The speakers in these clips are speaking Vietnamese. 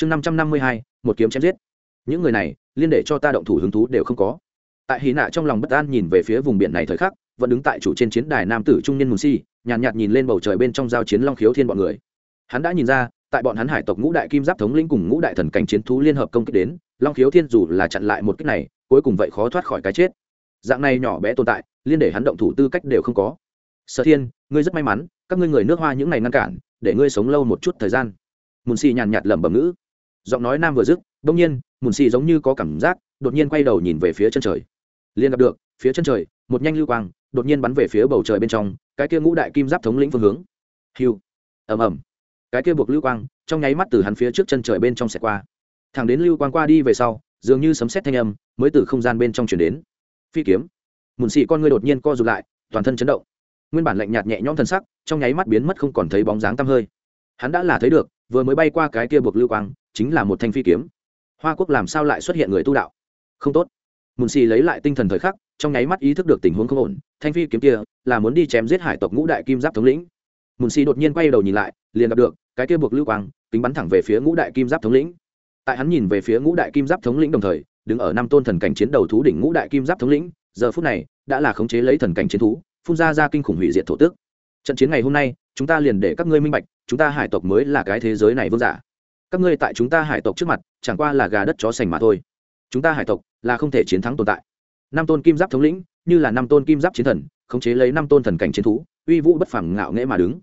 chương năm trăm năm mươi hai một kiếm chém giết. Những người này liên để cho ta động thủ hứng thú đều không có. Tại hí nạ trong lòng bất an nhìn về phía vùng biển này thời khắc vẫn đứng tại chủ trên chiến đài nam tử trung niên mùn si nhàn nhạt, nhạt nhìn lên bầu trời bên trong giao chiến long khiếu thiên bọn người. Hắn đã nhìn ra tại bọn hắn hải tộc ngũ đại kim giáp thống lĩnh cùng ngũ đại thần cảnh chiến thú liên hợp công kích đến long khiếu thiên dù là chặn lại một cách này cuối cùng vậy khó thoát khỏi cái chết. Dạng này nhỏ bé tồn tại liên để hắn động thủ tư cách đều không có. Sở thiên ngươi rất may mắn các ngươi người nước hoa những ngày ngăn cản để ngươi sống lâu một chút thời gian. Mùn si nhàn nhạt lẩm bẩm ngữ giọng nói nam vừa dứt, đông nhiên, mùn xì giống như có cảm giác, đột nhiên quay đầu nhìn về phía chân trời. Liền gặp được, phía chân trời, một nhanh lưu quang, đột nhiên bắn về phía bầu trời bên trong, cái kia ngũ đại kim giáp thống lĩnh phương hướng. Hiu ầm ầm. Cái kia buộc lưu quang, trong nháy mắt từ hắn phía trước chân trời bên trong xẹt qua. Thẳng đến lưu quang qua đi về sau, dường như sấm sét thanh âm mới từ không gian bên trong chuyển đến. Phi kiếm. Mùn xì con ngươi đột nhiên co rụt lại, toàn thân chấn động. Nguyên bản lạnh nhạt nhẹ nhõm thân sắc, trong nháy mắt biến mất không còn thấy bóng dáng tăm hơi. Hắn đã là thấy được, vừa mới bay qua cái kia buộc lưu quang chính là một thanh phi kiếm. Hoa quốc làm sao lại xuất hiện người tu đạo? Không tốt. Mùn xì lấy lại tinh thần thời khắc, trong nháy mắt ý thức được tình huống không ổn, thanh phi kiếm kia là muốn đi chém giết hải tộc ngũ đại kim giáp thống lĩnh. Mùn xì đột nhiên quay đầu nhìn lại, liền gặp được cái kia buộc lưu quang, kính bắn thẳng về phía ngũ đại kim giáp thống lĩnh. Tại hắn nhìn về phía ngũ đại kim giáp thống lĩnh đồng thời, đứng ở năm tôn thần cảnh chiến đầu thú đỉnh ngũ đại kim giáp thống lĩnh, giờ phút này, đã là khống chế lấy thần cảnh chiến thú, phun ra ra kinh khủng hủy diệt thổ tước trận chiến ngày hôm nay, chúng ta liền để các ngươi minh bạch, chúng ta hải tộc mới là cái thế giới này vương giả các ngươi tại chúng ta hải tộc trước mặt, chẳng qua là gà đất chó sành mà thôi. Chúng ta hải tộc là không thể chiến thắng tồn tại. Năm tôn kim giáp thống lĩnh, như là năm tôn kim giáp chiến thần, khống chế lấy năm tôn thần cảnh chiến thú, uy vũ bất phẳng ngạo nghễ mà đứng.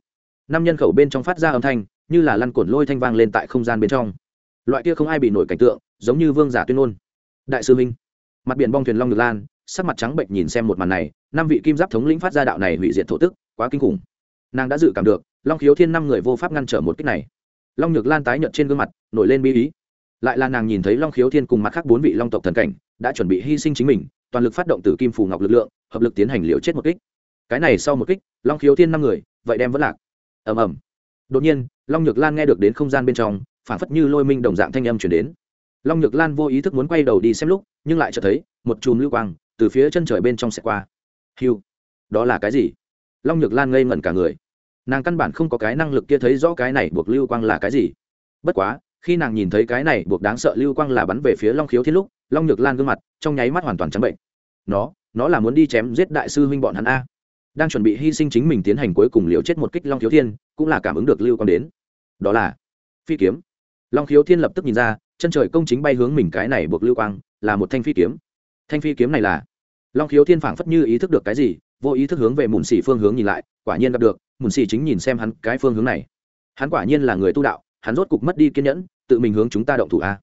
Năm nhân khẩu bên trong phát ra âm thanh, như là lăn cuộn lôi thanh vang lên tại không gian bên trong. Loại kia không ai bị nổi cảnh tượng, giống như vương giả tuyên ngôn. Đại sư minh, mặt biển bong thuyền long ngược lan, sắc mặt trắng bệnh nhìn xem một màn này, năm vị kim giáp thống lĩnh phát ra đạo này hủy diệt thổ tức, quá kinh khủng. Nàng đã dự cảm được, long khiếu thiên năm người vô pháp ngăn trở một cách này long nhược lan tái nhợt trên gương mặt, nổi lên bi ý. Lại là nàng nhìn thấy long khiếu thiên cùng mặt khác bốn vị long tộc thần cảnh, đã chuẩn bị hy sinh chính mình, toàn lực phát động từ kim phù ngọc lực lượng, hợp lực tiến hành liều chết một kích. Cái này sau một kích, long khiếu thiên năm người, vậy đem vẫn lạc. Ầm ầm. Đột nhiên, long nhược lan nghe được đến không gian bên trong, phản phất như lôi minh đồng dạng thanh âm chuyển đến. Long nhược lan vô ý thức muốn quay đầu đi xem lúc, nhưng lại chợt thấy, một chùm lưu quang từ phía chân trời bên trong sẽ qua. Hiu đó là cái gì? Long nhược lan ngây ngẩn cả người nàng căn bản không có cái năng lực kia thấy rõ cái này buộc lưu quang là cái gì. Bất quá, khi nàng nhìn thấy cái này buộc đáng sợ lưu quang là bắn về phía long khiếu thiên lúc, long nhược lan gương mặt trong nháy mắt hoàn toàn trắng bệnh. Nó nó là muốn đi chém giết đại sư huynh bọn hắn a. Đang chuẩn bị hy sinh chính mình tiến hành cuối cùng liều chết một kích long khiếu thiên, cũng là cảm ứng được lưu quang đến. Đó là phi kiếm. Long khiếu thiên lập tức nhìn ra, chân trời công chính bay hướng mình cái này buộc lưu quang, là một thanh phi kiếm. Thanh phi kiếm này là long khiếu thiên phảng phất như ý thức được cái gì, vô ý thức hướng về mùn xỉ phương hướng nhìn lại, quả nhiên gặp được mùn xì chính nhìn xem hắn cái phương hướng này. Hắn quả nhiên là người tu đạo hắn rốt cục mất đi kiên nhẫn tự mình hướng chúng ta động thủ a.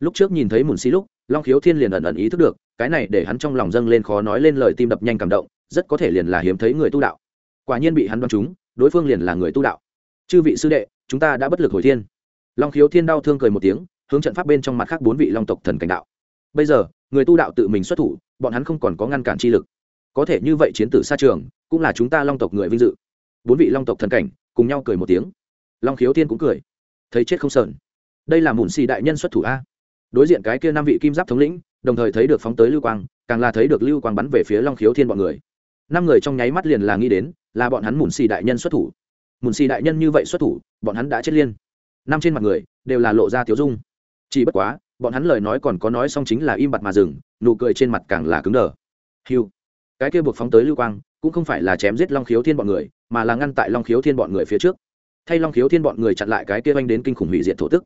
Lúc trước nhìn thấy mùn xì lúc long khiếu thiên liền ẩn ẩn ý thức được cái này để hắn trong lòng dâng lên khó nói lên lời tim đập nhanh cảm động rất có thể liền là hiếm thấy người tu đạo. Quả nhiên bị hắn đoán chúng, đối phương liền là người tu đạo. Chư vị sư đệ chúng ta đã bất lực hồi thiên. Long khiếu thiên đau thương cười một tiếng hướng trận pháp bên trong mặt khác bốn vị long tộc thần cảnh đạo. Bây giờ người tu đạo tự mình xuất thủ bọn hắn không còn có ngăn cản chi lực. Có thể như vậy chiến tử xa trường cũng là chúng ta long tộc người vinh dự bốn vị long tộc thần cảnh cùng nhau cười một tiếng. Long khiếu thiên cũng cười. Thấy chết không sờn. Đây là mùn xì đại nhân xuất thủ a. Đối diện cái kia năm vị kim giáp thống lĩnh, đồng thời thấy được phóng tới lưu quang, càng là thấy được lưu quang bắn về phía long khiếu thiên bọn người. Năm người trong nháy mắt liền là nghĩ đến, là bọn hắn mùn xì đại nhân xuất thủ. Mùn xì đại nhân như vậy xuất thủ, bọn hắn đã chết liên năm trên mặt người, đều là lộ ra tiếu dung. Chỉ bất quá, bọn hắn lời nói còn có nói xong chính là im bặt mà dừng, nụ cười trên mặt càng là cứng đờ. Hiu cái kia buộc phóng tới lưu quang, cũng không phải là chém giết long khiếu thiên bọn người, mà là ngăn tại long khiếu thiên bọn người phía trước. Thay long khiếu thiên bọn người chặn lại cái kia oanh đến kinh khủng hủy diệt thổ tức.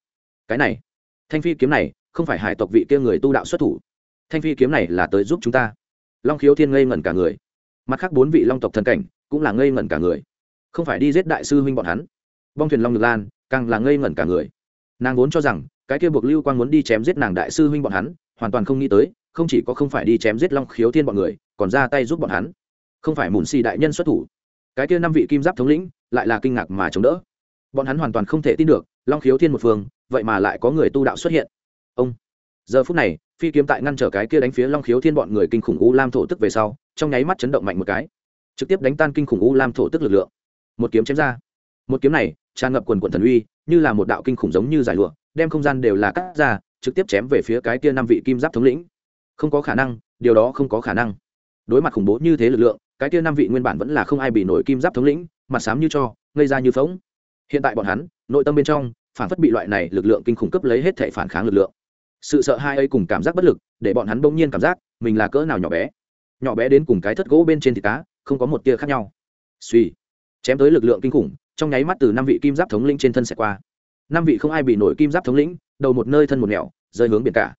Cái này, thanh phi kiếm này, không phải hải tộc vị kia người tu đạo xuất thủ. Thanh phi kiếm này là tới giúp chúng ta. Long khiếu thiên ngây ngẩn cả người. Mặt khác bốn vị long tộc thần cảnh, cũng là ngây ngẩn cả người. Không phải đi giết đại sư huynh bọn hắn. Bong thuyền long ngược lan, càng là ngây ngẩn cả người. Nàng vốn cho rằng, cái kia buộc lưu quang muốn đi chém giết nàng đại sư huynh bọn hắn, hoàn toàn không nghĩ tới không chỉ có không phải đi chém giết long khiếu thiên bọn người, còn ra tay giúp bọn hắn. Không phải mùn xì đại nhân xuất thủ. Cái kia năm vị kim giáp thống lĩnh lại là kinh ngạc mà chống đỡ. Bọn hắn hoàn toàn không thể tin được, long khiếu thiên một phương, vậy mà lại có người tu đạo xuất hiện. Ông, giờ phút này, phi kiếm tại ngăn trở cái kia đánh phía long khiếu thiên bọn người kinh khủng u lam thổ tức về sau, trong nháy mắt chấn động mạnh một cái. Trực tiếp đánh tan kinh khủng u lam thổ tức lực lượng. Một kiếm chém ra. Một kiếm này, tràn ngập quần quần thần uy, như là một đạo kinh khủng giống như giải lụa, đem không gian đều là cắt ra, trực tiếp chém về phía cái kia năm vị kim giáp thống lĩnh không có khả năng, điều đó không có khả năng. Đối mặt khủng bố như thế lực lượng, cái kia năm vị nguyên bản vẫn là không ai bị nổi kim giáp thống lĩnh, mặt xám như cho, ngây ra như phóng hiện tại bọn hắn, nội tâm bên trong phản phất bị loại này lực lượng kinh khủng cấp lấy hết thể phản kháng lực lượng. Sự sợ hai ấy cùng cảm giác bất lực, để bọn hắn bỗng nhiên cảm giác, mình là cỡ nào nhỏ bé. Nhỏ bé đến cùng cái thất gỗ bên trên thịt cá, không có một tia khác nhau. Suy chém tới lực lượng kinh khủng, trong nháy mắt từ năm vị kim giáp thống lĩnh trên thân sẽ qua. Năm vị không ai bị nổi kim giáp thống lĩnh, đầu một nơi thân một nẻo, rơi hướng biển cả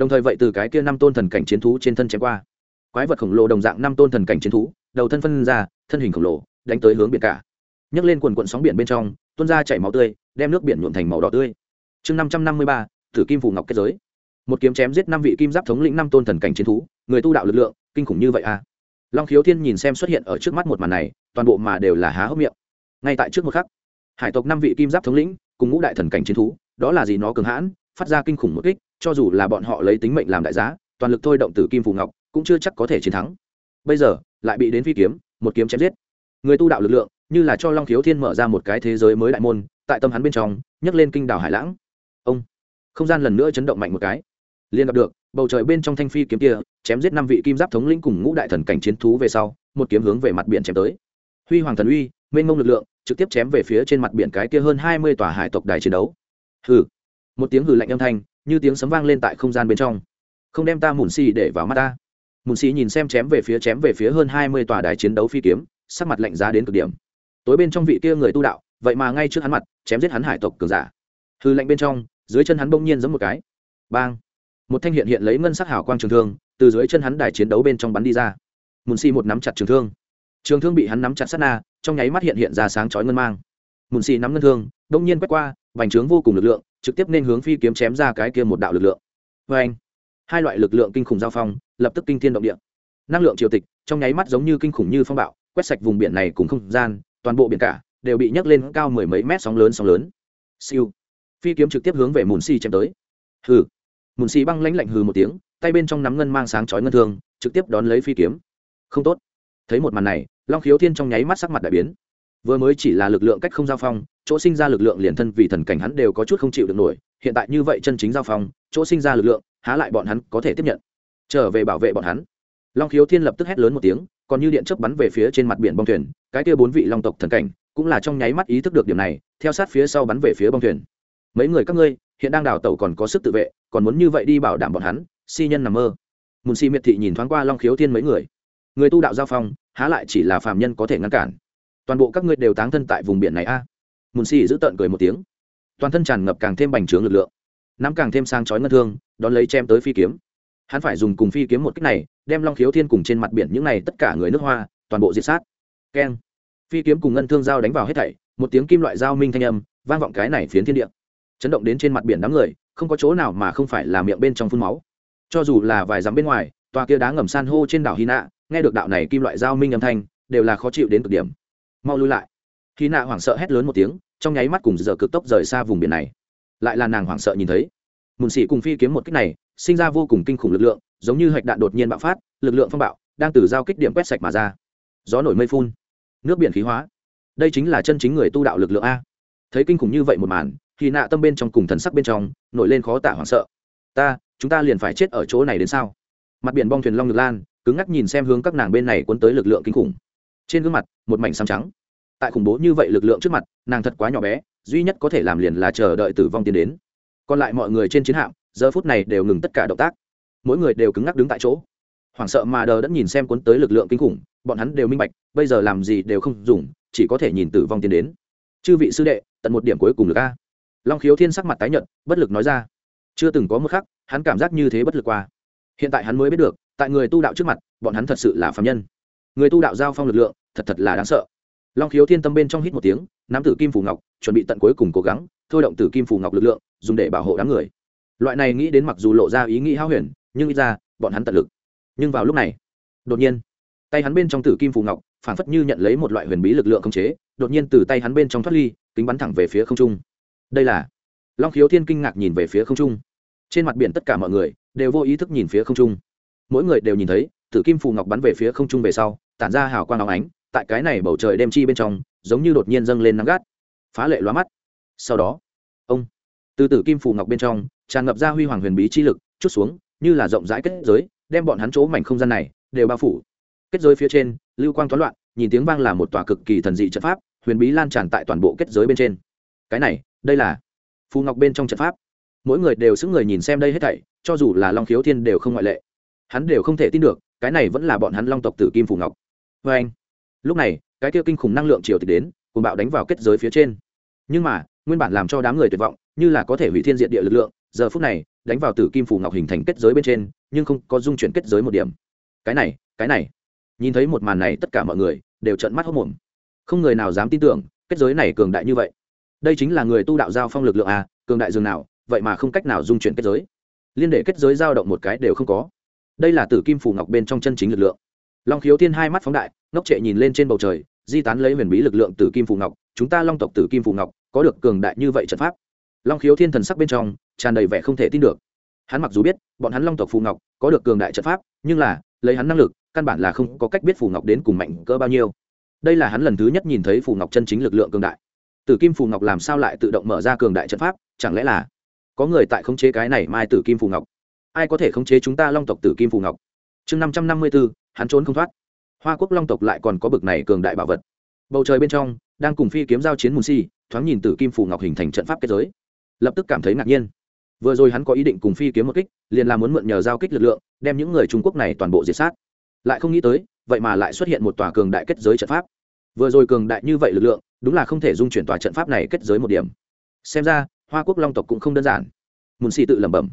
đồng thời vậy từ cái kia năm tôn thần cảnh chiến thú trên thân chém qua. Quái vật khổng lồ đồng dạng năm tôn thần cảnh chiến thú, đầu thân phân ra, thân hình khổng lồ, đánh tới hướng biển cả. Nhấc lên quần quận sóng biển bên trong, tuôn ra chảy máu tươi, đem nước biển nhuộn thành màu đỏ tươi. Chương năm trăm năm mươi ba thử kim phủ ngọc kết giới. Một kiếm chém giết năm vị kim giáp thống lĩnh năm tôn thần cảnh chiến thú, người tu đạo lực lượng, kinh khủng như vậy à? Long khiếu thiên nhìn xem xuất hiện ở trước mắt một màn này, toàn bộ mà đều là há hốc miệng. Ngay tại trước một khắc, hải tộc năm vị kim giáp thống lĩnh cùng ngũ đại thần cảnh chiến thú, đó là gì nó cường hãn phát ra kinh khủng một kích, cho dù là bọn họ lấy tính mệnh làm đại giá, toàn lực thôi động tử kim phù ngọc, cũng chưa chắc có thể chiến thắng. Bây giờ, lại bị đến phi kiếm, một kiếm chém giết. Người tu đạo lực lượng, như là cho long khiếu thiên mở ra một cái thế giới mới đại môn, tại tâm hắn bên trong, nhấc lên kinh đảo hải lãng. Ông, không gian lần nữa chấn động mạnh một cái. Liền gặp được, bầu trời bên trong thanh phi kiếm kia, chém giết năm vị kim giáp thống lĩnh cùng ngũ đại thần cảnh chiến thú về sau, một kiếm hướng về mặt biển chém tới. Huy hoàng thần uy, mênh mông lực lượng, trực tiếp chém về phía trên mặt biển cái kia hơn hai mươi tòa hải tộc đài chiến đấu. Hừ một tiếng hừ lạnh âm thanh, như tiếng sấm vang lên tại không gian bên trong. Không đem ta mùn xì để vào mắt ta. Mùn xì nhìn xem chém về phía chém về phía hơn hai mươi tòa đài chiến đấu phi kiếm, sắc mặt lạnh giá đến cực điểm. Tối bên trong vị kia người tu đạo, vậy mà ngay trước hắn mặt, chém giết hắn hải tộc cường giả. Hư lạnh bên trong, dưới chân hắn bỗng nhiên giống một cái. Bang! Một thanh hiện hiện lấy ngân sắc hào quang trường thương, từ dưới chân hắn đài chiến đấu bên trong bắn đi ra. Mùn xì một nắm chặt trường thương. Trường thương bị hắn nắm chặt sát na, trong nháy mắt hiện hiện ra sáng chói ngân mang. Mùn xì nắm ngân thương đông nhiên quét qua, vành trướng vô cùng lực lượng, trực tiếp nên hướng phi kiếm chém ra cái kia một đạo lực lượng. Vê anh, hai loại lực lượng kinh khủng giao phong, lập tức kinh thiên động địa. Năng lượng triều tịch, trong nháy mắt giống như kinh khủng như phong bạo, quét sạch vùng biển này cùng không gian, toàn bộ biển cả đều bị nhấc lên cao mười mấy mét sóng lớn sóng lớn. Siêu. Phi kiếm trực tiếp hướng về mùn xì chém tới. Hừ. Mùn xì băng lãnh lạnh hừ một tiếng, tay bên trong nắm ngân mang sáng chói ngân thương, trực tiếp đón lấy phi kiếm. Không tốt. Thấy một màn này, long khiếu thiên trong nháy mắt sắc mặt đại biến. Vừa mới chỉ là lực lượng cách không giao phong chỗ sinh ra lực lượng liền thân vì thần cảnh hắn đều có chút không chịu được nổi, hiện tại như vậy chân chính giao phong, chỗ sinh ra lực lượng, há lại bọn hắn có thể tiếp nhận. Trở về bảo vệ bọn hắn. Long khiếu thiên lập tức hét lớn một tiếng, còn như điện chớp bắn về phía trên mặt biển bong thuyền, cái kia bốn vị long tộc thần cảnh, cũng là trong nháy mắt ý thức được điểm này, theo sát phía sau bắn về phía bong thuyền. Mấy người các ngươi, hiện đang đào tẩu còn có sức tự vệ, còn muốn như vậy đi bảo đảm bọn hắn, si nhân nằm mơ. Mùn si miệt thị nhìn thoáng qua long khiếu thiên mấy người. Người tu đạo giao phong, há lại chỉ là phàm nhân có thể ngăn cản. Toàn bộ các ngươi đều táng thân tại vùng biển này a. à? Mùn si giữ tợn cười một tiếng. Toàn thân tràn ngập càng thêm bành trướng lực lượng. Nắm càng thêm sang chói ngân thương, đón lấy chém tới phi kiếm. Hắn phải dùng cùng phi kiếm một cách này, đem long khiếu thiên cùng trên mặt biển những này tất cả người nước hoa, toàn bộ diệt sát. Keng. Phi kiếm cùng ngân thương dao đánh vào hết thảy, một tiếng kim loại dao minh thanh âm, vang vọng cái này phiến thiên địa. Chấn động đến trên mặt biển đám người, không có chỗ nào mà không phải là miệng bên trong phun máu. Cho dù là vài dặm bên ngoài, tòa kia đá ngầm san hô trên đảo hy nạ, nghe được đạo này kim loại dao minh âm thanh, đều là khó chịu đến cực điểm. Mau lui lại khi nạ hoảng sợ hét lớn một tiếng, trong nháy mắt cùng giờ cực tốc rời xa vùng biển này. Lại là nàng hoảng sợ nhìn thấy. Mùn sĩ cùng phi kiếm một kích này, sinh ra vô cùng kinh khủng lực lượng, giống như hạch đạn đột nhiên bạo phát, lực lượng phong bạo, đang từ giao kích điểm quét sạch mà ra. Gió nổi mây phun. Nước biển khí hóa. Đây chính là chân chính người tu đạo lực lượng a. Thấy kinh khủng như vậy một màn, khi nạ tâm bên trong cùng thần sắc bên trong, nổi lên khó tả hoảng sợ. Ta, chúng ta liền phải chết ở chỗ này đến sao? Mặt biển bong thuyền long ngực lan, cứng ngắc nhìn xem hướng các nàng bên này cuốn tới lực lượng kinh khủng. Trên gương mặt, một mảnh xám trắng tại khủng bố như vậy lực lượng trước mặt, nàng thật quá nhỏ bé, duy nhất có thể làm liền là chờ đợi tử vong tiến đến. Còn lại mọi người trên chiến hạm, giờ phút này đều ngừng tất cả động tác. Mỗi người đều cứng ngắc đứng tại chỗ. Hoảng sợ mà đờ đẫn nhìn xem cuốn tới lực lượng kinh khủng, bọn hắn đều minh bạch, bây giờ làm gì đều không dùng, chỉ có thể nhìn tử vong tiến đến. Chư vị sư đệ, tận một điểm cuối cùng lực a. Long khiếu thiên sắc mặt tái nhợt, bất lực nói ra. Chưa từng có một khắc, hắn cảm giác như thế bất lực qua. Hiện tại hắn mới biết được, tại người tu đạo trước mặt, bọn hắn thật sự là phạm nhân. Người tu đạo giao phong lực lượng, thật thật là đáng sợ long khiếu thiên tâm bên trong hít một tiếng, nắm tử kim phủ ngọc, chuẩn bị tận cuối cùng cố gắng, thôi động tử kim phủ ngọc lực lượng, dùng để bảo hộ đám người. Loại này nghĩ đến mặc dù lộ ra ý nghĩ hao huyền, nhưng ít ra, bọn hắn tận lực. Nhưng vào lúc này, đột nhiên, tay hắn bên trong tử kim phủ ngọc phản phất như nhận lấy một loại huyền bí lực lượng khống chế, đột nhiên từ tay hắn bên trong thoát ly, kính bắn thẳng về phía không trung. Đây là long khiếu thiên kinh ngạc nhìn về phía không trung. Trên mặt biển tất cả mọi người đều vô ý thức nhìn phía không trung. Mỗi người đều nhìn thấy, tử kim phù ngọc bắn về phía không trung về sau, tản ra hào quang óng ánh tại cái này bầu trời đêm chi bên trong, giống như đột nhiên dâng lên nắng gắt. Phá lệ loa mắt. Sau đó, ông, từ tử kim phù ngọc bên trong, tràn ngập ra huy hoàng huyền bí chi lực, chút xuống, như là rộng rãi kết giới, đem bọn hắn chỗ mảnh không gian này đều bao phủ. Kết giới phía trên, lưu quang toán loạn, nhìn tiếng vang là một tòa cực kỳ thần dị trận pháp, huyền bí lan tràn tại toàn bộ kết giới bên trên. Cái này, đây là phù ngọc bên trong trận pháp. Mỗi người đều xứng người nhìn xem đây hết thảy, cho dù là long khiếu thiên đều không ngoại lệ. Hắn đều không thể tin được, cái này vẫn là bọn hắn long tộc tử kim phù ngọc. Vê anh lúc này, cái kia kinh khủng năng lượng triều tịch đến cùng bạo đánh vào kết giới phía trên. Nhưng mà, nguyên bản làm cho đám người tuyệt vọng, như là có thể hủy thiên diện địa lực lượng, giờ phút này, đánh vào tử kim phù ngọc hình thành kết giới bên trên, nhưng không có dung chuyển kết giới một điểm. Cái này cái này. Nhìn thấy một màn này, tất cả mọi người đều trợn mắt hốc mồm không người nào dám tin tưởng, kết giới này cường đại như vậy. Đây chính là người tu đạo giao phong lực lượng à cường đại dường nào, vậy mà không cách nào dung chuyển kết giới. Liên để kết giới dao động một cái đều không có. Đây là tử kim phù ngọc bên trong chân chính lực lượng long khiếu thiên hai mắt phóng đại, ngốc trệ nhìn lên trên bầu trời, di tán lấy huyền bí lực lượng từ kim phù ngọc, chúng ta long tộc tử kim phù ngọc, có được cường đại như vậy trận pháp. Long khiếu thiên thần sắc bên trong, tràn đầy vẻ không thể tin được. Hắn mặc dù biết, bọn hắn long tộc phù ngọc, có được cường đại trận pháp, nhưng là, lấy hắn năng lực, căn bản là không có cách biết phù ngọc đến cùng mạnh cỡ bao nhiêu. Đây là hắn lần thứ nhất nhìn thấy phù ngọc chân chính lực lượng cường đại. Tử kim phù ngọc làm sao lại tự động mở ra cường đại trận pháp, chẳng lẽ là có người tại khống chế cái này mai tử kim phù ngọc? Ai có thể khống chế chúng ta long tộc tử kim phù ngọc? Chương năm trăm năm mươi b ố hắn trốn không thoát. Hoa quốc long tộc lại còn có bực này cường đại bảo vật. Bầu trời bên trong, đang cùng phi kiếm giao chiến mùn si, thoáng nhìn tử kim phù ngọc hình thành trận pháp kết giới. Lập tức cảm thấy ngạc nhiên. Vừa rồi hắn có ý định cùng phi kiếm một kích, liền là muốn mượn nhờ giao kích lực lượng, đem những người trung quốc này toàn bộ diệt sát. Lại không nghĩ tới, vậy mà lại xuất hiện một tòa cường đại kết giới trận pháp. Vừa rồi cường đại như vậy lực lượng, đúng là không thể dung chuyển tòa trận pháp này kết giới một điểm. Xem ra, hoa quốc long tộc cũng không đơn giản. Mùn xì tự lẩm bẩm.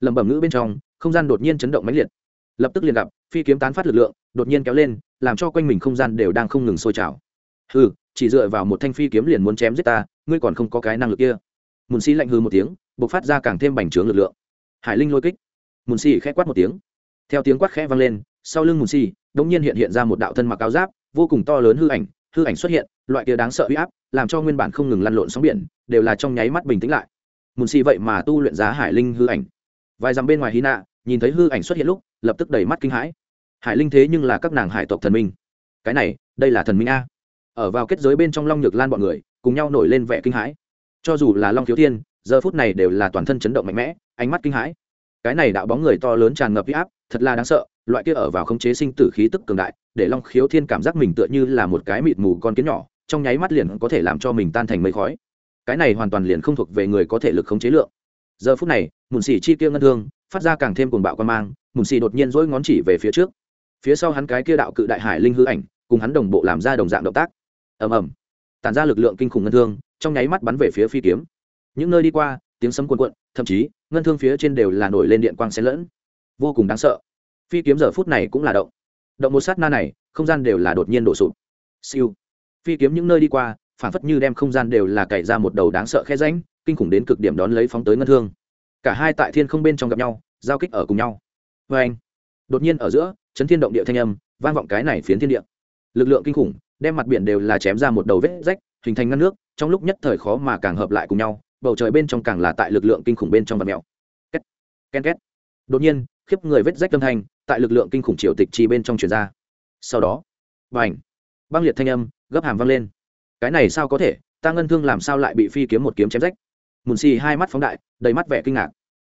Lẩm bẩm ngữ bên trong, không gian đột nhiên chấn động mãnh liệt lập tức liền gặp, phi kiếm tán phát lực lượng, đột nhiên kéo lên, làm cho quanh mình không gian đều đang không ngừng sôi trào. Hừ, chỉ dựa vào một thanh phi kiếm liền muốn chém giết ta, ngươi còn không có cái năng lực kia. Mùn xì lạnh hư một tiếng, bộc phát ra càng thêm bành trướng lực lượng. Hải linh lôi kích. Mùn xì khẽ quát một tiếng. Theo tiếng quát khẽ vang lên, sau lưng mùn xì đống nhiên hiện hiện ra một đạo thân mặc áo giáp, vô cùng to lớn hư ảnh hư ảnh xuất hiện, loại kia đáng sợ uy áp, làm cho nguyên bản không ngừng lăn lộn sóng biển, đều là trong nháy mắt bình tĩnh lại. Mùn xì vậy mà tu luyện giá hải linh hư ảnh. Vài dặm bên ngoài hy nạ nhìn thấy hư ảnh xuất hiện lúc, lập tức đầy mắt kinh hãi. Hải linh thế nhưng là các nàng hải tộc thần minh. Cái này, đây là thần minh a. Ở vào kết giới bên trong long nhược lan bọn người, cùng nhau nổi lên vẻ kinh hãi. Cho dù là long thiếu thiên, giờ phút này đều là toàn thân chấn động mạnh mẽ, ánh mắt kinh hãi. Cái này đạo bóng người to lớn tràn ngập huy áp, thật là đáng sợ, loại kia ở vào khống chế sinh tử khí tức cường đại, để long khiếu thiên cảm giác mình tựa như là một cái mịt mù con kiến nhỏ, trong nháy mắt liền có thể làm cho mình tan thành mây khói. Cái này hoàn toàn liền không thuộc về người có thể lực khống chế lượng. Giờ phút này mùn xỉ chi kia ngân thương phát ra càng thêm cuồng bạo quan mang, mùn xì đột nhiên dỗi ngón chỉ về phía trước. Phía sau hắn cái kia đạo cự đại hải linh hư ảnh, cùng hắn đồng bộ làm ra đồng dạng động tác. Ầm ầm. Tản ra lực lượng kinh khủng ngân thương, trong nháy mắt bắn về phía phi kiếm. Những nơi đi qua, tiếng sấm cuồn cuộn, thậm chí, ngân thương phía trên đều là nổi lên điện quang xen lẫn. Vô cùng đáng sợ. Phi kiếm giờ phút này cũng là động. Động một sát na này, không gian đều là đột nhiên đổ sụp. Siêu. Phi kiếm những nơi đi qua, phản phất như đem không gian đều là cày ra một đầu đáng sợ khe ránh kinh khủng đến cực điểm đón lấy phóng tới ngân thương cả hai tại thiên không bên trong gặp nhau, giao kích ở cùng nhau. Vê anh, đột nhiên ở giữa, chấn thiên động địa thanh âm, vang vọng cái này phiến thiên địa. Lực lượng kinh khủng, đem mặt biển đều là chém ra một đầu vết rách, hình thành ngăn nước, trong lúc nhất thời khó mà càng hợp lại cùng nhau, bầu trời bên trong càng là tại lực lượng kinh khủng bên trong vật mèo két ken két. Đột nhiên, khiếp người vết rách âm thanh, tại lực lượng kinh khủng triều tịch chi bên trong truyền ra. Sau đó, và ảnh băng liệt thanh âm, gấp hàm vang lên. Cái này sao có thể? Ta ngân thương làm sao lại bị phi kiếm một kiếm chém rách? Mùn xì hai mắt phóng đại, đầy mắt vẻ kinh ngạc.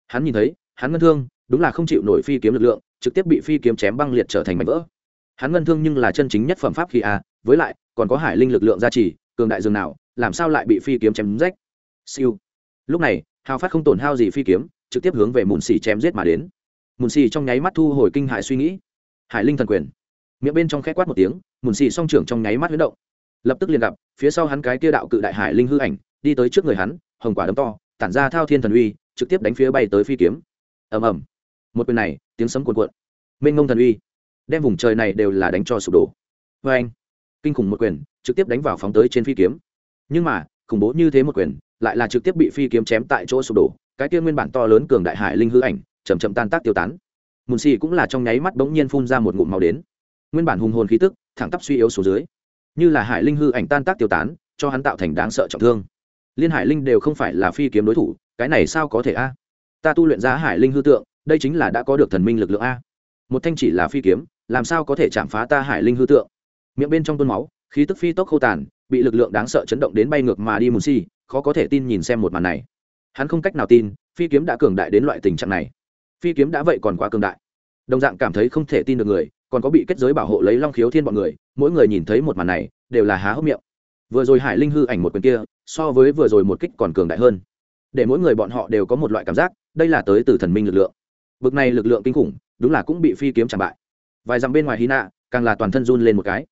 Hắn nhìn thấy, hắn ngân thương, đúng là không chịu nổi phi kiếm lực lượng, trực tiếp bị phi kiếm chém băng liệt trở thành mảnh vỡ. Hắn ngân thương nhưng là chân chính nhất phẩm pháp khi a, với lại, còn có hải linh lực lượng gia trì, cường đại dường nào, làm sao lại bị phi kiếm chém rách? Siêu. Lúc này, hào phát không tổn hao gì phi kiếm, trực tiếp hướng về mùn xì chém giết mà đến. Mùn xì trong nháy mắt thu hồi kinh hại suy nghĩ. Hải linh thần quyền. Miệng bên trong khẽ quát một tiếng, mùn xì song trưởng trong nháy mắt huyết động. Lập tức liền gặp, phía sau hắn cái kia đạo cự đại hải linh hư ảnh, đi tới trước người hắn hồng quả đấm to, tản ra thao thiên thần uy, trực tiếp đánh phía bay tới phi kiếm. Ầm ầm. Một quyền này, tiếng sấm cuồn cuộn. Mênh ngông thần uy. Đem vùng trời này đều là đánh cho sụp đổ. Vê anh, kinh khủng một quyền, trực tiếp đánh vào phóng tới trên phi kiếm. Nhưng mà, khủng bố như thế một quyền, lại là trực tiếp bị phi kiếm chém tại chỗ sụp đổ. Cái kia nguyên bản to lớn cường đại hải linh hư ảnh chầm chậm tan tác tiêu tán. Mùn xì cũng là trong nháy mắt bỗng nhiên phun ra một ngụm màu đến. Nguyên bản hùng hồn khí tức, thẳng tắp suy yếu xuống dưới. Như là hải linh hư ảnh tan tác tiêu tán, cho hắn tạo thành đáng sợ trọng thương liên hải linh đều không phải là phi kiếm đối thủ, cái này sao có thể a? Ta tu luyện ra hải linh hư tượng, đây chính là đã có được thần minh lực lượng a. Một thanh chỉ là phi kiếm, làm sao có thể chạm phá ta hải linh hư tượng? Miệng bên trong tuôn máu, khí tức phi tốc khô tàn, bị lực lượng đáng sợ chấn động đến bay ngược mà đi mùn si, khó có thể tin nhìn xem một màn này. Hắn không cách nào tin, phi kiếm đã cường đại đến loại tình trạng này. Phi kiếm đã vậy còn quá cường đại. Đồng dạng cảm thấy không thể tin được người, còn có bị kết giới bảo hộ lấy long khiếu thiên bọn người, mỗi người nhìn thấy một màn này, đều là há hốc miệng. Vừa rồi hải linh hư ảnh một quyền kia so với vừa rồi một kích còn cường đại hơn. Để mỗi người bọn họ đều có một loại cảm giác, đây là tới từ thần minh lực lượng. Bực này lực lượng kinh khủng, đúng là cũng bị phi kiếm chạm bại. Vài dặm bên ngoài hy nạ, càng là toàn thân run lên một cái.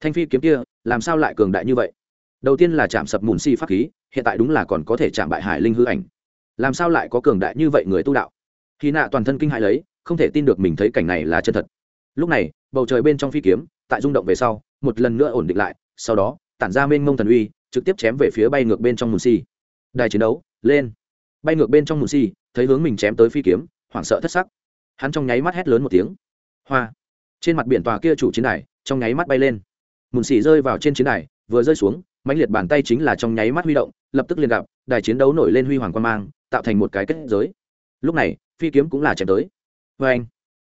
Thanh phi kiếm kia, làm sao lại cường đại như vậy? Đầu tiên là chạm sập mùn si pháp khí, hiện tại đúng là còn có thể chạm bại hải linh hư ảnh. Làm sao lại có cường đại như vậy người tu đạo? Hy nạ toàn thân kinh hại lấy, không thể tin được mình thấy cảnh này là chân thật. Lúc này, bầu trời bên trong phi kiếm, tại rung động về sau, một lần nữa ổn định lại, sau đó, tản ra mênh mông thần uy trực tiếp chém về phía bay ngược bên trong mùn xì. đài chiến đấu lên. Bay ngược bên trong mùn xì, thấy hướng mình chém tới phi kiếm hoảng sợ thất sắc. Hắn trong nháy mắt hét lớn một tiếng. Hoa. Trên mặt biển tòa kia chủ chiến đài trong nháy mắt bay lên. Mùn xì rơi vào trên chiến đài vừa rơi xuống mãnh liệt bàn tay chính là trong nháy mắt huy động lập tức liền gặp đài chiến đấu nổi lên huy hoàng quan mang tạo thành một cái kết giới. Lúc này phi kiếm cũng là chém tới. Vê anh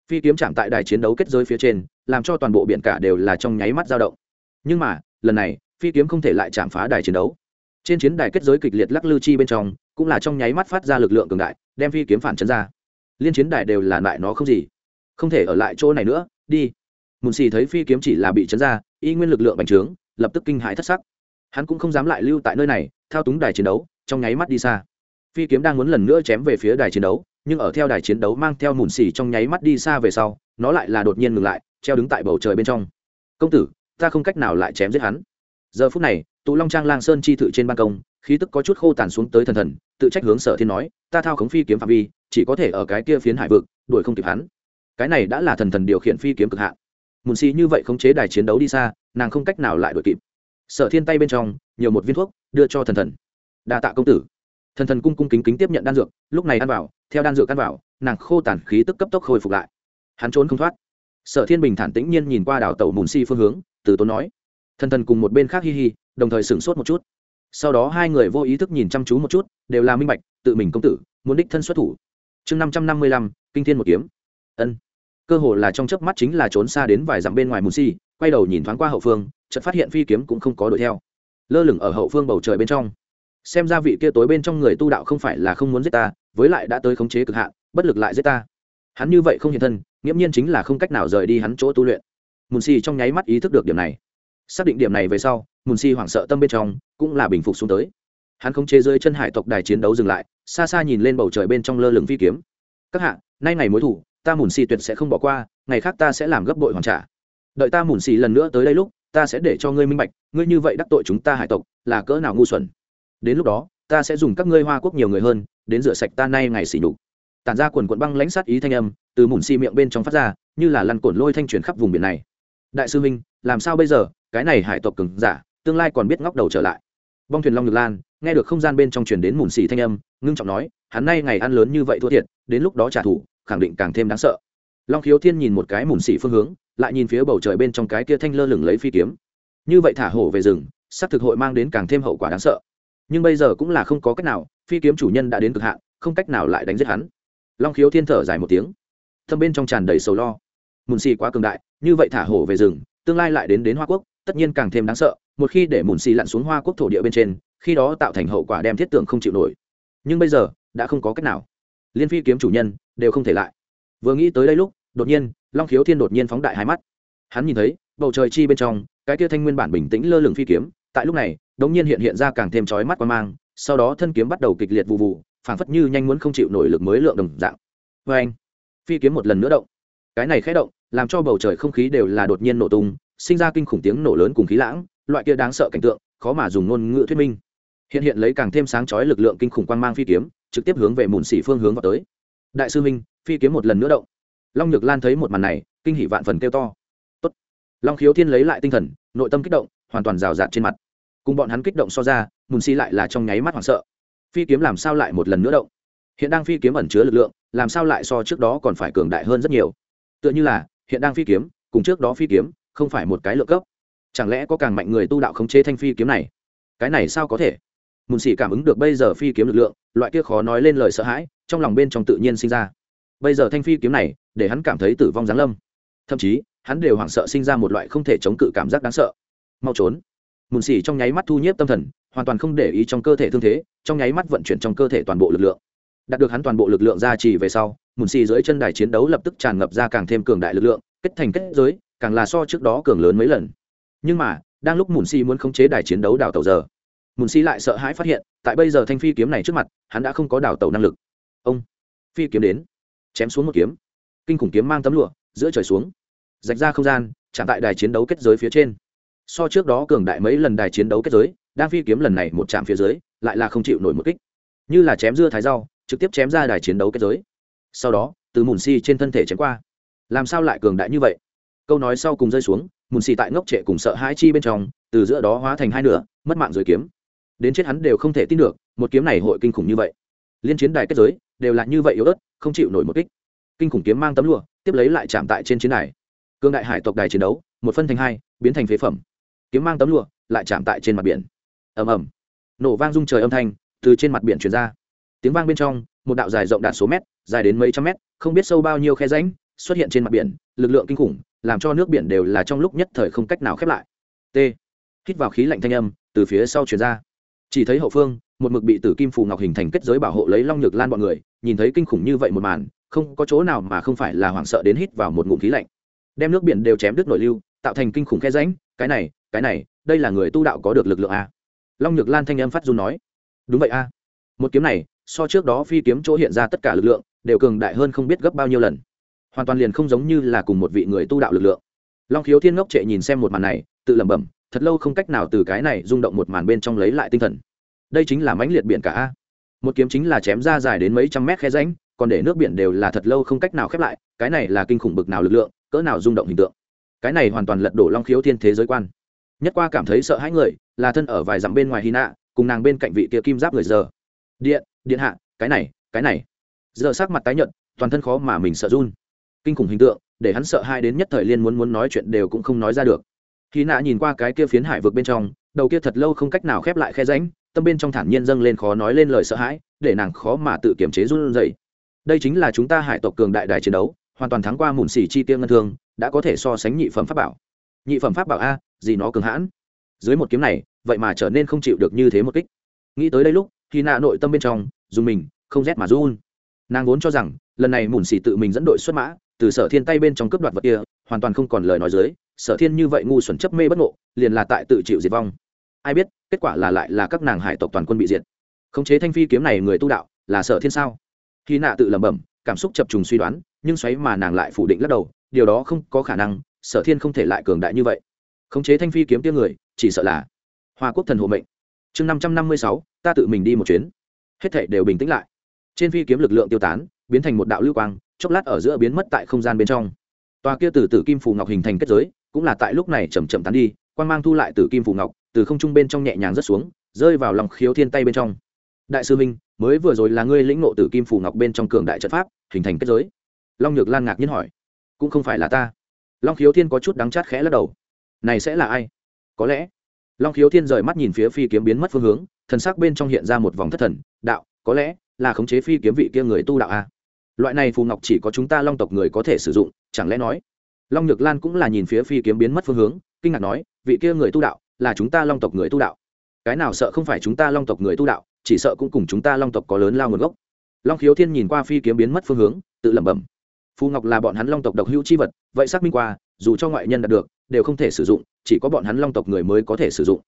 phi kiếm chạm tại đài chiến đấu kết giới phía trên làm cho toàn bộ biển cả đều là trong nháy mắt dao động. Nhưng mà lần này phi kiếm không thể lại chạm phá đài chiến đấu. Trên chiến đài kết giới kịch liệt lắc lư chi bên trong, cũng là trong nháy mắt phát ra lực lượng cường đại, đem phi kiếm phản chấn ra. Liên chiến đài đều là lại nó không gì. Không thể ở lại chỗ này nữa, đi. Mùn xì thấy phi kiếm chỉ là bị chấn ra, y nguyên lực lượng bành trướng, lập tức kinh hãi thất sắc. Hắn cũng không dám lại lưu tại nơi này, thao túng đài chiến đấu, trong nháy mắt đi xa. Phi kiếm đang muốn lần nữa chém về phía đài chiến đấu, nhưng ở theo đài chiến đấu mang theo mùn xì trong nháy mắt đi xa về sau, nó lại là đột nhiên ngừng lại, treo đứng tại bầu trời bên trong. Công tử, ta không cách nào lại chém giết hắn giờ phút này, tụ long trang lang sơn chi thự trên ban công, khí tức có chút khô tàn xuống tới thần thần, tự trách hướng sở thiên nói, ta thao khống phi kiếm phạm vi, chỉ có thể ở cái kia phiến hải vực, đuổi không kịp hắn. Cái này đã là thần thần điều khiển phi kiếm cực hạn. Mùn xì như vậy khống chế đài chiến đấu đi xa, nàng không cách nào lại đuổi kịp. Sở thiên tay bên trong, nhiều một viên thuốc, đưa cho thần thần. Đa tạ công tử. Thần thần cung cung kính kính tiếp nhận đan dược, lúc này ăn vào, theo đan dược ăn vào, nàng khô tàn khí tức cấp tốc khôi phục lại. Hắn trốn không thoát. Sở thiên bình thản tĩnh nhiên nhìn qua đảo tàu mùn xì phương hướng, từ tốn nói thần thần cùng một bên khác hi hi, đồng thời sửng sốt một chút. Sau đó hai người vô ý thức nhìn chăm chú một chút, đều là minh bạch, tự mình công tử, muốn đích thân xuất thủ. Chương năm trăm năm mươi lăm, kinh thiên một kiếm. Ân. Cơ hồ là trong chớp mắt chính là trốn xa đến vài dặm bên ngoài mùn si, quay đầu nhìn thoáng qua hậu phương, chợt phát hiện phi kiếm cũng không có đuổi theo. Lơ lửng ở hậu phương bầu trời bên trong. Xem ra vị kia tối bên trong người tu đạo không phải là không muốn giết ta, với lại đã tới khống chế cực hạn, bất lực lại giết ta. Hắn như vậy không hiện thân, nghiễm nhiên chính là không cách nào rời đi hắn chỗ tu luyện. Mùn si trong nháy mắt ý thức được điểm này xác định điểm này về sau, mùn si hoảng sợ tâm bên trong cũng là bình phục xuống tới. Hắn không chế dưới chân hải tộc đài chiến đấu dừng lại, xa xa nhìn lên bầu trời bên trong lơ lửng phi kiếm. Các hạ, nay ngày mối thủ, ta mùn si tuyệt sẽ không bỏ qua, ngày khác ta sẽ làm gấp bội hoàn trả. Đợi ta mùn xì lần nữa tới đây lúc, ta sẽ để cho ngươi minh bạch, ngươi như vậy đắc tội chúng ta hải tộc, là cỡ nào ngu xuẩn. Đến lúc đó, ta sẽ dùng các ngươi hoa quốc nhiều người hơn, đến rửa sạch ta nay ngày xỉ nhục. Tản ra quần quận băng lãnh sát ý thanh âm từ mùn xì miệng bên trong phát ra, như là lăn cổn lôi thanh truyền khắp vùng biển này. Đại sư minh làm sao bây giờ, cái này hải tộc cứng giả, tương lai còn biết ngóc đầu trở lại. Bong thuyền long ngược lan, nghe được không gian bên trong truyền đến mùn xì thanh âm, ngưng trọng nói, hắn nay ngày ăn lớn như vậy thua thiệt, đến lúc đó trả thù, khẳng định càng thêm đáng sợ. Long khiếu thiên nhìn một cái mùn xì phương hướng, lại nhìn phía bầu trời bên trong cái kia thanh lơ lửng lấy phi kiếm. Như vậy thả hổ về rừng, sắp thực hội mang đến càng thêm hậu quả đáng sợ. Nhưng bây giờ cũng là không có cách nào, phi kiếm chủ nhân đã đến cực hạn, không cách nào lại đánh giết hắn. Long khiếu thiên thở dài một tiếng. Thâm bên trong tràn đầy sầu lo. Mùn xì quá cường đại, như vậy thả hổ về rừng tương lai lại đến đến hoa quốc, tất nhiên càng thêm đáng sợ, một khi để mùn xì lặn xuống hoa quốc thổ địa bên trên, khi đó tạo thành hậu quả đem thiết tưởng không chịu nổi. Nhưng bây giờ, đã không có cách nào. Liên phi kiếm chủ nhân, đều không thể lại. Vừa nghĩ tới đây lúc, đột nhiên, long khiếu thiên đột nhiên phóng đại hai mắt. Hắn nhìn thấy, bầu trời chi bên trong, cái kia thanh nguyên bản bình tĩnh lơ lửng phi kiếm, tại lúc này, đống nhiên hiện hiện ra càng thêm chói mắt quan mang, sau đó thân kiếm bắt đầu kịch liệt vụ vụ phảng phất như nhanh muốn không chịu nổi lực mới lượng đồng dạng. Vê anh phi kiếm một lần nữa động. Cái này khẽ động làm cho bầu trời không khí đều là đột nhiên nổ tung, sinh ra kinh khủng tiếng nổ lớn cùng khí lãng, loại kia đáng sợ cảnh tượng, khó mà dùng ngôn ngữ thuyết minh. Hiện hiện lấy càng thêm sáng chói lực lượng kinh khủng quang mang phi kiếm, trực tiếp hướng về mùn xỉ phương hướng vào tới. Đại sư minh, phi kiếm một lần nữa động. Long nhược lan thấy một màn này, kinh hỷ vạn phần kêu to. Tốt. long khiếu thiên lấy lại tinh thần, nội tâm kích động, hoàn toàn rào rạt trên mặt. Cùng bọn hắn kích động so ra, mùn xỉ lại là trong nháy mắt hoảng sợ. Phi kiếm làm sao lại một lần nữa động? Hiện đang phi kiếm ẩn chứa lực lượng, làm sao lại so trước đó còn phải cường đại hơn rất nhiều? Tựa như là hiện đang phi kiếm, cùng trước đó phi kiếm, không phải một cái lượng cấp. Chẳng lẽ có càng mạnh người tu đạo khống chế thanh phi kiếm này? Cái này sao có thể? Mùn xỉ cảm ứng được bây giờ phi kiếm lực lượng, loại kia khó nói lên lời sợ hãi, trong lòng bên trong tự nhiên sinh ra. Bây giờ thanh phi kiếm này, để hắn cảm thấy tử vong giáng lâm. Thậm chí, hắn đều hoảng sợ sinh ra một loại không thể chống cự cảm giác đáng sợ. Mau trốn. Mùn xỉ trong nháy mắt thu nhiếp tâm thần, hoàn toàn không để ý trong cơ thể thương thế, trong nháy mắt vận chuyển trong cơ thể toàn bộ lực lượng. Đạt được hắn toàn bộ lực lượng ra trì về sau mùn xì dưới chân đài chiến đấu lập tức tràn ngập ra càng thêm cường đại lực lượng, kết thành kết giới, càng là so trước đó cường lớn mấy lần. Nhưng mà, đang lúc mùn xì muốn khống chế đài chiến đấu đào tàu giờ, mùn xì lại sợ hãi phát hiện, tại bây giờ thanh phi kiếm này trước mặt, hắn đã không có đào tẩu năng lực. Ông, phi kiếm đến, chém xuống một kiếm. Kinh khủng kiếm mang tấm lụa, giữa trời xuống. Rạch ra không gian, chạm tại đài chiến đấu kết giới phía trên. So trước đó cường đại mấy lần đài chiến đấu kết giới, đang phi kiếm lần này một chạm phía dưới, lại là không chịu nổi một kích. Như là chém dưa thái rau, trực tiếp chém ra đài chiến đấu kết giới sau đó, từ mùn xì trên thân thể chém qua. Làm sao lại cường đại như vậy? Câu nói sau cùng rơi xuống, mùn xì tại ngốc trệ cùng sợ hãi chi bên trong, từ giữa đó hóa thành hai nửa, mất mạng rồi kiếm. Đến chết hắn đều không thể tin được, một kiếm này hội kinh khủng như vậy. Liên chiến đài kết giới, đều là như vậy yếu ớt, không chịu nổi một kích. Kinh khủng kiếm mang tấm lụa, tiếp lấy lại chạm tại trên chiến đài. Cương đại hải tộc đài chiến đấu, một phân thành hai, biến thành phế phẩm. Kiếm mang tấm lụa, lại chạm tại trên mặt biển. Ầm ầm. Nổ vang rung trời âm thanh từ trên mặt biển truyền ra. Tiếng vang bên trong, một đạo dài rộng đạt số mét dài đến mấy trăm mét, không biết sâu bao nhiêu khe ránh xuất hiện trên mặt biển, lực lượng kinh khủng, làm cho nước biển đều là trong lúc nhất thời không cách nào khép lại. T. Hít vào khí lạnh thanh âm, từ phía sau truyền ra. Chỉ thấy hậu phương, một mực bị tử kim phù ngọc hình thành kết giới bảo hộ lấy long nhược lan bọn người, nhìn thấy kinh khủng như vậy một màn, không có chỗ nào mà không phải là hoảng sợ đến hít vào một ngụm khí lạnh. Đem nước biển đều chém đứt nội lưu, tạo thành kinh khủng khe ránh cái này cái này, đây là người tu đạo có được lực lượng a. Long nhược lan thanh âm phát du nói. Đúng vậy a. Một kiếm này, so trước đó phi kiếm chỗ hiện ra tất cả lực lượng đều cường đại hơn không biết gấp bao nhiêu lần. Hoàn toàn liền không giống như là cùng một vị người tu đạo lực lượng. Long khiếu thiên ngốc trệ nhìn xem một màn này, tự lẩm bẩm, thật lâu không cách nào từ cái này rung động một màn bên trong lấy lại tinh thần. Đây chính là mãnh liệt biển cả a. Một kiếm chính là chém ra dài đến mấy trăm mét khe ránh còn để nước biển đều là thật lâu không cách nào khép lại, cái này là kinh khủng bực nào lực lượng, cỡ nào rung động hình tượng. Cái này hoàn toàn lật đổ long khiếu thiên thế giới quan. Nhất qua cảm thấy sợ hãi người, là thân ở vài dặm bên ngoài hy nạ, cùng nàng bên cạnh vị kia kim giáp người giờ. Điện điện hạ, cái này cái này giờ sắc mặt tái nhợt, toàn thân khó mà mình sợ run. Kinh khủng hình tượng, để hắn sợ hai đến nhất thời liên muốn muốn nói chuyện đều cũng không nói ra được. Khi nạ nhìn qua cái kia phiến hải vực bên trong, đầu kia thật lâu không cách nào khép lại khe ránh tâm bên trong thản nhiên dâng lên khó nói lên lời sợ hãi, để nàng khó mà tự kiềm chế run dậy đây chính là chúng ta hải tộc cường đại đài chiến đấu, hoàn toàn thắng qua mùn xỉ chi tiêu ngân thương, đã có thể so sánh nhị phẩm pháp bảo. Nhị phẩm pháp bảo a, gì nó cường hãn. Dưới một kiếm này, vậy mà trở nên không chịu được như thế một kích. Nghĩ tới đây lúc, khi nạ nội tâm bên trong, dùng mình, không rét mà run nàng vốn cho rằng, lần này mùn xì tự mình dẫn đội xuất mã, từ sở thiên tay bên trong cướp đoạt vật kia, hoàn toàn không còn lời nói dưới, sở thiên như vậy ngu xuẩn chấp mê bất ngộ, liền là tại tự chịu diệt vong. Ai biết, kết quả là lại là các nàng hải tộc toàn quân bị diệt. Khống chế thanh phi kiếm này người tu đạo, là sở thiên sao? Khi nạ tự lẩm bẩm, cảm xúc chập trùng suy đoán, nhưng xoáy mà nàng lại phủ định lắc đầu, điều đó không có khả năng, sở thiên không thể lại cường đại như vậy. Khống chế thanh phi kiếm tiếng người, chỉ sợ là hoa quốc thần hộ mệnh. Chương năm trăm năm mươi sáu, ta tự mình đi một chuyến. Hết thể đều bình tĩnh lại trên phi kiếm lực lượng tiêu tán, biến thành một đạo lưu quang, chốc lát ở giữa biến mất tại không gian bên trong. Tòa kia từ tử kim phù ngọc hình thành kết giới, cũng là tại lúc này chầm chậm tán đi quan mang thu lại tử kim phù ngọc, từ không trung bên trong nhẹ nhàng rớt xuống, rơi vào lòng khiếu thiên tay bên trong. Đại sư minh, mới vừa rồi là ngươi lĩnh nộ tử kim phù ngọc bên trong cường đại trận pháp, hình thành kết giới. Long nhược lan ngạc nhiên hỏi. Cũng không phải là ta. Long khiếu thiên có chút đắng chát khẽ lắc đầu. Này sẽ là ai? Có lẽ. Long khiếu thiên rời mắt nhìn phía phi kiếm biến mất phương hướng, thần sắc bên trong hiện ra một vòng thất thần, đạo có lẽ là khống chế phi kiếm vị kia người tu đạo a. Loại này phù ngọc chỉ có chúng ta long tộc người có thể sử dụng, chẳng lẽ nói? Long nhược lan cũng là nhìn phía phi kiếm biến mất phương hướng, kinh ngạc nói, vị kia người tu đạo, là chúng ta long tộc người tu đạo. Cái nào sợ không phải chúng ta long tộc người tu đạo, chỉ sợ cũng cùng chúng ta long tộc có lớn lao nguồn gốc. Long khiếu thiên nhìn qua phi kiếm biến mất phương hướng, tự lẩm bẩm. Phù ngọc là bọn hắn long tộc độc hữu chi vật, vậy xác minh qua, dù cho ngoại nhân đạt được, đều không thể sử dụng, chỉ có bọn hắn long tộc người mới có thể sử dụng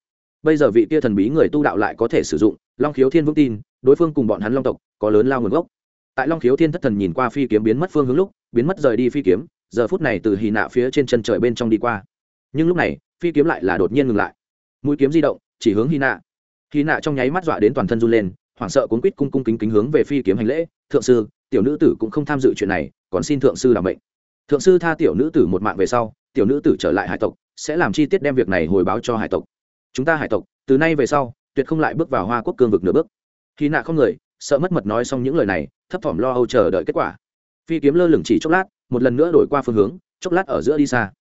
bây giờ vị kia thần bí người tu đạo lại có thể sử dụng, long khiếu thiên vững tin, đối phương cùng bọn hắn long tộc có lớn lao nguồn gốc. Tại long khiếu thiên thất thần nhìn qua phi kiếm biến mất phương hướng lúc, biến mất rời đi phi kiếm, giờ phút này từ hì nạ phía trên chân trời bên trong đi qua. Nhưng lúc này, phi kiếm lại là đột nhiên ngừng lại. Mũi kiếm di động, chỉ hướng hy nạ. Hy nạ trong nháy mắt dọa đến toàn thân run lên, hoảng sợ cuốn quýt cung cung kính kính hướng về phi kiếm hành lễ, thượng sư, tiểu nữ tử cũng không tham dự chuyện này, còn xin thượng sư làm mệnh. Thượng sư tha tiểu nữ tử một mạng về sau, tiểu nữ tử trở lại hải tộc, sẽ làm chi tiết đem việc này hồi báo cho hải tộc chúng ta hải tộc, từ nay về sau, tuyệt không lại bước vào hoa quốc cương vực nửa bước. Khi nạ không người, sợ mất mật nói xong những lời này, thấp thỏm lo âu chờ đợi kết quả. Phi kiếm lơ lửng chỉ chốc lát, một lần nữa đổi qua phương hướng, chốc lát ở giữa đi xa.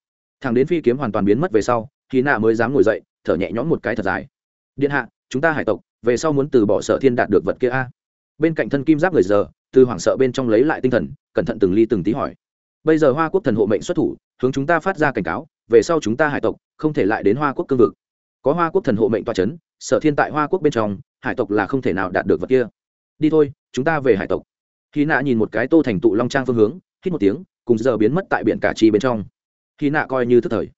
Thằng đến phi kiếm hoàn toàn biến mất về sau, khi nạ mới dám ngồi dậy, thở nhẹ nhõm một cái thật dài. Điện hạ, chúng ta hải tộc, về sau muốn từ bỏ sở thiên đạt được vật kia a? Bên cạnh thân kim giáp người giờ, từ hoảng sợ bên trong lấy lại tinh thần, cẩn thận từng ly từng tí hỏi. Bây giờ hoa quốc thần hộ mệnh xuất thủ, hướng chúng ta phát ra cảnh cáo, về sau chúng ta hải tộc, không thể lại đến hoa quốc cương vực có hoa quốc thần hộ mệnh toa c h ấ n sở thiên tại hoa quốc bên trong hải tộc là không thể nào đạt được vật kia. Đi thôi chúng ta về hải tộc. Khi nạ nhìn một cái tô thành tụ long trang phương hướng hít một tiếng cùng giờ biến mất tại biển cả chi bên trong. Khi nạ coi như thức thời.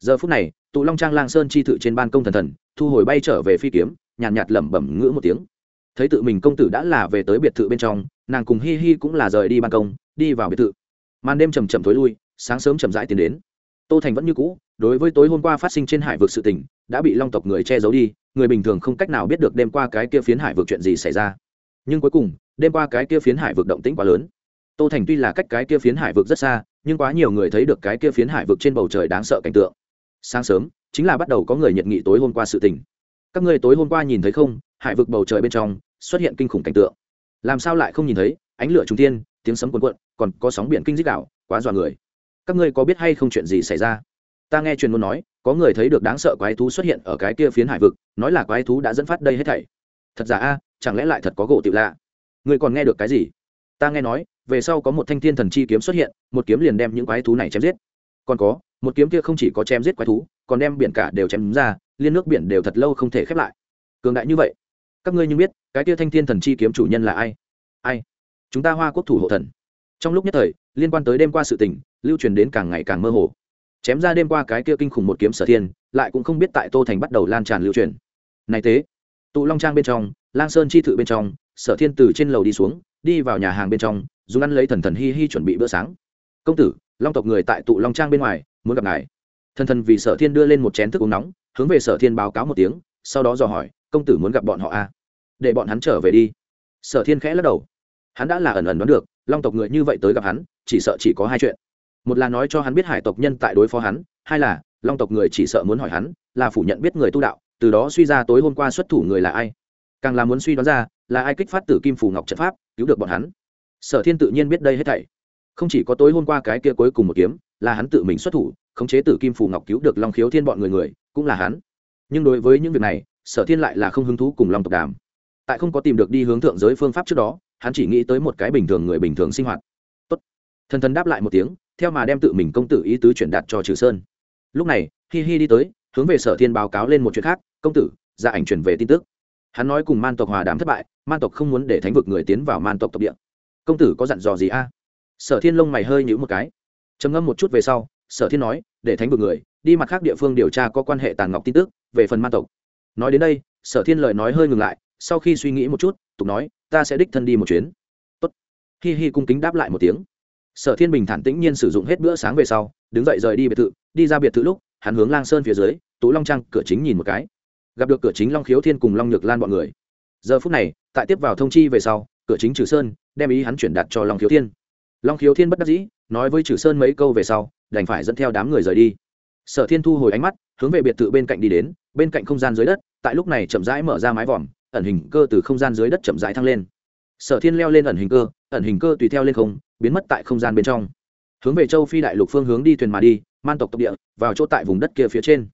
Giờ phút này tụ long trang lang sơn chi thự trên ban công thần thần thu hồi bay trở về phi kiếm nhàn nhạt, nhạt lẩm bẩm ngữ một tiếng. Thấy tự mình công tử đã là về tới biệt thự bên trong nàng cùng hi hi cũng là rời đi ban công đi vào biệt thự. Màn đêm chầm chậm tối lui sáng sớm chậm rãi tiến đến. Tô thành vẫn như cũ đối với tối hôm qua phát sinh trên hải vực sự tình đã bị long tộc người che giấu đi, người bình thường không cách nào biết được đêm qua cái kia phiến hải vực chuyện gì xảy ra. Nhưng cuối cùng, đêm qua cái kia phiến hải vực động tĩnh quá lớn. Tô thành tuy là cách cái kia phiến hải vực rất xa, nhưng quá nhiều người thấy được cái kia phiến hải vực trên bầu trời đáng sợ cảnh tượng. Sáng sớm, chính là bắt đầu có người nhận nghị tối hôm qua sự tình. Các ngươi tối hôm qua nhìn thấy không, hải vực bầu trời bên trong xuất hiện kinh khủng cảnh tượng. Làm sao lại không nhìn thấy? Ánh lửa trung tiên tiếng sấm cuồn cuộn, còn có sóng biển kinh dích đạo, quá dọa người. Các ngươi có biết hay không chuyện gì xảy ra? Ta nghe truyền ngôn nói, có người thấy được đáng sợ quái thú xuất hiện ở cái kia phiến hải vực, nói là quái thú đã dẫn phát đây hết thảy. Thật giả a, chẳng lẽ lại thật có gỗ tiểu lạ? Ngươi còn nghe được cái gì? Ta nghe nói, về sau có một thanh thiên thần chi kiếm xuất hiện, một kiếm liền đem những quái thú này chém giết. Còn có, một kiếm kia không chỉ có chém giết quái thú, còn đem biển cả đều chém ra, liên nước biển đều thật lâu không thể khép lại. Cường đại như vậy. Các ngươi như biết, cái kia thanh thiên thần chi kiếm chủ nhân là ai? Ai? Chúng ta hoa quốc thủ hộ thần. Trong lúc nhất thời, liên quan tới đêm qua sự tình, lưu truyền đến càng ngày càng mơ hồ chém ra đêm qua cái kia kinh khủng một kiếm sở thiên, lại cũng không biết tại tô thành bắt đầu lan tràn lưu truyền. Này thế, tụ long trang bên trong, lang sơn chi thự bên trong, sở thiên từ trên lầu đi xuống, đi vào nhà hàng bên trong, dùng ăn lấy thần thần hi hi chuẩn bị bữa sáng. Công tử, long tộc người tại tụ long trang bên ngoài, muốn gặp ngài. Thần thần vì sở thiên đưa lên một chén thức uống nóng, hướng về sở thiên báo cáo một tiếng, sau đó dò hỏi, công tử muốn gặp bọn họ a à? để bọn hắn trở về đi. Sở thiên khẽ lắc đầu. Hắn đã là ẩn ẩn đoán được, long tộc người như vậy tới gặp hắn, chỉ sợ chỉ có hai chuyện một là nói cho hắn biết hải tộc nhân tại đối phó hắn, hai là, long tộc người chỉ sợ muốn hỏi hắn, là phủ nhận biết người tu đạo, từ đó suy ra tối hôm qua xuất thủ người là ai. Càng là muốn suy đoán ra, là ai kích phát tử kim phù ngọc trận pháp, cứu được bọn hắn. Sở thiên tự nhiên biết đây hết thảy. Không chỉ có tối hôm qua cái kia cuối cùng một kiếm, là hắn tự mình xuất thủ, khống chế tử kim phù ngọc cứu được long khiếu thiên bọn người người, cũng là hắn. Nhưng đối với những việc này, sở thiên lại là không hứng thú cùng long tộc đàm. Tại không có tìm được đi hướng thượng giới phương pháp trước đó, hắn chỉ nghĩ tới một cái bình thường người bình thường sinh hoạt. Tốt. thần thần đáp lại một tiếng theo mà đem tự mình công tử ý tứ chuyển đạt cho trừ sơn. Lúc này, hi hi đi tới, hướng về sở thiên báo cáo lên một chuyện khác, công tử, ra ảnh chuyển về tin tức. Hắn nói cùng man tộc hòa đàm thất bại, man tộc không muốn để thánh vực người tiến vào man tộc tộc địa. Công tử có dặn dò gì a? Sở thiên lông mày hơi nhữ một cái. Trầm ngâm một chút về sau, sở thiên nói, để thánh vực người đi mặt khác địa phương điều tra có quan hệ tàn ngọc tin tức về phần man tộc. Nói đến đây, sở thiên lời nói hơi ngừng lại, sau khi suy nghĩ một chút, tục nói, ta sẽ đích thân đi một chuyến. Tốt. Hi hi cung kính đáp lại một tiếng sở thiên bình thản tĩnh nhiên sử dụng hết bữa sáng về sau, đứng dậy rời đi biệt thự. Đi ra biệt thự lúc, hắn hướng lang sơn phía dưới, tú long trang cửa chính nhìn một cái. Gặp được cửa chính long khiếu thiên cùng long nhược lan bọn người. Giờ phút này, tại tiếp vào thông chi về sau, cửa chính trừ sơn đem ý hắn chuyển đạt cho long khiếu thiên. Long khiếu thiên bất đắc dĩ, nói với trừ sơn mấy câu về sau, đành phải dẫn theo đám người rời đi. Sở thiên thu hồi ánh mắt, hướng về biệt thự bên cạnh đi đến, bên cạnh không gian dưới đất, tại lúc này chậm rãi mở ra mái vòm, ẩn hình cơ từ không gian dưới đất chậm rãi thăng lên sở thiên leo lên ẩn hình cơ, ẩn hình cơ tùy theo lên không, biến mất tại không gian bên trong. Hướng về châu phi đại lục phương hướng đi thuyền mà đi, man tộc tộc địa, vào chỗ tại vùng đất kia phía trên.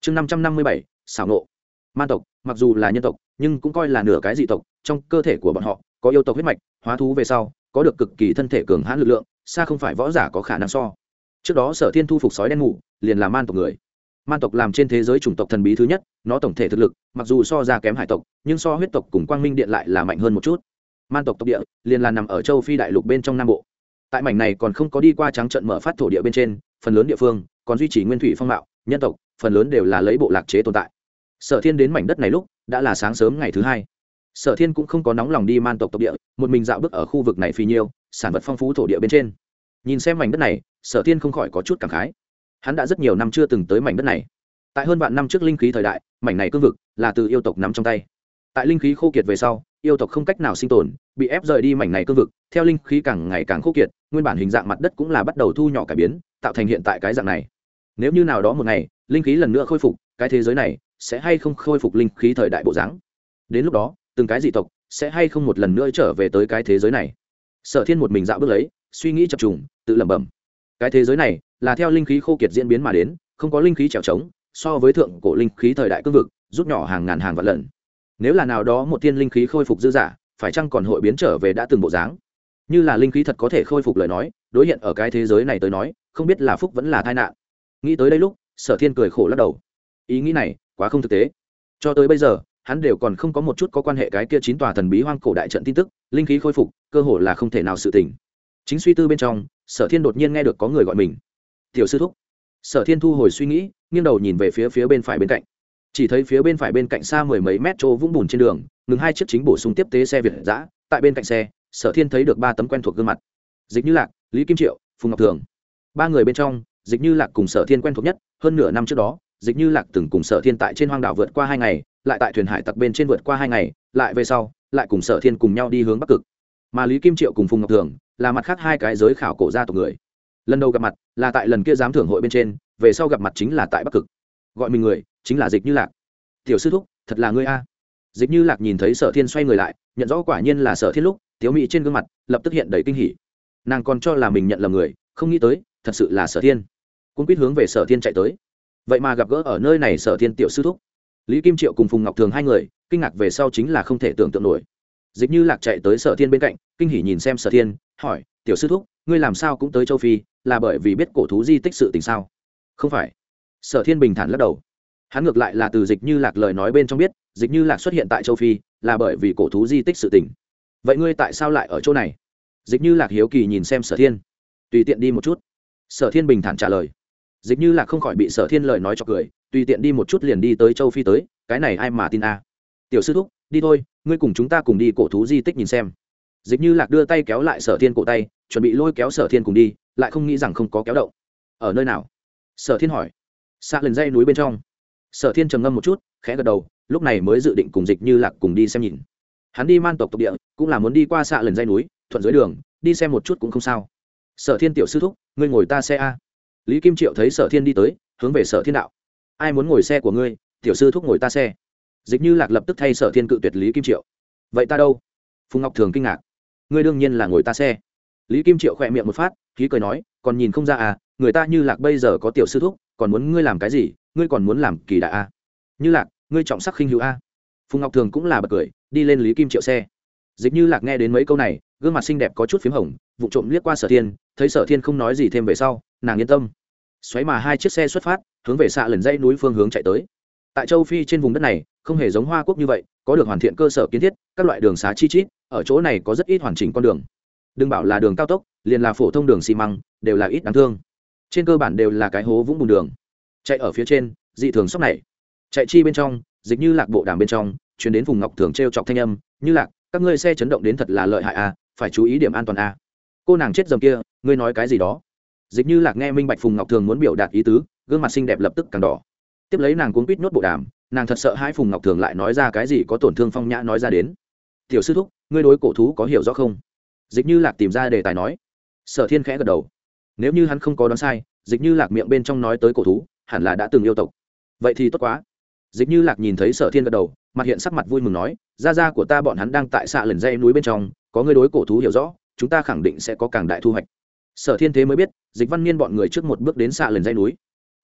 Chương năm trăm năm mươi bảy, xảo nộ. Man tộc, mặc dù là nhân tộc, nhưng cũng coi là nửa cái dị tộc, trong cơ thể của bọn họ, có yêu tộc huyết mạch, hóa thú về sau, có được cực kỳ thân thể cường hãn lực lượng, xa không phải võ giả có khả năng so. Trước đó sở thiên thu phục sói đen ngủ liền là man tộc người. Man tộc làm trên thế giới chủng tộc thần bí thứ nhất, nó tổng thể thực lực, mặc dù so ra kém hải tộc, nhưng so huyết tộc cùng quang minh điện lại là mạnh hơn một chút man tộc tộc địa, liền là nằm ở châu phi đại lục bên trong nam bộ. Tại mảnh này còn không có đi qua trắng trận mở phát thổ địa bên trên, phần lớn địa phương còn duy trì nguyên thủy phong mạo, nhân tộc, phần lớn đều là lấy bộ lạc chế tồn tại. Sở thiên đến mảnh đất này lúc, đã là sáng sớm ngày thứ hai. Sở thiên cũng không có nóng lòng đi man tộc tộc địa, một mình dạo bước ở khu vực này phi nhiêu, sản vật phong phú thổ địa bên trên. Nhìn xem mảnh đất này, sở thiên không khỏi có chút cảm khái. Hắn đã rất nhiều năm chưa từng tới mảnh đất này. Tại hơn vạn năm trước linh khí thời đại, mảnh này cương vực là từ yêu tộc nắm trong tay. Tại linh khí khô kiệt về sau yêu tộc không cách nào sinh tồn, bị ép rời đi mảnh này cương vực, theo linh khí càng ngày càng khô kiệt, nguyên bản hình dạng mặt đất cũng là bắt đầu thu nhỏ cải biến, tạo thành hiện tại cái dạng này. Nếu như nào đó một ngày, linh khí lần nữa khôi phục, cái thế giới này sẽ hay không khôi phục linh khí thời đại bộ dáng? Đến lúc đó, từng cái dị tộc sẽ hay không một lần nữa trở về tới cái thế giới này? Sở thiên một mình dạo bước lấy, suy nghĩ chập trùng, tự lẩm bẩm. Cái thế giới này là theo linh khí khô kiệt diễn biến mà đến, không có linh khí trèo trống, so với thượng cổ linh khí thời đại cương vực, rút nhỏ hàng ngàn hàng vạn lần nếu là nào đó một tiên linh khí khôi phục dư giả phải chăng còn hội biến trở về đã từng bộ dáng? Như là linh khí thật có thể khôi phục lời nói, đối hiện ở cái thế giới này tới nói, không biết là phúc vẫn là tai nạn. Nghĩ tới đây lúc, sở thiên cười khổ lắc đầu. Ý nghĩ này, quá không thực tế. Cho tới bây giờ, hắn đều còn không có một chút có quan hệ cái kia chín tòa thần bí hoang cổ đại trận tin tức, linh khí khôi phục, cơ hồ là không thể nào sự tỉnh chính suy tư bên trong, sở thiên đột nhiên nghe được có người gọi mình. Tiểu sư thúc. Sở thiên thu hồi suy nghĩ, nghiêng đầu nhìn về phía phía bên phải bên cạnh chỉ thấy phía bên phải bên cạnh xa mười mấy mét chỗ vũng bùn trên đường, ngừng hai chiếc chính bổ sung tiếp tế xe việt giã tại bên cạnh xe, sở thiên thấy được ba tấm quen thuộc gương mặt. Dịch như lạc, lý kim triệu, phùng ngọc thường. Ba người bên trong, dịch như lạc cùng sở thiên quen thuộc nhất, hơn nửa năm trước đó, dịch như lạc từng cùng sở thiên tại trên hoang đảo vượt qua hai ngày, lại tại thuyền hải tặc bên trên vượt qua hai ngày, lại về sau, lại cùng sở thiên cùng nhau đi hướng bắc cực. Mà lý kim triệu cùng phùng ngọc thường là mặt khác hai cái giới khảo cổ gia tộc người. Lần đầu gặp mặt là tại lần kia giám thưởng hội bên trên, về sau gặp mặt chính là tại bắc cực. Gọi mình người chính là dịch như lạc. Tiểu sư thúc, thật là ngươi a. Dịch như lạc nhìn thấy sở thiên xoay người lại, nhận rõ quả nhiên là sở thiên lúc, tiếu mỹ trên gương mặt lập tức hiện đầy kinh hỉ. Nàng còn cho là mình nhận lầm người, không nghĩ tới, thật sự là sở thiên. Cũng quyết hướng về sở thiên chạy tới. Vậy mà gặp gỡ ở nơi này sở thiên tiểu sư thúc. Lý kim triệu cùng phùng ngọc thường hai người, kinh ngạc về sau chính là không thể tưởng tượng nổi. Dịch như lạc chạy tới sở thiên bên cạnh, kinh hỉ nhìn xem sở thiên, hỏi, tiểu sư thúc, ngươi làm sao cũng tới châu phi, là bởi vì biết cổ thú di tích sự tình sao? Không phải. Sở thiên bình thản lắc đầu hắn ngược lại là từ dịch như lạc lời nói bên trong biết, dịch như lạc xuất hiện tại châu phi là bởi vì cổ thú di tích sự tình. Vậy ngươi tại sao lại ở chỗ này? Dịch như lạc hiếu kỳ nhìn xem sở thiên. Tùy tiện đi một chút. Sở thiên bình thản trả lời. Dịch như lạc không khỏi bị sở thiên lời nói cho cười, tùy tiện đi một chút liền đi tới châu phi tới, cái này ai mà tin a? Tiểu sư thúc, đi thôi, ngươi cùng chúng ta cùng đi cổ thú di tích nhìn xem. Dịch như lạc đưa tay kéo lại sở thiên cổ tay, chuẩn bị lôi kéo sở thiên cùng đi, lại không nghĩ rằng không có kéo động. Ở nơi nào? Sở thiên hỏi. Xa lần dây núi bên trong sở thiên trầm ngâm một chút, khẽ gật đầu, lúc này mới dự định cùng dịch như lạc cùng đi xem nhìn. Hắn đi man tộc tộc địa, cũng là muốn đi qua xạ lần dây núi, thuận dưới đường, đi xem một chút cũng không sao. Sở thiên tiểu sư thúc, ngươi ngồi ta xe a. Lý kim triệu thấy sở thiên đi tới, hướng về sở thiên đạo. Ai muốn ngồi xe của ngươi, tiểu sư thúc ngồi ta xe. Dịch như lạc lập tức thay sở thiên cự tuyệt lý kim triệu. Vậy ta đâu? Phùng ngọc thường kinh ngạc. Ngươi đương nhiên là ngồi ta xe. Lý kim triệu khỏe miệng một phát, khí cười nói, còn nhìn không ra à người ta như lạc bây giờ có tiểu sư thúc, còn muốn ngươi làm cái gì? Ngươi còn muốn làm kỳ đại a? À? như lạc, ngươi trọng sắc khinh hữu a. Phùng ngọc thường cũng là bật cười, đi lên lý kim triệu xe. Dịch như lạc nghe đến mấy câu này, gương mặt xinh đẹp có chút p h í m hồng, vụ trộm liếc qua sở thiên, thấy sở thiên không nói gì thêm về sau, nàng yên tâm. Xoáy mà hai chiếc xe xuất phát, hướng về xạ lần dãy núi phương hướng chạy tới. Tại châu phi trên vùng đất này, không hề giống hoa quốc như vậy, có được hoàn thiện cơ sở kiến thiết, các loại đường xá chi chít, ở chỗ này có rất ít hoàn chỉnh con đường. Đừng bảo là đường cao tốc, liền là phổ thông đường xi măng, đều là ít đáng thương. Trên cơ bản đều là cái hố vũng bùn đường chạy ở phía trên, dị thường sốc này. Chạy chi bên trong, dịch như lạc bộ đàm bên trong chuyển đến vùng ngọc thường t r e o chọc thanh âm, như lạc, các ngươi xe chấn động đến thật là lợi hại à phải chú ý điểm an toàn à. Cô nàng chết dầm kia, ngươi nói cái gì đó? Dịch như lạc nghe minh bạch phùng ngọc thường muốn biểu đạt ý tứ, gương mặt xinh đẹp lập tức càng đỏ. Tiếp lấy nàng cuốn quýt nốt bộ đàm, nàng thật sợ hai phùng ngọc thường lại nói ra cái gì có tổn thương phong nhã nói ra đến. Tiểu sư thúc, ngươi đối cổ thú có hiểu rõ không? Dịch như lạc tìm ra đề tài nói. Sở thiên khẽ gật đầu. Nếu như hắn không có đoán sai, dịch như lạc miệng bên trong nói tới cổ thú hẳn là đã từng yêu tộc. Vậy thì tốt quá. Dịch như lạc nhìn thấy sở thiên gật đầu, mặt hiện sắc mặt vui mừng nói, gia gia của ta bọn hắn đang tại xạ lần dây núi bên trong, có người đối cổ thú hiểu rõ, chúng ta khẳng định sẽ có càng đại thu hoạch. Sở thiên thế mới biết, dịch văn niên bọn người trước một bước đến xạ lần dây núi.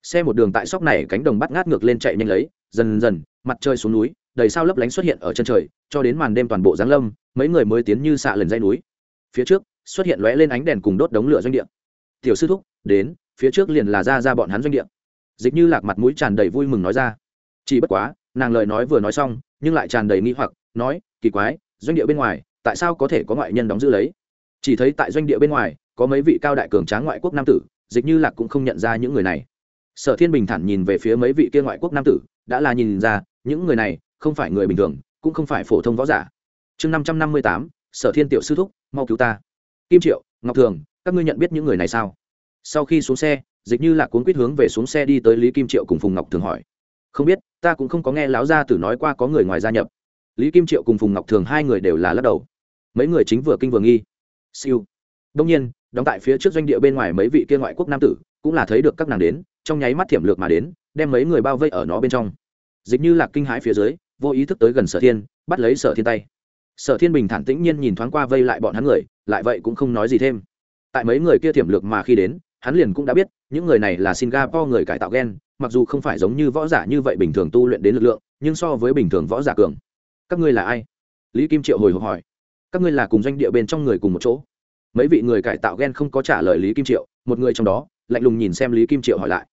Xe một đường tại sóc này cánh đồng bắt ngát ngược lên chạy nhanh lấy, dần dần, mặt trời xuống núi, đầy sao lấp lánh xuất hiện ở chân trời, cho đến màn đêm toàn bộ giáng lâm, mấy người mới tiến như xạ lần dây núi. Phía trước, xuất hiện lóe lên ánh đèn cùng đốt đống lửa doanh địa. Tiểu sư thúc, đến, phía trước liền là ra ra bọn hắn doanh địa dịch như lạc mặt mũi tràn đầy vui mừng nói ra. Chỉ bất quá, nàng lời nói vừa nói xong, nhưng lại tràn đầy nghi hoặc, nói, kỳ quái, doanh địa bên ngoài, tại sao có thể có ngoại nhân đóng giữ lấy? Chỉ thấy tại doanh địa bên ngoài, có mấy vị cao đại cường tráng ngoại quốc nam tử, dịch như lạc cũng không nhận ra những người này. Sở thiên bình thản nhìn về phía mấy vị kia ngoại quốc nam tử, đã là nhìn ra, những người này không phải người bình thường, cũng không phải phổ thông võ giả. Chương năm trăm năm mươi tám, sở thiên tiểu sư thúc, mau cứu ta. Kim triệu, ngọc thường, các ngươi nhận biết những người này sao? Sau khi xuống xe dịch như là cuốn quýt hướng về xuống xe đi tới lý kim triệu cùng phùng ngọc thường hỏi. Không biết, ta cũng không có nghe láo gia tử nói qua có người ngoài gia nhập. Lý kim triệu cùng phùng ngọc thường hai người đều là lắc đầu. Mấy người chính vừa kinh vừa nghi. Siêu. Đông nhiên, đóng tại phía trước doanh địa bên ngoài mấy vị kia ngoại quốc nam tử, cũng là thấy được các nàng đến, trong nháy mắt thiểm lược mà đến, đem mấy người bao vây ở nó bên trong. Dịch như là kinh hãi phía dưới, vô ý thức tới gần sở thiên, bắt lấy sở thiên tay. Sở thiên bình thản tĩnh nhiên nhìn thoáng qua vây lại bọn hắn người, lại vậy cũng không nói gì thêm. Tại mấy người kia thiểm lược mà khi đến hắn liền cũng đã biết, những người này là singapore người cải tạo g e n mặc dù không phải giống như võ giả như vậy bình thường tu luyện đến lực lượng, nhưng so với bình thường võ giả cường. Các ngươi là ai? Lý kim triệu hồi hộp hỏi. Các ngươi là cùng doanh địa bên trong người cùng một chỗ. Mấy vị người cải tạo g e n không có trả lời lý kim triệu, một người trong đó, lạnh lùng nhìn xem lý kim triệu hỏi lại.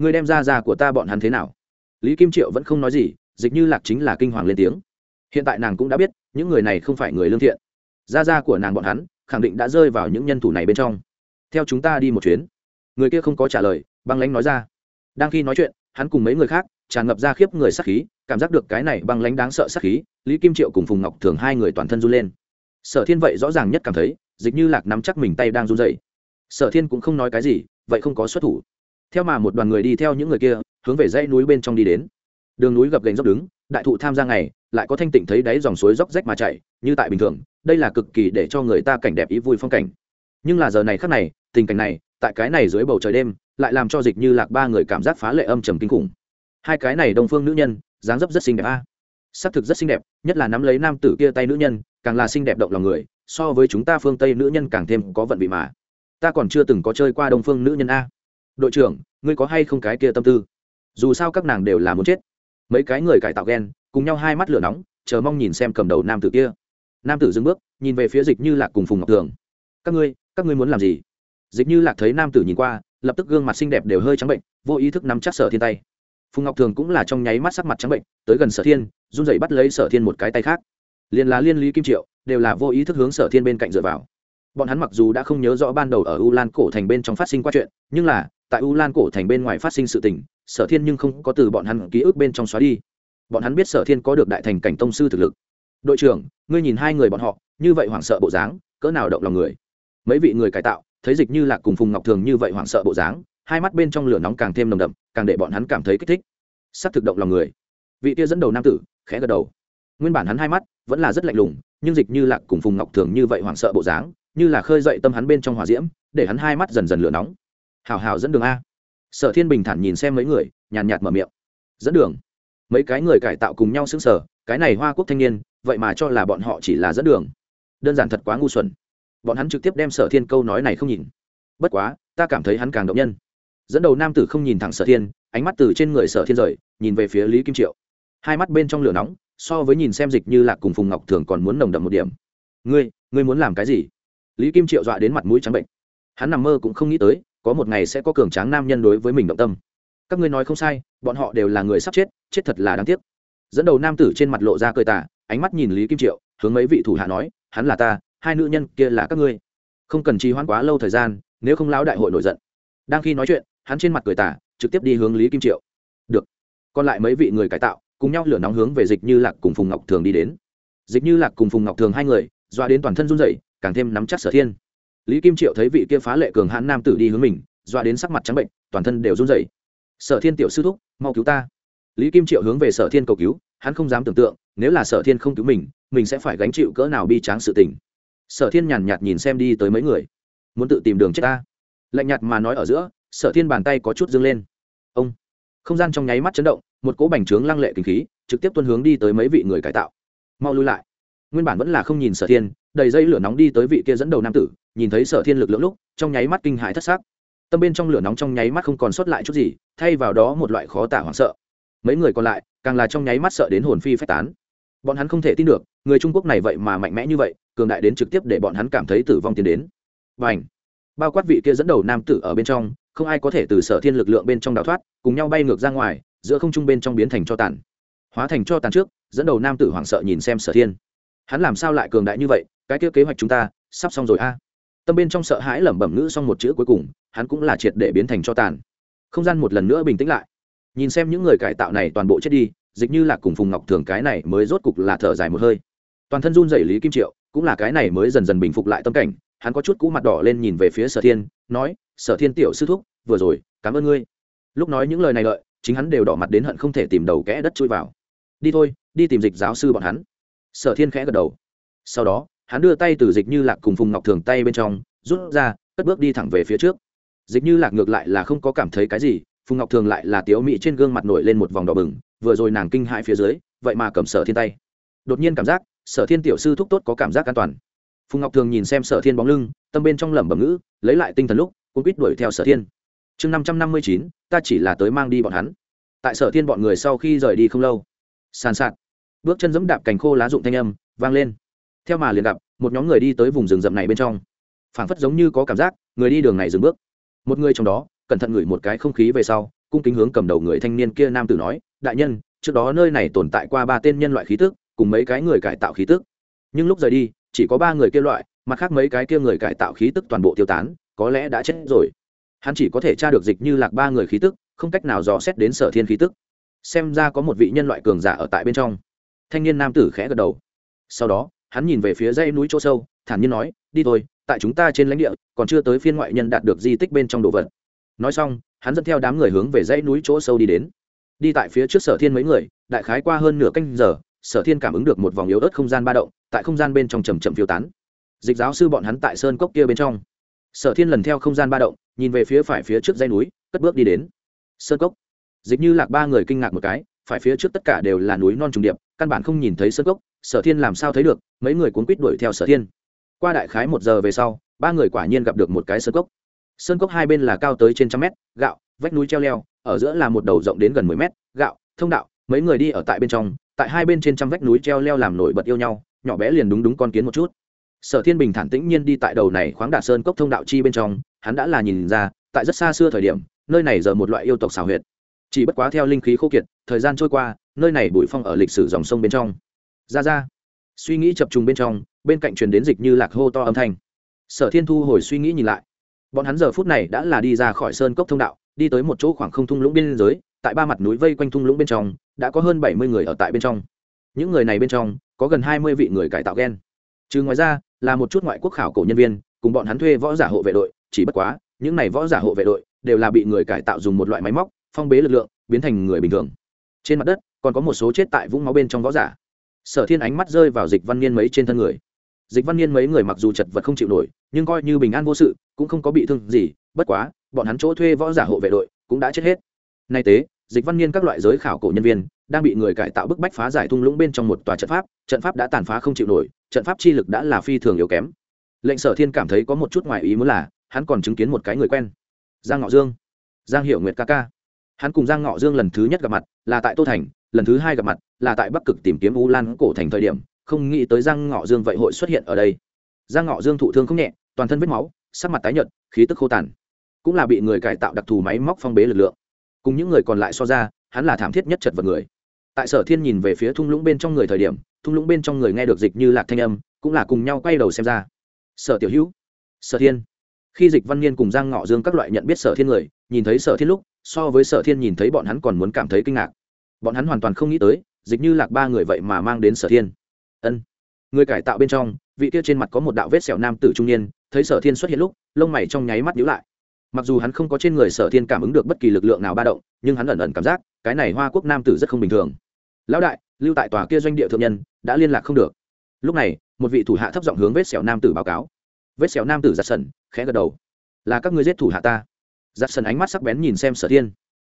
Người đem ra ra của ta bọn hắn thế nào? Lý kim triệu vẫn không nói gì, dịch như lạc chính là kinh hoàng lên tiếng. Hiện tại nàng cũng đã biết, những người này không phải người lương thiện. Gia gia của nàng bọn hắn, khẳng định đã rơi vào những nhân thủ này bên trong. Theo chúng ta đi một chuyến người kia không có trả lời, băng lãnh nói ra. Đang khi nói chuyện, hắn cùng mấy người khác, tràn ngập ra khiếp người sát khí, cảm giác được cái này băng lãnh đáng sợ sát khí, lý kim triệu cùng phùng ngọc thường hai người toàn thân run lên. Sở thiên vậy rõ ràng nhất cảm thấy, dịch như lạc nắm chắc mình tay đang run dậy sở thiên cũng không nói cái gì, vậy không có xuất thủ. Theo mà một đoàn người đi theo những người kia, hướng về dãy núi bên trong đi đến. Đường núi gập gành dốc đứng, đại thụ tham gia ngày, lại có thanh tịnh thấy đáy dòng suối dốc rách mà chạy như tại bình thường, đây là cực kỳ để cho người ta cảnh đẹp ý vui phong cảnh. Nhưng là giờ này khắc này tình cảnh này, tại cái này dưới bầu trời đêm, lại làm cho dịch như lạc ba người cảm giác phá lệ âm trầm kinh khủng. Hai cái này đông phương nữ nhân, dáng dấp rất xinh đẹp a. À. xác thực rất xinh đẹp, nhất là nắm lấy nam tử kia tay nữ nhân, càng là xinh đẹp động lòng người, so với chúng ta phương tây nữ nhân càng thêm có vận vị mà. Ta còn chưa từng có chơi qua đông phương nữ nhân a. Đội trưởng, ngươi có hay không cái kia tâm tư? Dù sao các nàng đều là muốn chết. Mấy cái người cải tạo ghen, cùng nhau hai mắt lửa nóng, chờ mong nhìn xem cầm đầu nam tử kia. Nam tử dừng bước, nhìn về phía dịch như lạc cùng phùng ngọc tường các ngươi các ngươi muốn làm gì? Dịch như lạc thấy nam tử nhìn qua, lập tức gương mặt xinh đẹp đều hơi trắng bệnh, vô ý thức nắm chắc sở thiên tay. Phùng ngọc thường cũng là trong nháy mắt sắc mặt trắng bệnh, tới gần sở thiên, run dậy bắt lấy sở thiên một cái tay khác. Liền là liên lý kim triệu đều là vô ý thức hướng sở thiên bên cạnh dựa vào. Bọn hắn mặc dù đã không nhớ rõ ban đầu ở u lan cổ thành bên trong phát sinh qua chuyện, nhưng là, tại u lan cổ thành bên ngoài phát sinh sự tình, sở thiên nhưng không có từ bọn hắn ký ức bên trong xóa đi. Bọn hắn biết sở thiên có được đại thành cảnh tông sư thực lực. Đội trưởng, ngươi nhìn hai người bọn họ, như vậy hoảng sợ bộ dáng, cỡ nào động lòng người? Mấy vị người cải tạo thấy dịch như lạc cùng phùng ngọc thường như vậy hoảng sợ bộ dáng, hai mắt bên trong lửa nóng càng thêm nồng đậm, càng để bọn hắn cảm thấy kích thích. Sắc thực động lòng người. Vị tia dẫn đầu nam tử, khẽ gật đầu. Nguyên bản hắn hai mắt vẫn là rất lạnh lùng, nhưng dịch như lạc cùng phùng ngọc thường như vậy hoảng sợ bộ dáng, như là khơi dậy tâm hắn bên trong hòa diễm, để hắn hai mắt dần dần lửa nóng. Hào hào dẫn đường a. Sở thiên bình thản nhìn xem mấy người, nhàn nhạt mở miệng. Dẫn đường. Mấy cái người cải tạo cùng nhau xứng sở cái này hoa quốc thanh niên, vậy mà cho là bọn họ chỉ là dẫn đường. Đơn giản thật quá ngu xuẩn bọn hắn trực tiếp đem sở thiên câu nói này không nhìn. Bất quá, ta cảm thấy hắn càng động nhân. Dẫn đầu nam tử không nhìn thẳng sở thiên, ánh mắt từ trên người sở thiên rời, nhìn về phía lý kim triệu. Hai mắt bên trong lửa nóng, so với nhìn xem dịch như lạc cùng phùng ngọc thường còn muốn nồng đậm một điểm. Ngươi ngươi muốn làm cái gì? Lý kim triệu dọa đến mặt mũi trắng bệnh. Hắn nằm mơ cũng không nghĩ tới, có một ngày sẽ có cường tráng nam nhân đối với mình động tâm. Các ngươi nói không sai, bọn họ đều là người sắp chết chết thật là đáng tiếc. Dẫn đầu nam tử trên mặt lộ ra cười tả ánh mắt nhìn lý kim triệu, hướng mấy vị thủ hạ nói, hắn là ta hai nữ nhân kia là các ngươi. Không cần trì hoãn quá lâu thời gian, nếu không lão đại hội nổi giận. Đang khi nói chuyện, hắn trên mặt cười tả trực tiếp đi hướng lý kim triệu. Được, còn lại mấy vị người cải tạo, cùng nhau lửa nóng hướng về dịch như lạc cùng phùng ngọc thường đi đến. Dịch như lạc cùng phùng ngọc thường hai người, doa đến toàn thân run rẩy, càng thêm nắm chắc sở thiên. Lý kim triệu thấy vị kia phá lệ cường hãn nam tử đi hướng mình, doa đến sắc mặt trắng bệnh, toàn thân đều run rẩy. Sở thiên tiểu sư thúc, mau cứu ta. Lý kim triệu hướng về sở thiên cầu cứu, hắn không dám tưởng tượng, nếu là sở thiên không cứu mình mình sẽ phải gánh chịu cỡ nào bi tráng sự tình sở thiên nhàn nhạt nhìn xem đi tới mấy người. Muốn tự tìm đường chết ta? Lạnh nhạt mà nói ở giữa, sở thiên bàn tay có chút dâng lên. Ông. Không gian trong nháy mắt chấn động, một cỗ bành trướng lăng lệ kinh khí, trực tiếp tuân hướng đi tới mấy vị người cải tạo. Mau lui lại. Nguyên bản vẫn là không nhìn sở thiên, đầy dây lửa nóng đi tới vị kia dẫn đầu nam tử, nhìn thấy sở thiên lực lượng lúc, trong nháy mắt kinh hãi thất xác tâm bên trong lửa nóng trong nháy mắt không còn sót lại chút gì, thay vào đó một loại khó tả hoảng sợ. Mấy người còn lại, càng là trong nháy mắt sợ đến hồn phi phách tán bọn hắn không thể tin được, người trung quốc này vậy mà mạnh mẽ như vậy, cường đại đến trực tiếp để bọn hắn cảm thấy tử vong tiến đến. Và ảnh bao quát vị kia dẫn đầu nam tử ở bên trong, không ai có thể từ sở thiên lực lượng bên trong đào thoát, cùng nhau bay ngược ra ngoài, giữa không trung bên trong biến thành cho tàn. Hóa thành cho tàn trước, dẫn đầu nam tử hoảng sợ nhìn xem sở thiên. Hắn làm sao lại cường đại như vậy, cái kia kế hoạch chúng ta, sắp xong rồi a. Tâm bên trong sợ hãi lẩm bẩm ngữ xong một chữ cuối cùng, hắn cũng là triệt để biến thành cho tàn. Không gian một lần nữa bình tĩnh lại. Nhìn xem những người cải tạo này toàn bộ chết đi dịch như là cùng phùng ngọc thường cái này mới rốt cục là thở dài một hơi. Toàn thân run dày lý kim triệu, cũng là cái này mới dần dần bình phục lại tâm cảnh, hắn có chút cũ mặt đỏ lên nhìn về phía sở thiên, nói, sở thiên tiểu sư thúc, vừa rồi, cảm ơn ngươi. Lúc nói những lời này lợi, chính hắn đều đỏ mặt đến hận không thể tìm đầu kẽ đất chui vào. Đi thôi, đi tìm dịch giáo sư bọn hắn. Sở thiên khẽ gật đầu. Sau đó, hắn đưa tay từ dịch như lạc cùng phùng ngọc thường tay bên trong, rút ra, cất bước đi thẳng về phía trước. Dịch như lạc ngược lại là không có cảm thấy cái gì, phùng ngọc thường lại là tiếu mị trên gương mặt nổi lên một vòng đỏ bừng vừa rồi nàng kinh hãi phía dưới, vậy mà cầm sở thiên tay. Đột nhiên cảm giác, sở thiên tiểu sư thúc tốt có cảm giác an toàn. Phùng ngọc thường nhìn xem sở thiên bóng lưng, tâm bên trong lẩm bẩm ngữ, lấy lại tinh thần lúc, cũng quýt đuổi theo sở thiên. Chương năm trăm năm mươi chín, ta chỉ là tới mang đi bọn hắn. Tại sở thiên bọn người sau khi rời đi không lâu, sàn sạt, bước chân dẫm đạp cành khô lá rụng thanh âm, vang lên. Theo mà liền gặp, một nhóm người đi tới vùng rừng rậm này bên trong. Phảng phất giống như có cảm giác, người đi đường này dừng bước. Một người trong đó, cẩn thận ngửi một cái không khí về sau, cung kính hướng cầm đầu người thanh niên kia nam tử nói đại nhân, trước đó nơi này tồn tại qua ba tên nhân loại khí tức, cùng mấy cái người cải tạo khí tức. Nhưng lúc rời đi, chỉ có ba người kia loại, mặt khác mấy cái kia người cải tạo khí tức toàn bộ tiêu tán, có lẽ đã chết rồi. Hắn chỉ có thể tra được dịch như lạc ba người khí tức, không cách nào dò xét đến sở thiên khí tức. Xem ra có một vị nhân loại cường giả ở tại bên trong. Thanh niên nam tử khẽ gật đầu. Sau đó, hắn nhìn về phía dãy núi chỗ sâu, thản nhiên nói, đi thôi, tại chúng ta trên lãnh địa, còn chưa tới phiên ngoại nhân đạt được di tích bên trong đồ vật. Nói xong, hắn dẫn theo đám người hướng về dãy núi chỗ sâu đi đến đi tại phía trước sở thiên mấy người, đại khái qua hơn nửa canh giờ, sở thiên cảm ứng được một vòng yếu ớt không gian ba động, tại không gian bên trong chầm chậm phiêu tán. Dịch giáo sư bọn hắn tại sơn cốc kia bên trong. Sở thiên lần theo không gian ba động, nhìn về phía phải phía trước dây núi, cất bước đi đến. Sơn cốc. Dịch như lạc ba người kinh ngạc một cái, phải phía trước tất cả đều là núi non trùng điệp, căn bản không nhìn thấy sơn cốc, sở thiên làm sao thấy được, mấy người cuốn quýt đuổi theo sở thiên. Qua đại khái một giờ về sau, ba người quả nhiên gặp được một cái sơn cốc. Sơn cốc hai bên là cao tới trên trăm mét, gạo vách núi treo leo, ở giữa là một đầu rộng đến gần mười mét, gạo, thông đạo, mấy người đi ở tại bên trong, tại hai bên trên trăm vách núi treo leo làm nổi bật yêu nhau, nhỏ bé liền đúng đúng con kiến một chút. Sở thiên bình thản tĩnh nhiên đi tại đầu này khoáng đà sơn cốc thông đạo chi bên trong, hắn đã là nhìn ra, tại rất xa xưa thời điểm, nơi này giờ một loại yêu tộc xào huyệt. Chỉ bất quá theo linh khí khô kiệt, thời gian trôi qua, nơi này bụi phong ở lịch sử dòng sông bên trong. Ra ra. Suy nghĩ chập trùng bên trong, bên cạnh truyền đến dịch như lạc hô to âm thanh. Sở thiên thu hồi suy nghĩ nhìn lại. Bọn hắn giờ phút này đã là đi ra khỏi sơn cốc thông đạo đi tới một chỗ khoảng không thung lũng biên giới, tại ba mặt núi vây quanh thung lũng bên trong, đã có hơn bảy mươi người ở tại bên trong. Những người này bên trong, có gần hai mươi vị người cải tạo gen. Trừ ngoài ra, là một chút ngoại quốc khảo cổ nhân viên, cùng bọn hắn thuê võ giả hộ vệ đội, chỉ bất quá, những này võ giả hộ vệ đội đều là bị người cải tạo dùng một loại máy móc, phong bế lực lượng, biến thành người bình thường. Trên mặt đất, còn có một số chết tại vũng máu bên trong võ giả. Sở thiên ánh mắt rơi vào dịch văn niên mấy trên thân người. Dịch văn niên mấy người mặc dù chật vật không chịu nổi, nhưng coi như bình an vô sự, cũng không có bị thương gì, bất quá bọn hắn chỗ thuê võ giả hộ vệ đội cũng đã chết hết. Nay tế, dịch văn niên các loại giới khảo cổ nhân viên đang bị người cải tạo bức bách phá giải thung lũng bên trong một tòa trận pháp trận pháp đã tàn phá không chịu nổi, trận pháp chi lực đã là phi thường yếu kém. Lệnh sở thiên cảm thấy có một chút ngoài ý muốn là, hắn còn chứng kiến một cái người quen. Giang ngọ dương. Giang hiệu nguyệt ca ca. Hắn cùng giang ngọ dương lần thứ nhất gặp mặt, là tại tô thành, lần thứ hai gặp mặt, là tại bắc cực tìm kiếm u lan cổ thành thời điểm, không nghĩ tới giang ngọ dương vậy hội xuất hiện ở đây. Giang ngọ dương thụ thương không nhẹ, toàn thân vết máu, sắc mặt tái nhợt, khí tức khô tàn cũng là bị người cải tạo đặc thù máy móc phong bế lực lượng. Cùng những người còn lại so ra, hắn là thảm thiết nhất chật vật người. Tại sở thiên nhìn về phía thung lũng bên trong người thời điểm, thung lũng bên trong người nghe được dịch như lạc thanh âm, cũng là cùng nhau quay đầu xem ra. Sở tiểu hữu, sở thiên. Khi dịch văn niên cùng giang ngọ dương các loại nhận biết sở thiên người, nhìn thấy sở thiên lúc, so với sở thiên nhìn thấy bọn hắn còn muốn cảm thấy kinh ngạc. Bọn hắn hoàn toàn không nghĩ tới, dịch như lạc ba người vậy mà mang đến sở thiên. Ân. Người cải tạo bên trong, vị kia trên mặt có một đạo vết sẹo nam tử trung niên, thấy sở thiên xuất hiện lúc, lông mày trong nháy mắt nhíu lại mặc dù hắn không có trên người sở thiên cảm ứng được bất kỳ lực lượng nào ba động, nhưng hắn ẩn ẩn cảm giác, cái này hoa quốc nam tử rất không bình thường. Lão đại, lưu tại tòa kia doanh địa thượng nhân, đã liên lạc không được. Lúc này, một vị thủ hạ thấp giọng hướng vết sẹo nam tử báo cáo. Vết sẹo nam tử giặt sần, khẽ gật đầu. Là các ngươi giết thủ hạ ta. Giặt sần ánh mắt sắc bén nhìn xem sở thiên.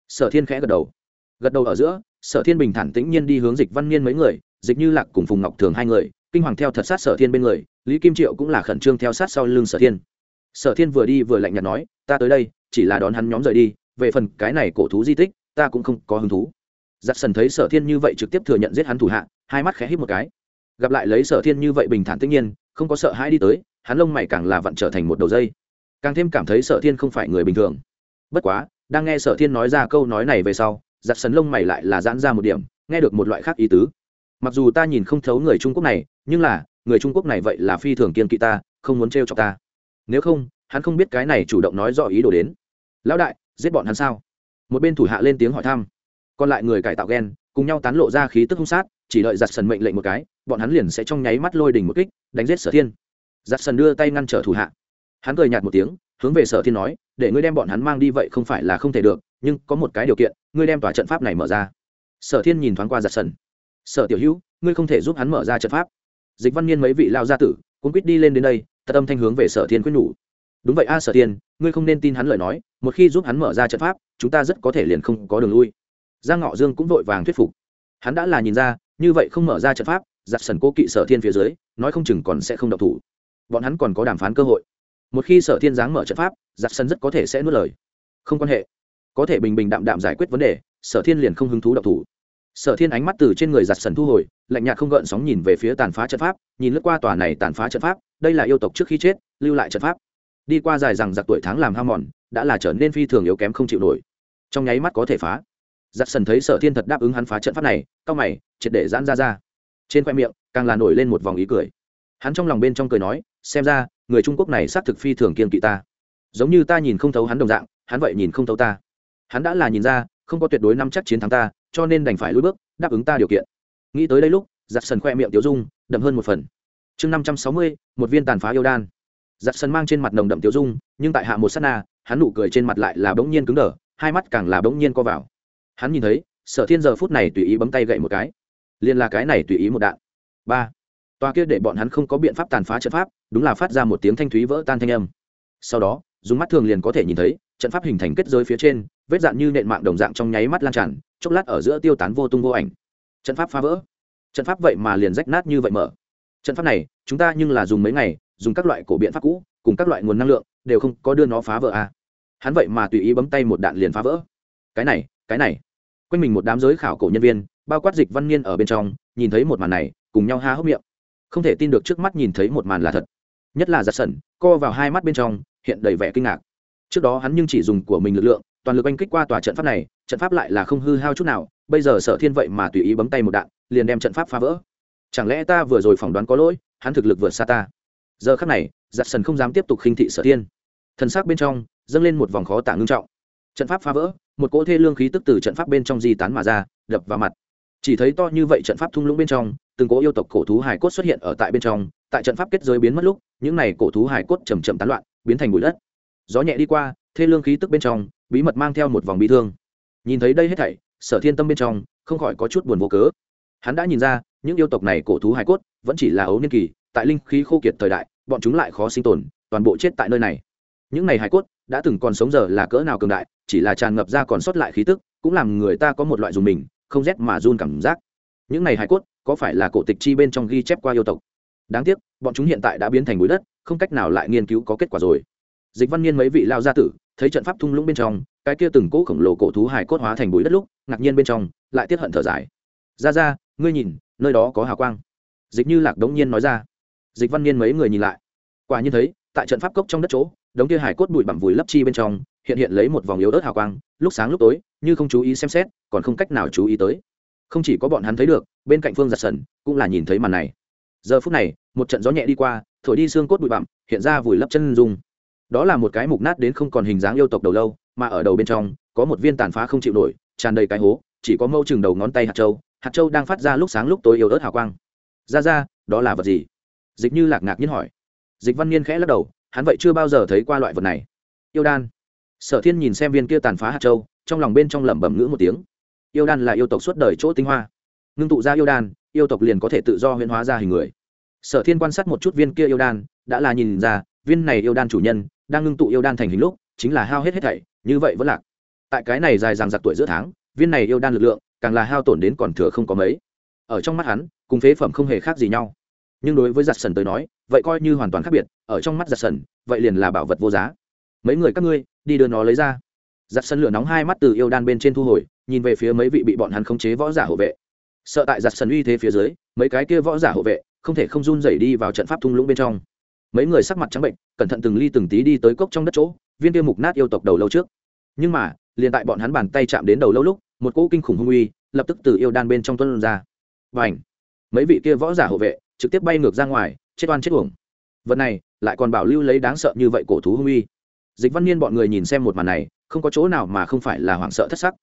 Sở thiên khẽ gật đầu. Gật đầu ở giữa, sở thiên bình thản tĩnh nhiên đi hướng dịch văn niên mấy người, dịch như lạc cùng phùng ngọc thường hai người, kinh hoàng theo thật sát sở thiên bên người, lý kim triệu cũng là khẩn trương theo sát sau lưng sở thiên sở thiên vừa đi vừa lạnh nhạt nói, ta tới đây, chỉ là đón hắn nhóm rời đi, về phần cái này cổ thú di tích, ta cũng không có hứng thú. Giặc sần thấy sở thiên như vậy trực tiếp thừa nhận giết hắn thủ hạ, hai mắt khẽ hít một cái. Gặp lại lấy sở thiên như vậy bình thản tất nhiên, không có sợ hãi đi tới, hắn lông mày càng là vặn trở thành một đầu dây. Càng thêm cảm thấy sở thiên không phải người bình thường. Bất quá, đang nghe sở thiên nói ra câu nói này về sau giặc sần lông mày lại là giãn ra một điểm, nghe được một loại khác ý tứ. Mặc dù ta nhìn không thấu người trung quốc này, nhưng là, người trung quốc này vậy là phi thường kiên kỵ ta, không muốn trêu cho ta nếu không, hắn không biết cái này chủ động nói rõ ý đồ đến. Lão đại, giết bọn hắn sao? Một bên thủ hạ lên tiếng hỏi thăm. Còn lại người cải tạo ghen, cùng nhau tán lộ ra khí tức hung sát, chỉ đợi giặt sần mệnh lệnh một cái, bọn hắn liền sẽ trong nháy mắt lôi đỉnh một kích, đánh giết sở thiên. Giặt sần đưa tay ngăn trở thủ hạ. Hắn cười nhạt một tiếng, hướng về sở thiên nói, để ngươi đem bọn hắn mang đi vậy không phải là không thể được, nhưng có một cái điều kiện, ngươi đem tòa trận pháp này mở ra. Sở thiên nhìn thoáng qua giặt sần. Sở tiểu hữu, ngươi không thể giúp hắn mở ra trận pháp. Dịch văn niên mấy vị lao gia tử cũng quyết đi lên đến đây tật âm thanh hướng về sở thiên quyết nhủ. Đúng vậy a, sở thiên, ngươi không nên tin hắn lời nói, một khi giúp hắn mở ra trận pháp, chúng ta rất có thể liền không có đường lui. Giang ngọ dương cũng vội vàng thuyết phục. Hắn đã là nhìn ra, như vậy không mở ra trận pháp, giặc sần cố kỵ sở thiên phía dưới, nói không chừng còn sẽ không độc thủ. Bọn hắn còn có đàm phán cơ hội. Một khi sở thiên giáng mở trận pháp, giặc sân rất có thể sẽ nuốt lời. Không quan hệ. Có thể bình bình đạm đạm giải quyết vấn đề, sở thiên liền không hứng thú độc thủ. Sở thiên ánh mắt từ trên người giặc sần thu hồi, lạnh nhạt không gợn sóng nhìn về phía tàn phá trận pháp, nhìn lướt qua tòa này tàn phá trận pháp đây là yêu tộc trước khi chết, lưu lại trận pháp. Đi qua dài rằng giặc tuổi tháng làm ham mòn, đã là trở nên phi thường yếu kém không chịu nổi. Trong nháy mắt có thể phá. Giặc sần thấy sở thiên thật đáp ứng hắn phá trận pháp này cao mày, triệt để giãn ra ra. Trên khoe miệng, càng là nổi lên một vòng ý cười. Hắn trong lòng bên trong cười nói, xem ra, người trung quốc này xác thực phi thường kiên kỵ ta. Giống như ta nhìn không thấu hắn đồng dạng, hắn vậy nhìn không thấu ta. Hắn đã là nhìn ra, không có tuyệt đối năm chắc chiến thắng ta, cho nên đành phải lùi bước, đáp ứng ta điều kiện. Nghĩ tới đây lúc giặc sần khoe miệng tiểu dung, đậm hơn một phần chương năm trăm sáu mươi, một viên tàn phá yêu đan. Giặt sân mang trên mặt nồng đậm tiêu dung, nhưng tại hạ một s á t na, hắn nụ cười trên mặt lại là bỗng nhiên cứng đờ, hai mắt càng là bỗng nhiên co vào. Hắn nhìn thấy, sở thiên giờ phút này tùy ý bấm tay gậy một cái. Liền là cái này tùy ý một đạn. Ba. Toa kia để bọn hắn không có biện pháp tàn phá trận pháp, đúng là phát ra một tiếng thanh thúy vỡ tan thanh âm. Sau đó, dùng mắt thường liền có thể nhìn thấy, trận pháp hình thành kết giới phía trên, vết dạn như nện mạng đồng dạng trong nháy mắt lan tràn, chốc lát ở giữa tiêu tán vô tung vô ảnh. Trận pháp phá vỡ. Trận pháp vậy mà liền rách nát như vậy mở trận pháp này, chúng ta nhưng là dùng mấy ngày, dùng các loại cổ biện pháp cũ, cùng các loại nguồn năng lượng, đều không có đưa nó phá vỡ à. hắn vậy mà tùy ý bấm tay một đạn liền phá vỡ. Cái này cái này. Quanh mình một đám giới khảo cổ nhân viên, bao quát dịch văn niên ở bên trong, nhìn thấy một màn này, cùng nhau há hốc miệng. Không thể tin được trước mắt nhìn thấy một màn là thật. Nhất là giặt sẩn, co vào hai mắt bên trong, hiện đầy vẻ kinh ngạc. Trước đó hắn nhưng chỉ dùng của mình lực lượng, toàn lực oanh kích qua tòa trận pháp này, trận pháp lại là không hư hao chút nào, bây giờ sở thiên vậy mà tùy ý bấm tay một đạn, liền đem trận pháp phá vỡ chẳng lẽ ta vừa rồi phỏng đoán có lỗi, hắn thực lực vượt xa ta? Giờ khắc này giặt sần không dám tiếp tục khinh thị sở thiên. Thần sắc bên trong, dâng lên một vòng khó tả ngưng trọng. Trận pháp phá vỡ, một cỗ thê lương khí tức từ trận pháp bên trong di tán mà ra, đập vào mặt. Chỉ thấy to như vậy trận pháp thung lũng bên trong, từng cỗ yêu tộc cổ thú hải cốt xuất hiện ở tại bên trong. Tại trận pháp kết giới biến mất lúc, những này cổ thú hải cốt chầm chậm tán loạn, biến thành bụi đất. Gió nhẹ đi qua, thê lương khí tức bên trong, bí mật mang theo một vòng bị thương. Nhìn thấy đây hết thảy, sở thiên tâm bên trong, không khỏi có chút buồn vô cớ. Hắn đã nhìn ra những yêu tộc này cổ thú hải cốt vẫn chỉ là ấu niên kỳ, tại linh khí khô kiệt thời đại, bọn chúng lại khó sinh tồn, toàn bộ chết tại nơi này. Những này hải cốt đã từng còn sống giờ là cỡ nào cường đại, chỉ là tràn ngập ra còn sót lại khí tức, cũng làm người ta có một loại dùng mình, không rét mà run cảm giác. Những này hải cốt có phải là cổ tịch chi bên trong ghi chép qua yêu tộc? Đáng tiếc, bọn chúng hiện tại đã biến thành bụi đất, không cách nào lại nghiên cứu có kết quả rồi. Dịch văn niên mấy vị lao gia tử, thấy trận pháp thung lũng bên trong, cái kia từng cỗ khổng lồ cổ thú hải cốt hóa thành bụi đất lúc, ngạc nhiên bên trong, lại tiết hận thở dài. Ra ra ngươi nhìn nơi đó có hào quang. Dịch như lạc đống nhiên nói ra. Dịch văn niên mấy người nhìn lại. Quả nhiên thấy, tại trận pháp cốc trong đất chỗ, đống kia hải cốt bụi bặm vùi lấp chi bên trong, hiện hiện lấy một vòng yếu ớt hào quang, lúc sáng lúc tối, như không chú ý xem xét, còn không cách nào chú ý tới. Không chỉ có bọn hắn thấy được, bên cạnh phương giặt sần cũng là nhìn thấy màn này. Giờ phút này, một trận gió nhẹ đi qua, thổi đi xương cốt bụi bặm, hiện ra vùi lấp chân dung. Đó là một cái mục nát đến không còn hình dáng yêu tộc đầu lâu, mà ở đầu bên trong, có một viên tàn phá không chịu nổi, tràn đầy cái hố, chỉ có mâu chừng đầu ngón tay hạt châu hạt châu đang phát ra lúc sáng lúc tối yếu ớt hào quang. Ra ra, đó là vật gì? Dịch như lạc ngạc nhiên hỏi. Dịch văn niên khẽ lắc đầu, hắn vậy chưa bao giờ thấy qua loại vật này. Yêu đan. Sở thiên nhìn xem viên kia tàn phá hạt châu, trong lòng bên trong lẩm bẩm ngữ một tiếng. Yêu đan là yêu tộc suốt đời chỗ tinh hoa. Ngưng tụ ra yêu đan, yêu tộc liền có thể tự do huyễn hóa ra hình người. Sở thiên quan sát một chút viên kia yêu đan, đã là nhìn ra, viên này yêu đan chủ nhân, đang ngưng tụ yêu đan thành hình lúc, chính là hao hết hết thảy, như vậy vẫn lạc. Tại cái này dài dằng dặc tuổi giữa tháng, viên này yêu đan lực lượng càng là hao tổn đến còn thừa không có mấy. Ở trong mắt hắn, cùng phế phẩm không hề khác gì nhau. Nhưng đối với giặt sần tới nói, vậy coi như hoàn toàn khác biệt, ở trong mắt giặt sần, vậy liền là bảo vật vô giá. Mấy người các ngươi, đi đưa nó lấy ra. Giặt sần lửa nóng hai mắt từ yêu đan bên trên thu hồi, nhìn về phía mấy vị bị bọn hắn khống chế võ giả hộ vệ. Sợ tại giặt sần uy thế phía dưới, mấy cái kia võ giả hộ vệ không thể không run rẩy đi vào trận pháp thung lũng bên trong. Mấy người sắc mặt trắng bệnh, cẩn thận từng ly từng tí đi tới cốc trong đất chỗ, viên tiêu mục nát yêu tộc đầu lâu trước. Nhưng mà, liền tại bọn hắn bàn tay chạm đến đầu lâu lúc, một cỗ kinh khủng hung uy lập tức từ yêu đan bên trong tuân ra. Và ảnh mấy vị kia võ giả hộ vệ trực tiếp bay ngược ra ngoài, chết oan chết uổng. Vật này lại còn bảo lưu lấy đáng sợ như vậy cổ thú hung uy. Dịch văn niên bọn người nhìn xem một màn này, không có chỗ nào mà không phải là hoảng sợ thất sắc.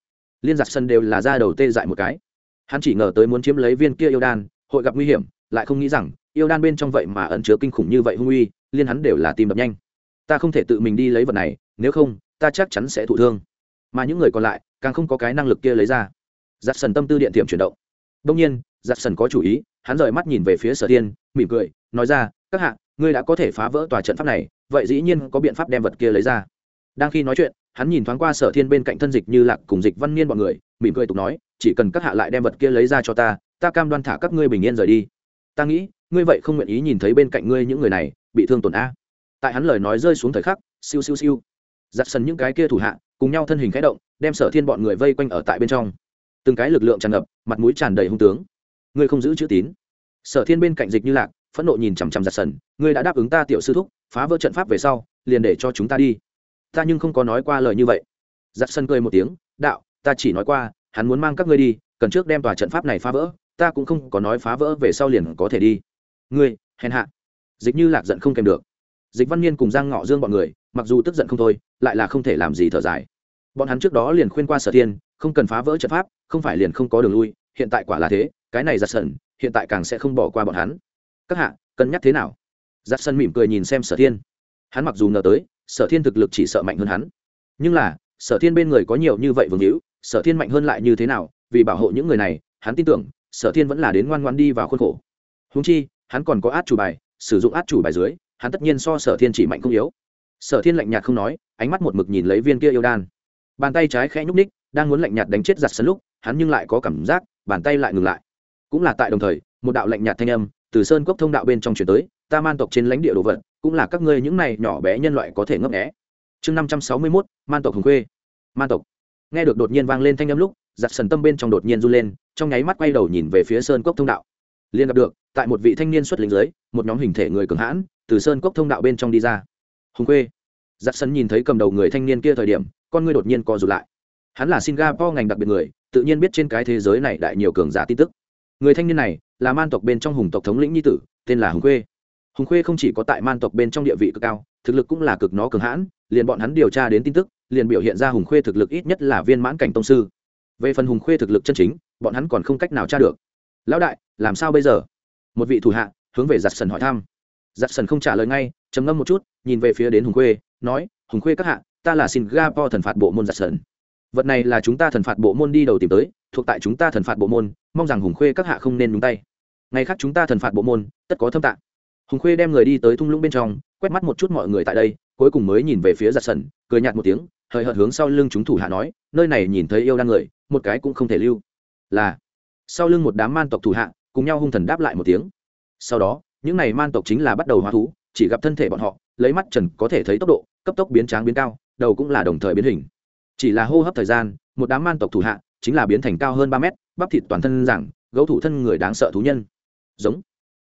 Liên giặc sân đều là ra đầu tê dại một cái. Hắn chỉ ngờ tới muốn chiếm lấy viên kia yêu đan, hội gặp nguy hiểm, lại không nghĩ rằng, yêu đan bên trong vậy mà ẩn chứa kinh khủng như vậy hung uy, liên hắn đều là tim đập nhanh. Ta không thể tự mình đi lấy vật này, nếu không, ta chắc chắn sẽ thụ thương. Mà những người còn lại, càng không có cái năng lực kia lấy ra giặc sần tâm tư điện tiệm chuyển động. Đông nhiên giặc sần có chủ ý, hắn rời mắt nhìn về phía sở tiên mỉm cười, nói ra, các hạ, ngươi đã có thể phá vỡ tòa trận pháp này, vậy dĩ nhiên có biện pháp đem vật kia lấy ra. Đang khi nói chuyện, hắn nhìn thoáng qua sở thiên bên cạnh thân dịch như lạc cùng dịch văn niên bọn người, mỉm cười tục nói, chỉ cần các hạ lại đem vật kia lấy ra cho ta ta cam đoan thả các ngươi bình yên rời đi. Ta nghĩ, ngươi vậy không nguyện ý nhìn thấy bên cạnh ngươi những người này, bị thương tổn a. Tại hắn lời nói rơi xuống thời khắc, siêu siêu siêu. Giặt sần những cái kia thủ hạ, cùng nhau thân hình khẽ động, đem sở thiên bọn người vây quanh ở tại bên trong từng cái lực lượng tràn ngập, mặt mũi tràn đầy hung tướng. Ngươi không giữ chữ tín. Sở thiên bên cạnh dịch như lạc, phẫn nộ nhìn chằm chằm giặt sần, ngươi đã đáp ứng ta tiểu sư thúc, phá vỡ trận pháp về sau, liền để cho chúng ta đi. Ta nhưng không có nói qua lời như vậy. Giặt sân cười một tiếng, đạo, ta chỉ nói qua, hắn muốn mang các ngươi đi, cần trước đem tòa trận pháp này phá vỡ, ta cũng không có nói phá vỡ về sau liền có thể đi. Ngươi, hèn hạ. Dịch như lạc giận không kèm được. Dịch văn niên cùng giang ngọ dương bọn người, mặc dù tức giận không thôi, lại là không thể làm gì thở dài. Bọn hắn trước đó liền khuyên qua sở thiên không cần phá vỡ trận pháp, không phải liền không có đường lui, hiện tại quả là thế, cái này giặt sần hiện tại càng sẽ không bỏ qua bọn hắn. Các hạ, cân nhắc thế nào? Giặt sần mỉm cười nhìn xem sở thiên. Hắn mặc dù ngờ tới, sở thiên thực lực chỉ sợ mạnh hơn hắn. Nhưng là, sở thiên bên người có nhiều như vậy vương hữu, sở thiên mạnh hơn lại như thế nào, vì bảo hộ những người này, hắn tin tưởng, sở thiên vẫn là đến ngoan ngoan đi vào khuôn khổ. Húng chi, hắn còn có át chủ bài, sử dụng át chủ bài dưới, hắn tất nhiên so sở thiên chỉ mạnh không yếu. Sở thiên lạnh nhạt không nói, ánh mắt một mực nhìn lấy viên kia yêu đan. Bàn tay trái khẽ nhúc ních đang muốn lạnh nhạt đánh chết giặt sân lúc, hắn nhưng lại có cảm giác, bàn tay lại ngừng lại. Cũng là tại đồng thời, một đạo lạnh nhạt thanh âm từ sơn cốc thông đạo bên trong chuyển tới, ta man tộc trên lãnh địa đồ vật, cũng là các ngươi những này nhỏ bé nhân loại có thể ngấp nghé. Chương năm trăm sáu mươi mốt, man tộc hùng khuê. Man tộc. Nghe được đột nhiên vang lên thanh âm lúc, giặt sần tâm bên trong đột nhiên run lên, trong nháy mắt quay đầu nhìn về phía sơn cốc thông đạo. Liền gặp được, tại một vị thanh niên xuất lính dưới, một nhóm hình thể người cường hãn, từ sơn cốc thông đạo bên trong đi ra. Hùng khuê. Giặt sần nhìn thấy cầm đầu người thanh niên kia thời điểm, con ngươi đột nhiên co rụt lại hắn là singapore ngành đặc biệt người, tự nhiên biết trên cái thế giới này đại nhiều cường giả tin tức. Người thanh niên này là man tộc bên trong hùng tộc thống lĩnh nhi tử, tên là hùng khuê. Hùng khuê không chỉ có tại man tộc bên trong địa vị cực cao, thực lực cũng là cực nó cường hãn, liền bọn hắn điều tra đến tin tức, liền biểu hiện ra hùng khuê thực lực ít nhất là viên mãn cảnh tông sư. Về phần hùng khuê thực lực chân chính, bọn hắn còn không cách nào tra được. Lão đại, làm sao bây giờ? Một vị thủ hạ hướng về giặt sần hỏi thăm. Giặt sần không trả lời ngay, trầm ngâm một chút, nhìn về phía đến hùng khuê, nói, hùng khuê các hạ, ta là singapore thần phạt bộ môn giặt sần vật này là chúng ta thần phạt bộ môn đi đầu tìm tới, thuộc tại chúng ta thần phạt bộ môn, mong rằng hùng khuê các hạ không nên nhúng tay. Ngày khác chúng ta thần phạt bộ môn, tất có thâm tạng. Hùng khuê đem người đi tới thung lũng bên trong, quét mắt một chút mọi người tại đây, cuối cùng mới nhìn về phía giặt sần, cười nhạt một tiếng, hời hợt hướng sau lưng chúng thủ hạ nói, nơi này nhìn thấy yêu đang người, một cái cũng không thể lưu. Là, sau lưng một đám man tộc thủ hạ, cùng nhau hung thần đáp lại một tiếng. Sau đó, những này man tộc chính là bắt đầu hóa thú, chỉ gặp thân thể bọn họ, lấy mắt trần có thể thấy tốc độ, cấp tốc biến tráng biến cao, đầu cũng là đồng thời biến hình chỉ là hô hấp thời gian, một đám man tộc thủ hạ chính là biến thành cao hơn ba mét, bắp thịt toàn thân giảng gấu thủ thân người đáng sợ thú nhân. Giống.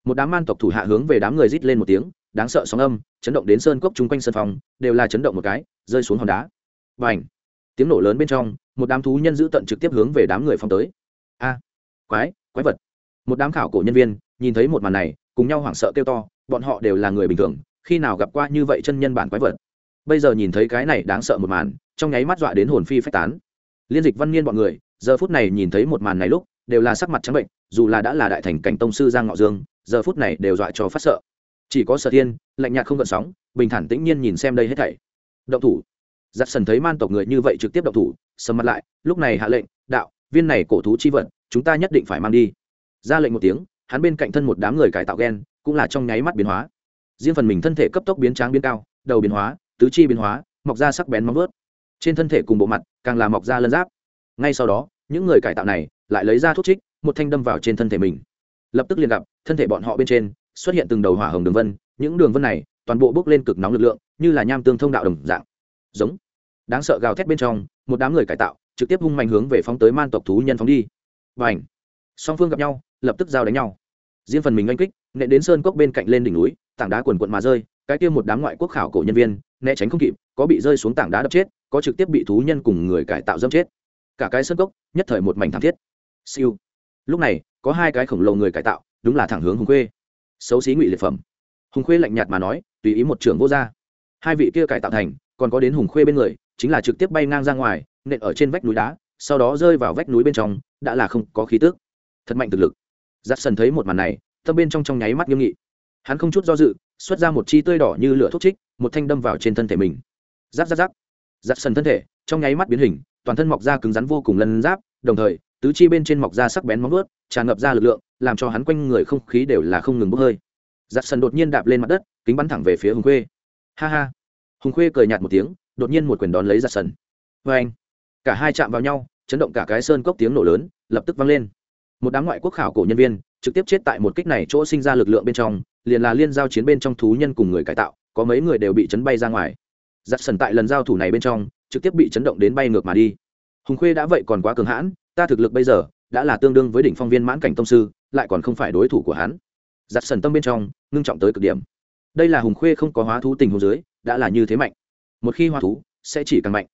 Một đám man tộc thủ hạ hướng về đám người rít lên một tiếng, đáng sợ sóng âm chấn động đến sơn cốc chung quanh sân phòng, đều là chấn động một cái, rơi xuống hòn đá. Và ảnh tiếng nổ lớn bên trong, một đám thú nhân giữ tận trực tiếp hướng về đám người phong tới. A. Quái quái vật. Một đám khảo cổ nhân viên nhìn thấy một màn này, cùng nhau hoảng sợ kêu to, bọn họ đều là người bình thường, khi nào gặp qua như vậy chân nhân bản quái vật. Bây giờ nhìn thấy cái này đáng sợ một màn trong nháy mắt dọa đến hồn phi phách tán. Liên dịch văn niên bọn người, giờ phút này nhìn thấy một màn này lúc, đều là sắc mặt trắng bệnh, dù là đã là đại thành cảnh tông sư giang ngọ dương, giờ phút này đều dọa cho phát sợ. Chỉ có sở thiên, lạnh nhạt không gợn sóng, bình thản tĩnh nhiên nhìn xem đây hết thảy. Động thủ. Giặc sần thấy man tộc người như vậy trực tiếp động thủ, sầm mặt lại, lúc này hạ lệnh, đạo, viên này cổ thú chi vật, chúng ta nhất định phải mang đi. Ra lệnh một tiếng, hắn bên cạnh thân một đám người cải tạo gen, cũng là trong nháy mắt biến hóa. Riêng phần mình thân thể cấp tốc biến tráng biến cao, đầu biến hóa, tứ chi biến hóa, mọc ra sắc bén móng vớt trên thân thể cùng bộ mặt càng làm mọc ra lân giáp. Ngay sau đó, những người cải tạo này lại lấy ra thuốc trích, một thanh đâm vào trên thân thể mình. Lập tức liền gặp, thân thể bọn họ bên trên xuất hiện từng đầu hỏa hồng đường vân, những đường vân này toàn bộ bốc lên cực nóng lực lượng, như là nham tương thông đạo đồng dạng. Giống. Đáng sợ gào thét bên trong, một đám người cải tạo trực tiếp hung mạnh hướng về phóng tới man tộc thú nhân phóng đi. Và ảnh song phương gặp nhau, lập tức giao đánh nhau. Riêng phần mình oanh kích, nện đến sơn cốc bên cạnh lên đỉnh núi, tảng đá quần quận mà rơi, cái kia một đám ngoại quốc khảo cổ nhân viên né tránh không kịp, có bị rơi xuống tảng đá đập chết, có trực tiếp bị thú nhân cùng người cải tạo dâm chết. Cả cái sơn cốc, nhất thời một mảnh thảm thiết. Siêu. Lúc này, có hai cái khổng lồ người cải tạo, đúng là thẳng hướng hùng khuê. Xấu xí ngụy liệt phẩm. Hùng khuê lạnh nhạt mà nói, tùy ý một trưởng vô gia. Hai vị kia cải tạo thành, còn có đến hùng khuê bên người, chính là trực tiếp bay ngang ra ngoài, nện ở trên vách núi đá, sau đó rơi vào vách núi bên trong, đã là không có khí tước thật mạnh thực lực. Giắt sần thấy một màn này, tâm bên trong trong nháy mắt nghiêm nghị. Hắn không chút do dự xuất ra một chi tươi đỏ như lửa thuốc trích, một thanh đâm vào trên thân thể mình. Giáp giáp giáp. Giáp sần thân thể, trong nháy mắt biến hình, toàn thân mọc ra cứng rắn vô cùng lân giáp, đồng thời, tứ chi bên trên mọc ra sắc bén móng vuốt, tràn ngập ra lực lượng, làm cho hắn quanh người không khí đều là không ngừng bốc hơi. Giáp sần đột nhiên đạp lên mặt đất, kính bắn thẳng về phía hùng khuê. Ha ha. Hùng khuê cười nhạt một tiếng, đột nhiên một quyền đón lấy giáp sần. Vê anh, cả hai chạm vào nhau, chấn động cả cái sơn cốc tiếng nổ lớn, lập tức vang lên. Một đám ngoại quốc khảo cổ nhân viên, trực tiếp chết tại một kích này chỗ sinh ra lực lượng bên trong liền là liên giao chiến bên trong thú nhân cùng người cải tạo, có mấy người đều bị chấn bay ra ngoài. Giặt sần tại lần giao thủ này bên trong, trực tiếp bị chấn động đến bay ngược mà đi. Hùng khuê đã vậy còn quá cường hãn, ta thực lực bây giờ đã là tương đương với đỉnh phong viên mãn cảnh tông sư, lại còn không phải đối thủ của hắn. Giặt sần tâm bên trong, ngưng trọng tới cực điểm. Đây là hùng khuê không có hóa thú tình hồ dưới, đã là như thế mạnh. Một khi hóa thú, sẽ chỉ càng mạnh.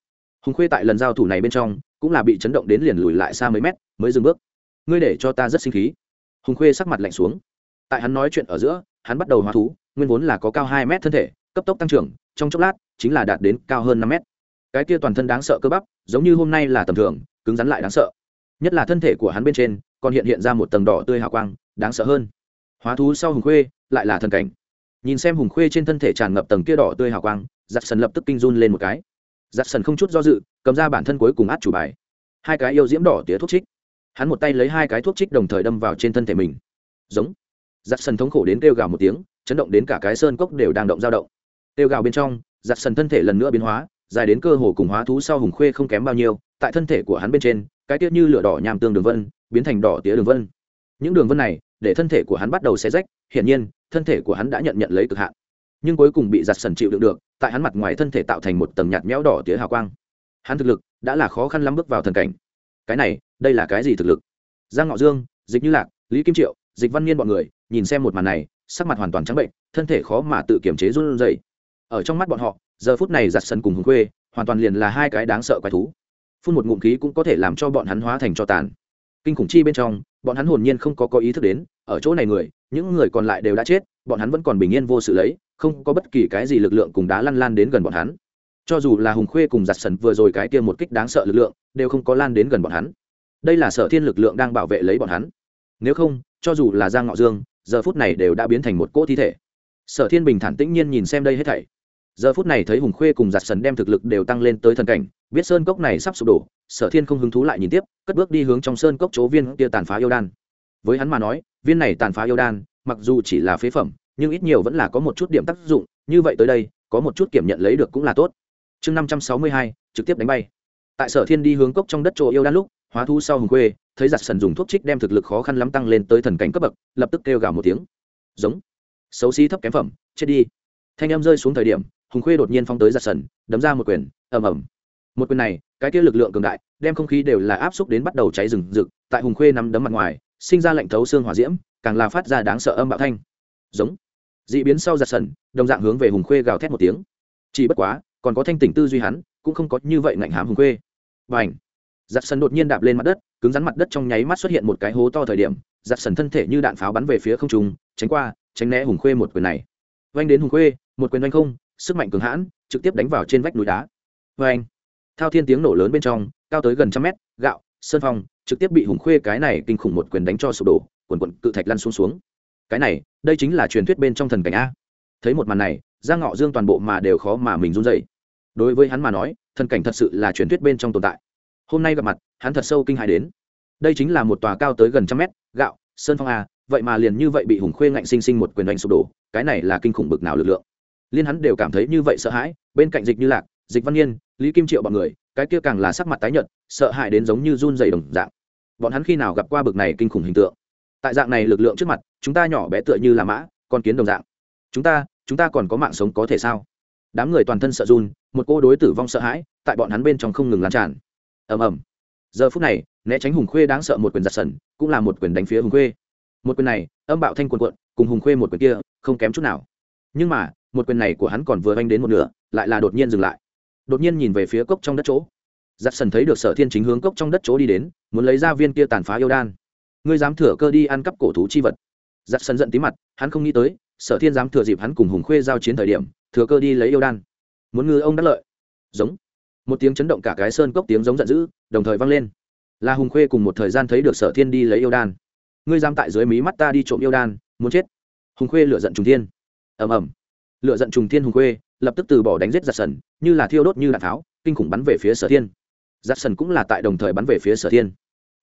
Hùng khuê tại lần giao thủ này bên trong, cũng là bị chấn động đến liền lùi lại xa mấy mét, mới dừng bước. Ngươi để cho ta rất sinh khí. Hùng khuê sắc mặt lạnh xuống. Tại hắn nói chuyện ở giữa hắn bắt đầu hóa thú, nguyên vốn là có cao hai mét thân thể, cấp tốc tăng trưởng, trong chốc lát, chính là đạt đến cao hơn năm mét. Cái kia toàn thân đáng sợ cơ bắp, giống như hôm nay là tầm thường, cứng rắn lại đáng sợ. Nhất là thân thể của hắn bên trên, còn hiện hiện ra một tầng đỏ tươi hào quang, đáng sợ hơn. Hóa thú sau hùng khuê, lại là thần cảnh. Nhìn xem hùng khuê trên thân thể tràn ngập tầng kia đỏ tươi hào quang giặt sần lập tức kinh run lên một cái. Giặt sần không chút do dự, cầm ra bản thân cuối cùng át chủ bài. Hai cái yêu diễm đỏ tía thuốc trích. Hắn một tay lấy hai cái thuốc trích đồng thời đâm vào trên thân thể mình. Giống giặt sần thống khổ đến kêu gào một tiếng, chấn động đến cả cái sơn cốc đều đang động dao động. Kêu gào bên trong, giặt sần thân thể lần nữa biến hóa, dài đến cơ hồ cùng hóa thú sau hùng khuê không kém bao nhiêu, tại thân thể của hắn bên trên, cái tiết như lửa đỏ nhàm tương đường vân, biến thành đỏ tía đường vân. Những đường vân này, để thân thể của hắn bắt đầu xé rách, hiển nhiên, thân thể của hắn đã nhận nhận lấy cực hạn. Nhưng cuối cùng bị giặt sần chịu đựng được, tại hắn mặt ngoài thân thể tạo thành một tầng nhạt méo đỏ tía hào quang. Hắn thực lực đã là khó khăn lắm bước vào thần cảnh. Cái này, đây là cái gì thực lực? Giang ngọ dương, dịch như lạc, lý kim triệu, dịch văn niên bọn người nhìn xem một màn này, sắc mặt hoàn toàn trắng bệnh, thân thể khó mà tự kiểm chế run rẩy. Ở trong mắt bọn họ, giờ phút này giặt sân cùng hùng khuê, hoàn toàn liền là hai cái đáng sợ quái thú. Phun một ngụm khí cũng có thể làm cho bọn hắn hóa thành cho tàn. Kinh khủng chi bên trong, bọn hắn hồn nhiên không có có ý thức đến, ở chỗ này người, những người còn lại đều đã chết, bọn hắn vẫn còn bình yên vô sự lấy, không có bất kỳ cái gì lực lượng cùng đá lăn lan đến gần bọn hắn. Cho dù là hùng khuê cùng giặt sần vừa rồi cái kia một kích đáng sợ lực lượng, đều không có lan đến gần bọn hắn. Đây là sở thiên lực lượng đang bảo vệ lấy bọn hắn. Nếu không, cho dù là giang ngọ dương giờ phút này đều đã biến thành một cỗ thi thể. Sở thiên bình thản tĩnh nhiên nhìn xem đây hết thảy. Giờ phút này thấy hùng khuê cùng giặt sần đem thực lực đều tăng lên tới thần cảnh, biết sơn cốc này sắp sụp đổ, sở thiên không hứng thú lại nhìn tiếp, cất bước đi hướng trong sơn cốc chỗ viên kia tàn phá yêu đan. Với hắn mà nói, viên này tàn phá yêu đan, mặc dù chỉ là phế phẩm, nhưng ít nhiều vẫn là có một chút điểm tác dụng, như vậy tới đây, có một chút kiểm nhận lấy được cũng là tốt. Chương năm trăm sáu mươi hai, trực tiếp đánh bay. Tại sở thiên đi hướng cốc trong đất chỗ yêu đan lúc, hóa thu sau hùng khuê thấy giặt sần dùng thuốc trích đem thực lực khó khăn lắm tăng lên tới thần cảnh cấp bậc, lập tức kêu gào một tiếng. Giống. Xấu xí thấp kém phẩm, chết đi. Thanh em rơi xuống thời điểm, hùng khuê đột nhiên phong tới giặt sần, đấm ra một quyền, ầm ầm. Một quyền này, cái kia lực lượng cường đại, đem không khí đều là áp xúc đến bắt đầu cháy rừng rực, tại hùng khuê nắm đấm mặt ngoài, sinh ra lệnh thấu xương hỏa diễm, càng là phát ra đáng sợ âm bạo thanh. Giống. D ị biến sau giặt sần, đồng dạng hướng về hùng khuê gào thét một tiếng. Chỉ bất quá, còn có thanh tỉnh tư duy hắn, cũng không có như vậy ngạnh hám hùng khuê. Và ảnh giặt sần đột nhiên đạp lên mặt đất, cứng rắn mặt đất trong nháy mắt xuất hiện một cái hố to thời điểm, giặt sần thân thể như đạn pháo bắn về phía không trung, tránh qua, tránh né hùng khuê một quyền này. Vanh đến hùng khuê, một quyền vanh không, sức mạnh cường hãn, trực tiếp đánh vào trên vách núi đá. Vanh thao thiên tiếng nổ lớn bên trong, cao tới gần trăm mét, gạo, sơn phong, trực tiếp bị hùng khuê cái này kinh khủng một quyền đánh cho sụp đổ, quần quận cự thạch lăn xuống xuống. Cái này, đây chính là truyền thuyết bên trong thần cảnh a. Thấy một màn này, giang ngọ dương toàn bộ mà đều khó mà mình run dậy đối với hắn mà nói, thần cảnh thật sự là truyền thuyết bên trong tồn tại hôm nay gặp mặt, hắn thật sâu kinh hài đến. Đây chính là một tòa cao tới gần trăm mét, gạo, sơn phong a, vậy mà liền như vậy bị hùng khuê ngạnh sinh sinh một quyền đánh sụp đổ, cái này là kinh khủng bực nào lực lượng. Liên hắn đều cảm thấy như vậy sợ hãi, bên cạnh dịch như lạc, dịch văn nhiên, lý kim triệu bọn người, cái kia càng là sắc mặt tái nhợt, sợ hãi đến giống như run dày đồng dạng. Bọn hắn khi nào gặp qua bực này kinh khủng hình tượng? Tại dạng này lực lượng trước mặt, chúng ta nhỏ bé tựa như là mã, con kiến đồng dạng. Chúng ta chúng ta còn có mạng sống có thể sao? Đám người toàn thân sợ run, một cô đối tử vong sợ hãi, tại bọn hắn bên trong không ngừng lan tràn ầm ầm. Giờ phút này, né tránh hùng khuê đáng sợ một quyền giặt sần, cũng là một quyền đánh phía hùng khuê. Một quyền này, âm bạo thanh quần quận cùng hùng khuê một quyền kia, không kém chút nào. Nhưng mà, một quyền này của hắn còn vừa oanh đến một nửa, lại là đột nhiên dừng lại. Đột nhiên nhìn về phía cốc trong đất chỗ. Giật sần thấy được sở thiên chính hướng cốc trong đất chỗ đi đến, muốn lấy ra viên kia tàn phá yêu đan. Ngươi dám thừa cơ đi ăn cắp cổ thú chi vật. Giật sần giận tí mặt, hắn không nghĩ tới, sở thiên dám thừa dịp hắn cùng hùng khuê giao chiến thời điểm, thừa cơ đi lấy yêu đan. Muốn ngư ông đắc lợi. Giống một tiếng chấn động cả cái sơn cốc tiếng giống giận dữ, đồng thời vang lên. Là hùng khuê cùng một thời gian thấy được sở thiên đi lấy yêu đan. Ngươi giam tại dưới mí mắt ta đi trộm yêu đan, muốn chết. Hùng khuê lựa giận trùng thiên. Ầm ầm. Lựa giận trùng thiên hùng khuê, lập tức từ bỏ đánh giết giặt sần, như là thiêu đốt như đạn tháo, kinh khủng bắn về phía sở thiên. Giặt sần cũng là tại đồng thời bắn về phía sở thiên.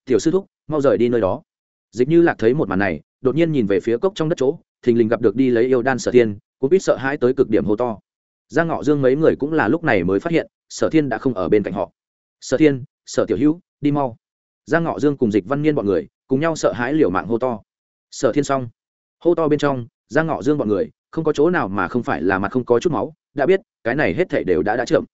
Tiểu sư thúc, mau rời đi nơi đó. Dịch như lạc thấy một màn này, đột nhiên nhìn về phía cốc trong đất chỗ, thình lình gặp được đi lấy yêu đan sở thiên, cũng biết sợ hãi tới cực điểm hô to. Giang ngọ dương mấy người cũng là lúc này mới phát hiện sở thiên đã không ở bên cạnh họ. Sở thiên, sở tiểu hữu, đi mau. Giang ngọ dương cùng dịch văn niên bọn người cùng nhau sợ hãi liều mạng hô to. Sở thiên xong. Hô to bên trong, giang ngọ dương bọn người không có chỗ nào mà không phải là mặt không có chút máu, đã biết cái này hết thể đều đã đã trượm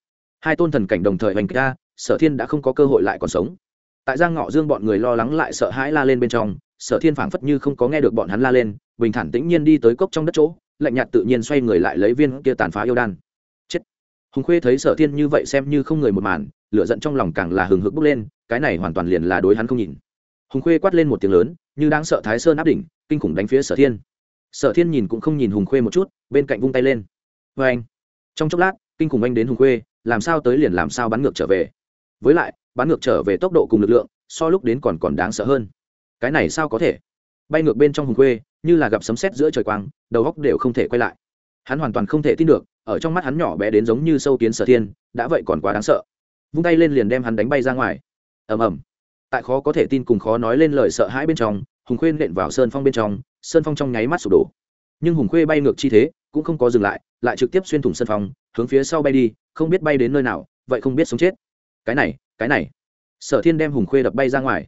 hai tôn thần cảnh đồng thời hoành ra, sở thiên đã không có cơ hội lại còn sống. Tại giang ngọ dương bọn người lo lắng lại sợ hãi la lên bên trong, sở thiên phảng phất như không có nghe được bọn hắn la lên, bình thản tĩnh nhiên đi tới cốc trong đất chỗ, lạnh nhạt tự nhiên xoay người lại lấy viên kia tàn phá yêu đan hùng khuê thấy sở thiên như vậy xem như không người một màn, lửa giận trong lòng càng là hừng hực bốc lên, cái này hoàn toàn liền là đối hắn không nhìn. Hùng khuê quát lên một tiếng lớn, như đang sợ thái sơn áp đỉnh, kinh khủng đánh phía sở thiên. Sở thiên nhìn cũng không nhìn hùng khuê một chút, bên cạnh vung tay lên. Vê anh, trong chốc lát, kinh khủng anh đến hùng khuê, làm sao tới liền làm sao bắn ngược trở về. Với lại, bắn ngược trở về tốc độ cùng lực lượng, so lúc đến còn còn đáng sợ hơn. Cái này sao có thể? Bay ngược bên trong hùng khuê, như là gặp sấm sét giữa trời quang, đầu góc đều không thể quay lại. Hắn hoàn toàn không thể tin được ở trong mắt hắn nhỏ bé đến giống như sâu kiến sở thiên, đã vậy còn quá đáng sợ. Vung tay lên liền đem hắn đánh bay ra ngoài. Ầm ầm. Tại khó có thể tin cùng khó nói lên lời sợ hãi bên trong, hùng khuê nện vào sơn phong bên trong, sơn phong trong nháy mắt sụp đổ. Nhưng hùng khuê bay ngược chi thế, cũng không có dừng lại lại trực tiếp xuyên thủng sân phong, hướng phía sau bay đi, không biết bay đến nơi nào, vậy không biết sống chết. Cái này cái này. Sở thiên đem hùng khuê đập bay ra ngoài.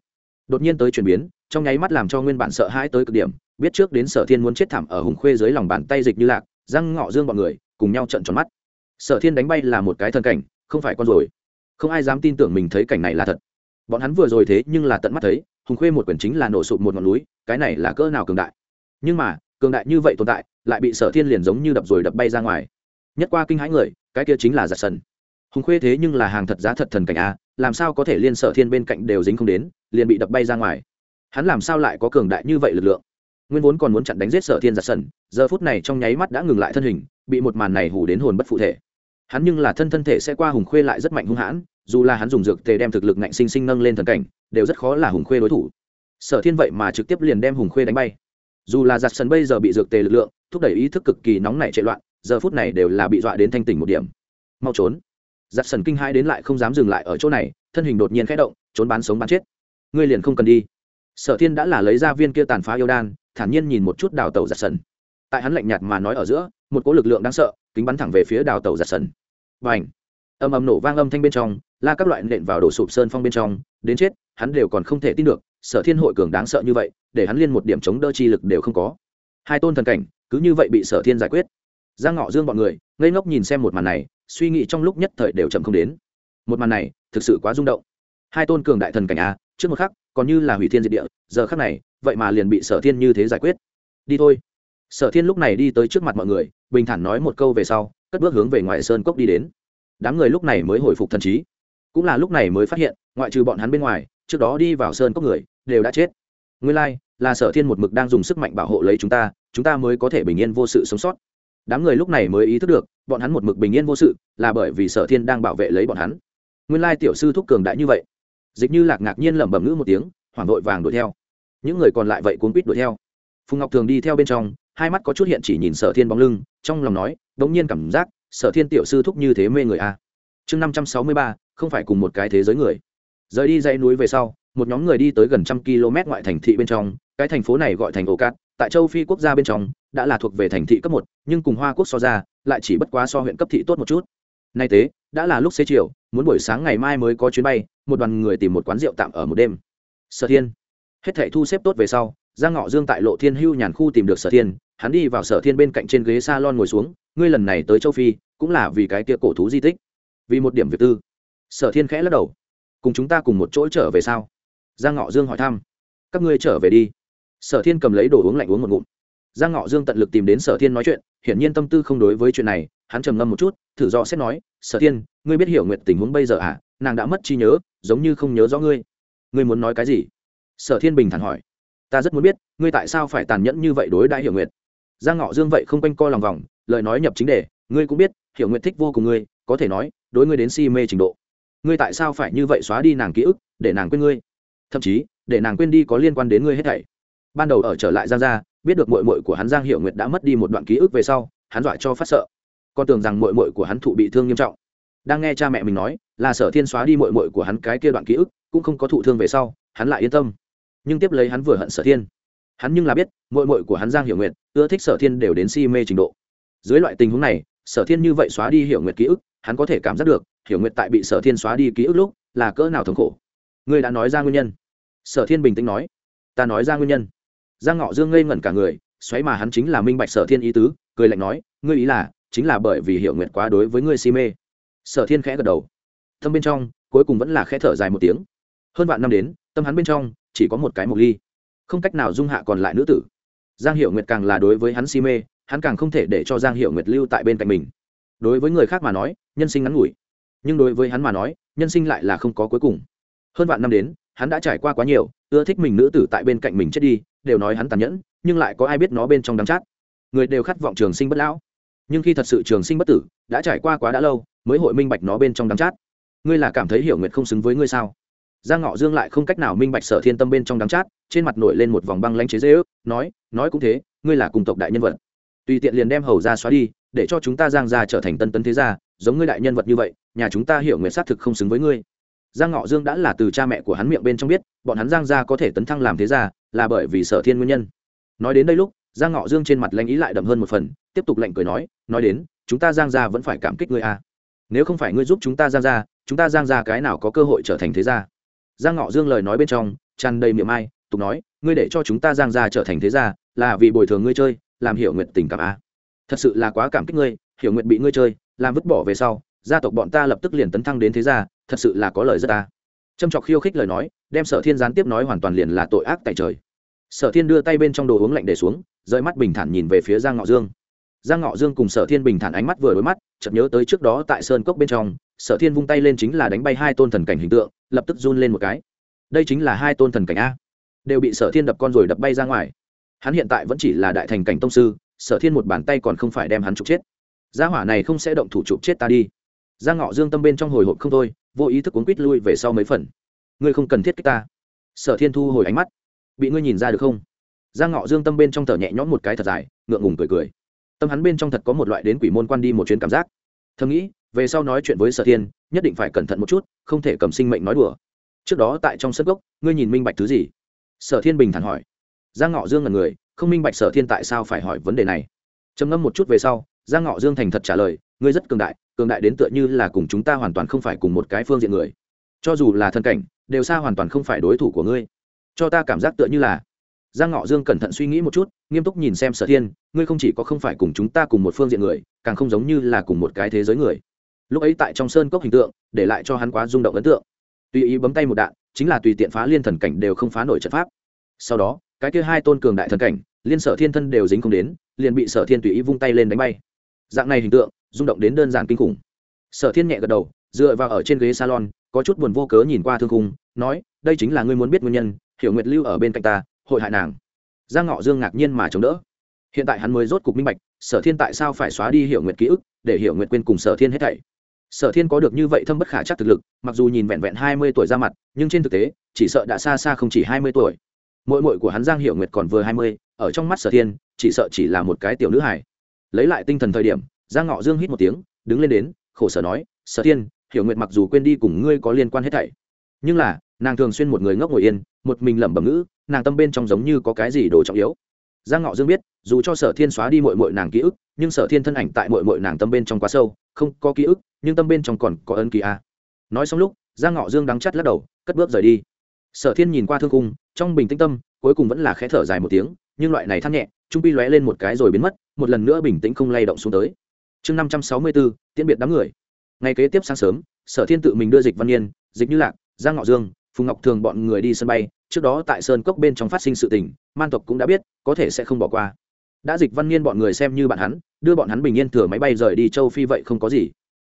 Đột nhiên tới chuyển biến, trong nháy mắt làm cho nguyên bản sợ hãi tới cực điểm, biết trước đến sở thiên muốn chết thảm ở hùng khuê dưới lòng bàn tay dịch như lạc, răng ngọ dương bọn người cùng nhau trận tròn mắt. Sở thiên đánh bay là một cái thân cảnh, không phải con rồi. Không ai dám tin tưởng mình thấy cảnh này là thật. Bọn hắn vừa rồi thế nhưng là tận mắt thấy, hùng khuê một quyển chính là nổ sụp một ngọn núi, cái này là cỡ nào cường đại. Nhưng mà, cường đại như vậy tồn tại, lại bị sở thiên liền giống như đập rồi đập bay ra ngoài. Nhất qua kinh hãi người, cái kia chính là giặt sần. Hùng khuê thế nhưng là hàng thật giá thật thần cảnh a, làm sao có thể liên sở thiên bên cạnh đều dính không đến, liền bị đập bay ra ngoài. Hắn làm sao lại có cường đại như vậy lực lượng? Nguyên vốn còn muốn chặn đánh giết sở thiên giặt sần, giờ phút này trong nháy mắt đã ngừng lại thân hình, bị một màn này hủ đến hồn bất phụ thể. Hắn nhưng là thân thân thể sẽ qua hùng khuê lại rất mạnh hung hãn, dù là hắn dùng dược tề đem thực lực ngạnh sinh sinh nâng lên thần cảnh, đều rất khó là hùng khuê đối thủ. Sở thiên vậy mà trực tiếp liền đem hùng khuê đánh bay. Dù là giặt sần bây giờ bị dược tề lực lượng, thúc đẩy ý thức cực kỳ nóng nảy chạy loạn, giờ phút này đều là bị dọa đến thanh tỉnh một điểm. Mau trốn. Giặt sần kinh hai đến lại không dám dừng lại ở chỗ này, thân hình đột nhiên khẽ động, trốn bán sống bán chết. Ngươi liền không cần đi. Sở thiên đã là lấy ra viên kia tàn phá yêu đan thản nhiên nhìn một chút đào tàu giặt sần. Tại hắn lạnh nhạt mà nói ở giữa, một cỗ lực lượng đáng sợ, kính bắn thẳng về phía đào tàu giặt sần. Và ảnh âm ầm nổ vang âm thanh bên trong, la các loại nện vào đổ sụp sơn phong bên trong, đến chết, hắn đều còn không thể tin được, sở thiên hội cường đáng sợ như vậy, để hắn liên một điểm chống đỡ chi lực đều không có. Hai tôn thần cảnh, cứ như vậy bị sở thiên giải quyết. Giang ngọ dương bọn người, ngây ngốc nhìn xem một màn này, suy nghĩ trong lúc nhất thời đều chậm không đến. Một màn này, thực sự quá rung động. Hai tôn cường đại thần cảnh a, trước một khắc còn như là hủy thiên diệt địa giờ khắc này vậy mà liền bị sở thiên như thế giải quyết. Đi thôi. Sở thiên lúc này đi tới trước mặt mọi người bình thản nói một câu về sau cất bước hướng về ngoài sơn cốc đi đến. Đám người lúc này mới hồi phục thần trí. Cũng là lúc này mới phát hiện ngoại trừ bọn hắn bên ngoài trước đó đi vào sơn cốc người đều đã chết. Nguyên lai、like, là sở thiên một mực đang dùng sức mạnh bảo hộ lấy chúng ta chúng ta mới có thể bình yên vô sự sống sót. Đám người lúc này mới ý thức được bọn hắn một mực bình yên vô sự là bởi vì sở thiên đang bảo vệ lấy bọn hắn. Nguyên lai tiểu sư thúc cường đại như vậy dịch như lạc ngạc nhiên lẩm bẩm ngữ một tiếng, hoảng vội vàng đuổi theo. Những người còn lại vậy cuốn quýt đuổi theo. Phùng ngọc thường đi theo bên trong, hai mắt có chút hiện chỉ nhìn sở thiên bóng lưng, trong lòng nói đ ỗ n g nhiên cảm giác, sở thiên tiểu sư thúc như thế mê người a. Chương năm trăm sáu mươi ba, không phải cùng một cái thế giới người. Rời đi dãy núi về sau, một nhóm người đi tới gần trăm km ngoại thành thị bên trong, cái thành phố này gọi thành ổ cát, tại châu phi quốc gia bên trong, đã là thuộc về thành thị cấp một, nhưng cùng hoa quốc so ra, lại chỉ bất quá so huyện cấp thị tốt một chút. Nay tế đã là lúc xế chiều, muốn buổi sáng ngày mai mới có chuyến bay, một đoàn người tìm một quán rượu tạm ở một đêm. Sở thiên. Hết thảy thu xếp tốt về sau, giang ngọ dương tại lộ thiên hưu nhàn khu tìm được sở thiên, hắn đi vào sở thiên bên cạnh trên ghế s a lon ngồi xuống, ngươi lần này tới châu phi, cũng là vì cái kia cổ thú di tích. Vì một điểm việc tư. Sở thiên khẽ lắc đầu. Cùng chúng ta cùng một chỗ trở về sao? Giang ngọ dương hỏi thăm. Các ngươi trở về đi. Sở thiên cầm lấy đồ uống lạnh uống một ngụm. Giang ngọ dương tận lực tìm đến sở thiên nói chuyện, hiển nhiên tâm tư không đối với chuyện này hắn trầm ngâm một chút, thử do xét nói, sở thiên, ngươi biết hiểu nguyện tình huống bây giờ à? Nàng đã mất trí nhớ, giống như không nhớ rõ ngươi. Ngươi muốn nói cái gì? Sở thiên bình thản hỏi. Ta rất muốn biết, ngươi tại sao phải tàn nhẫn như vậy đối đại hiểu nguyệt? Giang ngọ dương vậy không quanh co lòng vòng, lời nói nhập chính đề, ngươi cũng biết, hiểu nguyệt thích vô cùng ngươi, có thể nói, đối ngươi đến si mê trình độ. Ngươi tại sao phải như vậy xóa đi nàng ký ức, để nàng quên ngươi? Thậm chí, để nàng quên đi có liên quan đến ngươi hết thảy. Ban đầu ở trở lại giang gia, biết được mội mội của hắn giang hiểu nguyệt đã mất đi một đoạn ký ức về sau, hắn dọa cho phát sợ con tưởng rằng mội mội của hắn thụ bị thương nghiêm trọng. Đang nghe cha mẹ mình nói, là sở thiên xóa đi mội mội của hắn cái kia đoạn ký ức, cũng không có thụ thương về sau, hắn lại yên tâm. Nhưng tiếp lấy hắn vừa hận sở thiên. Hắn nhưng là biết mội mội của hắn giang hiểu nguyệt, ưa thích sở thiên đều đến si mê trình độ. Dưới loại tình huống này, sở thiên như vậy xóa đi hiểu nguyệt ký ức, hắn có thể cảm giác được, hiểu nguyệt tại bị sở thiên xóa đi ký ức lúc, là cỡ nào thống khổ. Ngươi đã nói ra nguyên nhân. Sở thiên bình tĩnh nói. Ta nói ra nguyên nhân. Giang ngọ dương ngây ngẩn cả người, xoáy mà hắn chính là minh bạch sở thiên ý tứ, cười lạnh nói, ngươi ý là chính là bởi vì hiểu nguyệt quá đối với ngươi si mê. Sở thiên khẽ gật đầu. Thâm bên trong, cuối cùng vẫn là khẽ thở dài một tiếng. Hơn vạn năm đến, tâm hắn bên trong, chỉ có một cái mộc ly. Không cách nào dung hạ còn lại nữ tử. Giang hiệu nguyệt càng là đối với hắn si mê, hắn càng không thể để cho giang hiệu nguyệt lưu tại bên cạnh mình. Đối với người khác mà nói, nhân sinh ngắn ngủi. Nhưng đối với hắn mà nói, nhân sinh lại là không có cuối cùng. Hơn vạn năm đến, hắn đã trải qua quá nhiều, ưa thích mình nữ tử tại bên cạnh mình chết đi, đều nói hắn tàn nhẫn, nhưng lại có ai biết nó bên trong đắng chát. Người đều khát vọng trường sinh bất lão nhưng khi thật sự trường sinh bất tử, đã trải qua quá đã lâu, mới hội minh bạch nó bên trong đắng chát. Ngươi là cảm thấy hiểu nguyệt không xứng với ngươi sao? Giang ngọ dương lại không cách nào minh bạch sở thiên tâm bên trong đắng chát, trên mặt nổi lên một vòng băng lanh chế dễ ước, nói nói cũng thế, ngươi là cùng tộc đại nhân vật. Tùy tiện liền đem hầu ra xóa đi, để cho chúng ta giang ra trở thành tân tấn thế gia, giống ngươi đại nhân vật như vậy, nhà chúng ta hiểu nguyện xác thực không xứng với ngươi. Giang ngọ dương đã là từ cha mẹ của hắn miệng bên trong biết, bọn hắn giang gia có thể tấn thăng làm thế gia, là bởi vì sở thiên nguyên nhân. Nói đến đây lúc, giang ngọ dương trên mặt lãnh ý lại đậm hơn một phần tiếp tục lạnh cười nói nói đến, chúng ta giang gia vẫn phải cảm kích ngươi a à. nếu không phải ngươi giúp chúng ta giang gia, chúng ta giang gia cái nào có cơ hội trở thành thế gia? Giang ngọ dương lời nói bên trong, tràn đầy miệng ai, tục nói, ngươi để cho chúng ta giang gia trở thành thế gia, là vì bồi thường ngươi chơi, làm hiểu nguyện tình cảm a thật sự là quá cảm kích ngươi, hiểu nguyện bị ngươi chơi, làm vứt bỏ về sau, gia tộc bọn ta lập tức liền tấn thăng đến thế gia, thật sự là có lời rất ta trâm trọc khiêu khích lời nói, đem sở thiên gián tiếp nói hoàn toàn liền là tội ác tại trời. Sở thiên đưa tay bên trong đồ uống lạnh để xuống, rơi mắt bình thản nhìn về phía giang ngọ dương giang ngọ dương cùng sở thiên bình thản ánh mắt vừa đối mắt, chợt nhớ tới trước đó tại sơn cốc bên trong, sở thiên vung tay lên chính là đánh bay hai tôn thần cảnh hình tượng, lập tức run lên một cái. Đây chính là hai tôn thần cảnh a. Đều bị sở thiên đập con rồi đập bay ra ngoài. Hắn hiện tại vẫn chỉ là đại thành cảnh tông sư, sở thiên một bàn tay còn không phải đem hắn trục chết. Gia hỏa này không sẽ động thủ trục chết ta đi. Giang ngọ dương tâm bên trong hồi hộp không thôi, vô ý thức cuốn quýt lui về sau mấy phần. Ngươi không cần thiết kích ta. Sở thiên thu hồi ánh mắt. Bị ngươi nhìn ra được không? Giang ngọ dương tâm bên trong thở nhẹ nhõm một cái thật dài, ngượng ngùng cười cười tâm hắn bên trong thật có một loại đến quỷ môn quan đi một chuyến cảm giác. Thầm nghĩ, về sau nói chuyện với sở thiên, nhất định phải cẩn thận một chút, không thể cầm sinh mệnh nói đùa. Trước đó tại trong sân gốc, ngươi nhìn minh bạch thứ gì? Sở thiên bình thản hỏi. Giang ngọ dương là người, không minh bạch sở thiên tại sao phải hỏi vấn đề này. Trầm ngâm một chút về sau, giang ngọ dương thành thật trả lời, ngươi rất cường đại cường đại đến tựa như là cùng chúng ta hoàn toàn không phải cùng một cái phương diện người. Cho dù là thân cảnh, đều xa hoàn toàn không phải đối thủ của ngươi. Cho ta cảm giác tựa như là giang ngọ dương cẩn thận suy nghĩ một chút, nghiêm túc nhìn xem sở thiên, ngươi không chỉ có không phải cùng chúng ta cùng một phương diện người, càng không giống như là cùng một cái thế giới người. Lúc ấy tại trong sơn cốc hình tượng, để lại cho hắn quá rung động ấn tượng. Tùy ý bấm tay một đạn, chính là tùy tiện phá liên thần cảnh đều không phá nổi trận pháp. Sau đó, cái kia hai tôn cường đại thần cảnh, liên sở thiên thân đều dính không đến, liền bị sở thiên tùy ý vung tay lên đánh bay. Dạng này hình tượng, rung động đến đơn giản kinh khủng. Sở thiên nhẹ gật đầu, dựa vào ở trên ghế salon, có chút buồn vô cớ nhìn qua thương khung, nói, đây chính là ngươi muốn biết nguyên nhân, hiểu nguyệt lưu ở bên cạnh ta hội hại nàng. Giang ngọ dương ngạc nhiên mà chống đỡ. Hiện tại hắn mới rốt cục minh bạch, sở thiên tại sao phải xóa đi hiểu nguyệt ký ức, để hiểu nguyệt quên cùng sở thiên hết thảy. Sở thiên có được như vậy thâm bất khả chắc thực lực, mặc dù nhìn vẹn vẹn hai mươi tuổi ra mặt, nhưng trên thực tế, chỉ sợ đã xa xa không chỉ hai mươi tuổi. Mội mội của hắn giang hiểu nguyệt còn vừa hai mươi, ở trong mắt sở thiên, chỉ sợ chỉ là một cái tiểu nữ hải lấy lại tinh thần thời điểm, giang ngọ dương hít một tiếng, đứng lên đến, khổ sở nói, sở thiên, hiểu nguyệt mặc dù quên đi cùng ngươi có liên quan hết thảy, nhưng là, nàng thường xuyên một người ngốc ngồi yên, một mình lẩm bẩm ngữ nàng tâm bên trong giống như có cái gì đồ trọng yếu. Giang ngọ dương biết, dù cho sở thiên xóa đi mội mội nàng ký ức, nhưng sở thiên thân ảnh tại mội mội nàng tâm bên trong quá sâu, không có ký ức, nhưng tâm bên trong còn có ân kỳ a. Nói xong lúc, giang ngọ dương đắng chắt lắc đầu, cất bước rời đi. Sở thiên nhìn qua thương cung trong bình tĩnh tâm, cuối cùng vẫn là khẽ thở dài một tiếng, nhưng loại này thắt nhẹ, trung pi lóe lên một cái rồi biến mất, một lần nữa bình tĩnh không lay động xuống tới. Chương năm trăm sáu mươi bốn tiễn biệt đám người. Ngày kế tiếp sáng sớm, sở thiên tự mình đưa dịch văn yên, dịch như lạc, giang ngọ dương, phùng ngọc thường bọn người đi sân bay trước đó tại sơn cốc bên trong phát sinh sự tình, man tộc cũng đã biết, có thể sẽ không bỏ qua. Đã dịch văn niên bọn người xem như bạn hắn, đưa bọn hắn bình yên thừa máy bay rời đi châu phi vậy không có gì.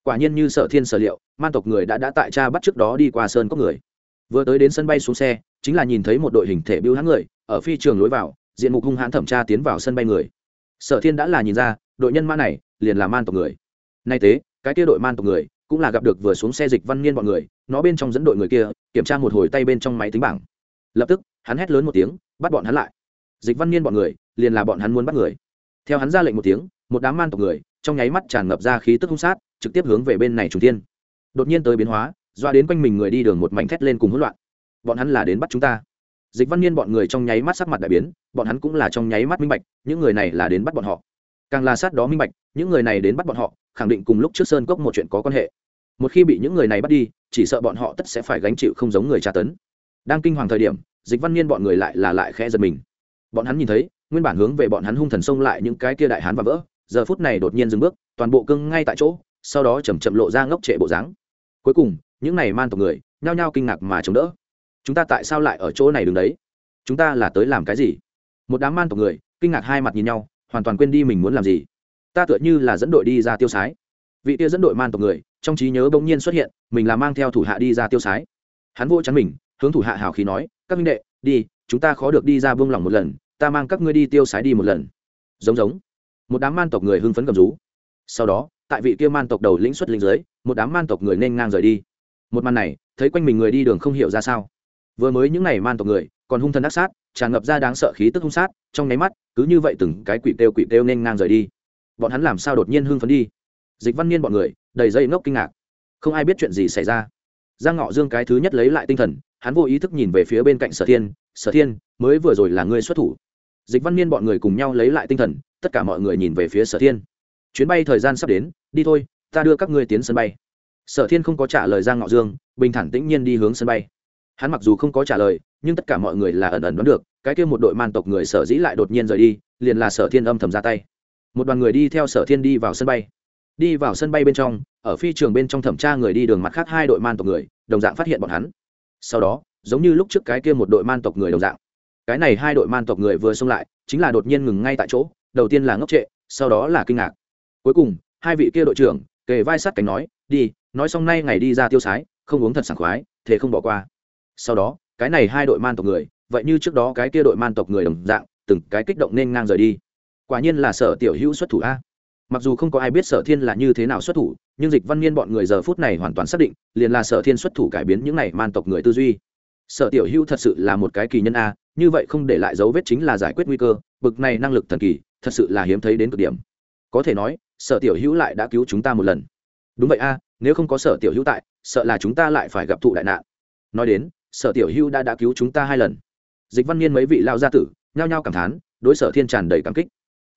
Quả nhiên như sở thiên sở liệu, man tộc người đã đã tại cha bắt trước đó đi qua sơn cốc người. Vừa tới đến sân bay xuống xe, chính là nhìn thấy một đội hình thể biêu hắn người, ở phi trường lối vào, diện mục hung hãn thẩm tra tiến vào sân bay người. Sở thiên đã là nhìn ra, đội nhân mã này liền là man tộc người. Nay tế cái kia đội man tộc người cũng là gặp được vừa xuống xe dịch văn niên bọn người, nó bên trong dẫn đội người kia, kiểm tra một hồi tay bên trong máy tính bảng lập tức, hắn hét lớn một tiếng, bắt bọn hắn lại. Dịch văn niên bọn người, liền là bọn hắn muốn bắt người. Theo hắn ra lệnh một tiếng, một đám man tộc người, trong nháy mắt tràn ngập ra khí tức hung sát, trực tiếp hướng về bên này trùng tiên đột nhiên tới biến hóa, doa đến quanh mình người đi đường một mảnh thét lên cùng hỗn loạn. Bọn hắn là đến bắt chúng ta. Dịch văn niên bọn người trong nháy mắt sắc mặt đại biến, bọn hắn cũng là trong nháy mắt minh bạch, những người này là đến bắt bọn họ. Càng là sát đó minh bạch, những người này đến bắt bọn họ, khẳng định cùng lúc trước sơn cốc một chuyện có quan hệ. Một khi bị những người này bắt đi, chỉ sợ bọn họ tất sẽ phải gánh chịu không giống người tra tấn đang kinh hoàng thời điểm, dịch văn niên bọn người lại là lại khẽ giật mình. Bọn hắn nhìn thấy, nguyên bản hướng về bọn hắn hung thần xông lại những cái kia đại hán và vỡ, giờ phút này đột nhiên dừng bước, toàn bộ cưng ngay tại chỗ, sau đó chầm chậm lộ ra ngốc trệ bộ dáng. Cuối cùng, những này man tộc người, nhao nhao kinh ngạc mà chống đỡ. Chúng ta tại sao lại ở chỗ này đứng đấy? Chúng ta là tới làm cái gì? Một đám man tộc người, kinh ngạc hai mặt nhìn nhau, hoàn toàn quên đi mình muốn làm gì. Ta tựa như là dẫn đội đi ra tiêu sái. Vị kia dẫn đội man tộc người, trong trí nhớ bỗng nhiên xuất hiện, mình là mang theo thủ hạ đi ra tiêu sái. Hắn vô chắn mình hướng thủ hạ hào khí nói các minh đệ đi chúng ta khó được đi ra vương lòng một lần ta mang các ngươi đi tiêu sái đi một lần. Giống giống. Một đám man tộc người hưng phấn cầm rú. Sau đó tại vị kia man tộc đầu lĩnh xuất linh giới, một đám man tộc người nên ngang rời đi. Một màn này thấy quanh mình người đi đường không hiểu ra sao. Vừa mới những ngày man tộc người còn hung thần ác sát tràn ngập ra đáng sợ khí tức hung sát trong nháy mắt cứ như vậy từng cái quỷ têu quỷ têu nên ngang rời đi. Bọn hắn làm sao đột nhiên hưng phấn đi? Dịch văn niên bọn người đầy dây ngốc kinh ngạc. Không ai biết chuyện gì xảy ra. Giang ngọ dương cái thứ nhất lấy lại tinh thần hắn vô ý thức nhìn về phía bên cạnh sở thiên sở thiên, mới vừa rồi là ngươi xuất thủ. Dịch văn niên bọn người cùng nhau lấy lại tinh thần, tất cả mọi người nhìn về phía sở thiên. Chuyến bay thời gian sắp đến, đi thôi, ta đưa các ngươi tiến sân bay. Sở thiên không có trả lời giang ngọ dương, bình thản tĩnh nhiên đi hướng sân bay. Hắn mặc dù không có trả lời, nhưng tất cả mọi người là ẩn ẩn đoán được, cái kia một đội man tộc người sở dĩ lại đột nhiên rời đi, liền là sở thiên âm thầm ra tay. Một đoàn người đi theo sở thiên đi vào sân bay. Đi vào sân bay bên trong, ở phi trường bên trong thẩm tra người đi đường mặt khác hai đội man tộc người, đồng dạng phát hiện bọn hắn sau đó, giống như lúc trước cái kia một đội man tộc người đồng dạng. Cái này hai đội man tộc người vừa xông lại, chính là đột nhiên ngừng ngay tại chỗ, đầu tiên là ngốc trệ, sau đó là kinh ngạc. Cuối cùng, hai vị kia đội trưởng, kề vai sát cánh nói, đi, nói xong nay ngày đi ra tiêu sái, không uống thật sảng khoái thế không bỏ qua. Sau đó, cái này hai đội man tộc người, vậy như trước đó cái kia đội man tộc người đồng dạng, từng cái kích động nên ngang rời đi. Quả nhiên là sở tiểu hữu xuất thủ a mặc dù không có ai biết sở thiên là như thế nào xuất thủ, nhưng dịch văn niên bọn người giờ phút này hoàn toàn xác định, liền là sở thiên xuất thủ cải biến những này man tộc người tư duy. Sở tiểu hữu thật sự là một cái kỳ nhân a, như vậy không để lại dấu vết chính là giải quyết nguy cơ, bực này năng lực thần kỳ, thật sự là hiếm thấy đến cực điểm. Có thể nói, sở tiểu hữu lại đã cứu chúng ta một lần. Đúng vậy a, nếu không có sở tiểu hữu tại, sợ là chúng ta lại phải gặp thụ đại nạn. Nói đến, sở tiểu hữu đã đã cứu chúng ta hai lần. Dịch văn niên mấy vị lao gia tử, nhao nhao cảm thán, đối sở thiên tràn đầy cảm kích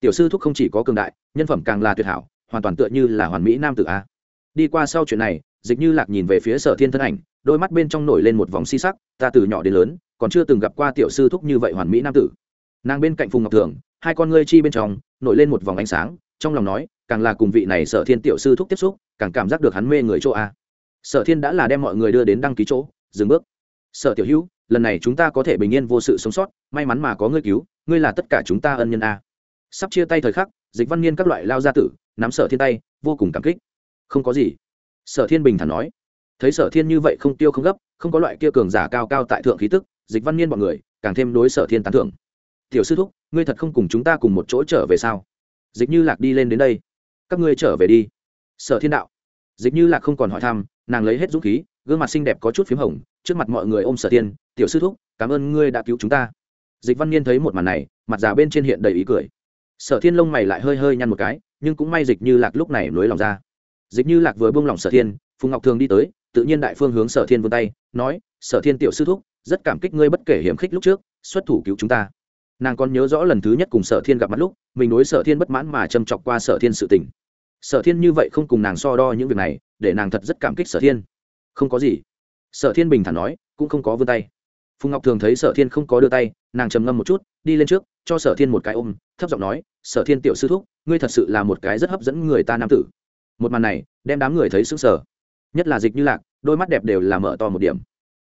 tiểu sư thúc không chỉ có cường đại, nhân phẩm càng là tuyệt hảo, hoàn toàn tựa như là hoàn mỹ nam tử a. Đi qua sau chuyện này, dịch như lạc nhìn về phía sở thiên thân ảnh, đôi mắt bên trong nổi lên một vòng si sắc, ta từ nhỏ đến lớn, còn chưa từng gặp qua tiểu sư thúc như vậy hoàn mỹ nam tử. Nàng bên cạnh phùng ngọc thường, hai con ngươi chi bên trong, nổi lên một vòng ánh sáng, trong lòng nói, càng là cùng vị này sở thiên tiểu sư thúc tiếp xúc, càng cảm giác được hắn mê người chỗ a. Sở thiên đã là đem mọi người đưa đến đăng ký chỗ, dừng bước. Sở tiểu hữu, lần này chúng ta có thể bình yên vô sự sống sót, may mắn mà có ngươi cứu, ngươi là tất cả chúng ta ân nhân a sắp chia tay thời khắc, dịch văn niên các loại lao gia tử, nắm sở thiên tay, vô cùng cảm kích. Không có gì. Sở thiên bình thản nói. Thấy sở thiên như vậy không tiêu không gấp, không có loại kia cường giả cao cao tại thượng khí tức, dịch văn niên b ọ n người càng thêm đối sở thiên tán thưởng. Tiểu sư thúc, ngươi thật không cùng chúng ta cùng một chỗ trở về sao? Dịch như lạc đi lên đến đây. Các ngươi trở về đi. Sở thiên đạo. Dịch như lạc không còn hỏi thăm, nàng lấy hết dũng khí, gương mặt xinh đẹp có chút p h í m hồng, trước mặt mọi người ôm sở thiên, tiểu sư thúc, cảm ơn ngươi đã cứu chúng ta. Dịch văn niên thấy một màn này, mặt già bên trên hiện đầy ý cười sở thiên lông mày lại hơi hơi nhăn một cái, nhưng cũng may dịch như lạc lúc này nối lòng ra. Dịch như lạc vừa buông lòng sở thiên, phùng ngọc thường đi tới, tự nhiên đại phương hướng sở thiên vươn tay, nói, sở thiên tiểu sư thúc, rất cảm kích ngươi bất kể hiểm khích lúc trước, xuất thủ cứu chúng ta. Nàng còn nhớ rõ lần thứ nhất cùng sở thiên gặp mặt lúc, mình đối sở thiên bất mãn mà châm chọc qua sở thiên sự tình. Sở thiên như vậy không cùng nàng so đo những việc này, để nàng thật rất cảm kích sở thiên. Không có gì. Sở thiên bình thản nói, cũng không có vươn tay. Phùng ngọc thường thấy sở thiên không có đưa tay, nàng trầm ngâm một chút, đi lên trước, cho sở thiên một cái ôm thấp giọng nói, sở thiên tiểu sư thúc, ngươi thật sự là một cái rất hấp dẫn người ta nam tử. Một màn này, đem đám người thấy sững sờ. Nhất là dịch như lạc, đôi mắt đẹp đều là mở to một điểm.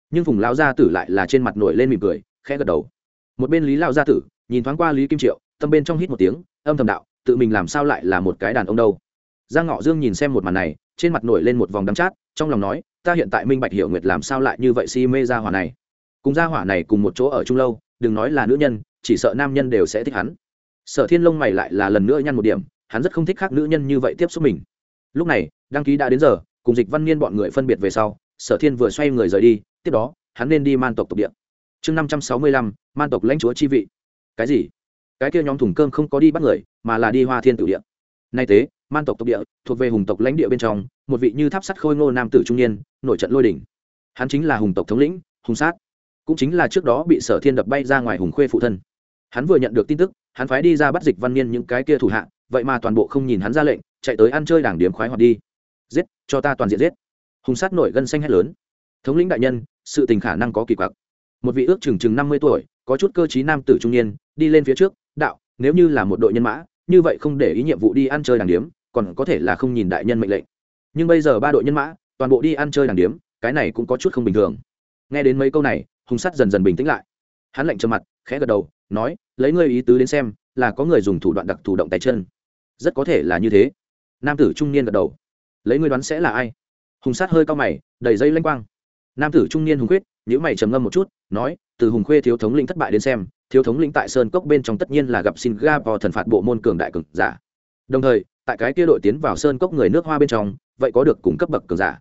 Nhưng phùng lão gia tử lại là trên mặt nổi lên mỉm cười, khẽ gật đầu. Một bên lý lão gia tử, nhìn thoáng qua lý kim triệu, tâm bên trong hít một tiếng, âm thầm đạo, tự mình làm sao lại là một cái đàn ông đâu? Giang ngọ dương nhìn xem một màn này, trên mặt nổi lên một vòng đắm chát, trong lòng nói, ta hiện tại minh bạch hiểu nguyệt làm sao lại như vậy si mê gia hỏa này. Cùng gia hỏa này cùng một chỗ ở chung lâu, đừng nói là nữ nhân, chỉ sợ nam nhân đều sẽ thích hắn sở thiên lông mày lại là lần nữa nhăn một điểm, hắn rất không thích khác nữ nhân như vậy tiếp xúc mình. Lúc này, đăng ký đã đến giờ, cùng dịch văn niên bọn người phân biệt về sau, sở thiên vừa xoay người rời đi, tiếp đó, hắn nên đi man tộc tộc địa. Chương năm trăm sáu mươi lăm, man tộc lãnh chúa chi vị. Cái gì? Cái kia nhóm thùng cơm không có đi bắt người, mà là đi hoa thiên tử địa. Nay tế man tộc tộc địa, thuộc về hùng tộc lãnh địa bên trong, một vị như tháp sắt khôi ngô nam tử trung niên, nổi trận lôi đỉnh hắn chính là hùng tộc thống lĩnh, hùng sát. Cũng chính là trước đó bị sở thiên đập bay ra ngoài hùng khuê phụ thân. Hắn vừa nhận được tin tức hắn phái đi ra bắt dịch văn niên những cái kia thủ hạ, vậy mà toàn bộ không nhìn hắn ra lệnh, chạy tới ăn chơi đảng điếm khoái hoạt đi. Giết, cho ta toàn diện giết. Hùng sát nổi gân xanh hét lớn. Thống lĩnh đại nhân, sự tình khả năng có kỳ quặc. Một vị ước chừng chừng năm mươi tuổi, có chút cơ t nam tử trung niên, đi lên phía trước, đạo, nếu như là một đội nhân mã, như vậy không để ý nhiệm vụ đi ăn chơi đàng điếm, còn có thể là không nhìn đại nhân mệnh lệnh. Nhưng bây giờ ba đội nhân mã, toàn bộ đi ăn chơi đàng điếm, cái này cũng có chút không bình thường. Nghe đến mấy câu này, hùng sắt dần dần bình tĩnh lại. Hắn lạnh trầm mặt, khẽ gật đầu, nói lấy ngươi ý tứ đến xem, là có người dùng thủ đoạn đặc thủ động tay chân. Rất có thể là như thế. Nam tử trung niên gật đầu. Lấy ngươi đoán sẽ là ai? Hùng sát hơi cao mày, đầy dây lanh quang. Nam tử trung niên hùng khuyết nhữ mày trầm ngâm một chút, nói, từ hùng khuê thiếu thống lĩnh thất bại đến xem, thiếu thống lĩnh tại sơn cốc bên trong tất nhiên là gặp singapore thần phạt bộ môn cường đại cường giả. Đồng thời, tại cái kia đội tiến vào sơn cốc người nước hoa bên trong, vậy có được cung cấp bậc cường giả.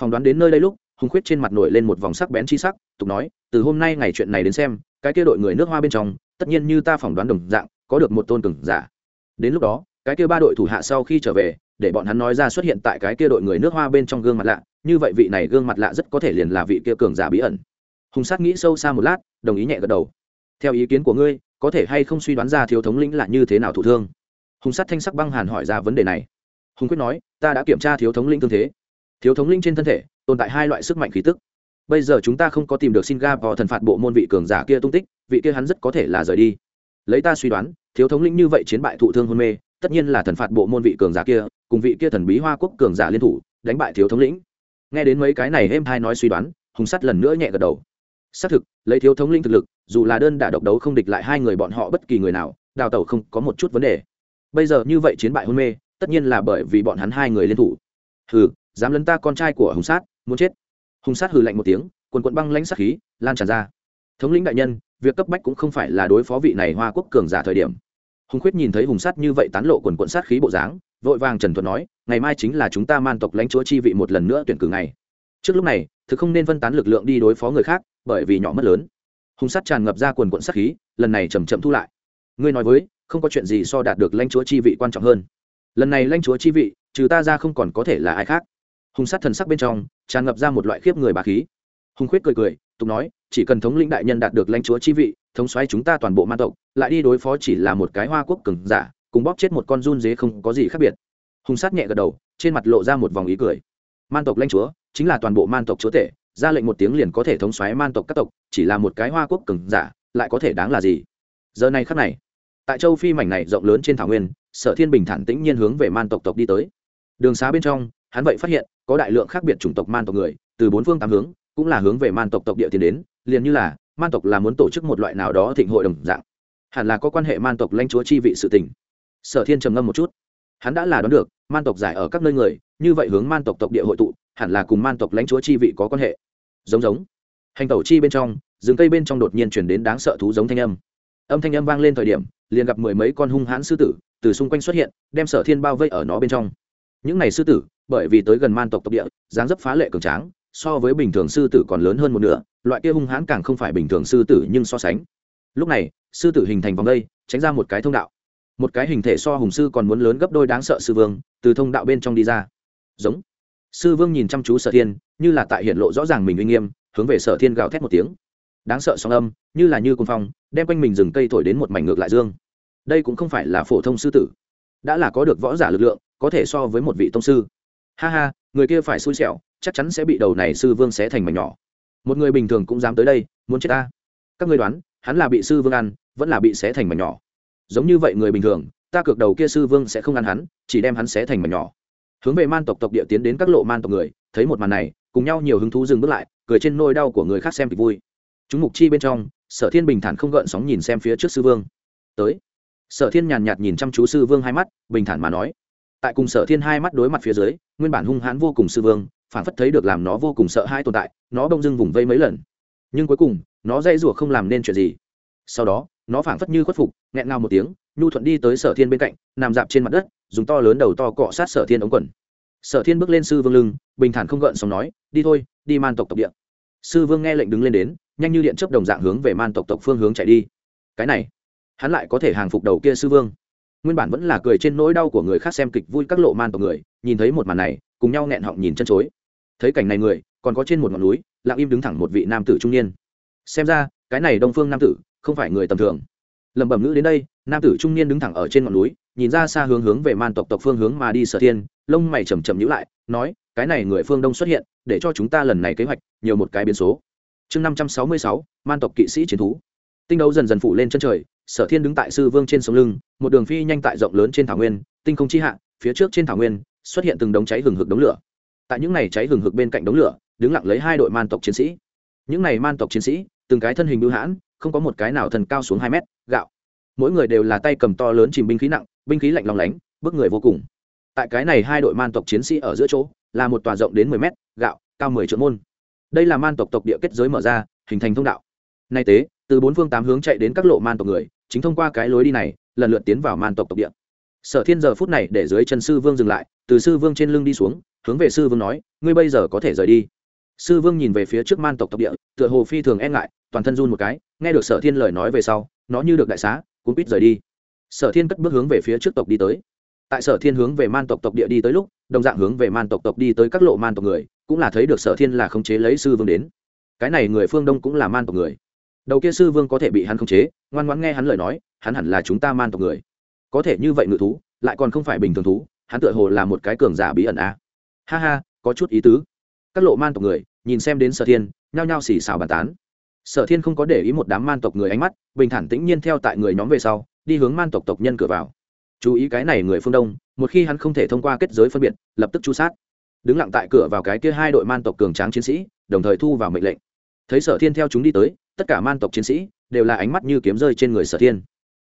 Phỏng đoán đến nơi đây lúc, hùng khuyết trên mặt nổi lên một vòng sắc bén chi sắc, tục nói, từ hôm nay ngày chuyện này đến xem, cái kia đội người nước hoa bên trong tất nhiên như ta phỏng đoán đồng dạng, có được một tôn cường giả. Đến lúc đó, cái kia ba đội thủ hạ sau khi trở về, để bọn hắn nói ra xuất hiện tại cái kia đội người nước hoa bên trong gương mặt lạ, như vậy vị này gương mặt lạ rất có thể liền là vị kia cường giả bí ẩn. Hùng sát nghĩ sâu xa một lát, đồng ý nhẹ gật đầu. Theo ý kiến của ngươi, có thể hay không suy đoán ra thiếu thống lĩnh là như thế nào thụ thương? Hùng sát thanh sắc băng hàn hỏi ra vấn đề này. Hùng quyết nói, ta đã kiểm tra thiếu thống lĩnh thương thế. Thiếu thống lĩnh trên thân thể, tồn tại hai loại sức mạnh khí tức bây giờ chúng ta không có tìm được singapore thần phạt bộ môn vị cường giả kia tung tích, vị kia hắn rất có thể là rời đi. Lấy ta suy đoán, thiếu thống lĩnh như vậy chiến bại thụ thương hôn mê, tất nhiên là thần phạt bộ môn vị cường giả kia, cùng vị kia thần bí hoa quốc cường giả liên thủ, đánh bại thiếu thống lĩnh. Nghe đến mấy cái này êm hai nói suy đoán, hùng sắt lần nữa nhẹ gật đầu. Xác thực, lấy thiếu thống lĩnh thực lực, dù là đơn đả độc đấu không địch lại hai người bọn họ bất kỳ người nào, đào tẩu không có một chút vấn đề. Bây giờ như vậy chiến bại hôn mê, tất nhiên là bởi vì bọn hắn hai người liên thủ. Hừ, dám lấn ta con trai của hùng sát muốn chết hùng sát hừ lạnh một tiếng, quần quận băng lãnh sát khí, lan tràn ra. Thống lĩnh đại nhân, việc cấp bách cũng không phải là đối phó vị này hoa quốc cường giả thời điểm. Hùng khuyết nhìn thấy hùng sát như vậy tán lộ quần quận sát khí bộ dáng, vội vàng trần thuật nói, ngày mai chính là chúng ta man tộc lãnh chúa chi vị một lần nữa tuyển cử ngày. Trước lúc này thực không nên phân tán lực lượng đi đối phó người khác, bởi vì nhỏ mất lớn. Hùng sát tràn ngập ra quần quận sát khí, lần này chầm chậm thu lại. Ngươi nói với, không có chuyện gì so đạt được lãnh chúa chi vị quan trọng hơn. Lần này lãnh chúa chi vị, trừ ta ra không còn có thể là ai khác hùng sát thần sắc bên trong, tràn ngập ra một loại khiếp người bà khí. Hùng khuyết cười cười, tục nói, chỉ cần thống lĩnh đại nhân đạt được lãnh chúa chi vị, thống xoáy chúng ta toàn bộ man tộc, lại đi đối phó chỉ là một cái hoa quốc cừng giả, cùng bóp chết một con run dế không có gì khác biệt. Hùng sát nhẹ gật đầu, trên mặt lộ ra một vòng ý cười. Man tộc lãnh chúa, chính là toàn bộ man tộc chúa tể, ra lệnh một tiếng liền có thể thống xoáy man tộc các tộc, chỉ là một cái hoa quốc cừng giả, lại có thể đáng là gì? Giờ này khắc này, tại châu phi mảnh này rộng lớn trên thảo nguyên, sở thiên bình thản tĩnh nhiên hướng về man tộc tộc đi tới. Đường xá bên trong, hắn vậy phát hiện có đại lượng khác biệt chủng tộc man tộc người, từ bốn phương tám hướng, cũng là hướng về man tộc tộc địa tiến đến, liền như là, man tộc là muốn tổ chức một loại nào đó thịnh hội đồng dạng. Hẳn là có quan hệ man tộc lãnh chúa chi vị sự tình. Sở thiên trầm ngâm một chút. Hắn đã là đoán được, man tộc giải ở các nơi người, như vậy hướng man tộc tộc địa hội tụ, hẳn là cùng man tộc lãnh chúa chi vị có quan hệ. Giống giống. Hành tẩu chi bên trong, rừng cây bên trong đột nhiên chuyển đến đáng sợ thú giống thanh âm. Âm thanh âm vang lên thời điểm, liền gặp mười mấy con hung hãn sư tử từ xung quanh xuất hiện, đem sở thiên bao vây ở nó bên trong những này sư tử, bởi vì tới gần man tộc tộc địa, dáng dấp phá lệ cường tráng, so với bình thường sư tử còn lớn hơn một nửa, loại kia hung hãn càng không phải bình thường sư tử nhưng so sánh. Lúc này, sư tử hình thành vòng đây, tránh ra một cái thông đạo. Một cái hình thể so hùng sư còn muốn lớn gấp đôi đáng sợ sư vương, từ thông đạo bên trong đi ra. Giống. Sư vương nhìn chăm chú sở thiên, như là tại hiện lộ rõ ràng mình uy nghiêm, hướng về sở thiên gào thét một tiếng. Đáng sợ song âm, như là như côn phong, đem quanh mình rừng cây thổi đến một mảnh ngược lại dương. Đây cũng không phải là phổ thông sư tử đã là có được võ giả lực lượng, có thể so với một vị tông sư. Ha ha, người kia phải xui xẻo, chắc chắn sẽ bị đầu này sư vương xé thành mảnh nhỏ. Một người bình thường cũng dám tới đây, muốn chết ta. Các ngươi đoán, hắn là bị sư vương ăn, vẫn là bị xé thành mảnh nhỏ. Giống như vậy người bình thường, ta cược đầu kia sư vương sẽ không ăn hắn, chỉ đem hắn xé thành mảnh nhỏ. Hướng về man tộc tộc địa tiến đến các lộ man tộc người, thấy một màn này, cùng nhau nhiều hứng thú dừng bước lại, cười trên nôi đau của người khác xem kịch vui. Chúng mục chi bên trong, sở thiên bình thản không gợn sóng nhìn xem phía trước sư vương. Tới sở thiên nhàn nhạt nhìn chăm chú sư vương hai mắt, bình thản mà nói, tại cùng sở thiên hai mắt đối mặt phía dưới, nguyên bản hung hãn vô cùng sư vương phản phất thấy được làm nó vô cùng sợ hai tồn tại, nó bông dưng vùng vây mấy lần. Nhưng cuối cùng, nó dây rủa không làm nên chuyện gì. Sau đó, nó phản phất như khuất phục, nghẹn ngào một tiếng, nhu thuận đi tới sở thiên bên cạnh, nằm dạp trên mặt đất, dùng to lớn đầu to cọ sát sở thiên ống quần. Sở thiên bước lên sư vương lưng, bình thản không gợn xong nói, đi thôi, đi man tộc tộc địa. Sư vương nghe lệnh đứng lên đến, nhanh như điện chấp đồng dạng hướng về man tộc tộc phương hướng chạy đi. Cái này hắn lại có thể hàng phục đầu kia sư vương. Nguyên bản vẫn là cười trên nỗi đau của người khác xem kịch vui các lộ man tộc người, nhìn thấy một màn này, cùng nhau nghẹn họng nhìn chân chối. Thấy cảnh này người, còn có trên một ngọn núi, lặng im đứng thẳng một vị nam tử trung niên. Xem ra, cái này đông phương nam tử, không phải người tầm thường. Lẩm bẩm ngữ đến đây, nam tử trung niên đứng thẳng ở trên ngọn núi, nhìn ra xa hướng hướng về man tộc tộc phương hướng mà đi sở thiên, lông mày chầm chầm nhữ lại, nói, cái này người phương đông xuất hiện, để cho chúng ta lần này kế hoạch, nhiều một cái biến số. Chương năm trăm sáu mươi sáu, man tộc kỵ sĩ chiến thú. Tinh đấu dần dần phủ lên chân trời sở thiên đứng tại sư vương trên sông lưng, một đường phi nhanh tại rộng lớn trên thảo nguyên, tinh không chi hạ, phía trước trên thảo nguyên, xuất hiện từng đống cháy hừng hực đống lửa. Tại những này cháy hừng hực bên cạnh đống lửa, đứng lặng lấy hai đội man tộc chiến sĩ. Những này man tộc chiến sĩ, từng cái thân hình bưu hãn, không có một cái nào thần cao xuống hai mét, gạo. Mỗi người đều là tay cầm to lớn chìm binh khí nặng, binh khí lạnh lòng lánh bước người vô cùng. Tại cái này hai đội man tộc chiến sĩ ở giữa chỗ, là một tòa rộng đến mười mét, gạo, cao mười triệu môn. Đây là man tộc tộc địa kết giới mở ra, hình thành thông đạo. Nay tế từ bốn phương tám hướng chạy đến các lộ man tộc người, chính thông qua cái lối đi này, lần lượt tiến vào man tộc tộc địa. Sở thiên giờ phút này để dưới chân sư vương dừng lại, từ sư vương trên lưng đi xuống, hướng về sư vương nói, ngươi bây giờ có thể rời đi. Sư vương nhìn về phía trước man tộc tộc địa, tựa hồ phi thường e ngại, toàn thân run một cái, nghe được sở thiên lời nói về sau, nó như được đại xá, cuốn quýt rời đi. Sở thiên cất bước hướng về phía trước tộc đi tới. Tại sở thiên hướng về man tộc tộc địa đi tới lúc, đồng dạng hướng về man tộc tộc đi tới các lộ man tộc người, cũng là thấy được sở thiên là khống chế lấy sư vương đến. Cái này người phương đông cũng là man tộc người đầu kia sư vương có thể bị hắn khống chế, ngoan ngoãn nghe hắn lời nói, hắn hẳn là chúng ta man tộc người. Có thể như vậy ngự thú, lại còn không phải bình thường thú, hắn tựa hồ là một cái cường giả bí ẩn a. À. ha ha, có chút ý tứ. Các lộ man tộc người, nhìn xem đến sở thiên, nhao nhao xì xào bàn tán. Sở thiên không có để ý một đám man tộc người ánh mắt, bình thản tĩnh nhiên theo tại người nhóm về sau, đi hướng man tộc tộc nhân cửa vào. Chú ý cái này người phương đông, một khi hắn không thể thông qua kết giới phân biệt, lập tức chu sát. Đứng lặng tại cửa vào cái kia hai đội man tộc cường tráng chiến sĩ, đồng thời thu vào mệnh lệnh. Thấy sở thiên theo chúng đi tới tất cả man tộc chiến sĩ đều là ánh mắt như kiếm rơi trên người sở thiên.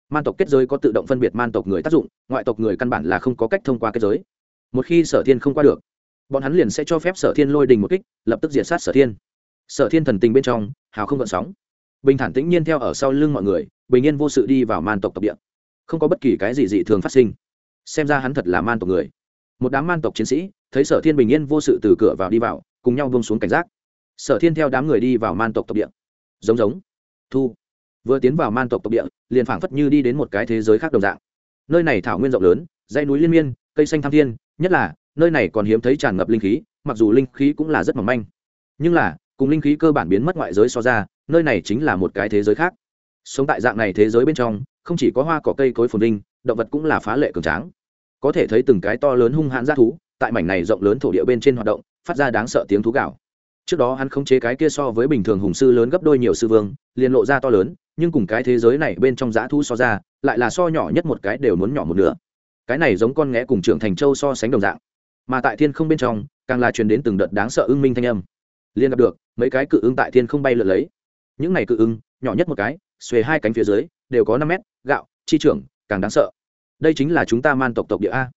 Man tộc kết giới có tự động phân biệt man tộc người tác dụng, ngoại tộc người căn bản là không có cách thông qua kết giới. Một khi sở thiên không qua được, bọn hắn liền sẽ cho phép sở thiên lôi đình một kích, lập tức diệt sát sở thiên. Sở thiên thần tình bên trong, hào không gợn sóng. Bình thản tĩnh nhiên theo ở sau lưng mọi người, bình yên vô sự đi vào man tộc tộc địa. Không có bất kỳ cái gì dị thường phát sinh. Xem ra hắn thật là man tộc người. Một đám man tộc chiến sĩ, thấy sở thiên bình yên vô sự từ cửa vào đi vào, cùng nhau buông xuống cảnh giác. Sở thiên theo đám người đi vào man tộc tộc địa giống giống. Thu. Vừa tiến vào man tộc tộc địa, liền phảng phất như đi đến một cái thế giới khác đồng dạng. Nơi này thảo nguyên rộng lớn, dãy núi liên miên, cây xanh tham thiên, nhất là, nơi này còn hiếm thấy tràn ngập linh khí, mặc dù linh khí cũng là rất mỏng manh. Nhưng là, cùng linh khí cơ bản biến mất ngoại giới so ra, nơi này chính là một cái thế giới khác. Sống tại dạng này thế giới bên trong, không chỉ có hoa cỏ cây cối phồn linh động vật cũng là phá lệ cường tráng. Có thể thấy từng cái to lớn hung hãn g thú, tại mảnh này rộng lớn thổ địa bên trên hoạt động, phát ra đáng sợ tiếng thú gạo trước đó hắn không chế cái kia so với bình thường hùng sư lớn gấp đôi nhiều sư vương, liền lộ ra to lớn, nhưng cùng cái thế giới này bên trong giã thú so ra, lại là so nhỏ nhất một cái đều muốn nhỏ một nửa. Cái này giống con nghẽ cùng trưởng thành châu so sánh đồng dạng. Mà tại thiên không bên trong, càng là truyền đến từng đợt đáng sợ ưng minh thanh âm. Liên gặp được, mấy cái cự ưng tại thiên không bay lượn lấy. Những này cự ưng, nhỏ nhất một cái, xuề hai cánh phía dưới, đều có năm mét, gạo, chi trưởng, càng đáng sợ. Đây chính là chúng ta man tộc tộc địa a.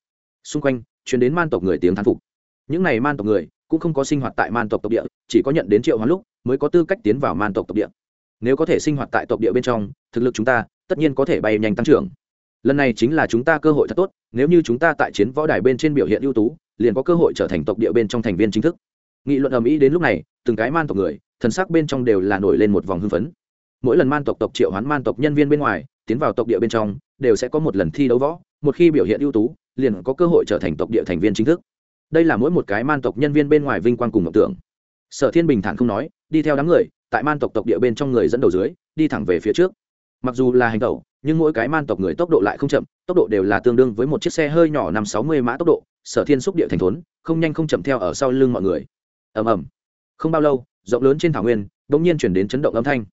Xung quanh chuyển đến man tộc người tiếng thán phục. Những này man tộc người cũng không có sinh hoạt tại man tộc tộc địa, chỉ có nhận đến triệu hoán lúc mới có tư cách tiến vào man tộc tộc địa. Nếu có thể sinh hoạt tại tộc địa bên trong, thực lực chúng ta tất nhiên có thể bay nhanh tăng trưởng. Lần này chính là chúng ta cơ hội thật tốt, nếu như chúng ta tại chiến võ đài bên trên biểu hiện ưu tú, liền có cơ hội trở thành tộc địa bên trong thành viên chính thức. Nghị luận ầm ĩ đến lúc này, từng cái man tộc người, thần sắc bên trong đều là nổi lên một vòng hưng phấn. Mỗi lần man tộc tộc triệu hoán man tộc nhân viên bên ngoài, tiến vào tộc địa bên trong, đều sẽ có một lần thi đấu võ, một khi biểu hiện ưu tú, liền có cơ hội trở thành tộc địa thành viên chính thức đây là mỗi một cái man tộc nhân viên bên ngoài vinh quang cùng ngọc tưởng. Sở thiên bình thản không nói, đi theo đám người, tại man tộc tộc địa bên trong người dẫn đầu dưới, đi thẳng về phía trước. Mặc dù là hành tẩu, nhưng mỗi cái man tộc người tốc độ lại không chậm, tốc độ đều là tương đương với một chiếc xe hơi nhỏ năm sáu mươi mã tốc độ, sở thiên xúc địa thành thốn, không nhanh không chậm theo ở sau lưng mọi người. Ầm ầm. Không bao lâu, rộng lớn trên thảo nguyên đ ỗ n g nhiên chuyển đến chấn động âm thanh.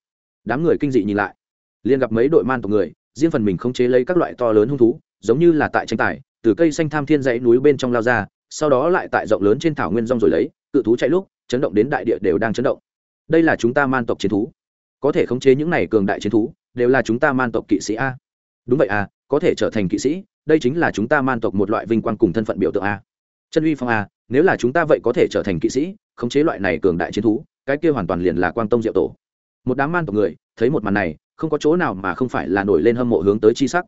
Đám người kinh dị nhìn lại. Liền gặp mấy đội man tộc người, riêng phần mình không chế lấy các loại to lớn hung thú, giống như là tại tranh tài, từ cây xanh tham thiên dãy núi bên trong lao ra sau đó lại tại rộng lớn trên thảo nguyên rong rồi lấy, cự thú chạy lúc, chấn động đến đại địa đều đang chấn động. Đây là chúng ta man tộc chiến thú. Có thể khống chế những này cường đại chiến thú, đều là chúng ta man tộc kỵ sĩ a. Đúng vậy a, có thể trở thành kỵ sĩ, đây chính là chúng ta man tộc một loại vinh quang cùng thân phận biểu tượng a. Chân uy phong a, nếu là chúng ta vậy có thể trở thành kỵ sĩ, khống chế loại này cường đại chiến thú, cái kia hoàn toàn liền là quang tông diệu tổ. Một đám man tộc người, thấy một màn này, không có chỗ nào mà không phải là nổi lên hâm mộ hướng tới chi sắc.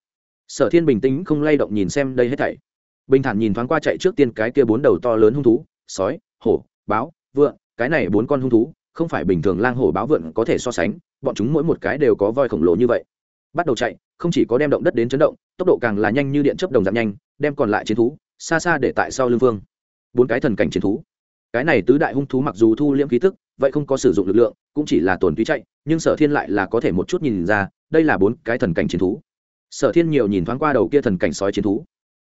Sở thiên bình tĩnh không lay động nhìn xem đây hết thảy bình thản nhìn thoáng qua chạy trước tiên cái kia bốn đầu to lớn hung thú, sói, hổ, báo, vượn, cái này bốn con hung thú, không phải bình thường lang hổ báo vượn có thể so sánh, bọn chúng mỗi một cái đều có voi khổng lồ như vậy. Bắt đầu chạy, không chỉ có đem động đất đến chấn động, tốc độ càng là nhanh như điện chấp đồng giảm nhanh, đem còn lại chiến thú, xa xa để tại sau lưng vương. Bốn cái thần cảnh chiến thú. Cái này tứ đại hung thú mặc dù thu liễm khí tức, vậy không có sử dụng lực lượng, cũng chỉ là tổn túy chạy, nhưng sở thiên lại là có thể một chút nhìn ra, đây là bốn cái thần cảnh chiến thú. Sở thiên nhiều nhìn thoáng qua đầu kia thần cảnh sói chiến thú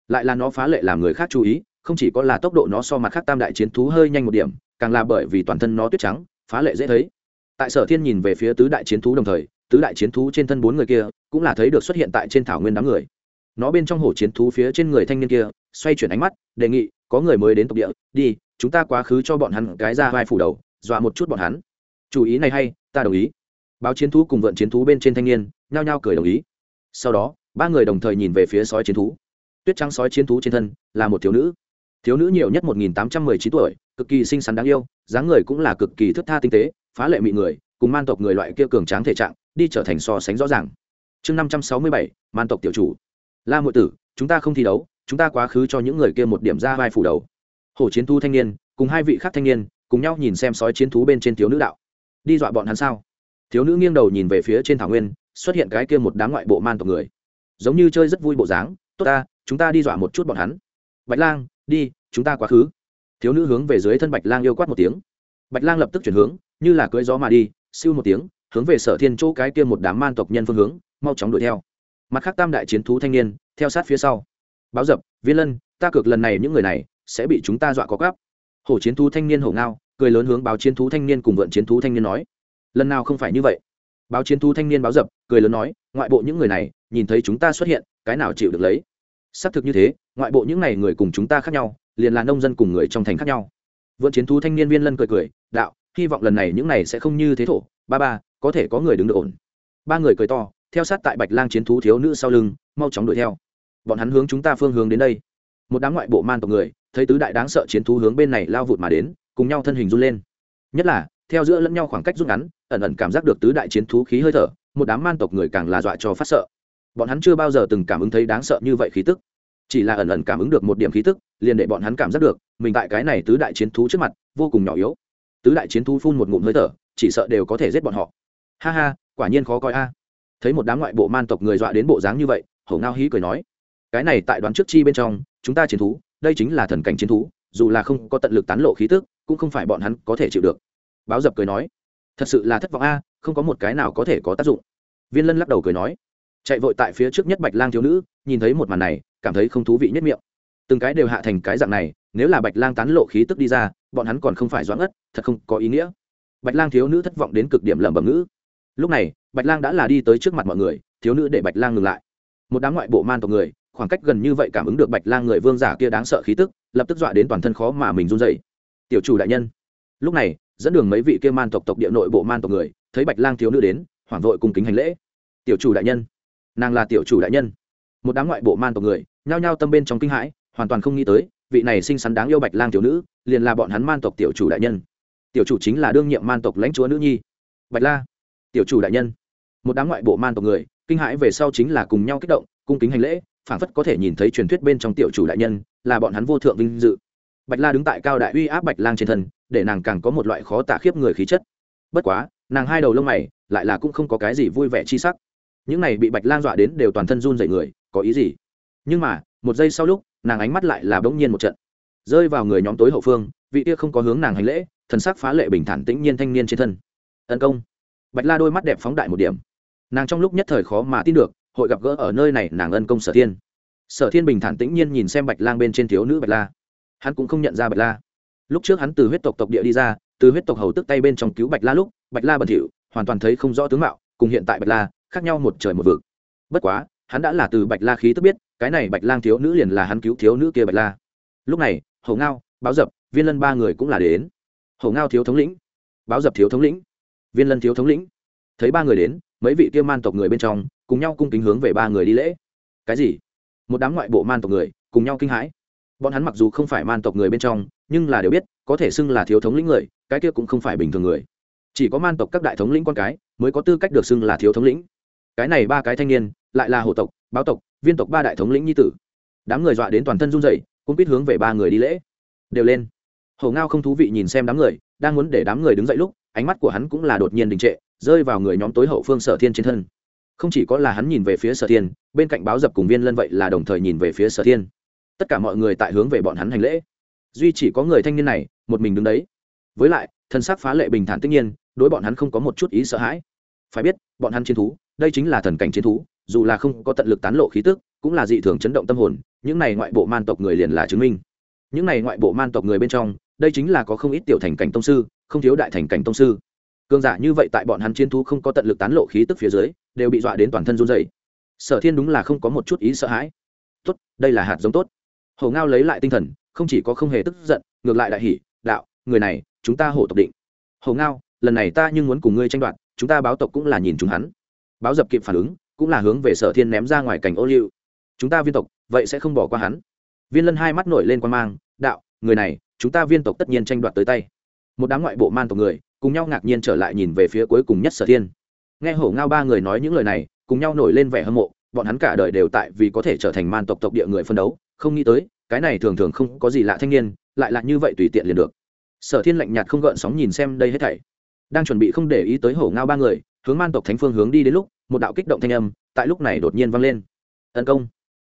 lại là nó phá lệ làm người khác chú ý, không chỉ có là tốc độ nó so mặt khác tam đại chiến thú hơi nhanh một điểm, càng là bởi vì toàn thân nó tuyết trắng, phá lệ dễ thấy. Tại sở thiên nhìn về phía tứ đại chiến thú đồng thời, tứ đại chiến thú trên thân bốn người kia cũng là thấy được xuất hiện tại trên thảo nguyên đám người. Nó bên trong hổ chiến thú phía trên người thanh niên kia xoay chuyển ánh mắt, đề nghị, có người mới đến tộc địa, đi, chúng ta quá khứ cho bọn hắn cái ra vai phủ đầu, dọa một chút bọn hắn. Chủ ý này hay, ta đồng ý. Báo chiến thú cùng vượn chiến thú bên trên thanh niên nhao nhao cười đồng ý. Sau đó, ba người đồng thời nhìn về phía sói chiến thú tuyết trắng sói chiến thú trên thân, là một thiếu nữ. Thiếu nữ nhiều nhất một nghìn tám trăm mười chín tuổi, cực kỳ xinh xắn đáng yêu, dáng người cũng là cực kỳ thức tha tinh tế, phá lệ mị người, cùng man tộc người loại kia cường tráng thể trạng, đi trở thành so sánh rõ ràng. Chương năm trăm sáu mươi bảy, man tộc tiểu chủ. La ngụy tử, chúng ta không thi đấu, chúng ta quá khứ cho những người kia một điểm ra vai phủ đầu. Hổ chiến Thú thanh niên, cùng hai vị khác thanh niên, cùng nhau nhìn xem sói chiến thú bên trên thiếu nữ đạo. Đi dọa bọn hắn sao? Thiếu nữ nghiêng đầu nhìn về phía trên thảo nguyên, xuất hiện cái kia một đám ngoại bộ man tộc người. Giống như chơi rất vui bộ dáng, tốt ta chúng ta đi dọa một chút bọn hắn. Bạch lang, đi, chúng ta quá khứ. Thiếu nữ hướng về dưới thân bạch lang yêu quát một tiếng. Bạch lang lập tức chuyển hướng, như là cưỡi gió mà đi, siêu một tiếng, hướng về sở thiên chỗ cái kia một đám man tộc nhân phương hướng, mau chóng đuổi theo. Mặt khác tam đại chiến thú thanh niên, theo sát phía sau. Báo dập, viên lân, ta cược lần này những người này, sẽ bị chúng ta dọa có gáp. hổ chiến thú thanh niên hổ ngao, cười lớn hướng báo chiến thú thanh niên cùng vượn chiến thú thanh niên nói. Lần nào không phải như vậy. Báo chiến thú thanh niên báo dập, cười lớn nói, ngoại bộ những người này, nhìn thấy chúng ta xuất hiện, cái nào chịu được lấy? Xác thực như thế, ngoại bộ những n à y người cùng chúng ta khác nhau, liền là nông dân cùng người trong thành khác nhau. Vượn chiến thú thanh niên viên lân cười cười, đạo, hy vọng lần này những này sẽ không như thế thổ, ba ba, có thể có người đứng được ổn. Ba người cười to, theo sát tại bạch lang chiến thú thiếu nữ sau lưng, mau chóng đuổi theo. Bọn hắn hướng chúng ta phương hướng đến đây. Một đám ngoại bộ man tộc người, thấy tứ đại đáng sợ chiến thú hướng bên này lao vụt mà đến, cùng nhau thân hình run lên. Nhất là, theo giữa lẫn nhau khoảng cách rút ngắn, ẩn ẩn cảm giác được tứ đại chiến thú khí hơi thở, một đám man tộc người càng là dọa cho phát sợ bọn hắn chưa bao giờ từng cảm ứng thấy đáng sợ như vậy khí tức. Chỉ là ẩn ẩn cảm ứng được một điểm khí tức, liền để bọn hắn cảm giác được, mình tại cái này tứ đại chiến thú trước mặt, vô cùng nhỏ yếu. Tứ đại chiến thú phun một ngụm hơi thở, chỉ sợ đều có thể giết bọn họ. Ha ha, quả nhiên khó coi a. Thấy một đám ngoại bộ man tộc người dọa đến bộ dáng như vậy hổ ngao hí cười nói, cái này tại đoán trước chi bên trong, chúng ta chiến thú, đây chính là thần cảnh chiến thú, dù là không có tận lực tán lộ khí tức, cũng không phải bọn hắn có thể chịu được. Báo dập cười nói, thật sự là thất vọng a, không có một cái nào có thể có tác dụng. Viên lân lắc đầu cười nói chạy vội tại phía trước nhất bạch lang thiếu nữ, nhìn thấy một màn này, cảm thấy không thú vị nhất miệng. Từng cái đều hạ thành cái dạng này, nếu là bạch lang tán lộ khí tức đi ra, bọn hắn còn không phải doãn ất, thật không có ý nghĩa. Bạch lang thiếu nữ thất vọng đến cực điểm lẩm bẩm ngữ. Lúc này, bạch lang đã là đi tới trước mặt mọi người, thiếu nữ để bạch lang ngừng lại. Một đám ngoại bộ man tộc người, khoảng cách gần như vậy cảm ứng được bạch lang người vương giả kia đáng sợ khí tức, lập tức dọa đến toàn thân khó mà mình run dậy tiểu chủ đại nhân. Lúc này, dẫn đường mấy vị kia man tộc tộc địa nội bộ man tộc người, thấy bạch lang thiếu nữ đến, hoảng vội cùng kính hành lễ. Tiểu chủ đại nhân nàng là tiểu chủ đại nhân. Một đám ngoại bộ man tộc người, nhao nhao tâm bên trong kinh hãi, hoàn toàn không nghĩ tới, vị này xinh xắn đáng yêu bạch lang tiểu nữ, liền là bọn hắn man tộc tiểu chủ đại nhân. Tiểu chủ chính là đương nhiệm man tộc lãnh chúa nữ nhi. Bạch la, tiểu chủ đại nhân. Một đám ngoại bộ man tộc người, kinh hãi về sau chính là cùng nhau kích động, cung kính hành lễ, phảng phất có thể nhìn thấy truyền thuyết bên trong tiểu chủ đại nhân, là bọn hắn vô thượng vinh dự. Bạch la đứng tại cao đại uy áp bạch lang trên thân, để nàng càng có một loại khó tả khiếp người khí chất. Bất quá, nàng hai đầu lông mày, lại là cũng không có cái gì vui vẻ chi sắc những này bị bạch lang dọa đến đều toàn thân run dậy người, có ý gì? Nhưng mà, một giây sau lúc, nàng ánh mắt lại là bỗng nhiên một trận. Rơi vào người nhóm tối hậu phương, vị kia không có hướng nàng hành lễ, thần sắc phá lệ bình thản tĩnh nhiên thanh niên trên thân. Tấn công. Bạch la đôi mắt đẹp phóng đại một điểm. Nàng trong lúc nhất thời khó mà tin được, hội gặp gỡ ở nơi này nàng ân công sở thiên. Sở thiên bình thản tĩnh nhiên nhìn xem bạch lang bên trên thiếu nữ bạch la. Hắn cũng không nhận ra bạch la. Lúc trước hắn từ huyết tộc tộc địa đi ra, từ huyết tộc hầu tức tay bên trong cứu bạch la lúc, bạch la bẩn thỉu, hoàn toàn thấy không rõ tướng mạo, cùng hiện tại bạch la khác nhau một trời một vực. Bất quá, hắn đã là từ bạch la khí tức biết, cái này bạch lang thiếu nữ liền là hắn cứu thiếu nữ kia bạch la. Lúc này hầu ngao, báo dập, viên lân ba người cũng là đến. Hầu ngao thiếu thống lĩnh, báo dập thiếu thống lĩnh, viên lân thiếu thống lĩnh. Thấy ba người đến, mấy vị kia man tộc người bên trong, cùng nhau cung kính hướng về ba người đi lễ. Cái gì? Một đám ngoại bộ man tộc người, cùng nhau kinh hãi. Bọn hắn mặc dù không phải man tộc người bên trong, nhưng là đều biết, có thể xưng là thiếu thống lĩnh người, cái kia cũng không phải bình thường người. Chỉ có man tộc các đại thống lĩnh con cái, mới có tư cách được xưng là thiếu thống lĩnh cái này ba cái thanh niên, lại là hộ tộc, báo tộc, viên tộc ba đại thống lĩnh nhi tử. Đám người dọa đến toàn thân run dậy cũng biết hướng về ba người đi lễ. Đều lên. Hầu ngao không thú vị nhìn xem đám người, đang muốn để đám người đứng dậy lúc, ánh mắt của hắn cũng là đột nhiên đình trệ, rơi vào người nhóm tối hậu phương sở thiên trên thân. Không chỉ có là hắn nhìn về phía sở thiên, bên cạnh báo dập cùng viên lân vậy là đồng thời nhìn về phía sở thiên. Tất cả mọi người tại hướng về bọn hắn hành lễ. Duy chỉ có người thanh niên này, một mình đứng đấy. Với lại, thân xác phá lệ bình thản tất nhiên, đối bọn hắn không có một chút ý sợ hãi phải biết, bọn hắn chiến thú, đây chính là thần cảnh chiến thú, dù là không có tận lực tán lộ khí tức, cũng là dị thường chấn động tâm hồn, những này ngoại bộ man tộc người liền là chứng minh. Những này ngoại bộ man tộc người bên trong, đây chính là có không ít tiểu thành cảnh tông sư, không thiếu đại thành cảnh tông sư. Cương giả như vậy tại bọn hắn chiến thú không có tận lực tán lộ khí tức phía dưới, đều bị dọa đến toàn thân run dày sở thiên đúng là không có một chút ý sợ hãi. Tốt, đây là hạt giống tốt. Hổ ngao lấy lại tinh thần, không chỉ có không hề tức giận, ngược lại đại hỉ, đạo, người này, chúng ta hổ tộc định. Hổ ngao lần này ta nhưng muốn cùng ngươi tranh đoạt, chúng ta báo tộc cũng là nhìn chúng hắn. Báo dập kịp phản ứng, cũng là hướng về sở thiên ném ra ngoài cảnh ô liu. Chúng ta viên tộc, vậy sẽ không bỏ qua hắn. Viên lân hai mắt nổi lên quan mang, đạo, người này, chúng ta viên tộc tất nhiên tranh đoạt tới tay. Một đám ngoại bộ man tộc người, cùng nhau ngạc nhiên trở lại nhìn về phía cuối cùng nhất sở thiên. Nghe hổ ngao ba người nói những lời này, cùng nhau nổi lên vẻ hâm mộ, bọn hắn cả đời đều tại vì có thể trở thành man tộc tộc địa người phân đấu, không nghĩ tới, cái này thường thường không có gì lạ thanh niên, lại là như vậy tùy tiện liền được. Sở thiên lạnh nhạt không gợn sóng nhìn xem đây hết thảy đang chuẩn bị không để ý tới hổ ngao ba người, hướng man tộc thánh phương hướng đi đến lúc, một đạo kích động thanh âm, tại lúc này đột nhiên vang lên. Tấn công.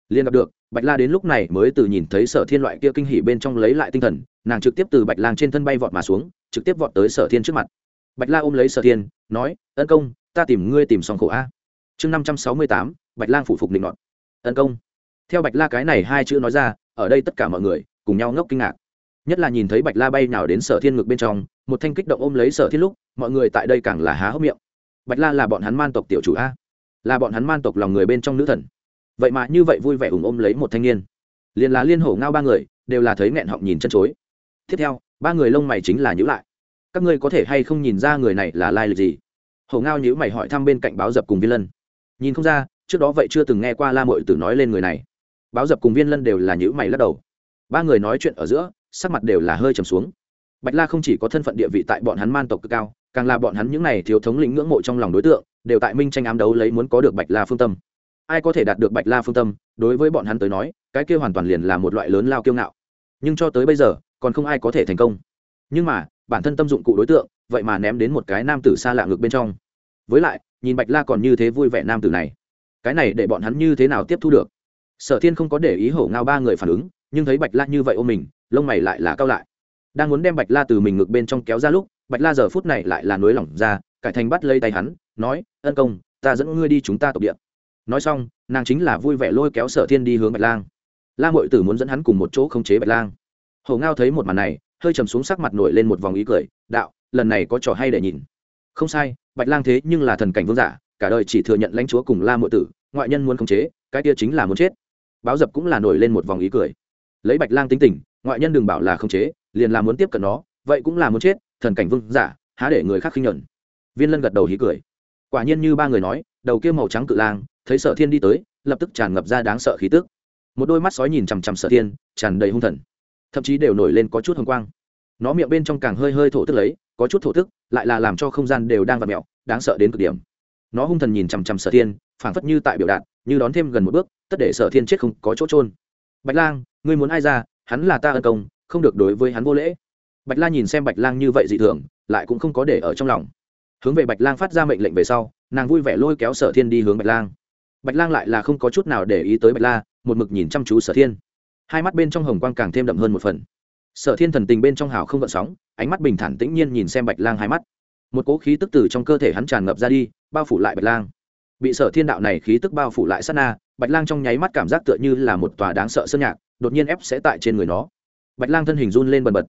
Liên gặp được, bạch la đến lúc này mới từ nhìn thấy sở thiên loại kia kinh hỉ bên trong lấy lại tinh thần, nàng trực tiếp từ bạch lang trên thân bay vọt mà xuống, trực tiếp vọt tới sở thiên trước mặt. Bạch la ôm lấy sở thiên, nói, tấn công, ta tìm ngươi tìm xong khổ a. Chương năm trăm sáu mươi tám, bạch lang phủ phục định ngọn tấn công. Theo bạch la cái này hai chữ nói ra, ở đây tất cả mọi người cùng nhau ngốc kinh ngạc nhất là nhìn thấy bạch la bay nào đến sở thiên ngực bên trong, một thanh kích động ôm lấy sở thiên lúc, mọi người tại đây càng là há hốc miệng. Bạch la là bọn hắn man tộc tiểu chủ a. Là bọn hắn man tộc lòng người bên trong nữ thần. Vậy mà như vậy vui vẻ ủng ôm lấy một thanh niên. Liền là liên hổ ngao ba người, đều là thấy nghẹn họng nhìn chân chối. Tiếp theo, ba người lông mày chính là nhữ lại. Các ngươi có thể hay không nhìn ra người này là lai lịch gì? Hổ ngao nhữ mày hỏi thăm bên cạnh báo dập cùng viên lân. Nhìn không ra, trước đó vậy chưa từng nghe qua la mội tử nói lên người này. Báo dập cùng viên lân đều là nhữ mày lắc đầu. Ba người nói chuyện ở giữa sắc mặt đều là hơi trầm xuống. Bạch la không chỉ có thân phận địa vị tại bọn hắn man tộc cực cao, càng là bọn hắn những n à y thiếu thống lĩnh ngưỡng mộ trong lòng đối tượng, đều tại minh tranh ám đấu lấy muốn có được bạch la phương tâm. Ai có thể đạt được bạch la phương tâm, đối với bọn hắn tới nói, cái kia hoàn toàn liền là một loại lớn lao kiêu ngạo. Nhưng cho tới bây giờ, còn không ai có thể thành công. Nhưng mà, bản thân tâm dụng cụ đối tượng, vậy mà ném đến một cái nam tử xa lạ ngược bên trong. Với lại, nhìn bạch la còn như thế vui vẻ nam tử này, cái này để bọn hắn như thế nào tiếp thu được? Sở thiên không có để ý hổ ngao ba người phản ứng, nhưng thấy bạch la như vậy ôm mình lông mày lại là cao lại. Đang muốn đem bạch la từ mình ngực bên trong kéo ra lúc, bạch la giờ phút này lại là nối lỏng ra, cải thành bắt lấy tay hắn, nói, ân công, ta dẫn ngươi đi chúng ta tộc địa. Nói xong, nàng chính là vui vẻ lôi kéo sở thiên đi hướng bạch lang. La mội tử muốn dẫn hắn cùng một chỗ khống chế bạch lang. Hầu ngao thấy một màn này, hơi trầm xuống sắc mặt nổi lên một vòng ý cười, đạo, lần này có trò hay để nhìn. Không sai, bạch lang thế nhưng là thần cảnh vương giả, cả đời chỉ thừa nhận lãnh chúa cùng la mội tử, ngoại nhân muốn khống chế, cái kia chính là muốn chết. Báo dập cũng là nổi lên một vòng ý cười. Lấy bạch lang tính tình ngoại nhân đừng bảo là không chế, liền là muốn tiếp cận nó, vậy cũng là muốn chết, thần cảnh vương giả, há để người khác khinh nhuận. Viên lân gật đầu hí cười. Quả nhiên như ba người nói, đầu kia màu trắng cự lang, thấy sở thiên đi tới, lập tức tràn ngập ra đáng sợ khí tức. Một đôi mắt sói nhìn chằm chằm sở thiên, tràn đầy hung thần. Thậm chí đều nổi lên có chút hồng quang. Nó miệng bên trong càng hơi hơi thổ tức lấy, có chút thổ tức, lại là làm cho không gian đều đang v ặ mẹo đáng sợ đến cực điểm. Nó hung thần nhìn chằm chằm sở thiên, phảng phất như tại biểu đạt, như đón thêm gần một bước, tất để sở thiên chết không có chỗ trôn bạch lang, ngươi muốn ai ra? Hắn là ta ân công, không được đối với hắn vô lễ. Bạch la nhìn xem bạch lang như vậy dị thường, lại cũng không có để ở trong lòng. Hướng về bạch lang phát ra mệnh lệnh về sau, nàng vui vẻ lôi kéo sở thiên đi hướng bạch lang. Bạch lang lại là không có chút nào để ý tới bạch la, một mực nhìn chăm chú sở thiên. Hai mắt bên trong hồng quang càng thêm đậm hơn một phần. Sở thiên thần tình bên trong hào không gợn sóng, ánh mắt bình thản tĩnh nhiên nhìn xem bạch lang hai mắt. Một cỗ khí tức từ trong cơ thể hắn tràn ngập ra đi, bao phủ lại bạch lang bị sở thiên đạo này khí tức bao phủ lại sát na, bạch lang trong nháy mắt cảm giác tựa như là một tòa đáng sợ sơn nhạc, đột nhiên ép sẽ tại trên người nó. Bạch lang thân hình run lên bần bật.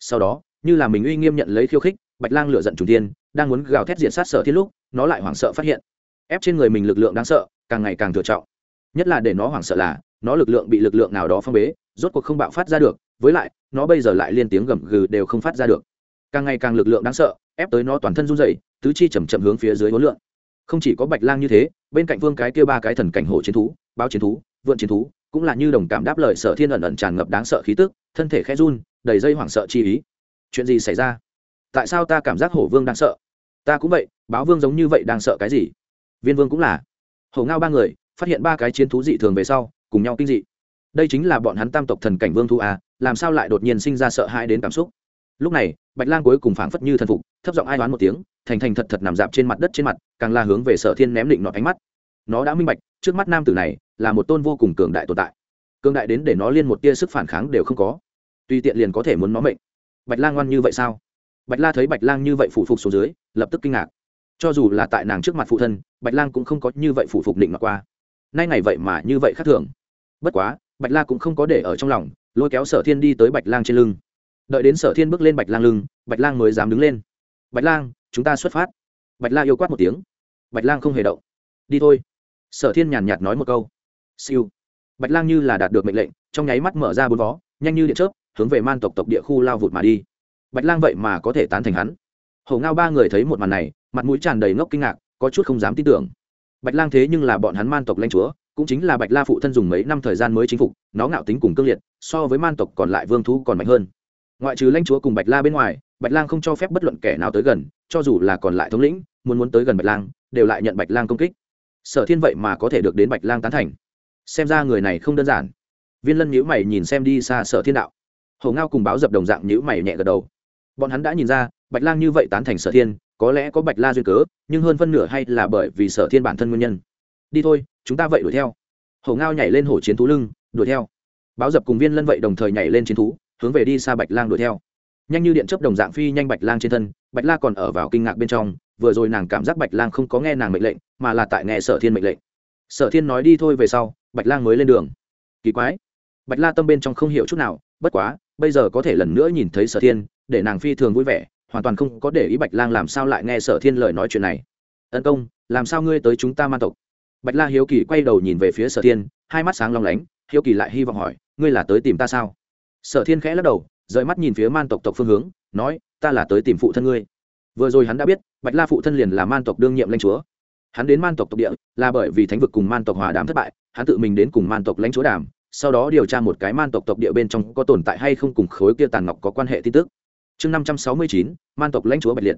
Sau đó, như là mình uy nghiêm nhận lấy khiêu khích, bạch lang lựa giận trùng tiên đang muốn gào thét diện sát sở thiên lúc, nó lại hoảng sợ phát hiện. Ép trên người mình lực lượng đáng sợ, càng ngày càng thừa trọng. Nhất là để nó hoảng sợ là, nó lực lượng bị lực lượng nào đó phong bế, rốt cuộc không bạo phát ra được, với lại, nó bây giờ lại liên tiếng gầm gừ đều không phát ra được. Càng ngày càng lực lượng đáng sợ, ép tới nó toàn thân run dày tứ chi chầm chậm hướng phía dưới hối lượng không chỉ có bạch lang như thế, bên cạnh vương cái kia ba cái thần cảnh hổ chiến thú, báo chiến thú, vượn chiến thú, cũng là như đồng cảm đáp lời sở thiên ẩn ẩn tràn ngập đáng sợ khí tức, thân thể khẽ run, đầy dây hoảng sợ chi ý. Chuyện gì xảy ra? Tại sao ta cảm giác hổ vương đang sợ? Ta cũng vậy, báo vương giống như vậy đang sợ cái gì? Viên vương cũng là. Hổ ngao ba người, phát hiện ba cái chiến thú dị thường về sau, cùng nhau kinh dị. Đây chính là bọn hắn tam tộc thần cảnh vương thu à làm sao lại đột nhiên sinh ra sợ hãi đến cảm xúc? Lúc này, bạch lang cuối cùng phảng phất như thần phục thấp giọng ai đoán một tiếng, thành thành thật thật nằm dạp trên mặt đất trên mặt, càng là hướng về sở thiên ném định nọt ánh mắt. Nó đã minh bạch, trước mắt nam tử này là một tôn vô cùng cường đại tồn tại. Cường đại đến để nó liên một tia sức phản kháng đều không có. Tùy tiện liền có thể muốn nó mệnh. Bạch lang ngoan như vậy sao? Bạch la thấy bạch lang như vậy phủ phục xuống dưới, lập tức kinh ngạc. Cho dù là tại nàng trước mặt phụ thân, bạch lang cũng không có như vậy phủ phục định mặc qua. Nay ngày vậy mà như vậy khác thường. Bất quá, bạch la cũng không có để ở trong lòng, lôi kéo sở thiên đi tới bạch lang trên lưng. Đợi đến sở thiên bước lên bạch lang lưng, bạch lang mới dám đứng lên bạch lang, chúng ta xuất phát. Bạch la yêu quát một tiếng. Bạch lang không hề động. Đi thôi. Sở thiên nhàn nhạt nói một câu. Siêu. Bạch lang như là đạt được mệnh lệnh, trong nháy mắt mở ra bốn vó, nhanh như điện chớp, hướng về man tộc tộc địa khu lao vụt mà đi. Bạch lang vậy mà có thể tán thành hắn. Hầu ngao ba người thấy một màn này, mặt mũi tràn đầy ngốc kinh ngạc, có chút không dám tin tưởng. Bạch lang thế nhưng là bọn hắn man tộc lanh chúa, cũng chính là bạch la phụ thân dùng mấy năm thời gian mới chinh phục, nó ngạo tính cùng cương liệt, so với man tộc còn lại vương thú còn mạnh hơn. Ngoại trừ lãnh chúa cùng bạch la bên ngoài bạch lang không cho phép bất luận kẻ nào tới gần, cho dù là còn lại thống lĩnh, muốn muốn tới gần bạch lang, đều lại nhận bạch lang công kích. Sở thiên vậy mà có thể được đến bạch lang tán thành. Xem ra người này không đơn giản. Viên lân nhữ mày nhìn xem đi xa sở thiên đạo. Hầu ngao cùng báo dập đồng dạng nhữ mày nhẹ gật đầu. Bọn hắn đã nhìn ra, bạch lang như vậy tán thành sở thiên, có lẽ có bạch la duyên cớ, nhưng hơn phân nửa hay là bởi vì sở thiên bản thân nguyên nhân. Đi thôi, chúng ta vậy đuổi theo. Hổ ngao nhảy lên hổ chiến thú lưng, đuổi theo. Báo dập cùng viên lân vậy đồng thời nhảy lên chiến thú, hướng về đi xa bạch lang đuổi theo nhanh như điện chớp đồng dạng phi nhanh bạch lang trên thân, bạch la còn ở vào kinh ngạc bên trong, vừa rồi nàng cảm giác bạch lang không có nghe nàng mệnh lệnh, mà là tại nghe sở thiên mệnh lệnh. Sở thiên nói đi thôi về sau, bạch lang mới lên đường. Kỳ quái. Bạch la tâm bên trong không hiểu chút nào, bất quá, bây giờ có thể lần nữa nhìn thấy sở thiên, để nàng phi thường vui vẻ, hoàn toàn không có để ý bạch lang làm sao lại nghe sở thiên lời nói chuyện này. Ân công, làm sao ngươi tới chúng ta man tộc? Bạch la hiếu kỳ quay đầu nhìn về phía sở thiên, hai mắt sáng long lánh, hiếu kỳ lại hy vọng hỏi, ngươi là tới tìm ta sao? Sở thiên khẽ lắc đầu rời mắt nhìn phía man tộc tộc phương hướng, nói, ta là tới tìm phụ thân ngươi. Vừa rồi hắn đã biết, bạch la phụ thân liền là man tộc đương nhiệm lãnh chúa. Hắn đến man tộc tộc địa là bởi vì thánh vực cùng man tộc hòa đàm thất bại, hắn tự mình đến cùng man tộc lãnh chúa đàm, sau đó điều tra một cái man tộc tộc địa bên trong có tồn tại hay không cùng khối kia tàn ngọc có quan hệ tin tức. Chương năm trăm sáu mươi chín, man tộc lãnh chúa bạch liệt.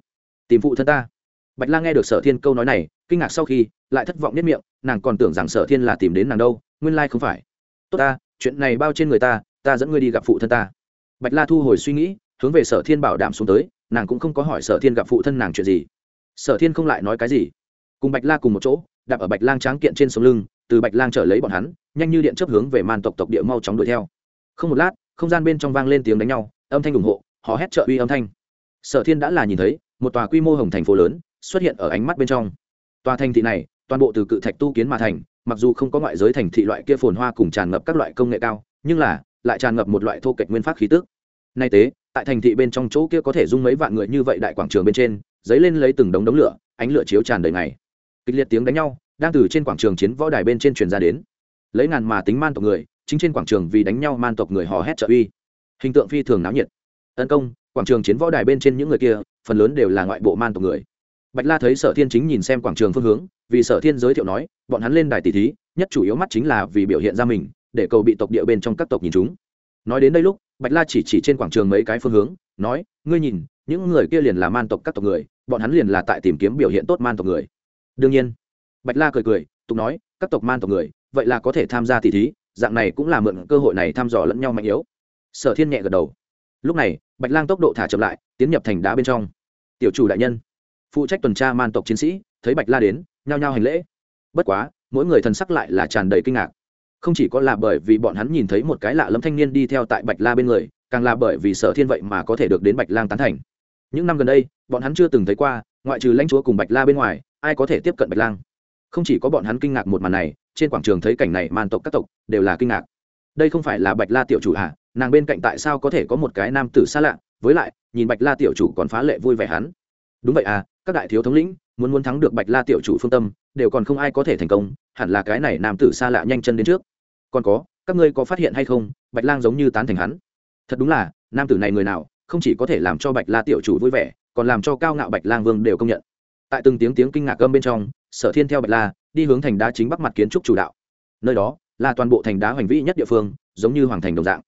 Tìm phụ thân ta. Bạch la nghe được sở thiên câu nói này, kinh ngạc sau khi, lại thất vọng nhất miệng, nàng còn tưởng rằng sở thiên là tìm đến nàng đâu, nguyên lai không phải. Tốt ta, chuyện này bao trên người ta ta dẫn ngươi đi gặp phụ thân ta bạch la thu hồi suy nghĩ, hướng về sở thiên bảo đảm xuống tới, nàng cũng không có hỏi sở thiên gặp phụ thân nàng chuyện gì. Sở thiên không lại nói cái gì. Cùng bạch la cùng một chỗ, đạp ở bạch lang tráng kiện trên sống lưng, từ bạch lang trở lấy bọn hắn, nhanh như điện chấp hướng về man tộc tộc địa mau chóng đuổi theo. Không một lát, không gian bên trong vang lên tiếng đánh nhau, âm thanh ủng hộ, họ hét trợ uy âm thanh. Sở thiên đã là nhìn thấy, một tòa quy mô hồng thành phố lớn xuất hiện ở ánh mắt bên trong. Tòa thành thị này, toàn bộ từ cự thạch tu kiến mà thành, mặc dù không có ngoại giới thành thị loại kia phồn hoa cùng tràn ngập các loại công nghệ cao, nhưng là lại tràn ngập một loại thô kệch nguyên pháp khí tức. Nay tế, tại thành thị bên trong chỗ kia có thể dung mấy vạn người như vậy đại quảng trường bên trên dấy lên lấy từng đống đống lửa, ánh lửa chiếu tràn đầy ngày. Kịch liệt tiếng đánh nhau, đang từ trên quảng trường chiến võ đài bên trên truyền ra đến. Lấy ngàn mà tính man tộc người, chính trên quảng trường vì đánh nhau man tộc người hò hét trợ uy. Hình tượng phi thường náo nhiệt. Tấn công, quảng trường chiến võ đài bên trên những người kia, phần lớn đều là ngoại bộ man tộc người. Bạch la thấy sở thiên chính nhìn xem quảng trường phương hướng, vì sở thiên giới thiệu nói, bọn hắn lên đài tỷ thí, nhất chủ yếu mắt chính là vì biểu hiện ra mình để cầu bị tộc địa bên trong các tộc nhìn chúng. Nói đến đây lúc, bạch la chỉ chỉ trên quảng trường mấy cái phương hướng, nói, ngươi nhìn, những người kia liền là man tộc các tộc người, bọn hắn liền là tại tìm kiếm biểu hiện tốt man tộc người. Đương nhiên. Bạch la cười cười, tục nói, các tộc man tộc người, vậy là có thể tham gia tỷ thí, dạng này cũng là mượn cơ hội này thăm dò lẫn nhau mạnh yếu. Sở thiên nhẹ gật đầu. Lúc này, bạch lang tốc độ thả chậm lại, tiến nhập thành đá bên trong. Tiểu chủ đại nhân. Phụ trách tuần tra man tộc chiến sĩ, thấy bạch la đến, nhao nhao hành lễ. Bất quá, mỗi người thần sắc lại là tràn đầy kinh ngạc không chỉ có là bởi vì bọn hắn nhìn thấy một cái lạ lẫm thanh niên đi theo tại bạch la bên người, càng là bởi vì sở thiên vậy mà có thể được đến bạch lang tán thành. Những năm gần đây, bọn hắn chưa từng thấy qua, ngoại trừ lãnh chúa cùng bạch la bên ngoài, ai có thể tiếp cận bạch lang. Không chỉ có bọn hắn kinh ngạc một màn này, trên quảng trường thấy cảnh này man tộc các tộc đều là kinh ngạc. Đây không phải là bạch la tiểu chủ hạ nàng bên cạnh tại sao có thể có một cái nam tử xa lạ? Với lại, nhìn bạch la tiểu chủ còn phá lệ vui vẻ hắn. Đúng vậy à các đại thiếu thống lĩnh, muốn muốn thắng được bạch la tiểu chủ phương tâm, đều còn không ai có thể thành công, hẳn là cái này nam tử xa lạ nhanh chân đến trước còn có, các ngươi có phát hiện hay không, bạch lang giống như tán thành hắn. Thật đúng là, nam tử này người nào, không chỉ có thể làm cho bạch la tiểu chủ vui vẻ, còn làm cho cao ngạo bạch lang vương đều công nhận. Tại từng tiếng tiếng kinh ngạc âm bên trong, sở thiên theo bạch la, đi hướng thành đá chính bắc mặt kiến trúc chủ đạo. Nơi đó, là toàn bộ thành đá hoành vĩ nhất địa phương, giống như hoàng thành đồng dạng.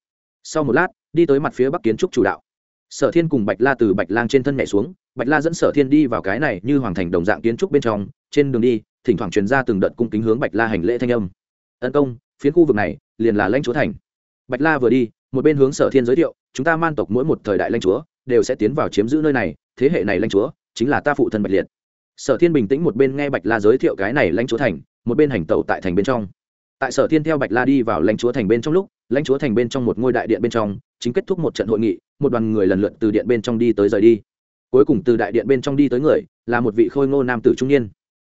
Sau một lát, đi tới mặt phía bắc kiến trúc chủ đạo. Sở thiên cùng bạch la từ bạch lang trên thân nhảy xuống, bạch la dẫn sở thiên đi vào cái này như hoàng thành đồng dạng kiến trúc bên trong. Trên đường đi, thỉnh thoảng truyền ra từng đợt cung kính hướng bạch la hành lễ thanh âm. Tấn công phiến khu vực này liền là lãnh chúa thành. Bạch la vừa đi, một bên hướng sở thiên giới thiệu, chúng ta man tộc mỗi một thời đại lãnh chúa đều sẽ tiến vào chiếm giữ nơi này, thế hệ này lãnh chúa chính là ta phụ thân bạch liệt. Sở thiên bình tĩnh một bên nghe bạch la giới thiệu cái này lãnh chúa thành, một bên hành tẩu tại thành bên trong. Tại sở thiên theo bạch la đi vào lãnh chúa thành bên trong lúc, lãnh chúa thành bên trong một ngôi đại điện bên trong, chính kết thúc một trận hội nghị, một đoàn người lần lượt từ điện bên trong đi tới rời đi. Cuối cùng từ đại điện bên trong đi tới người, là một vị khôi ngô nam tử trung niên.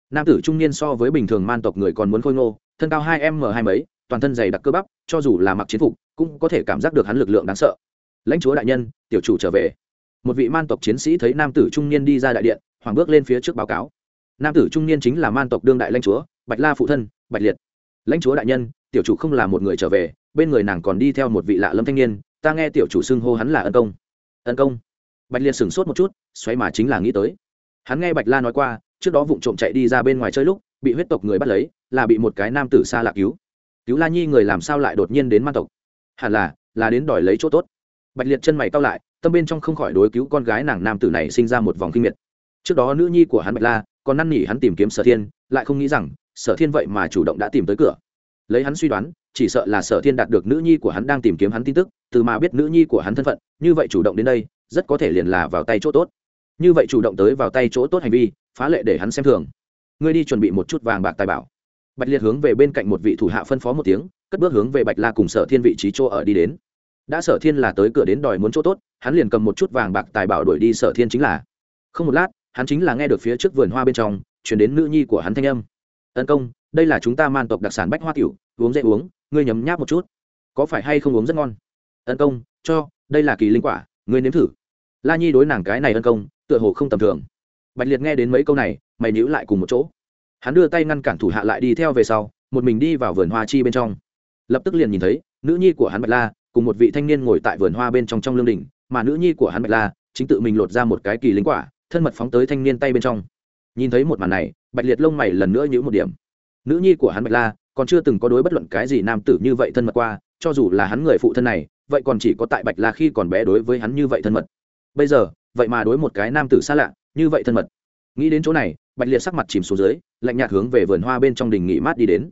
Nam tử trung niên so với bình thường man tộc người còn muốn khôi ngô, thân cao hai m hai mấy toàn thân dày đặc cơ bắp, cho dù là mặc chiến phục, cũng có thể cảm giác được hắn lực lượng đáng sợ. Lãnh chúa đại nhân, tiểu chủ trở về. Một vị man tộc chiến sĩ thấy nam tử trung niên đi ra đại điện hoàng bước lên phía trước báo cáo. Nam tử trung niên chính là man tộc đương đại lãnh chúa, bạch la phụ thân, bạch liệt. Lãnh chúa đại nhân, tiểu chủ không là một người trở về, bên người nàng còn đi theo một vị lạ lâm thanh niên, ta nghe tiểu chủ xưng hô hắn là ân công. Ân công. Bạch liệt sửng sốt một chút, xoáy mà chính là nghĩ tới. Hắn nghe bạch la nói qua, trước đó vụ trộm chạy đi ra bên ngoài chơi lúc, bị huyết tộc người bắt lấy, là bị một cái nam tử xa lạ cứu cứu la nhi người làm sao lại đột nhiên đến man tộc? Hẳn là là đến đòi lấy chỗ tốt. Bạch liệt chân mày cao lại, tâm bên trong không khỏi đối cứu con gái nàng nam tử này sinh ra một vòng kinh miệt. Trước đó nữ nhi của hắn bạch la, còn năn nỉ hắn tìm kiếm sở thiên, lại không nghĩ rằng sở thiên vậy mà chủ động đã tìm tới cửa. Lấy hắn suy đoán, chỉ sợ là sở thiên đạt được nữ nhi của hắn đang tìm kiếm hắn tin tức, từ mà biết nữ nhi của hắn thân phận, như vậy chủ động đến đây, rất có thể liền là vào tay chỗ tốt. Như vậy chủ động tới vào tay chỗ tốt hành vi, phá lệ để hắn xem thường. Ngươi đi chuẩn bị một chút vàng bạc tài bảo bạch liệt hướng về bên cạnh một vị thủ hạ phân phó một tiếng, cất bước hướng về bạch la cùng sở thiên vị trí chỗ ở đi đến. Đã sở thiên là tới cửa đến đòi muốn chỗ tốt, hắn liền cầm một chút vàng bạc tài bảo đuổi đi sở thiên chính là. Không một lát, hắn chính là nghe được phía trước vườn hoa bên trong chuyển đến nữ nhi của hắn thanh âm. Tấn công, đây là chúng ta man tộc đặc sản bách hoa tiểu, uống dễ uống, ngươi nhấm nháp một chút. Có phải hay không uống rất ngon? Ân công, cho, đây là kỳ linh quả, ngươi nếm thử. La nhi đối nàng cái này ân công, tựa hồ không tầm thường. Bạch liệt nghe đến mấy câu này, mày nhữ lại cùng một chỗ hắn đưa tay ngăn cản thủ hạ lại đi theo về sau, một mình đi vào vườn hoa chi bên trong. Lập tức liền nhìn thấy, nữ nhi của hắn bạch la cùng một vị thanh niên ngồi tại vườn hoa bên trong trong lương đình mà nữ nhi của hắn bạch la chính tự mình lột ra một cái kỳ linh quả, thân mật phóng tới thanh niên tay bên trong. Nhìn thấy một màn này, bạch liệt lông mày lần nữa nhữ một điểm. Nữ nhi của hắn bạch la còn chưa từng có đối bất luận cái gì nam tử như vậy thân mật qua, cho dù là hắn người phụ thân này, vậy còn chỉ có tại bạch la khi còn bé đối với hắn như vậy thân mật. Bây giờ, vậy mà đối một cái nam tử xa lạ như vậy thân mật. Nghĩ đến chỗ này, bạch liệt sắc mặt chìm xuống dưới lạnh nhạt hướng về vườn hoa bên trong đình nghỉ mát đi đến.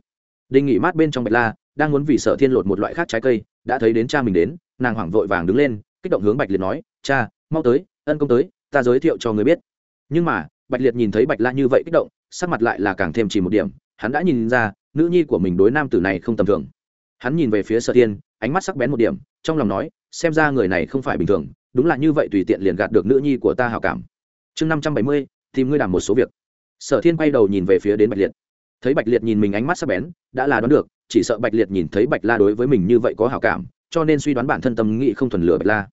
Đình nghỉ mát bên trong bạch la, đang muốn vì sở thiên lột một loại khác trái cây, đã thấy đến cha mình đến, nàng hoảng vội vàng đứng lên, kích động hướng bạch liệt nói, cha, mau tới, ân công tới, ta giới thiệu cho người biết. Nhưng mà, bạch liệt nhìn thấy bạch la như vậy kích động, sắc mặt lại là càng thêm chỉ một điểm, hắn đã nhìn ra, nữ nhi của mình đối nam tử này không tầm thường. Hắn nhìn về phía sở thiên, ánh mắt sắc bén một điểm, trong lòng nói, xem ra người này không phải bình thường, đúng là như vậy tùy tiện liền gạt được nữ nhi của ta hào cảm. Chương năm trăm bảy mươi, tìm ngươi làm một số việc sở thiên quay đầu nhìn về phía đến bạch liệt. Thấy bạch liệt nhìn mình ánh mắt sắc bén, đã là đoán được, chỉ sợ bạch liệt nhìn thấy bạch la đối với mình như vậy có hào cảm, cho nên suy đoán bản thân tâm nghị không thuần lửa bạch la.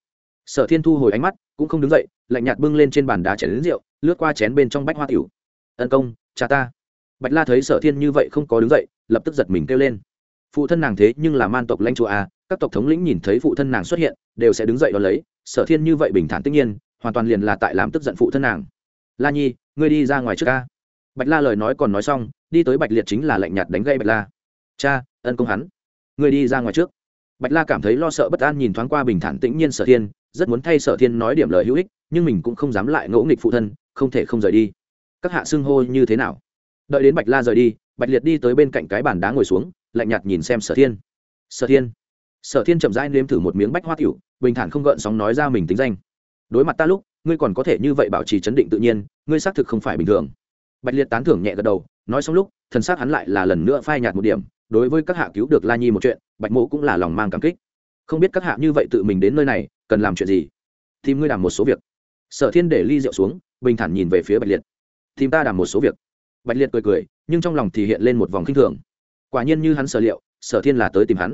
Sở thiên thu hồi ánh mắt, cũng không đứng dậy, lạnh nhạt bưng lên trên bàn đá chén đến rượu, lướt qua chén bên trong bách hoa tiểu. Tấn công, cha ta. Bạch la thấy sở thiên như vậy không có đứng dậy, lập tức giật mình kêu lên. Phụ thân nàng thế nhưng là man tộc lãnh chúa a, các tộc thống lĩnh nhìn thấy phụ thân nàng xuất hiện, đều sẽ đứng dậy đón lấy. Sở thiên như vậy bình thản tất nhiên, hoàn toàn liền là tại làm tức giận phụ thân nàng. La nhi ngươi đi ra ngoài trước ca. Bạch la lời nói còn nói xong, đi tới bạch liệt chính là lạnh nhạt đánh gây bạch la. Cha, ân công hắn. Ngươi đi ra ngoài trước. Bạch la cảm thấy lo sợ bất an nhìn thoáng qua bình thản tĩnh nhiên sở thiên, rất muốn thay sở thiên nói điểm lời hữu ích, nhưng mình cũng không dám lại ngỗ nghịch phụ thân, không thể không rời đi. Các hạ xưng hô như thế nào? Đợi đến bạch la rời đi, bạch liệt đi tới bên cạnh cái bàn đá ngồi xuống, lạnh nhạt nhìn xem sở thiên. Sở thiên. Sở thiên chậm rãi nếm thử một miếng bách hoa tiểu, bình thản không gợn sóng nói ra mình tính danh. Đối mặt ta lúc ngươi còn có thể như vậy bảo trì chấn định tự nhiên, ngươi xác thực không phải bình thường. Bạch liệt tán thưởng nhẹ gật đầu, nói xong lúc, thần xác hắn lại là lần nữa phai nhạt một điểm, đối với các hạ cứu được la nhi một chuyện, bạch mộ cũng là lòng mang cảm kích. Không biết các hạ như vậy tự mình đến nơi này, cần làm chuyện gì? Tìm ngươi làm một số việc. Sở thiên để ly rượu xuống, bình thản nhìn về phía bạch liệt. Tìm ta làm một số việc. Bạch liệt cười cười, nhưng trong lòng thì hiện lên một vòng k i n h thường. Quả nhiên như hắn sở liệu, sở thiên là tới tìm hắn.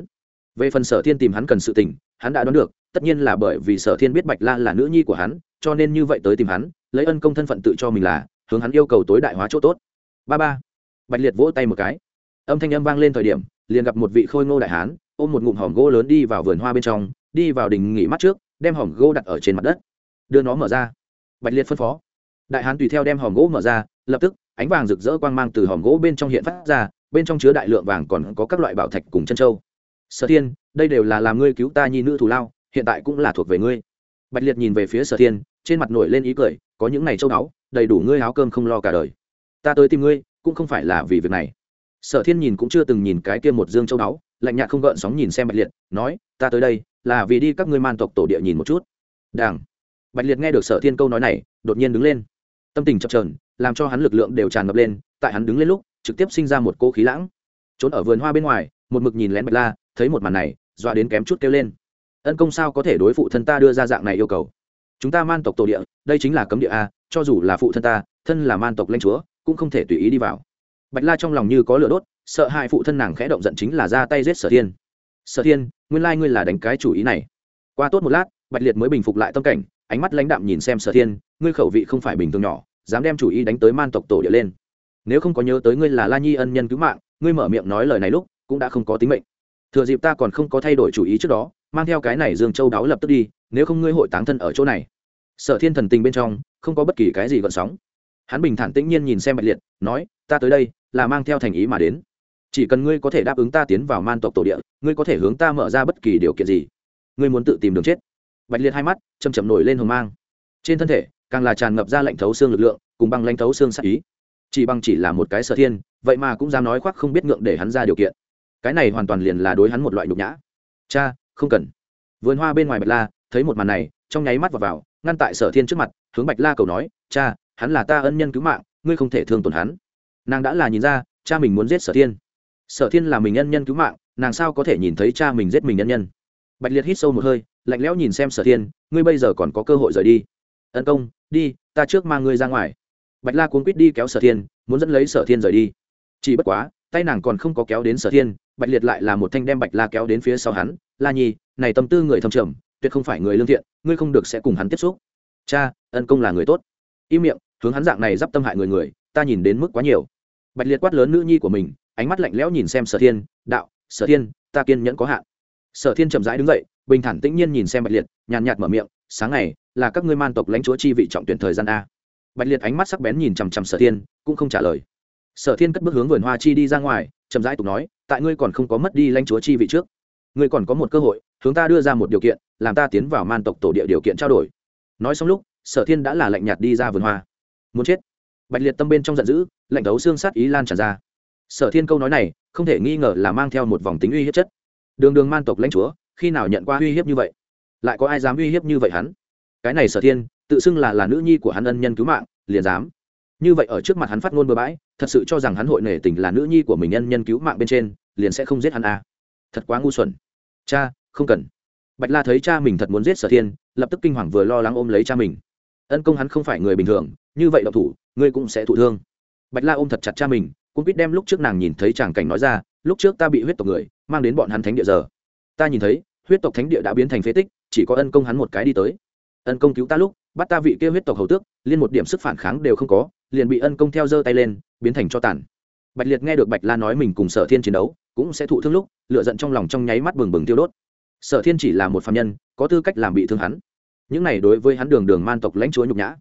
Về phần sở thiên tìm hắn cần sự tình, hắn đã đoán được, tất nhiên là bởi vì sở thiên biết bạch la là nữ nhi của hắn cho nên như vậy tới tìm hắn, lấy ân công thân phận tự cho mình là, hướng hắn yêu cầu tối đại hóa chỗ tốt. Ba ba. Bạch liệt vỗ tay một cái. Âm thanh âm vang lên thời điểm, liền gặp một vị khôi ngô đại hán, ôm một ngụm hòm gỗ lớn đi vào vườn hoa bên trong, đi vào đình nghỉ mắt trước, đem hòm gỗ đặt ở trên mặt đất. Đưa nó mở ra. Bạch liệt phân phó. Đại hán tùy theo đem hòm gỗ mở ra, lập tức, ánh vàng rực rỡ quang mang từ hòm gỗ bên trong hiện phát ra, bên trong chứa đại lượng vàng còn có các loại bảo thạch cùng chân châu. Sở thiên, đây đều là làm ngươi cứu ta nhi nữ thù lao, hiện tại cũng là thuộc về ngươi. Bạch liệt nhìn về phía sở thiên trên mặt nổi lên ý cười, có những này châu báu, đầy đủ ngươi áo cơm không lo cả đời. Ta tới tìm ngươi, cũng không phải là vì việc này. Sở thiên nhìn cũng chưa từng nhìn cái kia một dương châu báu, lạnh nhạt không gợn sóng nhìn xem bạch liệt, nói, ta tới đây, là vì đi các ngươi man tộc tổ địa nhìn một chút. Đảng bạch liệt nghe được sở thiên câu nói này, đột nhiên đứng lên. Tâm tình chập trờn làm cho hắn lực lượng đều tràn ngập lên, tại hắn đứng lên lúc, trực tiếp sinh ra một cô khí lãng. Trốn ở vườn hoa bên ngoài, một mực nhìn lén bạch la, thấy một màn này, dọa đến kém chút kêu lên. Ân công sao có thể đối phụ thân ta đưa ra dạng này yêu cầu? Chúng ta man tộc tổ địa, đây chính là cấm địa a, cho dù là phụ thân ta, thân là man tộc lãnh chúa, cũng không thể tùy ý đi vào. Bạch la trong lòng như có lửa đốt, sợ hai phụ thân nàng khẽ động giận chính là ra tay giết sở thiên. Sở thiên, nguyên lai ngươi là đánh cái chủ ý này. Qua tốt một lát, bạch liệt mới bình phục lại tâm cảnh, ánh mắt lãnh đạm nhìn xem sở thiên, ngươi khẩu vị không phải bình thường nhỏ, dám đem chủ ý đánh tới man tộc tổ địa lên. Nếu không có nhớ tới ngươi là la nhi ân nhân cứu mạng, ngươi mở miệng nói lời này lúc, cũng đã không có tính mệnh. Thừa dịp ta còn không có thay đổi chủ ý trước đó mang theo cái này dương châu đáo lập tức đi, nếu không ngươi hội táng thân ở chỗ này. Sở thiên thần tình bên trong, không có bất kỳ cái gì gợn sóng. Hắn bình thản tĩnh nhiên nhìn xem bạch liệt, nói, ta tới đây, là mang theo thành ý mà đến. Chỉ cần ngươi có thể đáp ứng ta tiến vào man tộc tổ địa, ngươi có thể hướng ta mở ra bất kỳ điều kiện gì. Ngươi muốn tự tìm đường chết. Bạch liệt hai mắt chầm chậm nổi lên hồng mang. Trên thân thể, càng là tràn ngập ra lệnh thấu xương lực lượng, cùng băng lãnh thấu xương sắc ý. Chỉ bằng chỉ là một cái sở thiên, vậy mà cũng dám nói khoác không biết ngượng để hắn ra điều kiện. Cái này hoàn toàn liền là đối hắn một loại nhục nhã. Cha không cần. Vườn hoa bên ngoài bạch la thấy một màn này trong nháy mắt vào, vào ngăn tại sở thiên trước mặt hướng bạch la cầu nói cha hắn là ta ân nhân cứu mạng ngươi không thể thương tổn hắn. Nàng đã là nhìn ra cha mình muốn giết sở thiên. Sở thiên là mình ân nhân cứu mạng nàng sao có thể nhìn thấy cha mình giết mình ân nhân? Bạch liệt hít sâu một hơi lạnh lẽo nhìn xem sở thiên ngươi bây giờ còn có cơ hội rời đi. Ân công đi ta trước mang ngươi ra ngoài. Bạch la cuốn quýt đi kéo sở thiên muốn dẫn lấy sở thiên rời đi. Chỉ bất quá tay nàng còn không có kéo đến sở thiên bạch liệt lại là một thanh đem bạch la kéo đến phía sau hắn la nhi, này tâm tư người thâm trầm, tuyệt không phải người lương thiện, ngươi không được sẽ cùng hắn tiếp xúc. Cha, ân công là người tốt. Im miệng, hướng hắn dạng này d i p tâm hại người người, ta nhìn đến mức quá nhiều. Bạch liệt quát lớn nữ nhi của mình, ánh mắt lạnh lẽo nhìn xem sở thiên, đạo, sở thiên, ta kiên nhẫn có hạn. Sở thiên chậm rãi đứng dậy, bình thản tĩnh nhiên nhìn xem bạch liệt, nhàn nhạt mở miệng, sáng ngày, là các ngươi man tộc lãnh chúa chi vị trọng tuyển thời gian a. Bạch liệt ánh mắt sắc bén nhìn chằm chằm sở thiên, cũng không trả lời. Sở thiên cất bước hướng vườn hoa chi đi ra ngoài, chậm rãi tục nói, tại ngươi còn không có mất đi lãnh chúa chi vị trước ngươi còn có một cơ hội, hướng ta đưa ra một điều kiện, làm ta tiến vào man tộc tổ địa điều kiện trao đổi. Nói xong lúc, sở thiên đã là lạnh nhạt đi ra vườn hoa. Muốn chết? Bạch liệt tâm bên trong giận dữ, lạnh thấu xương sát ý lan tràn ra. Sở thiên câu nói này, không thể nghi ngờ là mang theo một vòng tính uy hiếp chất. Đường đường man tộc lãnh chúa, khi nào nhận qua uy hiếp như vậy? Lại có ai dám uy hiếp như vậy hắn? Cái này sở thiên, tự xưng là là nữ nhi của hắn ân nhân cứu mạng, liền dám. Như vậy ở trước mặt hắn phát ngôn bừa bãi, thật sự cho rằng hắn hội nể tình là nữ nhi của mình ân nhân cứu mạng bên trên, liền sẽ không giết hắn à thật quá ngu xuẩn. Cha, không cần. Bạch la thấy cha mình thật muốn giết sở thiên, lập tức kinh hoàng vừa lo lắng ôm lấy cha mình. Ân công hắn không phải người bình thường, như vậy độc thủ, ngươi cũng sẽ thụ thương. Bạch la ôm thật chặt cha mình cũng biết đem lúc trước nàng nhìn thấy chàng cảnh nói ra, lúc trước ta bị huyết tộc người, mang đến bọn hắn thánh địa giờ. Ta nhìn thấy, huyết tộc thánh địa đã biến thành phế tích, chỉ có ân công hắn một cái đi tới. Ân công cứu ta lúc, bắt ta vị kia huyết tộc hầu tước, liên một điểm sức phản kháng đều không có, liền bị ân công theo giơ tay lên, biến thành cho tàn. Bạch liệt nghe được bạch la nói mình cùng sở thiên chiến đấu cũng sẽ thụ thương lúc lựa giận trong lòng trong nháy mắt bừng bừng tiêu đốt. Sở thiên chỉ là một phạm nhân, có tư cách làm bị thương hắn. Những này đối với hắn đường đường man tộc lãnh chúa nhục nhã.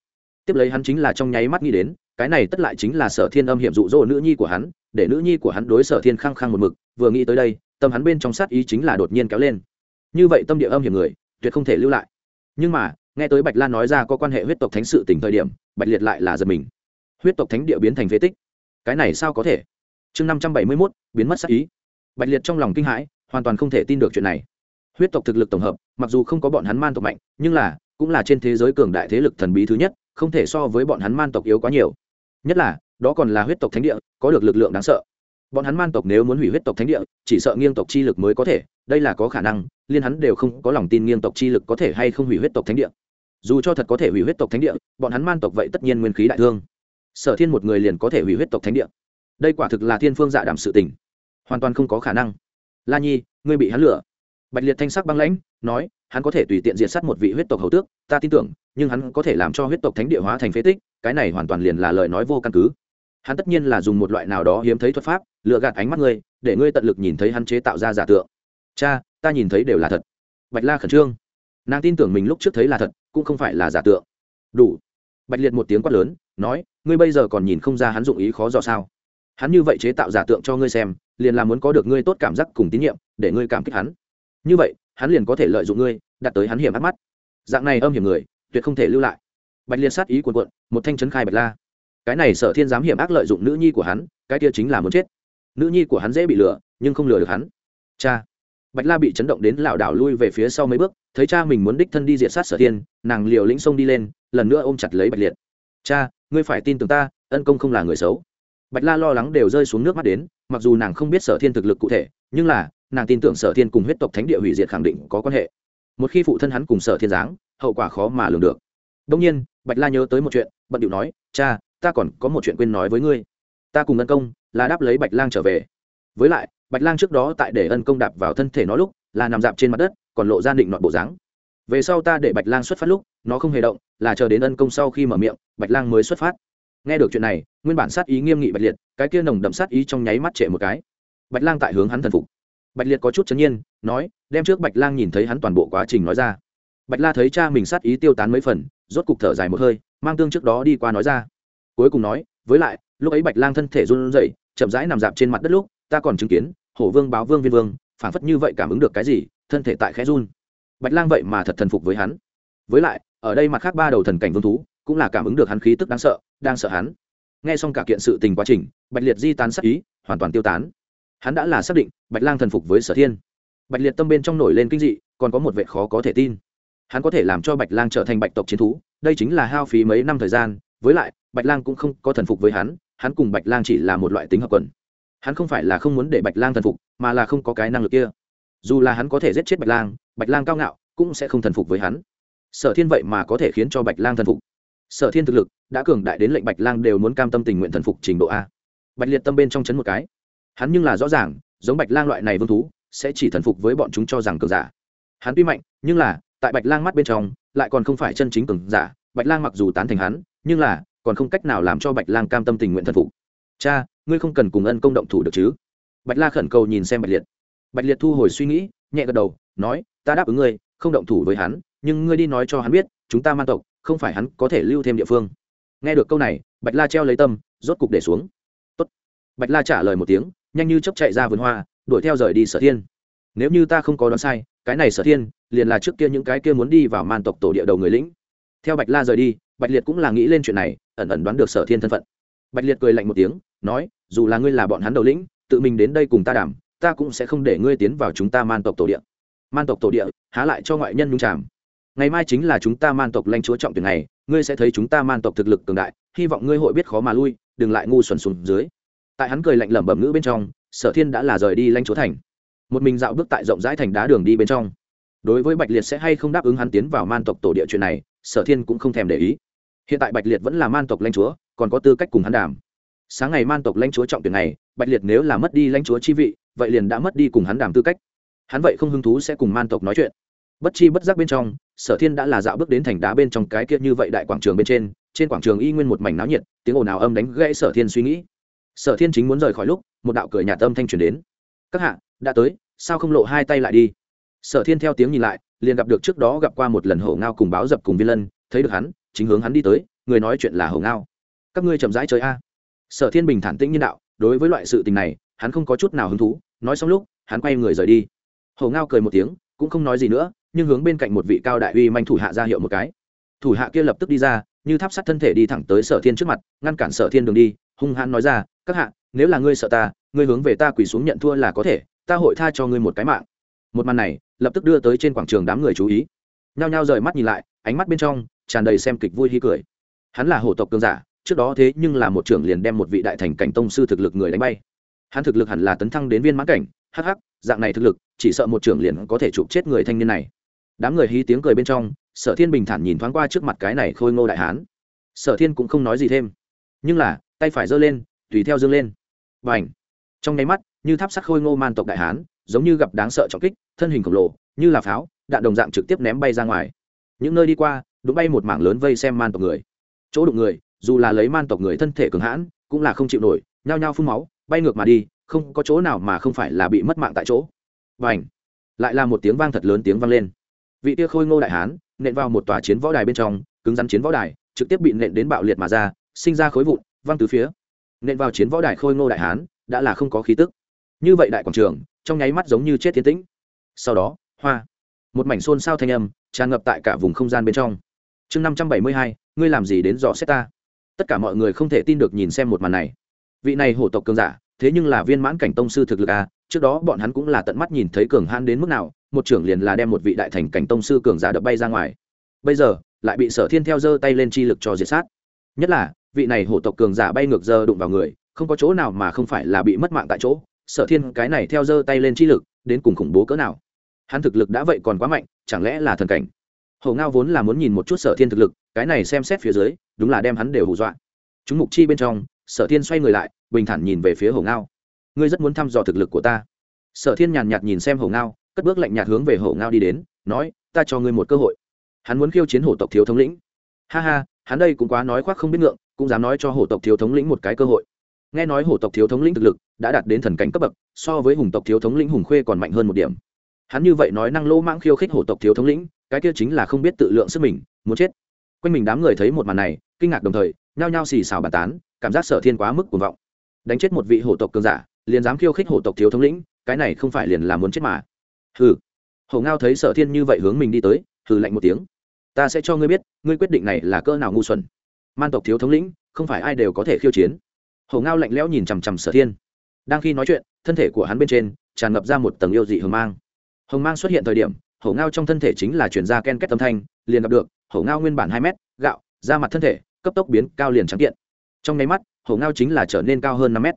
Tiếp lấy hắn chính là trong nháy mắt nghĩ đến, cái này tất lại chính là sở thiên âm hiểm dụ dỗ nữ nhi của hắn, để nữ nhi của hắn đối sở thiên khăng khăng một mực, vừa nghĩ tới đây, tâm hắn bên trong sát ý chính là đột nhiên kéo lên. Như vậy tâm địa âm hiểm người, tuyệt không thể lưu lại. Nhưng mà, nghe tới bạch lan nói ra có quan hệ huyết tộc thánh sự tỉnh thời điểm, bạch liệt lại là giật mình. Huyết tộc thánh địa biến thành phế tích. Cái này sao có thể? Chương năm trăm bảy mươi mốt, biến mất sát ý bạch liệt trong lòng kinh hãi, hoàn toàn không thể tin được chuyện này. Huyết tộc thực lực tổng hợp, mặc dù không có bọn hắn man tộc mạnh, nhưng là, cũng là trên thế giới cường đại thế lực thần bí thứ nhất, không thể so với bọn hắn man tộc yếu quá nhiều. Nhất là, đó còn là huyết tộc thánh địa, có được lực lượng đáng sợ. Bọn hắn man tộc nếu muốn hủy huyết tộc thánh địa, chỉ sợ nghiêng tộc chi lực mới có thể, đây là có khả năng, liên hắn đều không có lòng tin nghiêng tộc chi lực có thể hay không hủy huyết tộc thánh địa. Dù cho thật có thể hủy huyết tộc thánh địa, bọn hắn man tộc vậy tất nhiên nguyên khí đại thương. Sở thiên một người liền có thể hủy huyết tộc thánh địa. Đây quả thực là thiên phương dạ đảm sự tình hoàn toàn không có khả năng. La nhi, ngươi bị hắn lửa bạch liệt thanh sắc băng lãnh, nói, hắn có thể tùy tiện diệt sát một vị huyết tộc hầu tước, ta tin tưởng, nhưng hắn có thể làm cho huyết tộc thánh địa hóa thành phế tích, cái này hoàn toàn liền là lời nói vô căn cứ. Hắn tất nhiên là dùng một loại nào đó hiếm thấy thuật pháp lựa gạt ánh mắt ngươi, để ngươi tận lực nhìn thấy hắn chế tạo ra giả tượng. Cha, ta nhìn thấy đều là thật. Bạch la khẩn trương. Nàng tin tưởng mình lúc trước thấy là thật, cũng không phải là giả tượng. Đủ. Bạch liệt một tiếng quát lớn, nói, ngươi bây giờ còn nhìn không ra hắn dụng ý khó dò sao? Hắn như vậy chế tạo giả tượng cho ngươi xem, liền là muốn có được ngươi tốt cảm giác cùng tín nhiệm, để ngươi cảm kích hắn. Như vậy, hắn liền có thể lợi dụng ngươi đặt tới hắn hiểm ác mắt. Dạng này âm hiểm người, tuyệt không thể lưu lại. Bạch liên sát ý cuồn cuộn, một thanh trấn khai bạch la. Cái này sở thiên dám hiểm ác lợi dụng nữ nhi của hắn, cái kia chính là muốn chết. Nữ nhi của hắn dễ bị lừa, nhưng không lừa được hắn. Cha. Bạch la bị chấn động đến lảo đảo lui về phía sau mấy bước, thấy cha mình muốn đích thân đi diệt sát sở thiên, nàng liều lĩnh sông đi lên, lần nữa ôm chặt lấy bạch liệt. Cha, ngươi phải tin tưởng ta, ân công không là người xấu bạch la lo lắng đều rơi xuống nước mắt đến, mặc dù nàng không biết sở thiên thực lực cụ thể, nhưng là, nàng tin tưởng sở thiên cùng huyết tộc thánh địa hủy diệt khẳng định có quan hệ. Một khi phụ thân hắn cùng sở thiên giáng, hậu quả khó mà lường được. Đông nhiên, bạch la nhớ tới một chuyện, bận điệu nói, cha, ta còn có một chuyện quên nói với ngươi. Ta cùng ân công là đáp lấy bạch lang trở về. Với lại, bạch lang trước đó tại để ân công đạp vào thân thể nó lúc, là nằm dạp trên mặt đất, còn lộ ra định nọn bộ dáng. Về sau ta để bạch lang xuất phát lúc, nó không hề động, là chờ đến ân công sau khi mở miệng, bạch lang mới xuất phát nghe được chuyện này, nguyên bản sát ý nghiêm nghị bạch liệt, cái kia nồng đậm sát ý trong nháy mắt trệ một cái. Bạch lang tại hướng hắn thần phục. Bạch liệt có chút chấn nhiên, nói, đem trước bạch lang nhìn thấy hắn toàn bộ quá trình nói ra. Bạch la thấy cha mình sát ý tiêu tán mấy phần, rốt cục thở dài một hơi, mang tương trước đó đi qua nói ra. Cuối cùng nói, với lại, lúc ấy bạch lang thân thể run rẩy, chậm rãi nằm dạp trên mặt đất lúc, ta còn chứng kiến, hổ vương báo vương viên vương, phảng phất như vậy cảm ứng được cái gì, thân thể tại khẽ run. Bạch lang vậy mà thật thần phục với hắn. Với lại, ở đây mặt khác ba đầu thần cảnh vương thú cũng là cảm ứng được hắn khí tức đáng sợ, đang sợ hắn. Nghe xong cả kiện sự tình quá trình, bạch liệt di tán sắc ý, hoàn toàn tiêu tán. Hắn đã là xác định, bạch lang thần phục với sở thiên. Bạch liệt tâm bên trong nổi lên kinh dị, còn có một vệ khó có thể tin. Hắn có thể làm cho bạch lang trở thành bạch tộc chiến thú, đây chính là hao phí mấy năm thời gian, với lại, bạch lang cũng không có thần phục với hắn hắn cùng bạch lang chỉ là một loại tính hợp quần. Hắn không phải là không muốn để bạch lang thần phục, mà là không có cái năng lực kia. Dù là hắn có thể giết chết bạch lang bạch lang cao ngạo, cũng sẽ không thần phục với hắn. Sở thiên vậy mà có thể khiến cho bạch lang thần phục sở thiên thực lực, đã cường đại đến lệnh bạch lang đều muốn cam tâm tình nguyện thần phục trình độ a. Bạch liệt tâm bên trong chấn một cái. Hắn nhưng là rõ ràng, giống bạch lang loại này vương thú, sẽ chỉ thần phục với bọn chúng cho rằng cường giả. Hắn tuy mạnh, nhưng là, tại bạch lang mắt bên trong, lại còn không phải chân chính cường giả. Bạch lang mặc dù tán thành hắn, nhưng là, còn không cách nào làm cho bạch lang cam tâm tình nguyện thần phục. Cha, ngươi không cần cùng ân công động thủ được chứ? Bạch la khẩn cầu nhìn xem bạch liệt. Bạch liệt thu hồi suy nghĩ, nhẹ gật đầu, nói, ta đáp ứng ngươi, không động thủ với hắn, nhưng ngươi đi nói cho hắn biết, chúng ta man tộc không phải hắn có thể lưu thêm địa phương. Nghe được câu này, bạch la treo lấy tâm, rốt cục để xuống. Tốt. bạch la trả lời một tiếng, nhanh như chấp chạy ra vườn hoa, đuổi theo rời đi sở thiên. Nếu như ta không có đoán sai, cái này sở thiên liền là trước kia những cái kia muốn đi vào man tộc tổ địa đầu người lĩnh. Theo bạch la rời đi, bạch liệt cũng là nghĩ lên chuyện này, ẩn ẩn đoán được sở thiên thân phận. Bạch liệt cười lạnh một tiếng, nói, dù là ngươi là bọn hắn đầu lĩnh, tự mình đến đây cùng ta đảm ta cũng sẽ không để ngươi tiến vào chúng ta man tộc tổ địa. Man tộc tổ địa, há lại cho ngoại nhân nhung tràm ngày mai chính là chúng ta man tộc lanh chúa trọng tuyển này ngươi sẽ thấy chúng ta man tộc thực lực cường đại, hy vọng ngươi hội biết khó mà lui, đừng lại ngu xuẩn xuống dưới. Tại hắn cười lạnh lẩm bẩm ngữ bên trong, sở thiên đã là rời đi lanh chúa thành. Một mình dạo bước tại rộng rãi thành đá đường đi bên trong. Đối với bạch liệt sẽ hay không đáp ứng hắn tiến vào man tộc tổ địa chuyện này, sở thiên cũng không thèm để ý. Hiện tại bạch liệt vẫn là man tộc lãnh chúa, còn có tư cách cùng hắn đàm. Sáng ngày man tộc lãnh chúa trọng tuyển này bạch liệt nếu là mất đi lãnh chúa chi vị, vậy liền đã mất đi cùng hắn đàm tư cách. Hắn vậy không hứng thú sẽ cùng man tộc nói chuyện. Bất chi bất giác bên trong sở thiên đã là dạo bước đến thành đá bên trong cái kia như vậy đại quảng trường bên trên trên quảng trường y nguyên một mảnh náo nhiệt, tiếng ồn ào âm đánh gãy sở thiên suy nghĩ. Sở thiên chính muốn rời khỏi lúc, một đạo cười nhạt âm thanh truyền đến. Các hạ, đã tới, sao không lộ hai tay lại đi? Sở thiên theo tiếng nhìn lại, liền gặp được trước đó gặp qua một lần hổ ngao cùng báo dập cùng viên lân, thấy được hắn, chính hướng hắn đi tới, người nói chuyện là hổ ngao. Các ngươi chậm rãi chơi a. Sở thiên bình thản tĩnh nhân đạo, đối với loại sự tình này, hắn không có chút nào hứng thú, nói xong lúc, hắn quay người rời đi. Hổ ngao cười một tiếng, cũng không nói gì nữa nhưng hướng bên cạnh một vị cao đại uy manh thủ hạ ra hiệu một cái. Thủ hạ kia lập tức đi ra, như tháp sắt thân thể đi thẳng tới sở thiên trước mặt, ngăn cản sở thiên đường đi, hung hãn nói ra, các hạ, nếu là ngươi sợ ta, ngươi hướng về ta quỳ xuống nhận thua là có thể, ta hội tha cho ngươi một cái mạng. Một màn này, lập tức đưa tới trên quảng trường đám người chú ý. Nhao nhao rời mắt nhìn lại, ánh mắt bên trong tràn đầy xem kịch vui hi cười. Hắn là hổ tộc cường giả, trước đó thế nhưng là một trưởng liền đem một vị đại thành cảnh tông sư thực lực người đánh bay. Hắn thực lực hẳn là tấn thăng đến viên mãn cảnh, hắc hắc, dạng này thực lực, chỉ sợ một trưởng liền có thể chụp chết người thanh niên này đám người hí tiếng cười bên trong, sở thiên bình thản nhìn thoáng qua trước mặt cái này khôi ngô đại hán. Sở thiên cũng không nói gì thêm. Nhưng là, tay phải giơ lên, tùy theo dương lên. Và ảnh trong nháy mắt, như tháp sắt khôi ngô man tộc đại hán, giống như gặp đáng sợ trọng kích, thân hình khổng lồ, như là pháo, đạn đồng dạng trực tiếp ném bay ra ngoài. Những nơi đi qua, đụng bay một mảng lớn vây xem man tộc người. Chỗ đụng người, dù là lấy man tộc người thân thể cường hãn, cũng là không chịu nổi, nhao nhao phun máu, bay ngược mà đi, không có chỗ nào mà không phải là bị mất mạng tại chỗ. Và ảnh lại là một tiếng vang thật lớn tiếng vang lên vị tia khôi ngô đại hán, nện vào một tòa chiến võ đài bên trong, cứng rắn chiến võ đài, trực tiếp bị nện đến bạo liệt mà ra, sinh ra khối vụn, văng từ phía. Nện vào chiến võ đài khôi ngô đại hán, đã là không có khí tức. Như vậy đại quảng trường, trong nháy mắt giống như chết tiến tĩnh. Sau đó, hoa, một mảnh xôn xao thanh âm, tràn ngập tại cả vùng không gian bên trong. Chương năm trăm bảy mươi hai, ngươi làm gì đến dò xét ta? Tất cả mọi người không thể tin được nhìn xem một màn này. Vị này hổ tộc cường giả, thế nhưng là viên mãn cảnh tông sư thực lực à trước đó bọn hắn cũng là tận mắt nhìn thấy cường hãn đến mức nào một trưởng liền là đem một vị đại thành cảnh tông sư cường giả đập bay ra ngoài. Bây giờ, lại bị sở thiên theo giơ tay lên chi lực cho diệt sát. Nhất là, vị này hổ tộc cường giả bay ngược giờ đụng vào người, không có chỗ nào mà không phải là bị mất mạng tại chỗ. Sở thiên cái này theo giơ tay lên chi lực, đến cùng khủng bố cỡ nào? Hắn thực lực đã vậy còn quá mạnh, chẳng lẽ là thần cảnh? Hổ ngao vốn là muốn nhìn một chút sở thiên thực lực, cái này xem xét phía dưới, đúng là đem hắn đều hù dọa. Chúng mục chi bên trong, sở thiên xoay người lại, bình thản nhìn về phía hổ ngao. Ngươi rất muốn thăm dò thực lực của ta. Sở thiên nhàn nhạt nhìn xem hổ ngao cất bước lạnh nhạt hướng về hổ ngao đi đến, nói, ta cho ngươi một cơ hội. Hắn muốn khiêu chiến hổ tộc thiếu thống lĩnh. Ha ha, hắn đây cũng quá nói khoác không biết ngượng, cũng dám nói cho hổ tộc thiếu thống lĩnh một cái cơ hội. Nghe nói hổ tộc thiếu thống lĩnh thực lực đã đạt đến thần cảnh cấp bậc, so với hùng tộc thiếu thống lĩnh hùng khuê còn mạnh hơn một điểm. Hắn như vậy nói năng lỗ mãng khiêu khích hổ tộc thiếu thống lĩnh, cái kia chính là không biết tự lượng sức mình, muốn chết. Quanh mình đám người thấy một màn này, kinh ngạc đồng thời, nhao nhao xì xào bàn tán, cảm giác sở thiên quá mức cuồng vọng. Đánh chết một vị hổ tộc cường giả, liền dám khiêu khích hổ tộc thiếu thống lĩnh, cái này không phải liền là muốn chết mà hừ. Hổ ngao thấy sở thiên như vậy hướng mình đi tới, hừ lạnh một tiếng. Ta sẽ cho ngươi biết, ngươi quyết định này là cỡ nào ngu xuẩn. Man tộc thiếu thống lĩnh, không phải ai đều có thể khiêu chiến. Hổ ngao lạnh lẽo nhìn chằm chằm sở thiên. Đang khi nói chuyện, thân thể của hắn bên trên tràn ngập ra một tầng yêu dị hồng mang. Hồng mang xuất hiện thời điểm, hổ ngao trong thân thể chính là chuyển ra ken kết âm thanh, liền gặp được, hổ ngao nguyên bản hai mét, gạo ra mặt thân thể, cấp tốc biến cao liền trắng kiện. Trong nháy mắt, hổ ngao chính là trở nên cao hơn năm mét.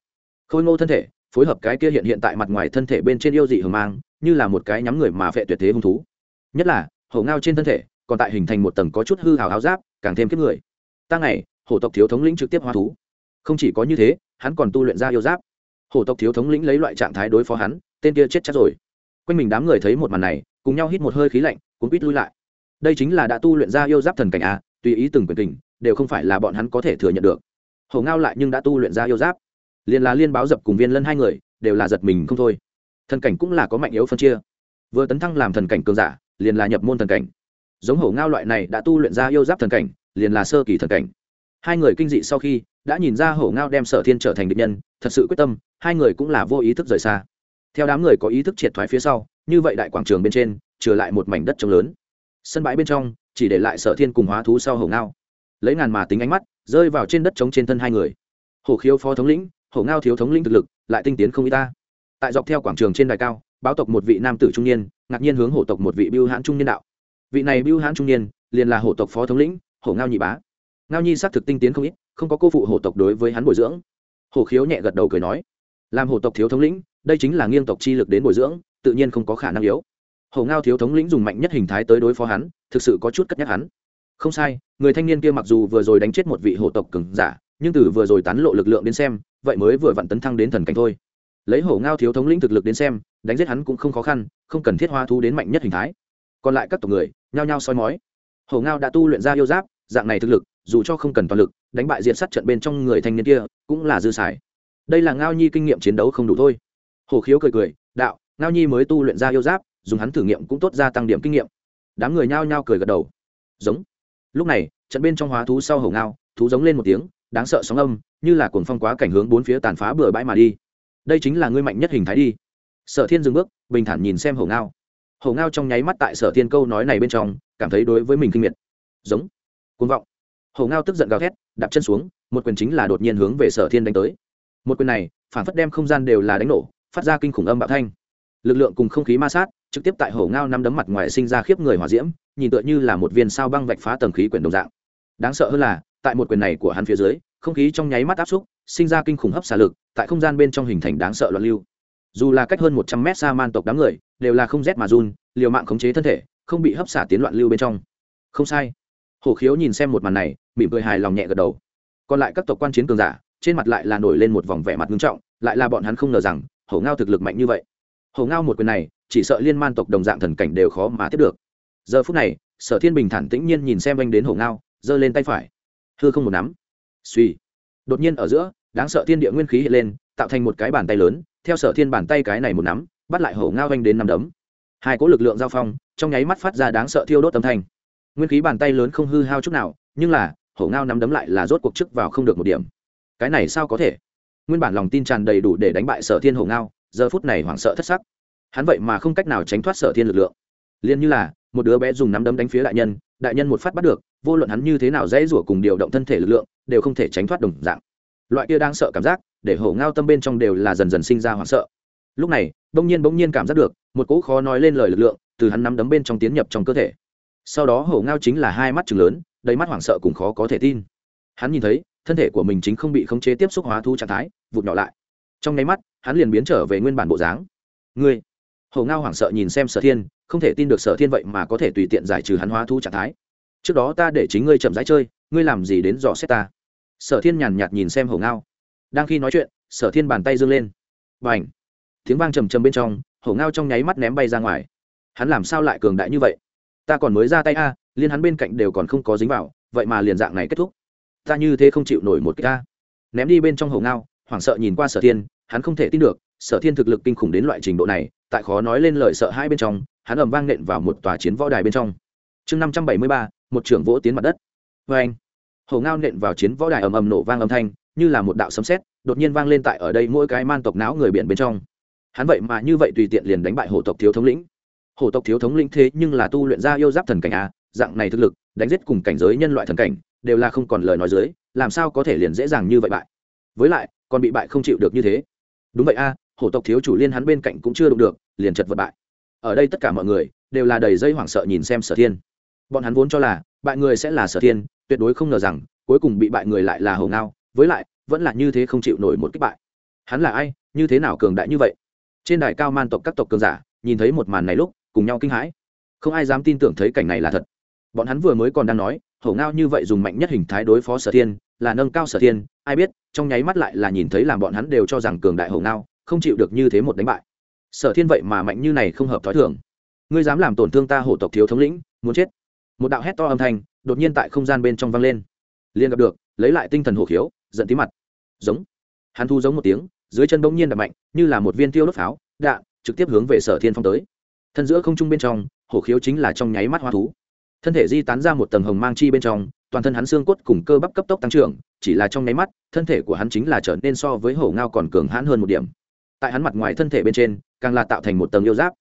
Khôi ngô thân thể, phối hợp cái kia hiện hiện tại mặt ngoài thân thể bên trên yêu dị hồng mang như là một cái nhắm người mà phệ tuyệt thế hung thú. Nhất là, hổ ngao trên thân thể, còn tại hình thành một tầng có chút hư hào áo giáp, càng thêm kiếp người. Ta ngày, hổ tộc thiếu thống lĩnh trực tiếp hóa thú. Không chỉ có như thế, hắn còn tu luyện ra yêu giáp. Hổ tộc thiếu thống lĩnh lấy loại trạng thái đối phó hắn, tên kia chết chắc rồi. Quanh mình đám người thấy một màn này, cùng nhau hít một hơi khí lạnh, cuốn quýt lui lại. Đây chính là đã tu luyện ra yêu giáp thần cảnh a, tùy ý từng quyền tình đều không phải là bọn hắn có thể thừa nhận được. Hổ ngao lại nhưng đã tu luyện ra yêu giáp. Liền là liên báo dập cùng viên lân hai người, đều là giật mình không thôi thần cảnh cũng là có mạnh yếu phân chia. Vừa tấn thăng làm thần cảnh cường giả, liền là nhập môn thần cảnh. Giống hổ ngao loại này đã tu luyện ra yêu giáp thần cảnh, liền là sơ kỳ thần cảnh. Hai người kinh dị sau khi, đã nhìn ra hổ ngao đem sở thiên trở thành địch nhân, thật sự quyết tâm, hai người cũng là vô ý thức rời xa. Theo đám người có ý thức triệt thoái phía sau, như vậy đại quảng trường bên trên, trừ lại một mảnh đất trống lớn. Sân bãi bên trong, chỉ để lại sở thiên cùng hóa thú sau hổ ngao. Lấy ngàn mà tính ánh mắt, rơi vào trên đất trống trên thân hai người. Hổ khiếu phó thống lĩnh, hổ ngao thiếu thống lĩnh thực lực, lại tinh tiến không y ta tại dọc theo quảng trường trên đài cao, báo tộc một vị nam tử trung niên, ngạc nhiên hướng hổ tộc một vị biêu hãn trung niên đạo. Vị này biêu hãn trung niên, liền là hổ tộc phó thống lĩnh, hổ ngao nhị bá. Ngao nhi xác thực tinh tiến không ít, không có cô phụ hổ tộc đối với hắn bồi dưỡng. Hổ khiếu nhẹ gật đầu cười nói, làm hổ tộc thiếu thống lĩnh, đây chính là nghiêng tộc chi lực đến bồi dưỡng, tự nhiên không có khả năng yếu. Hổ ngao thiếu thống lĩnh dùng mạnh nhất hình thái tới đối phó hắn, thực sự có chút cất nhắc hắn. Không sai, người thanh niên kia mặc dù vừa rồi đánh chết một vị hổ tộc cường giả, nhưng từ vừa rồi tán lộ lực lượng đến xem, vậy mới vừa vặn tấn thăng đến thần cảnh thôi lấy hổ ngao thiếu thống lĩnh thực lực đến xem, đánh giết hắn cũng không khó khăn, không cần thiết hoa thu đến mạnh nhất hình thái. Còn lại các tộc người, nhao nhao soi mói. Hổ ngao đã tu luyện ra yêu giáp, dạng này thực lực, dù cho không cần toàn lực, đánh bại diện sát trận bên trong người thanh niên kia, cũng là dư xài. Đây là ngao nhi kinh nghiệm chiến đấu không đủ thôi. Hổ khiếu cười cười, đạo, ngao nhi mới tu luyện ra yêu giáp, dùng hắn thử nghiệm cũng tốt ra tăng điểm kinh nghiệm. Đám người nhao nhao cười gật đầu. Giống. Lúc này, trận bên trong hóa thú sau hổ ngao, thú giống lên một tiếng, đáng sợ sóng âm, như là cuồng phong quá cảnh hướng bốn phía tàn phá bừa bãi mà đi đây chính là ngươi mạnh nhất hình thái đi. Sở thiên dừng bước, bình thản nhìn xem hổ ngao. Hổ ngao trong nháy mắt tại sở thiên câu nói này bên trong, cảm thấy đối với mình kinh miệt. Giống. Côn vọng. Hổ ngao tức giận gào thét, đạp chân xuống, một quyền chính là đột nhiên hướng về sở thiên đánh tới. Một quyền này, phản phất đem không gian đều là đánh nổ, phát ra kinh khủng âm bạo thanh. Lực lượng cùng không khí ma sát, trực tiếp tại hổ ngao năm đấm mặt ngoài sinh ra khiếp người hỏa diễm, nhìn tựa như là một viên sao băng vạch phá tầng khí quyển đồng dạng. Đáng sợ hơn là, tại một quyền này của hắn phía dưới không khí trong nháy mắt áp xúc, sinh ra kinh khủng hấp xả lực, tại không gian bên trong hình thành đáng sợ loạn lưu. Dù là cách hơn một trăm mét xa man tộc đám người, đều là không rét mà run, liều mạng khống chế thân thể, không bị hấp xả tiến loạn lưu bên trong. Không sai. Hổ khiếu nhìn xem một màn này, mỉm cười hài lòng nhẹ gật đầu. Còn lại các tộc quan chiến cường giả, trên mặt lại là nổi lên một vòng vẻ mặt nghiêm trọng, lại là bọn hắn không ngờ rằng, hổ ngao thực lực mạnh như vậy. Hổ ngao một quyền này, chỉ sợ liên man tộc đồng dạng thần cảnh đều khó mà tiếp được. Giờ phút này, sở thiên bình thản tĩnh nhiên nhìn xem anh đến hổ ngao, giơ lên tay phải. Hư không một nắm suy. Đột nhiên ở giữa, đáng sợ thiên địa nguyên khí hiện lên, tạo thành một cái bàn tay lớn, theo sở thiên bàn tay cái này một nắm, bắt lại hổ ngao anh đến năm đấm. Hai cỗ lực lượng giao phong, trong nháy mắt phát ra đáng sợ thiêu đốt âm thanh. Nguyên khí bàn tay lớn không hư hao chút nào, nhưng là, hổ ngao nắm đấm lại là rốt cuộc chức vào không được một điểm. Cái này sao có thể? Nguyên bản lòng tin tràn đầy đủ để đánh bại sở thiên hổ ngao, giờ phút này hoảng sợ thất sắc. Hắn vậy mà không cách nào tránh thoát sở thiên lực lượng. Liền như là, một đứa bé dùng nắm đấm đánh phía đại nhân đại nhân một phát bắt được vô luận hắn như thế nào dễ rủa cùng điều động thân thể lực lượng, đều không thể tránh thoát đồng dạng. Loại kia đang sợ cảm giác, để hổ ngao tâm bên trong đều là dần dần sinh ra hoảng sợ. Lúc này, bỗng nhiên bỗng nhiên cảm giác được, một cỗ khó nói lên lời lực lượng, từ hắn nắm đấm bên trong tiến nhập trong cơ thể. Sau đó hổ ngao chính là hai mắt chừng lớn, đầy mắt hoảng sợ cùng khó có thể tin. Hắn nhìn thấy, thân thể của mình chính không bị khống chế tiếp xúc hóa thu trạng thái, vụt nhỏ lại. Trong nháy mắt, hắn liền biến trở về nguyên bản bộ dáng. Ngươi! Hổ ngao hoảng sợ nhìn xem sở thiên, không thể tin được sở thiên vậy mà có thể tùy tiện giải trừ hắn hóa thu trạng thái trước đó ta để chính ngươi chậm rãi chơi, ngươi làm gì đến dò xét ta? Sở thiên nhàn nhạt nhìn xem hổ ngao. Đang khi nói chuyện, sở thiên bàn tay dương lên. B à n h tiếng vang trầm trầm bên trong hổ ngao trong nháy mắt ném bay ra ngoài. Hắn làm sao lại cường đại như vậy? Ta còn mới ra tay a, liên hắn bên cạnh đều còn không có dính vào, vậy mà liền dạng này kết thúc. Ta như thế không chịu nổi một cái ta. Ném đi bên trong hổ ngao, hoảng sợ nhìn qua sở thiên, hắn không thể tin được, sở thiên thực lực kinh khủng đến loại trình độ này, tại khó nói lên lời sợ hai bên trong, hắn ầm vang nện vào một tòa chiến võ đài bên trong. Chương năm trăm bảy mươi ba một trưởng vỗ tiến mặt đất. Vê anh, hổ ngao nện vào chiến võ đài ầm ầm nổ vang âm thanh, như là một đạo sấm sét, đột nhiên vang lên tại ở đây mỗi cái man tộc não người biển bên trong. Hắn vậy mà như vậy tùy tiện liền đánh bại hổ tộc thiếu thống lĩnh. Hổ tộc thiếu thống lĩnh thế nhưng là tu luyện ra yêu giáp thần cảnh a dạng này thực lực, đánh giết cùng cảnh giới nhân loại thần cảnh, đều là không còn lời nói dưới, làm sao có thể liền dễ dàng như vậy bại? Với lại, còn bị bại không chịu được như thế. Đúng vậy a hổ tộc thiếu chủ liên hắn bên cạnh cũng chưa đụng được, liền chật vật bại. Ở đây tất cả mọi người đều là đầy dây hoảng sợ nhìn xem sở thiên bọn hắn vốn cho là, bại người sẽ là sở thiên, tuyệt đối không ngờ rằng, cuối cùng bị bại người lại là hầu ngao, với lại, vẫn là như thế không chịu nổi một kích bại. Hắn là ai, như thế nào cường đại như vậy? Trên đài cao man tộc các tộc cường giả, nhìn thấy một màn này lúc, cùng nhau kinh hãi. Không ai dám tin tưởng thấy cảnh này là thật. Bọn hắn vừa mới còn đang nói hổ ngao như vậy dùng mạnh nhất hình thái đối phó sở thiên, là nâng cao sở thiên, ai biết, trong nháy mắt lại là nhìn thấy làm bọn hắn đều cho rằng cường đại hổ ngao, không chịu được như thế một đánh bại. Sở thiên vậy mà mạnh như này không hợp t h ó i thường. Ngươi dám làm tổn thương ta hổ tộc thiếu thống lĩnh, muốn chết một đạo hét to âm thanh đột nhiên tại không gian bên trong vang lên. Liền gặp được, lấy lại tinh thần hổ khiếu, giận tí mặt. Giống. Hắn thu giống một tiếng, dưới chân bỗng nhiên đập mạnh, như là một viên tiêu đốt pháo đạn trực tiếp hướng về sở thiên phong tới. Thân giữa không trung bên trong, hổ khiếu chính là trong nháy mắt hoa thú. Thân thể di tán ra một tầng hồng mang chi bên trong, toàn thân hắn xương cốt cùng cơ bắp cấp tốc tăng trưởng, chỉ là trong nháy mắt, thân thể của hắn chính là trở nên so với hổ ngao còn cường hãn hơn một điểm. Tại hắn mặt ngoài thân thể bên trên, càng là tạo thành một tầng yêu giáp.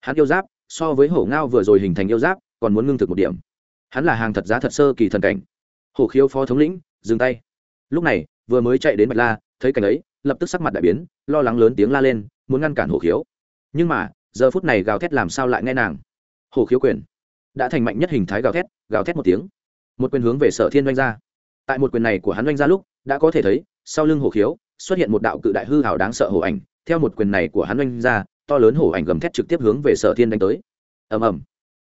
Hắn yêu giáp so với hổ ngao vừa rồi hình thành yêu giáp, còn muốn ngưng thực một điểm hắn là hàng thật giá thật sơ kỳ thần cảnh. Hổ khiếu phó thống lĩnh, dừng tay. Lúc này, vừa mới chạy đến bạch la, thấy cảnh ấy, lập tức sắc mặt đại biến, lo lắng lớn tiếng la lên, muốn ngăn cản hổ khiếu. Nhưng mà, giờ phút này gào thét làm sao lại nghe nàng? Hổ khiếu quyền. Đã thành mạnh nhất hình thái gào thét gào thét một tiếng. Một quyền hướng về sở thiên doanh ra. Tại một quyền này của hắn doanh ra lúc, đã có thể thấy, sau lưng hổ khiếu, xuất hiện một đạo cự đại hư hào đáng sợ hổ ảnh. Theo một quyền này của hắn doanh ra, to lớn hổ ảnh gầm thét trực tiếp hướng về sở thiên đánh tới. Ầm ầm.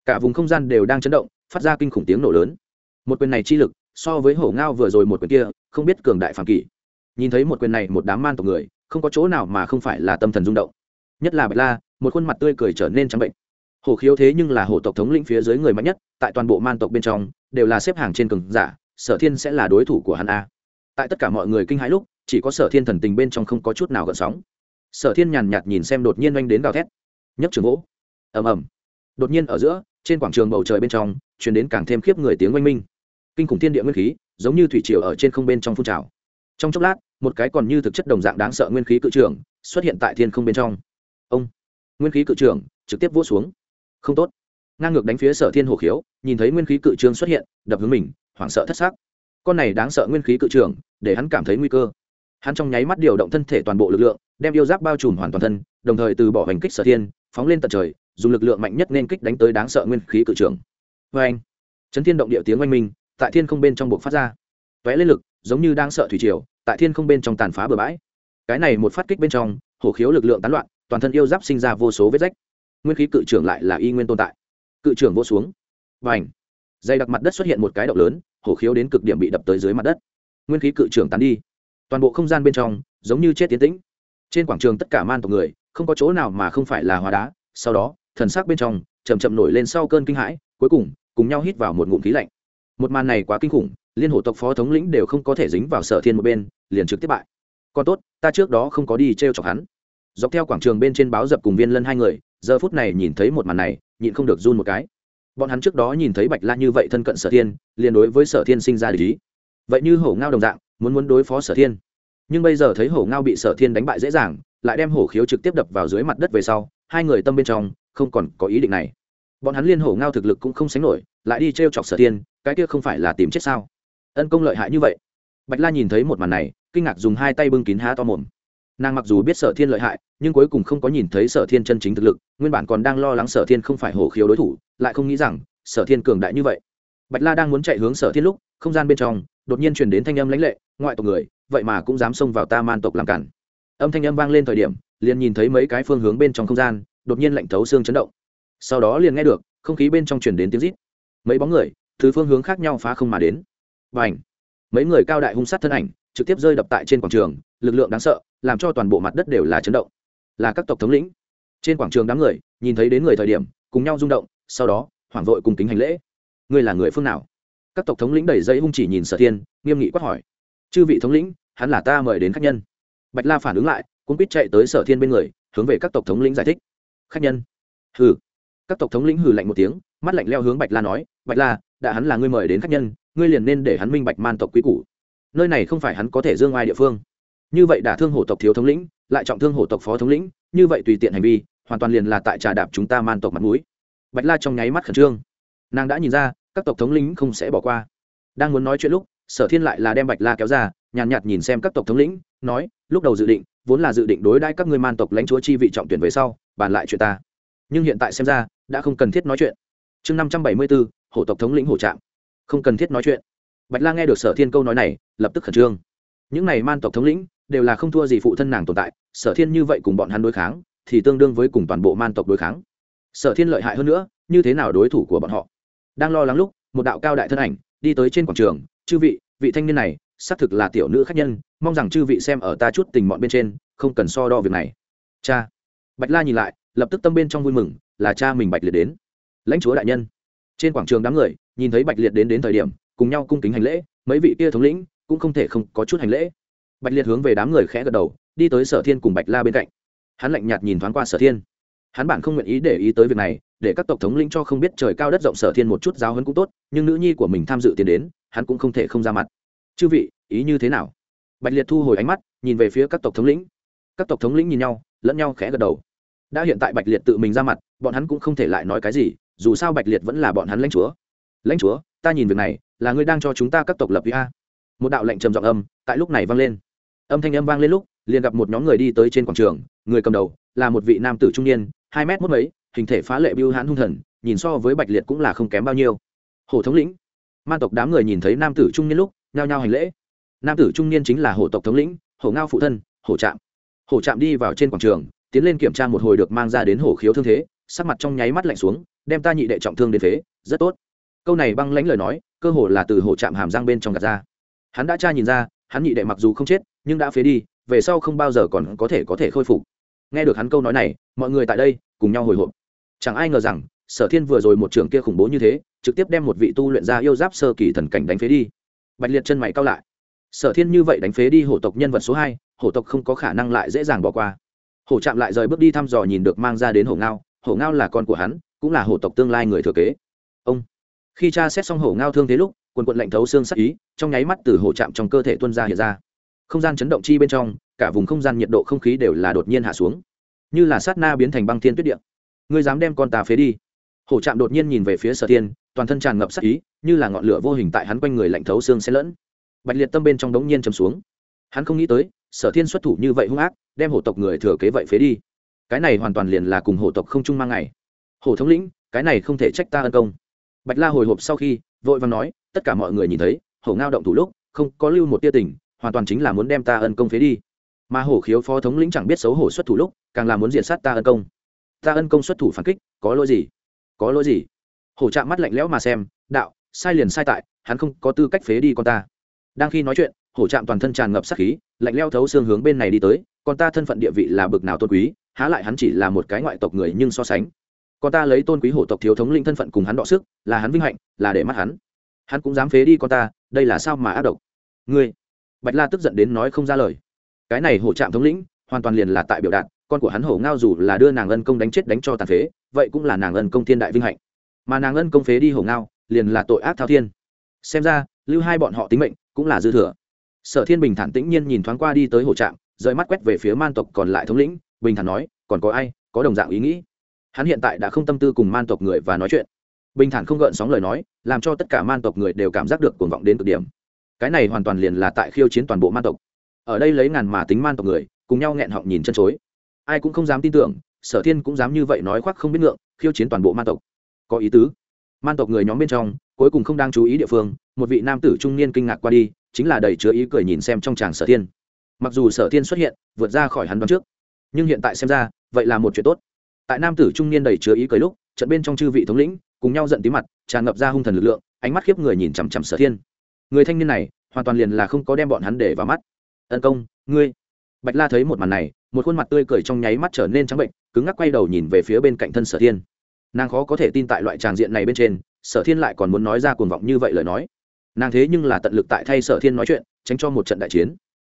Cả vùng không gian đều đang chấn động phát ra kinh khủng tiếng nổ lớn. Một quyền này chi lực, so với hổ ngao vừa rồi một quyền kia, không biết cường đại phàm kỷ nhìn thấy một quyền này một đám man tộc người, không có chỗ nào mà không phải là tâm thần rung động. Nhất là bạch la, một khuôn mặt tươi cười trở nên trắng bệnh. Hổ khiếu thế nhưng là hổ tộc thống lĩnh phía dưới người mạnh nhất, tại toàn bộ man tộc bên trong, đều là xếp hàng trên cường giả, sở thiên sẽ là đối thủ của hắn a. Tại tất cả mọi người kinh hãi lúc, chỉ có sở thiên thần tình bên trong không có chút nào gợn sóng. Sở thiên nhàn nhạt nhìn xem đột nhiên oanh đến gào thét. Nhấc trường gỗ. Ầm ầm. Đột nhiên ở giữa trên quảng trường bầu trời bên trong chuyển đến càng thêm khiếp người tiếng oanh minh. Kinh khủng thiên địa nguyên khí, giống như thủy triều ở trên không bên trong phun trào. Trong chốc lát, một cái còn như thực chất đồng dạng đáng sợ nguyên khí cự trường xuất hiện tại thiên không bên trong. Ông! Nguyên khí cự trường trực tiếp vỗ xuống. Không tốt. Ngang ngược đánh phía sở thiên hồ khiếu, nhìn thấy nguyên khí cự trường xuất hiện, đập hướng mình, hoảng sợ thất xác con này đáng sợ nguyên khí cự trường để hắn cảm thấy nguy cơ. Hắn trong nháy mắt điều động thân thể toàn bộ lực lượng, đem yêu giáp bao trùm hoàn toàn thân, đồng thời từ bỏ hành kích sở thiên, phóng lên tận trời dùng lực lượng mạnh nhất nên kích đánh tới đáng sợ nguyên khí cự trường vê anh, chấn thiên động địa tiếng oanh minh tại thiên không bên trong buộc phát ra. Vẽ lên lực, giống như đang sợ thủy triều, tại thiên không bên trong tàn phá bờ bãi. Cái này một phát kích bên trong, hổ khiếu lực lượng tán loạn, toàn thân yêu giáp sinh ra vô số vết rách. Nguyên khí cự trưởng lại là y nguyên tồn tại. Cự trưởng vô xuống. Và dây dày đặc mặt đất xuất hiện một cái động lớn, hổ khiếu đến cực điểm bị đập tới dưới mặt đất. Nguyên khí cự trưởng tán đi. Toàn bộ không gian bên trong, giống như chết tiến tĩnh. Trên quảng trường tất cả man tộc người, không có chỗ nào mà không phải là hóa đá, sau đó thần sắc bên trong chầm chậm nổi lên sau cơn kinh hãi, cuối cùng cùng nhau hít vào một ngụm khí lạnh. Một màn này quá kinh khủng, liên hộ tộc phó thống lĩnh đều không có thể dính vào sở thiên một bên, liền trực tiếp bại. Còn tốt, ta trước đó không có đi t r e o chọc hắn. Dọc theo quảng trường bên trên báo dập cùng viên lân hai người, giờ phút này nhìn thấy một màn này, nhịn không được run một cái. Bọn hắn trước đó nhìn thấy bạch la như vậy thân cận sở thiên, liền đối với sở thiên sinh ra lý vậy như hổ ngao đồng dạng, muốn muốn đối phó sở thiên. Nhưng bây giờ thấy hổ ngao bị sở thiên đánh bại dễ dàng, lại đem hổ khiếu trực tiếp đập vào dưới mặt đất về sau hai người tâm bên trong không còn có ý định này. Bọn hắn liên hổ ngao thực lực cũng không sánh nổi, lại đi t r e o chọc sở thiên, cái kia không phải là tìm chết sao? Ân công lợi hại như vậy. Bạch la nhìn thấy một màn này, kinh ngạc dùng hai tay bưng kín há to mồm. Nàng mặc dù biết sở thiên lợi hại, nhưng cuối cùng không có nhìn thấy sở thiên chân chính thực lực, nguyên bản còn đang lo lắng sở thiên không phải hổ khiếu đối thủ, lại không nghĩ rằng sở thiên cường đại như vậy. Bạch la đang muốn chạy hướng sở thiên lúc, không gian bên trong đột nhiên truyền đến thanh âm lãnh lệ, ngoại tộc người, vậy mà cũng dám xông vào ta man tộc làm cản. Âm thanh âm vang lên thời điểm liền nhìn thấy mấy cái phương hướng bên trong không gian, đột nhiên lạnh thấu xương chấn động. Sau đó liền nghe được, không khí bên trong truyền đến tiếng rít. Mấy bóng người, từ phương hướng khác nhau phá không mà đến. Và ảnh mấy người cao đại hung sát thân ảnh, trực tiếp rơi đập tại trên quảng trường, lực lượng đáng sợ, làm cho toàn bộ mặt đất đều là chấn động. Là các tộc thống lĩnh. Trên quảng trường đám người, nhìn thấy đến người thời điểm, cùng nhau rung động, sau đó, hoảng vội cùng kính hành lễ. Ngươi là người phương nào? Các tộc thống lĩnh đẩy dây hung chỉ nhìn sở thiên, nghiêm nghị quát hỏi. Chư vị thống lĩnh, hắn là ta mời đến khách nhân. Bạch la phản ứng lại cũng biết chạy tới sở thiên bên người hướng về các tộc thống lĩnh giải thích. Khách nhân. Hừ. Các tộc thống lĩnh hừ lạnh một tiếng mắt lạnh leo hướng bạch la nói bạch la đã hắn là ngươi mời đến khách nhân ngươi liền nên để hắn minh bạch man tộc quý cũ nơi này không phải hắn có thể dương ai địa phương. Như vậy đả thương hổ tộc thiếu thống lĩnh lại trọng thương hổ tộc phó thống lĩnh như vậy tùy tiện hành vi hoàn toàn liền là tại trà đạp chúng ta man tộc mặt mũi. Bạch la trong nháy mắt khẩn trương. Nàng đã nhìn ra các tộc thống lĩnh không sẽ bỏ qua. Đang muốn nói chuyện lúc sở thiên lại là đem bạch la kéo ra nhàn nhạt, nhạt nhìn xem các tộc thống lĩnh nói lúc đầu dự định vốn là dự định đối đãi các ngươi man tộc lãnh chúa chi vị trọng tuyển về sau, bàn lại chuyện ta. Nhưng hiện tại xem ra, đã không cần thiết nói chuyện. Chương năm trăm bảy mươi bốn hổ tộc thống lĩnh hổ trạm. Không cần thiết nói chuyện. Bạch la nghe được sở thiên câu nói này, lập tức khẩn trương. Những này man tộc thống lĩnh, đều là không thua gì phụ thân nàng tồn tại, sở thiên như vậy cùng bọn hắn đối kháng, thì tương đương với cùng toàn bộ man tộc đối kháng. Sở thiên lợi hại hơn nữa, như thế nào đối thủ của bọn họ? Đang lo lắng lúc, một đạo cao đại thân ảnh, đi tới trên quảng trường. Chư vị vị thanh niên này xác thực là tiểu nữ khách nhân, mong rằng chư vị xem ở ta chút tình mọn bên trên, không cần so đo việc này. Cha. Bạch la nhìn lại, lập tức tâm bên trong vui mừng, là cha mình bạch liệt đến. Lãnh chúa đại nhân. Trên quảng trường đám người, nhìn thấy bạch liệt đến đến thời điểm, cùng nhau cung kính hành lễ, mấy vị kia thống lĩnh cũng không thể không có chút hành lễ. Bạch liệt hướng về đám người khẽ gật đầu, đi tới sở thiên cùng bạch la bên cạnh. Hắn lạnh nhạt nhìn thoáng qua sở thiên. Hắn bản không nguyện ý để ý tới việc này, để các tộc thống lĩnh cho không biết trời cao đất rộng sở thiên một chút giáo hấn cũng tốt, nhưng nữ nhi của mình tham dự tiền đến, hắn cũng không thể không ra mặt chư vị, ý như thế nào? Bạch liệt thu hồi ánh mắt, nhìn về phía các tộc thống lĩnh. Các tộc thống lĩnh nhìn nhau, lẫn nhau khẽ gật đầu. Đã hiện tại bạch liệt tự mình ra mặt, bọn hắn cũng không thể lại nói cái gì, dù sao bạch liệt vẫn là bọn hắn lãnh chúa. Lãnh chúa, ta nhìn việc này, là ngươi đang cho chúng ta các tộc lập với a. Một đạo lệnh trầm giọng âm, tại lúc này vang lên. Âm thanh âm vang lên lúc, liền gặp một nhóm người đi tới trên quảng trường, người cầm đầu là một vị nam tử trung niên, hai mét mốt mấy, hình thể phá lệ biêu hãn hung thần, nhìn so với bạch liệt cũng là không kém bao nhiêu. Hồ thống lĩnh. Man tộc đám người nhìn thấy nam tử trung niên lúc nhao nhao hành lễ. Nam tử trung niên chính là hổ tộc thống lĩnh, hổ ngao phụ thân, hổ trạm. Hổ trạm đi vào trên quảng trường, tiến lên kiểm tra một hồi được mang ra đến hổ khiếu thương thế, sắc mặt trong nháy mắt lạnh xuống, đem ta nhị đệ trọng thương đến thế, rất tốt. Câu này băng lãnh lời nói, cơ hồ là từ hổ trạm hàm răng bên trong gạt ra. Hắn đã tra nhìn ra, hắn nhị đệ mặc dù không chết, nhưng đã phế đi, về sau không bao giờ còn có thể có thể khôi phục. Nghe được hắn câu nói này, mọi người tại đây, cùng nhau hồi hộp. Chẳng ai ngờ rằng, sở thiên vừa rồi một trường kia khủng bố như thế, trực tiếp đem một vị tu luyện ra yêu giáp sơ kỳ thần cảnh đánh phế đi bạch liệt chân mày cao lại. Sở thiên như vậy đánh phế đi hổ tộc nhân vật số hai, hổ tộc không có khả năng lại dễ dàng bỏ qua. Hổ chạm lại rời bước đi thăm dò nhìn được mang ra đến hổ ngao hổ ngao là con của hắn, cũng là hổ tộc tương lai người thừa kế. Ông. Khi cha xét xong hổ ngao thương thế lúc, quần quận lạnh thấu xương sắc ý, trong nháy mắt từ hổ chạm trong cơ thể tuân ra hiện ra. Không gian chấn động chi bên trong, cả vùng không gian nhiệt độ không khí đều là đột nhiên hạ xuống. Như là sát na biến thành băng thiên tuyết điện ngươi dám đem con ta phế đi. Hổ trạm đột nhiên nhìn về phía sở thiên, toàn thân tràn ngập sắc ý như là ngọn lửa vô hình tại hắn quanh người lạnh thấu xương xen lẫn. Bạch liệt tâm bên trong đống nhiên chầm xuống. Hắn không nghĩ tới, sở thiên xuất thủ như vậy hung ác, đem hổ tộc người thừa kế vậy phế đi. Cái này hoàn toàn liền là cùng hổ tộc không chung mang ngày. Hổ thống lĩnh, cái này không thể trách ta ân công. Bạch la hồi hộp sau khi, vội vàng nói, tất cả mọi người nhìn thấy, hổ ngao động thủ lúc, không có lưu một tia tình, hoàn toàn chính là muốn đem ta ân công phế đi. Mà hổ khiếu phó thống lĩnh chẳng biết xấu hổ xuất thủ lúc, càng là muốn diện sát ta ân công. Ta ân công xuất thủ phản kích, có lỗi gì? Có lỗi gì? Hổ chạm mắt lạnh lẽo mà xem, đạo sai liền sai tại, hắn không có tư cách phế đi con ta. Đang khi nói chuyện, hổ trạm toàn thân tràn ngập sát khí, lạnh leo thấu xương hướng bên này đi tới, con ta thân phận địa vị là bực nào tôn quý, há lại hắn chỉ là một cái ngoại tộc người nhưng so sánh. Con ta lấy tôn quý hổ tộc thiếu thống linh thân phận cùng hắn đọ sức, là hắn vinh hạnh, là để mắt hắn. Hắn cũng dám phế đi con ta, đây là sao mà ác độc? Ngươi! Bạch la tức giận đến nói không ra lời. Cái này hổ trạm thống lĩnh, hoàn toàn liền là tại biểu đạt, con của hắn hổ ngao dù là đưa nàng ân công đánh chết đánh cho tàn phế, vậy cũng là nàng ân công thiên đại vinh hạnh. Mà nàng ân công phế đi hổ ngao liền là tội ác thao thiên. Xem ra, lưu hai bọn họ tính mệnh cũng là dư thừa. Sở thiên bình thản tĩnh nhiên nhìn thoáng qua đi tới hổ trạm, rời mắt quét về phía man tộc còn lại thống lĩnh, bình thản nói, còn có ai có đồng dạng ý nghĩ? Hắn hiện tại đã không tâm tư cùng man tộc người và nói chuyện. Bình thản không gợn sóng lời nói, làm cho tất cả man tộc người đều cảm giác được cuồng vọng đến cực điểm. Cái này hoàn toàn liền là tại khiêu chiến toàn bộ man tộc. Ở đây lấy ngàn mà tính man tộc người, cùng nhau nghẹn họng nhìn chân chối. Ai cũng không dám tin tưởng, sở thiên cũng dám như vậy nói khoác không biết ngượng, khiêu chiến toàn bộ man tộc. Có ý tứ man tộc người nhóm bên trong, cuối cùng không đang chú ý địa phương, một vị nam tử trung niên kinh ngạc qua đi, chính là đầy chứa ý cười nhìn xem trong tràng sở thiên. Mặc dù sở thiên xuất hiện, vượt ra khỏi hắn đoán trước, nhưng hiện tại xem ra, vậy là một chuyện tốt. Tại nam tử trung niên đầy chứa ý cười lúc, trận bên trong chư vị thống lĩnh, cùng nhau giận tí mặt, tràn ngập ra hung thần lực lượng, ánh mắt khiếp người nhìn chằm chằm sở thiên. Người thanh niên này, hoàn toàn liền là không có đem bọn hắn để vào mắt. Tấn công, ngươi. Bạch la thấy một màn này, một khuôn mặt tươi cười trong nháy mắt trở nên trắng bệnh, cứng ngắc quay đầu nhìn về phía bên cạnh thân sở thiên nàng khó có thể tin tại loại tràng diện này bên trên, sở thiên lại còn muốn nói ra cuồng vọng như vậy lời nói. Nàng thế nhưng là tận lực tại thay sở thiên nói chuyện, tránh cho một trận đại chiến.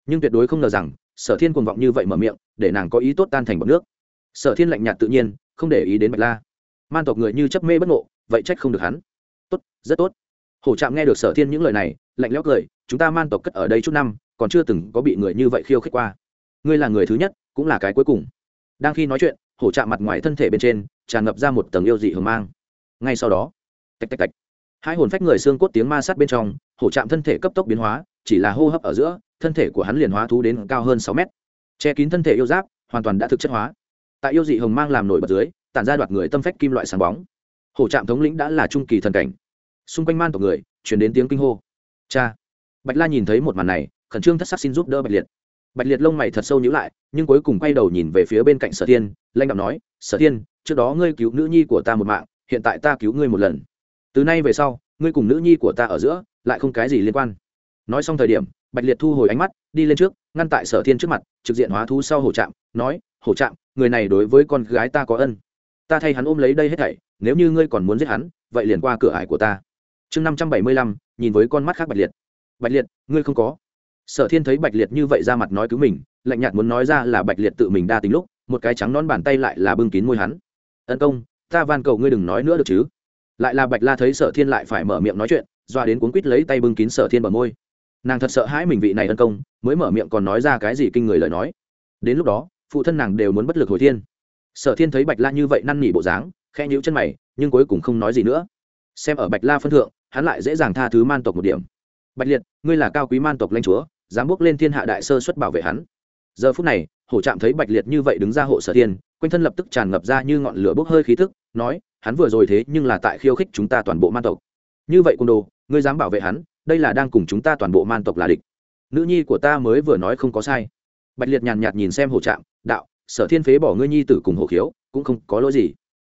Nhưng tuyệt đối không ngờ rằng, sở thiên cuồng vọng như vậy mở miệng, để nàng có ý tốt tan thành bọc nước. Sở thiên lạnh nhạt tự nhiên, không để ý đến bạch la. Man tộc người như chấp mê bất ngộ, vậy trách không được hắn. Tốt, rất tốt. Hổ trạm nghe được sở thiên những lời này, lạnh lẽo cười, chúng ta man tộc cất ở đây chút năm, còn chưa từng có bị người như vậy khiêu khích qua. Ngươi là người thứ nhất, cũng là cái cuối cùng. Đang khi nói chuyện hổ chạm mặt ngoài thân thể bên trên, tràn ngập ra một tầng yêu dị hờ mang. Ngay sau đó, tạch tạch tạch, hai hồn phách người xương cốt tiếng ma sát bên trong, hổ chạm thân thể cấp tốc biến hóa, chỉ là hô hấp ở giữa, thân thể của hắn liền hóa thú đến cao hơn sáu mét. Che kín thân thể yêu giáp, hoàn toàn đã thực chất hóa. Tại yêu dị hồng mang làm nổi bật dưới, tản ra đoạt người tâm phách kim loại sáng bóng. Hổ trạm thống lĩnh đã là trung kỳ thần cảnh. Xung quanh man tộc người chuyển đến tiếng kinh hô. Cha, bạch la nhìn thấy một màn này, khẩn trương thất sắc xin giúp đỡ bạch liệt bạch liệt lông mày thật sâu nhữ lại, nhưng cuối cùng quay đầu nhìn về phía bên cạnh sở thiên lanh đạo nói, sở thiên, trước đó ngươi cứu nữ nhi của ta một mạng, hiện tại ta cứu ngươi một lần. Từ nay về sau, ngươi cùng nữ nhi của ta ở giữa, lại không cái gì liên quan. Nói xong thời điểm, bạch liệt thu hồi ánh mắt, đi lên trước, ngăn tại sở thiên trước mặt, trực diện hóa thú sau hổ trạm, nói, hổ trạm, người này đối với con gái ta có ân. Ta thay hắn ôm lấy đây hết thảy, nếu như ngươi còn muốn giết hắn, vậy liền qua cửa ải của ta. Chương năm trăm bảy mươi lăm, nhìn với con mắt khác bạch liệt. Bạch liệt, ngươi không có sở thiên thấy bạch liệt như vậy ra mặt nói cứu mình, lạnh nhạt muốn nói ra là bạch liệt tự mình đa tính lúc, một cái trắng nón bàn tay lại là bưng kín môi hắn. Tấn công, ta van cầu ngươi đừng nói nữa được chứ? Lại là bạch la thấy sở thiên lại phải mở miệng nói chuyện, doa đến cuốn quýt lấy tay bưng kín sở thiên bờ môi. Nàng thật sợ hãi mình vị này tấn công, mới mở miệng còn nói ra cái gì kinh người lời nói. Đến lúc đó, phụ thân nàng đều muốn bất lực hồi thiên. Sở thiên thấy bạch la như vậy năn nỉ bộ dáng khe nhíu chân mày, nhưng cuối cùng không nói gì nữa. Xem ở bạch la phân thượng, hắn lại dễ dàng tha thứ man tộc một điểm bạch liệt, ngươi là cao quý man tộc lãnh chúa, dám bước lên thiên hạ đại sơ xuất bảo vệ hắn. Giờ phút này, hổ trạm thấy bạch liệt như vậy đứng ra hộ sở thiên, quanh thân lập tức tràn ngập ra như ngọn lửa bốc hơi khí tức, nói, hắn vừa rồi thế nhưng là tại khiêu khích chúng ta toàn bộ man tộc. Như vậy côn đồ, ngươi dám bảo vệ hắn, đây là đang cùng chúng ta toàn bộ man tộc là địch. Nữ nhi của ta mới vừa nói không có sai. Bạch liệt nhàn nhạt nhìn xem hổ trạm, đạo, sở thiên phế bỏ ngươi nhi tử cùng hổ khiếu, cũng không có lỗi gì.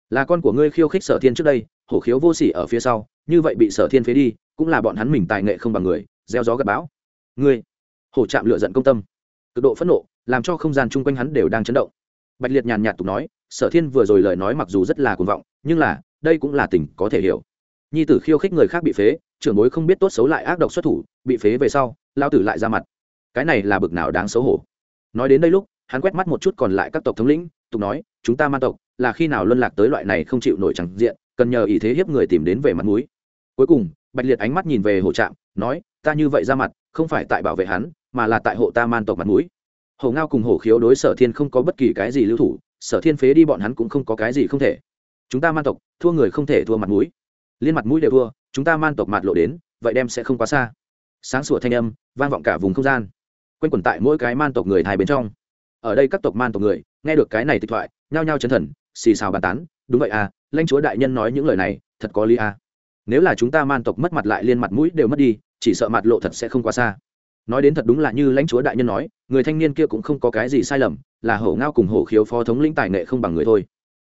Là con của ngươi khiêu khích sở thiên trước đây, hổ khiếu vô sỉ ở phía sau, như vậy bị sở thiên phế đi cũng là bọn hắn mình tài nghệ không bằng người, gieo gió gặp bão. Ngươi, hổ chạm lựa giận công tâm. Cực độ phẫn nộ, làm cho không gian chung quanh hắn đều đang chấn động. Bạch liệt nhàn nhạt tục nói, sở thiên vừa rồi lời nói mặc dù rất là cuồng vọng, nhưng là, đây cũng là tình có thể hiểu. Nhi tử khiêu khích người khác bị phế, trưởng bối không biết tốt xấu lại ác độc xuất thủ, bị phế về sau lao tử lại ra mặt. Cái này là bực nào đáng xấu hổ. Nói đến đây lúc, hắn quét mắt một chút còn lại các tộc thống lĩnh, tục nói, chúng ta man tộc, là khi nào luân lạc tới loại này không chịu nổi chẳng diện, cần nhờ ý thế hiếp người tìm đến về mặt mũi. Cuối cùng bạch liệt ánh mắt nhìn về Hổ trạm, nói, ta như vậy ra mặt, không phải tại bảo vệ hắn, mà là tại hộ ta man tộc mặt mũi. Hổ ngao cùng hổ khiếu đối sở thiên không có bất kỳ cái gì lưu thủ, sở thiên phế đi bọn hắn cũng không có cái gì không thể. Chúng ta man tộc, thua người không thể thua mặt mũi. Liên mặt mũi đều thua, chúng ta man tộc mặt lộ đến, vậy đem sẽ không quá xa. Sáng sủa thanh âm, vang vọng cả vùng không gian. Quanh quẩn tại mỗi cái man tộc người hai bên trong. Ở đây các tộc man tộc người, nghe được cái này tịch thoại, nhao nhao chấn thần, xì xào bàn tán, đúng vậy à lãnh chúa đại nhân nói những lời này, thật có lý à nếu là chúng ta man tộc mất mặt lại liên mặt mũi đều mất đi, chỉ sợ mặt lộ thật sẽ không quá xa. Nói đến thật đúng là như lãnh chúa đại nhân nói, người thanh niên kia cũng không có cái gì sai lầm, là hổ ngao cùng hổ khiếu phó thống lĩnh tài nghệ không bằng người thôi.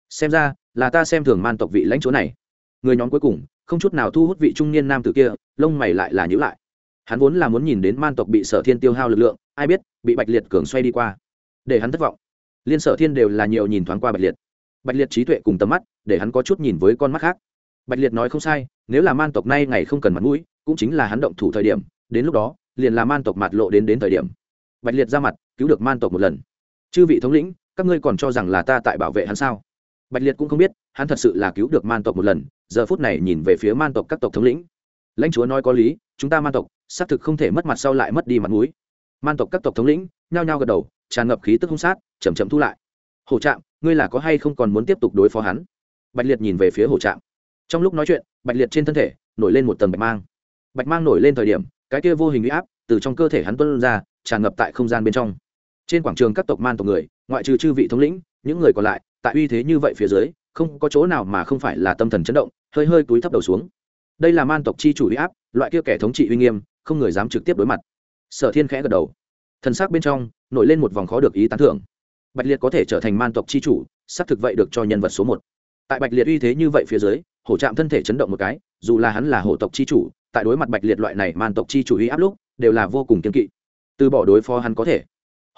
Xem ra, là ta xem thường man tộc vị lãnh chúa này. Người nhóm cuối cùng, không chút nào thu hút vị trung niên nam tử kia, lông mày lại là nhữ lại. Hắn vốn là muốn nhìn đến man tộc bị sở thiên tiêu hao lực lượng, ai biết, bị bạch liệt cường xoay đi qua. Để hắn thất vọng. Liên sở thiên đều là nhiều nhìn thoáng qua bạch liệt. Bạch liệt trí tuệ cùng tầm mắt, để hắn có chút nhìn với con mắt khác bạch liệt nói không sai, nếu là man tộc nay ngày không cần mặt mũi, cũng chính là hắn động thủ thời điểm, đến lúc đó, liền là man tộc mặt lộ đến đến thời điểm. Bạch liệt ra mặt, cứu được man tộc một lần. Chư vị thống lĩnh, các ngươi còn cho rằng là ta tại bảo vệ hắn sao? Bạch liệt cũng không biết, hắn thật sự là cứu được man tộc một lần, giờ phút này nhìn về phía man tộc các tộc thống lĩnh. Lãnh chúa nói có lý, chúng ta man tộc, xác thực không thể mất mặt sau lại mất đi mặt mũi. Man tộc các tộc thống lĩnh, nhao nhao gật đầu, tràn ngập khí tức hung sát chầm chậm thu lại. Hổ trạm, ngươi là có hay không còn muốn tiếp tục đối phó hắn? Bạch liệt nhìn về phía hổ trạm trong lúc nói chuyện, bạch liệt trên thân thể nổi lên một tầng bạch mang. Bạch mang nổi lên thời điểm, cái kia vô hình huy áp từ trong cơ thể hắn tuân ra, tràn ngập tại không gian bên trong. Trên quảng trường các tộc man tộc người, ngoại trừ chư vị thống lĩnh, những người còn lại, tại uy thế như vậy phía dưới, không có chỗ nào mà không phải là tâm thần chấn động, hơi hơi túi thấp đầu xuống. Đây là man tộc chi chủ huy áp, loại kia kẻ thống trị uy nghiêm, không người dám trực tiếp đối mặt. Sở thiên khẽ gật đầu. Thần sắc bên trong nổi lên một vòng khó được ý tán thưởng. Bạch liệt có thể trở thành man tộc chi chủ, xác thực vậy được cho nhân vật số một. Tại bạch liệt uy thế như vậy phía dưới hổ trạm thân thể chấn động một cái, dù là hắn là hổ tộc chi chủ, tại đối mặt bạch liệt loại này man tộc chi chủ uy áp lúc, đều là vô cùng kiên kỵ. Từ bỏ đối phó hắn có thể.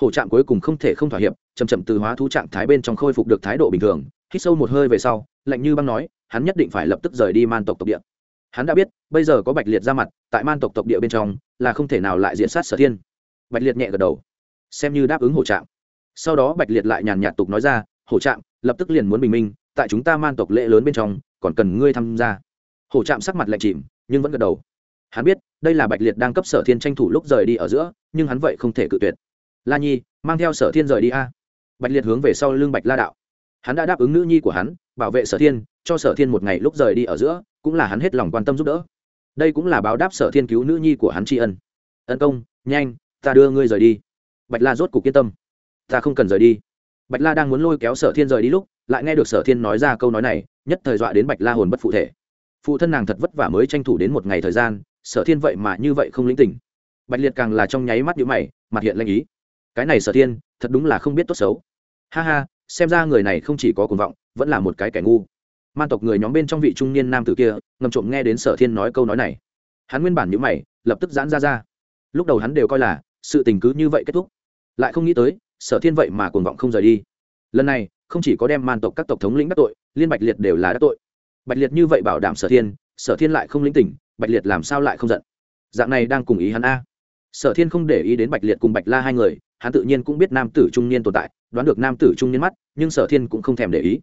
Hổ trạm cuối cùng không thể không thỏa hiệp chầm chậm từ hóa thú trạng thái bên trong khôi phục được thái độ bình thường, hít sâu một hơi về sau, lạnh như băng nói, hắn nhất định phải lập tức rời đi man tộc tộc địa. Hắn đã biết, bây giờ có bạch liệt ra mặt, tại man tộc tộc địa bên trong, là không thể nào lại diện sát sở thiên. Bạch liệt nhẹ gật đầu, xem như đáp ứng hổ trạm. Sau đó bạch liệt lại nhàn nhạt tục nói ra, hổ trạm, lập tức liền muốn bình minh tại chúng ta man tộc lễ lớn bên trong, còn cần ngươi tham gia. Hổ trạm sắc mặt lạnh chìm, nhưng vẫn gật đầu. Hắn biết, đây là bạch liệt đang cấp sở thiên tranh thủ lúc rời đi ở giữa, nhưng hắn vậy không thể cự tuyệt. La nhi, mang theo sở thiên rời đi a. Bạch liệt hướng về sau lưng bạch la đạo. Hắn đã đáp ứng nữ nhi của hắn, bảo vệ sở thiên, cho sở thiên một ngày lúc rời đi ở giữa, cũng là hắn hết lòng quan tâm giúp đỡ. Đây cũng là báo đáp sở thiên cứu nữ nhi của hắn tri ân. Ân công, nhanh, ta đưa ngươi rời đi. Bạch la rốt cục yên tâm. Ta không cần rời đi. Bạch la đang muốn lôi kéo sở thiên rời đi lúc lại nghe được sở thiên nói ra câu nói này, nhất thời dọa đến bạch la hồn bất phụ thể. Phụ thân nàng thật vất vả mới tranh thủ đến một ngày thời gian, sở thiên vậy mà như vậy không lĩnh tình. Bạch liệt càng là trong nháy mắt nhũ mày, mặt hiện lanh ý. Cái này sở thiên, thật đúng là không biết tốt xấu. Ha ha, xem ra người này không chỉ có cuồng vọng, vẫn là một cái kẻ ngu. Man tộc người nhóm bên trong vị trung niên nam tử kia, ngầm trộm nghe đến sở thiên nói câu nói này. Hắn nguyên bản nhữ mày, lập tức giãn ra ra. Lúc đầu hắn đều coi là, sự tình cứ như vậy kết thúc. Lại không nghĩ tới, sở thiên vậy mà cuồng vọng không rời đi. Lần này không chỉ có đem man tộc các tộc thống lĩnh đắc tội, liên bạch liệt đều là đắc tội. Bạch liệt như vậy bảo đảm sở thiên sở thiên lại không lĩnh tỉnh, bạch liệt làm sao lại không giận? Dạng này đang cùng ý hắn a. Sở thiên không để ý đến bạch liệt cùng bạch la hai người, hắn tự nhiên cũng biết nam tử trung niên tồn tại, đoán được nam tử trung niên mắt, nhưng sở thiên cũng không thèm để ý.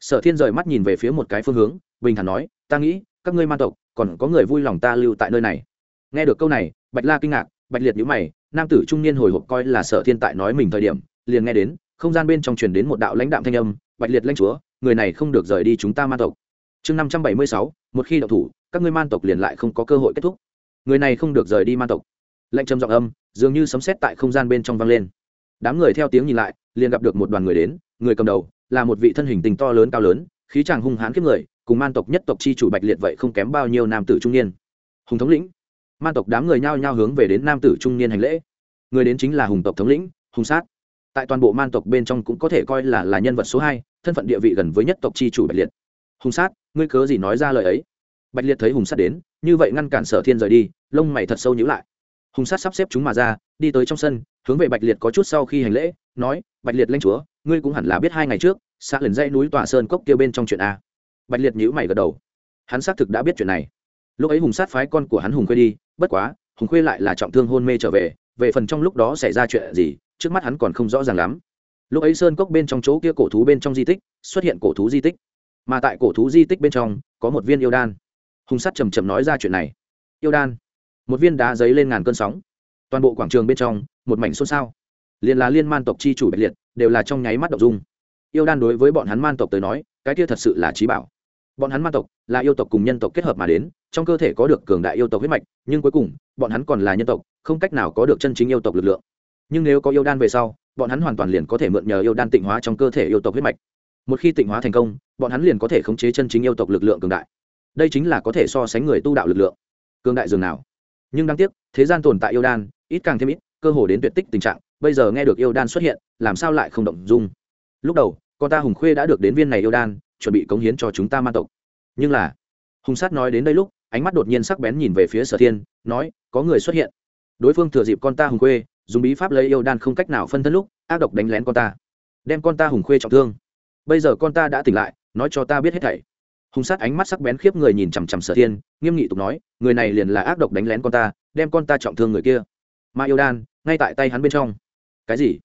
Sở thiên rời mắt nhìn về phía một cái phương hướng, bình thản nói, ta nghĩ, các ngươi man tộc, còn có người vui lòng ta lưu tại nơi này. Nghe được câu này, bạch la kinh ngạc, bạch liệt nhữ mày, nam tử trung niên hồi hộp coi là sở thiên tại nói mình thời điểm, liền nghe đến không gian bên trong truyền đến một đạo lãnh đạm thanh âm, bạch liệt lãnh chúa, người này không được rời đi chúng ta man tộc. Chương năm trăm bảy mươi sáu, một khi đậu thủ, các ngươi man tộc liền lại không có cơ hội kết thúc. Người này không được rời đi man tộc. Lệnh trầm giọng âm, dường như sấm sét tại không gian bên trong vang lên. Đám người theo tiếng nhìn lại, liền gặp được một đoàn người đến, người cầm đầu là một vị thân hình tình to lớn cao lớn, khí chàng hung hãn kiếp người, cùng man tộc nhất tộc chi chủ bạch liệt vậy không kém bao nhiêu nam tử trung niên. Hùng thống lĩnh. Man tộc đám người nhao nhao hướng về đến nam tử trung niên hành lễ. Người đến chính là hùng tộc thống lĩnh, hùng sát tại toàn bộ man tộc bên trong cũng có thể coi là là nhân vật số hai, thân phận địa vị gần với nhất tộc chi chủ bạch liệt. Hùng sát, ngươi cớ gì nói ra lời ấy? Bạch liệt thấy hùng sát đến, như vậy ngăn cản sở thiên rời đi, lông mày thật sâu nhữ lại. Hùng sát sắp xếp chúng mà ra, đi tới trong sân, hướng về bạch liệt có chút sau khi hành lễ, nói, bạch liệt lanh chúa, ngươi cũng hẳn là biết hai ngày trước, xã lần dãy núi tòa sơn cốc kia bên trong chuyện a. Bạch liệt nhữ mày gật đầu. Hắn xác thực đã biết chuyện này. Lúc ấy hùng sát phái con của hắn hùng khuê đi, bất quá, hùng khuê lại là trọng thương hôn mê trở về về phần trong lúc đó xảy ra chuyện gì trước mắt hắn còn không rõ ràng lắm. Lúc ấy sơn cốc bên trong chỗ kia cổ thú bên trong di tích, xuất hiện cổ thú di tích. Mà tại cổ thú di tích bên trong, có một viên yêu đan. Hùng sắt trầm trầm nói ra chuyện này. Yêu đan. Một viên đá giấy lên ngàn cơn sóng. Toàn bộ quảng trường bên trong, một mảnh xôn xao. Liền là liên man tộc chi chủ bạch liệt, đều là trong nháy mắt đ ộ n g dung. Yêu đan đối với bọn hắn man tộc tới nói, cái kia thật sự là trí bảo. Bọn hắn man tộc là yêu tộc cùng nhân tộc kết hợp mà đến, trong cơ thể có được cường đại yêu tộc huyết mạch, nhưng cuối cùng, bọn hắn còn là nhân tộc, không cách nào có được chân chính yêu tộc lực lượng nhưng nếu có yêu đan về sau, bọn hắn hoàn toàn liền có thể mượn nhờ yêu đan tịnh hóa trong cơ thể yêu tộc huyết mạch. Một khi tịnh hóa thành công, bọn hắn liền có thể khống chế chân chính yêu tộc lực lượng cường đại. Đây chính là có thể so sánh người tu đạo lực lượng. Cường đại dường nào? Nhưng đáng tiếc, thế gian tồn tại yêu đan, ít càng thêm ít, cơ hồ đến tuyệt tích tình trạng, bây giờ nghe được yêu đan xuất hiện, làm sao lại không động dung? Lúc đầu, con ta hùng khuê đã được đến viên này yêu đan, chuẩn bị cống hiến cho chúng ta man tộc. Nhưng là, hùng sát nói đến đây lúc, ánh mắt đột nhiên sắc bén nhìn về phía sở thiên, nói, có người xuất hiện. Đối phương thừa dịp con ta hùng khuê dùng bí pháp lấy yêu đan không cách nào phân thân lúc, ác độc đánh lén con ta, đem con ta hùng khuê trọng thương. Bây giờ con ta đã tỉnh lại, nói cho ta biết hết thảy. Hùng sát ánh mắt sắc bén khiếp người nhìn chằm chằm sở thiên, nghiêm nghị tục nói, người này liền là ác độc đánh lén con ta, đem con ta trọng thương người kia. Mà yêu đan, ngay tại tay hắn bên trong. Cái gì?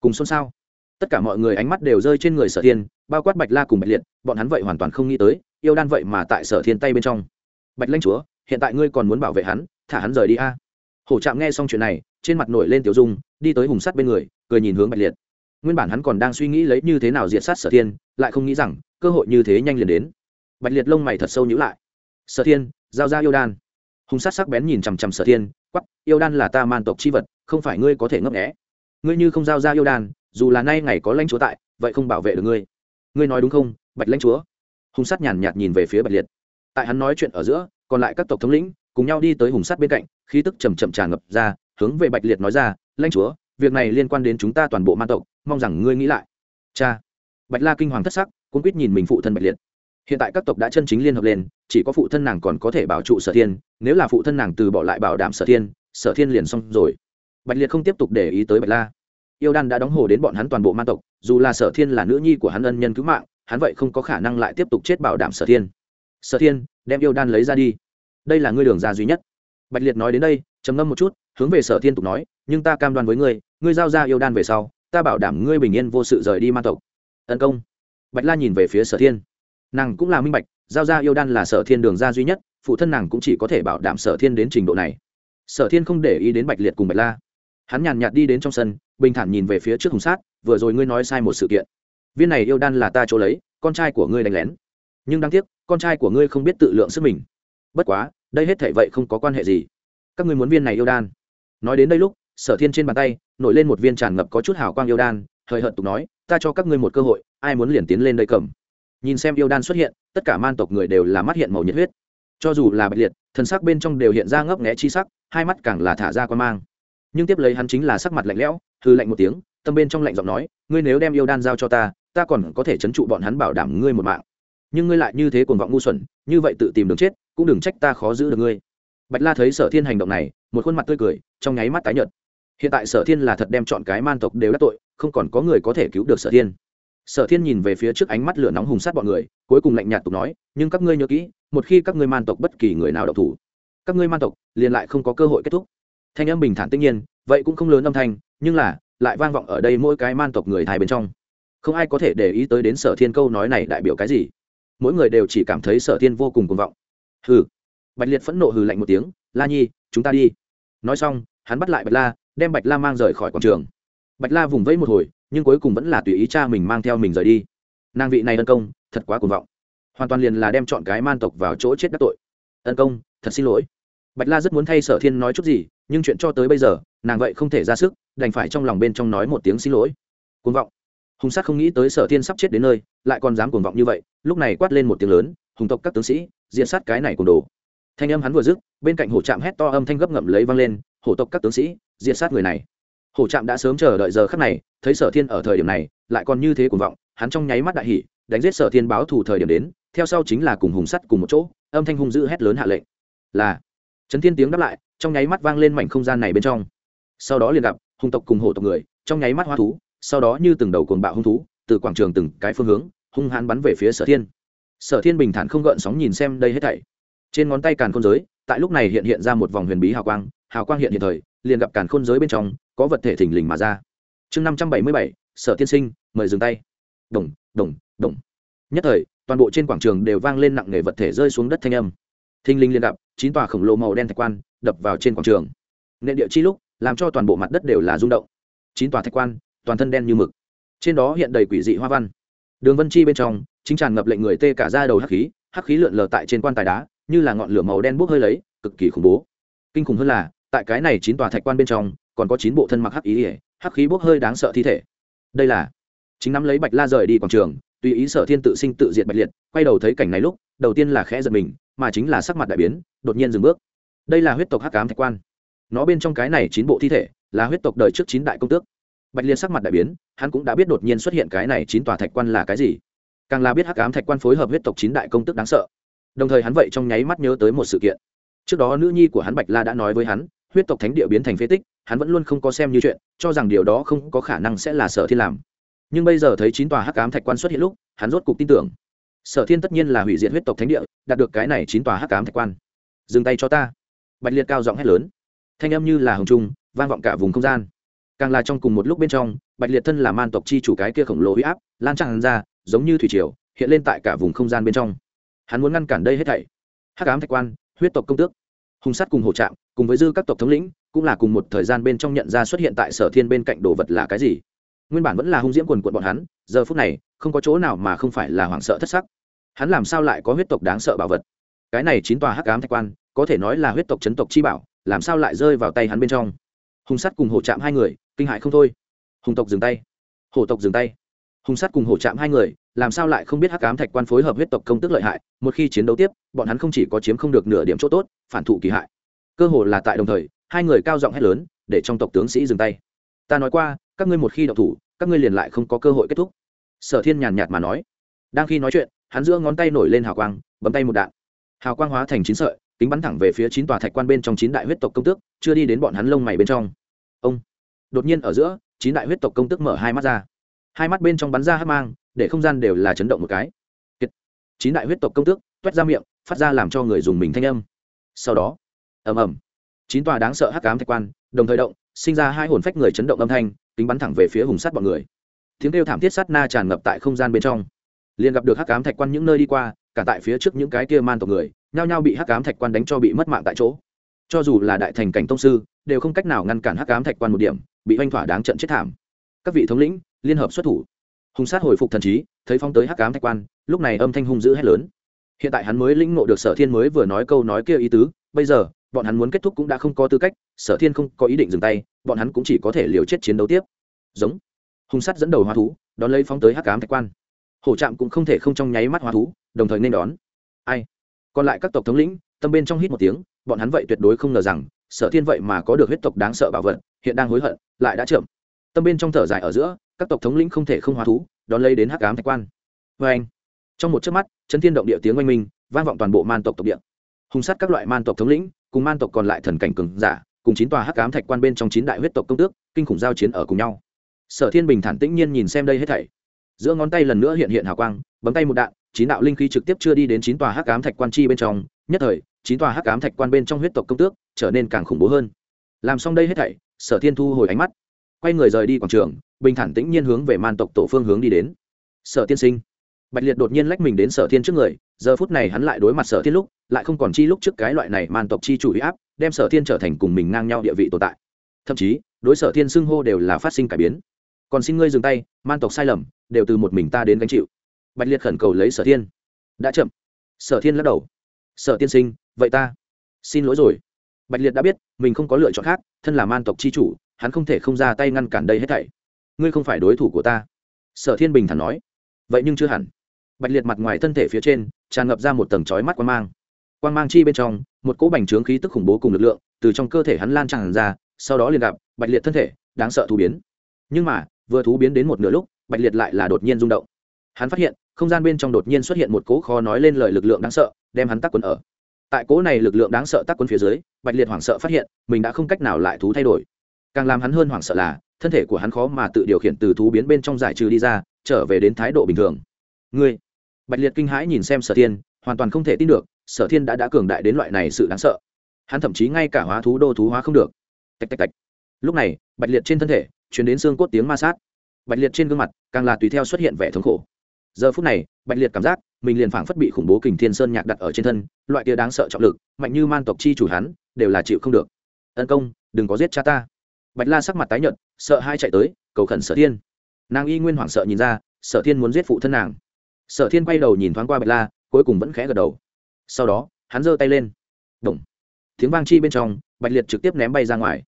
Cùng xôn xao? Tất cả mọi người ánh mắt đều rơi trên người sở thiên, bao quát bạch la cùng bạch liệt, bọn hắn vậy hoàn toàn không nghĩ tới, yêu đan vậy mà tại sở thiên tay bên trong. Bạch lanh chúa, hiện tại ngươi còn muốn bảo vệ hắn, thả hắn rời đi a? Hổ trạm nghe xong chuyện này, trên mặt nổi lên tiểu dung, đi tới hùng sắt bên người, cười nhìn hướng bạch liệt. Nguyên bản hắn còn đang suy nghĩ lấy như thế nào diệt sát sở thiên, lại không nghĩ rằng, cơ hội như thế nhanh liền đến. Bạch liệt lông mày thật sâu nhữ lại. Sở thiên, giao ra yêu đan. Hùng sát sắc bén nhìn chằm chằm sở thiên quắp yêu đan là ta man tộc chi vật, không phải ngươi có thể ngấp nghẽ ngươi như không giao ra yêu đan, dù là nay ngày có lãnh chúa tại, vậy không bảo vệ được ngươi. Ngươi nói đúng không, bạch lãnh chúa? Hùng sát nhàn nhạt nhìn về phía bạch liệt. Tại hắn nói chuyện ở giữa, còn lại các tộc thống lĩnh cùng nhau đi tới hùng sắt bên cạnh, khí tức chầm chậm tràn ngập ra, hướng về bạch liệt nói ra lãnh chúa, việc này liên quan đến chúng ta toàn bộ man tộc, mong rằng ngươi nghĩ lại. Cha. Bạch la kinh hoàng thất sắc cũng quýt nhìn mình phụ thân bạch liệt. Hiện tại các tộc đã chân chính liên hợp lên, chỉ có phụ thân nàng còn có thể bảo trụ sở thiên, nếu là phụ thân nàng từ bỏ lại bảo đảm sở thiên sở thiên liền xong rồi. Bạch liệt không tiếp tục để ý tới bạch la. Yêu đan đã đóng hồ đến bọn hắn toàn bộ man tộc, dù là sở thiên là nữ nhi của hắn ân nhân cứu mạng, hắn vậy không có khả năng lại tiếp tục chết bảo đảm sở thiên. Sở thiên, đem yêu đan lấy ra đi đây là ngươi đường ra duy nhất. Bạch liệt nói đến đây, trầm ngâm một chút, hướng về sở thiên tục nói, nhưng ta cam đoan với ngươi ngươi giao ra yêu đan về sau, ta bảo đảm ngươi bình yên vô sự rời đi Ma tộc. Tấn công. Bạch la nhìn về phía sở thiên. Nàng cũng là minh bạch, giao ra yêu đan là sở thiên đường ra duy nhất, phụ thân nàng cũng chỉ có thể bảo đảm sở thiên đến trình độ này. Sở thiên không để ý đến bạch liệt cùng bạch la. Hắn nhàn nhạt đi đến trong sân, bình thản nhìn về phía trước hùng sát, vừa rồi ngươi nói sai một sự kiện. Viên này yêu đan là ta chỗ lấy, con trai của ngươi đánh lén. Nhưng đáng tiếc, con trai của ngươi không biết tự lượng sức mình bất quá, đây hết thể vậy không có quan hệ gì. Các ngươi muốn viên này yêu đan. Nói đến đây lúc, sở thiên trên bàn tay, nổi lên một viên tràn ngập có chút hào quang yêu đan, hời hợt tục nói, ta cho các ngươi một cơ hội, ai muốn liền tiến lên đây cầm. Nhìn xem yêu đan xuất hiện, tất cả man tộc người đều là mắt hiện màu nhiệt huyết. Cho dù là bạch liệt, thần sắc bên trong đều hiện ra ngấp nghẽ chi sắc, hai mắt càng là thả ra quan mang. Nhưng tiếp lấy hắn chính là sắc mặt lạnh lẽo hư lạnh một tiếng, tâm bên trong lạnh giọng nói, ngươi nếu đem yêu đan giao cho ta ta còn có thể chấn trụ bọn hắn bảo đảm ngươi một mạng nhưng ngươi lại như thế cuồng vọng ngu xuẩn, như vậy tự tìm đường chết, cũng đừng trách ta khó giữ được ngươi. Bạch la thấy sở thiên hành động này, một khuôn mặt tươi cười, trong nháy mắt tái nhợt. Hiện tại sở thiên là thật đem chọn cái man tộc đều đắc tội, không còn có người có thể cứu được sở thiên. Sở thiên nhìn về phía trước ánh mắt lửa nóng hùng sát bọn người, cuối cùng lạnh nhạt tục nói, nhưng các ngươi nhớ kỹ, một khi các ngươi man tộc bất kỳ người nào độc thủ, các ngươi man tộc liền lại không có cơ hội kết thúc. Thanh âm bình thản tất nhiên, vậy cũng không lớn âm thanh, nhưng là, lại vang vọng ở đây mỗi cái man tộc người thai bên trong. Không ai có thể để ý tới đến sở thiên câu nói này đại biểu cái gì mỗi người đều chỉ cảm thấy sở thiên vô cùng cuồng vọng. Hừ. Bạch liệt phẫn nộ hừ lạnh một tiếng, la nhi, chúng ta đi. Nói xong, hắn bắt lại bạch la, đem bạch la mang rời khỏi quảng trường. Bạch la vùng vẫy một hồi, nhưng cuối cùng vẫn là tùy ý cha mình mang theo mình rời đi. Nàng vị này ân công, thật quá cuồng vọng. Hoàn toàn liền là đem chọn cái man tộc vào chỗ chết đắc tội. Ân công, thật xin lỗi. Bạch la rất muốn thay sở thiên nói chút gì, nhưng chuyện cho tới bây giờ, nàng vậy không thể ra sức, đành phải trong lòng bên trong nói một tiếng xin lỗi. Cuồng vọng hùng sát không nghĩ tới sở thiên sắp chết đến nơi, lại còn dám cuồng vọng như vậy, lúc này quát lên một tiếng lớn, hùng tộc các tướng sĩ diện sát cái này cùng đồ. Thanh âm hắn vừa dứt, bên cạnh hổ trạm hét to âm thanh gấp ngậm lấy vang lên, hổ tộc các tướng sĩ diện sát người này. Hổ trạm đã sớm chờ đợi giờ khắc này, thấy sở thiên ở thời điểm này, lại còn như thế cuồng vọng, hắn trong nháy mắt đại hỉ, đánh giết sở thiên báo thủ thời điểm đến, theo sau chính là cùng hùng sắt cùng một chỗ, âm thanh hung dữ hét lớn hạ lệnh. Là, trấn thiên tiếng đáp lại, trong nháy mắt vang lên mảnh không gian này bên trong. Sau đó liền gặp, hùng tộc cùng hổ tộc người, trong nháy mắt hoa thú sau đó như từng đầu cuồng bạo hung thú, từ quảng trường từng cái phương hướng, hung hãn bắn về phía sở thiên. Sở thiên bình thản không gợn sóng nhìn xem đây hết thảy. Trên ngón tay càn khôn giới, tại lúc này hiện hiện ra một vòng huyền bí hào quang hào quang hiện hiện thời, liền gặp càn khôn giới bên trong, có vật thể thình lình mà ra. Chương năm trăm bảy mươi bảy, sở tiên sinh, mời dừng tay. Đồng đồng đồng. Nhất thời, toàn bộ trên quảng trường đều vang lên nặng nề vật thể rơi xuống đất thanh âm. Thình lình liền gặp, chín tòa khổng lồ màu đen thạch quan, đập vào trên quảng trường. Nền địa chi lúc, làm cho toàn bộ mặt đất đều là rung động. Chín tòa thạch quan toàn thân đen như mực. Trên đó hiện đầy quỷ dị hoa văn. Đường vân chi bên trong, chính tràn ngập lệnh người tê cả ra đầu hắc khí hắc khí lượn lờ tại trên quan tài đá, như là ngọn lửa màu đen bốc hơi lấy, cực kỳ khủng bố. Kinh khủng hơn là, tại cái này chín tòa thạch quan bên trong, còn có chín bộ thân mặc hắc ý ỉa hắc khí bốc hơi đáng sợ thi thể. Đây là, chính nắm lấy bạch la rời đi quảng trường, tùy ý sở thiên tự sinh tự diệt bạch liệt, quay đầu thấy cảnh này lúc, đầu tiên là khẽ giật mình, mà chính là sắc mặt đại biến, đột nhiên dừng bước. Đây là huyết tộc hắc cám thạch quan. Nó bên trong cái này chín bộ thi thể, là huyết tộc đời trước chín đại công tước bạch liên sắc mặt đại biến, hắn cũng đã biết đột nhiên xuất hiện cái này chín tòa thạch quan là cái gì. Càng là biết hắc ám thạch quan phối hợp huyết tộc chín đại công tức đáng sợ. Đồng thời hắn vậy trong nháy mắt nhớ tới một sự kiện. Trước đó nữ nhi của hắn bạch la đã nói với hắn, huyết tộc thánh địa biến thành phế tích, hắn vẫn luôn không có xem như chuyện, cho rằng điều đó không có khả năng sẽ là sở thiên làm. Nhưng bây giờ thấy chín tòa hắc ám thạch quan xuất hiện lúc, hắn rốt cục tin tưởng. Sở thiên tất nhiên là hủy diệt huyết tộc thánh địa, đạt được cái này chín tòa hắc ám thạch quan. Dừng tay cho ta. Bạch liệt cao giọng hét lớn. Thanh âm như là hồng trung, vang vọng cả vùng không gian càng là trong cùng một lúc bên trong, bạch liệt thân là man tộc chi chủ cái kia khổng lồ huy áp, lan tràn ra, giống như thủy triều, hiện lên tại cả vùng không gian bên trong. Hắn muốn ngăn cản đây hết thảy. Hắc ám thạch quan, huyết tộc công tước, hung sát cùng hổ trạm cùng với dư các tộc thống lĩnh, cũng là cùng một thời gian bên trong nhận ra xuất hiện tại sở thiên bên cạnh đồ vật là cái gì. Nguyên bản vẫn là hung diễm quần quận bọn hắn, giờ phút này, không có chỗ nào mà không phải là hoảng sợ thất sắc. Hắn làm sao lại có huyết tộc đáng sợ bảo vật? Cái này chín tòa hắc ám thạch quan, có thể nói là huyết tộc chấn tộc chi bảo, làm sao lại rơi vào tay hắn bên trong? Hung sát cùng hổ chạm hai người kinh hại không thôi. Hùng tộc dừng tay. Hổ tộc dừng tay. Hùng sát cùng hổ chạm hai người, làm sao lại không biết hắc ám thạch quan phối hợp huyết tộc công tức lợi hại, một khi chiến đấu tiếp, bọn hắn không chỉ có chiếm không được nửa điểm chỗ tốt, phản thụ kỳ hại. Cơ hồ là tại đồng thời, hai người cao giọng hét lớn, để trong tộc tướng sĩ dừng tay. Ta nói qua, các ngươi một khi đậu thủ, các ngươi liền lại không có cơ hội kết thúc. Sở thiên nhàn nhạt mà nói. Đang khi nói chuyện, hắn giữa ngón tay nổi lên hào quang, bấm tay một đạn. Hào quang hóa thành chín sợi, kính bắn thẳng về phía chín tòa thạch quan bên trong chín đại huyết tộc công tước, chưa đi đến bọn hắn lông mày bên trong đột nhiên ở giữa, chín đại huyết tộc công tức mở hai mắt ra. Hai mắt bên trong bắn ra hát mang, để không gian đều là chấn động một cái. Chín đại huyết tộc công tước toét ra miệng, phát ra làm cho người dùng mình thanh âm. Sau đó, ầm ầm. Chín tòa đáng sợ hắc ám thạch quan, đồng thời động, sinh ra hai hồn phách người chấn động âm thanh, kính bắn thẳng về phía hùng sát bọn người. Tiếng kêu thảm thiết sát na tràn ngập tại không gian bên trong. Liền gặp được hắc ám thạch quan những nơi đi qua, cả tại phía trước những cái kia man tộc người, nhao nhao bị hắc ám thạch quan đánh cho bị mất mạng tại chỗ. Cho dù là đại thành cảnh tông sư, đều không cách nào ngăn cản hắc ám thạch quan một điểm bị oanh thỏa đáng trận chết thảm. Các vị thống lĩnh, liên hợp xuất thủ. Hùng sát hồi phục thần trí, thấy phong tới hắc ám thạch quan, lúc này âm thanh hung dữ hét lớn. Hiện tại hắn mới lĩnh ngộ được sở thiên mới vừa nói câu nói kia ý tứ, bây giờ, bọn hắn muốn kết thúc cũng đã không có tư cách, sở thiên không có ý định dừng tay, bọn hắn cũng chỉ có thể liều chết chiến đấu tiếp. Giống. Hung sắt dẫn đầu hóa thú, đón lấy phóng tới hắc cám thạch quan. Hổ trạm cũng không thể không trong nháy mắt hóa thú, đồng thời nên đón. Ai? Còn lại các tộc thống lĩnh, tâm bên trong hít một tiếng, bọn hắn vậy tuyệt đối không ngờ rằng sở thiên vậy mà có được huyết tộc đáng sợ bảo vật, hiện đang hối hận, lại đã chậm. Tâm bên trong thở dài ở giữa, các tộc thống lĩnh không thể không hóa thú, đón lấy đến hắc cám thạch quan. Vê anh, trong một chớp mắt chân thiên động địa tiếng oanh minh, vang vọng toàn bộ man tộc tộc địa. Hung sát các loại man tộc thống lĩnh, cùng man tộc còn lại thần cảnh cường giả, cùng chín tòa hắc cám thạch quan bên trong chín đại huyết tộc công tước, kinh khủng giao chiến ở cùng nhau. Sở thiên bình thản tĩnh nhiên nhìn xem đây hết thảy. Giữa ngón tay lần nữa hiện hiện hào quang, bấm tay một đạn, chín đạo linh khí trực tiếp chưa đi đến chín tòa hắc cám thạch quan chi bên trong, nhất thời chín tòa hắc ám thạch quan bên trong huyết tộc công tước trở nên càng khủng bố hơn. Làm xong đây hết thảy, sở thiên thu hồi ánh mắt, quay người rời đi quảng trường, bình thản tĩnh nhiên hướng về man tộc tổ phương hướng đi đến. Sở tiên sinh, bạch liệt đột nhiên lách mình đến sở thiên trước người, giờ phút này hắn lại đối mặt sở thiên lúc, lại không còn chi lúc trước cái loại này man tộc chi chủ huy áp, đem sở thiên trở thành cùng mình ngang nhau địa vị tồn tại. Thậm chí, đối sở thiên xưng hô đều là phát sinh cải biến. Còn xin ngươi dừng tay, man tộc sai lầm, đều từ một mình ta đến gánh chịu. Bạch liệt khẩn cầu lấy sở thiên. Đã chậm. Sở thiên lắc đầu sở tiên sinh, vậy ta. Xin lỗi rồi. Bạch liệt đã biết, mình không có lựa chọn khác, thân là man tộc c h i chủ, hắn không thể không ra tay ngăn cản đây hết thảy. Ngươi không phải đối thủ của ta. Sở thiên bình thản nói. Vậy nhưng chưa hẳn. Bạch liệt mặt ngoài thân thể phía trên, tràn ngập ra một tầng trói mắt quan mang. Quan mang chi bên trong, một cỗ bành trướng khí tức khủng bố cùng lực lượng, từ trong cơ thể hắn lan tràn ra, sau đó liền gặp, bạch liệt thân thể, đáng sợ thú biến. Nhưng mà, vừa thú biến đến một nửa lúc, bạch liệt lại là đột nhiên rung động. Hắn phát hiện không gian bên trong đột nhiên xuất hiện một cỗ khó nói lên lời lực lượng đáng sợ, đem hắn tắc quấn ở. Tại cỗ này lực lượng đáng sợ tắc quấn phía dưới, bạch liệt hoảng sợ phát hiện, mình đã không cách nào lại thú thay đổi. Càng làm hắn hơn hoảng sợ là, thân thể của hắn khó mà tự điều khiển từ thú biến bên trong giải trừ đi ra, trở về đến thái độ bình thường. Ngươi! Bạch liệt kinh hãi nhìn xem sở thiên, hoàn toàn không thể tin được, sở thiên đã đã cường đại đến loại này sự đáng sợ. Hắn thậm chí ngay cả hóa thú đô thú hóa không được. Tạch tạch tạch. Lúc này, bạch liệt trên thân thể chuyển đến xương cốt tiếng ma sát. Bạch liệt trên gương mặt, càng là tùy theo xuất hiện vẻ thống khổ giờ phút này, bạch liệt cảm giác mình liền phảng phất bị khủng bố kình thiên sơn nhạc đặt ở trên thân, loại kia đáng sợ trọng lực, mạnh như man tộc chi chủ hắn, đều là chịu không được. Tấn công, đừng có giết cha ta. Bạch la sắc mặt tái nhợt, sợ hai chạy tới, cầu khẩn sở thiên. Nàng y nguyên hoảng sợ nhìn ra, sở thiên muốn giết phụ thân nàng. Sở thiên quay đầu nhìn thoáng qua bạch la, cuối cùng vẫn khẽ gật đầu. Sau đó, hắn giơ tay lên. Đồng tiếng vang chi bên trong, bạch liệt trực tiếp ném bay ra ngoài.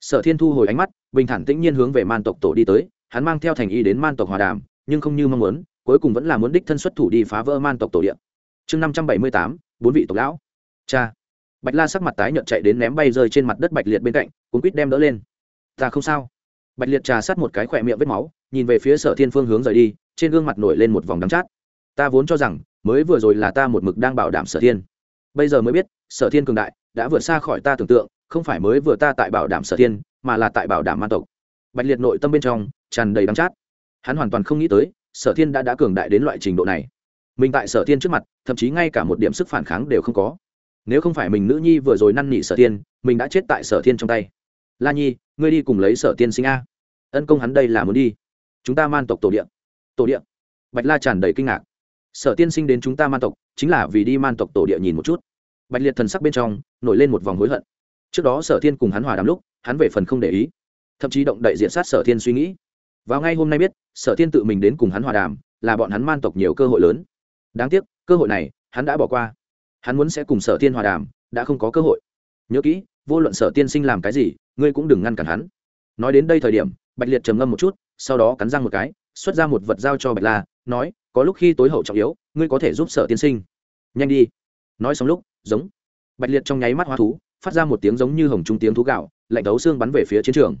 Sở thiên thu hồi ánh mắt, bình thản tĩnh nhiên hướng về man tộc tổ đi tới, hắn mang theo thành y đến man tộc hòa đàm, nhưng không như mong muốn cuối cùng vẫn là muốn đích thân xuất thủ đi phá vỡ man tộc tổ địa. chương năm trăm bảy mươi tám, bốn vị tộc lão. Cha. Bạch la sắc mặt tái nhợt chạy đến ném bay rơi trên mặt đất bạch liệt bên cạnh, cuốn quýt đem đỡ lên. Ta không sao. Bạch liệt trà sát một cái khỏe miệng vết máu, nhìn về phía sở thiên phương hướng rời đi, trên gương mặt nổi lên một vòng đắng chát. Ta vốn cho rằng, mới vừa rồi là ta một mực đang bảo đảm sở thiên. Bây giờ mới biết, sở thiên cường đại, đã vượt xa khỏi ta tưởng tượng, không phải mới vừa ta tại bảo đảm sở thiên, mà là tại bảo đảm man tộc. Bạch liệt nội tâm bên trong tràn đầy đắng chát. Hắn hoàn toàn không nghĩ tới sở thiên đã đã cường đại đến loại trình độ này. Mình tại sở thiên trước mặt, thậm chí ngay cả một điểm sức phản kháng đều không có. Nếu không phải mình nữ nhi vừa rồi năn nỉ sở thiên, mình đã chết tại sở thiên trong tay. La nhi, ngươi đi cùng lấy sở tiên sinh a. Ân công hắn đây là muốn đi. Chúng ta man tộc tổ điện tổ điện bạch la tràn đầy kinh ngạc. Sở tiên sinh đến chúng ta man tộc, chính là vì đi man tộc tổ địa nhìn một chút. Bạch liệt thần sắc bên trong, nổi lên một vòng hối hận. Trước đó sở thiên cùng hắn hòa đ lúc, hắn về phần không để ý. Thậm chí động đậy diện sát sở thiên suy nghĩ vào ngay hôm nay biết, sở thiên tự mình đến cùng hắn hòa đàm, là bọn hắn man tộc nhiều cơ hội lớn. Đáng tiếc, cơ hội này, hắn đã bỏ qua. Hắn muốn sẽ cùng sở thiên hòa đàm, đã không có cơ hội. Nhớ kỹ, vô luận sở tiên sinh làm cái gì, ngươi cũng đừng ngăn cản hắn. Nói đến đây thời điểm, bạch liệt trầm ngâm một chút, sau đó cắn răng một cái, xuất ra một vật giao cho bạch la, nói, có lúc khi tối hậu trọng yếu, ngươi có thể giúp sở tiên sinh. Nhanh đi. Nói xong lúc, giống, bạch liệt trong nháy mắt hóa thú, phát ra một tiếng giống như hồng trung tiếng thú gạo, lạnh đấu xương bắn về phía chiến trường.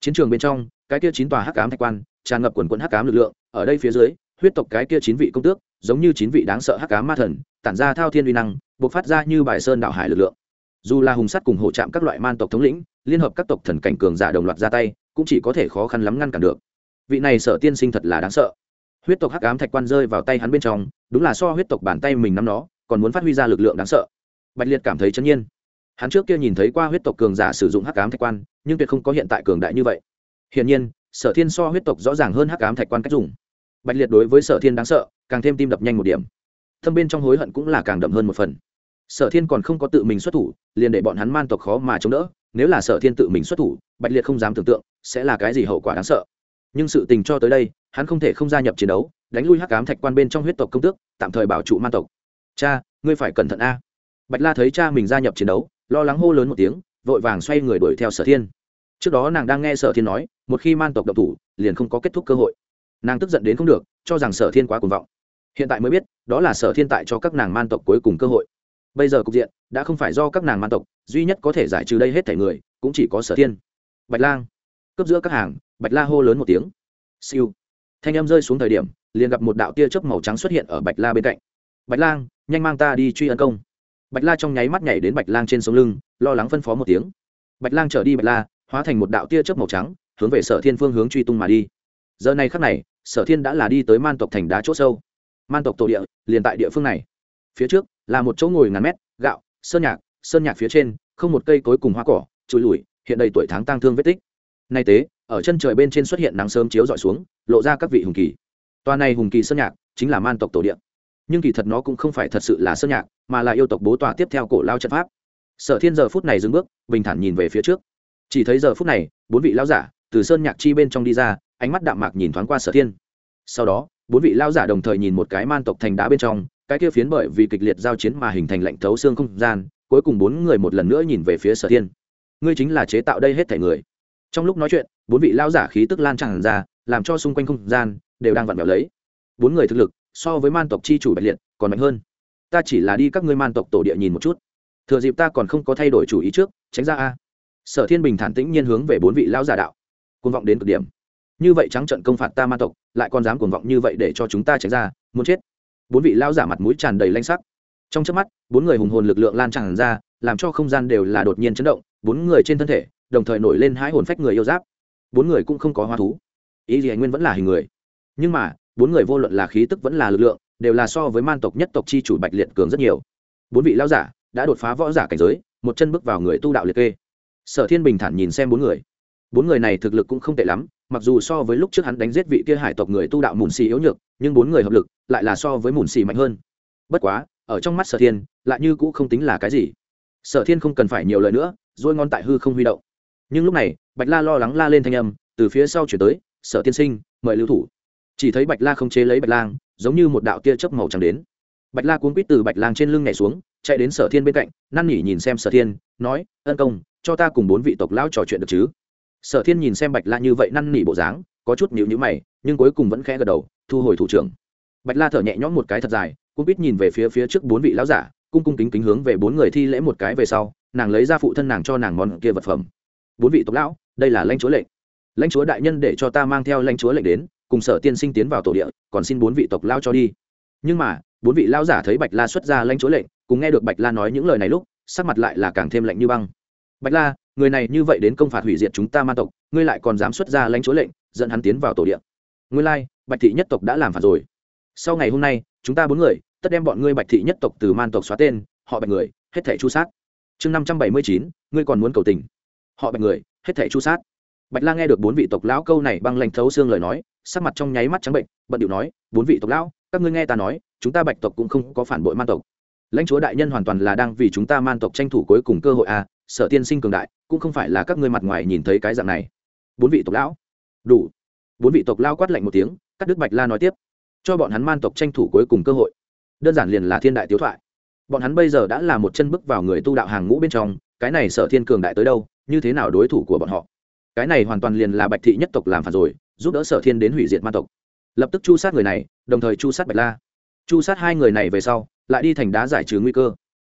Chiến trường bên trong cái kia chín tòa hắc ám thạch quan, tràn ngập quần quần hắc ám lực lượng, ở đây phía dưới, huyết tộc cái kia chín vị công tước, giống như chín vị đáng sợ hắc ám ma thần, tản ra thao thiên uy năng, bộc phát ra như bài sơn đạo hải lực lượng. Dù là hùng sắt cùng hỗ trạm các loại man tộc thống lĩnh, liên hợp các tộc thần cảnh cường giả đồng loạt ra tay, cũng chỉ có thể khó khăn lắm ngăn cản được. Vị này sợ tiên sinh thật là đáng sợ. Huyết tộc hắc ám thạch quan rơi vào tay hắn bên trong, đúng là so huyết tộc bàn tay mình nắm nó, còn muốn phát huy ra lực lượng đáng sợ. Bạch liệt cảm thấy chấn nhiên. Hắn trước kia nhìn thấy qua huyết tộc cường giả sử dụng hắc ám thạch quan, nhưng tuyệt không có hiện tại cường đại như vậy hiển nhiên, sở thiên so huyết tộc rõ ràng hơn hắc ám thạch quan cách dùng. Bạch liệt đối với sở thiên đáng sợ, càng thêm tim đập nhanh một điểm. Thâm bên trong hối hận cũng là càng đậm hơn một phần. Sở thiên còn không có tự mình xuất thủ, liền để bọn hắn man tộc khó mà chống đỡ. Nếu là sở thiên tự mình xuất thủ, bạch liệt không dám tưởng tượng, sẽ là cái gì hậu quả đáng sợ. Nhưng sự tình cho tới đây, hắn không thể không gia nhập chiến đấu, đánh lui hắc Ám thạch quan bên trong huyết tộc công tước, tạm thời bảo trụ man tộc. Cha, ngươi phải cẩn thận a. Bạch la thấy cha mình gia nhập chiến đấu, lo lắng hô lớn một tiếng, vội vàng xoay người đuổi theo sở thiên. Trước đó nàng đang nghe sở thiên nói một khi man tộc độc thủ, liền không có kết thúc cơ hội. Nàng tức giận đến không được, cho rằng sở thiên quá cuồng vọng. Hiện tại mới biết, đó là sở thiên tại cho các nàng man tộc cuối cùng cơ hội. Bây giờ cục diện, đã không phải do các nàng man tộc, duy nhất có thể giải trừ đây hết thể người, cũng chỉ có sở thiên. Bạch lang. Cấp giữa các hàng, bạch la hô lớn một tiếng. Siêu. Thanh em rơi xuống thời điểm, liền gặp một đạo tia chớp màu trắng xuất hiện ở bạch la bên cạnh. Bạch lang, nhanh mang ta đi truy ấn công. Bạch la trong nháy mắt nhảy đến bạch lang trên sống lưng, lo lắng phân phó một tiếng. Bạch lang trở đi bạch la, hóa thành một đạo tia chớp màu trắng hướng về sở thiên phương hướng truy tung mà đi. Giờ này khắc này, sở thiên đã là đi tới man tộc thành đá c h ỗ sâu. Man tộc tổ địa, liền tại địa phương này. Phía trước, là một chỗ ngồi ngàn mét, gạo, sơn nhạc sơn nhạc phía trên, không một cây cối cùng hoa cỏ trụi lùi hiện đầy tuổi tháng tang thương vết tích. Nay tế, ở chân trời bên trên xuất hiện nắng sớm chiếu dọi xuống, lộ ra các vị hùng kỳ. Toa này hùng kỳ sơn nhạc, chính là man tộc tổ địa. Nhưng kỳ thật nó cũng không phải thật sự là sơn nhạc, mà là yêu tộc bố tòa tiếp theo cổ lao trận pháp. Sở thiên giờ phút này dừng bước, bình thản nhìn về phía trước. Chỉ thấy giờ phút này, bốn vị lao giả từ sơn nhạc chi bên trong đi ra, ánh mắt đạm mạc nhìn thoáng qua sở thiên. Sau đó, bốn vị lao giả đồng thời nhìn một cái man tộc thành đá bên trong, cái kia phiến bởi vì kịch liệt giao chiến mà hình thành lạnh thấu xương không gian, cuối cùng bốn người một lần nữa nhìn về phía sở thiên. Ngươi chính là chế tạo đây hết thể người. Trong lúc nói chuyện, bốn vị lao giả khí tức lan tràn ra, làm cho xung quanh không gian đều đang vặn vẹo lấy. Bốn người thực lực, so với man tộc chi chủ bạch liệt, còn mạnh hơn. Ta chỉ là đi các ngươi man tộc tổ địa nhìn một chút. Thừa dịp ta còn không có thay đổi chủ ý trước, tránh ra a. Sở thiên bình thản tĩnh nhiên hướng về bốn vị lao giả đạo cuồng vọng đến cực điểm. Như vậy trắng trận công phạt ta ma tộc, lại còn dám cuồng vọng như vậy để cho chúng ta tránh ra, muốn chết. Bốn vị lao giả mặt mũi tràn đầy lanh sắc. Trong trước mắt, bốn người hùng hồn lực lượng lan tràn ra, làm cho không gian đều là đột nhiên chấn động, bốn người trên thân thể, đồng thời nổi lên hai hồn phách người yêu giáp. Bốn người cũng không có hoa thú. Ý gì anh nguyên vẫn là hình người. Nhưng mà, bốn người vô luận là khí tức vẫn là lực lượng, đều là so với man tộc nhất tộc chi chủ bạch liệt cường rất nhiều. Bốn vị lao giả đã đột phá võ giả cảnh giới, một chân bước vào người tu đạo liệt kê. Sở thiên bình thản nhìn xem bốn người bốn người này thực lực cũng không tệ lắm, mặc dù so với lúc trước hắn đánh giết vị kia hải tộc người tu đạo mùn xì yếu nhược, nhưng bốn người hợp lực lại là so với mùn xì mạnh hơn. Bất quá, ở trong mắt sở thiên, lại như cũ không tính là cái gì. Sở thiên không cần phải nhiều lời nữa dôi ngon tại hư không huy động. Nhưng lúc này, bạch la lo lắng la lên thanh âm, từ phía sau chuyển tới, sở tiên sinh, mời lưu thủ. Chỉ thấy bạch la không chế lấy bạch lang, giống như một đạo tia chớp màu trắng đến. Bạch la cuốn quýt từ bạch lang trên lưng nhảy xuống, chạy đến sở thiên bên cạnh, năn nỉ nhìn xem sở thiên, nói, ân công, cho ta cùng bốn vị tộc lão trò chuyện được chứ? Sở thiên nhìn xem bạch la như vậy năn nỉ bộ dáng, có chút nhịu nhữ mày, nhưng cuối cùng vẫn khẽ gật đầu, thu hồi thủ trưởng. Bạch la thở nhẹ nhõm một cái thật dài cung quýt nhìn về phía phía trước bốn vị lão giả, cung cung kính kính hướng về bốn người thi lễ một cái về sau, nàng lấy ra phụ thân nàng cho nàng món kia vật phẩm. Bốn vị tộc lão, đây là lãnh chúa lệnh. Lãnh chúa đại nhân để cho ta mang theo lãnh chúa lệnh đến, cùng sở tiên sinh tiến vào tổ địa, còn xin bốn vị tộc lao cho đi. Nhưng mà, bốn vị lao giả thấy bạch la xuất ra lãnh chúa lệnh, cùng nghe được bạch la nói những lời này lúc, sắc mặt lại là càng thêm lạnh như băng bạch la, người này như vậy đến công phạt hủy diệt chúng ta ma tộc, ngươi lại còn dám xuất ra lãnh chúa lệnh, dẫn hắn tiến vào tổ địa. Ngươi lai, bạch thị nhất tộc đã làm phạt rồi. Sau ngày hôm nay, chúng ta bốn người, tất đem bọn ngươi bạch thị nhất tộc từ man tộc xóa tên, họ bạch người, hết thể chu sát. Chương năm trăm bảy mươi chín, ngươi còn muốn cầu tình. Họ bạch người, hết thể chu sát. Bạch la nghe được bốn vị tộc lão câu này băng lanh thấu xương lời nói, sắc mặt trong nháy mắt trắng bệnh, bận điệu nói, bốn vị tộc lão, các ngươi nghe ta nói, chúng ta bạch tộc cũng không có phản bội man tộc. Lãnh chúa đại nhân hoàn toàn là đang vì chúng ta man tộc tranh thủ cuối cùng cơ hội à sở tiên sinh cường đại, cũng không phải là các ngươi mặt ngoài nhìn thấy cái dạng này. Bốn vị tộc lão. Đủ. Bốn vị tộc lao quát lạnh một tiếng, cắt Đức bạch la nói tiếp. Cho bọn hắn man tộc tranh thủ cuối cùng cơ hội. Đơn giản liền là thiên đại tiếu thoại. Bọn hắn bây giờ đã là một chân bước vào người tu đạo hàng ngũ bên trong, cái này sở thiên cường đại tới đâu, như thế nào đối thủ của bọn họ? Cái này hoàn toàn liền là bạch thị nhất tộc làm phản rồi, giúp đỡ sở thiên đến hủy diệt man tộc. Lập tức chu sát người này, đồng thời chu sát bạch la. Chu sát hai người này về sau, lại đi thành đá giải trừ nguy cơ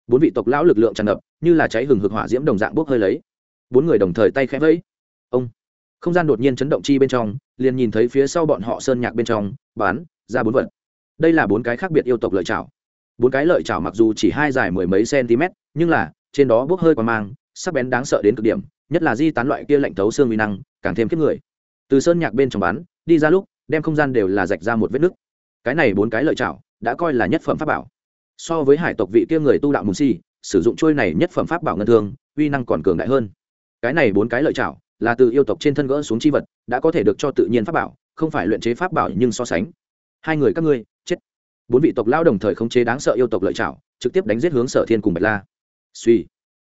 bốn vị tộc lão lực lượng tràn ngập, như là cháy hừng hực hỏa diễm đồng dạng bốc hơi lấy. Bốn người đồng thời tay khẽ vẫy. Ông. Không gian đột nhiên chấn động chi bên trong, liền nhìn thấy phía sau bọn họ sơn nhạc bên trong, bán, ra bốn vật. Đây là bốn cái khác biệt yêu tộc lợi chảo bốn cái lợi chảo mặc dù chỉ hai dài mười mấy cm, nhưng là, trên đó bốc hơi qua mang, sắc bén đáng sợ đến cực điểm, nhất là di tán loại kia lạnh thấu xương uy năng, càng thêm kiếp người. Từ sơn nhạc bên trong bán, đi ra lúc, đem không gian đều là rạch ra một vết nứt. Cái này bốn cái lợi chảo đã coi là nhất phẩm pháp bảo so với hải tộc vị kia người tu đạo mùn si, sử dụng trôi này nhất phẩm pháp bảo ngân thương, uy năng còn cường đại hơn. Cái này bốn cái lợi chảo là từ yêu tộc trên thân gỡ xuống chi vật, đã có thể được cho tự nhiên pháp bảo, không phải luyện chế pháp bảo nhưng so sánh. Hai người các ngươi, chết. Bốn vị tộc lao đồng thời khống chế đáng sợ yêu tộc lợi chảo trực tiếp đánh giết hướng sở thiên cùng bạch la. Suy.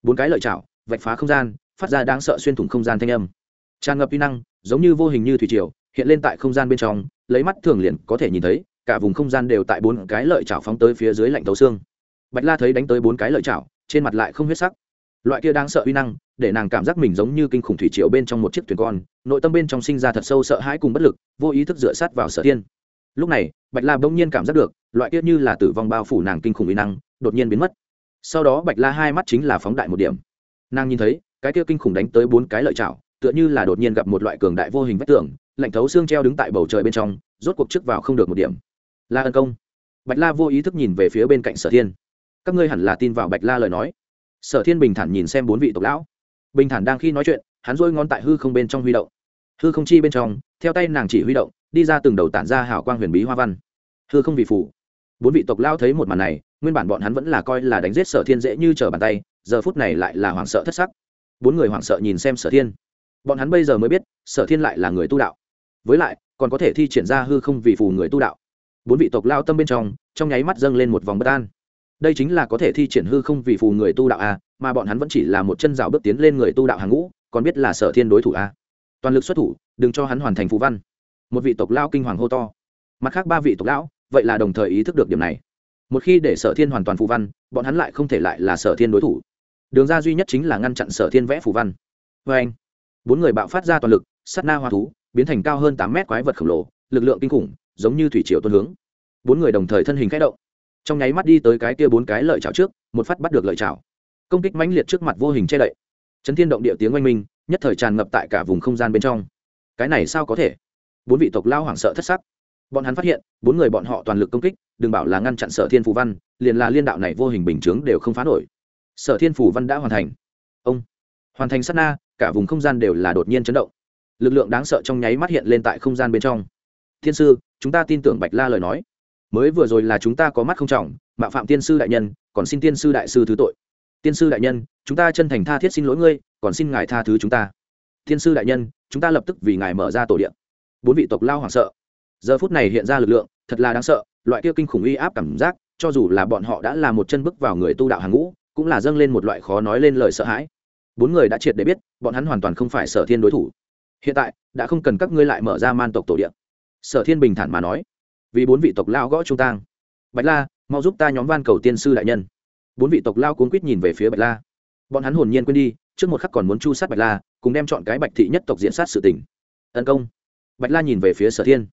Bốn cái lợi chảo vạch phá không gian, phát ra đáng sợ xuyên thủng không gian thanh âm. Tràn ngập uy năng, giống như vô hình như thủy triều, hiện lên tại không gian bên trong, lấy mắt thường liền có thể nhìn thấy cả vùng không gian đều tại bốn cái lợi chảo phóng tới phía dưới lạnh tấu xương. Bạch la thấy đánh tới bốn cái lợi chảo, trên mặt lại không huyết sắc. Loại kia đáng sợ uy năng, để nàng cảm giác mình giống như kinh khủng thủy triều bên trong một chiếc thuyền con, nội tâm bên trong sinh ra thật sâu sợ hãi cùng bất lực, vô ý thức dựa sát vào sở thiên. Lúc này, bạch la bỗng nhiên cảm giác được, loại kia như là tử vong bao phủ nàng kinh khủng uy năng, đột nhiên biến mất. Sau đó bạch la hai mắt chính là phóng đại một điểm. Nàng nhìn thấy, cái kia kinh khủng đánh tới bốn cái lợi chảo, tựa như là đột nhiên gặp một loại cường đại vô hình vách tường, lạnh thấu xương treo đứng tại bầu trời bên trong, rốt cuộc trước vào không được một điểm la ân công. Bạch la vô ý thức nhìn về phía bên cạnh sở thiên. Các ngươi hẳn là tin vào bạch la lời nói. Sở thiên bình thản nhìn xem bốn vị tộc lão. Bình thản đang khi nói chuyện, hắn dôi ngón tại hư không bên trong huy động. Hư không chi bên trong, theo tay nàng chỉ huy động, đi ra từng đầu tản ra hảo quang huyền bí hoa văn. Hư không vị phủ. Bốn vị tộc lao thấy một màn này, nguyên bản bọn hắn vẫn là coi là đánh giết sở thiên dễ như trở bàn tay, giờ phút này lại là hoảng sợ thất sắc. Bốn người hoảng sợ nhìn xem sở thiên. Bọn hắn bây giờ mới biết, sở thiên lại là người tu đạo. Với lại, còn có thể thi triển ra hư không vì phù người tu đạo bốn vị tộc lao tâm bên trong trong nháy mắt dâng lên một vòng bất an. Đây chính là có thể thi triển hư không vì phù người tu đạo a mà bọn hắn vẫn chỉ là một chân rào bước tiến lên người tu đạo hàng ngũ, còn biết là sở thiên đối thủ a toàn lực xuất thủ, đừng cho hắn hoàn thành phù văn. Một vị tộc lao kinh hoàng hô to. Mặt khác ba vị tộc lão, vậy là đồng thời ý thức được điểm này. Một khi để sở thiên hoàn toàn phù văn, bọn hắn lại không thể lại là sở thiên đối thủ. Đường ra duy nhất chính là ngăn chặn sở thiên vẽ phù văn. Vê anh, bốn người bạo phát ra toàn lực sắt na hoa thú, biến thành cao hơn tám mét quái vật khổng lồ, lực lượng kinh khủng giống như thủy triều tuôn hướng. Bốn người đồng thời thân hình k h ẽ động. Trong nháy mắt đi tới cái kia bốn cái lợi chảo trước, một phát bắt được lợi chảo. Công kích mãnh liệt trước mặt vô hình che đậy. Chấn thiên động địa tiếng oanh minh, nhất thời tràn ngập tại cả vùng không gian bên trong. Cái này sao có thể? Bốn vị tộc lao hoảng sợ thất sắc. Bọn hắn phát hiện, bốn người bọn họ toàn lực công kích, đừng bảo là ngăn chặn sở thiên phù văn, liền là liên đạo này vô hình bình chướng đều không phá nổi. Sở thiên phù văn đã hoàn thành. Ông, hoàn thành sát na, cả vùng không gian đều là đột nhiên chấn động. Lực lượng đáng sợ trong nháy mắt hiện lên tại không gian bên trong thiên sư, chúng ta tin tưởng bạch la lời nói. Mới vừa rồi là chúng ta có mắt không trọng, mạo phạm tiên sư đại nhân, còn xin tiên sư đại sư thứ tội. Tiên sư đại nhân, chúng ta chân thành tha thiết xin lỗi ngươi, còn xin ngài tha thứ chúng ta. Tiên sư đại nhân, chúng ta lập tức vì ngài mở ra tổ điện. Bốn vị tộc lao hoảng sợ. Giờ phút này hiện ra lực lượng, thật là đáng sợ, loại kia kinh khủng uy áp cảm giác, cho dù là bọn họ đã là một chân bước vào người tu đạo hàng ngũ, cũng là dâng lên một loại khó nói lên lời sợ hãi. Bốn người đã triệt để biết, bọn hắn hoàn toàn không phải sở thiên đối thủ. Hiện tại, đã không cần các ngươi lại mở ra man tộc tổ điện sở thiên bình thản mà nói, vì bốn vị tộc lao gõ trung tang, bạch la, mau giúp ta nhóm van cầu tiên sư đại nhân. Bốn vị tộc lao cuốn quýt nhìn về phía bạch la. Bọn hắn hồn nhiên quên đi, trước một khắc còn muốn chu sát bạch la, cùng đem chọn cái bạch thị nhất tộc diện sát sự tỉnh tấn công. Bạch la nhìn về phía sở thiên.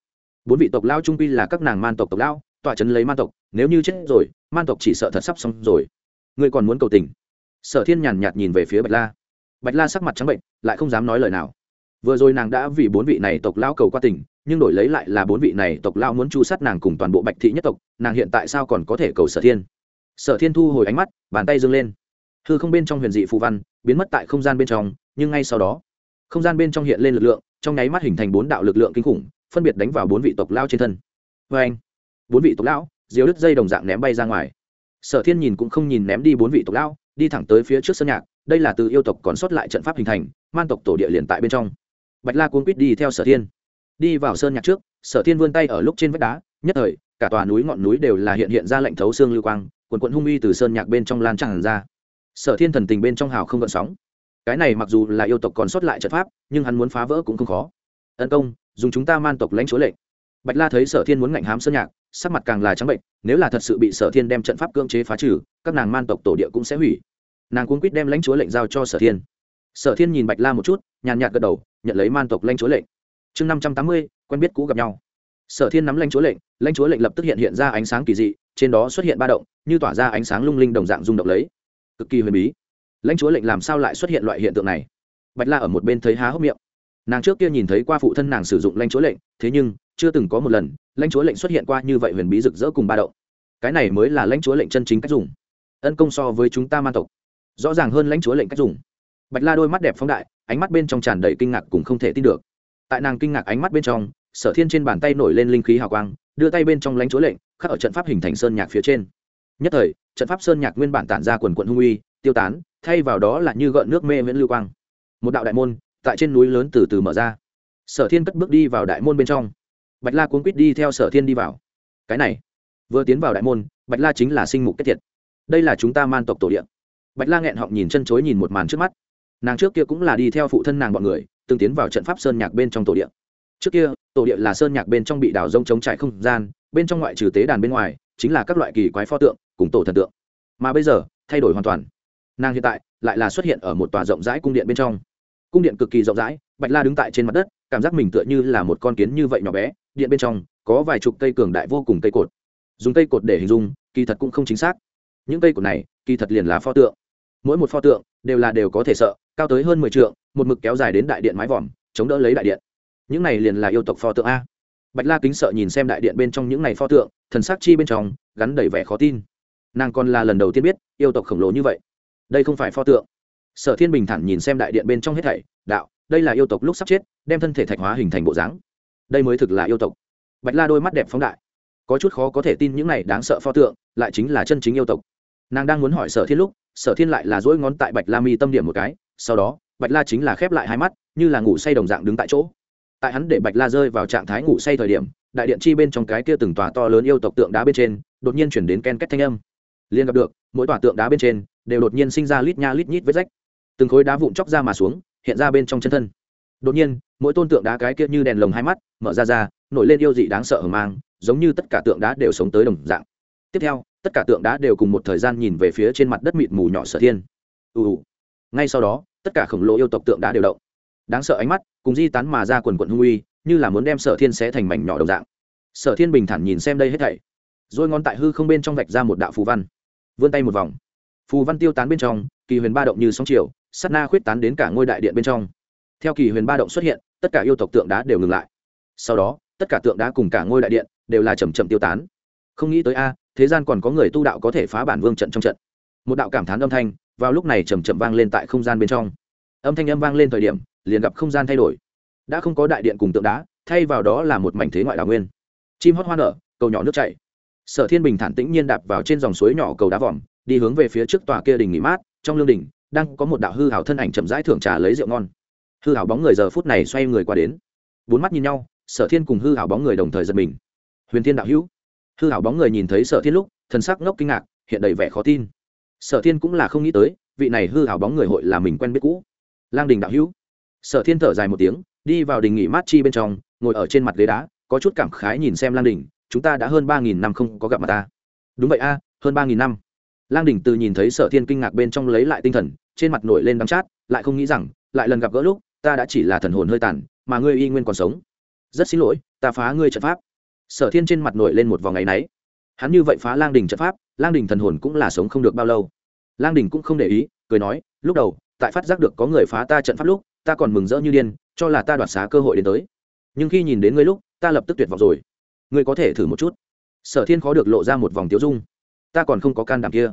Bốn vị tộc lao trung pi là các nàng man tộc tộc lao, tọa trấn lấy man tộc, nếu như chết rồi, man tộc chỉ sợ thật sắp xong rồi. Ngươi còn muốn cầu tình? Sở thiên nhàn nhạt nhìn về phía bạch la. Bạch la sắc mặt trắng bệnh, lại không dám nói lời nào. Vừa rồi nàng đã vì bốn vị này tộc lao cầu qua tỉnh nhưng đổi lấy lại là bốn vị này tộc lao muốn chu sát nàng cùng toàn bộ bạch thị nhất tộc, nàng hiện tại sao còn có thể cầu sở thiên? Sở thiên thu hồi ánh mắt, bàn tay dâng lên. Hư không bên trong huyền dị phù văn, biến mất tại không gian bên trong, nhưng ngay sau đó, không gian bên trong hiện lên lực lượng, trong nháy mắt hình thành bốn đạo lực lượng kinh khủng, phân biệt đánh vào bốn vị tộc lao trên thân. Vê anh, bốn vị tộc lão, diều đứt dây đồng dạng ném bay ra ngoài. Sở thiên nhìn cũng không nhìn ném đi bốn vị tộc lão, đi thẳng tới phía trước sân nhạc, đây là từ yêu tộc còn sót lại trận pháp hình thành, man tộc tổ địa liền tại bên trong. Bạch la cuốn quýt đi theo sở thiên đi vào sơn nhạc trước, sở thiên vươn tay ở lúc trên vách đá, nhất thời, cả tòa núi ngọn núi đều là hiện hiện ra lệnh thấu xương lưu quang, quần quận hung uy từ sơn nhạc bên trong lan tràn ra. Sở thiên thần tình bên trong hào không gợn sóng. Cái này mặc dù là yêu tộc còn sót lại trận pháp, nhưng hắn muốn phá vỡ cũng không khó. Tấn công, dùng chúng ta man tộc lãnh chúa lệnh. Bạch la thấy sở thiên muốn ngạnh hám sơn nhạc, sắc mặt càng là trắng bệnh, nếu là thật sự bị sở thiên đem trận pháp cưỡng chế phá trừ, các nàng man tộc tổ địa cũng sẽ hủy. Nàng cuốn quýt đem lãnh chúa lệnh giao cho sở thiên. Sở thiên nhìn bạch la một chút, nhàn nhạt gật đầu, nhận lấy man tộc lãnh chúa lệnh chương năm trăm tám mươi, quen biết cũ gặp nhau. Sở thiên nắm lãnh chúa lệnh, lãnh chúa lệnh lập tức hiện hiện ra ánh sáng kỳ dị, trên đó xuất hiện ba động, như tỏa ra ánh sáng lung linh đồng dạng rung động lấy. Cực kỳ huyền bí. Lãnh chúa lệnh làm sao lại xuất hiện loại hiện tượng này? Bạch la ở một bên thấy há hốc miệng. Nàng trước kia nhìn thấy qua phụ thân nàng sử dụng lãnh chúa lệnh, thế nhưng chưa từng có một lần, lãnh chúa lệnh xuất hiện qua như vậy huyền bí rực rỡ cùng ba động. Cái này mới là lãnh chúa lệnh chân chính cách dùng. Ân công so với chúng ta man tộc, rõ ràng hơn lãnh chúa lệnh cách dùng. Bạch la đôi mắt đẹp phóng đại, ánh mắt bên trong tràn đầy kinh ngạc cùng không thể tin được tại nàng kinh ngạc ánh mắt bên trong, sở thiên trên bàn tay nổi lên linh khí hào quang, đưa tay bên trong lãnh chúa lệnh, khắc ở trận pháp hình thành sơn nhạc phía trên. Nhất thời, trận pháp sơn nhạc nguyên bản tản ra quần quận hung uy, tiêu tán, thay vào đó là như gợn nước mê miễn lưu quang. Một đạo đại môn, tại trên núi lớn từ từ mở ra. Sở thiên cất bước đi vào đại môn bên trong. Bạch la cuốn quýt đi theo sở thiên đi vào. Cái này, vừa tiến vào đại môn, bạch la chính là sinh mục kết thiệt đây là chúng ta man tộc tổ điện bạch la nghẹn họng nhìn chân chối nhìn một màn trước mắt. Nàng trước kia cũng là đi theo phụ thân nàng bọn người từng tiến vào trận pháp sơn nhạc bên trong tổ điện trước kia, tổ điện là sơn nhạc bên trong bị đảo rông chống trải không gian, bên trong ngoại trừ tế đàn bên ngoài, chính là các loại kỳ quái pho tượng, cùng tổ thần tượng. Mà bây giờ, thay đổi hoàn toàn. Nàng hiện tại lại là xuất hiện ở một tòa rộng rãi cung điện bên trong. Cung điện cực kỳ rộng rãi, bạch la đứng tại trên mặt đất, cảm giác mình tựa như là một con kiến như vậy nhỏ bé, điện bên trong có vài chục cây cường đại vô cùng cây cột. Dùng cây cột để hình dung, kỳ thật cũng không chính xác. Những cây cột này, kỳ thật liền là pho tượng. Mỗi một pho tượng đều là đều có thể sợ, cao tới hơn mười t một mực kéo dài đến đại điện mái vòm, chống đỡ lấy đại điện. Những này liền là yêu tộc pho tượng a. Bạch la kính sợ nhìn xem đại điện bên trong những này pho tượng, thần sắc chi bên trong, gắn đầy vẻ khó tin. Nàng còn là lần đầu tiên biết, yêu tộc khổng lồ như vậy. Đây không phải pho tượng. Sở thiên bình thản nhìn xem đại điện bên trong hết thảy, đạo, đây là yêu tộc lúc sắp chết, đem thân thể thạch hóa hình thành bộ dáng. Đây mới thực là yêu tộc. Bạch la đôi mắt đẹp phóng đại. Có chút khó có thể tin những này đáng sợ pho tượng, lại chính là chân chính yêu tộc. Nàng đang muốn hỏi sở thiên lúc, sở thiên lại là dỗi ngón tại bạch la mi tâm điểm một cái, sau đó bạch la chính là khép lại hai mắt, như là ngủ say đồng dạng đứng tại chỗ. Tại hắn để bạch la rơi vào trạng thái ngủ say thời điểm, đại điện chi bên trong cái kia từng tòa to lớn yêu tộc tượng đá bên trên, đột nhiên chuyển đến ken két thanh âm. Liên gặp được, mỗi tòa tượng đá bên trên đều đột nhiên sinh ra lít nha lít nhít vết rách. Từng khối đá vụn chóc ra mà xuống, hiện ra bên trong chân thân. Đột nhiên, mỗi tôn tượng đá cái kia như đèn lồng hai mắt, mở ra ra, nổi lên yêu dị đáng sợ hờ mang, giống như tất cả tượng đá đều sống tới đồng dạng. Tiếp theo, tất cả tượng đá đều cùng một thời gian nhìn về phía trên mặt đất mịt mù nhỏ sở thiên. Ù. Ngay sau đó tất cả khổng lồ yêu tộc tượng đá đều động. Đáng sợ ánh mắt, cùng di tán mà ra quần quận hung uy, như là muốn đem sở thiên xé thành mảnh nhỏ đồng dạng. Sở thiên bình thản nhìn xem đây hết thảy, rồi ngón tại hư không bên trong vạch ra một đạo phù văn. Vươn tay một vòng, phù văn tiêu tán bên trong, kỳ huyền ba động như sóng chiều sắt na khuyết tán đến cả ngôi đại điện bên trong. Theo kỳ huyền ba động xuất hiện, tất cả yêu tộc tượng đá đều ngừng lại. Sau đó, tất cả tượng đá cùng cả ngôi đại điện đều là chầm chậm tiêu tán. Không nghĩ tới a, thế gian còn có người tu đạo có thể phá bản vương trận trong trận. Một đạo cảm thán âm thanh vào lúc này chầm chậm vang lên tại không gian bên trong. Âm thanh âm vang lên thời điểm, liền gặp không gian thay đổi. Đã không có đại điện cùng tượng đá, thay vào đó là một mảnh thế ngoại đào nguyên. Chim hót hoa nở, cầu nhỏ nước chảy. Sở thiên bình thản tĩnh nhiên đạp vào trên dòng suối nhỏ cầu đá vòm, đi hướng về phía trước tòa kia đình nghỉ mát, trong lương đình, đang có một đạo hư hảo thân ảnh chậm rãi thưởng trà lấy rượu ngon. Hư hảo bóng người giờ phút này xoay người qua đến. Bốn mắt nhìn nhau, sở thiên cùng hư hảo bóng người đồng thời giật mình. Huyền thiên đạo hữu. Hư hảo bóng người nhìn thấy sở thiên lúc, thần sắc ngốc kinh ngạc, hiện đầy vẻ khó tin sở thiên cũng là không nghĩ tới, vị này hư hảo bóng người hội là mình quen biết cũ. Lang đình đạo hữu. Sở thiên thở dài một tiếng, đi vào đình nghỉ mát chi bên trong, ngồi ở trên mặt ghế đá, có chút cảm khái nhìn xem lang đình, chúng ta đã hơn ba nghìn năm không có gặp mặt ta. Đúng vậy a, hơn ba nghìn năm. Lang đình từ nhìn thấy sở thiên kinh ngạc bên trong lấy lại tinh thần, trên mặt nổi lên đắm chát, lại không nghĩ rằng, lại lần gặp gỡ lúc, ta đã chỉ là thần hồn hơi tàn, mà ngươi y nguyên còn sống. Rất xin lỗi, ta phá ngươi trận pháp. Sở thiên trên mặt nổi lên một vòng ngày náy hắn như vậy phá lang đình trận pháp, lang đình thần hồn cũng là sống không được bao lâu. Lang đình cũng không để ý, cười nói, lúc đầu, tại phát giác được có người phá ta trận pháp lúc, ta còn mừng rỡ như điên, cho là ta đoạt xá cơ hội đến tới. Nhưng khi nhìn đến ngươi lúc, ta lập tức tuyệt vọng rồi. Ngươi có thể thử một chút. Sở thiên khó được lộ ra một vòng tiếu dung. Ta còn không có can đảm kia.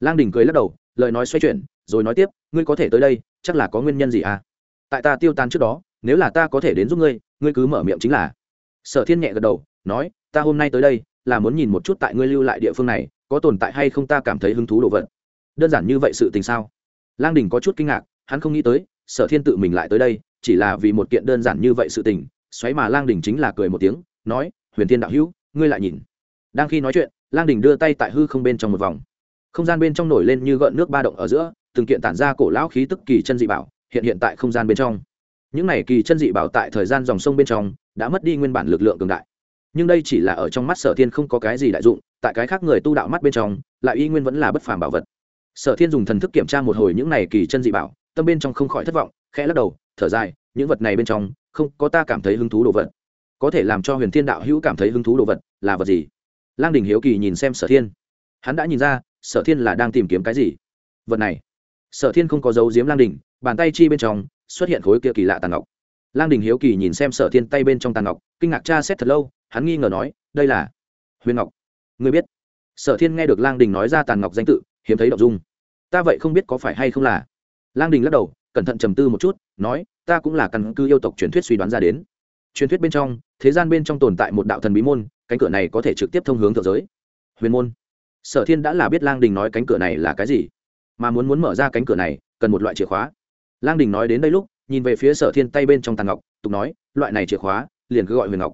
Lang đình cười lắc đầu, lời nói xoay chuyển, rồi nói tiếp, ngươi có thể tới đây, chắc là có nguyên nhân gì à? Tại ta tiêu tan trước đó, nếu là ta có thể đến giúp ngươi ngươi cứ mở miệng chính là. Sở thiên nhẹ gật đầu, nói, ta hôm nay tới đây là muốn nhìn một chút tại ngươi lưu lại địa phương này, có tồn tại hay không ta cảm thấy hứng thú đồ vật. Đơn giản như vậy sự tình sao? Lang đình có chút kinh ngạc, hắn không nghĩ tới, sở thiên tự mình lại tới đây, chỉ là vì một kiện đơn giản như vậy sự tình, xoáy mà lang đình chính là cười một tiếng, nói, huyền thiên đạo hữu, ngươi lại nhìn. Đang khi nói chuyện, lang đình đưa tay tại hư không bên trong một vòng. Không gian bên trong nổi lên như gợn nước ba động ở giữa, từng kiện tản ra cổ lão khí tức kỳ chân dị bảo, hiện hiện tại không gian bên trong. Những này kỳ chân dị bảo tại thời gian dòng sông bên trong, đã mất đi nguyên bản lực lượng cường đại nhưng đây chỉ là ở trong mắt sở thiên không có cái gì đại dụng, tại cái khác người tu đạo mắt bên trong, lại y nguyên vẫn là bất phàm bảo vật. Sở thiên dùng thần thức kiểm tra một hồi những này kỳ chân dị bảo, tâm bên trong không khỏi thất vọng, khẽ lắc đầu, thở dài, những vật này bên trong, không có ta cảm thấy hứng thú đồ vật. Có thể làm cho huyền thiên đạo hữu cảm thấy hứng thú đồ vật là vật gì? Lang đình hiếu kỳ nhìn xem sở thiên. Hắn đã nhìn ra, sở thiên là đang tìm kiếm cái gì? Vật này. Sở thiên không có dấu diếm lang đình, bàn tay chi bên trong xuất hiện khối kia kỳ lạ tàn ngọc. Lang đình hiếu kỳ nhìn xem sở thiên tay bên trong tàn ngọc, kinh ngạc cha xét thật lâu hắn nghi ngờ nói, đây là huyền ngọc. Người biết. Sở thiên nghe được lang đình nói ra tàn ngọc danh tự, hiếm thấy đ ộ n g dung. Ta vậy không biết có phải hay không là lang đình lắc đầu, cẩn thận trầm tư một chút, nói, ta cũng là căn cứ yêu tộc truyền thuyết suy đoán ra đến. Truyền thuyết bên trong, thế gian bên trong tồn tại một đạo thần bí môn, cánh cửa này có thể trực tiếp thông hướng thượng giới. Huyền môn. Sở thiên đã là biết lang đình nói cánh cửa này là cái gì, mà muốn muốn mở ra cánh cửa này, cần một loại chìa khóa. Lang đình nói đến đây lúc, nhìn về phía sở thiên tay bên trong tàn ngọc, tục nói, loại này chìa khóa liền cứ gọi huyền ngọc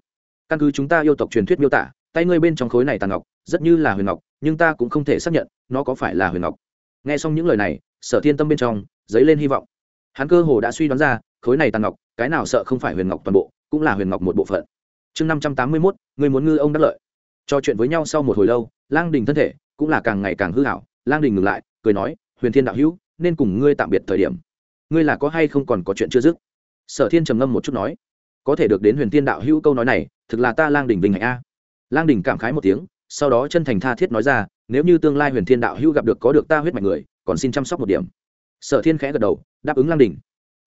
căn cứ chúng ta yêu tộc truyền thuyết miêu tả, tay ngươi bên trong khối này tàn ngọc, rất như là huyền ngọc, nhưng ta cũng không thể xác nhận, nó có phải là huyền ngọc. Nghe xong những lời này, sở thiên tâm bên trong, dấy lên hy vọng. Hắn cơ hồ đã suy đoán ra, khối này tàn ngọc, cái nào sợ không phải huyền ngọc toàn bộ, cũng là huyền ngọc một bộ phận. Chương năm trăm tám mươi mốt, người muốn ngư ông đắc lợi. Trò chuyện với nhau sau một hồi lâu, lang đình thân thể cũng là càng ngày càng hư hảo. Lang đình ngừng lại, cười nói, huyền thiên đạo hữu, nên cùng ngươi tạm biệt thời điểm. Ngươi là có hay không còn có chuyện chưa dứt? Sở thiên trầm ngâm một chút nói có thể được đến huyền tiên đạo hữu câu nói này, thực là ta lang đình vinh hạnh a. Lang đình cảm khái một tiếng, sau đó chân thành tha thiết nói ra, nếu như tương lai huyền thiên đạo hữu gặp được có được ta huyết mạch người, còn xin chăm sóc một điểm. Sở thiên khẽ gật đầu, đáp ứng lang đình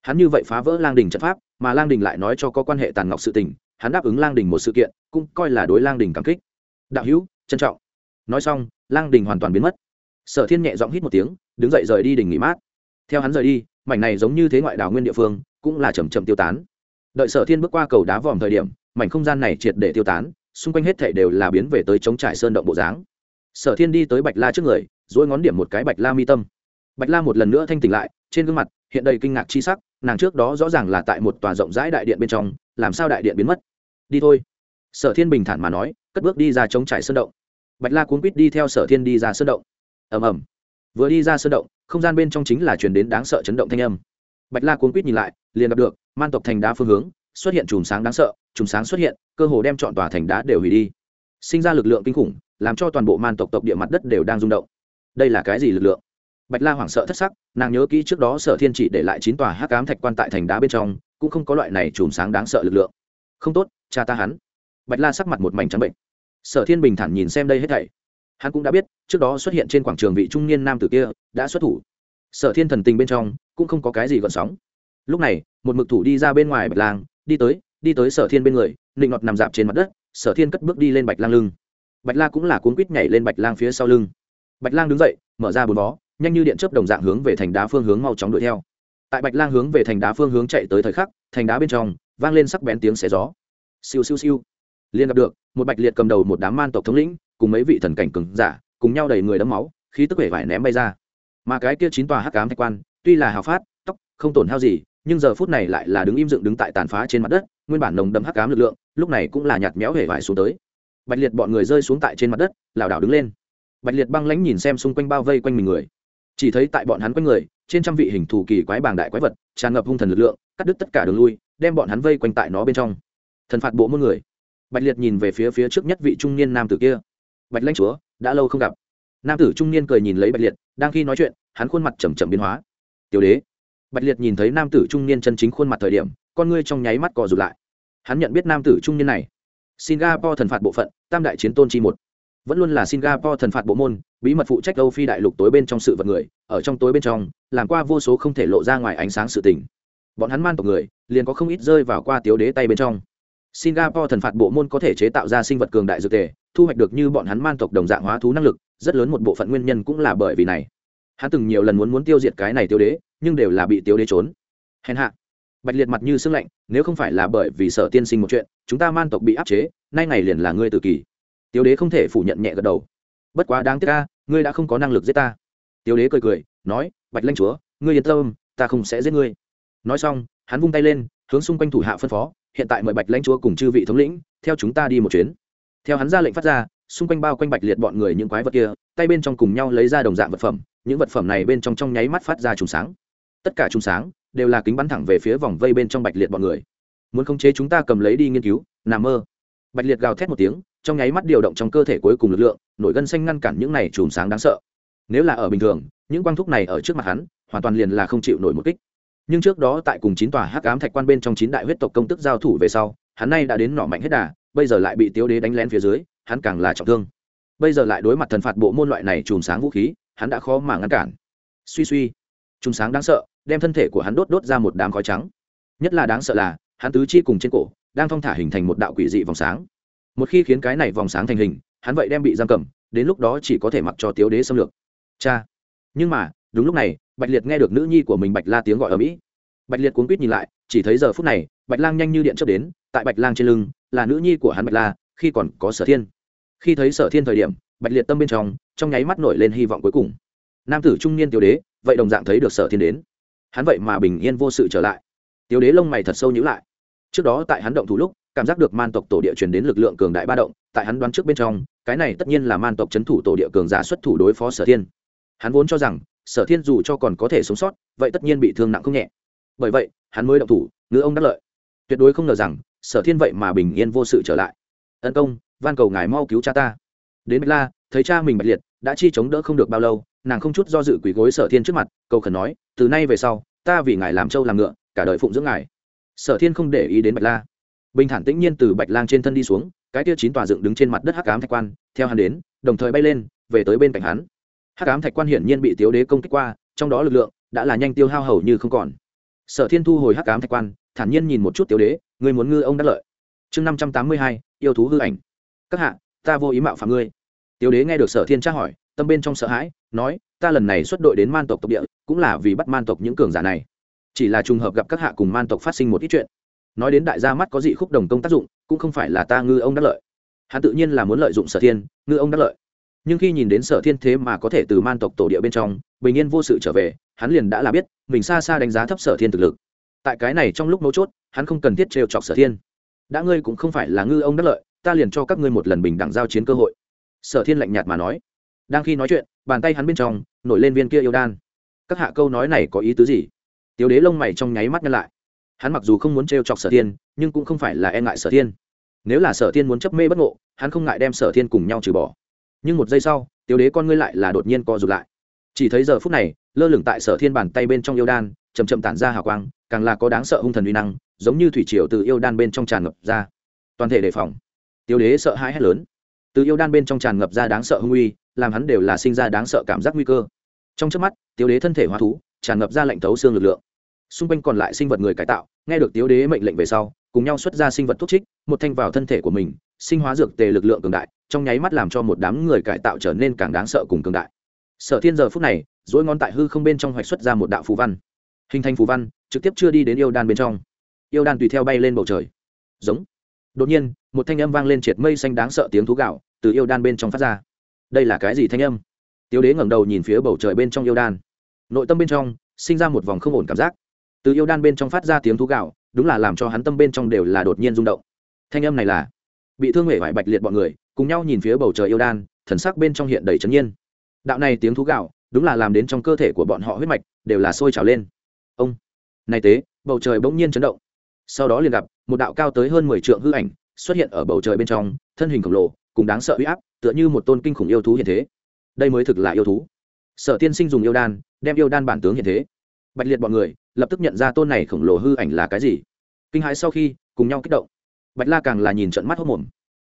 hắn như vậy phá vỡ lang đình trận pháp, mà lang đình lại nói cho có quan hệ tàn ngọc sự tình, hắn đáp ứng lang đình một sự kiện, cũng coi là đối lang đình cảm kích. Đạo hữu, trân trọng. Nói xong, lang đình hoàn toàn biến mất. Sở thiên nhẹ giọng hít một tiếng, đứng dậy rời đi đình nghỉ mát. Theo hắn rời đi, mảnh này giống như thế ngoại đảo nguyên địa phương, cũng là chầm chậm tiêu tán đợi sở thiên bước qua cầu đá vòm thời điểm, mảnh không gian này triệt để tiêu tán, xung quanh hết thảy đều là biến về tới chống trải sơn động bộ dáng. Sở thiên đi tới bạch la trước người dỗi ngón điểm một cái bạch la mi tâm. Bạch la một lần nữa thanh tỉnh lại, trên gương mặt hiện đầy kinh ngạc chi sắc, nàng trước đó rõ ràng là tại một tòa rộng rãi đại điện bên trong, làm sao đại điện biến mất? Đi thôi. Sở thiên bình thản mà nói, cất bước đi ra chống trải sơn động. Bạch la cuốn quýt đi theo sở thiên đi ra sơn động. Ầm ầm. Vừa đi ra sơn động, không gian bên trong chính là chuyển đến đáng sợ chấn động thanh âm bạch la cuốn quýt nhìn lại, liền gặp được, man tộc thành đá phương hướng, xuất hiện chùm sáng đáng sợ, chùm sáng xuất hiện, cơ hồ đem chọn tòa thành đá đều hủy đi. Sinh ra lực lượng kinh khủng, làm cho toàn bộ man tộc tộc địa mặt đất đều đang rung động. Đây là cái gì lực lượng? Bạch la hoảng sợ thất sắc, nàng nhớ kỹ trước đó sở thiên chỉ để lại chín tòa hắc cám thạch quan tại thành đá bên trong, cũng không có loại này chùm sáng đáng sợ lực lượng. Không tốt, cha ta hắn. Bạch la sắc mặt một mảnh trắng bệnh. Sở thiên bình thản nhìn xem đây hết thảy. Hắn cũng đã biết, trước đó xuất hiện trên quảng trường vị trung niên nam tử kia đã xuất thủ sở thiên thần tình bên trong cũng không có cái gì gợn sóng. Lúc này, một mực thủ đi ra bên ngoài bạch lang, đi tới đi tới sở thiên bên người, nịnh ngọt nằm dạp trên mặt đất, sở thiên cất bước đi lên bạch lang lưng. Bạch la cũng là cuốn quýt nhảy lên bạch lang phía sau lưng. Bạch lang đứng dậy, mở ra bốn bó, nhanh như điện chớp đồng dạng hướng về thành đá phương hướng mau chóng đuổi theo. Tại bạch lang hướng về thành đá phương hướng chạy tới thời khắc, thành đá bên trong vang lên sắc bén tiếng xé gió. Siêu siêu siêu. Liên gặp được, một bạch liệt cầm đầu một đám man tộc thống lĩnh, cùng mấy vị thần cảnh cừng giả, cùng nhau đầy người đấm máu, khí tức vẻ vải ném bay ra mà cái kia chín tòa hắc ám thạch quan, tuy là hào phát, tóc, không tổn hao gì, nhưng giờ phút này lại là đứng im dựng đứng tại tàn phá trên mặt đất, nguyên bản nồng đậm hắc ám lực lượng, lúc này cũng là nhạt méo hể vải xuống tới. Bạch liệt bọn người rơi xuống tại trên mặt đất, lảo đảo đứng lên. Bạch liệt băng lãnh nhìn xem xung quanh bao vây quanh mình người. Chỉ thấy tại bọn hắn quanh người, trên trăm vị hình thù kỳ quái bàng đại quái vật, tràn ngập hung thần lực lượng, cắt đứt tất cả đường lui, đem bọn hắn vây quanh tại nó bên trong. Thần phạt bộ môn người. Bạch liệt nhìn về phía phía trước nhất vị trung niên nam tử kia. Bạch lãnh chúa, đã lâu không gặp nam tử trung niên cười nhìn lấy bạch liệt, đang khi nói chuyện, hắn khuôn mặt chầm chậm biến hóa. Tiểu đế. Bạch liệt nhìn thấy nam tử trung niên chân chính khuôn mặt thời điểm, con ngươi trong nháy mắt cò rụt lại. Hắn nhận biết nam tử trung niên này. Singapore thần phạt bộ phận, tam đại chiến tôn chi một. Vẫn luôn là singapore thần phạt bộ môn, bí mật phụ trách âu phi đại lục tối bên trong sự vật người, ở trong tối bên trong, làm qua vô số không thể lộ ra ngoài ánh sáng sự tình. Bọn hắn man tộc người, liền có không ít rơi vào qua tiếu đế tay bên trong. Singapore thần phạt bộ môn có thể chế tạo ra sinh vật cường đại dược tề thu hoạch được như bọn hắn man tộc đồng dạng hóa thú năng lực, rất lớn một bộ phận nguyên nhân cũng là bởi vì này. Hắn từng nhiều lần muốn muốn tiêu diệt cái này tiêu đế, nhưng đều là bị tiêu đế trốn. Hèn hạ. Bạch liệt mặt như sưng lạnh, nếu không phải là bởi vì sở tiên sinh một chuyện, chúng ta man tộc bị áp chế, nay ngày liền là ngươi tự kỷ tiêu đế không thể phủ nhận nhẹ gật đầu. Bất quá đáng tiếc ca ngươi đã không có năng lực giết ta. Tiêu đế cười cười, nói, bạch lanh chúa, ngươi yên tâm, ta không sẽ giết ngươi. Nói xong, hắn vung tay lên, hướng xung quanh thủ hạ phân phó, hiện tại mời bạch lãnh chúa cùng chư vị thống lĩnh, theo chúng ta đi một chuyến theo hắn ra lệnh phát ra, xung quanh bao quanh bạch liệt bọn người những quái vật kia, tay bên trong cùng nhau lấy ra đồng dạng vật phẩm, những vật phẩm này bên trong trong nháy mắt phát ra trùng sáng. Tất cả trùng sáng đều là kính bắn thẳng về phía vòng vây bên trong bạch liệt bọn người. Muốn khống chế chúng ta cầm lấy đi nghiên cứu, nằm mơ. Bạch liệt gào thét một tiếng, trong nháy mắt điều động trong cơ thể cuối cùng lực lượng, nổi gân xanh ngăn cản những này chùm sáng đáng sợ. Nếu là ở bình thường, những quang thúc này ở trước mặt hắn, hoàn toàn liền là không chịu nổi một kích. Nhưng trước đó tại cùng chín tòa hắc ám thạch quan bên trong chín đại huyết tộc công tức giao thủ về sau, hắn nay đã đến nọ mạnh hết đà bây giờ lại bị tiếu đế đánh lén phía dưới, hắn càng là trọng thương. Bây giờ lại đối mặt thần phạt bộ môn loại này chùm sáng vũ khí, hắn đã khó mà ngăn cản. Suy suy, chùm sáng đáng sợ, đem thân thể của hắn đốt đốt ra một đám khói trắng. Nhất là đáng sợ là, hắn tứ chi cùng trên cổ, đang thong thả hình thành một đạo quỷ dị vòng sáng. Một khi khiến cái này vòng sáng thành hình, hắn vậy đem bị giam cầm, đến lúc đó chỉ có thể mặc cho tiếu đế xâm lược. Cha. Nhưng mà, đúng lúc này, bạch liệt nghe được nữ nhi của mình bạch la tiếng gọi ở mỹ. Bạch liệt cuốn quýt nhìn lại chỉ thấy giờ phút này, bạch lang nhanh như điện chớp đến, tại bạch lang trên lưng, là nữ nhi của hắn bạch la, khi còn có sở thiên. Khi thấy sở thiên thời điểm, bạch liệt tâm bên trong trong nháy mắt nổi lên hy vọng cuối cùng. Nam tử trung niên tiêu đế, vậy đồng dạng thấy được sở thiên đến. Hắn vậy mà bình yên vô sự trở lại. Tiêu đế lông mày thật sâu nhữ lại. Trước đó tại hắn động thủ lúc, cảm giác được man tộc tổ địa truyền đến lực lượng cường đại ba động, tại hắn đoán trước bên trong, cái này tất nhiên là man tộc c h ấ n thủ tổ địa cường giả xuất thủ đối phó sở thiên. Hắn vốn cho rằng, sở thiên dù cho còn có thể sống sót, vậy tất nhiên bị thương nặng không nhẹ. Bởi vậy hắn mới động thủ ngữ ông đắc lợi. Tuyệt đối không ngờ rằng, sở thiên vậy mà bình yên vô sự trở lại. Ân công, van cầu ngài mau cứu cha ta. Đến bạch la, thấy cha mình bạch liệt, đã chi chống đỡ không được bao lâu, nàng không chút do dự quỳ gối sở thiên trước mặt, cầu khẩn nói, từ nay về sau, ta vì ngài làm trâu làm ngựa, cả đời phụng dưỡng ngài. Sở thiên không để ý đến bạch la. Bình thản tĩnh nhiên từ bạch lang trên thân đi xuống, cái tia chín tòa dựng đứng trên mặt đất hắc ám thạch quan, theo hắn đến, đồng thời bay lên, về tới bên cạnh hắn. Hắc ám thạch quan hiển nhiên bị tiếu đế công kích qua, trong đó lực lượng đã là nhanh tiêu hao hầu như không còn sở thiên thu hồi hắc ám thạch quan, thản nhiên nhìn một chút tiểu đế người muốn ngư ông đắc lợi. Chương năm trăm tám mươi hai, yêu thú hư ảnh. Các hạ, ta vô ý mạo phạm ngươi. Tiểu đế nghe được sở thiên tra hỏi, tâm bên trong sợ hãi, nói, ta lần này xuất đội đến man tộc tộc địa, cũng là vì bắt man tộc những cường giả này. Chỉ là trùng hợp gặp các hạ cùng man tộc phát sinh một ít chuyện. Nói đến đại gia mắt có dị khúc đồng công tác dụng, cũng không phải là ta ngư ông đắc lợi. Hắn tự nhiên là muốn lợi dụng sở thiên, ngư ông đắc lợi nhưng khi nhìn đến sở thiên thế mà có thể từ man tộc tổ địa bên trong, bình yên vô sự trở về, hắn liền đã là biết, mình xa xa đánh giá thấp sở thiên thực lực. Tại cái này trong lúc mấu chốt, hắn không cần thiết trêu chọc sở thiên. Đã ngươi cũng không phải là ngư ông đắc lợi, ta liền cho các ngươi một lần bình đẳng giao chiến cơ hội. Sở thiên lạnh nhạt mà nói. Đang khi nói chuyện, bàn tay hắn bên trong nổi lên viên kia yêu đan. Các hạ câu nói này có ý tứ gì? Tiếu đế lông mày trong nháy mắt nhăn lại. Hắn mặc dù không muốn t chọc sở thiên, nhưng cũng không phải là e ngại sở thiên. Nếu là sở thiên muốn chấp mê bất ngộ, hắn không ngại đem sở thiên cùng nhau trừ bỏ nhưng một giây sau tiêu đế con ngươi lại là đột nhiên co rụt lại. Chỉ thấy giờ phút này, lơ lửng tại sở thiên bàn tay bên trong yêu đan chầm chậm tản ra hào quang, càng là có đáng sợ hung thần uy năng, giống như thủy triều từ yêu đan bên trong tràn ngập ra. Toàn thể đề phòng. Tiêu đế sợ hãi hét lớn. Từ yêu đan bên trong tràn ngập ra đáng sợ hung uy, làm hắn đều là sinh ra đáng sợ cảm giác nguy cơ. Trong trước mắt tiêu đế thân thể hóa thú, tràn ngập ra lệnh thấu xương lực lượng. Xung quanh còn lại sinh vật người cải tạo, nghe được tiêu đế mệnh lệnh về sau, cùng nhau xuất ra sinh vật thuốc trích, một thanh vào thân thể của mình sinh hóa dược tề lực lượng cường đại, trong nháy mắt làm cho một đám người cải tạo trở nên càng đáng sợ cùng cường đại. Sở thiên giờ phút này dỗi ngón tại hư không bên trong hoạch xuất ra một đạo phù văn. Hình thành phù văn, trực tiếp chưa đi đến yêu đan bên trong. Yêu đan tùy theo bay lên bầu trời. Giống. Đột nhiên, một thanh âm vang lên triệt mây xanh đáng sợ tiếng thú gạo từ yêu đan bên trong phát ra. Đây là cái gì thanh âm? Tiêu đế ngẩng đầu nhìn phía bầu trời bên trong yêu đan. Nội tâm bên trong, sinh ra một vòng không ổn cảm giác. Từ yêu đan bên trong phát ra tiếng thú gạo, đúng là làm cho hắn tâm bên trong đều là đột nhiên rung động. Thanh âm này là bị thương hệ vải bạch liệt bọn người, cùng nhau nhìn phía bầu trời yêu đan, thần sắc bên trong hiện đầy trấn nhiên. Đạo này tiếng thú gạo, đúng là làm đến trong cơ thể của bọn họ huyết mạch đều là sôi trào lên. Ông, này tế, bầu trời bỗng nhiên chấn động. Sau đó liền gặp, một đạo cao tới hơn mười trượng hư ảnh xuất hiện ở bầu trời bên trong, thân hình khổng lồ, cùng đáng sợ huy áp, tựa như một tôn kinh khủng yêu thú hiện thế. Đây mới thực là yêu thú. Sở tiên sinh dùng yêu đan, đem yêu đan bản tướng hiện thế. Bạch liệt bọn người, lập tức nhận ra tôn này khổng lồ hư ảnh là cái gì. Kinh hãi sau khi, cùng nhau kích động bạch la càng là nhìn trận mắt hốc mồm.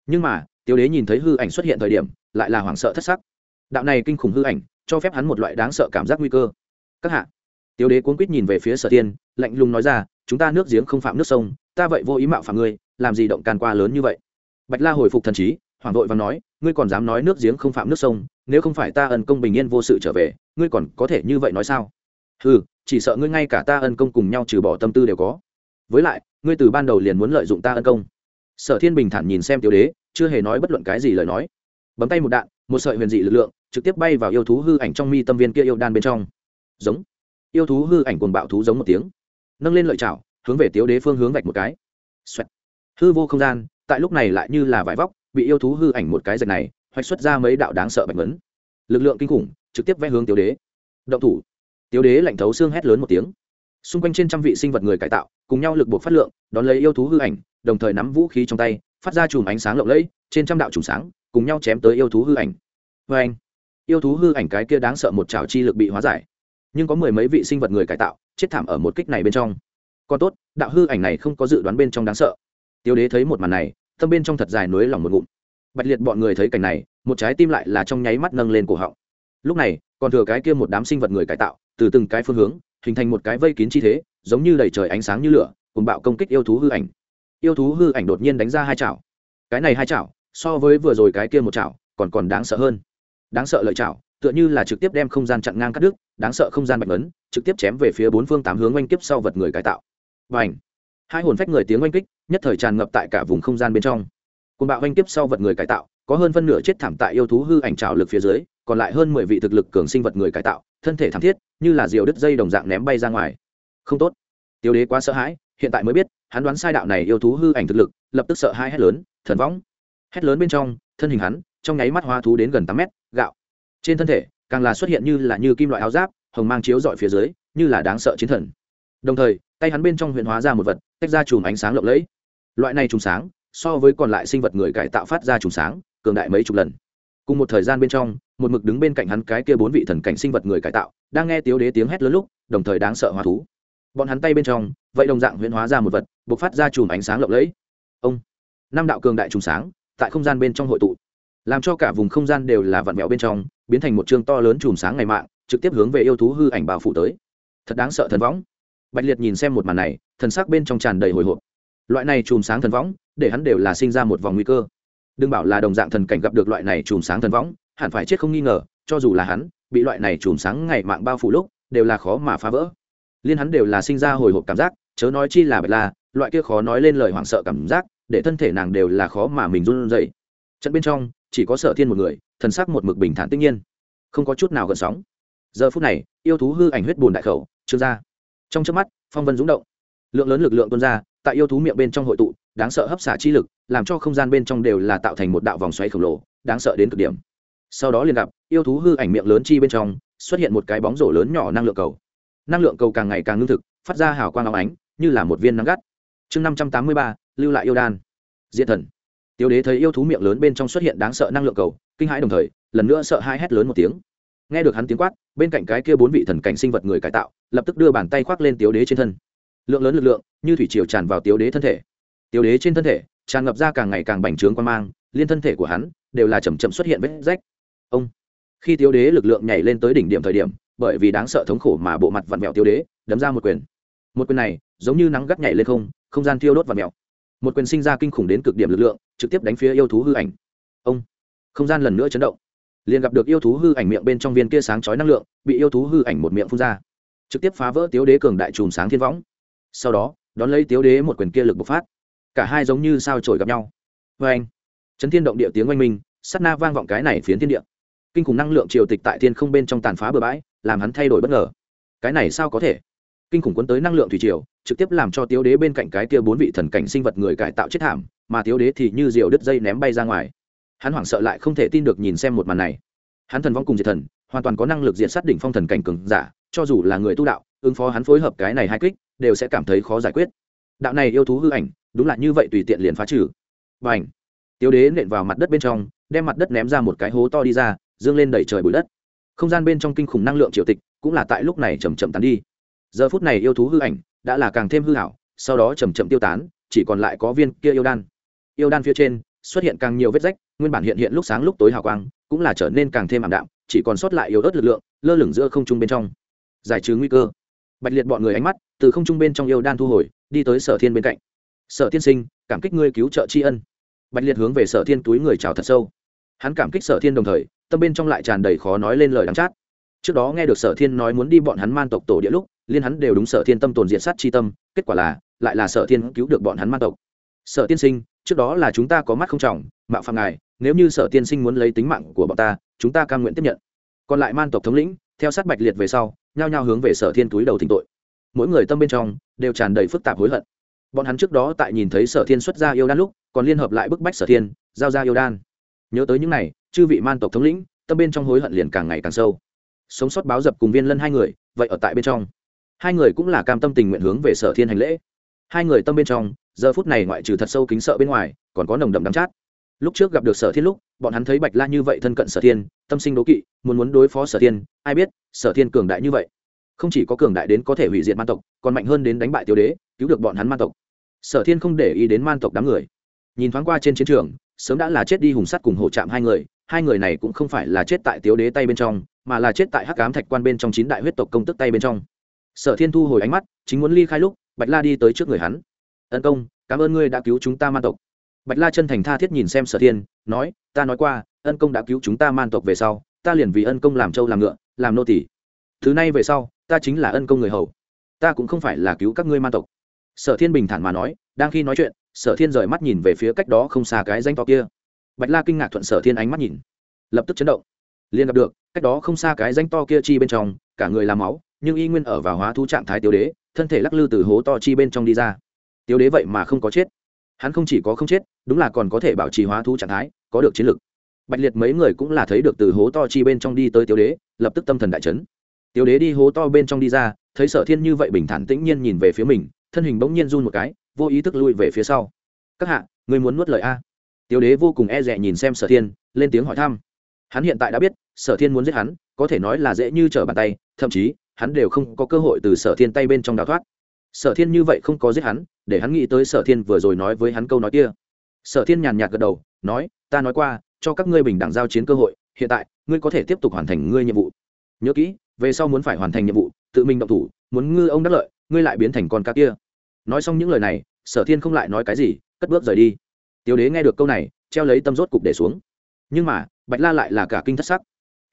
Nhưng mà tiêu đế nhìn thấy hư ảnh xuất hiện thời điểm, lại là hoảng sợ thất sắc. Đạo này kinh khủng hư ảnh, cho phép hắn một loại đáng sợ cảm giác nguy cơ. Các hạ. Tiêu đế cuốn quýt nhìn về phía sở tiên, lạnh lùng nói ra, chúng ta nước giếng không phạm nước sông, ta vậy vô ý mạo phạm ngươi, làm gì động can qua lớn như vậy? Bạch la hồi phục thần trí hoàng vội và nói, ngươi còn dám nói nước giếng không phạm nước sông, nếu không phải ta ân công bình yên vô sự trở về, ngươi còn có thể như vậy nói sao? Ừ chỉ sợ ngươi ngay cả ta ân công cùng nhau trừ bỏ tâm tư đều có. Với lại, ngươi từ ban đầu liền muốn lợi dụng ta ân công sở thiên bình thản nhìn xem tiểu đế, chưa hề nói bất luận cái gì lời nói. Bấm tay một đạn, một sợi huyền dị lực lượng, trực tiếp bay vào yêu thú hư ảnh trong mi tâm viên kia yêu đan bên trong. Giống. Yêu thú hư ảnh cuồng bạo thú giống một tiếng. Nâng lên lợi chảo, hướng về tiểu đế phương hướng vạch một cái. Xoẹt. hư vô không gian, tại lúc này lại như là vải vóc, bị yêu thú hư ảnh một cái dạch này, hoạch xuất ra mấy đạo đáng sợ bạch vấn lực lượng kinh khủng, trực tiếp vẽ hướng tiểu đế. Động thủ. Tiểu đế lạnh thấu xương hét lớn một tiếng. Xung quanh trên trăm vị sinh vật người cải tạo, cùng nhau lực buộc phát lượng, đón lấy yêu thú hư ảnh đồng thời nắm vũ khí trong tay, phát ra chùm ánh sáng lộng lẫy, trên trăm đạo chùm sáng, cùng nhau chém tới yêu thú hư ảnh. Vê anh, yêu thú hư ảnh cái kia đáng sợ một trào chi lực bị hóa giải. Nhưng có mười mấy vị sinh vật người cải tạo, chết thảm ở một kích này bên trong. Còn tốt, đạo hư ảnh này không có dự đoán bên trong đáng sợ. Tiêu đế thấy một màn này, tâm bên trong thật dài nối lòng một ngụm. Bạch liệt bọn người thấy cảnh này, một trái tim lại là trong nháy mắt nâng lên cổ họng. Lúc này, còn thừa cái kia một đám sinh vật người cải tạo, từ từng cái phương hướng, hình thành một cái vây kín chi thế, giống như đầy trời ánh sáng như lửa, cùng bạo công kích yêu thú hư ảnh yêu thú hư ảnh đột nhiên đánh ra hai chảo. Cái này hai chảo, so với vừa rồi cái kia một chảo, còn còn đáng sợ hơn. Đáng sợ lợi chảo, tựa như là trực tiếp đem không gian chặn ngang cắt đứt, đáng sợ không gian bạch ấn trực tiếp chém về phía bốn phương tám hướng oanh kiếp sau vật người cải tạo. Và ảnh hai hồn phách người tiếng oanh kích, nhất thời tràn ngập tại cả vùng không gian bên trong. Côn bạo oanh kiếp sau vật người cải tạo, có hơn phân nửa chết thảm tại yêu thú hư ảnh trào lực phía dưới, còn lại hơn mười vị thực lực cường sinh vật người cải tạo, thân thể thảm thiết, như là diều đứt dây đồng dạng ném bay ra ngoài. Không tốt. Tiêu đế quá sợ hãi, hiện tại mới biết hắn đoán sai đạo này yêu thú hư ảnh thực lực, lập tức sợ hai hét lớn, thần võng! Hét lớn bên trong, thân hình hắn, trong nháy mắt hoa thú đến gần tám mét, gạo. Trên thân thể, càng là xuất hiện như là như kim loại áo giáp, hồng mang chiếu dọi phía dưới, như là đáng sợ chiến thần. Đồng thời, tay hắn bên trong huyện hóa ra một vật, tách ra chùm ánh sáng lộng lẫy. Loại này chùm sáng, so với còn lại sinh vật người cải tạo phát ra chùm sáng, cường đại mấy chục lần. Cùng một thời gian bên trong, một mực đứng bên cạnh hắn cái kia bốn vị thần cảnh sinh vật người cải tạo, đang nghe tiếu đế tiếng hét lớn lúc, đồng thời đáng sợ hóa thú. Bọn hắn tay bên trong vậy đồng dạng huyễn hóa ra một vật buộc phát ra chùm ánh sáng lộng lẫy. Ông, năm đạo cường đại trùng sáng, tại không gian bên trong hội tụ. Làm cho cả vùng không gian đều là vặn vẹo bên trong, biến thành một chương to lớn chùm sáng ngày mạng, trực tiếp hướng về yêu thú hư ảnh bao phủ tới. Thật đáng sợ thần võng. Bạch liệt nhìn xem một màn này, thần sắc bên trong tràn đầy hồi hộp. Loại này chùm sáng thần võng, để hắn đều là sinh ra một vòng nguy cơ. Đừng bảo là đồng dạng thần cảnh gặp được loại này chùm sáng thần võng, hẳn phải chết không nghi ngờ, cho dù là hắn, bị loại này chùm sáng ngày mạng bao phủ lúc, đều là khó mà phá vỡ. Liên hắn đều là sinh ra hồi hộp cảm giác chớ nói chi là bạch la, loại kia khó nói lên lời hoảng sợ cảm giác, để thân thể nàng đều là khó mà mình run dậy trận bên trong, chỉ có sở thiên một người, thần sắc một mực bình thản tự nhiên, không có chút nào gợn sóng. Giờ phút này, yêu thú hư ảnh huyết bùn đại khẩu, trương ra. Trong trước mắt, phong vân rúng động. Lượng lớn lực lượng tuôn ra, tại yêu thú miệng bên trong hội tụ, đáng sợ hấp xả chi lực, làm cho không gian bên trong đều là tạo thành một đạo vòng xoáy khổng lồ, đáng sợ đến cực điểm. Sau đó liền gặp, yêu thú hư ảnh miệng lớn chi bên trong, xuất hiện một cái bóng rổ lớn nhỏ năng lượng cầu. Năng lượng cầu càng ngày càng ngưng thực, phát ra hào quang áo ánh như là một viên nắng gắt. Chương năm trăm tám mươi ba, lưu lại yêu đan. Diệt thần. Tiêu đế thấy yêu thú miệng lớn bên trong xuất hiện đáng sợ năng lượng cầu, kinh hãi đồng thời, lần nữa sợ hai hét lớn một tiếng. Nghe được hắn tiếng quát, bên cạnh cái kia bốn vị thần cảnh sinh vật người cải tạo, lập tức đưa bàn tay khoác lên tiêu đế trên thân. Lượng lớn lực lượng, như thủy triều tràn vào tiêu đế thân thể. Tiêu đế trên thân thể, tràn ngập ra càng ngày càng bành trướng quan mang, liên thân thể của hắn đều là chầm chậm xuất hiện vết rách. Ông! Khi tiêu đế lực lượng nhảy lên tới đỉnh điểm thời điểm, bởi vì đáng sợ thống khổ mà bộ mặt vặn vẹo tiêu đế, đấm ra một quyền. Một quyền này giống như nắng gắt nhảy lên không không gian thiêu đốt và mèo. Một quyền sinh ra kinh khủng đến cực điểm lực lượng, trực tiếp đánh phía yêu thú hư ảnh. Ông, không gian lần nữa chấn động. Liền gặp được yêu thú hư ảnh miệng bên trong viên kia sáng chói năng lượng, bị yêu thú hư ảnh một miệng phun ra. Trực tiếp phá vỡ tiếu đế cường đại chùm sáng thiên võng. Sau đó, đón lấy tiếu đế một quyền kia lực bộc phát. Cả hai giống như sao trổi gặp nhau. Vê anh, chấn thiên động địa tiếng oanh minh sắt na vang vọng cái này phiến thiên địa. Kinh khủng năng lượng triều tịch tại thiên không bên trong tàn phá bừa bãi, làm hắn thay đổi bất ngờ. Cái này sao có thể? Kinh khủng quấn tới năng lượng thủy triều, trực tiếp làm cho tiếu đế bên cạnh cái kia bốn vị thần cảnh sinh vật người cải tạo chết thảm, mà tiếu đế thì như diều đứt dây ném bay ra ngoài. Hắn hoảng sợ lại không thể tin được nhìn xem một màn này. Hắn thần vong cùng diệt thần, hoàn toàn có năng lực diện sát đỉnh phong thần cảnh cường giả, cho dù là người tu đạo, ứng phó hắn phối hợp cái này hai kích, đều sẽ cảm thấy khó giải quyết. Đạo này yêu thú hư ảnh, đúng là như vậy tùy tiện liền phá trừ. Và ảnh tiếu đế nện vào mặt đất bên trong, đem mặt đất ném ra một cái hố to đi ra, dương lên đẩy trời bụi đất. Không gian bên trong kinh khủng năng lượng triều tịch, cũng là tại lúc này chầm chậm tán đi giờ phút này yêu thú hư ảnh đã là càng thêm hư hảo sau đó chầm chậm tiêu tán, chỉ còn lại có viên kia yêu đan. Yêu đan phía trên xuất hiện càng nhiều vết rách, nguyên bản hiện hiện lúc sáng lúc tối hào quang cũng là trở nên càng thêm ảm đạm, chỉ còn sót lại yếu ớt lực lượng lơ lửng giữa không trung bên trong. Giải trừ nguy cơ. Bạch liệt bọn người ánh mắt từ không trung bên trong yêu đan thu hồi, đi tới sở thiên bên cạnh. Sở tiên sinh, cảm kích ngươi cứu trợ tri ân. Bạch liệt hướng về sở thiên túi người chào thật sâu. Hắn cảm kích sở thiên đồng thời, tâm bên trong lại tràn đầy khó nói lên lời đắng chát. Trước đó nghe được sở thiên nói muốn đi bọn hắn man tộc tổ địa lúc liên hắn đều đúng sở thiên tâm tồn diện sát chi tâm, kết quả là, lại là sở thiên cứu được bọn hắn man tộc. Sở tiên sinh, trước đó là chúng ta có mắt không trọng, mạo phạm ngài, nếu như sở tiên sinh muốn lấy tính mạng của bọn ta, chúng ta cam nguyện tiếp nhận. Còn lại man tộc thống lĩnh, theo sát bạch liệt về sau, nhao nhao hướng về sở thiên túi đầu thỉnh tội. Mỗi người tâm bên trong, đều tràn đầy phức tạp hối hận. Bọn hắn trước đó tại nhìn thấy sở thiên xuất ra yêu đan lúc, còn liên hợp lại bức bách sở thiên, giao ra yêu đan. Nhớ tới những n à y chư vị man tộc thống lĩnh, tâm bên trong hối hận liền càng ngày càng sâu. Sống sót báo dập cùng viên lân hai người, vậy ở tại bên trong hai người cũng là cam tâm tình nguyện hướng về sở thiên hành lễ. Hai người tâm bên trong, giờ phút này ngoại trừ thật sâu kính sợ bên ngoài, còn có nồng đậm đắm chát. Lúc trước gặp được sở thiên lúc, bọn hắn thấy bạch la như vậy thân cận sở thiên, tâm sinh đố kỵ, muốn muốn đối phó sở thiên, ai biết, sở thiên cường đại như vậy. Không chỉ có cường đại đến có thể hủy diệt man tộc, còn mạnh hơn đến đánh bại tiêu đế, cứu được bọn hắn man tộc. Sở thiên không để ý đến man tộc đám người. Nhìn thoáng qua trên chiến trường, sớm đã là chết đi hùng sắt cùng hổ chạm hai người hai người này cũng không phải là chết tại tiêu đế tay bên trong, mà là chết tại hắc cám thạch quan bên trong chín đại huyết tộc công tức tay bên trong sở thiên thu hồi ánh mắt, chính muốn ly khai lúc, bạch la đi tới trước người hắn. Ân công, cảm ơn ngươi đã cứu chúng ta man tộc. Bạch la chân thành tha thiết nhìn xem sở thiên, nói, ta nói qua, ân công đã cứu chúng ta man tộc về sau, ta liền vì ân công làm trâu làm ngựa, làm nô tỷ thứ này về sau, ta chính là ân công người hầu. Ta cũng không phải là cứu các ngươi man tộc. Sở thiên bình thản mà nói, đang khi nói chuyện, sở thiên rời mắt nhìn về phía cách đó không xa cái danh to kia. Bạch la kinh ngạc thuận sở thiên ánh mắt nhìn. Lập tức chấn động. Liền gặp được, cách đó không xa cái danh to kia chi bên trong, cả người làm máu nhưng y nguyên ở vào hóa thú trạng thái tiêu đế, thân thể lắc lư từ hố to chi bên trong đi ra. Tiêu đế vậy mà không có chết. Hắn không chỉ có không chết, đúng là còn có thể bảo trì hóa thú trạng thái, có được chiến lực. Bạch liệt mấy người cũng là thấy được từ hố to chi bên trong đi tới tiêu đế, lập tức tâm thần đại chấn. Tiêu đế đi hố to bên trong đi ra, thấy sở thiên như vậy bình thản tĩnh nhiên nhìn về phía mình, thân hình bỗng nhiên run một cái, vô ý thức lui về phía sau. Các hạ, người muốn nuốt lời a? Tiêu đế vô cùng e rẻ nhìn xem sở thiên, lên tiếng hỏi thăm. Hắn hiện tại đã biết, sở thiên muốn giết hắn, có thể nói là dễ như trở bàn tay, thậm chí hắn đều không có cơ hội từ sở thiên tay bên trong đào thoát. Sở thiên như vậy không có giết hắn, để hắn nghĩ tới sở thiên vừa rồi nói với hắn câu nói kia. Sở thiên nhàn nhạt gật đầu, nói, ta nói qua, cho các ngươi bình đẳng giao chiến cơ hội, hiện tại, ngươi có thể tiếp tục hoàn thành ngươi nhiệm vụ. Nhớ kỹ, về sau muốn phải hoàn thành nhiệm vụ, tự mình động thủ, muốn ngư ông đắc lợi, ngươi lại biến thành con cá kia. Nói xong những lời này, sở thiên không lại nói cái gì, cất bước rời đi. Tiêu đế nghe được câu này, treo lấy tâm rốt cục để xuống. Nhưng mà, bạch la lại là cả kinh thất sắc.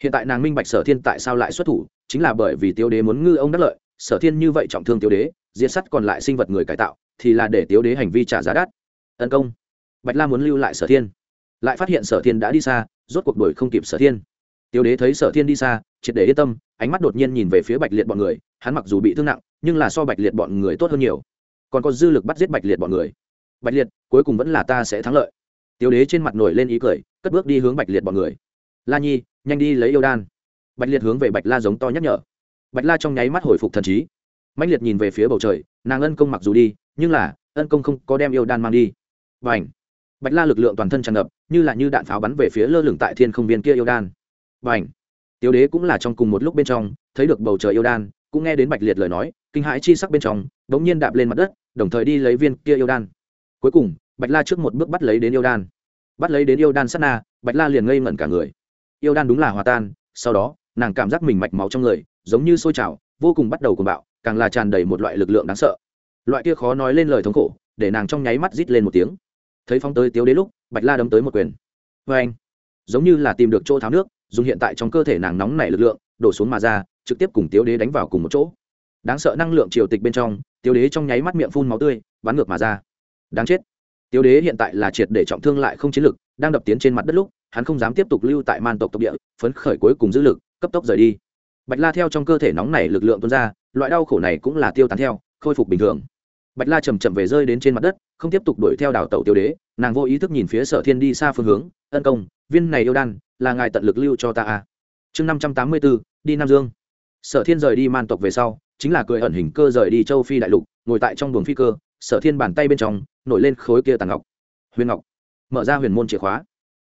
Hiện tại nàng minh bạch sở thiên tại sao lại xuất thủ chính là bởi vì tiêu đế muốn ngư ông đắc lợi, sở thiên như vậy trọng thương tiêu đế, diệt sắt còn lại sinh vật người cải tạo, thì là để tiêu đế hành vi trả giá đắt. Tấn công. Bạch la muốn lưu lại sở thiên. Lại phát hiện sở thiên đã đi xa, rốt cuộc đuổi không kịp sở thiên. Tiêu đế thấy sở thiên đi xa, triệt để yên tâm, ánh mắt đột nhiên nhìn về phía bạch liệt bọn người, hắn mặc dù bị thương nặng, nhưng là so bạch liệt bọn người tốt hơn nhiều. Còn có dư lực bắt giết bạch liệt bọn người. Bạch liệt, cuối cùng vẫn là ta sẽ thắng lợi. Tiêu đế trên mặt nổi lên ý cười, cất bước đi hướng bạch liệt bọn người. La nhi, nhanh đi lấy yêu đan bạch liệt hướng về bạch la giống to nhắc nhở. Bạch la trong nháy mắt hồi phục thần trí. Mạnh liệt nhìn về phía bầu trời, nàng ân công mặc dù đi, nhưng là, ân công không có đem yêu đan mang đi. Và ảnh bạch la lực lượng toàn thân tràn ngập, như là như đạn pháo bắn về phía lơ lửng tại thiên không viên kia yêu đan. Và ảnh tiêu đế cũng là trong cùng một lúc bên trong, thấy được bầu trời yêu đan, cũng nghe đến bạch liệt lời nói, kinh hãi chi sắc bên trong đ ố n g nhiên đạp lên mặt đất, đồng thời đi lấy viên kia yêu đan. Cuối cùng, bạch la trước một bước bắt lấy đến yêu đan. Bắt lấy đến yêu đan sát na, bạch la liền ngây ngẩn cả người. Yêu đan đúng là hòa tan, sau đó nàng cảm giác mình mạch máu trong người, giống như sôi trào, vô cùng bắt đầu cùng bạo, càng là tràn đầy một loại lực lượng đáng sợ. Loại kia khó nói lên lời thống khổ, để nàng trong nháy mắt rít lên một tiếng. Thấy phong tới tiếu đến lúc, bạch la đấm tới một quyền. Vê anh, giống như là tìm được chỗ tháo nước, dùng hiện tại trong cơ thể nàng nóng nảy lực lượng, đổ xuống mà ra, trực tiếp cùng tiếu đế đánh vào cùng một chỗ. Đáng sợ năng lượng triều tịch bên trong, tiếu đế trong nháy mắt miệng phun máu tươi, bắn ngược mà ra. Đáng chết. Tiếu đế hiện tại là triệt để trọng thương lại không chiến lực, đang đập tiến trên mặt đất lúc, hắn không dám tiếp tục lưu tại man tộc tộc địa, phấn khởi cuối cùng giữ lực cấp tốc rời đi. Bạch la theo trong cơ thể nóng nảy lực lượng tuôn ra, loại đau khổ này cũng là tiêu tán theo, khôi phục bình thường. Bạch la chầm chậm về rơi đến trên mặt đất, không tiếp tục đuổi theo đảo tàu tiêu đế, nàng vô ý thức nhìn phía sở thiên đi xa phương hướng, ân công, viên này yêu đan, là ngài tận lực lưu cho ta a chương năm trăm tám mươi bốn đi nam dương. Sở thiên rời đi man tộc về sau, chính là cười ẩn hình cơ rời đi châu phi đại lục, ngồi tại trong buồng phi cơ, sở thiên bàn tay bên trong, nổi lên khối kia tàn ngọc. Huyền ngọc. Mở ra huyền môn chìa khóa.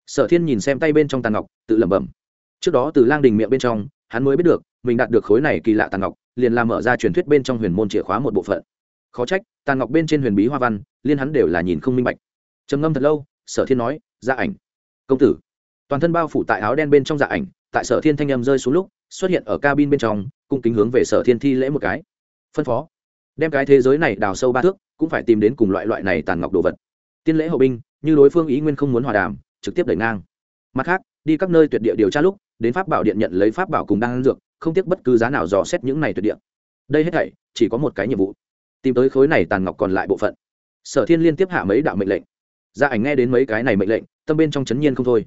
Sở thiên nhìn xem tay bên trong tàn ngọc, tự lẩm bẩm trước đó từ lang đình miệng bên trong, hắn mới biết được, mình đạt được khối này kỳ lạ tàn ngọc, liền làm mở ra truyền thuyết bên trong huyền môn chìa khóa một bộ phận. Khó trách, tàn ngọc bên trên huyền bí hoa văn, liên hắn đều là nhìn không minh bạch. Trầm ngâm thật lâu, sở thiên nói dạ ảnh. Công tử. Toàn thân bao phủ tại áo đen bên trong dạ ảnh, tại sở thiên thanh â m rơi xuống lúc, xuất hiện ở cabin bên trong, cung kính hướng về sở thiên thi lễ một cái. Phân phó. Đem cái thế giới này đào sâu ba thước, cũng phải tìm đến cùng loại loại này tàn ngọc đồ vật. Tiên lễ hậu binh, như đối phương ý nguyên không muốn hòa đàm, trực tiếp đẩy ngang. Mặt khác, đi các nơi tuyệt địa điều tra lúc đến pháp bảo điện nhận lấy pháp bảo cùng đang dược, không tiếc bất cứ giá nào dò xét những này tuyệt địa. Đây hết thảy, chỉ có một cái nhiệm vụ, tìm tới khối này tàn ngọc còn lại bộ phận. Sở thiên liên tiếp hạ mấy đạo mệnh lệnh. Gia ảnh nghe đến mấy cái này mệnh lệnh, tâm bên trong chấn nhiên không thôi.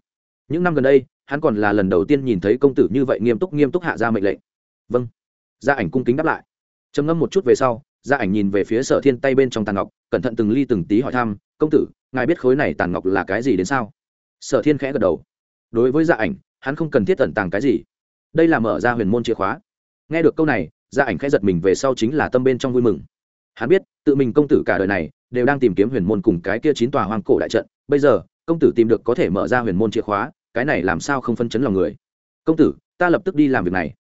Những năm gần đây, hắn còn là lần đầu tiên nhìn thấy công tử như vậy nghiêm túc nghiêm túc hạ ra mệnh lệnh. Vâng. Gia ảnh cung kính đáp lại. Trầm ngâm một chút về sau gia ảnh nhìn về phía sở thiên tay bên trong tàn ngọc, cẩn thận từng ly từng tí hỏi thăm, công tử, ngài biết khối này tàn ngọc là cái gì đến sao? Sở thiên khẽ gật đầu. Đối với gia ảnh hắn không cần thiết tẩn tàng cái gì. Đây là mở ra huyền môn chìa khóa. Nghe được câu này gia ảnh khẽ giật mình về sau chính là tâm bên trong vui mừng. Hắn biết, tự mình công tử cả đời này đều đang tìm kiếm huyền môn cùng cái kia chín tòa hoang cổ đại trận. Bây giờ, công tử tìm được có thể mở ra huyền môn chìa khóa, cái này làm sao không phân chấn lòng người? Công tử, ta lập tức đi làm việc này.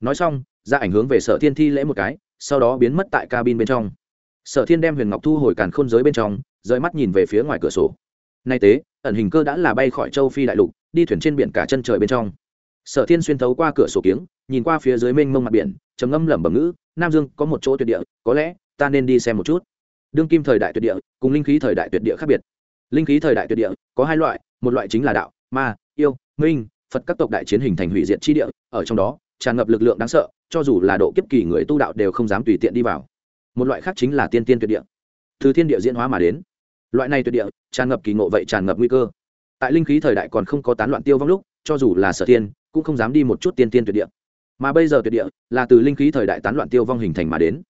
Nói xong gia ảnh hướng về sở thiên thi lễ một cái, sau đó biến mất tại cabin bên trong. Sở thiên đem huyền ngọc thu hồi càn khôn giới bên trong, rời mắt nhìn về phía ngoài cửa sổ nay tế, ẩn hình cơ đã là bay khỏi châu phi đại lục, đi thuyền trên biển cả chân trời bên trong. Sở thiên xuyên thấu qua cửa sổ kiếng, nhìn qua phía dưới mênh mông mặt biển, trầm ngâm lẩm bẩm ngữ, nam dương, có một chỗ tuyệt địa, có lẽ, ta nên đi xem một chút. Đương kim thời đại tuyệt địa, cùng linh khí thời đại tuyệt địa khác biệt. Linh khí thời đại tuyệt địa, có hai loại, một loại chính là đạo, ma, yêu, minh, phật các tộc đại chiến hình thành hủy diệt chi địa, ở trong đó, tràn ngập lực lượng đáng sợ, cho dù là độ kiếp kỳ người tu đạo đều không dám tùy tiện đi vào. Một loại khác chính là tiên tiên tuyệt địa. Từ thiên địa diễn hóa mà đến loại này tuyệt địa, tràn ngập kỳ ngộ vậy tràn ngập nguy cơ. Tại linh khí thời đại còn không có tán loạn tiêu vong lúc, cho dù là sở thiên, cũng không dám đi một chút tiên tiên tuyệt địa. Mà bây giờ tuyệt địa là từ linh khí thời đại tán loạn tiêu vong hình thành mà đến.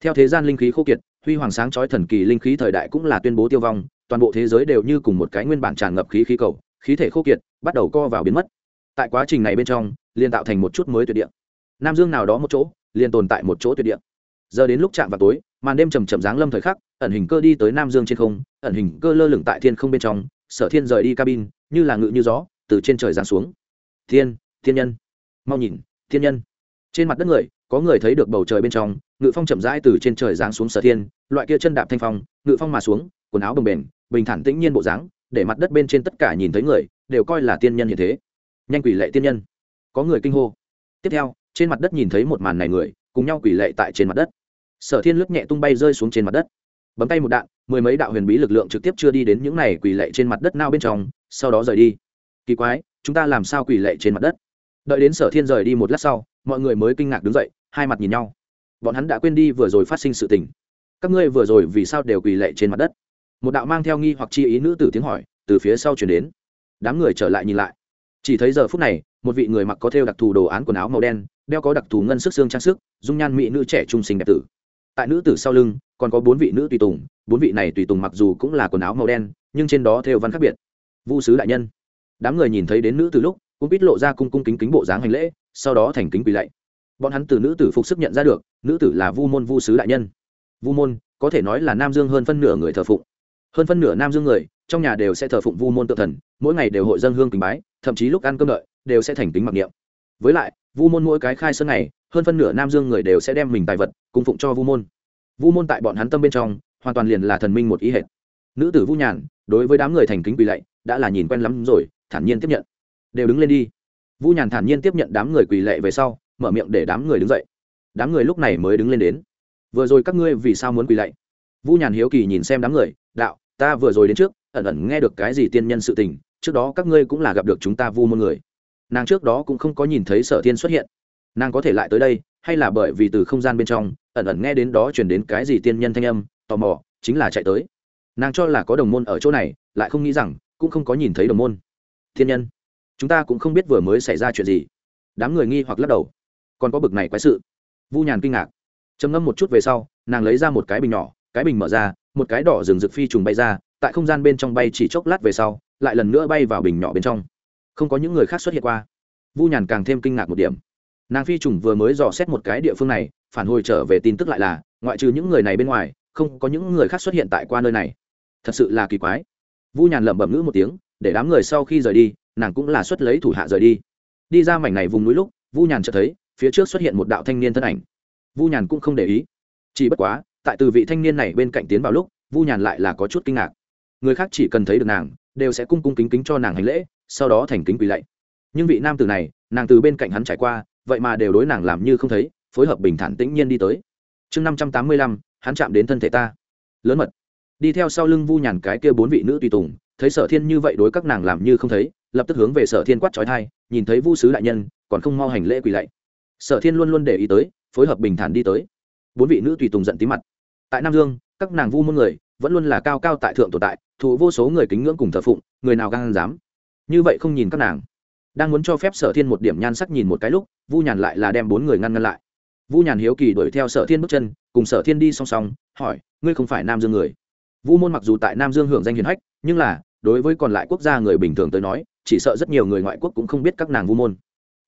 Theo thế gian linh khí khô kiệt, huy hoàng sáng chói thần kỳ linh khí thời đại cũng là tuyên bố tiêu vong, toàn bộ thế giới đều như cùng một cái nguyên bản tràn ngập khí khí cầu, khí thể khô kiệt bắt đầu co vào biến mất. Tại quá trình này bên trong, liền tạo thành một chút mới tuyệt địa. Nam dương nào đó một chỗ, liền tồn tại một chỗ tuyệt địa. Giờ đến lúc chạm vào tối, màn đêm trầm trầm giáng lâm thời khắc ẩn hình cơ đi tới nam dương trên không, ẩn hình cơ lơ lửng tại thiên không bên trong, sở thiên rời đi cabin, như là ngự như gió, từ trên trời giáng xuống. Thiên thiên nhân. Mau nhìn, thiên nhân. Trên mặt đất người, có người thấy được bầu trời bên trong, ngự phong chậm rãi từ trên trời giáng xuống sở thiên, loại kia chân đạp thanh phong, ngự phong mà xuống, quần áo bồng bềnh, bình thản tĩnh nhiên bộ dáng, để mặt đất bên trên tất cả nhìn thấy người, đều coi là tiên nhân hiện thế. Nhanh quỷ lệ tiên nhân. Có người kinh hô. Tiếp theo, trên mặt đất nhìn thấy một màn này người, cùng nhau quỷ lệ tại trên mặt đất. Sở thiên lướt nhẹ tung bay rơi xuống trên mặt đất bấm tay một đạn, mười mấy đạo huyền bí lực lượng trực tiếp chưa đi đến những này quỳ lệ trên mặt đất nao bên trong, sau đó rời đi. Kỳ quái, chúng ta làm sao quỳ lệ trên mặt đất? Đợi đến sở thiên rời đi một lát sau, mọi người mới kinh ngạc đứng dậy, hai mặt nhìn nhau. Bọn hắn đã quên đi vừa rồi phát sinh sự tình. Các ngươi vừa rồi vì sao đều quỳ lệ trên mặt đất? Một đạo mang theo nghi hoặc chi ý nữ tử tiếng hỏi, từ phía sau chuyển đến. Đám người trở lại nhìn lại. Chỉ thấy giờ phút này, một vị người mặc có thêu đặc thù đồ án quần áo màu đen, đeo có đặc thù ngân sức, xương trang sức, dung nhan mỹ nữ trẻ trung sinh đẹp tử tại nữ tử sau lưng, còn có bốn vị nữ tùy tùng, bốn vị này tùy tùng mặc dù cũng là quần áo màu đen, nhưng trên đó thêu văn khác biệt. Vu sứ đại nhân. Đám người nhìn thấy đến nữ từ lúc, cũng biết lộ ra cung cung kính kính bộ dáng hành lễ, sau đó thành kính quỳ lạy. Bọn hắn từ nữ tử phục sức nhận ra được, nữ tử là vu môn vu sứ đại nhân. Vu môn, có thể nói là nam dương hơn phân nửa người thờ phụng. Hơn phân nửa nam dương người, trong nhà đều sẽ thờ phụng vu môn tự thần, mỗi ngày đều hội dân hương kính bái, thậm chí lúc ăn cơm đợi, đều sẽ thành kính mặc niệm. Với lại, vu môn mỗi cái khai sơn này hơn phân nửa nam dương người đều sẽ đem mình tài vật cung phụng cho vu môn vu môn tại bọn hắn tâm bên trong hoàn toàn liền là thần minh một ý hệ nữ tử vu nhàn đối với đám người thành kính quỳ lạy đã là nhìn quen lắm rồi thản nhiên tiếp nhận đều đứng lên đi vu nhàn thản nhiên tiếp nhận đám người quỳ lệ về sau mở miệng để đám người đứng dậy đám người lúc này mới đứng lên đến vừa rồi các ngươi vì sao muốn quỳ lạy vu nhàn hiếu kỳ nhìn xem đám người đạo ta vừa rồi đến trước ẩn ẩn nghe được cái gì tiên nhân sự tình trước đó các ngươi cũng là gặp được chúng ta vu môn người nàng trước đó cũng không có nhìn thấy sở thiên xuất hiện nàng có thể lại tới đây, hay là bởi vì từ không gian bên trong, ẩn ẩn nghe đến đó chuyển đến cái gì tiên nhân thanh âm, tò mò, chính là chạy tới. Nàng cho là có đồng môn ở chỗ này, lại không nghĩ rằng, cũng không có nhìn thấy đồng môn. Thiên nhân, chúng ta cũng không biết vừa mới xảy ra chuyện gì. Đám người nghi hoặc lắc đầu. Còn có bực này quái sự. Vu nhàn kinh ngạc. Trầm ngâm một chút về sau, nàng lấy ra một cái bình nhỏ, cái bình mở ra, một cái đỏ rừng rực phi trùng bay ra, tại không gian bên trong bay chỉ chốc lát về sau, lại lần nữa bay vào bình nhỏ bên trong. Không có những người khác xuất hiện qua. Vu nhàn càng thêm kinh ngạc một điểm nàng phi trùng vừa mới dò xét một cái địa phương này, phản hồi trở về tin tức lại là, ngoại trừ những người này bên ngoài, không có những người khác xuất hiện tại qua nơi này. Thật sự là kỳ quái. Vu nhàn lẩm bẩm ngữ một tiếng, để đám người sau khi rời đi, nàng cũng là xuất lấy thủ hạ rời đi. Đi ra mảnh này vùng núi lúc, vu nhàn chợt thấy, phía trước xuất hiện một đạo thanh niên thân ảnh. Vu nhàn cũng không để ý. Chỉ bất quá, tại từ vị thanh niên này bên cạnh tiến vào lúc, vu nhàn lại là có chút kinh ngạc. Người khác chỉ cần thấy được nàng, đều sẽ cung cung kính kính cho nàng hành lễ, sau đó thành kính quỳ lạy. Nhưng vị nam tử này, nàng từ bên cạnh hắn trải qua vậy mà đều đối nàng làm như không thấy, phối hợp bình thản tĩnh nhiên đi tới. Chương năm trăm tám mươi lăm, hắn chạm đến thân thể ta. Lớn mật. Đi theo sau lưng vu nhàn cái kia bốn vị nữ tùy tùng, thấy sở thiên như vậy đối các nàng làm như không thấy, lập tức hướng về sở thiên quát trói thai, nhìn thấy vu sứ đại nhân, còn không mau hành lễ quỳ lạy. Sở thiên luôn luôn để ý tới, phối hợp bình thản đi tới. Bốn vị nữ tùy tùng giận tí mặt. Tại nam dương, các nàng vu môn người, vẫn luôn là cao cao tại thượng tồn tại, thụ vô số người kính ngưỡng cùng thờ phụng, người nào gan dám. Như vậy không nhìn các nàng đang muốn cho phép sở thiên một điểm nhan sắc nhìn một cái lúc, vu nhàn lại là đem bốn người ngăn ngăn lại. Vu nhàn hiếu kỳ đuổi theo sở thiên bước chân, cùng sở thiên đi song song, hỏi, ngươi không phải nam dương người? Vu môn mặc dù tại nam dương hưởng danh hiền hách, nhưng là, đối với còn lại quốc gia người bình thường tới nói, chỉ sợ rất nhiều người ngoại quốc cũng không biết các nàng vu môn.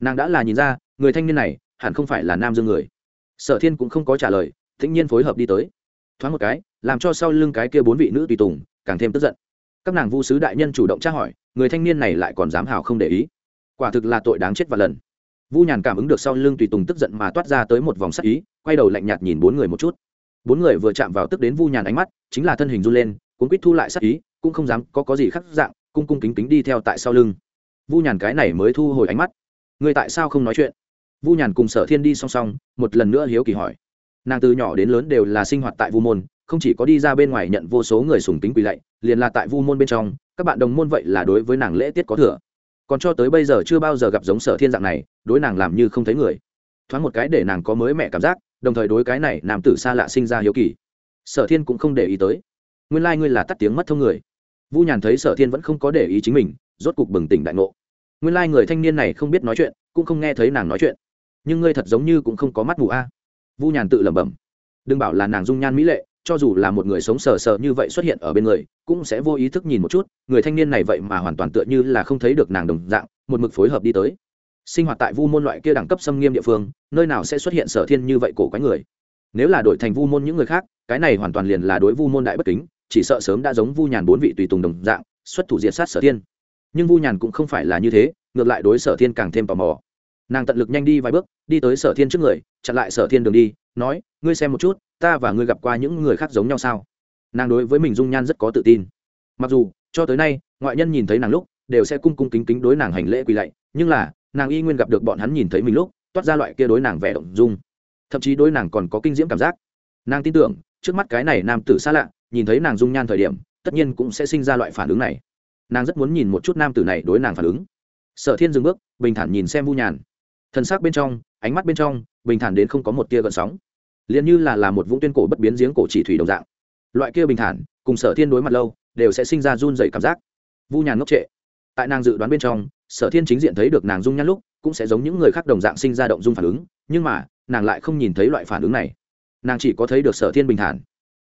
Nàng đã là nhìn ra, người thanh niên này hẳn không phải là nam dương người. Sở thiên cũng không có trả lời thĩnh nhiên phối hợp đi tới. Thoáng một cái, làm cho sau lưng cái kia bốn vị nữ tùy tùng càng thêm tức giận. Các nàng vu sứ đại nhân chủ động tra hỏi, người thanh niên này lại còn dám hào không để ý quả thực là tội đáng chết và lần. Vu nhàn cảm ứng được sau lưng tùy tùng tức giận mà toát ra tới một vòng sắc ý, quay đầu lạnh nhạt nhìn bốn người một chút. Bốn người vừa chạm vào tức đến vu nhàn ánh mắt, chính là thân hình run lên, cuốn quýt thu lại sắc ý, cũng không dám có có gì khác dạng, cung cung kính kính đi theo tại sau lưng. Vu nhàn cái này mới thu hồi ánh mắt. Người tại sao không nói chuyện? Vu nhàn cùng sở thiên đi song song, một lần nữa hiếu kỳ hỏi. Nàng từ nhỏ đến lớn đều là sinh hoạt tại vu môn, không chỉ có đi ra bên ngoài nhận vô số người sùng tính quỳ lạy, liền là tại vu môn bên trong, các bạn đồng môn vậy là đối với nàng lễ tiết có thừa còn cho tới bây giờ chưa bao giờ gặp giống sở thiên dạng này, đối nàng làm như không thấy người. Thoáng một cái để nàng có mới mẹ cảm giác, đồng thời đối cái này nam tử xa lạ sinh ra hiếu kỳ. Sở thiên cũng không để ý tới. Nguyên lai、like、ngươi là tắt tiếng mất thông người. Vu nhàn thấy sở thiên vẫn không có để ý chính mình, rốt cục bừng tỉnh đại ngộ. Nguyên lai、like、người thanh niên này không biết nói chuyện, cũng không nghe thấy nàng nói chuyện. Nhưng ngươi thật giống như cũng không có mắt mù a. Vu nhàn tự lẩm bẩm. Đừng bảo là nàng dung nhan mỹ lệ cho dù là một người sống sờ sờ như vậy xuất hiện ở bên người, cũng sẽ vô ý thức nhìn một chút, người thanh niên này vậy mà hoàn toàn tựa như là không thấy được nàng đồng dạng, một mực phối hợp đi tới. Sinh hoạt tại vu môn loại kia đẳng cấp xâm nghiêm địa phương, nơi nào sẽ xuất hiện sở thiên như vậy cổ quái người? Nếu là đổi thành vu môn những người khác, cái này hoàn toàn liền là đối vu môn đại bất kính, chỉ sợ sớm đã giống vu nhàn bốn vị tùy tùng đồng dạng, xuất thủ diệt sát sở thiên. Nhưng vu nhàn cũng không phải là như thế, ngược lại đối sở thiên càng thêm tò mò. Nàng tận lực nhanh đi vài bước, đi tới sở thiên trước người, chặn lại sở thiên đường đi, nói, ngươi xem một chút ta và ngươi gặp qua những người khác giống nhau sao? Nàng đối với mình dung nhan rất có tự tin. Mặc dù, cho tới nay, ngoại nhân nhìn thấy nàng lúc, đều sẽ cung cung kính kính đối nàng hành lễ quỳ lạy, nhưng là, nàng y nguyên gặp được bọn hắn nhìn thấy mình lúc, toát ra loại kia đối nàng vẻ động dung. Thậm chí đối nàng còn có kinh diễm cảm giác. Nàng tin tưởng, trước mắt cái này nam tử xa lạ, nhìn thấy nàng dung nhan thời điểm, tất nhiên cũng sẽ sinh ra loại phản ứng này. Nàng rất muốn nhìn một chút nam tử này đối nàng phản ứng. Sở thiên dừng bước, bình thản nhìn xem vu nhàn. Thân xác bên trong, ánh mắt bên trong, bình thản đến không có một tia gợn sóng liền như là là một vũng tuyên cổ bất biến giếng cổ chỉ thủy đồng dạng. Loại kia bình thản, cùng sở thiên đối mặt lâu, đều sẽ sinh ra run dày cảm giác. Vu nhàn ngốc trệ. Tại nàng dự đoán bên trong, sở thiên chính diện thấy được nàng dung nhăn lúc, cũng sẽ giống những người khác đồng dạng sinh ra động dung phản ứng, nhưng mà, nàng lại không nhìn thấy loại phản ứng này. Nàng chỉ có thấy được sở thiên bình thản.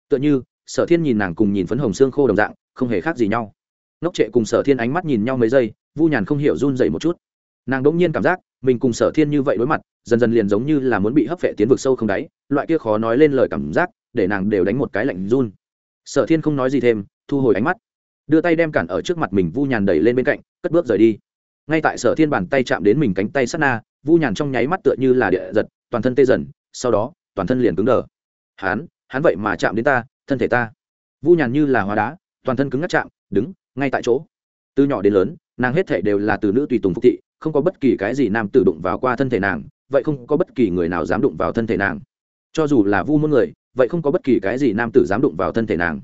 Tựa như, sở thiên nhìn nàng cùng nhìn phấn hồng xương khô đồng dạng, không hề khác gì nhau. Ngốc trệ cùng sở thiên ánh mắt nhìn nhau mấy giây, vu nhàn không hiểu run dậy một chút. Nàng đ ỗ n g nhiên cảm giác, mình cùng sở thiên như vậy đối mặt dần dần liền giống như là muốn bị hấp vệ tiến vực sâu không đáy, loại kia khó nói lên lời cảm giác, để nàng đều đánh một cái lạnh run. Sở thiên không nói gì thêm, thu hồi ánh mắt, đưa tay đem cản ở trước mặt mình vu nhàn đẩy lên bên cạnh, cất bước rời đi. Ngay tại sở thiên bàn tay chạm đến mình cánh tay sát na, vu nhàn trong nháy mắt tựa như là địa giật, toàn thân tê dần, sau đó, toàn thân liền cứng đờ. Hắn hắn vậy mà chạm đến ta, thân thể ta. Vu nhàn như là hóa đá, toàn thân cứng ngắt chạm, đứng, ngay tại chỗ. Từ nhỏ đến lớn, nàng hết thể đều là từ nữ tùy tùng phục thị, không có bất kỳ cái gì nam tử đụng vào qua thân thể nàng vậy không có bất kỳ người nào dám đụng vào thân thể nàng. Cho dù là vu môn người, vậy không có bất kỳ cái gì nam tử dám đụng vào thân thể nàng.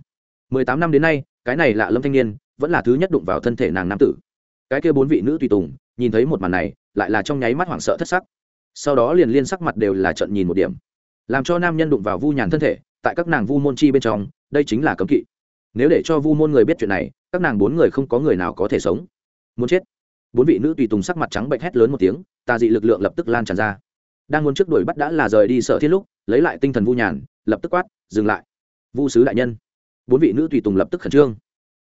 Mười tám năm đến nay, cái này lạ lâm thanh niên, vẫn là thứ nhất đụng vào thân thể nàng nam tử. Cái kia bốn vị nữ tùy tùng, nhìn thấy một màn này, lại là trong nháy mắt hoảng sợ thất sắc. Sau đó liền liên sắc mặt đều là trận nhìn một điểm. Làm cho nam nhân đụng vào vu nhàn thân thể, tại các nàng vu môn chi bên trong, đây chính là cấm kỵ. Nếu để cho vu môn người biết chuyện này, các nàng bốn người không có người nào có thể sống. Muốn chết bốn vị nữ tùy tùng sắc mặt trắng bệnh hét lớn một tiếng, tà dị lực lượng lập tức lan tràn ra. Đang muốn trước đuổi bắt đã là rời đi sợ thiết lúc, lấy lại tinh thần vu nhàn, lập tức quát, dừng lại. Vu sứ đại nhân. Bốn vị nữ tùy tùng lập tức khẩn trương.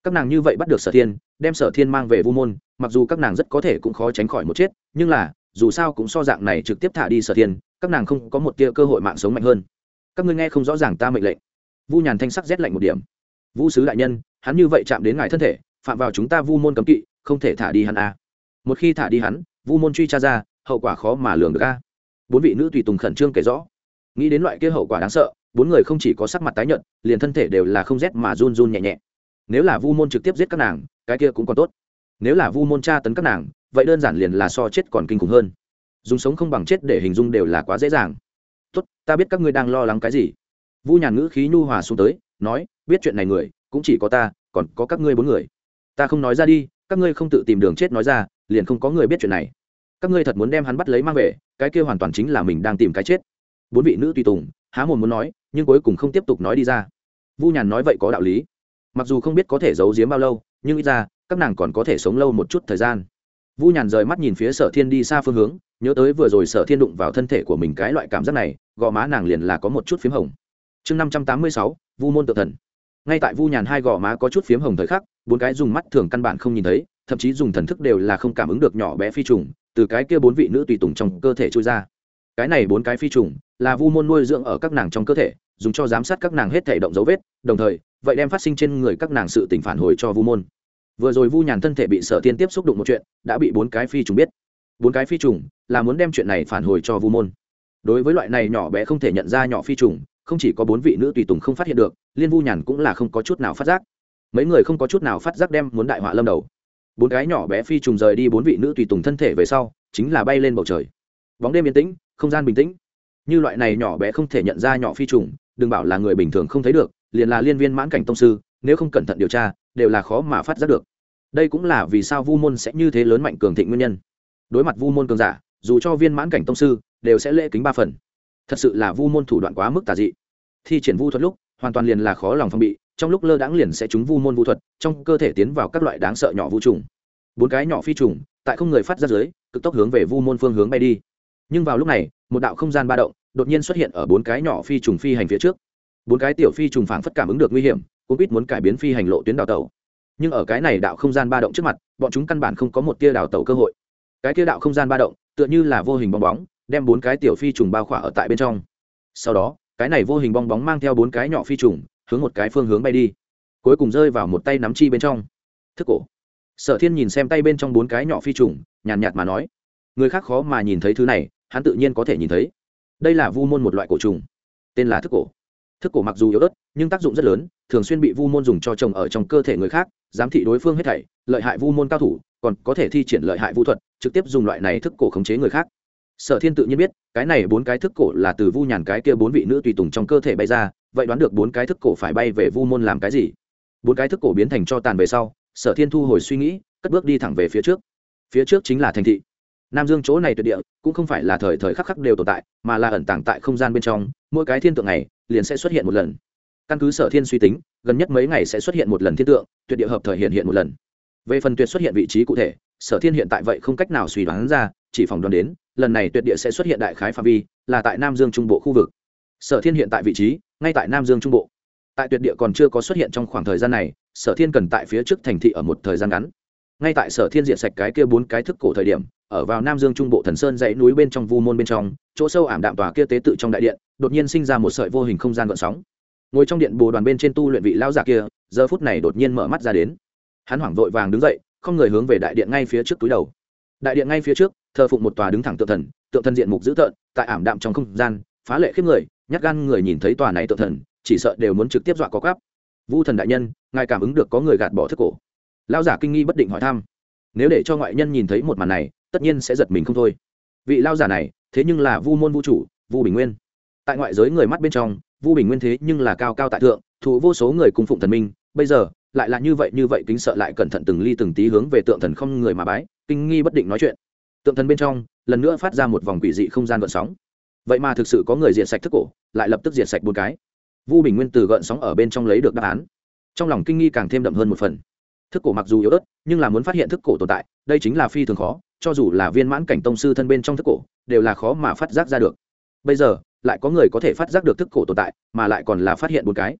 Các nàng như vậy bắt được sở thiên, đem sở thiên mang về vu môn, mặc dù các nàng rất có thể cũng khó tránh khỏi một chết, nhưng là, dù sao cũng so dạng này trực tiếp thả đi sở thiên, các nàng không có một tia cơ hội mạng sống mạnh hơn. Các ngươi nghe không rõ ràng ta mệnh lệnh. Vu nhàn thanh sắc rét lạnh một điểm. Vu sứ đại nhân, hắn như vậy chạm đến ngài thân thể, phạm vào chúng ta vu môn cấm kỵ, không thể thả đi hắn a à một khi thả đi hắn, vu môn truy tra ra, hậu quả khó mà lường được a. Bốn vị nữ tùy tùng khẩn trương kể rõ. Nghĩ đến loại kia hậu quả đáng sợ, bốn người không chỉ có sắc mặt tái nhợt, liền thân thể đều là không rét mà run run nhẹ nhẹ. Nếu là vu môn trực tiếp giết các nàng, cái kia cũng còn tốt. Nếu là vu môn tra tấn các nàng, vậy đơn giản liền là so chết còn kinh khủng hơn. Dùng sống không bằng chết để hình dung đều là quá dễ dàng. Tốt, ta biết các ngươi đang lo lắng cái gì. Vu nhàn ngữ khí nhu hòa xuống tới, nói, biết chuyện này người, cũng chỉ có ta, còn có các ngươi bốn người. Ta không nói ra đi, các ngươi không tự tìm đường chết nói ra liền không có người biết chuyện này. Các ngươi thật muốn đem hắn bắt lấy mang về, cái kia hoàn toàn chính là mình đang tìm cái chết. Bốn vị nữ tùy tùng, há mồm muốn nói, nhưng cuối cùng không tiếp tục nói đi ra. Vu nhàn nói vậy có đạo lý. Mặc dù không biết có thể giấu giếm bao lâu, nhưng ít ra, các nàng còn có thể sống lâu một chút thời gian. Vu nhàn rời mắt nhìn phía sở thiên đi xa phương hướng, nhớ tới vừa rồi sở thiên đụng vào thân thể của mình cái loại cảm giác này, gò má nàng liền là có một chút p h í m hồng. Chương năm trăm tám mươi sáu, vu môn tự thần. Ngay tại vu nhàn hai gò má có chút p h í m hồng thời khắc, bốn cái dùng mắt thường căn bản không nhìn thấy thậm chí dùng thần thức đều là không cảm ứng được nhỏ bé phi trùng, từ cái kia bốn vị nữ tùy tùng trong cơ thể trôi ra. Cái này bốn cái phi trùng là vu môn nuôi dưỡng ở các nàng trong cơ thể, dùng cho giám sát các nàng hết thể động dấu vết, đồng thời, vậy đem phát sinh trên người các nàng sự tỉnh phản hồi cho vu môn. Vừa rồi vu nhàn thân thể bị sở tiên tiếp xúc đụng một chuyện, đã bị bốn cái phi trùng biết. Bốn cái phi trùng là muốn đem chuyện này phản hồi cho vu môn. Đối với loại này nhỏ bé không thể nhận ra nhỏ phi trùng, không chỉ có bốn vị nữ tùy tùng không phát hiện được, liên vu nhàn cũng là không có chút nào phát giác. Mấy người không có chút nào phát giác đem muốn đại họa lâm đầu bốn cái nhỏ bé phi trùng rời đi bốn vị nữ tùy tùng thân thể về sau, chính là bay lên bầu trời. Bóng đêm yên tĩnh, không gian bình tĩnh. Như loại này nhỏ bé không thể nhận ra nhỏ phi trùng, đừng bảo là người bình thường không thấy được, liền là liên viên mãn cảnh tông sư, nếu không cẩn thận điều tra, đều là khó mà phát giác được. Đây cũng là vì sao vu môn sẽ như thế lớn mạnh cường thịnh nguyên nhân. Đối mặt vu môn cường giả, dù cho viên mãn cảnh tông sư, đều sẽ lễ kính ba phần. Thật sự là vu môn thủ đoạn quá mức tà dị. Thi triển vu thuật lúc, hoàn toàn liền là khó lòng phòng bị trong lúc lơ đãng liền sẽ trúng vu môn vu thuật, trong cơ thể tiến vào các loại đáng sợ nhỏ vũ trùng. Bốn cái nhỏ phi trùng, tại không người phát ra dưới, cực tốc hướng về vu môn phương hướng bay đi. Nhưng vào lúc này, một đạo không gian ba động đột nhiên xuất hiện ở bốn cái nhỏ phi trùng phi hành phía trước. Bốn cái tiểu phi trùng phảng phất cảm ứng được nguy hiểm cũng biết muốn cải biến phi hành lộ tuyến đào tẩu. Nhưng ở cái này đạo không gian ba động trước mặt, bọn chúng căn bản không có một tia đào tẩu cơ hội. Cái tia đạo không gian ba động, tựa như là vô hình bong bóng, đem bốn cái tiểu phi trùng bao khỏa ở tại bên trong. Sau đó, cái này vô hình bong bóng mang theo bốn cái nhỏ phi trùng hướng một cái phương hướng bay đi. Cuối cùng rơi vào một tay nắm chi bên trong. Thức cổ. Sở thiên nhìn xem tay bên trong bốn cái nhỏ phi trùng, nhàn nhạt mà nói, người khác khó mà nhìn thấy thứ này, hắn tự nhiên có thể nhìn thấy. Đây là vu môn một loại cổ trùng, tên là thức cổ. Thức cổ mặc dù yếu ớt, nhưng tác dụng rất lớn, thường xuyên bị vu môn dùng cho trồng ở trong cơ thể người khác, giám thị đối phương hết thảy, lợi hại vu môn cao thủ, còn có thể thi triển lợi hại vũ thuật, trực tiếp dùng loại này thức cổ khống chế người khác. Sở thiên tự nhiên biết, cái này bốn cái thức cổ là từ vu nhàn cái kia bốn vị nữ tùy tùng trong cơ thể bay ra vậy đoán được bốn cái thức cổ phải bay về vu môn làm cái gì? Bốn cái thức cổ biến thành cho tàn về sau, sở thiên thu hồi suy nghĩ, cất bước đi thẳng về phía trước. Phía trước chính là thành thị. Nam dương chỗ này tuyệt địa, cũng không phải là thời thời khắc khắc đều tồn tại, mà là ẩn tàng tại không gian bên trong, mỗi cái thiên tượng này liền sẽ xuất hiện một lần. Căn cứ sở thiên suy tính, gần nhất mấy ngày sẽ xuất hiện một lần thiên tượng, tuyệt địa hợp thời hiện hiện một lần. Về phần tuyệt xuất hiện vị trí cụ thể, sở thiên hiện tại vậy không cách nào suy đoán ra, chỉ phỏng đoán đến, lần này tuyệt địa sẽ xuất hiện đại khái phạm vi, là tại nam dương trung bộ khu vực. Sở thiên hiện tại vị trí ngay tại nam dương trung bộ. Tại tuyệt địa còn chưa có xuất hiện trong khoảng thời gian này, sở thiên cần tại phía trước thành thị ở một thời gian ngắn. Ngay tại sở thiên diện sạch cái kia bốn cái thức cổ thời điểm, ở vào nam dương trung bộ thần sơn dãy núi bên trong vu môn bên trong, chỗ sâu ảm đạm tòa kia tế tự trong đại điện, đột nhiên sinh ra một sợi vô hình không gian gợn sóng. Ngồi trong điện bồ đoàn bên trên tu luyện vị lão giả kia, giờ phút này đột nhiên mở mắt ra đến. Hắn hoảng vội vàng đứng dậy, không người hướng về đại điện ngay phía trước túi đầu. Đại điện ngay phía trước, thờ phụng một tòa đứng thẳng tượng thần tượng thần diện mục dữ tợn, tại ảm đạm trong không gian, phá lệ khiếp người nhát gan người nhìn thấy tòa này tự thần, chỉ sợ đều muốn trực tiếp dọa có cắp vu thần đại nhân, ngài cảm ứng được có người gạt bỏ thức cổ. Lão giả kinh nghi bất định hỏi thăm. Nếu để cho ngoại nhân nhìn thấy một màn này, tất nhiên sẽ giật mình không thôi. Vị lao giả này, thế nhưng là vu môn vu chủ, vu bình nguyên. Tại ngoại giới người mắt bên trong, vu bình nguyên thế nhưng là cao cao tại thượng thủ vô số người cung phụng thần minh. Bây giờ, lại là như vậy như vậy kính sợ lại cẩn thận từng ly từng tí hướng về tượng thần không người mà bái, kinh nghi bất định nói chuyện. Tượng thần bên trong, lần nữa phát ra một vòng quỷ dị không gian gợn sóng vậy mà thực sự có người diệt sạch thức cổ, lại lập tức diệt sạch bốn cái. Vu bình nguyên từ gợn sóng ở bên trong lấy được đáp án. Trong lòng kinh nghi càng thêm đậm hơn một phần. Thức cổ mặc dù yếu ớt, nhưng là muốn phát hiện thức cổ tồn tại, đây chính là phi thường khó, cho dù là viên mãn cảnh tông sư thân bên trong thức cổ, đều là khó mà phát giác ra được. Bây giờ, lại có người có thể phát giác được thức cổ tồn tại, mà lại còn là phát hiện một cái.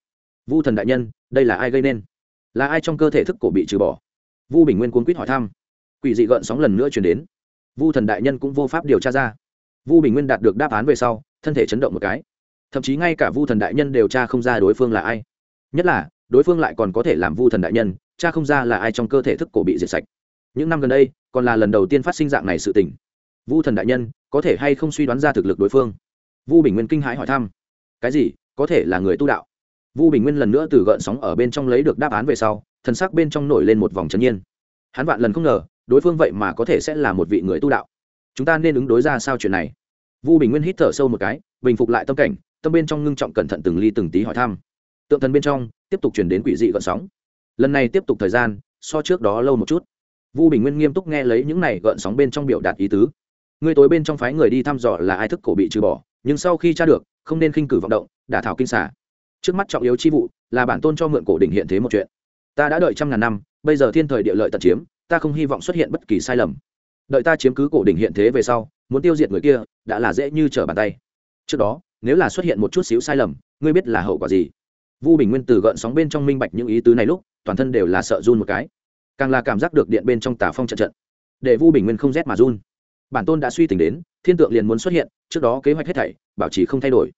Vu thần đại nhân, đây là ai gây nên? Là ai trong cơ thể thức cổ bị trừ bỏ? Vu bình nguyên cuốn quýt hỏi thăm. Quỷ dị gợn sóng lần nữa chuyển đến. Vu thần đại nhân cũng vô pháp điều tra ra vu bình nguyên đạt được đáp án về sau, thân thể chấn động một cái. Thậm chí ngay cả vu thần đại nhân đều tra không ra đối phương là ai. Nhất là, đối phương lại còn có thể làm vu thần đại nhân cha không ra là ai trong cơ thể thức cổ bị diệt sạch. Những năm gần đây, còn là lần đầu tiên phát sinh dạng này sự tình. Vu thần đại nhân, có thể hay không suy đoán ra thực lực đối phương? Vu bình nguyên kinh hãi hỏi thăm. Cái gì? Có thể là người tu đạo. Vu bình nguyên lần nữa từ gợn sóng ở bên trong lấy được đáp án về sau, thần sắc bên trong nổi lên một vòng trấn nhiên. Hắn vạn lần không ngờ, đối phương vậy mà có thể sẽ là một vị người tu đạo chúng ta nên ứng đối ra sao chuyện này vu bình nguyên hít thở sâu một cái bình phục lại tâm cảnh tâm bên trong ngưng trọng cẩn thận từng ly từng tí hỏi thăm tượng thần bên trong tiếp tục chuyển đến quỷ dị gợn sóng lần này tiếp tục thời gian so trước đó lâu một chút vu bình nguyên nghiêm túc nghe lấy những này gợn sóng bên trong biểu đạt ý tứ người tối bên trong phái người đi thăm dò là ai thức cổ bị trừ bỏ nhưng sau khi tra được không nên khinh cử vọng động đả thảo kinh xả trước mắt trọng yếu chi vụ là bản tôn cho mượn cổ đỉnh hiện thế một chuyện ta đã đợi trăm ngàn năm bây giờ thiên thời địa lợi tận chiếm ta không hy vọng xuất hiện bất kỳ sai lầm đợi ta chiếm cứ cổ đỉnh hiện thế về sau, muốn tiêu diệt người kia, đã là dễ như trở bàn tay. Trước đó, nếu là xuất hiện một chút xíu sai lầm, ngươi biết là hậu quả gì? Vu bình nguyên từ gợn sóng bên trong minh bạch những ý tứ này lúc, toàn thân đều là sợ run một cái. Càng là cảm giác được điện bên trong tà phong trận trận, để vu bình nguyên không rét mà run. Bản tôn đã suy tính đến, thiên tượng liền muốn xuất hiện, trước đó kế hoạch hết thảy, bảo trì không thay đổi.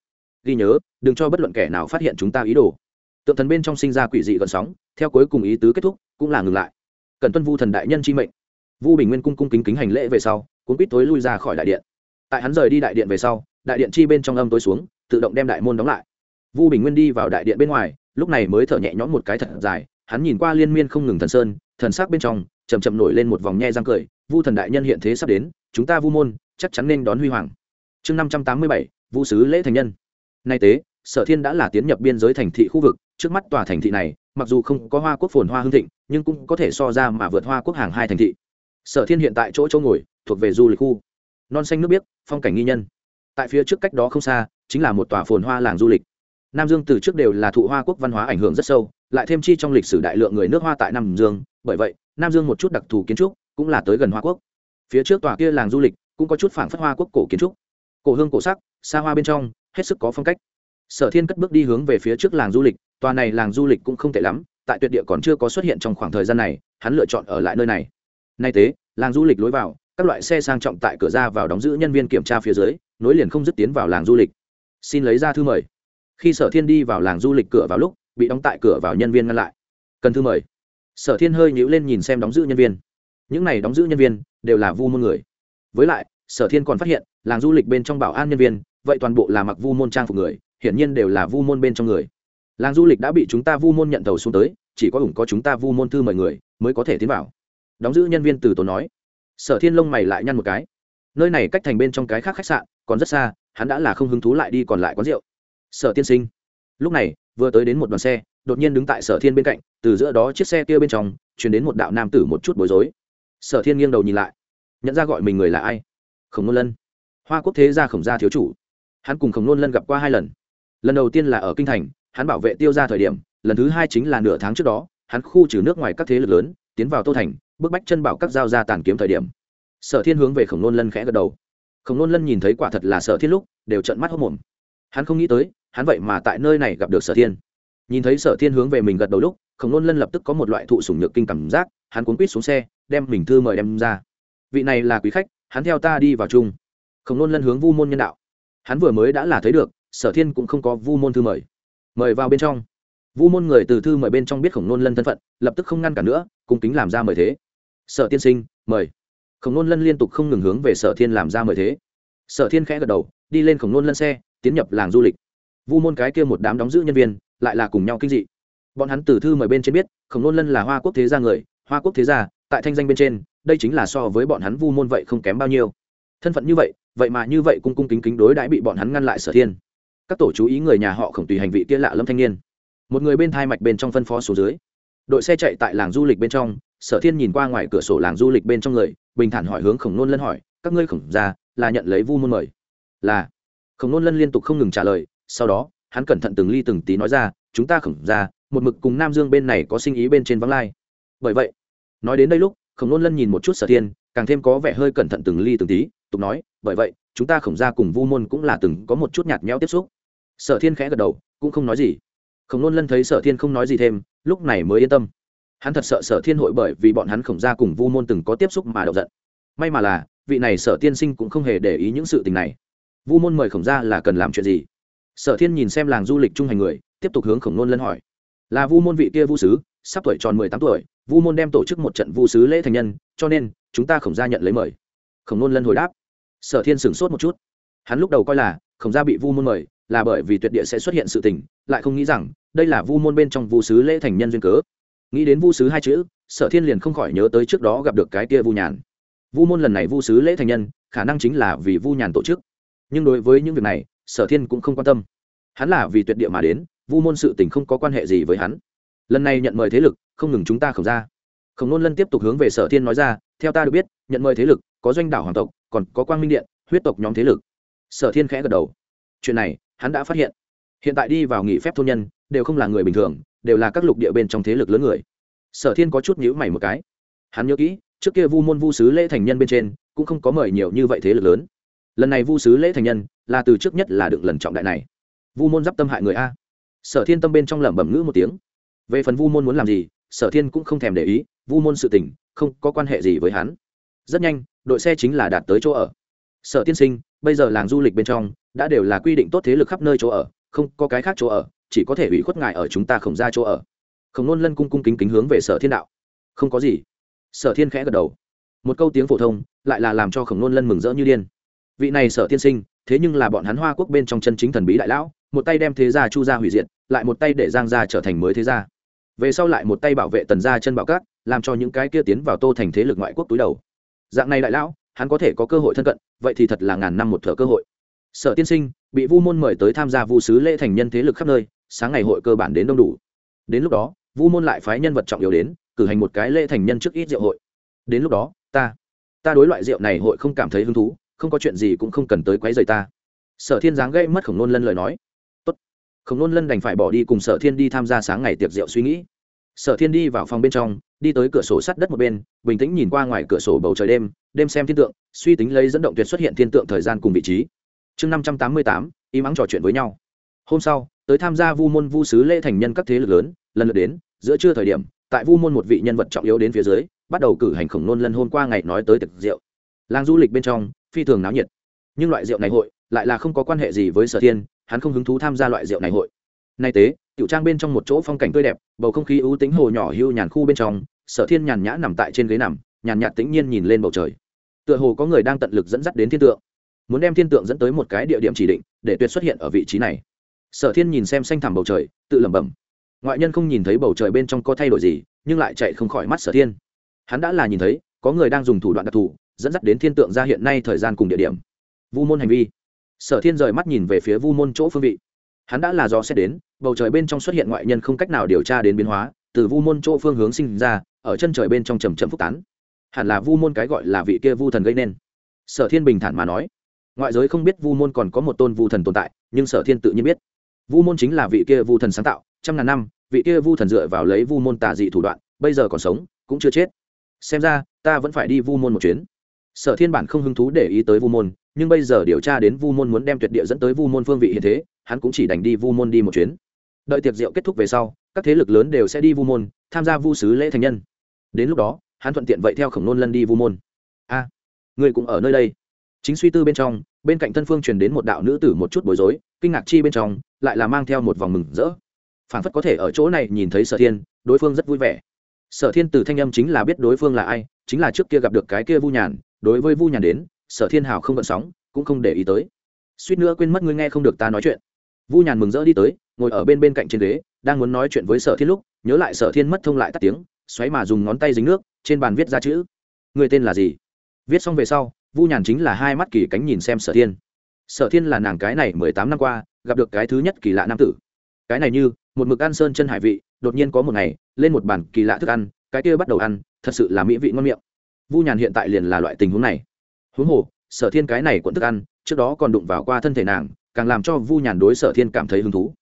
Ghi nhớ, đừng cho bất luận kẻ nào phát hiện chúng ta ý đồ. Tượng thần bên trong sinh ra quỷ dị gợn sóng, theo cuối cùng ý tứ kết thúc, cũng là ngừng lại. Cần tuân vu thần đại nhân chi mệnh vu bình nguyên cung cung kính kính hành lễ về sau cũng quýt tối lui ra khỏi đại điện. Tại hắn rời đi đại điện về sau, đại điện chi bên trong âm tối xuống, tự động đem đại môn đóng lại. Vu bình nguyên đi vào đại điện bên ngoài, lúc này mới thở nhẹ nhõm một cái thật dài, hắn nhìn qua liên miên không ngừng thần sơn, thần sắc bên trong chầm chậm nổi lên một vòng nhe răng cười, vu thần đại nhân hiện thế sắp đến, chúng ta vu môn, chắc chắn nên đón huy hoàng. Chương năm trăm tám mươi bảy, vu sứ lễ thành nhân. Nay tế, sở thiên đã là tiến nhập biên giới thành thị khu vực, trước mắt tòa thành thị này, mặc dù không có hoa quốc phồn hoa hương thịnh, nhưng cũng có thể so ra mà vượt hoa quốc hàng hai thành thị sở thiên hiện tại chỗ chỗ ngồi, thuộc về du lịch khu. Non xanh nước biếc, phong cảnh nghi nhân. Tại phía trước cách đó không xa, chính là một tòa phồn hoa làng du lịch. Nam dương từ trước đều là thụ hoa quốc văn hóa ảnh hưởng rất sâu, lại thêm chi trong lịch sử đại lượng người nước hoa tại nam dương. Bởi vậy, nam dương một chút đặc thù kiến trúc cũng là tới gần hoa quốc. Phía trước tòa kia làng du lịch cũng có chút phản phất hoa quốc cổ kiến trúc. Cổ hương cổ sắc, xa hoa bên trong, hết sức có phong cách. Sở thiên cất bước đi hướng về phía trước làng du lịch, tòa này làng du lịch cũng không tệ lắm, tại tuyệt địa còn chưa có xuất hiện trong khoảng thời gian này, hắn lựa chọn ở lại nơi này nay tế, làng du lịch lối vào, các loại xe sang trọng tại cửa ra vào đóng giữ nhân viên kiểm tra phía dưới, nối liền không dứt tiến vào làng du lịch. Xin lấy ra thư mời. Khi sở thiên đi vào làng du lịch cửa vào lúc, bị đóng tại cửa vào nhân viên ngăn lại. Cần thư mời. Sở thiên hơi nhíu lên nhìn xem đóng giữ nhân viên. Những này đóng giữ nhân viên, đều là vu môn người. Với lại, sở thiên còn phát hiện, làng du lịch bên trong bảo an nhân viên, vậy toàn bộ là mặc vu môn trang phục người, hiển nhiên đều là vu môn bên trong người. Làng du lịch đã bị chúng ta vu môn nhận tàu xuống tới, chỉ có ủng có chúng ta vu môn thư mời người, mới có thể tiến vào đóng giữ nhân viên từ tốn nói. Sở thiên lông mày lại nhăn một cái. Nơi này cách thành bên trong cái khác khách sạn, còn rất xa, hắn đã là không hứng thú lại đi còn lại quán rượu. Sở tiên sinh. Lúc này, vừa tới đến một đoàn xe, đột nhiên đứng tại sở thiên bên cạnh, từ giữa đó chiếc xe kia bên trong chuyển đến một đạo nam tử một chút bối rối. Sở thiên nghiêng đầu nhìn lại, nhận ra gọi mình người là ai? Khổng nôn lân. Hoa quốc thế gia khổng gia thiếu chủ. Hắn cùng khổng nôn lân gặp qua hai lần. Lần đầu tiên là ở kinh thành, hắn bảo vệ tiêu ra thời điểm, lần thứ hai chính là nửa tháng trước đó, hắn khu trừ nước ngoài các thế lực lớn, tiến vào tô thành bức bách chân bảo các giao ra tàn kiếm thời điểm. Sở thiên hướng về khổng nôn lân khẽ gật đầu. Khổng nôn lân nhìn thấy quả thật là sở thiên lúc, đều trận mắt hốc mồm hắn không nghĩ tới, hắn vậy mà tại nơi này gặp được sở thiên. Nhìn thấy sở thiên hướng về mình gật đầu lúc, khổng nôn lân lập tức có một loại thụ sủng nhược kinh cảm giác, hắn cuốn quýt xuống xe, đem mình thư mời đem ra. Vị này là quý khách, hắn theo ta đi vào chung. Khổng nôn lân hướng vu môn nhân đạo. Hắn vừa mới đã là thấy được, sở thiên cũng không có vu môn thư mời. Mời vào bên trong. Vu môn người từ thư mời bên trong biết khổng nôn lân thân phận, lập tức không ngăn cản nữa cung kính làm ra mời thế. Sở tiên sinh, mời. Khổng nôn lân liên tục không ngừng hướng về sở thiên làm ra mời thế. Sở thiên khẽ gật đầu, đi lên khổng nôn lân xe, tiến nhập làng du lịch. Vu môn cái kia một đám đóng giữ nhân viên, lại là cùng nhau kinh dị. Bọn hắn từ thư mời bên trên biết, khổng nôn lân là hoa quốc thế gia người, hoa quốc thế gia, tại thanh danh bên trên, đây chính là so với bọn hắn vu môn vậy không kém bao nhiêu. Thân phận như vậy vậy mà như vậy cung cung kính kính đối đãi bị bọn hắn ngăn lại sở thiên. Các tổ chú ý người nhà họ khổng tùy hành vị kia lạ lâm thanh niên. Một người bên thai mạch bên trong phân phó số dưới đội xe chạy tại làng du lịch bên trong, sở thiên nhìn qua ngoài cửa sổ làng du lịch bên trong người, bình thản hỏi hướng khổng nôn lân hỏi, các ngươi khổng ra là nhận lấy vu môn mời? Là. Khổng nôn lân liên tục không ngừng trả lời, sau đó, hắn cẩn thận từng ly từng tí nói ra, chúng ta khổng ra một mực cùng nam dương bên này có sinh ý bên trên vắng lai. Bởi vậy, nói đến đây lúc, khổng nôn lân nhìn một chút sở thiên, càng thêm có vẻ hơi cẩn thận từng ly từng tí, tục nói, bởi vậy, chúng ta khổng ra cùng vu môn cũng là từng có một chút nhạt nhẽo tiếp xúc. Sở thiên khẽ gật đầu, cũng không nói gì. Khổng nôn lân thấy sở thiên không nói gì thêm lúc này mới yên tâm. Hắn thật sợ sở thiên hội bởi vì bọn hắn khổng gia cùng vu môn từng có tiếp xúc mà đậu giận. May mà là, vị này sở tiên sinh cũng không hề để ý những sự tình này. Vu môn mời khổng gia là cần làm chuyện gì? Sở thiên nhìn xem làng du lịch trung hành người, tiếp tục hướng khổng nôn lân hỏi. Là vu môn vị kia vu sứ, sắp tuổi tròn mười tám tuổi, vu môn đem tổ chức một trận vu sứ lễ thành nhân, cho nên, chúng ta khổng gia nhận lấy mời. Khổng nôn lân hồi đáp. Sở thiên sửng sốt một chút. Hắn lúc đầu coi là, khổng gia bị vu môn mời, là bởi vì tuyệt địa sẽ xuất hiện sự tình lại không nghĩ rằng, đây là vu môn bên trong vu sứ lễ thành nhân duyên cớ. Nghĩ đến vu sứ hai chữ, sở thiên liền không khỏi nhớ tới trước đó gặp được cái kia vu nhàn. Vu môn lần này vu sứ lễ thành nhân, khả năng chính là vì vu nhàn tổ chức. Nhưng đối với những việc này, sở thiên cũng không quan tâm. Hắn là vì tuyệt địa mà đến, vu môn sự tình không có quan hệ gì với hắn. Lần này nhận mời thế lực, không ngừng chúng ta khổng ra. Khổng nôn lân tiếp tục hướng về sở thiên nói ra, theo ta được biết, nhận mời thế lực, có doanh đảo hoàng tộc, còn có quang minh điện, huyết tộc nhóm thế lực. Sở thiên khẽ gật đầu. Chuyện này, hắn đã phát hiện hiện tại đi vào nghỉ phép thôn nhân, đều không là người bình thường, đều là các lục địa bên trong thế lực lớn người. Sở thiên có chút nhữ mày một cái. Hắn nhớ kỹ, trước kia vu môn vu sứ lễ thành nhân bên trên, cũng không có mời nhiều như vậy thế lực lớn. Lần này vu sứ lễ thành nhân là từ trước nhất là đựng lần trọng đại này. Vu môn d i p tâm hại người a. Sở thiên tâm bên trong lẩm bẩm ngữ một tiếng. Về phần vu môn muốn làm gì, sở thiên cũng không thèm để ý, vu môn sự tình, không có quan hệ gì với hắn. Rất nhanh, đội xe chính là đạt tới chỗ ở. Sở tiên sinh, bây giờ làng du lịch bên trong, đã đều là quy định tốt thế lực khắp nơi chỗ ở không có cái khác chỗ ở, chỉ có thể ủy khuất ngài ở chúng ta không ra chỗ ở. Khổng nôn lân cung cung kính kính hướng về sở thiên đạo. Không có gì. Sở thiên khẽ gật đầu. Một câu tiếng phổ thông lại là làm cho khổng nôn lân mừng rỡ như điên. Vị này sở Thiên sinh, thế nhưng là bọn hắn hoa quốc bên trong chân chính thần bí đại lão, một tay đem thế gia chu gia hủy diệt, lại một tay để giang gia trở thành mới thế gia. Về sau lại một tay bảo vệ tần gia chân bảo cát làm cho những cái kia tiến vào tô thành thế lực ngoại quốc túi đầu. Dạng này đại lão, hắn có thể có cơ hội thân cận, vậy thì thật là ngàn năm một thợ cơ hội. Sở tiên sinh bị vu môn mời tới tham gia vu sứ lễ thành nhân thế lực khắp nơi, sáng ngày hội cơ bản đến đông đủ. Đến lúc đó, vu môn lại phái nhân vật trọng yếu đến, cử hành một cái lễ thành nhân trước ít rượu hội. Đến lúc đó, ta ta đối loại rượu này hội không cảm thấy hứng thú, không có chuyện gì cũng không cần tới quấy rầy ta. Sở thiên giáng gây mất khổng nôn lân lời nói. Tốt. khổng nôn lân đành phải bỏ đi cùng sở thiên đi tham gia sáng ngày tiệc rượu suy nghĩ. Sở thiên đi vào phòng bên trong, đi tới cửa sổ sắt đất một bên, bình tĩnh nhìn qua ngoài cửa sổ bầu trời đêm đêm xem thiên tượng, suy tính lấy dẫn động tuyệt xuất hiện thiên tượng thời gian cùng vị trí chương năm trăm tám mươi tám im ắng trò chuyện với nhau. Hôm sau, tới tham gia vu môn vu sứ lễ thành nhân các thế lực lớn, lần lượt đến, giữa trưa thời điểm, tại vu môn một vị nhân vật trọng yếu đến phía dưới, bắt đầu cử hành khổng nôn lần hôm qua ngày nói tới tiệc rượu. Làng du lịch bên trong, phi thường náo nhiệt. Nhưng loại rượu này hội, lại là không có quan hệ gì với sở thiên, hắn không hứng thú tham gia loại rượu này hội. Nay tế, tiểu trang bên trong một chỗ phong cảnh tươi đẹp, bầu không khí ưu tính hồ nhỏ hưu nhàn khu bên trong, sở thiên nhàn nhã nằm tại trên ghế nằm, nhàn nhạt tĩnh nhiên nhìn lên bầu trời. Tựa hồ có người đang tận lực dẫn dắt đến thiên tượng muốn đem thiên tượng dẫn tới một cái địa điểm chỉ định, để tuyệt xuất hiện ở vị trí này. Sở thiên nhìn xem xanh thẳm bầu trời, tự lẩm bẩm. Ngoại nhân không nhìn thấy bầu trời bên trong có thay đổi gì, nhưng lại chạy không khỏi mắt sở thiên. Hắn đã là nhìn thấy, có người đang dùng thủ đoạn đặc thù, dẫn dắt đến thiên tượng ra hiện nay thời gian cùng địa điểm. Vu môn hành vi. Sở thiên rời mắt nhìn về phía vu môn chỗ phương vị. Hắn đã là do xét đến, bầu trời bên trong xuất hiện ngoại nhân không cách nào điều tra đến biến hóa, từ vu môn chỗ phương hướng sinh ra, ở chân trời bên trong trầm trầm phúc tán. Hẳn là vu môn cái gọi là vị kia vu thần gây nên. Sở thiên bình thản mà nói ngoại giới không biết vu môn còn có một tôn vu thần tồn tại, nhưng sở thiên tự nhiên biết. Vu môn chính là vị kia vu thần sáng tạo, trăm ngàn năm, vị kia vu thần dựa vào lấy vu môn tà dị thủ đoạn, bây giờ còn sống, cũng chưa chết. Xem ra, ta vẫn phải đi vu môn một chuyến. Sở thiên bản không hứng thú để ý tới vu môn, nhưng bây giờ điều tra đến vu môn muốn đem tuyệt địa dẫn tới vu môn phương vị hiện thế, hắn cũng chỉ đành đi vu môn đi một chuyến. Đợi tiệc rượu kết thúc về sau, các thế lực lớn đều sẽ đi vu môn, tham gia vu sứ lễ thành nhân. Đến lúc đó, hắn thuận tiện vậy theo khổng nôn lân đi vu môn. A, người cũng ở nơi đây chính suy tư bên trong, bên cạnh thân phương truyền đến một đạo nữ tử một chút bối rối, kinh ngạc chi bên trong, lại là mang theo một vòng mừng rỡ. Phản phất có thể ở chỗ này nhìn thấy sở thiên, đối phương rất vui vẻ. Sở thiên từ thanh âm chính là biết đối phương là ai, chính là trước kia gặp được cái kia vu nhàn, đối với vu nhàn đến, sở thiên hào không gợn sóng, cũng không để ý tới. Suýt nữa quên mất ngươi nghe không được ta nói chuyện. Vu nhàn mừng rỡ đi tới, ngồi ở bên bên cạnh trên ghế, đang muốn nói chuyện với sở thiên lúc, nhớ lại sở thiên mất thông lại tắt tiếng, xoáy mà dùng ngón tay dính nước, trên bàn viết ra chữ. Người tên là gì? Viết xong về sau vu nhàn chính là hai mắt kỳ cánh nhìn xem sở thiên. Sở thiên là nàng cái này mười tám năm qua, gặp được cái thứ nhất kỳ lạ nam tử. Cái này như, một mực ăn sơn chân hải vị, đột nhiên có một ngày, lên một bàn kỳ lạ thức ăn, cái kia bắt đầu ăn, thật sự là mỹ vị ngon miệng. Vu nhàn hiện tại liền là loại tình huống này. Huống hồ, sở thiên cái này quận thức ăn, trước đó còn đụng vào qua thân thể nàng, càng làm cho vu nhàn đối sở thiên cảm thấy hứng thú.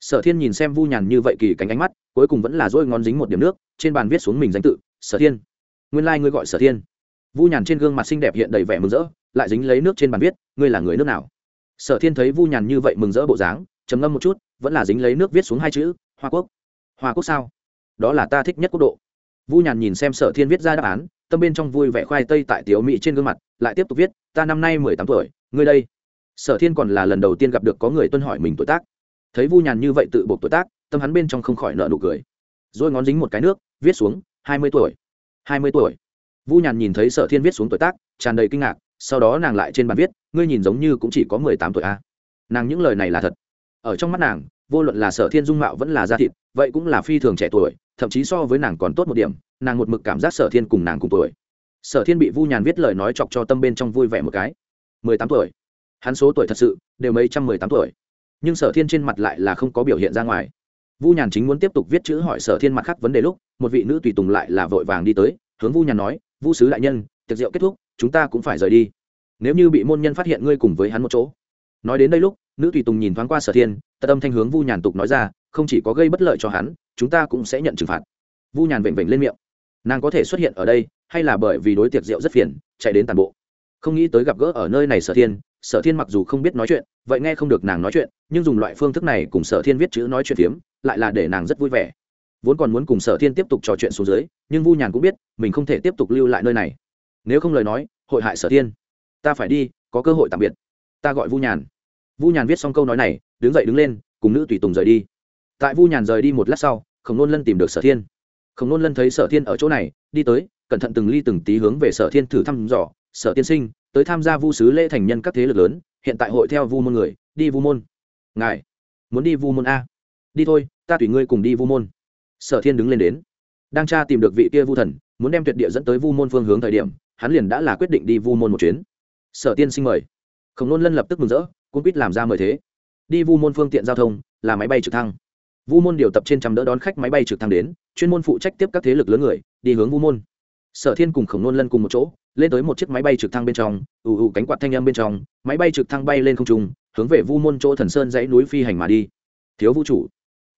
Sở thiên nhìn xem vu nhàn như vậy kỳ cánh ánh mắt, cuối cùng vẫn là dỗi ngón dính một điểm nước, trên bàn viết xuống mình danh tự, sở thiên. Nguyên lai、like、ngươi gọi sở thiên vu nhàn trên gương mặt xinh đẹp hiện đầy vẻ mừng rỡ, lại dính lấy nước trên bàn viết, ngươi là người nước nào? Sở thiên thấy vu nhàn như vậy mừng rỡ bộ dáng, trầm ngâm một chút, vẫn là dính lấy nước viết xuống hai chữ, hoa quốc. Hoa quốc sao? Đó là ta thích nhất quốc độ. Vu nhàn nhìn xem sở thiên viết ra đáp án, tâm bên trong vui vẻ khoai tây tại tiểu mỹ trên gương mặt, lại tiếp tục viết, ta năm nay mười tám tuổi, ngươi đây. Sở thiên còn là lần đầu tiên gặp được có người tuân hỏi mình tuổi tác. Thấy vu nhàn như vậy tự buộc tuổi tác, tâm hắn bên trong không khỏi nợ nụ cười. Rồi ngón dính một cái nước, viết xuống, hai mươi tuổi, hai mươi tuổi vu nhàn nhìn thấy sở thiên viết xuống tuổi tác, tràn đầy kinh ngạc, sau đó nàng lại trên bàn viết, ngươi nhìn giống như cũng chỉ có mười tám tuổi a. Nàng những lời này là thật. Ở trong mắt nàng, vô luận là sở thiên dung mạo vẫn là da thịt, vậy cũng là phi thường trẻ tuổi, thậm chí so với nàng còn tốt một điểm, nàng một mực cảm giác sở thiên cùng nàng cùng tuổi. Sở thiên bị vu nhàn viết lời nói chọc cho tâm bên trong vui vẻ một cái. mười tám tuổi. Hắn số tuổi thật sự, đều mấy trăm mười tám tuổi. Nhưng sở thiên trên mặt lại là không có biểu hiện ra ngoài. Vu nhàn chính muốn tiếp tục viết chữ hỏi sở thiên mặt khác vấn đề lúc, một vị nữ tùy tùng lại là vội vàng đi tới, hướng vu nhàn nói vu sứ đại nhân, tiệc rượu kết thúc, chúng ta cũng phải rời đi. Nếu như bị môn nhân phát hiện ngươi cùng với hắn một chỗ. Nói đến đây lúc, nữ tùy tùng nhìn thoáng qua sở thiên tật âm thanh hướng vu nhàn tục nói ra, không chỉ có gây bất lợi cho hắn, chúng ta cũng sẽ nhận trừng phạt. Vu nhàn vểnh vểnh lên miệng. Nàng có thể xuất hiện ở đây, hay là bởi vì đối tiệc rượu rất phiền, chạy đến tàn bộ? Không nghĩ tới gặp gỡ ở nơi này sở thiên sở thiên mặc dù không biết nói chuyện, vậy nghe không được nàng nói chuyện, nhưng dùng loại phương thức này cùng sở thiên viết chữ nói chuyện phiếm, lại là để nàng rất vui vẻ vốn còn muốn cùng sở thiên tiếp tục trò chuyện xuống dưới, nhưng vu nhàn cũng biết, mình không thể tiếp tục lưu lại nơi này. Nếu không lời nói, hội hại sở thiên. Ta phải đi, có cơ hội tạm biệt. Ta gọi vu nhàn. Vu nhàn viết xong câu nói này, đứng dậy đứng lên, cùng nữ tùy tùng rời đi. Tại vu nhàn rời đi một lát sau, khổng nôn lân tìm được sở thiên. Khổng nôn lân thấy sở thiên ở chỗ này, đi tới, cẩn thận từng ly từng tí hướng về sở thiên thử thăm dò. Sở tiên sinh, tới tham gia vu sứ lễ thành nhân các thế lực lớn, hiện tại hội theo vu môn người, đi vu môn. Ngài, muốn đi vu môn a? Đi thôi, ta tùy ngươi cùng đi vu môn sở thiên đứng lên đến. Đang tra tìm được vị kia vu thần, muốn đem tuyệt địa dẫn tới vu môn phương hướng thời điểm, hắn liền đã là quyết định đi vu môn một chuyến. Sở tiên sinh mời. Khổng nôn lân lập tức mừng rỡ cũng quýt làm ra mời thế. Đi vu môn phương tiện giao thông, là máy bay trực thăng. Vu môn điều tập trên trăm đỡ đón khách máy bay trực thăng đến, chuyên môn phụ trách tiếp các thế lực lớn người, đi hướng vu môn. Sở thiên cùng khổng nôn lân cùng một chỗ, lên tới một chiếc máy bay trực thăng bên trong, ù ù cánh quạt thanh âm bên trong, máy bay trực thăng bay lên không trung, hướng về vu môn chỗ thần sơn dãy núi phi hành mà đi. Thiếu vũ chủ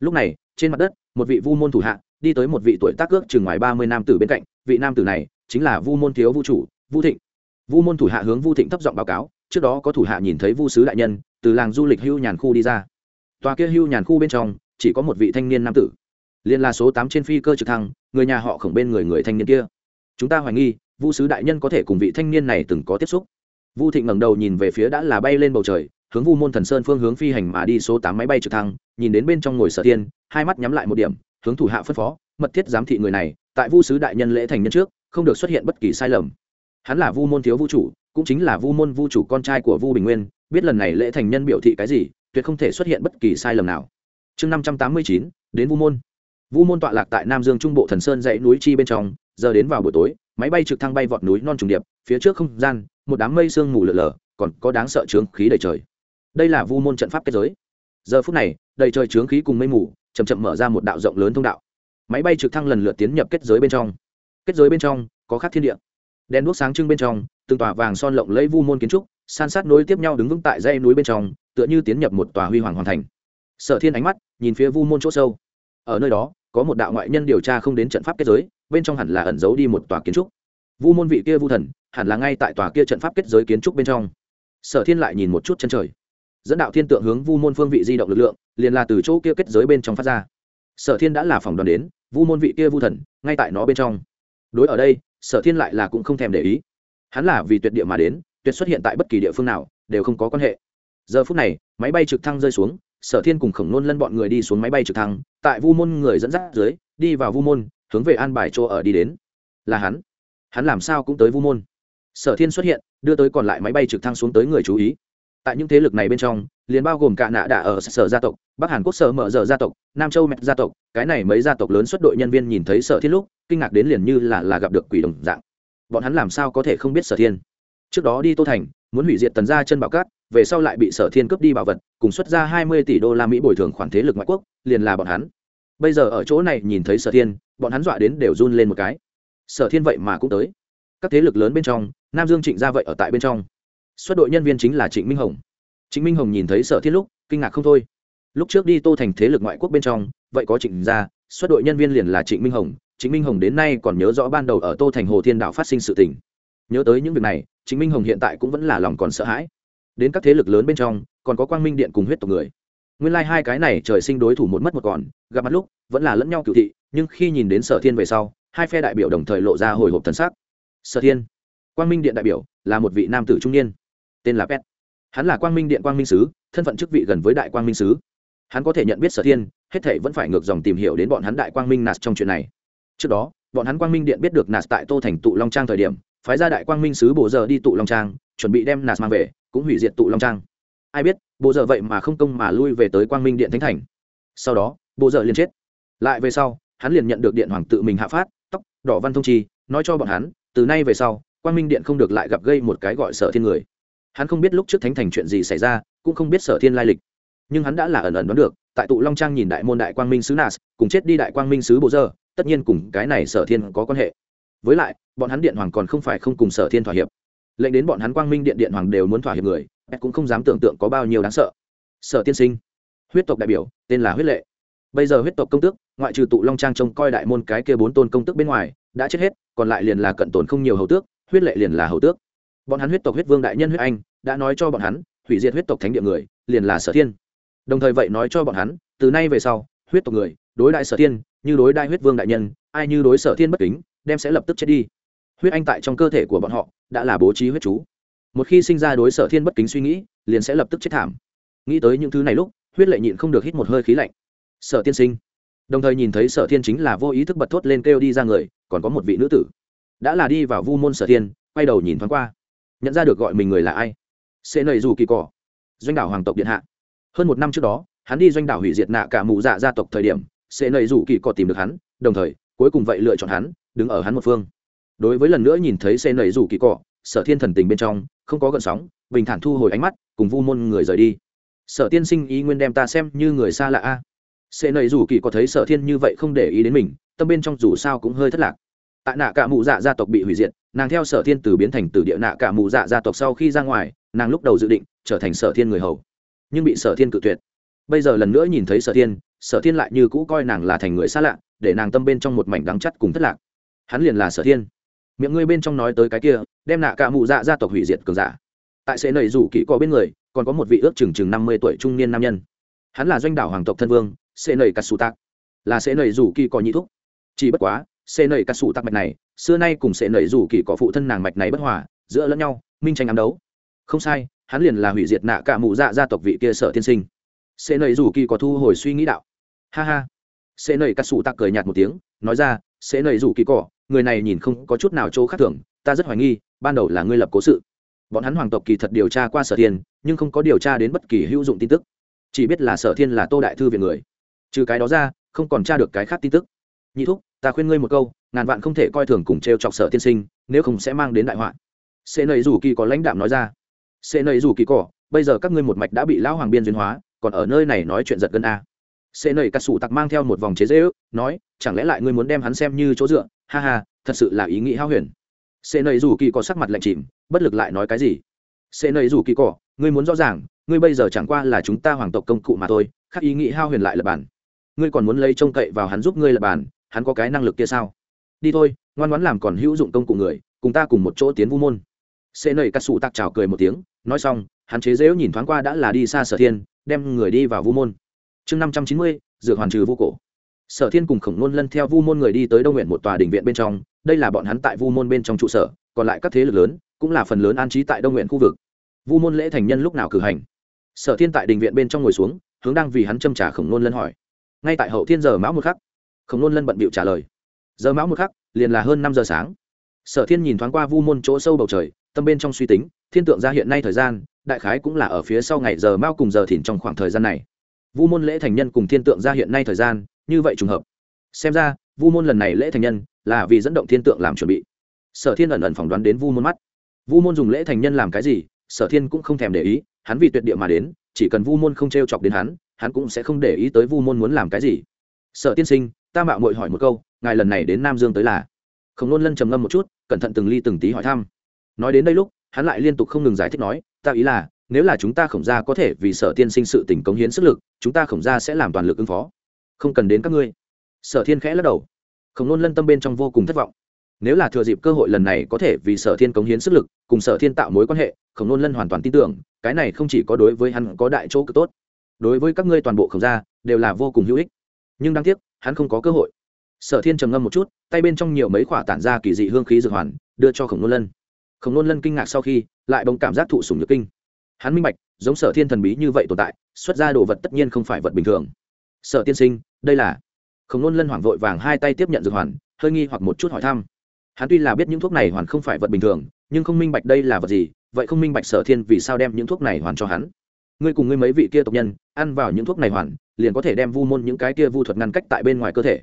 lúc này, trên mặt đất, một vị vu môn thủ hạ, đi tới một vị tuổi tác ước chừng ngoài ba mươi nam tử bên cạnh. Vị nam tử này chính là vu môn thiếu Vu chủ, vu thịnh. Vu môn thủ hạ hướng vu thịnh thấp giọng báo cáo, trước đó có thủ hạ nhìn thấy vu sứ đại nhân, từ làng du lịch hưu nhàn khu đi ra. Tòa kia hưu nhàn khu bên trong, chỉ có một vị thanh niên nam tử. Liên là số tám trên phi cơ trực thăng, người nhà họ khổng bên người người thanh niên kia. Chúng ta hoài nghi, vu sứ đại nhân có thể cùng vị thanh niên này từng có tiếp xúc. Vu thịnh ngẩng đầu nhìn về phía đã là bay lên bầu trời hướng vu môn thần sơn phương hướng phi hành mà đi số tám máy bay trực thăng, nhìn đến bên trong ngồi sở tiên hai mắt nhắm lại một điểm, hướng thủ hạ phân phó, mật thiết giám thị người này, tại vu sứ đại nhân lễ thành nhân trước, không được xuất hiện bất kỳ sai lầm. Hắn là vu môn thiếu vu chủ, cũng chính là vu môn vu chủ con trai của vu bình nguyên, biết lần này lễ thành nhân biểu thị cái gì, tuyệt không thể xuất hiện bất kỳ sai lầm nào. Chương năm trăm tám mươi chín, đến vu môn. Vu môn tọa lạc tại nam dương trung bộ thần sơn dãy núi chi bên trong, giờ đến vào buổi tối, máy bay trực thăng bay vọt núi non trùng điệp, phía trước không gian, một đám mây sương mù lở lở, còn có đáng sợ trướng khí đầy trời đây là vu môn trận pháp kết giới. Giờ phút này, đầy trời trướng khí cùng mây mù chầm chậm mở ra một đạo rộng lớn thông đạo. Máy bay trực thăng lần lượt tiến nhập kết giới bên trong. Kết giới bên trong, có khắc thiên địa. Đèn đuốc sáng trưng bên trong, từng tòa vàng son lộng lấy vu môn kiến trúc, san sát nối tiếp nhau đứng vững tại dãy núi bên trong, tựa như tiến nhập một tòa huy hoàng hoàn thành. Sở thiên ánh mắt nhìn phía vu môn chỗ sâu. Ở nơi đó, có một đạo ngoại nhân điều tra không đến trận pháp kết giới, bên trong hẳn là ẩn giấu đi một tòa kiến trúc. Vu môn vị kia vu thần, hẳn là ngay tại tòa kia trận pháp kết giới kiến trúc bên trong. Sở thiên lại nhìn một chút chân trời dẫn đạo thiên tượng hướng vu môn phương vị di động lực lượng, liền là từ chỗ kia kết giới bên trong phát ra. Sở thiên đã là phòng đoàn đến, vu môn vị kia vu thần, ngay tại nó bên trong. Đối ở đây, sở thiên lại là cũng không thèm để ý. Hắn là vì tuyệt địa mà đến, tuyệt xuất hiện tại bất kỳ địa phương nào, đều không có quan hệ. Giờ phút này, máy bay trực thăng rơi xuống, sở thiên cùng khổng nôn lân bọn người đi xuống máy bay trực thăng, tại vu môn người dẫn dắt dưới, đi vào vu môn, hướng về an bài chỗ ở đi đến. Là hắn. Hắn làm sao cũng tới vu môn. Sở thiên xuất hiện, đưa tới còn lại máy bay trực thăng xuống tới người chú ý tại những thế lực này bên trong, liền bao gồm cả nạ đạ ở sở gia tộc, bắc hàn quốc sở mở dở gia tộc, nam châu mẹt gia tộc, cái này mấy gia tộc lớn xuất đội nhân viên nhìn thấy sở thiên lúc, kinh ngạc đến liền như là là gặp được quỷ đồng dạng. Bọn hắn làm sao có thể không biết sở thiên? Trước đó đi tô thành, muốn hủy diệt tần gia chân bảo cát, về sau lại bị sở thiên cướp đi bảo vật, cùng xuất ra hai mươi tỷ đô la mỹ bồi thường khoản thế lực ngoại quốc, liền là bọn hắn. Bây giờ ở chỗ này nhìn thấy sở thiên, bọn hắn dọa đến đều run lên một cái. Sở thiên vậy mà cũng tới. Các thế lực lớn bên trong, nam dương trịnh gia vậy ở tại bên trong xuất đội nhân viên chính là trịnh minh hồng. Trịnh minh hồng nhìn thấy sở thiên lúc, kinh ngạc không thôi. Lúc trước đi tô thành thế lực ngoại quốc bên trong, vậy có trịnh gia, xuất đội nhân viên liền là trịnh minh hồng. Trịnh minh hồng đến nay còn nhớ rõ ban đầu ở tô thành hồ thiên đạo phát sinh sự tình. Nhớ tới những việc này, trịnh minh hồng hiện tại cũng vẫn là lòng còn sợ hãi. Đến các thế lực lớn bên trong, còn có quang minh điện cùng huyết tộc người. Nguyên lai、like、hai cái này trời sinh đối thủ một mất một còn, gặp mặt lúc, vẫn là lẫn nhau cựu thị, nhưng khi nhìn đến sở thiên về sau, hai phe đại biểu đồng thời lộ ra hồi hộp thần sắc. Sở thiên, quang minh điện đại biểu, là một vị nam tử trung niên tên là pet. Hắn là quang minh điện quang minh sứ, thân phận chức vị gần với đại quang minh sứ. Hắn có thể nhận biết sở thiên, hết thể vẫn phải ngược dòng tìm hiểu đến bọn hắn đại quang minh nạt trong chuyện này. Trước đó, bọn hắn quang minh điện biết được nạt tại tô thành tụ long trang thời điểm, phái ra đại quang minh sứ bồ giờ đi tụ long trang, chuẩn bị đem nạt mang về, cũng hủy diệt tụ long trang. Ai biết, bồ giờ vậy mà không công mà lui về tới quang minh điện thánh thành. Sau đó, bồ giờ liền chết. Lại về sau, hắn liền nhận được điện hoàng tự mình hạ phát, tóc, đỏ văn thông chi, nói cho bọn hắn, từ nay về sau, quang minh điện không được lại gặp gây một cái gọi sở thiên người hắn không biết lúc trước thánh thành chuyện gì xảy ra, cũng không biết sở thiên lai lịch. Nhưng hắn đã là ẩn ẩn đoán được, tại tụ long trang nhìn đại môn đại quang minh sứ nas, cùng chết đi đại quang minh sứ bộ dơ, tất nhiên cùng cái này sở thiên có quan hệ. Với lại, bọn hắn điện hoàng còn không phải không cùng sở thiên thỏa hiệp. Lệnh đến bọn hắn quang minh điện điện hoàng đều muốn thỏa hiệp người cũng không dám tưởng tượng có bao nhiêu đáng sợ. Sở tiên sinh, huyết tộc đại biểu, tên là huyết lệ. Bây giờ huyết tộc công tước, ngoại trừ tụ long trang trông coi đại môn cái kia bốn tôn công tước bên ngoài, đã chết hết, còn lại liền là cận tồn không nhiều hầu tước, huyết lệ liền là hầu tước bọn hắn huyết tộc huyết vương đại nhân huyết anh, đã nói cho bọn hắn, hủy diệt huyết tộc thánh địa người, liền là sở thiên. Đồng thời vậy nói cho bọn hắn, từ nay về sau, huyết tộc người, đối đại sở thiên, như đối đại huyết vương đại nhân, ai như đối sở thiên bất kính, đem sẽ lập tức chết đi. Huyết anh tại trong cơ thể của bọn họ, đã là bố trí huyết chú. Một khi sinh ra đối sở thiên bất kính suy nghĩ, liền sẽ lập tức chết thảm. Nghĩ tới những thứ này lúc, huyết lệ nhịn không được hít một hơi khí lạnh. Sở tiên sinh. Đồng thời nhìn thấy sở thiên chính là vô ý thức bật thốt lên kêu đi ra người, còn có một vị nữ tử. Đã là đi vào vu môn sở thiên, quay đầu nhìn thoáng qua nhận ra được gọi mình người là ai. Sẽ nầy dù kỳ cỏ doanh đảo hoàng tộc điện hạ. Hơn một năm trước đó hắn đi doanh đảo hủy diệt nạ cả mụ dạ gia tộc thời điểm sẽ nầy dù kỳ cỏ tìm được hắn đồng thời cuối cùng vậy lựa chọn hắn đứng ở hắn một phương. Đối với lần nữa nhìn thấy sẽ nầy Dù kỳ Cỏ, sở thiên thần tình bên trong không có gợn sóng bình thản thu hồi ánh mắt cùng vu môn người rời đi. Sở tiên sinh ý nguyên đem ta xem như người xa lạ a. Sẽ nầy dù kỳ có thấy sở thiên như vậy không để ý đến mình tâm bên trong dù sao cũng hơi thất lạc tại nạ cả mụ dạ gia tộc bị hủy diệt, nàng theo sở thiên từ biến thành từ địa nạ cả mụ dạ gia tộc sau khi ra ngoài, nàng lúc đầu dự định trở thành sở thiên người hầu, nhưng bị sở thiên cự tuyệt. Bây giờ lần nữa nhìn thấy sở thiên sở thiên lại như cũ coi nàng là thành người xa lạ, để nàng tâm bên trong một mảnh đắng chắt cùng thất lạc. Hắn liền là sở thiên. Miệng ngươi bên trong nói tới cái kia, đem nạ cả mụ dạ gia tộc hủy diệt cường giả. Tại sẽ nầy rủ kỹ có bên người, còn có một vị ước chừng chừng năm mươi tuổi trung niên nam nhân. Hắn là doanh đảo hoàng tộc thân vương, sẽ nầy cà sù tạc là sẽ nầy rủ kỳ có nhị thúc. Chỉ bất quá sẽ nẩy cắt sủ tắc mạch này, xưa nay cùng sẽ nẩy rủ kỳ có phụ thân nàng mạch này bất hòa, giữa lẫn nhau, minh tranh ám đấu. Không sai, hắn liền là hủy diệt nạ cả mụ dạ gia tộc vị kia sở tiên sinh. Sẽ nẩy rủ kỳ có thu hồi suy nghĩ đạo. Ha ha. Sẽ nẩy cắt sủ tắc cười nhạt một tiếng, nói ra sẽ nẩy rủ kỳ cỏ người này nhìn không có chút nào chỗ khác thường, ta rất hoài nghi, ban đầu là ngươi lập cố sự. Bọn hắn hoàng tộc kỳ thật điều tra qua sở thiên nhưng không có điều tra đến bất kỳ hữu dụng tin tức. Chỉ biết là sở thiên là tô đại thư viện người. Trừ cái đó ra, không còn tra được cái khác tin tức nhị thúc, ta khuyên ngươi một câu, ngàn vạn không thể coi thường cùng t r e o chọc sở tiên sinh, nếu không sẽ mang đến đại họa. Sẽ nầy rủ kỳ có lãnh đạm nói ra. Sẽ nầy rủ kỳ cỏ, bây giờ các ngươi một mạch đã bị lão hoàng biên duyên hóa, còn ở nơi này nói chuyện giật gân a. Sẽ nầy cắt sụ tặc mang theo một vòng chế dễ ước nói, chẳng lẽ lại ngươi muốn đem hắn xem như chỗ dựa? Ha ha, thật sự là ý nghĩ hao huyền. Sẽ nầy rủ kỳ có sắc mặt lạnh chìm, bất lực lại nói cái gì? Sẽ nầy rủ kỳ cỏ, ngươi muốn rõ ràng, ngươi bây giờ chẳng qua là chúng ta hoàng tộc công cụ mà thôi, khác ý nghĩ hao huyền lại lập bản. Ngươi còn muốn lấy trông cậy vào hắn giúp ngươi lập bản hắn có cái năng lực kia sao? Đi thôi, ngoan ngoãn làm còn hữu dụng công cụ người, cùng ta cùng một chỗ tiến vu môn. Sẽ nầy cắt sủ tạc trào cười một tiếng, nói xong, hắn chế dễu nhìn thoáng qua đã là đi xa sở thiên, đem người đi vào vu môn. Chương năm trăm chín mươi, dược hoàn trừ vu cổ. Sở thiên cùng khổng nôn lân theo vu môn người đi tới đông nguyện một tòa đình viện bên trong, đây là bọn hắn tại vu môn bên trong trụ sở, còn lại các thế lực lớn cũng là phần lớn an trí tại đông nguyện khu vực. Vu môn lễ thành nhân lúc nào cử hành? Sở thiên tại đình viện bên trong ngồi xuống, hướng đang vì hắn châm trả khổng nôn lân hỏi. Ngay tại hậu thiên giờ mão một khắc khổng nôn lân bận bịu trả lời. Giờ mão một khắc, liền là hơn năm giờ sáng. Sở thiên nhìn thoáng qua vu môn chỗ sâu bầu trời, tâm bên trong suy tính, thiên tượng ra hiện nay thời gian, đại khái cũng là ở phía sau ngày giờ mao cùng giờ thìn trong khoảng thời gian này. Vu môn lễ thành nhân cùng thiên tượng ra hiện nay thời gian, như vậy trùng hợp. Xem ra, vu môn lần này lễ thành nhân là vì dẫn động thiên tượng làm chuẩn bị. Sở thiên ẩn ẩn phỏng đoán đến vu môn mắt. Vu môn dùng lễ thành nhân làm cái gì, sở thiên cũng không thèm để ý, hắn vì tuyệt địa mà đến, chỉ cần vu môn không t r e o chọc đến hắn hắn cũng sẽ không để ý tới vu môn muốn làm cái gì. Sở tiên sinh ta mạo muội hỏi một câu, ngài lần này đến nam dương tới là? Khổng nôn lân trầm ngâm một chút, cẩn thận từng ly từng tí hỏi thăm. Nói đến đây lúc, hắn lại liên tục không ngừng giải thích nói, ta ý là, nếu là chúng ta khổng gia có thể vì sở tiên sinh sự tình cống hiến sức lực, chúng ta khổng gia sẽ làm toàn lực ứng phó. Không cần đến các ngươi. Sở thiên khẽ lắc đầu. Khổng nôn lân tâm bên trong vô cùng thất vọng. Nếu là thừa dịp cơ hội lần này có thể vì sở thiên cống hiến sức lực, cùng sở thiên tạo mối quan hệ, khổng nôn lân hoàn toàn tin tưởng, cái này không chỉ có đối với hắn có đại chỗ cực tốt. Đối với các ngươi toàn bộ khổng gia, đều là vô cùng hữu ích. Nhưng đáng tiếc hắn không có cơ hội. Sở thiên trầm ngâm một chút, tay bên trong nhiều mấy khoả tản ra kỳ dị hương khí dược hoàn, đưa cho khổng nôn lân. Khổng nôn lân kinh ngạc sau khi, lại bỗng cảm giác thụ sùng nhược kinh. Hắn minh bạch, giống sở thiên thần bí như vậy tồn tại, xuất ra đồ vật tất nhiên không phải vật bình thường. Sở tiên sinh, đây là khổng nôn lân hoảng vội vàng hai tay tiếp nhận dược hoàn, hơi nghi hoặc một chút hỏi thăm. Hắn tuy là biết những thuốc này hoàn không phải vật bình thường, nhưng không minh bạch đây là vật gì, vậy không minh bạch sở thiên vì sao đem những thuốc này hoàn cho hắn ngươi cùng ngươi mấy vị kia tộc nhân, ăn vào những thuốc này hoàn, liền có thể đem vu môn những cái kia vu thuật ngăn cách tại bên ngoài cơ thể.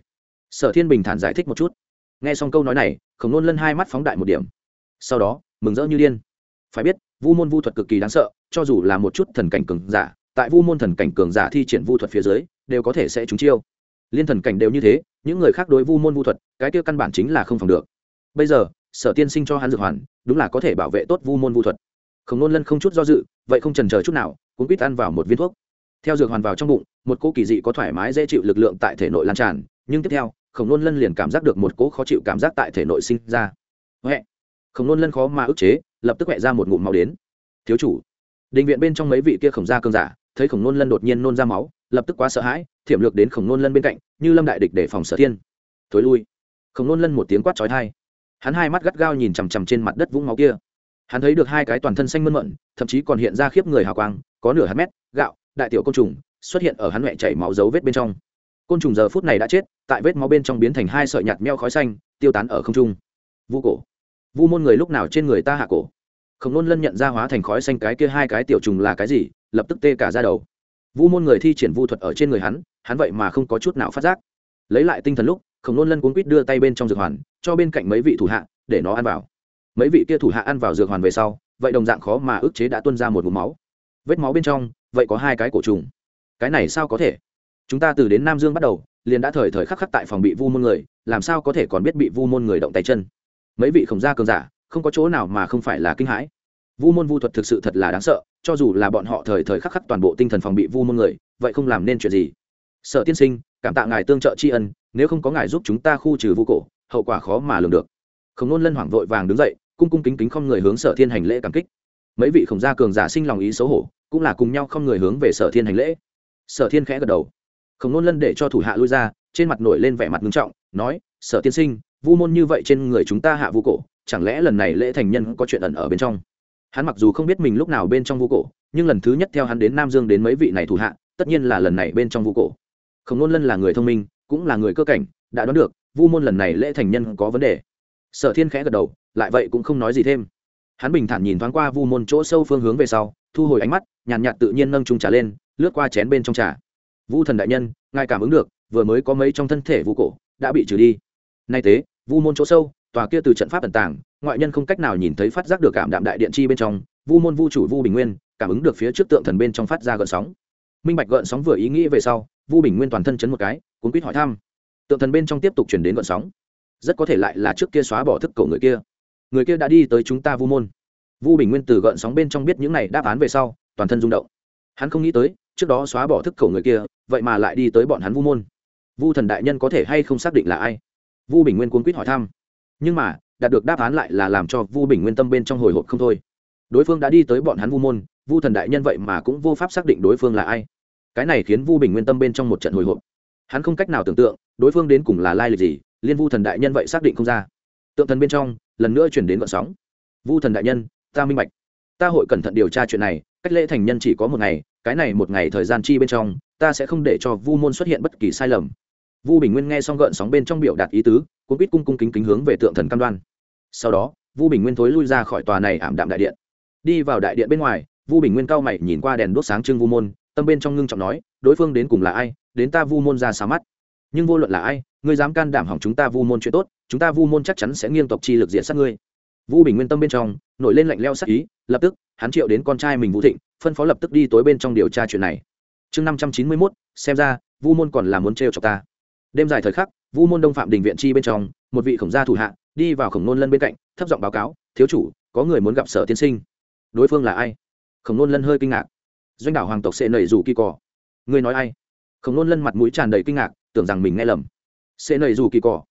Sở thiên bình thản giải thích một chút. Nghe xong câu nói này, khổng nôn lân hai mắt phóng đại một điểm. Sau đó, mừng rỡ như điên. Phải biết, vu môn vu thuật cực kỳ đáng sợ, cho dù là một chút thần cảnh cường giả, tại vu môn thần cảnh cường giả thi triển vu thuật phía dưới, đều có thể sẽ trúng chiêu. Liên thần cảnh đều như thế, những người khác đối vu môn vu thuật, cái kia căn bản chính là không phòng được. Bây giờ, sở tiên sinh cho hắn dược hoàn, đúng là có thể bảo vệ tốt vu môn vu thuật. Khổng nôn lân không chút do dự vậy không trần chờ chút nào cũng quýt ăn vào một viên thuốc. Theo dược hoàn vào trong bụng, một cô kỳ dị có thoải mái dễ chịu lực lượng tại thể nội lan tràn, nhưng tiếp theo, khổng nôn lân liền cảm giác được một cỗ khó chịu cảm giác tại thể nội sinh ra. Huệ! Khổng nôn lân khó mà ức chế, lập tức huệ ra một ngụm máu đến. Thiếu chủ! Định viện bên trong mấy vị kia khổng gia cơn giả, thấy khổng nôn lân đột nhiên nôn ra máu, lập tức quá sợ hãi, thiểm lược đến khổng nôn lân bên cạnh, như lâm đại địch để phòng sở thiên. Thối lui! Khổng nôn lân một tiếng quát trói thai hắn hai mắt gắt gao nhìn chằm chằm trên mặt đất vũng máu kia hắn thấy được hai cái toàn thân xanh mơn mận, thậm chí còn hiện ra khiếp người hào quang, có nửa hạt mét, gạo, đại tiểu côn trùng, xuất hiện ở hắn mẹ chảy máu dấu vết bên trong. Côn trùng giờ phút này đã chết, tại vết máu bên trong biến thành hai sợi nhạt meo khói xanh, tiêu tán ở không trung. Vu cổ. Vu môn người lúc nào trên người ta hạ cổ? Khổng nôn lân nhận ra hóa thành khói xanh cái kia hai cái tiểu trùng là cái gì, lập tức tê cả ra đầu. Vu môn người thi triển vu thuật ở trên người hắn hắn vậy mà không có chút nào phát giác. Lấy lại tinh thần lúc, khổng nôn lân cuốn quýt đưa tay bên trong dược hoàn, cho bên cạnh mấy vị thủ hạ, để nó ăn vào mấy vị kia thủ hạ ăn vào dược hoàn về sau, vậy đồng dạng khó mà ức chế đã tuân ra một mũ máu. Vết máu bên trong, vậy có hai cái cổ trùng. Cái này sao có thể? Chúng ta từ đến nam dương bắt đầu, liền đã thời thời khắc khắc tại phòng bị vu môn người, làm sao có thể còn biết bị vu môn người động tay chân? Mấy vị khổng gia cường giả, không có chỗ nào mà không phải là kinh hãi. Vu môn vu thuật thực sự thật là đáng sợ, cho dù là bọn họ thời thời khắc khắc toàn bộ tinh thần phòng bị vu môn người, vậy không làm nên chuyện gì. Sợ tiên sinh, cảm tạ ngài tương trợ tri ân, nếu không có ngài giúp chúng ta khu trừ vu cổ, hậu quả khó mà lường được. Khổng nôn lân hoảng vội vàng đứng dậy cung cung kính kính không người hướng sở thiên hành lễ cảm kích. Mấy vị khổng gia cường giả sinh lòng ý xấu hổ, cũng là cùng nhau không người hướng về sở thiên hành lễ. Sở thiên khẽ gật đầu. Khổng nôn lân để cho thủ hạ lui ra, trên mặt nổi lên vẻ mặt nghiêm trọng, nói, sở tiên sinh, vu môn như vậy trên người chúng ta hạ vu cổ, chẳng lẽ lần này lễ thành nhân có chuyện ẩn ở bên trong? Hắn mặc dù không biết mình lúc nào bên trong vu cổ, nhưng lần thứ nhất theo hắn đến nam dương đến mấy vị này thủ hạ, tất nhiên là lần này bên trong vu cổ. Khổng nôn lân là người thông minh, cũng là người cơ cảnh, đã đoán được, vu môn lần này lễ thành nhân có vấn đề. Sở thiên khẽ gật đầu lại vậy cũng không nói gì thêm. Hắn bình thản nhìn thoáng qua vu môn chỗ sâu phương hướng về sau, thu hồi ánh mắt, nhàn nhạt tự nhiên nâng trung trà lên, lướt qua chén bên trong trà. Vu thần đại nhân, ngài cảm ứng được, vừa mới có mấy trong thân thể vu cổ, đã bị trừ đi. Nay tế, vu môn chỗ sâu, tòa kia từ trận pháp tần tàng, ngoại nhân không cách nào nhìn thấy phát giác được cảm đạm đại điện chi bên trong, vu môn vu chủ vu bình nguyên, cảm ứng được phía trước tượng thần bên trong phát ra gợn sóng. Minh bạch gợn sóng vừa ý nghĩ về sau, vu bình nguyên toàn thân chấn một cái, cuốn quýt hỏi thăm. Tượng thần bên trong tiếp tục chuyển đến gợn sóng. Rất có thể lại là trước kia xóa bỏ thức cổ người kia người kia đã đi tới chúng ta vu môn. Vu bình nguyên từ gợn sóng bên trong biết những này đáp án về sau, toàn thân rung động. Hắn không nghĩ tới, trước đó xóa bỏ thức khẩu người kia, vậy mà lại đi tới bọn hắn vu môn. Vu thần đại nhân có thể hay không xác định là ai? Vu bình nguyên cuốn quýt hỏi thăm. Nhưng mà, đạt được đáp án lại là làm cho vu bình nguyên tâm bên trong hồi hộp không thôi. Đối phương đã đi tới bọn hắn vu môn, vu thần đại nhân vậy mà cũng vô pháp xác định đối phương là ai. Cái này khiến vu bình nguyên tâm bên trong một trận hồi hộp. Hắn không cách nào tưởng tượng, đối phương đến cùng là lai lịch gì, liên vu thần đại nhân vậy xác định không ra tượng thần bên trong, lần nữa chuyển đến vận sóng. Vu thần đại nhân, ta minh bạch. Ta hội cẩn thận điều tra chuyện này, cách lễ thành nhân chỉ có một ngày, cái này một ngày thời gian chi bên trong, ta sẽ không để cho vu môn xuất hiện bất kỳ sai lầm. Vu bình nguyên nghe xong gợn sóng bên trong biểu đạt ý tứ cũng biết cung cung kính kính hướng về tượng thần cam đoan. Sau đó, vu bình nguyên thối lui ra khỏi tòa này ảm đạm đại điện. Đi vào đại điện bên ngoài, vu bình nguyên cao mày nhìn qua đèn đốt sáng trưng vu môn, tâm bên trong ngưng trọng nói, đối phương đến cùng là ai? Đến ta vu môn ra xa mắt. Nhưng vô luận là ai ngươi dám can đảm hỏng chúng ta vu môn chuyện tốt, chúng ta vu môn chắc chắn sẽ nghiêng tộc chi lực diện sát ngươi. Vu bình nguyên tâm bên trong, nổi lên lạnh leo sắc ý, lập tức, hắn triệu đến con trai mình vũ thịnh, phân phó lập tức đi tối bên trong điều tra chuyện này. Chương năm trăm chín mươi mốt, xem ra, vu môn còn là muốn trêu chọc ta. Đêm dài thời khắc, vu môn đông phạm đình viện chi bên trong, một vị khổng gia thủ hạ, đi vào khổng nôn lân bên cạnh, thấp giọng báo cáo, thiếu chủ, có người muốn gặp sở tiên sinh. Đối phương là ai? Khổng nôn lân hơi kinh ngạc. Doanh đảo hoàng tộc sẽ nảy rủ kỳ cỏ ngươi nói ai? Khổng nôn lân mặt mũi tràn đầy kinh ngạc, tưởng rằng mình nghe lầm sẽ nầy rủ kỳ cỏ.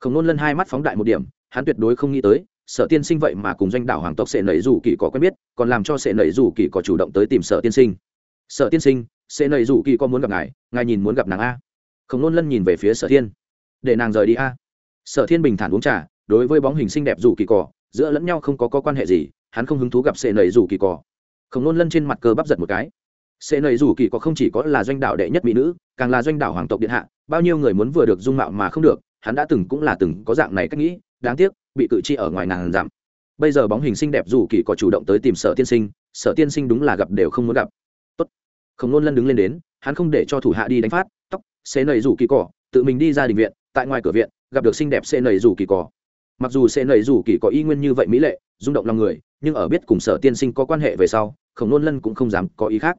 Khổng nôn lân hai mắt phóng đại một điểm hắn tuyệt đối không nghĩ tới sở tiên sinh vậy mà cùng doanh đảo hoàng tộc sẽ nầy rủ kỳ cỏ quen biết còn làm cho sẽ nầy rủ kỳ cỏ chủ động tới tìm sở tiên sinh. Sở tiên sinh sẽ nầy rủ kỳ cỏ muốn gặp ngài ngài nhìn muốn gặp nàng a. Khổng nôn lân nhìn về phía sở thiên. Để nàng rời đi a. Sở thiên bình thản uống trà đối với bóng hình xinh đẹp rủ kỳ cỏ giữa lẫn nhau không có, có quan hệ gì hắn không hứng thú gặp sệ nầy rủ kỳ cỏ. Khổng nôn lân trên mặt cơ bắp giật một cái sệ nầy rủ kỳ cỏ không chỉ có là doanh đạo đệ nhất mỹ nữ, càng là doanh đạo hoàng tộc điện hạ, bao nhiêu người muốn vừa được dung mạo mà không được, hắn đã từng cũng là từng có dạng này cách nghĩ, đáng tiếc, bị cự chi ở ngoài ngàn giảm bây giờ bóng hình xinh đẹp dù kỳ có chủ động tới tìm sở tiên sinh, sở tiên sinh đúng là gặp đều không muốn gặp. Tốt. Khổng nôn lân đứng lên đến, hắn không để cho thủ hạ đi đánh phát, tóc xế nầy rủ kỳ cỏ, tự mình đi ra đình viện, tại ngoài cửa viện, gặp được xinh đẹp xê nầy rủ kỳ cỏ. Mặc dù xê nầy rủ kỳ có y nguyên như vậy mỹ lệ, rung động lòng người, nhưng ở biết cùng sở tiên sinh có quan hệ về sau, khổng nôn lân cũng không dám có ý khác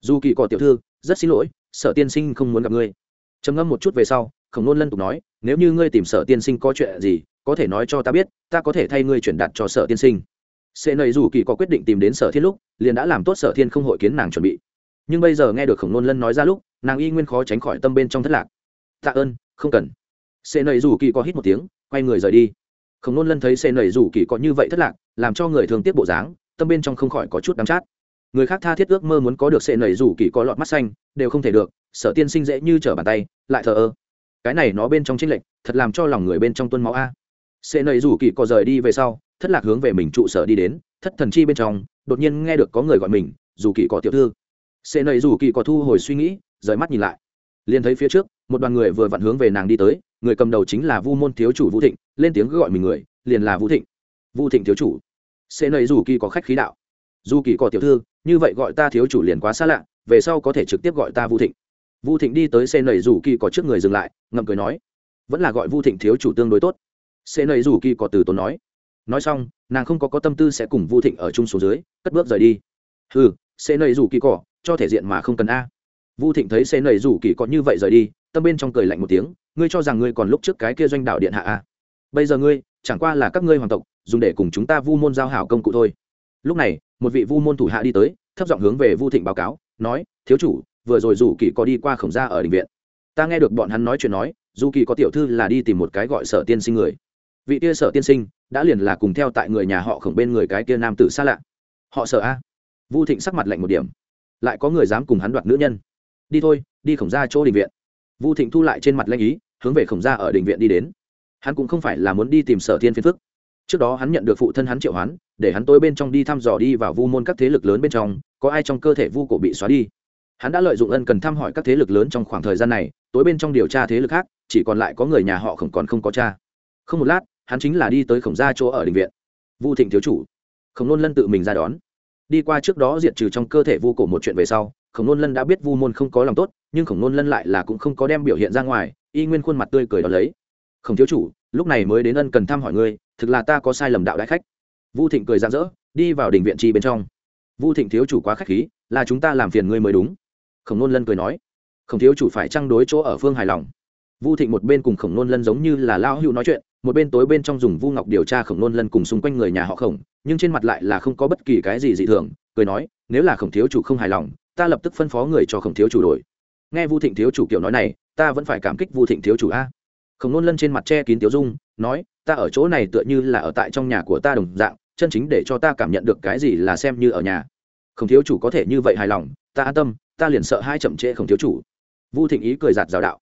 dù kỳ cỏ tiểu thư, rất xin lỗi, sở tiên sinh không muốn gặp ngươi. Trầm ngâm một chút về sau, khổng nôn lân tục nói, nếu như ngươi tìm sở tiên sinh có chuyện gì, có thể nói cho ta biết, ta có thể thay ngươi chuyển đạt cho sở tiên sinh. Sệ nầy dù kỳ có quyết định tìm đến sở thiên lúc, liền đã làm tốt sở thiên không hội kiến nàng chuẩn bị. Nhưng bây giờ nghe được khổng nôn lân nói ra lúc, nàng y nguyên khó tránh khỏi tâm bên trong thất lạc. Tạ ơn, không cần. Sệ nầy dù kỳ có hít một tiếng, quay người rời đi. Khổng nôn lân thấy sệ nầy dù kỳ có như vậy thất lạc, làm cho người thường tiếp bộ dáng, tâm bên trong không khỏi có chút đắm chát người khác tha thiết ước mơ muốn có được sệ nầy rủ kỳ có lọt mắt xanh, đều không thể được sở tiên sinh dễ như trở bàn tay, lại thờ ơ. Cái này nó bên trong tranh lệch, thật làm cho lòng người bên trong tuân máu a. Sệ nầy rủ kỳ có rời đi về sau, thất lạc hướng về mình trụ sở đi đến, thất thần chi bên trong, đột nhiên nghe được có người gọi mình, dù kỳ có tiểu thư. Sệ nầy rủ kỳ có thu hồi suy nghĩ, rời mắt nhìn lại. Liền thấy phía trước, một đoàn người vừa vặn hướng về nàng đi tới, người cầm đầu chính là vu môn thiếu chủ vũ thịnh, lên tiếng gọi mình người, liền là vũ thịnh. Vũ thịnh thiếu chủ. Sệ nầy rủ kỳ có khách khí đạo dù kỳ cọ tiểu thư, như vậy gọi ta thiếu chủ liền quá xa lạ, về sau có thể trực tiếp gọi ta Vu thịnh. Vu thịnh đi tới xe nầy dù kỳ có trước người dừng lại, ngậm cười nói, vẫn là gọi vu thịnh thiếu chủ tương đối tốt. Xe nầy dù kỳ có từ tốn nói nói xong, nàng không có có tâm tư sẽ cùng vu thịnh ở chung số dưới, cất bước rời đi. Ừ xe nầy dù kỳ cỏ cho thể diện mà không cần a. Vu thịnh thấy xe nầy dù kỳ có như vậy rời đi, tâm bên trong cười lạnh một tiếng, ngươi cho rằng ngươi còn lúc trước cái kia doanh đạo điện hạ a? Bây giờ ngươi, chẳng qua là các ngươi hoàng tộc, dùng để cùng chúng ta vu môn giao hảo công cụ thôi lúc này, một vị vu môn thủ hạ đi tới, thấp giọng hướng về vu thịnh báo cáo, nói, thiếu chủ, vừa rồi dù kỳ có đi qua khổng gia ở đình viện. Ta nghe được bọn hắn nói chuyện nói, dù kỳ có tiểu thư là đi tìm một cái gọi sở tiên sinh người. Vị kia sở tiên sinh, đã liền là cùng theo tại người nhà họ khổng bên người cái kia nam tử xa lạ. Họ sợ a? Vu thịnh sắc mặt lạnh một điểm. Lại có người dám cùng hắn đoạt nữ nhân. Đi thôi, đi khổng gia chỗ đình viện. Vu thịnh thu lại trên mặt lanh ý, hướng về khổng gia ở đình viện đi đến. Hắn cũng không phải là muốn đi tìm sở thiên phiên phức trước đó hắn nhận được phụ thân hắn triệu hoán, để hắn tối bên trong đi thăm dò đi vào vu môn các thế lực lớn bên trong, có ai trong cơ thể vu cổ bị xóa đi? Hắn đã lợi dụng ân cần thăm hỏi các thế lực lớn trong khoảng thời gian này, tối bên trong điều tra thế lực khác, chỉ còn lại có người nhà họ khổng còn không có cha. Không một lát, hắn chính là đi tới khổng gia chỗ ở đình viện. Vu thịnh thiếu chủ, khổng nôn lân tự mình ra đón. Đi qua trước đó diệt trừ trong cơ thể vu cổ một chuyện về sau, khổng nôn lân đã biết vu môn không có lòng tốt, nhưng khổng nôn lân lại là cũng không có đem biểu hiện ra ngoài, y nguyên khuôn mặt tươi cười đón lấy. Khổng thiếu chủ, lúc này mới đến ân cần thăm hỏi ngươi thực là ta có sai lầm đạo đại khách. Vu thịnh cười rạng rỡ, đi vào đình viện chi bên trong. Vu thịnh thiếu chủ quá khách khí, là chúng ta làm phiền ngươi mới đúng. Khổng nôn lân cười nói, khổng thiếu chủ phải trăng đối chỗ ở phương hài lòng? Vu thịnh một bên cùng khổng nôn lân giống như là lao hữu nói chuyện, một bên tối bên trong dùng vu ngọc điều tra khổng nôn lân cùng xung quanh người nhà họ khổng, nhưng trên mặt lại là không có bất kỳ cái gì dị thường, cười nói, nếu là khổng thiếu chủ không hài lòng, ta lập tức phân phó người cho khổng thiếu chủ đổi. Nghe vu thịnh thiếu chủ kiểu nói này, ta vẫn phải cảm kích vu thịnh thiếu chủ a khổng nôn lân trên mặt che kín tiếu dung, nói, ta ở chỗ này tựa như là ở tại trong nhà của ta đồng dạng, chân chính để cho ta cảm nhận được cái gì là xem như ở nhà. Khổng thiếu chủ có thể như vậy hài lòng, ta an tâm, ta liền sợ hai chậm trễ khổng thiếu chủ. Vu thịnh ý cười giạt rào đạo.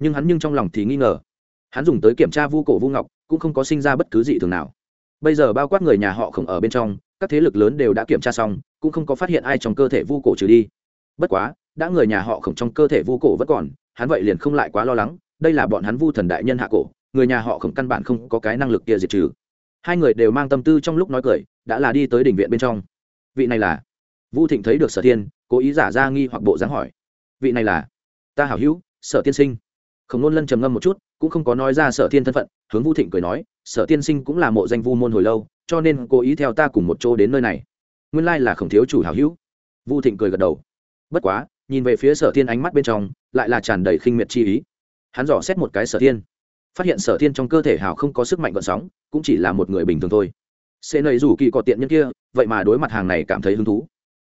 Nhưng hắn nhưng trong lòng thì nghi ngờ. Hắn dùng tới kiểm tra vu cổ vu ngọc, cũng không có sinh ra bất cứ gì thường nào. Bây giờ bao quát người nhà họ khổng ở bên trong, các thế lực lớn đều đã kiểm tra xong, cũng không có phát hiện ai trong cơ thể vu cổ trừ đi. Bất quá, đã người nhà họ khổng trong cơ thể vu cổ vẫn còn, hắn vậy liền không lại quá lo lắng đây là bọn hắn vu thần đại nhân hạ cổ, người nhà họ khổng căn bản không có cái năng lực kia diệt trừ. Hai người đều mang tâm tư trong lúc nói cười, đã là đi tới đỉnh viện bên trong. Vị này là vu thịnh thấy được sở thiên, cố ý giả ra nghi hoặc bộ dáng hỏi. Vị này là ta hảo hữu, sở tiên sinh. Khổng nôn lân trầm ngâm một chút, cũng không có nói ra sở thiên thân phận, hướng vu thịnh cười nói, sở tiên sinh cũng là mộ danh vu môn hồi lâu, cho nên cố ý theo ta cùng một chỗ đến nơi này. Nguyên lai là khổng thiếu chủ hảo hữu. Vu thịnh cười gật đầu. Bất quá, nhìn về phía sở thiên ánh mắt bên trong, lại là tràn đầy khinh miệt chi ý hắn dò xét một cái sở thiên, phát hiện sở thiên trong cơ thể hào không có sức mạnh gọn sóng, cũng chỉ là một người bình thường thôi. Xê nầy rủ kỳ có tiện nhân kia, vậy mà đối mặt hàng này cảm thấy hứng thú.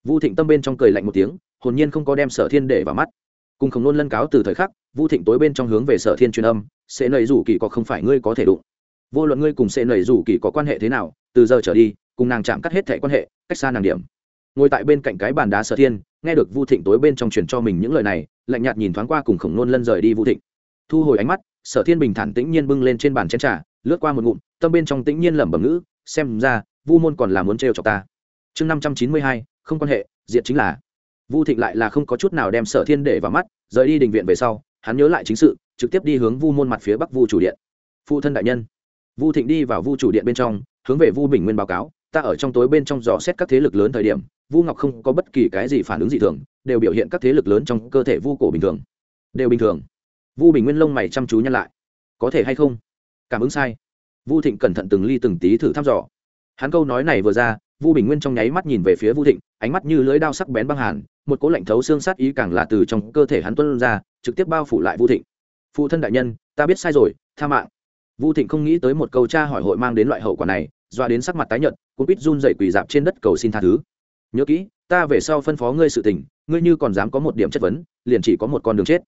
Vu thịnh tâm bên trong cười lạnh một tiếng, hồn nhiên không có đem sở thiên để vào mắt. Cùng khổng nôn lân cáo từ thời khắc, vu thịnh tối bên trong hướng về sở thiên truyền âm xê nầy rủ kỳ có không phải ngươi có thể đụng? Vô luận ngươi cùng xê nầy rủ kỳ có quan hệ thế nào, từ giờ trở đi, cùng nàng chạm cắt hết thẻ quan hệ, cách xa nàng điểm. Ngồi tại bên cạnh cái bàn đá sở thiên, nghe được vu thịnh tối bên trong truyền cho mình những lời này, lạnh nhạt nhìn thoáng qua cùng khổng nôn lân rời đi vu thịnh thu hồi ánh mắt, sở thiên bình thản tĩnh nhiên bưng lên trên bàn chén trà, lướt qua một ngụm, tâm bên trong tĩnh nhiên lẩm bẩm ngữ, xem ra, vu môn còn là muốn trêu chọc ta. Chương năm trăm chín mươi hai, không quan hệ diện chính là. Vu thịnh lại là không có chút nào đem sở thiên để vào mắt, rời đi đình viện về sau, hắn nhớ lại chính sự, trực tiếp đi hướng vu môn mặt phía bắc vu chủ điện. Phụ thân đại nhân. Vu thịnh đi vào vu chủ điện bên trong, hướng về vu bình nguyên báo cáo, ta ở trong tối bên trong dò xét các thế lực lớn thời điểm, vu ngọc không có bất kỳ cái gì phản ứng dị thường, đều biểu hiện các thế lực lớn trong cơ thể vu cổ bình thường. Đều bình thường vu bình nguyên lông mày chăm chú nhăn lại. Có thể hay không? Cảm ứng sai. Vu thịnh cẩn thận từng ly từng tí thử thăm dò. Hắn câu nói này vừa ra, vu bình nguyên trong nháy mắt nhìn về phía vu thịnh, ánh mắt như lưỡi đao sắc bén băng hàn, một cố lạnh thấu xương sát ý càng là từ trong cơ thể hắn tuân ra, trực tiếp bao phủ lại vu thịnh. Phụ thân đại nhân, ta biết sai rồi, tha mạng. Vu thịnh không nghĩ tới một câu tra hỏi hội mang đến loại hậu quả này, doa đến sắc mặt tái nhợt cũng biết run dậy quỳ dạp trên đất cầu xin tha thứ. Nhớ kỹ, ta về sau phân phó ngươi sự tình, ngươi như còn dám có một điểm chất vấn, liền chỉ có một con đường chết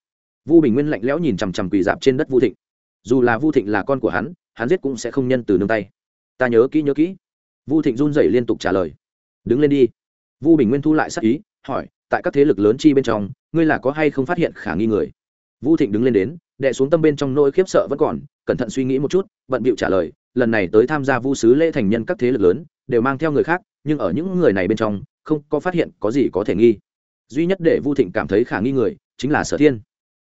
vu bình nguyên lạnh lẽo nhìn chằm chằm quỳ dạp trên đất vu thịnh. Dù là vu thịnh là con của hắn hắn giết cũng sẽ không nhân từ nương tay. Ta nhớ kỹ nhớ kỹ. Vu thịnh run rẩy liên tục trả lời. Đứng lên đi. Vu bình nguyên thu lại sắc ý, hỏi, tại các thế lực lớn chi bên trong, ngươi là có hay không phát hiện khả nghi người? Vu thịnh đứng lên đến đệ xuống tâm bên trong nỗi khiếp sợ vẫn còn, cẩn thận suy nghĩ một chút, bận bịu trả lời, lần này tới tham gia vu sứ lễ thành nhân các thế lực lớn, đều mang theo người khác, nhưng ở những người này bên trong, không có phát hiện có gì có thể nghi. Duy nhất để vu thịnh cảm thấy khả nghi người, chính là sở thiên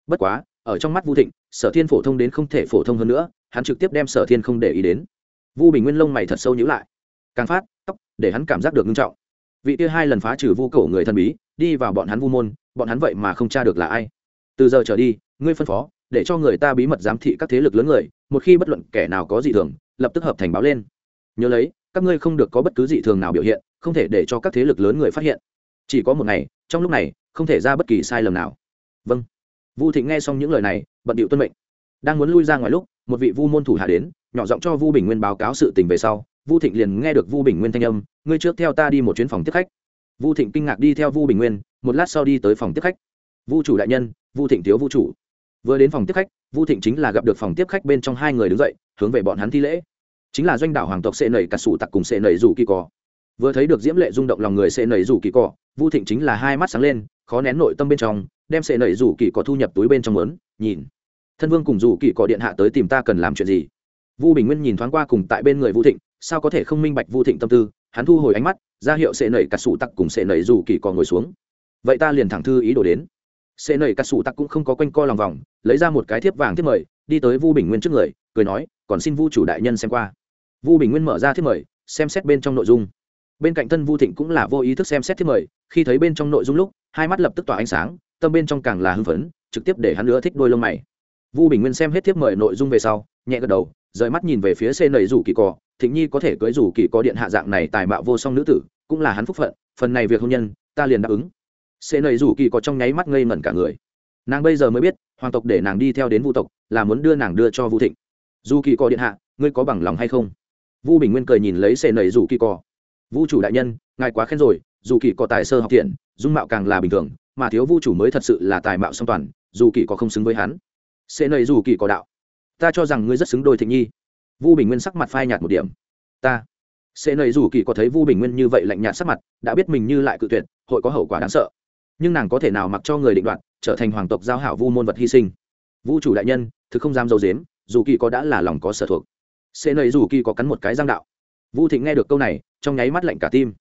bất quá, ở trong mắt vu thịnh, sở thiên phổ thông đến không thể phổ thông hơn nữa, hắn trực tiếp đem sở thiên không để ý đến. Vu bình nguyên lông mày thật sâu nhữ lại. Càng phát, tóc, để hắn cảm giác được nghiêm trọng. Vị kia hai lần phá trừ vu cổ người thân bí, đi vào bọn hắn vu môn, bọn hắn vậy mà không tra được là ai. Từ giờ trở đi, ngươi phân phó, để cho người ta bí mật giám thị các thế lực lớn người, một khi bất luận kẻ nào có dị thường, lập tức hợp thành báo lên. Nhớ lấy, các ngươi không được có bất cứ dị thường nào biểu hiện, không thể để cho các thế lực lớn người phát hiện. Chỉ có một ngày, trong lúc này, không thể ra bất kỳ sai lầm nào. Vâng vu thịnh nghe xong những lời này, bận điệu tuân mệnh. Đang muốn lui ra ngoài lúc, một vị vu môn thủ hạ đến, nhỏ giọng cho vu bình nguyên báo cáo sự tình về sau, vu thịnh liền nghe được vu bình nguyên thanh âm, ngươi trước theo ta đi một chuyến phòng tiếp khách. Vu thịnh kinh ngạc đi theo vu bình nguyên, một lát sau đi tới phòng tiếp khách. Vu chủ đại nhân, vu thịnh thiếu vu chủ. Vừa đến phòng tiếp khách, vu thịnh chính là gặp được phòng tiếp khách bên trong hai người đứng dậy, hướng về bọn hắn thi lễ. Chính là doanh đảo hoàng tộc sệ nảy cà sủ tặc cùng sệ nảy rủ kỳ cỏ vừa thấy được diễm lệ rung động lòng người sệ nảy rủ kỳ cỏ vu thịnh chính là hai mắt sáng lên, khó nén nội tâm bên trong đem sệ nảy rủ kỳ có thu nhập túi bên trong lớn, nhìn. Thân vương cùng rủ kỳ có điện hạ tới tìm ta cần làm chuyện gì? Vu bình nguyên nhìn thoáng qua cùng tại bên người vu thịnh, sao có thể không minh bạch vu thịnh tâm tư, hắn thu hồi ánh mắt, ra hiệu sệ nẩy cắt sủ tặc cùng sệ nẩy rủ kỳ có ngồi xuống. Vậy ta liền thẳng thư ý đồ đến. Sệ nẩy cắt sủ tặc cũng không có quanh co lòng vòng, lấy ra một cái thiếp vàng thiếp mời, đi tới vu bình nguyên trước người, cười nói, còn xin vu chủ đại nhân xem qua. Vu bình nguyên mở ra thiếp mời, xem xét bên trong nội dung. Bên cạnh thân vu thịnh cũng là vô ý thức xem xét thiếp mời, khi thấy bên trong nội dung lúc, hai mắt lập tức tỏa ánh sáng tâm bên trong càng là hưng phấn, trực tiếp để hắn nữa thích đôi lông mày. Vu bình nguyên xem hết tiếp mời nội dung về sau, nhẹ gật đầu, rời mắt nhìn về phía xê nầy rủ kỳ cò, thịnh nhi có thể cưới rủ kỳ có điện hạ dạng này tài mạo vô song nữ tử, cũng là hắn phúc phận, phần này việc hôn nhân, ta liền đáp ứng. Xê nầy rủ kỳ có trong nháy mắt ngây ngẩn cả người. Nàng bây giờ mới biết, hoàng tộc để nàng đi theo đến vu tộc, là muốn đưa nàng đưa cho vu thịnh. Dù kỳ cò điện hạ, ngươi có bằng lòng hay không? Vu bình nguyên cười nhìn lấy xê nầy rủ kỳ cò. Vu chủ đại nhân, ngài quá khen rồi, dù kỳ có tài sơ học thiện, dung mạo càng là bình thường mà thiếu vu chủ mới thật sự là tài mạo song toàn, dù kỳ có không xứng với hắn. Sẽ nầy dù kỳ có đạo. Ta cho rằng ngươi rất xứng đôi thịnh nhi. Vu bình nguyên sắc mặt phai nhạt một điểm. Ta. Sẽ nầy dù kỳ có thấy vu bình nguyên như vậy lạnh nhạt sắc mặt, đã biết mình như lại cự tuyệt, hội có hậu quả đáng sợ. Nhưng nàng có thể nào mặc cho người định đoạt, trở thành hoàng tộc giao hảo vu môn vật hy sinh? Vu chủ đại nhân, thực không dám dâu dếm, dù kỳ có đã là lòng có sở thuộc. Sẽ nầy dù kỳ có cắn một cái giang đạo. Vu thịnh nghe được câu này, trong nháy mắt lạnh cả tim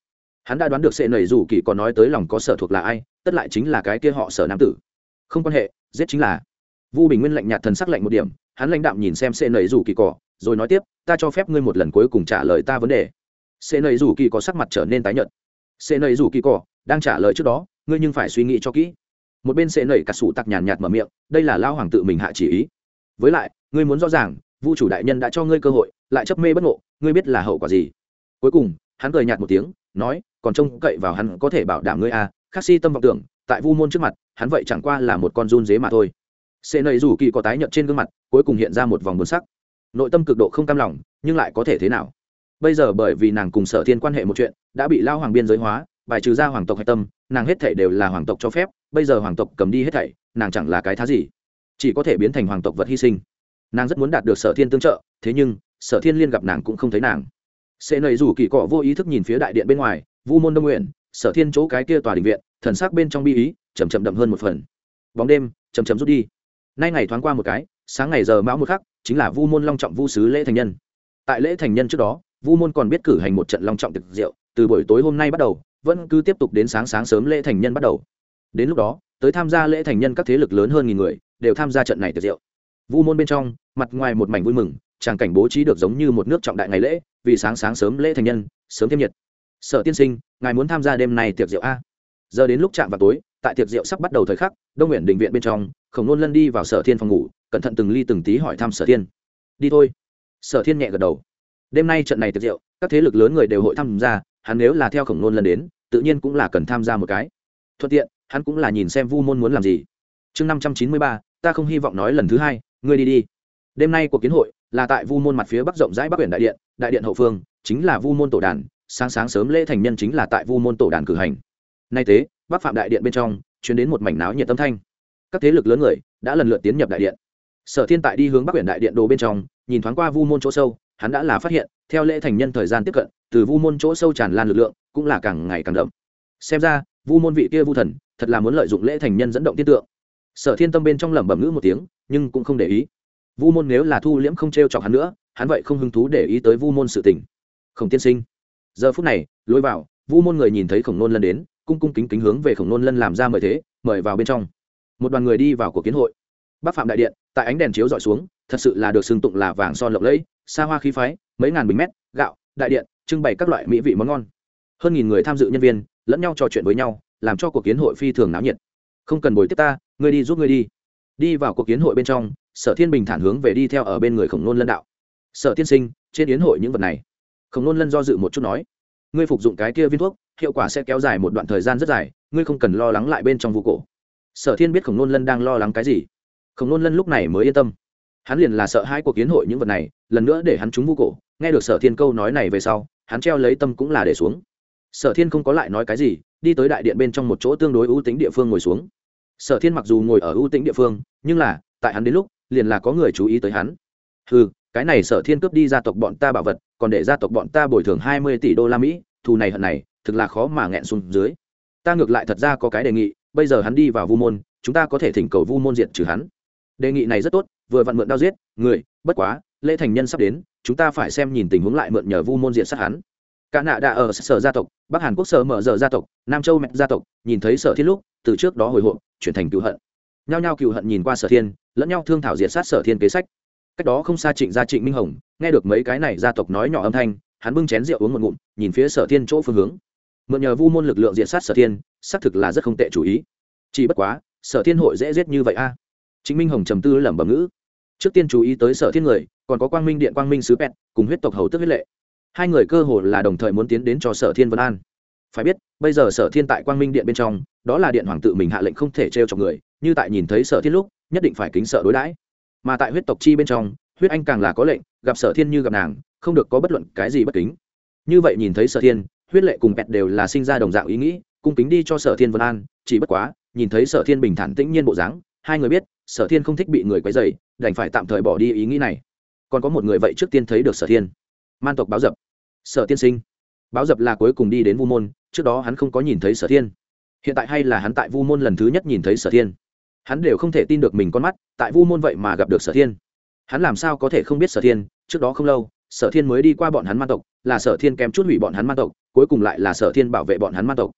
hắn đã đoán được sệ nầy dù kỳ còn nói tới lòng có sở thuộc là ai, tất lại chính là cái kia họ sở nam tử. Không quan hệ, giết chính là. Vu bình nguyên lạnh nhạt thần sắc lạnh một điểm, hắn lãnh đạm nhìn xem sệ nầy rủ kỳ cỏ, rồi nói tiếp, ta cho phép ngươi một lần cuối cùng trả lời ta vấn đề. Sệ nầy rủ kỳ có sắc mặt trở nên tái nhợt. Sệ nầy rủ kỳ cỏ, đang trả lời trước đó, ngươi nhưng phải suy nghĩ cho kỹ. Một bên sệ nầy cà sủ tặc nhàn nhạt mở miệng, đây là lao hoàng tự mình hạ chỉ ý. Với lại, ngươi muốn rõ ràng, vu chủ đại nhân đã cho ngươi cơ hội, lại chấp mê bất ngộ, ngươi biết là hậu quả gì? Cuối cùng, hắn cười nhạt một tiếng, nói còn trông cậy vào hắn có thể bảo đảm ngươi à khắc si tâm vọng tưởng, tại vu môn trước mặt, hắn vậy chẳng qua là một con run dế mà thôi. Xê nầy rủ kỳ có tái nhợt trên gương mặt, cuối cùng hiện ra một vòng buồn sắc. Nội tâm cực độ không cam lòng, nhưng lại có thể thế nào? Bây giờ bởi vì nàng cùng sở thiên quan hệ một chuyện, đã bị lao hoàng biên giới hóa, bài trừ ra hoàng tộc hạch tâm, nàng hết thảy đều là hoàng tộc cho phép, bây giờ hoàng tộc cầm đi hết thảy, nàng chẳng là cái thá gì. Chỉ có thể biến thành hoàng tộc vật hy sinh. Nàng rất muốn đạt được sở thiên tương trợ, thế nhưng, sở thiên liên gặp nàng cũng không thấy nàng. Sẽ nầy rủ kỳ cọ vô ý thức nhìn phía đại điện bên ngoài vu môn đông nguyện, sở thiên chỗ cái kia tòa đình viện, thần sắc bên trong bi ý chầm chậm đậm hơn một phần. Bóng đêm chầm chậm rút đi. Nay ngày thoáng qua một cái, sáng ngày giờ mão một khắc, chính là vu môn long trọng vu sứ lễ thành nhân. Tại lễ thành nhân trước đó, vu môn còn biết cử hành một trận long trọng thực rượu từ buổi tối hôm nay bắt đầu, vẫn cứ tiếp tục đến sáng sáng sớm lễ thành nhân bắt đầu. Đến lúc đó, tới tham gia lễ thành nhân các thế lực lớn hơn nghìn người, đều tham gia trận này tiệc rượu vu môn bên trong, mặt ngoài một mảnh vui mừng, tràng cảnh bố trí được giống như một nước trọng đại ngày lễ, vì sáng sáng sớm lễ thành nhân, sớm thêm nhiệt sở tiên sinh, ngài muốn tham gia đêm này tiệc rượu a? Giờ đến lúc chạm vào tối, tại tiệc rượu sắp bắt đầu thời khắc, đông nguyện đình viện bên trong, khổng nôn lân đi vào sở thiên phòng ngủ, cẩn thận từng ly từng tí hỏi thăm sở thiên. Đi thôi. Sở thiên nhẹ gật đầu. Đêm nay trận này tiệc rượu, các thế lực lớn người đều hội tham gia, hắn nếu là theo khổng nôn lân đến, tự nhiên cũng là cần tham gia một cái. Thuận tiện, hắn cũng là nhìn xem vu môn muốn làm gì. Chương năm trăm chín mươi ba, ta không hy vọng nói lần thứ hai, ngươi đi đi. Đêm nay cuộc kiến hội là tại vu môn mặt phía bắc rộng rãi bắc huyện đại điện đại điện hậu phương, chính là vu môn tổ đàn sáng sáng sớm lễ thành nhân chính là tại vu môn tổ đàn cử hành. Nay tế bắc phạm đại điện bên trong chuyến đến một mảnh náo nhiệt tâm thanh. Các thế lực lớn người đã lần lượt tiến nhập đại điện. Sở thiên tại đi hướng bắc huyện đại điện đồ bên trong, nhìn thoáng qua vu môn chỗ sâu, hắn đã là phát hiện, theo lễ thành nhân thời gian tiếp cận, từ vu môn chỗ sâu tràn lan lực lượng, cũng là càng ngày càng đậm. Xem ra, vu môn vị kia vu thần, thật là muốn lợi dụng lễ thành nhân dẫn động tiết tượng. Sở thiên tâm bên trong lẩm bẩm ngữ một tiếng, nhưng cũng không để ý. Vu môn nếu là thu liễm không t r e o chọc hắn nữa, hắn vậy không hứng thú để ý tới vu môn sự tình. Khổng tiên sinh giờ phút này, lối vào, vu môn người nhìn thấy khổng nôn lân đến, cung cung kính kính hướng về khổng nôn lân làm ra mời thế, mời vào bên trong. Một đoàn người đi vào cuộc kiến hội. Bắc phạm đại điện, tại ánh đèn chiếu dọi xuống, thật sự là được xưng tụng là vàng son lộng lẫy, xa hoa khí phái, mấy ngàn bình mét, gạo, đại điện, trưng bày các loại mỹ vị món ngon. Hơn nghìn người tham dự nhân viên, lẫn nhau trò chuyện với nhau, làm cho cuộc kiến hội phi thường náo nhiệt. Không cần bồi tiếp ta, ngươi đi giúp ngươi đi. Đi vào cuộc kiến hội bên trong, sở thiên bình thản hướng về đi theo ở bên người khổng nôn lân đạo. Sở tiên sinh, trên yến hội những vật này khổng nôn lân do dự một chút nói, ngươi phục dụng cái kia viên thuốc, hiệu quả sẽ kéo dài một đoạn thời gian rất dài, ngươi không cần lo lắng lại bên trong vụ cổ. Sở thiên biết khổng nôn lân đang lo lắng cái gì. Khổng nôn lân lúc này mới yên tâm. Hắn liền là sợ hai cuộc kiến hội những vật này, lần nữa để hắn trúng vu cổ. Nghe được sở thiên câu nói này về sau, hắn treo lấy tâm cũng là để xuống. Sở thiên không có lại nói cái gì, đi tới đại điện bên trong một chỗ tương đối ưu tính địa phương ngồi xuống. Sở thiên mặc dù ngồi ở ưu tính địa phương, nhưng là, tại hắn đến lúc, liền là có người chú ý tới hắn. Ừ cái này sở thiên cướp đi gia tộc bọn ta bảo vật còn để gia tộc bọn ta bồi thường hai mươi tỷ đô la mỹ, thù này hận này, thực là khó mà nghẹn xuống dưới. Ta ngược lại thật ra có cái đề nghị, bây giờ hắn đi vào vu môn, chúng ta có thể thỉnh cầu vu môn diệt trừ hắn. Đề nghị này rất tốt, vừa vặn mượn đao giết, người, bất quá, lễ thành nhân sắp đến, chúng ta phải xem nhìn tình huống lại mượn nhờ vu môn diện sát hắn. Cả nạ đã ở sở gia tộc, bắc hàn quốc sở mở giờ gia tộc, nam châu mẹ gia tộc, nhìn thấy sở thiên lúc, từ trước đó hồi hộp, chuyển thành cựu hận. Nhao nhao cựu hận nhìn qua sở thiên, lẫn nhau thương thảo diệt sát sở thiên kế sách cách đó không xa trịnh gia trịnh minh hồng, nghe được mấy cái này gia tộc nói nhỏ âm thanh, hắn bưng chén rượu uống một ngụm, nhìn phía sở thiên chỗ phương hướng. Mượn nhờ vu môn lực lượng diện sát sở thiên, xác thực là rất không tệ chủ ý. Chỉ bất quá, sở thiên hội dễ giết như vậy a? À? chính minh hồng trầm tư lẩm bẩm ngữ. Trước tiên chú ý tới sở thiên người, còn có quang minh điện, quang minh sứ pet cùng huyết tộc hầu tức huyết lệ. Hai người cơ hồ là đồng thời muốn tiến đến cho sở thiên vân an. Phải biết, bây giờ sở thiên tại quang minh điện bên trong, đó là điện hoàng tự mình hạ lệnh không thể t r e o chọc người, như tại nhìn thấy sở thiên lúc, nhất định phải kính sợ đối đãi mà tại huyết tộc chi bên trong, huyết anh càng là có lệnh, gặp sở thiên như gặp nàng, không được có bất luận cái gì bất kính. Như vậy nhìn thấy sở thiên, huyết lệ cùng pẹt đều là sinh ra đồng dạng ý nghĩ, cung kính đi cho sở thiên vân an, chỉ bất quá, nhìn thấy sở thiên bình thản tĩnh nhiên bộ dáng, hai người biết, sở thiên không thích bị người quấy dày đành phải tạm thời bỏ đi ý nghĩ này. Còn có một người vậy trước tiên thấy được sở thiên. Man tộc báo dập. Sở tiên sinh. Báo dập là cuối cùng đi đến vu môn, trước đó hắn không có nhìn thấy sở thiên. Hiện tại hay là hắn tại vu môn lần thứ nhất nhìn thấy sở thiên hắn đều không thể tin được mình con mắt, tại vu môn vậy mà gặp được sở thiên. Hắn làm sao có thể không biết sở thiên, trước đó không lâu, sở thiên mới đi qua bọn hắn man tộc, là sở thiên kém chút hủy bọn hắn man tộc, cuối cùng lại là sở thiên bảo vệ bọn hắn man tộc.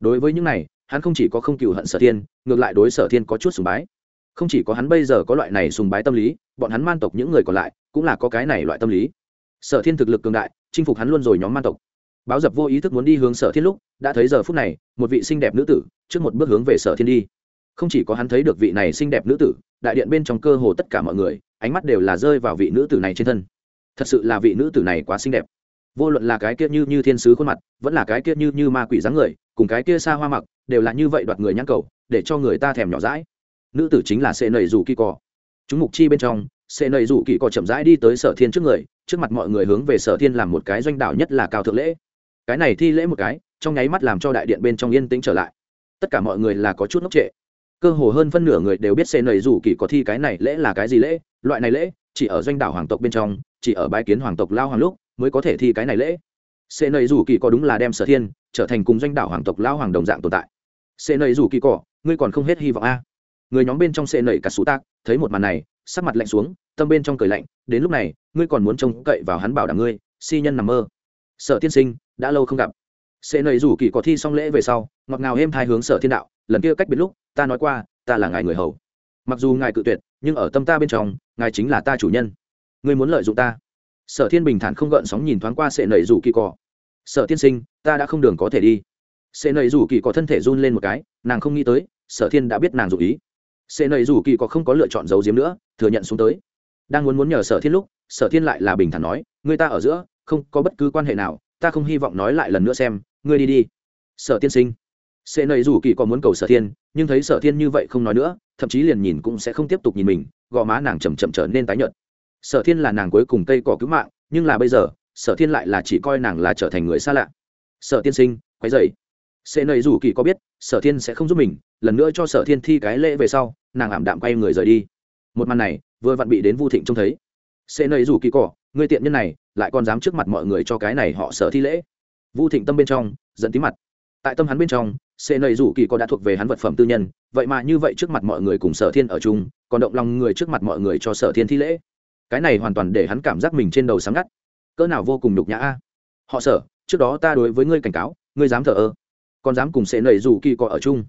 Đối với những này, hắn không chỉ có không cựu hận sở thiên, ngược lại đối sở thiên có chút sùng bái. Không chỉ có hắn bây giờ có loại này sùng bái tâm lý, bọn hắn man tộc những người còn lại cũng là có cái này loại tâm lý. Sở thiên thực lực cường đại, chinh phục hắn luôn rồi nhóm man tộc. Báo dập vô ý thức muốn đi hướng sở thiên lúc, đã thấy giờ phút này, một vị xinh đẹp nữ tử, trước một bước hướng về sở thiên đi không chỉ có hắn thấy được vị này xinh đẹp nữ tử, đại điện bên trong cơ hồ tất cả mọi người, ánh mắt đều là rơi vào vị nữ tử này trên thân. Thật sự là vị nữ tử này quá xinh đẹp. Vô luận là cái kia như như thiên sứ khuôn mặt, vẫn là cái kia như như ma quỷ dáng người, cùng cái kia xa hoa mặc, đều là như vậy đoạt người nhãn cầu, để cho người ta thèm nhỏ rãi nữ tử chính là sệ nầy dù kỳ cò. Chúng mục chi bên trong, sệ nầy dù kỳ cò chậm rãi đi tới sở thiên trước người, trước mặt mọi người hướng về sở thiên làm một cái doanh đảo nhất là cao thượng lễ. Cái này thi lễ một cái, trong nháy mắt làm cho đại điện bên trong yên tĩnh trở lại. Tất cả mọi người là có chút ngốc trệ cơ hồ hơn phân nửa người đều biết xê nầy rủ kỳ có thi cái này lễ là cái gì lễ, loại này lễ, chỉ ở doanh đảo hoàng tộc bên trong, chỉ ở bái kiến hoàng tộc lao hoàng lúc mới có thể thi cái này lễ. Xê nầy rủ kỳ có đúng là đem sở thiên trở thành cùng doanh đảo hoàng tộc lao hoàng đồng dạng tồn tại. Xê nầy rủ kỳ cỏ ngươi còn không hết hy vọng a. Người nhóm bên trong xê nầy cả sú tác thấy một màn này, sắc mặt lạnh xuống, tâm bên trong cười lạnh, đến lúc này, ngươi còn muốn trông cậy vào hắn bảo đảm ngươi, si nhân nằm mơ. Sở tiên sinh, đã lâu không gặp sẽ nầy rủ kỳ có thi xong lễ về sau, ngọt ngào êm thai hướng sở thiên đạo, lần kia cách biệt lúc, ta nói qua, ta là ngài người hầu. Mặc dù ngài cự tuyệt, nhưng ở tâm ta bên trong, ngài chính là ta chủ nhân. Ngươi muốn lợi dụng ta. Sở thiên bình thản không gợn sóng nhìn thoáng qua sệ nầy rủ kỳ cỏ sở tiên sinh, ta đã không đường có thể đi. Sệ nầy rủ kỳ có thân thể run lên một cái, nàng không nghĩ tới, sở thiên đã biết nàng dụ ý. Sệ nầy rủ kỳ có không có lựa chọn giấu giếm nữa, thừa nhận xuống tới. Đang muốn muốn nhờ sở thiên lúc, sở thiên lại là bình thản nói người ta ở giữa, không có bất cứ quan hệ nào, ta không hy vọng nói lại lần nữa xem ngươi đi đi. Sở tiên sinh. Sẽ nầy dù kỳ có muốn cầu sở thiên, nhưng thấy sở thiên như vậy không nói nữa, thậm chí liền nhìn cũng sẽ không tiếp tục nhìn mình, gò má nàng chầm chậm trở nên tái nhợt. Sở thiên là nàng cuối cùng cây cỏ cứu mạng, nhưng là bây giờ, sở thiên lại là chỉ coi nàng là trở thành người xa lạ. Sở tiên sinh quay dậy sẽ nầy dù kỳ có biết, sở thiên sẽ không giúp mình, lần nữa cho sở thiên thi cái lễ về sau, nàng ảm đạm quay người rời đi. Một màn này, vừa vặn bị đến vu thịnh trông thấy. Sẽ nầy dù kỳ cỏ người tiện nhân này, lại còn dám trước mặt mọi người cho cái này họ sở thi lễ vu thịnh tâm bên trong dẫn tí mặt. Tại tâm hắn bên trong, sệ nầy rủ kỳ có đã thuộc về hắn vật phẩm tư nhân, vậy mà như vậy trước mặt mọi người cùng sở thiên ở chung, còn động lòng người trước mặt mọi người cho sở thiên thi lễ. Cái này hoàn toàn để hắn cảm giác mình trên đầu sáng ngắt. Cỡ nào vô cùng nhục nhã a. Họ sở, trước đó ta đối với ngươi cảnh cáo, ngươi dám thờ ơ, còn dám cùng sệ nầy rủ kỳ cọ ở chung.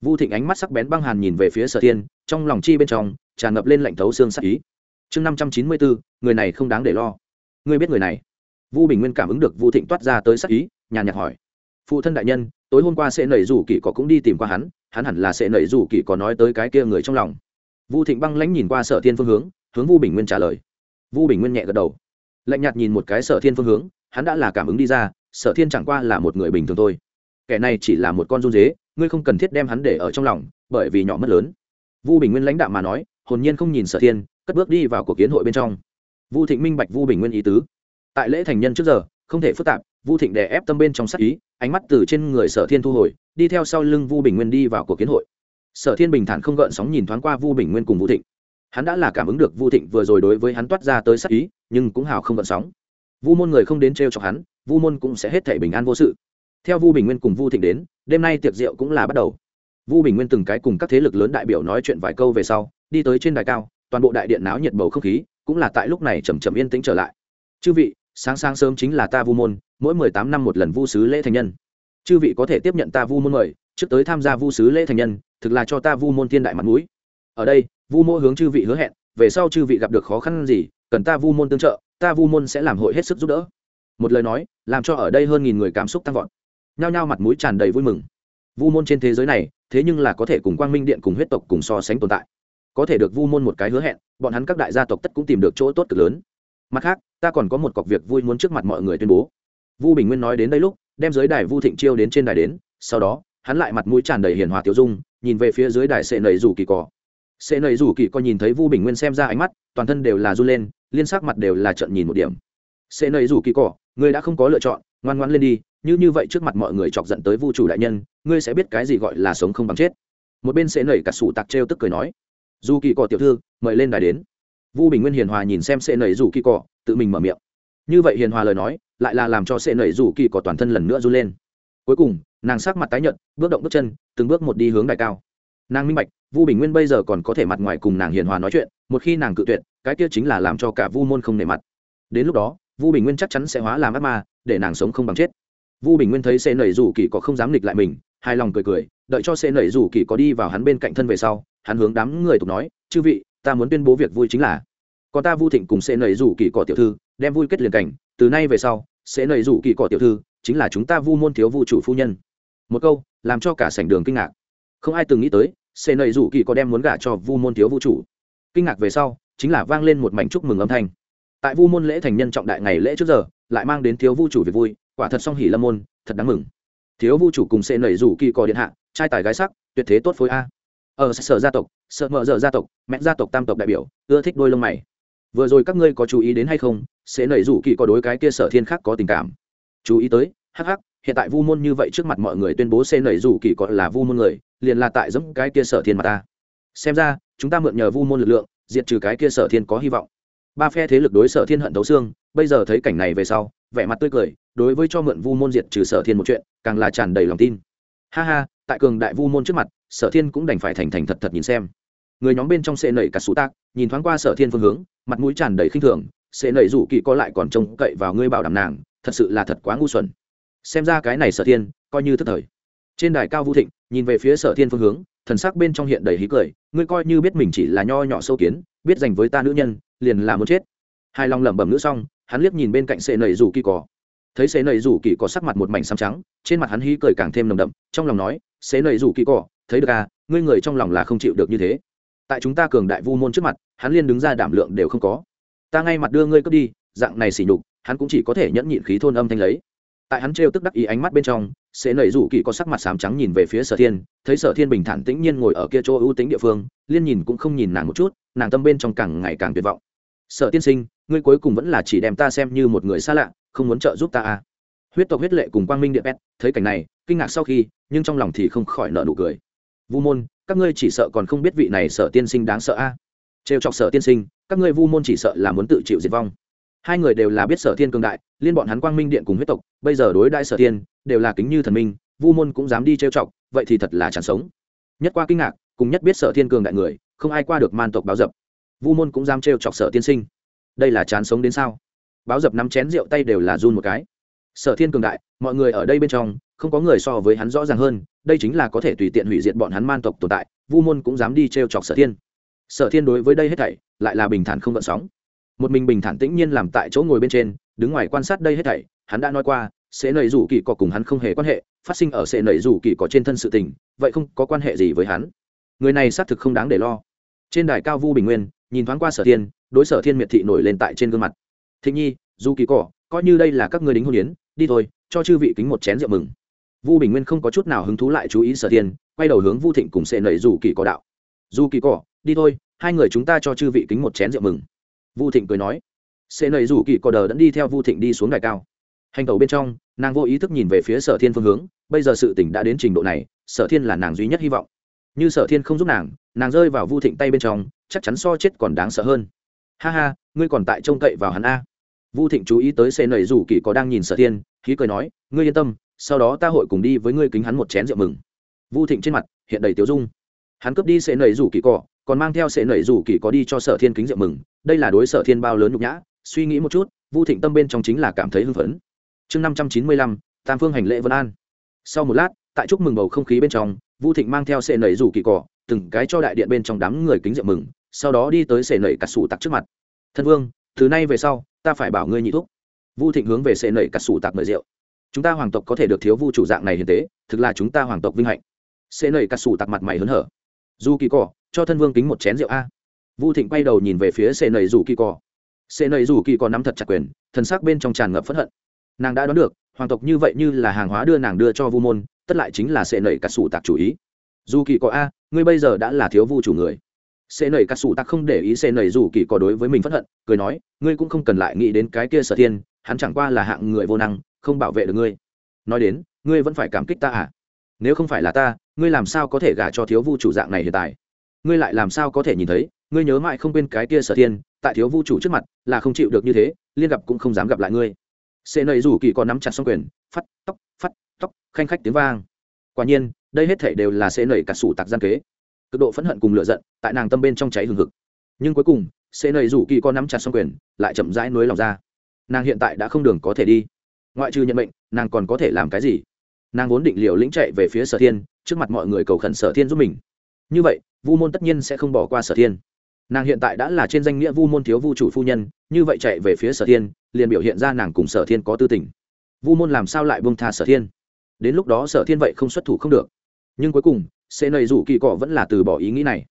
Vu thịnh ánh mắt sắc bén băng hàn nhìn về phía sở thiên, trong lòng chi bên trong, tràn ngập lên lạnh thấu xương sắc ý. Chương năm trăm chín mươi bốn, người này không đáng để lo. Ngươi biết người này vu bình nguyên cảm ứng được vu thịnh toát ra tới sắc ý, nhàn nhạt hỏi. Phụ thân đại nhân, tối hôm qua sẽ nảy rủ kỳ có cũng đi tìm qua hắn hắn hẳn là sẽ nảy rủ kỳ có nói tới cái kia người trong lòng. Vu thịnh băng lãnh nhìn qua sở thiên phương hướng hướng vu bình nguyên trả lời. Vu bình nguyên nhẹ gật đầu. Lạnh nhạt nhìn một cái sở thiên phương hướng, hắn đã là cảm ứng đi ra, sở thiên chẳng qua là một người bình thường thôi. Kẻ này chỉ là một con run dế, ngươi không cần thiết đem hắn để ở trong lòng, bởi vì nhỏ mất lớn. Vu bình nguyên lãnh đạo mà nói, hồn nhiên không nhìn sở thiên, cất bước đi vào cuộc kiến hội bên trong. Vu thịnh minh bạch vu bình nguyên ý tứ tại lễ thành nhân trước giờ, không thể phức tạp, vu thịnh đè ép tâm bên trong sắc ý, ánh mắt từ trên người sở thiên thu hồi, đi theo sau lưng vu bình nguyên đi vào cuộc kiến hội. Sở thiên bình thản không gợn sóng nhìn thoáng qua vu bình nguyên cùng vu thịnh. Hắn đã là cảm ứng được vu thịnh vừa rồi đối với hắn toát ra tới sắc ý, nhưng cũng hào không gợn sóng. Vu môn người không đến t r e o chọc hắn, vu môn cũng sẽ hết thể bình an vô sự. Theo vu bình nguyên cùng vu thịnh đến, đêm nay tiệc rượu cũng là bắt đầu. Vu bình nguyên từng cái cùng các thế lực lớn đại biểu nói chuyện vài câu về sau, đi tới trên đài cao, toàn bộ đại điện náo nhiệt bầu không khí, cũng là tại lúc này chầm chầm yên tĩnh trở lại chư vị, sáng sáng sớm chính là ta vu môn, mỗi mười tám năm một lần vu sứ lễ thành nhân. Chư vị có thể tiếp nhận ta vu môn mời, trước tới tham gia vu sứ lễ thành nhân, thực là cho ta vu môn thiên đại mặt mũi. Ở đây, vu mô hướng chư vị hứa hẹn, về sau chư vị gặp được khó khăn gì, cần ta vu môn tương trợ, ta vu môn sẽ làm hội hết sức giúp đỡ. Một lời nói, làm cho ở đây hơn nghìn người cảm xúc tăng vọt. Nhao nhao mặt mũi tràn đầy vui mừng. Vu môn trên thế giới này, thế nhưng là có thể cùng quang minh điện cùng huyết tộc cùng so sánh tồn tại. Có thể được vu môn một cái hứa hẹn, bọn hắn các đại gia tộc tất cũng tìm được chỗ tốt cực lớn mặt khác, ta còn có một cọc việc vui muốn trước mặt mọi người tuyên bố. Vu bình nguyên nói đến đây lúc, đem giới đài vu thịnh chiêu đến trên đài đến, sau đó, hắn lại mặt mũi tràn đầy hiền hòa tiểu dung, nhìn về phía dưới đài sệ nầy rủ kỳ cỏ sệ nầy rủ kỳ cỏ nhìn thấy vu bình nguyên xem ra ánh mắt, toàn thân đều là run lên, liên sắc mặt đều là trận nhìn một điểm. Sệ nầy rủ kỳ cỏ ngươi đã không có lựa chọn, ngoan ngoan lên đi, như như vậy trước mặt mọi người chọc giận tới vu chủ đại nhân, ngươi sẽ biết cái gì gọi là sống không bằng chết. Một bên sệ nầy cả sủ tạc trêu tức cười nói. Dù kỳ cỏ tiểu thư, mời lên đài đến vu bình nguyên hiền hòa nhìn xem sệ nầy rủ kỳ Cọ, tự mình mở miệng. Như vậy hiền hòa lời nói, lại là làm cho sệ nầy rủ kỳ Cọ toàn thân lần nữa run lên. Cuối cùng, nàng sắc mặt tái nhợt, bước động bước chân, từng bước một đi hướng đại cao. Nàng minh bạch, vu bình nguyên bây giờ còn có thể mặt ngoài cùng nàng hiền hòa nói chuyện, một khi nàng cự tuyệt, cái kia chính là làm cho cả vu môn không nề mặt. Đến lúc đó, vu bình nguyên chắc chắn sẽ hóa làm ác ma, để nàng sống không bằng chết. Vu bình nguyên thấy Sệ nẩy rủ kỳ có không dám nghịch lại mình, hài lòng cười cười, đợi cho Sệ nẩy rủ kỳ có đi vào hắn bên cạnh thân về sau, hắn hướng đám người tục nói, chư vị ta muốn tuyên bố việc vui chính là, còn ta vu thịnh cùng sẽ nầy rủ kỳ cỏ tiểu thư, đem vui kết liền cảnh, từ nay về sau, sẽ nầy rủ kỳ cỏ tiểu thư chính là chúng ta vu môn thiếu vu chủ phu nhân. Một câu, làm cho cả sảnh đường kinh ngạc. Không ai từng nghĩ tới, sẽ nầy rủ kỳ có đem muốn gả cho vu môn thiếu vu chủ. Kinh ngạc về sau, chính là vang lên một mảnh chúc mừng âm thanh. Tại vu môn lễ thành nhân trọng đại ngày lễ trước giờ, lại mang đến thiếu vu chủ việc vui, quả thật song hỉ lâm môn, thật đáng mừng. Thiếu vu chủ cùng sẽ nảy rủ kỳ cò điện hạ, trai tài gái sắc, tuyệt thế tốt phối a. Ờ, ở sở gia tộc sợ mở dở gia tộc, mẹ gia tộc tam tộc đại biểu, ưa thích đôi lông mày. Vừa rồi các ngươi có chú ý đến hay không? Sẽ nảy rủ kỳ có đối cái kia sở thiên khác có tình cảm. Chú ý tới, hắc hắc, hiện tại vu môn như vậy trước mặt mọi người tuyên bố sẽ nảy rủ kỳ có là vu môn người, liền là tại giống cái kia sở thiên mà ta. Xem ra, chúng ta mượn nhờ vu môn lực lượng, diệt trừ cái kia sở thiên có hy vọng. Ba phe thế lực đối sở thiên hận thấu xương, bây giờ thấy cảnh này về sau, vẻ mặt tươi cười, đối với cho mượn vu môn diệt trừ sở thiên một chuyện, càng là tràn đầy lòng tin. Ha ha, tại cường đại vu môn trước mặt sở thiên cũng đành phải thành thành thật thật nhìn xem. Người nhóm bên trong sệ nẩy cả sủ tạc, nhìn thoáng qua sở thiên phương hướng, mặt mũi tràn đầy khinh thường, sệ nẩy rủ kỳ có lại còn trông cậy vào ngươi bảo đảm nàng, thật sự là thật quá ngu xuẩn. Xem ra cái này sở thiên, coi như thức thời. Trên đài cao vũ thịnh, nhìn về phía sở thiên phương hướng, thần sắc bên trong hiện đầy hí cười, ngươi coi như biết mình chỉ là nho nhỏ sâu kiến, biết dành với ta nữ nhân, liền là muốn chết. Hai lòng lẩm bẩm nữ xong, hắn liếc nhìn bên cạnh sệ nầy rủ kỳ cỏ thấy sệ nầy rủ kỳ cỏ sắc mặt một mảnh xám trắng, trên mặt hắn hí cười càng thêm nồng đậm, trong lòng nói, sệ nầy rủ kỳ cỏ thấy được à ngươi người trong lòng là không chịu được như thế. Tại chúng ta cường đại vu môn trước mặt, hắn liên đứng ra đảm lượng đều không có. Ta ngay mặt đưa ngươi cướp đi, dạng này xỉ nhục, hắn cũng chỉ có thể nhẫn nhịn khí thôn âm thanh lấy. Tại hắn trêu tức đắc ý ánh mắt bên trong sẽ nảy rủ kỳ có sắc mặt sám trắng nhìn về phía sở thiên, thấy sở thiên bình thản tĩnh nhiên ngồi ở kia chỗ ưu tính địa phương, liên nhìn cũng không nhìn nàng một chút, nàng tâm bên trong càng ngày càng tuyệt vọng. Sở tiên sinh, ngươi cuối cùng vẫn là chỉ đem ta xem như một người xa lạ, không muốn trợ giúp ta à? Huyết tộc huyết lệ cùng quang minh địa pet thấy cảnh này, kinh ngạc sau khi, nhưng trong lòng thì không khỏi nợ nụ cười vu môn, các ngươi chỉ sợ còn không biết vị này sở tiên sinh đáng sợ a. À. trêu chọc sở tiên sinh, các ngươi vu môn chỉ sợ là muốn tự chịu diệt vong. Hai người đều là biết sở thiên cường đại, liên bọn hắn quang minh điện cùng huyết tộc, bây giờ đối đại sở thiên, đều là kính như thần minh, vu môn cũng dám đi trêu chọc, vậy thì thật là chẳng sống. Nhất qua kinh ngạc, cùng nhất biết sở thiên cường đại người, không ai qua được man tộc báo dập. Vu môn cũng dám trêu chọc sở tiên sinh. Đây là chán sống đến sao? Báo dập nắm chén rượu tay đều là run một cái sở thiên cường đại, mọi người ở đây bên trong, không có người so với hắn rõ ràng hơn, đây chính là có thể tùy tiện hủy diệt bọn hắn man tộc tồn tại, vu môn cũng dám đi t r e o chọc sở thiên. Sở thiên đối với đây hết thảy, lại là bình thản không gợn sóng. Một mình bình thản tĩnh nhiên làm tại chỗ ngồi bên trên, đứng ngoài quan sát đây hết thảy, hắn đã nói qua, sẽ nầy rủ kỳ cọ cùng hắn không hề quan hệ, phát sinh ở sẽ nầy rủ kỳ cọ trên thân sự tình, vậy không có quan hệ gì với hắn. Người này xác thực không đáng để lo. Trên đài cao vu bình nguyên, nhìn thoáng qua sở thiên, đối sở thiên miệt thị nổi lên tại trên gương mặt. Thịnh nhi, dù kỳ cỏ coi như đây là các người đính hôn yến đi thôi, cho chư vị kính một chén rượu mừng. Vu bình nguyên không có chút nào hứng thú lại chú ý sở thiên, quay đầu hướng vu thịnh cùng sệ nẩy dù kỳ cỏ đạo. Dù kỳ cỏ, đi thôi, hai người chúng ta cho chư vị kính một chén rượu mừng. Vu thịnh cười nói. Sệ nẩy dù kỳ cỏ đờ đẫn đi theo vu thịnh đi xuống đài cao. Hành tàu bên trong, nàng vô ý thức nhìn về phía sở thiên phương hướng, bây giờ sự tỉnh đã đến trình độ này, sở thiên là nàng duy nhất hy vọng. Như sở thiên không giúp nàng nàng rơi vào vu thịnh tay bên trong, chắc chắn so chết còn đáng sợ hơn. Ha ha, ngươi còn tại trông cậy vào hắn a vu thịnh chú ý tới xe nầy rủ kỳ có đang nhìn sở thiên khí cười nói, ngươi yên tâm, sau đó ta hội cùng đi với ngươi kính hắn một chén rượu mừng. Vu thịnh trên mặt hiện đầy tiếu dung. Hắn cướp đi xe nầy rủ kỳ cỏ còn mang theo xe nầy rủ kỳ có đi cho sở thiên kính rượu mừng. Đây là đối sở thiên bao lớn nhục nhã. Suy nghĩ một chút, vu thịnh tâm bên trong chính là cảm thấy hưng phấn. Chương năm trăm chín mươi lăm, tam phương hành lễ vân an. Sau một lát, tại chúc mừng bầu không khí bên trong, vu thịnh mang theo sệ nẩy rủ kỳ cỏ từng cái cho đại điện bên trong đám người kính rượu mừng, sau đó đi tới sệ nẩy cắt sủ tặc trước mặt. Thân vương, từ nay về sau ta phải bảo ngươi nhị thúc. Vu thịnh hướng về sệ nẩy cắt sủ tạc mời rượu. Chúng ta hoàng tộc có thể được thiếu vu chủ dạng này hiền tế, thực là chúng ta hoàng tộc vinh hạnh. Sệ nẩy cắt sủ tạc mặt mày hớn hở. Du kỳ cỏ cho thân vương kính một chén rượu a. Vu thịnh quay đầu nhìn về phía sệ nẩy rủ kỳ cỏ sệ nẩy rủ kỳ cỏ nắm thật chặt quyền, thần sắc bên trong tràn ngập phẫn hận. Nàng đã đoán được, hoàng tộc như vậy như là hàng hóa đưa nàng đưa cho vu môn, tất lại chính là sệ nẩy cắt sủ tạc chủ ý. Dù kỳ Cỏ a, ngươi bây giờ đã là thiếu vu chủ người sệ nảy cắt sủ tạc không để ý sệ nảy dù kỳ có đối với mình phẫn hận, cười nói, ngươi cũng không cần lại nghĩ đến cái kia sở thiên, hắn chẳng qua là hạng người vô năng, không bảo vệ được ngươi. Nói đến, ngươi vẫn phải cảm kích ta à? Nếu không phải là ta, ngươi làm sao có thể gả cho thiếu vu chủ dạng này hiện tại? Ngươi lại làm sao có thể nhìn thấy, ngươi nhớ mãi không quên cái kia sở thiên, tại thiếu vu chủ trước mặt là không chịu được như thế, liên gặp cũng không dám gặp lại ngươi. Sệ nầy rủ kỳ còn nắm chặt xong quyền phát tóc phát tóc, khanh khách tiếng vang. Quả nhiên, đây hết thể đều là sệ nầy cả sủ tạc gian kế cực độ phẫn hận cùng lửa giận, tại nàng tâm bên trong cháy hừng hực. Nhưng cuối cùng sệ nầy rủ kỳ con nắm chặt xong quyền, lại chậm rãi nuối lòng ra. Nàng hiện tại đã không đường có thể đi. Ngoại trừ nhận mệnh, nàng còn có thể làm cái gì? Nàng vốn định liều lĩnh chạy về phía sở thiên, trước mặt mọi người cầu khẩn sở thiên giúp mình. Như vậy, vu môn tất nhiên sẽ không bỏ qua sở thiên. Nàng hiện tại đã là trên danh nghĩa vu môn thiếu vu chủ phu nhân, như vậy chạy về phía sở thiên, liền biểu hiện ra nàng cùng sở thiên có tư tình. Vu môn làm sao lại buông tha sở thiên? Đến lúc đó sở thiên vậy không xuất thủ không được nhưng cuối cùng, sẽ nầy rủ kỳ cọ vẫn là từ bỏ ý nghĩ này.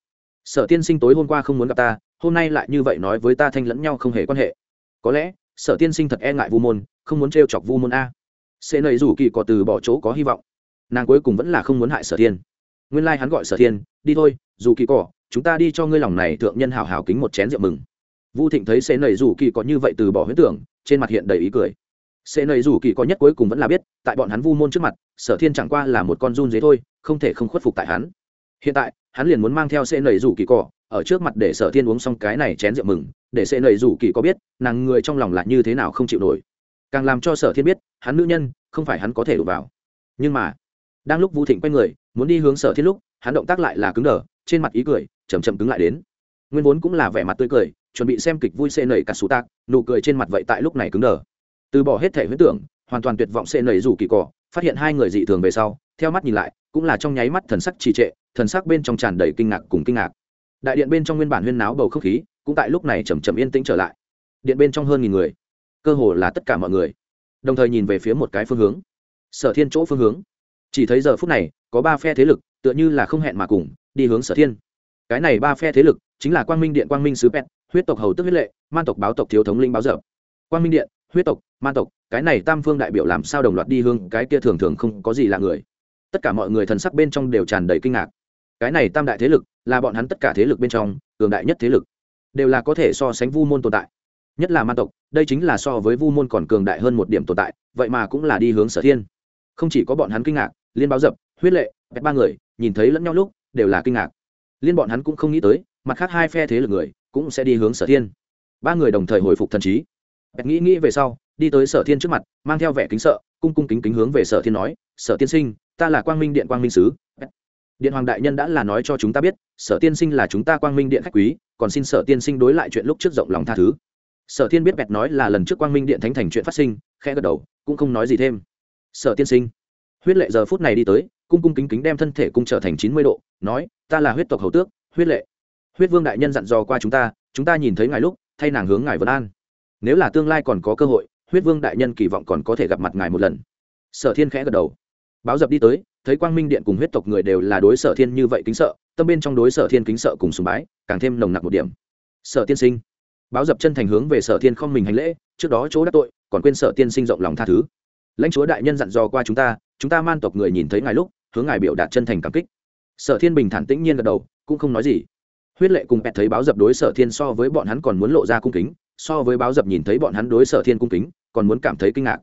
Sở tiên sinh tối hôm qua không muốn gặp ta, hôm nay lại như vậy nói với ta thanh lẫn nhau không hề quan hệ. Có lẽ, sở tiên sinh thật e ngại vu môn, không muốn t chọc vu môn a. Sẽ nầy rủ kỳ cọ từ bỏ chỗ có hy vọng. Nàng cuối cùng vẫn là không muốn hại sở thiên nguyên lai、like、hắn gọi sở thiên đi thôi, dù kỳ cọ, chúng ta đi cho ngươi lòng này thượng nhân hào hào kính một chén rượu mừng. Vu thịnh thấy sẽ nầy rủ kỳ Cọ như vậy từ bỏ huyết tưởng, trên mặt hiện đầy ý cười sẽ nầy rủ kỳ có nhất cuối cùng vẫn là biết, tại bọn hắn vu môn trước mặt, sở thiên chẳng qua là một con run dế thôi, không thể không khuất phục tại hắn. Hiện tại, hắn liền muốn mang theo sẽ nầy rủ kỳ cỏ ở trước mặt để sở thiên uống xong cái này chén rượu mừng, để sẽ nầy rủ kỳ có biết, nàng người trong lòng là như thế nào không chịu nổi. Càng làm cho sở thiên biết, hắn nữ nhân, không phải hắn có thể đụng vào. Nhưng mà, đang lúc vu thịnh quay người, muốn đi hướng sở thiên lúc, hắn động tác lại là cứng đờ, trên mặt ý cười chầm chậm cứng lại đến. Nguyên vốn cũng là vẻ mặt tươi cười, chuẩn bị xem kịch vui xê nẩy cả sủ tạc, nụ cười trên mặt vậy tại lúc này cứng đờ từ bỏ hết thể huyết tưởng, hoàn toàn tuyệt vọng xê nẩy rủ kỳ cỏ phát hiện hai người dị thường về sau, theo mắt nhìn lại, cũng là trong nháy mắt thần sắc trì trệ, thần sắc bên trong tràn đầy kinh ngạc cùng kinh ngạc. Đại điện bên trong nguyên bản huyên náo bầu không khí, cũng tại lúc này chầm chậm yên tĩnh trở lại. Điện bên trong hơn nghìn người, cơ hồ là tất cả mọi người. Đồng thời nhìn về phía một cái phương hướng. Sở thiên chỗ phương hướng. Chỉ thấy giờ phút này, có ba phe thế lực, tựa như là không hẹn mà cùng, đi hướng sở thiên. Cái này ba phe thế lực, chính là quang minh điện, quang minh sứ pet huyết tộc hầu tức huyết lệ, man tộc báo tộc thiếu thống linh báo dở. Quang minh điện huyết tộc, man tộc, cái này tam phương đại biểu làm sao đồng loạt đi hương cái kia thường thường không có gì là người. Tất cả mọi người thần sắc bên trong đều tràn đầy kinh ngạc. Cái này tam đại thế lực, là bọn hắn tất cả thế lực bên trong, cường đại nhất thế lực, đều là có thể so sánh vu môn tồn tại. Nhất là man tộc, đây chính là so với vu môn còn cường đại hơn một điểm tồn tại, vậy mà cũng là đi hướng sở thiên. Không chỉ có bọn hắn kinh ngạc, liên báo dập, huyết lệ ba người, nhìn thấy lẫn nhau lúc, đều là kinh ngạc. Liên bọn hắn cũng không nghĩ tới, mặt khác hai phe thế lực người, cũng sẽ đi hướng sở thiên. Ba người đồng thời hồi phục thần trí bẹt nghĩ nghĩ về sau, đi tới sở thiên trước mặt, mang theo vẻ kính sợ, cung cung kính kính hướng về sở thiên nói, sở tiên sinh, ta là quang minh điện quang minh sứ. Điện hoàng đại nhân đã là nói cho chúng ta biết, sở tiên sinh là chúng ta quang minh điện khách quý, còn xin sở tiên sinh đối lại chuyện lúc trước rộng lòng tha thứ. Sở thiên biết bẹt nói là lần trước quang minh điện thánh thành chuyện phát sinh, khẽ gật đầu, cũng không nói gì thêm. Sở tiên sinh. Huyết lệ giờ phút này đi tới, cung cung kính kính đem thân thể cung trở thành chín mươi độ, nói, ta là huyết tộc hầu tước, huyết lệ. Huyết vương đại nhân dặn dò qua chúng ta chúng ta nhìn thấy ngài lúc, thay nàng hướng ngài vân an nếu là tương lai còn có cơ hội, huyết vương đại nhân kỳ vọng còn có thể gặp mặt ngài một lần. Sở thiên khẽ gật đầu. Báo dập đi tới, thấy quang minh điện cùng huyết tộc người đều là đối sở thiên như vậy kính sợ, tâm bên trong đối sở thiên kính sợ cùng sùng bái, càng thêm nồng nặc một điểm. Sở tiên sinh. Báo dập chân thành hướng về sở thiên không mình hành lễ, trước đó chỗ đắc tội, còn quên sở tiên sinh rộng lòng tha thứ. Lãnh chúa đại nhân dặn dò qua chúng ta chúng ta man tộc người nhìn thấy ngài lúc, hướng ngài biểu đạt chân thành cảm kích. Sở thiên bình thản tĩnh nhiên gật đầu, cũng không nói gì. Huyết lệ cùng bẹt thấy báo dập đối sở thiên so với bọn hắn còn muốn lộ ra cung kính so với báo dập nhìn thấy bọn hắn đối sở thiên cung kính, còn muốn cảm thấy kinh ngạc.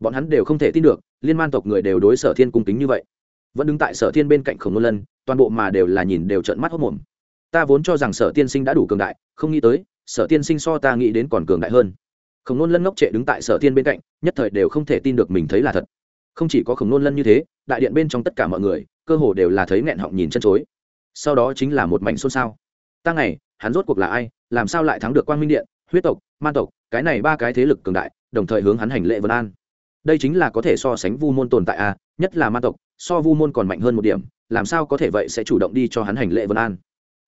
Bọn hắn đều không thể tin được, liên man tộc người đều đối sở thiên cung kính như vậy. Vẫn đứng tại sở thiên bên cạnh khổng nôn lân, toàn bộ mà đều là nhìn đều trợn mắt hốc mồm. Ta vốn cho rằng sở tiên sinh đã đủ cường đại, không nghĩ tới, sở tiên sinh so ta nghĩ đến còn cường đại hơn. Khổng nôn lân ngốc trệ đứng tại sở thiên bên cạnh, nhất thời đều không thể tin được mình thấy là thật. Không chỉ có khổng nôn lân như thế, đại điện bên trong tất cả mọi người, cơ hồ đều là thấy nghẹn họng nhìn chân chối. Sau đó chính là một mảnh xôn xao. Ta ngày, hắn rốt cuộc là ai, làm sao lại thắng được quang minh điện? Huyết tộc, man tộc, cái này ba cái thế lực cường đại, đồng thời hướng hắn hành lệ vân an. Đây chính là có thể so sánh vu môn tồn tại a nhất là man tộc, so vu môn còn mạnh hơn một điểm, làm sao có thể vậy sẽ chủ động đi cho hắn hành lệ vân an?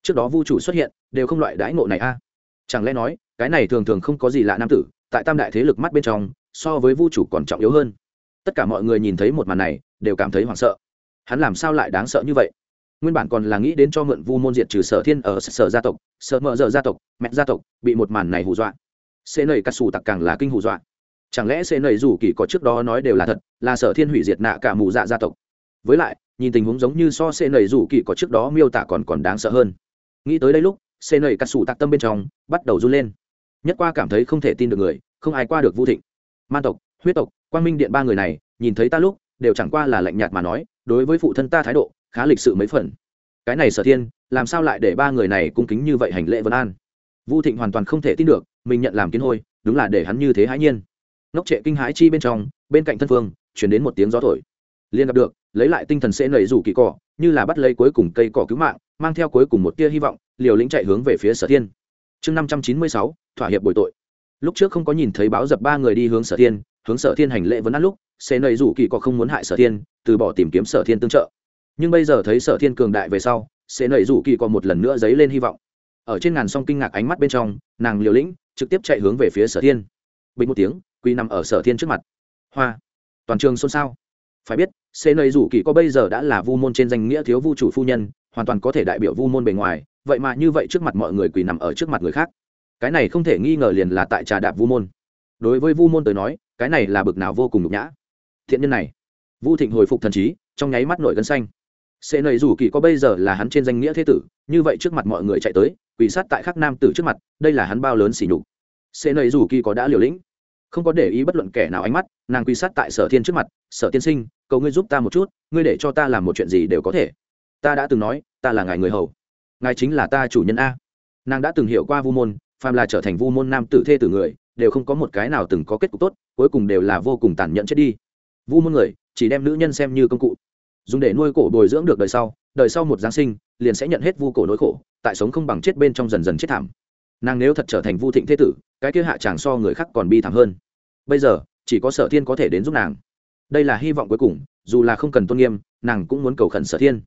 Trước đó vu chủ xuất hiện, đều không loại đãi ngộ này a chẳng lẽ nói, cái này thường thường không có gì lạ nam tử, tại tam đại thế lực mắt bên trong, so với vu chủ còn trọng yếu hơn. Tất cả mọi người nhìn thấy một màn này, đều cảm thấy hoảng sợ. Hắn làm sao lại đáng sợ như vậy? Nguyên bản còn là nghĩ đến cho mượn vu môn diệt trừ sở thiên ở sở gia tộc, sở mợ dở gia tộc, mẹ gia tộc, bị một màn này hù dọa. Xê nầy cắt xù tặc càng là kinh hù dọa. Chẳng lẽ xê nầy dù kỳ có trước đó nói đều là thật, là sở thiên hủy diệt nạ cả mù dạ gia tộc? Với lại, nhìn tình huống giống như so xê nầy dù kỳ có trước đó miêu tả còn còn đáng sợ hơn. Nghĩ tới đây lúc, xê nầy cắt xù tặc tâm bên trong bắt đầu run lên. Nhất qua cảm thấy không thể tin được người, không ai qua được vô thịnh. Man tộc, huyết tộc, quang minh điện ba người này, nhìn thấy ta lúc, đều chẳng qua là lạnh nhạt mà nói, đối với phụ thân ta thái độ khá lịch sự mấy phần. Cái này sở thiên, làm sao lại để ba người này cung kính như vậy hành lễ vân an? Vu thịnh hoàn toàn không thể tin được, mình nhận làm kiến hôi, đúng là để hắn như thế hãi nhiên. Ngốc trệ kinh hãi chi bên trong, bên cạnh thân phương chuyển đến một tiếng gió thổi. Liên gặp được, lấy lại tinh thần sẽ nảy rủ kỳ cỏ, như là bắt lấy cuối cùng cây cỏ cứu mạng, mang theo cuối cùng một tia hy vọng, liều lĩnh chạy hướng về phía sở thiên. Chương năm trăm chín mươi sáu, thỏa hiệp bồi tội. Lúc trước không có nhìn thấy báo dập ba người đi hướng sở thiên, hướng sở thiên hành lễ vấn ăn lúc, sẽ nảy rủ kỳ cỏ không muốn hại sở thiên, từ bỏ tìm kiếm sở thiên tương trợ nhưng bây giờ thấy sở thiên cường đại về sau, sẽ nảy rủ kỳ còn một lần nữa dấy lên hy vọng. Ở trên ngàn song kinh ngạc ánh mắt bên trong, nàng liều lĩnh, trực tiếp chạy hướng về phía sở thiên. Bình một tiếng quy nằm ở sở thiên trước mặt. Hoa! Toàn trường xôn xao. Phải biết, sẽ nảy rủ kỳ có bây giờ đã là vu môn trên danh nghĩa thiếu vu chủ phu nhân, hoàn toàn có thể đại biểu vu môn bề ngoài, vậy mà như vậy trước mặt mọi người quỳ nằm ở trước mặt người khác. Cái này không thể nghi ngờ liền là tại trà đạp vu môn. Đối với vu môn tới nói, cái này là bực nào vô cùng nhục nhã. Thiện nhân này. Vu thịnh hồi phục thần trí, trong nháy mắt nổi gân xanh sẽ nầy rủ kỳ có bây giờ là hắn trên danh nghĩa thế tử, như vậy trước mặt mọi người chạy tới quỷ sát tại khắc nam tử trước mặt, đây là hắn bao lớn xỉ nhục. Sẽ nầy rủ kỳ có đã liều lĩnh, không có để ý bất luận kẻ nào ánh mắt, nàng quỷ sát tại sở thiên trước mặt, sở tiên sinh, cầu ngươi giúp ta một chút, ngươi để cho ta làm một chuyện gì đều có thể. Ta đã từng nói, ta là ngài người hầu, ngài chính là ta chủ nhân a. Nàng đã từng hiểu qua vu môn, phàm là trở thành vu môn nam tử thê tử người, đều không có một cái nào từng có kết cục tốt, cuối cùng đều là vô cùng tàn nhẫn chết đi. Vu môn người, chỉ đem nữ nhân xem như công cụ dùng để nuôi cổ bồi dưỡng được đời sau đời sau một giáng sinh, liền sẽ nhận hết vu cổ nỗi khổ, tại sống không bằng chết bên trong dần dần chết thảm. Nàng nếu thật trở thành vu thịnh thế tử, cái kia hạ chàng so người khác còn bi thảm hơn. Bây giờ, chỉ có sở thiên có thể đến giúp nàng. Đây là hy vọng cuối cùng, dù là không cần tôn nghiêm, nàng cũng muốn cầu khẩn sở thiên.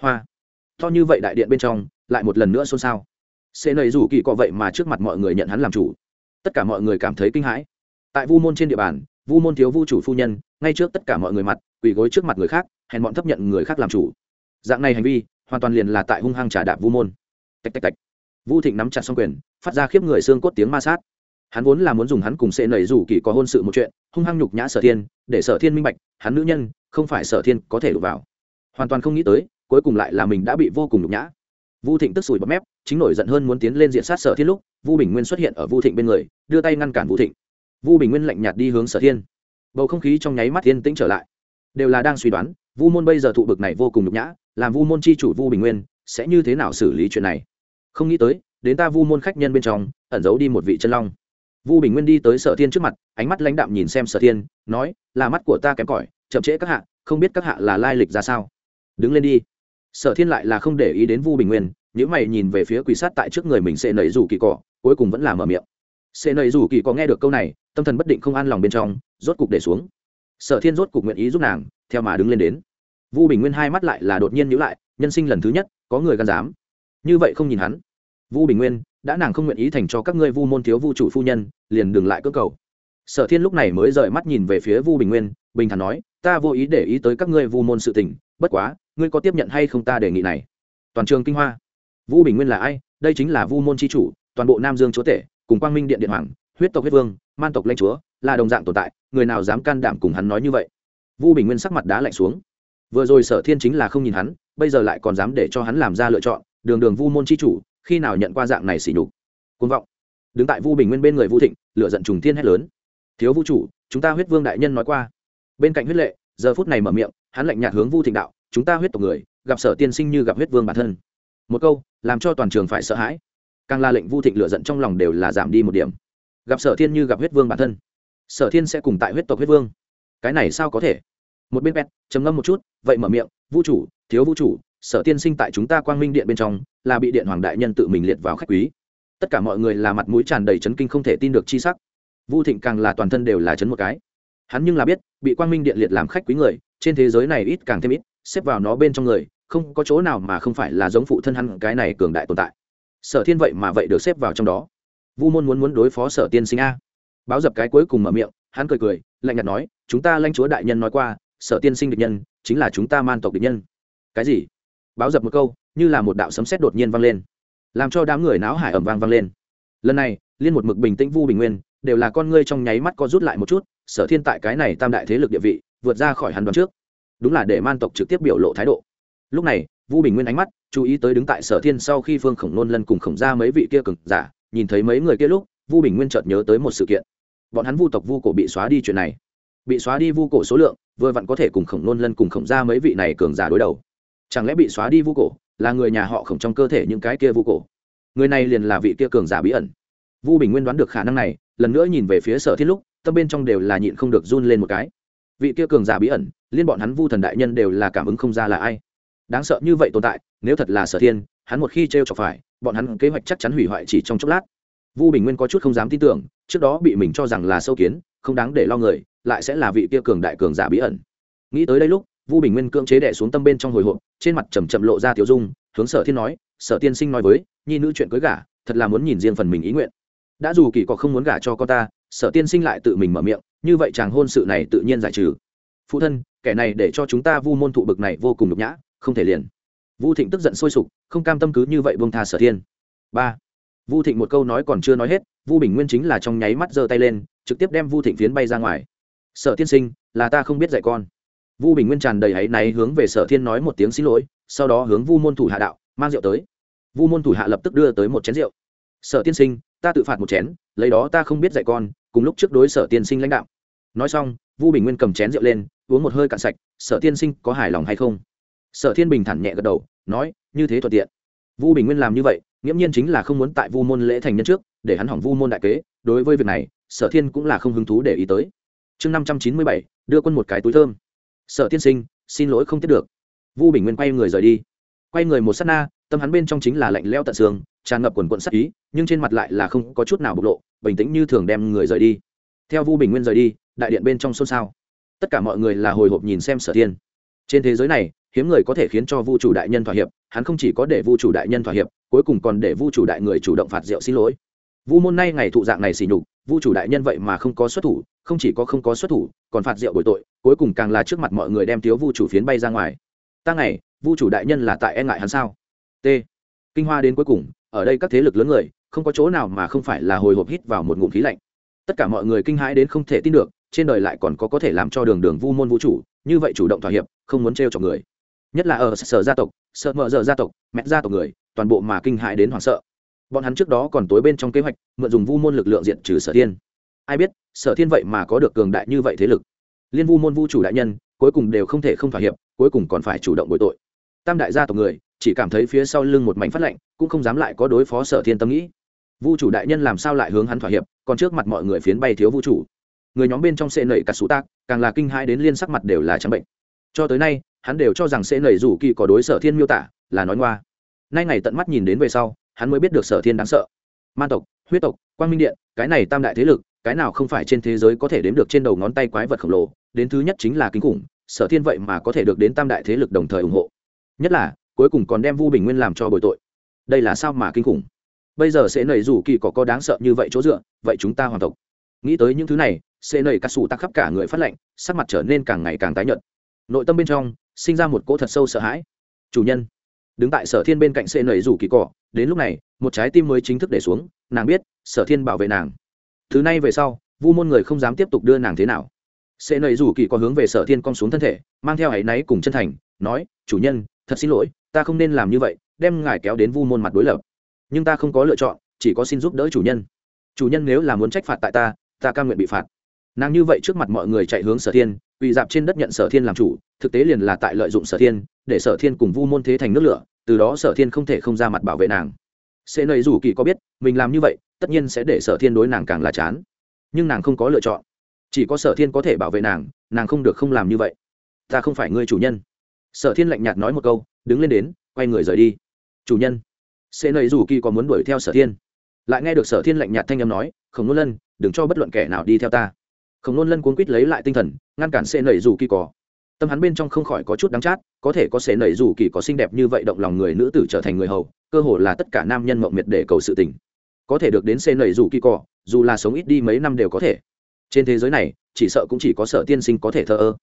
Hoa. To như vậy đại điện bên trong, lại một lần nữa xôn xao. Xê nầy rủ kỳ cọ vậy mà trước mặt mọi người nhận hắn làm chủ. Tất cả mọi người cảm thấy kinh hãi. Tại vu môn trên địa bàn, vu môn thiếu vu chủ phu nhân, ngay trước tất cả mọi người mặt quỳ gối trước mặt người khác, hèn bọn thấp nhận người khác làm chủ. Dạng này hành vi, hoàn toàn liền là tại hung hăng trả đạp vu môn. Tạch tạch tạch. Vu thịnh nắm chặt xong quyền, phát ra khiếp người xương cốt tiếng ma sát. Hắn vốn là muốn dùng hắn cùng sệ nảy rủ kỳ có hôn sự một chuyện, hung hăng nhục nhã sở thiên, để sở thiên minh bạch, hắn nữ nhân, không phải sở thiên có thể đụng vào. Hoàn toàn không nghĩ tới, cuối cùng lại là mình đã bị vô cùng nhục nhã. Vu thịnh tức sùi bọt mép, chính nổi giận hơn muốn tiến lên diện sát sở thiên lúc, vu bình nguyên xuất hiện ở vu thịnh bên người, đưa tay ngăn cản vu thịnh. Vu bình nguyên lạnh nhạt đi hướng sở thiên. Bầu không khí trong nháy mắt thiên tĩnh trở lại đều là đang suy đoán, vu môn bây giờ thụ bực này vô cùng nhục nhã, làm vu môn chi chủ vu bình nguyên, sẽ như thế nào xử lý chuyện này? Không nghĩ tới, đến ta vu môn khách nhân bên trong, ẩn giấu đi một vị chân long. Vu bình nguyên đi tới sở thiên trước mặt, ánh mắt lãnh đạm nhìn xem sở thiên, nói, là mắt của ta kém cỏi, chậm trễ các hạ, không biết các hạ là lai lịch ra sao. Đứng lên đi. Sở thiên lại là không để ý đến vu bình nguyên những mày nhìn về phía quỷ sát tại trước người mình sẽ nảy rủ kỳ cỏ cuối cùng vẫn là mở miệng. Sẽ nảy rủ kỳ có nghe được câu này, tâm thần bất định không an lòng bên trong, rốt cục để xuống sở thiên rốt cục nguyện ý giúp nàng, theo mà đứng lên đến. Vu bình nguyên hai mắt lại là đột nhiên nhữ lại, nhân sinh lần thứ nhất, có người gan dám. Như vậy không nhìn hắn. Vu bình nguyên, đã nàng không nguyện ý thành cho các ngươi vu môn thiếu vu chủ phu nhân, liền đừng lại cơ cầu. Sở thiên lúc này mới rời mắt nhìn về phía vu bình nguyên, bình thản nói, ta vô ý để ý tới các ngươi vu môn sự tình, bất quá, ngươi có tiếp nhận hay không ta đề nghị này? Toàn trường kinh hoa. Vu bình nguyên là ai? Đây chính là vu môn tri chủ, toàn bộ nam dương chúa tể, cùng quang minh điện điện hoàng, huyết tộc huyết vương, man tộc lanh chúa là đồng dạng tồn tại, người nào dám can đảm cùng hắn nói như vậy? Vu bình nguyên sắc mặt đá lạnh xuống. Vừa rồi sở thiên chính là không nhìn hắn, bây giờ lại còn dám để cho hắn làm ra lựa chọn, đường đường vu môn c h i chủ, khi nào nhận qua dạng này xỉ nhục? Côn vọng. Đứng tại vu bình nguyên bên người vu thịnh lựa giận trùng thiên hét lớn. Thiếu vu chủ, chúng ta huyết vương đại nhân nói qua. Bên cạnh huyết lệ, giờ phút này mở miệng, hắn lạnh nhạt hướng vu thịnh đạo, chúng ta huyết tộc người, gặp sở tiên sinh như gặp huyết vương bản thân. Một câu, làm cho toàn trường phải sợ hãi. Càng là lệnh vu thịnh lựa giận trong lòng đều là giảm đi một điểm. Gặp sở thiên như gặp huyết vương bản thân sở thiên sẽ cùng tại huyết tộc huyết vương. Cái này sao có thể? Một bên pet, trầm ngâm một chút, vậy mở miệng, vũ chủ, thiếu vũ chủ, sở tiên sinh tại chúng ta quang minh điện bên trong là bị điện hoàng đại nhân tự mình liệt vào khách quý. Tất cả mọi người là mặt mũi tràn đầy chấn kinh không thể tin được chi sắc. Vu thịnh càng là toàn thân đều là chấn một cái. Hắn nhưng là biết, bị quang minh điện liệt làm khách quý người, trên thế giới này ít càng thêm ít, xếp vào nó bên trong người, không có chỗ nào mà không phải là giống phụ thân hắn cái này cường đại tồn tại. Sở thiên vậy mà vậy được xếp vào trong đó. Vu môn muốn muốn đối phó sở tiên sinh a báo dập cái cuối cùng mở miệng, hắn cười cười, lạnh nhạt nói, chúng ta lãnh chúa đại nhân nói qua, sở tiên sinh địch nhân chính là chúng ta man tộc địch nhân. Cái gì? Báo dập một câu, như là một đạo sấm sét đột nhiên vang lên, làm cho đám người náo hải ẩm vang vang lên. Lần này, liên một mực bình tĩnh vu bình nguyên, đều là con ngươi trong nháy mắt co rút lại một chút, sở thiên tại cái này tam đại thế lực địa vị, vượt ra khỏi hắn đoán trước. Đúng là để man tộc trực tiếp biểu lộ thái độ. Lúc này, vu bình nguyên ánh mắt, chú ý tới đứng tại sở thiên sau khi phương khổng nôn lân cùng khổng ra mấy vị kia cực giả, nhìn thấy mấy người kia lúc vu bình nguyên chợt nhớ tới một sự kiện. Bọn hắn vu tộc vu cổ bị xóa đi chuyện này. Bị xóa đi vu cổ số lượng, vừa vặn có thể cùng khổng nôn lân cùng khổng ra mấy vị này cường giả đối đầu. Chẳng lẽ bị xóa đi vu cổ là người nhà họ khổng trong cơ thể những cái kia vu cổ? Người này liền là vị kia cường giả bí ẩn. Vu bình nguyên đoán được khả năng này, lần nữa nhìn về phía sở thiên lúc tâm bên trong đều là nhịn không được run lên một cái. Vị kia cường giả bí ẩn, liên bọn hắn vu thần đại nhân đều là cảm ứng không ra là ai. Đáng sợ như vậy tồn tại, nếu thật là sở thiên, hắn một khi t r e o chọc phải, bọn hắn kế hoạch chắc chắn hủy hoại chỉ trong chốc lát vu bình nguyên có chút không dám tin tưởng, trước đó bị mình cho rằng là sâu kiến, không đáng để lo người, lại sẽ là vị kia cường đại cường giả bí ẩn. Nghĩ tới đây lúc, vu bình nguyên cưỡng chế đẻ xuống tâm bên trong hồi hộp, trên mặt chầm chậm lộ ra tiểu dung, hướng sở thiên nói, sở tiên sinh nói với, nhi nữ chuyện cưới gả, thật là muốn nhìn riêng phần mình ý nguyện. Đã dù kỳ có không muốn gả cho con ta, sở tiên sinh lại tự mình mở miệng, như vậy chàng hôn sự này tự nhiên giải trừ. Phụ thân, kẻ này để cho chúng ta vu môn thụ bực này vô cùng nhục nhã, không thể liền. Vu thịnh tức giận sôi sục, không cam tâm cứ như vậy bông tha sở thiên. Ba vu thịnh một câu nói còn chưa nói hết, vu bình nguyên chính là trong nháy mắt giơ tay lên, trực tiếp đem vu thịnh phiến bay ra ngoài. Sở tiên sinh, là ta không biết dạy con. Vu bình nguyên tràn đầy áy náy hướng về sở thiên nói một tiếng xin lỗi, sau đó hướng vu môn thủ hạ đạo, mang rượu tới. Vu môn thủ hạ lập tức đưa tới một chén rượu. Sở tiên sinh, ta tự phạt một chén, lấy đó ta không biết dạy con, cùng lúc trước đối sở tiên sinh lãnh đạo. Nói xong, vu bình nguyên cầm chén rượu lên, uống một hơi cạn sạch, sở tiên sinh, có hài lòng hay không? Sở thiên bình thản nhẹ gật đầu, nói, như thế thuận tiện. Vu bình nguyên làm như vậy nghiễm nhiên chính là không muốn tại vu môn lễ thành nhân trước, để hắn hỏng vu môn đại kế, đối với việc này, sở thiên cũng là không hứng thú để ý tới. Chương năm trăm chín mươi bảy, đưa quân một cái túi thơm. Sở tiên sinh, xin lỗi không tiếp được. Vu bình nguyên quay người rời đi. Quay người một s á t na, tâm hắn bên trong chính là lạnh leo tận xương, tràn ngập quần quận sắc ý, nhưng trên mặt lại là không có chút nào bộc lộ, bình tĩnh như thường đem người rời đi. Theo vu bình nguyên rời đi, đại điện bên trong xôn xao. Tất cả mọi người là hồi hộp nhìn xem sở thiên. Trên thế giới này hiếm người có thể khiến cho vu chủ đại nhân thỏa hiệp, hắn không chỉ có để vu chủ đại nhân thỏa hiệp, cuối cùng còn để vu chủ đại người chủ động phạt rượu xin lỗi. Vu môn nay ngày thụ dạng này xỉ nhục, vu chủ đại nhân vậy mà không có xuất thủ, không chỉ có không có xuất thủ, còn phạt rượu bồi tội, cuối cùng càng là trước mặt mọi người đem thiếu vu chủ phiến bay ra ngoài. Ta ngày, vu chủ đại nhân là tại e ngại hắn sao? T. Kinh hoa đến cuối cùng, ở đây các thế lực lớn người, không có chỗ nào mà không phải là hồi hộp hít vào một ngụm khí lạnh. Tất cả mọi người kinh hãi đến không thể tin được, trên đời lại còn có có thể làm cho đường đường vu môn vũ Chủ, như vậy chủ động thỏa hiệp, không muốn t r cho người nhất là ở sở gia tộc sợ mợ dở gia tộc, mẹ gia tộc người, toàn bộ mà kinh hãi đến hoảng sợ. Bọn hắn trước đó còn tối bên trong kế hoạch, mượn dùng vu môn lực lượng diện trừ sở thiên. Ai biết, sở thiên vậy mà có được cường đại như vậy thế lực. Liên vu môn vu chủ đại nhân, cuối cùng đều không thể không thỏa hiệp, cuối cùng còn phải chủ động bồi tội. Tam đại gia tộc người, chỉ cảm thấy phía sau lưng một mảnh phát lạnh, cũng không dám lại có đối phó sở thiên tâm nghĩ. Vu chủ đại nhân làm sao lại hướng hắn thỏa hiệp, còn trước mặt mọi người phiến bay thiếu vũ chủ. Người nhóm bên trong sệ nẩy cả sủ tác, càng là kinh hãi đến liên sắc mặt đều là trắng bệnh. Cho tới nay hắn đều cho rằng sẽ nảy rủ kỳ có đối sở thiên miêu tả, là nói ngoa. Nay ngày tận mắt nhìn đến về sau, hắn mới biết được sở thiên đáng sợ. Man tộc, huyết tộc, quang minh điện, cái này tam đại thế lực, cái nào không phải trên thế giới có thể đếm được trên đầu ngón tay quái vật khổng lồ, đến thứ nhất chính là kinh khủng, sở thiên vậy mà có thể được đến tam đại thế lực đồng thời ủng hộ. Nhất là, cuối cùng còn đem vu bình nguyên làm cho bồi tội. Đây là sao mà kinh khủng? Bây giờ sẽ nảy rủ kỳ có có đáng sợ như vậy chỗ dựa, vậy chúng ta hoàn tộc. Nghĩ tới những thứ này, sẽ nảy cắt xù tắc khắp cả người phát lệnh, sắc mặt trở nên càng ngày càng tái nhợt. Nội tâm bên trong sinh ra một cỗ thật sâu sợ hãi. Chủ nhân, đứng tại sở thiên bên cạnh sệ nảy rủ kỳ cỏ đến lúc này, một trái tim mới chính thức để xuống, nàng biết, sở thiên bảo vệ nàng. Thứ này về sau, vu môn người không dám tiếp tục đưa nàng thế nào. Sệ nảy rủ kỳ có hướng về sở thiên cong xuống thân thể, mang theo áy náy cùng chân thành, nói, chủ nhân, thật xin lỗi, ta không nên làm như vậy, đem ngài kéo đến vu môn mặt đối lập. Nhưng ta không có lựa chọn, chỉ có xin giúp đỡ chủ nhân. Chủ nhân nếu là muốn trách phạt tại ta ta cam nguyện bị phạt nàng như vậy trước mặt mọi người chạy hướng sở thiên, quỳ dạp trên đất nhận sở thiên làm chủ, thực tế liền là tại lợi dụng sở thiên, để sở thiên cùng vu môn thế thành nước lửa, từ đó sở thiên không thể không ra mặt bảo vệ nàng. Sẽ nầy rủ kỳ có biết, mình làm như vậy, tất nhiên sẽ để sở thiên đối nàng càng là chán. Nhưng nàng không có lựa chọn. Chỉ có sở thiên có thể bảo vệ nàng nàng không được không làm như vậy. Ta không phải người chủ nhân. Sở thiên lạnh nhạt nói một câu, đứng lên đến, quay người rời đi. Chủ nhân. Sẽ nầy rủ kỳ có muốn đuổi theo sở thiên. Lại nghe được sở thiên lạnh nhạt thanh âm nói, khổng nôn lân, đừng cho bất luận kẻ nào đi theo ta khổng nôn lân cuốn quýt lấy lại tinh thần, ngăn cản xê nẩy dù kỳ cỏ tâm hắn bên trong không khỏi có chút đắng chát, có thể có xê nẩy dù kỳ có xinh đẹp như vậy động lòng người nữ tử trở thành người hầu, cơ hồ là tất cả nam nhân mộng miệt để cầu sự tình. Có thể được đến xê nẩy dù kỳ cỏ dù là sống ít đi mấy năm đều có thể. Trên thế giới này, chỉ sợ cũng chỉ có sở tiên sinh có thể thờ ơ.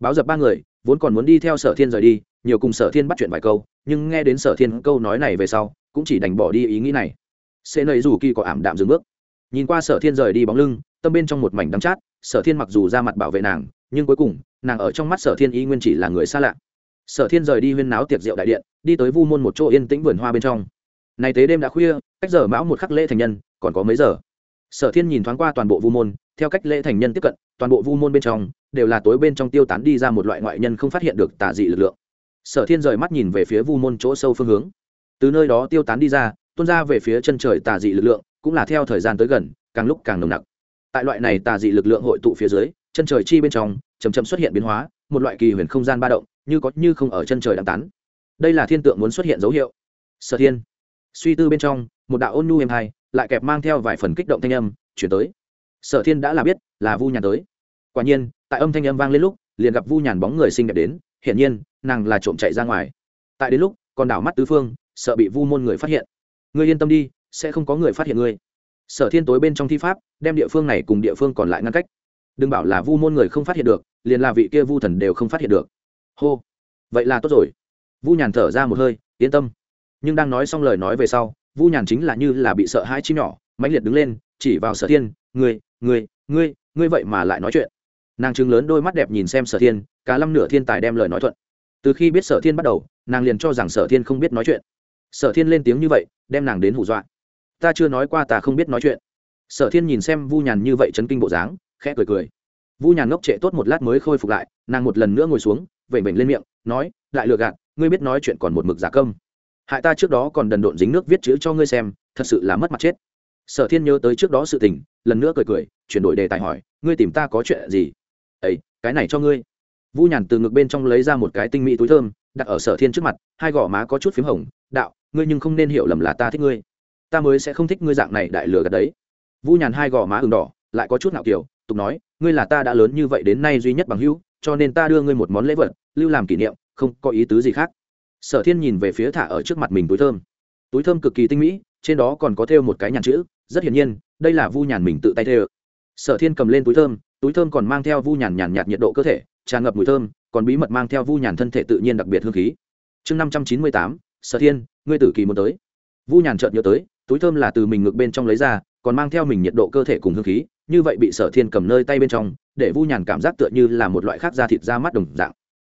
Báo dập ba người, vốn còn muốn đi theo sở thiên rời đi, nhiều cùng sở thiên bắt chuyện vài câu, nhưng nghe đến sở thiên câu nói này về sau, cũng chỉ đành bỏ đi ý nghĩ này. Xê nầy dù kỳ có ảm đạm dừng bước. Nhìn qua sở thiên rời đi bóng lưng, tâm bên trong một mảnh đắng chát sở thiên mặc dù ra mặt bảo vệ nàng, nhưng cuối cùng, nàng ở trong mắt sở thiên y nguyên chỉ là người xa lạ. Sở thiên rời đi huyên náo tiệc rượu đại điện, đi tới vu môn một chỗ yên tĩnh vườn hoa bên trong. Này tế đêm đã khuya, cách giờ mão một khắc lễ thành nhân, còn có mấy giờ? Sở thiên nhìn thoáng qua toàn bộ vu môn, theo cách lễ thành nhân tiếp cận, toàn bộ vu môn bên trong, đều là tối bên trong tiêu tán đi ra một loại ngoại nhân không phát hiện được tà dị lực lượng. Sở thiên rời mắt nhìn về phía vu môn chỗ sâu phương hướng. Từ nơi đó tiêu tán đi ra, tuôn ra về phía chân trời tà dị lực lượng, cũng là theo thời gian tới gần, càng lúc càng nồng nặc tại loại này tà dị lực lượng hội tụ phía dưới, chân trời chi bên trong chầm chậm xuất hiện biến hóa, một loại kỳ huyền không gian ba động, như có như không ở chân trời đang tán. Đây là thiên tượng muốn xuất hiện dấu hiệu. Sở thiên, suy tư bên trong, một đạo ôn nu êm hai, lại kẹp mang theo vài phần kích động thanh âm, chuyển tới. Sở thiên đã là biết, là vu nhàn tới. Quả nhiên, tại âm thanh âm vang lên lúc, liền gặp vu nhàn bóng người xinh đẹp đến, hiển nhiên, nàng là trộm chạy ra ngoài. Tại đến lúc, còn đảo mắt tứ phương, sợ bị vu môn người phát hiện. Ngươi yên tâm đi, sẽ không có người phát hiện ngươi sở thiên tối bên trong thi pháp, đem địa phương này cùng địa phương còn lại ngăn cách. Đừng bảo là vu môn người không phát hiện được, liền là vị kia vu thần đều không phát hiện được. Hô. Vậy là tốt rồi. Vu nhàn thở ra một hơi, yên tâm. Nhưng đang nói xong lời nói về sau, vu nhàn chính là như là bị sợ hai chim nhỏ, mãnh liệt đứng lên, chỉ vào sở thiên, ngươi ngươi ngươi ngươi vậy mà lại nói chuyện. Nàng chứng lớn đôi mắt đẹp nhìn xem sở thiên, cả lâm nửa thiên tài đem lời nói thuận. Từ khi biết sở thiên bắt đầu, nàng liền cho rằng sở thiên không biết nói chuyện. Sở thiên lên tiếng như vậy, đem nàng đến hù dọa ta chưa nói qua ta không biết nói chuyện. Sở thiên nhìn xem vu nhàn như vậy chấn kinh bộ dáng, khẽ cười cười. Vu nhàn ngốc trệ tốt một lát mới khôi phục lại, nàng một lần nữa ngồi xuống, vểnh vểnh lên miệng, nói lại lừa gạt, ngươi biết nói chuyện còn một mực giả công hại ta trước đó còn đần độn dính nước viết chữ cho ngươi xem, thật sự là mất mặt chết. Sở thiên nhớ tới trước đó sự tình, lần nữa cười cười, chuyển đổi đề tài hỏi, ngươi tìm ta có chuyện gì? Ấy cái này cho ngươi. Vu nhàn từ ngực bên trong lấy ra một cái tinh mỹ túi thơm, đặt ở sở thiên trước mặt, hai gò má có chút p h í m hồng, đạo, ngươi nhưng không nên hiểu lầm là ta thích ngươi ta mới sẽ không thích ngươi dạng này đại lừa gạt đấy. Vu nhàn hai gò má ừng đỏ, lại có chút ngạo kiểu, tục nói, ngươi là ta đã lớn như vậy đến nay duy nhất bằng hữu, cho nên ta đưa ngươi một món lễ vật, lưu làm kỷ niệm, không có ý tứ gì khác. Sở thiên nhìn về phía thả ở trước mặt mình túi thơm. Túi thơm cực kỳ tinh mỹ, trên đó còn có thêu một cái nhàn chữ, rất hiển nhiên, đây là vu nhàn mình tự tay thêu. Sở thiên cầm lên túi thơm túi thơm còn mang theo vu nhàn nhàn nhạt nhiệt độ cơ thể, tràn ngập mùi thơm, còn bí mật mang theo vu nhàn thân thể tự nhiên đặc biệt hương khí. Chương năm trăm chín mươi tám, sở thiên, ngươi tử kỳ muốn tới. Vu nhàn chợt nhớ tới túi thơm là từ mình ngực bên trong lấy ra, còn mang theo mình nhiệt độ cơ thể cùng hương khí, như vậy bị sở thiên cầm nơi tay bên trong, để vu nhàn cảm giác tựa như là một loại khác da thịt da mắt đồng dạng.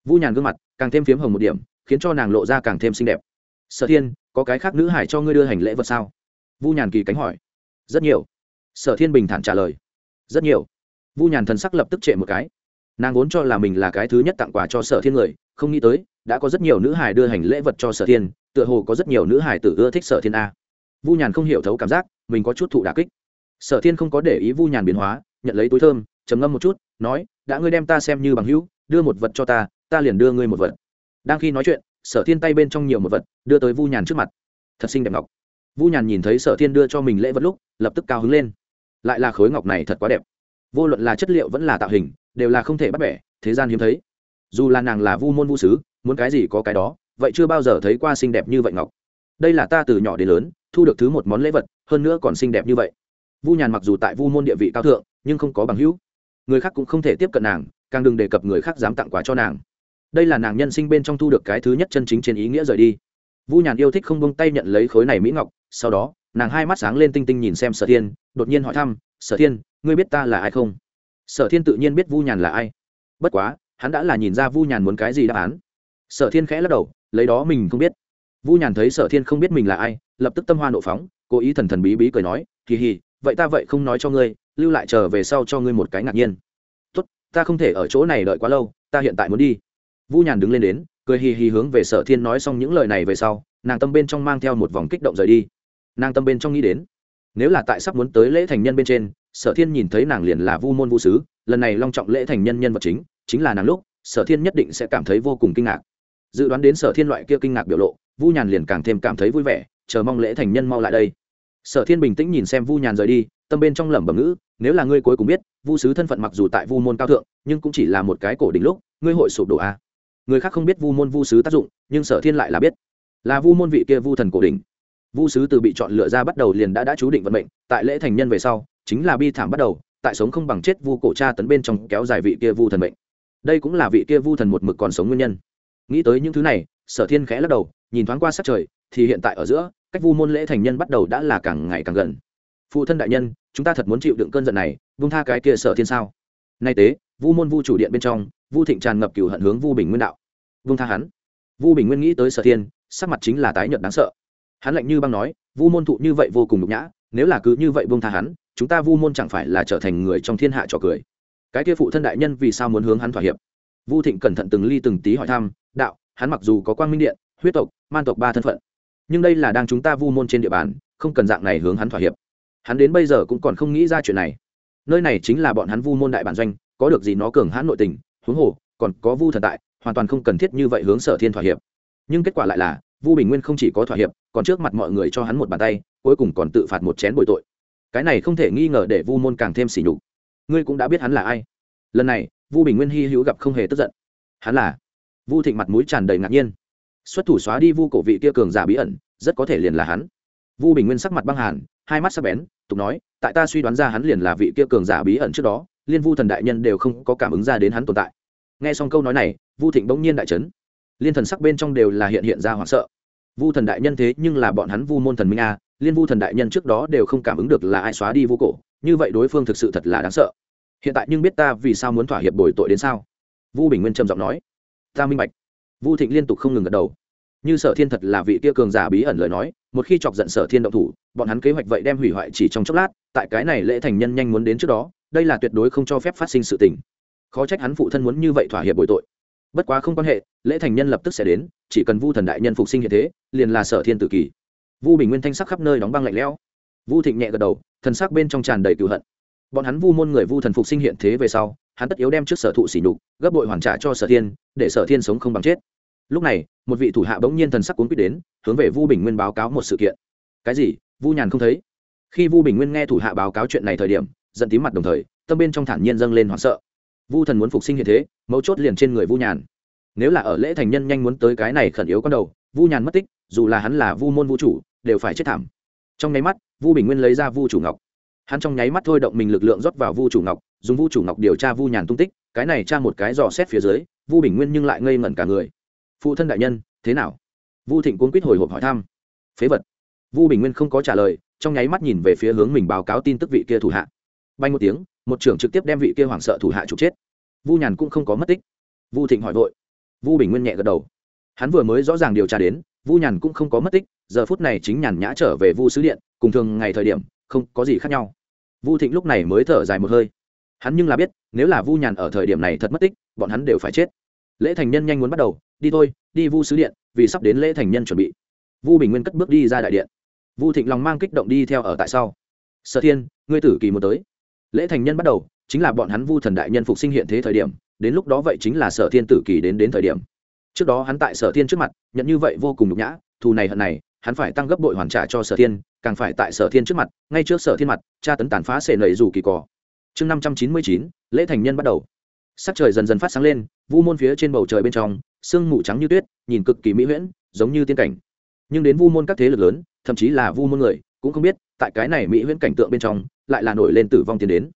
Vu nhàn gương mặt càng thêm phiếm hồng một điểm, khiến cho nàng lộ ra càng thêm xinh đẹp. Sở thiên, có cái khác nữ hải cho ngươi đưa hành lễ vật sao? Vu nhàn kỳ cánh hỏi. Rất nhiều. Sở thiên bình thản trả lời. Rất nhiều. Vu nhàn thần sắc lập tức trệ một cái. Nàng vốn cho là mình là cái thứ nhất tặng quà cho sở thiên người, không nghĩ tới, đã có rất nhiều nữ hải đưa hành lễ vật cho sở thiên, tựa hồ có rất nhiều nữ hải tự ưa thích sở thiên a vu nhàn không hiểu thấu cảm giác, mình có chút thụ đà kích. Sở thiên không có để ý vu nhàn biến hóa, nhận lấy túi thơm, trầm ngâm một chút, nói, đã ngươi đem ta xem như bằng hữu, đưa một vật cho ta ta liền đưa ngươi một vật. Đang khi nói chuyện, sở thiên tay bên trong nhiều một vật, đưa tới vu nhàn trước mặt. Thật xinh đẹp ngọc. Vu nhàn nhìn thấy sở thiên đưa cho mình lễ vật lúc, lập tức cao hứng lên. Lại là khối ngọc này thật quá đẹp. Vô luận là chất liệu vẫn là tạo hình, đều là không thể bắt bẻ, thế gian hiếm thấy. Dù là nàng là vu môn vu sứ, muốn cái gì có cái đó, vậy chưa bao giờ thấy qua xinh đẹp như vậy ngọc đây là ta từ nhỏ đến lớn, thu được thứ một món lễ vật, hơn nữa còn xinh đẹp như vậy. Vu nhàn mặc dù tại vu môn địa vị cao thượng, nhưng không có bằng hữu. Người khác cũng không thể tiếp cận nàng, càng đừng đề cập người khác dám tặng quà cho nàng. Đây là nàng nhân sinh bên trong thu được cái thứ nhất chân chính trên ý nghĩa rời đi. Vu nhàn yêu thích không bông tay nhận lấy khối này mỹ ngọc, sau đó, nàng hai mắt sáng lên tinh tinh nhìn xem sở thiên, đột nhiên hỏi thăm, sở thiên, ngươi biết ta là ai không? Sở thiên tự nhiên biết vu nhàn là ai. Bất quá, hắn đã là nhìn ra vu nhàn muốn cái gì đáp án. Sở thiên khẽ lắc đầu, lấy đó mình không biết vu nhàn thấy sở thiên không biết mình là ai, lập tức tâm hoa nộ phóng, cố ý thần thần bí bí cười nói, kỳ hì, vậy ta vậy không nói cho ngươi, lưu lại chờ về sau cho ngươi một cái ngạc nhiên. Tốt, ta không thể ở chỗ này đợi quá lâu, ta hiện tại muốn đi. Vu nhàn đứng lên đến, cười hì hì hướng về sở thiên nói xong những lời này về sau, nàng tâm bên trong mang theo một vòng kích động rời đi. Nàng tâm bên trong nghĩ đến, nếu là tại sắp muốn tới lễ thành nhân bên trên, sở thiên nhìn thấy nàng liền là vu môn vu sứ, lần này long trọng lễ thành nhân nhân vật chính chính là nàng lúc, sở thiên nhất định sẽ cảm thấy vô cùng kinh ngạc. Dự đoán đến sở thiên loại kia kinh ngạc biểu lộ vu nhàn liền càng thêm cảm thấy vui vẻ, chờ mong lễ thành nhân mau lại đây. Sở thiên bình tĩnh nhìn xem vu nhàn rời đi, tâm bên trong lẩm bẩm ngữ, nếu là ngươi cuối cùng biết, vu sứ thân phận mặc dù tại vu môn cao thượng, nhưng cũng chỉ là một cái cổ đỉnh lúc, ngươi hội sụp đổ a à. người khác không biết vu môn vu sứ tác dụng, nhưng sở thiên lại là biết. Là vu môn vị kia vu thần cổ đỉnh. Vu sứ từ bị chọn lựa ra bắt đầu liền đã đã chú định vận mệnh, tại lễ thành nhân về sau, chính là bi thảm bắt đầu, tại sống không bằng chết vu cổ cha tấn bên trong kéo dài vị kia vu thần mệnh. Đây cũng là vị kia vu thần một mực còn sống nguyên nhân. Nghĩ tới những thứ này, sở thiên khẽ lắc đầu nhìn thoáng qua sát trời, thì hiện tại ở giữa, cách vu môn lễ thành nhân bắt đầu đã là càng ngày càng gần. Phụ thân đại nhân, chúng ta thật muốn chịu đựng cơn giận này, vung tha cái kia sở thiên sao? Nay tế, vu môn vu chủ điện bên trong, vu thịnh tràn ngập cửu hận hướng vu bình nguyên đạo. Vung tha hắn. Vu bình nguyên nghĩ tới sở thiên, sắc mặt chính là tái nhợt đáng sợ. Hắn lạnh như băng nói, vu môn thụ như vậy vô cùng nhục nhã, nếu là cứ như vậy vung tha hắn, chúng ta vu môn chẳng phải là trở thành người trong thiên hạ trò cười. Cái kia phụ thân đại nhân vì sao muốn hướng hắn thỏa hiệp? Vu thịnh cẩn thận từng ly từng tí hỏi thăm, đạo, hắn mặc dù có quang minh điện, huyết tộc man tộc ba thân phận. Nhưng đây là đang chúng ta vu môn trên địa bàn, không cần dạng này hướng hắn thỏa hiệp. Hắn đến bây giờ cũng còn không nghĩ ra chuyện này. Nơi này chính là bọn hắn vu môn đại bản doanh, có được gì nó cường hãn nội tình, huống hồ, còn có vu thần tại, hoàn toàn không cần thiết như vậy hướng sở thiên thỏa hiệp. Nhưng kết quả lại là, vu bình nguyên không chỉ có thỏa hiệp, còn trước mặt mọi người cho hắn một bàn tay, cuối cùng còn tự phạt một chén bội tội. Cái này không thể nghi ngờ để vu môn càng thêm sỉ nhục. Ngươi cũng đã biết hắn là ai. Lần này, vu bình nguyên hy hữu gặp không hề tức giận. Hắn là vu thịnh mặt mũi tràn đầy ngạc nhiên xuất thủ xóa đi vu cổ vị kia cường giả bí ẩn, rất có thể liền là hắn. Vu bình nguyên sắc mặt băng hàn, hai mắt sắc bén, tục nói, tại ta suy đoán ra hắn liền là vị kia cường giả bí ẩn trước đó, liên vu thần đại nhân đều không có cảm ứng ra đến hắn tồn tại. Nghe xong câu nói này, vu thịnh bỗng nhiên đại trấn liên thần sắc bên trong đều là hiện hiện ra hoảng sợ. Vu thần đại nhân thế nhưng là bọn hắn vu môn thần minh a, liên vu thần đại nhân trước đó đều không cảm ứng được là ai xóa đi vu cổ, như vậy đối phương thực sự thật là đáng sợ. Hiện tại nhưng biết ta vì sao muốn thỏa hiệp bồi tội đến sao? Vu bình nguyên trầm giọng nói, ta minh bạch vu thịnh liên tục không ngừng gật đầu. Như sở thiên thật là vị kia cường giả bí ẩn lời nói, một khi chọc giận sở thiên động thủ, bọn hắn kế hoạch vậy đem hủy hoại chỉ trong chốc lát, tại cái này lễ thành nhân nhanh muốn đến trước đó, đây là tuyệt đối không cho phép phát sinh sự tình. Khó trách hắn phụ thân muốn như vậy thỏa hiệp bồi tội. Bất quá không quan hệ, lễ thành nhân lập tức sẽ đến, chỉ cần vu thần đại nhân phục sinh hiện thế, liền là sở thiên tự kỷ vu bình nguyên thanh sắc khắp nơi đóng băng lạnh lẽo. Vu thịnh nhẹ gật đầu, thần sắc bên trong tràn đầy cựu hận. Bọn hắn vu môn người vu thần phục sinh hiện thế về sau hắn tất yếu đem trước sở thụ xỉ nhục, gấp bội hoàn trả cho sở thiên, để sở thiên sống không bằng chết. Lúc này, một vị thủ hạ bỗng nhiên thần sắc cuốn quýt đến, hướng về vu bình nguyên báo cáo một sự kiện. Cái gì? Vu nhàn không thấy? Khi vu bình nguyên nghe thủ hạ báo cáo chuyện này thời điểm, giận tím mặt đồng thời, tâm bên trong thản nhiên dâng lên hoảng sợ. Vu thần muốn phục sinh hiện thế, mấu chốt liền trên người vu nhàn. Nếu là ở lễ thành nhân nhanh muốn tới cái này khẩn yếu con đầu, vu nhàn mất tích, dù là hắn là vu môn vũ chủ, đều phải chết thảm. Trong nháy mắt, vu bình nguyên lấy ra vu chủ ngọc. Hắn trong nháy mắt thôi động mình lực lượng rót vào vu chủ ngọc dùng vu chủ ngọc điều tra vu nhàn tung tích, cái này tra một cái dò xét phía dưới, vu bình nguyên nhưng lại ngây ngẩn cả người. Phụ thân đại nhân, thế nào? Vu thịnh cuốn quýt hồi hộp hỏi thăm. Phế vật. Vu bình nguyên không có trả lời, trong nháy mắt nhìn về phía hướng mình báo cáo tin tức vị kia thủ hạ. Bay một tiếng, một trưởng trực tiếp đem vị kia hoảng sợ thủ hạ trục chết. Vu nhàn cũng không có mất tích. Vu thịnh hỏi vội. Vu bình nguyên nhẹ gật đầu. Hắn vừa mới rõ ràng điều tra đến, vu nhàn cũng không có mất tích, giờ phút này chính nhàn nhã trở về vu sứ điện, cùng thường ngày thời điểm, không có gì khác nhau. Vu thịnh lúc này mới thở dài một hơi hắn nhưng là biết, nếu là vu nhàn ở thời điểm này thật mất tích, bọn hắn đều phải chết. Lễ thành nhân nhanh muốn bắt đầu, đi thôi, đi vu sứ điện, vì sắp đến lễ thành nhân chuẩn bị. Vu bình nguyên cất bước đi ra đại điện. Vu thịnh lòng mang kích động đi theo ở tại sau. Sở thiên, ngươi tử kỳ muốn tới. Lễ thành nhân bắt đầu, chính là bọn hắn vu thần đại nhân phục sinh hiện thế thời điểm, đến lúc đó vậy chính là sở thiên tử kỳ đến đến thời điểm. Trước đó hắn tại sở thiên trước mặt, nhận như vậy vô cùng nhục nhã, thù này hận này, hắn phải tăng gấp bội hoàn trả cho sở thiên, càng phải tại sở thiên trước mặt, ngay trước sở thiên mặt, tra tấn tàn phá sệ nầy dù kỳ cỏ chương năm trăm chín mươi chín, lễ thành nhân bắt đầu. Sắc trời dần dần phát sáng lên, vu môn phía trên bầu trời bên trong, sương mù trắng như tuyết, nhìn cực kỳ mỹ huyễn, giống như tiên cảnh. Nhưng đến vu môn các thế lực lớn, thậm chí là vu môn người, cũng không biết, tại cái này mỹ huyễn cảnh tượng bên trong, lại là nổi lên tử vong tiến đến.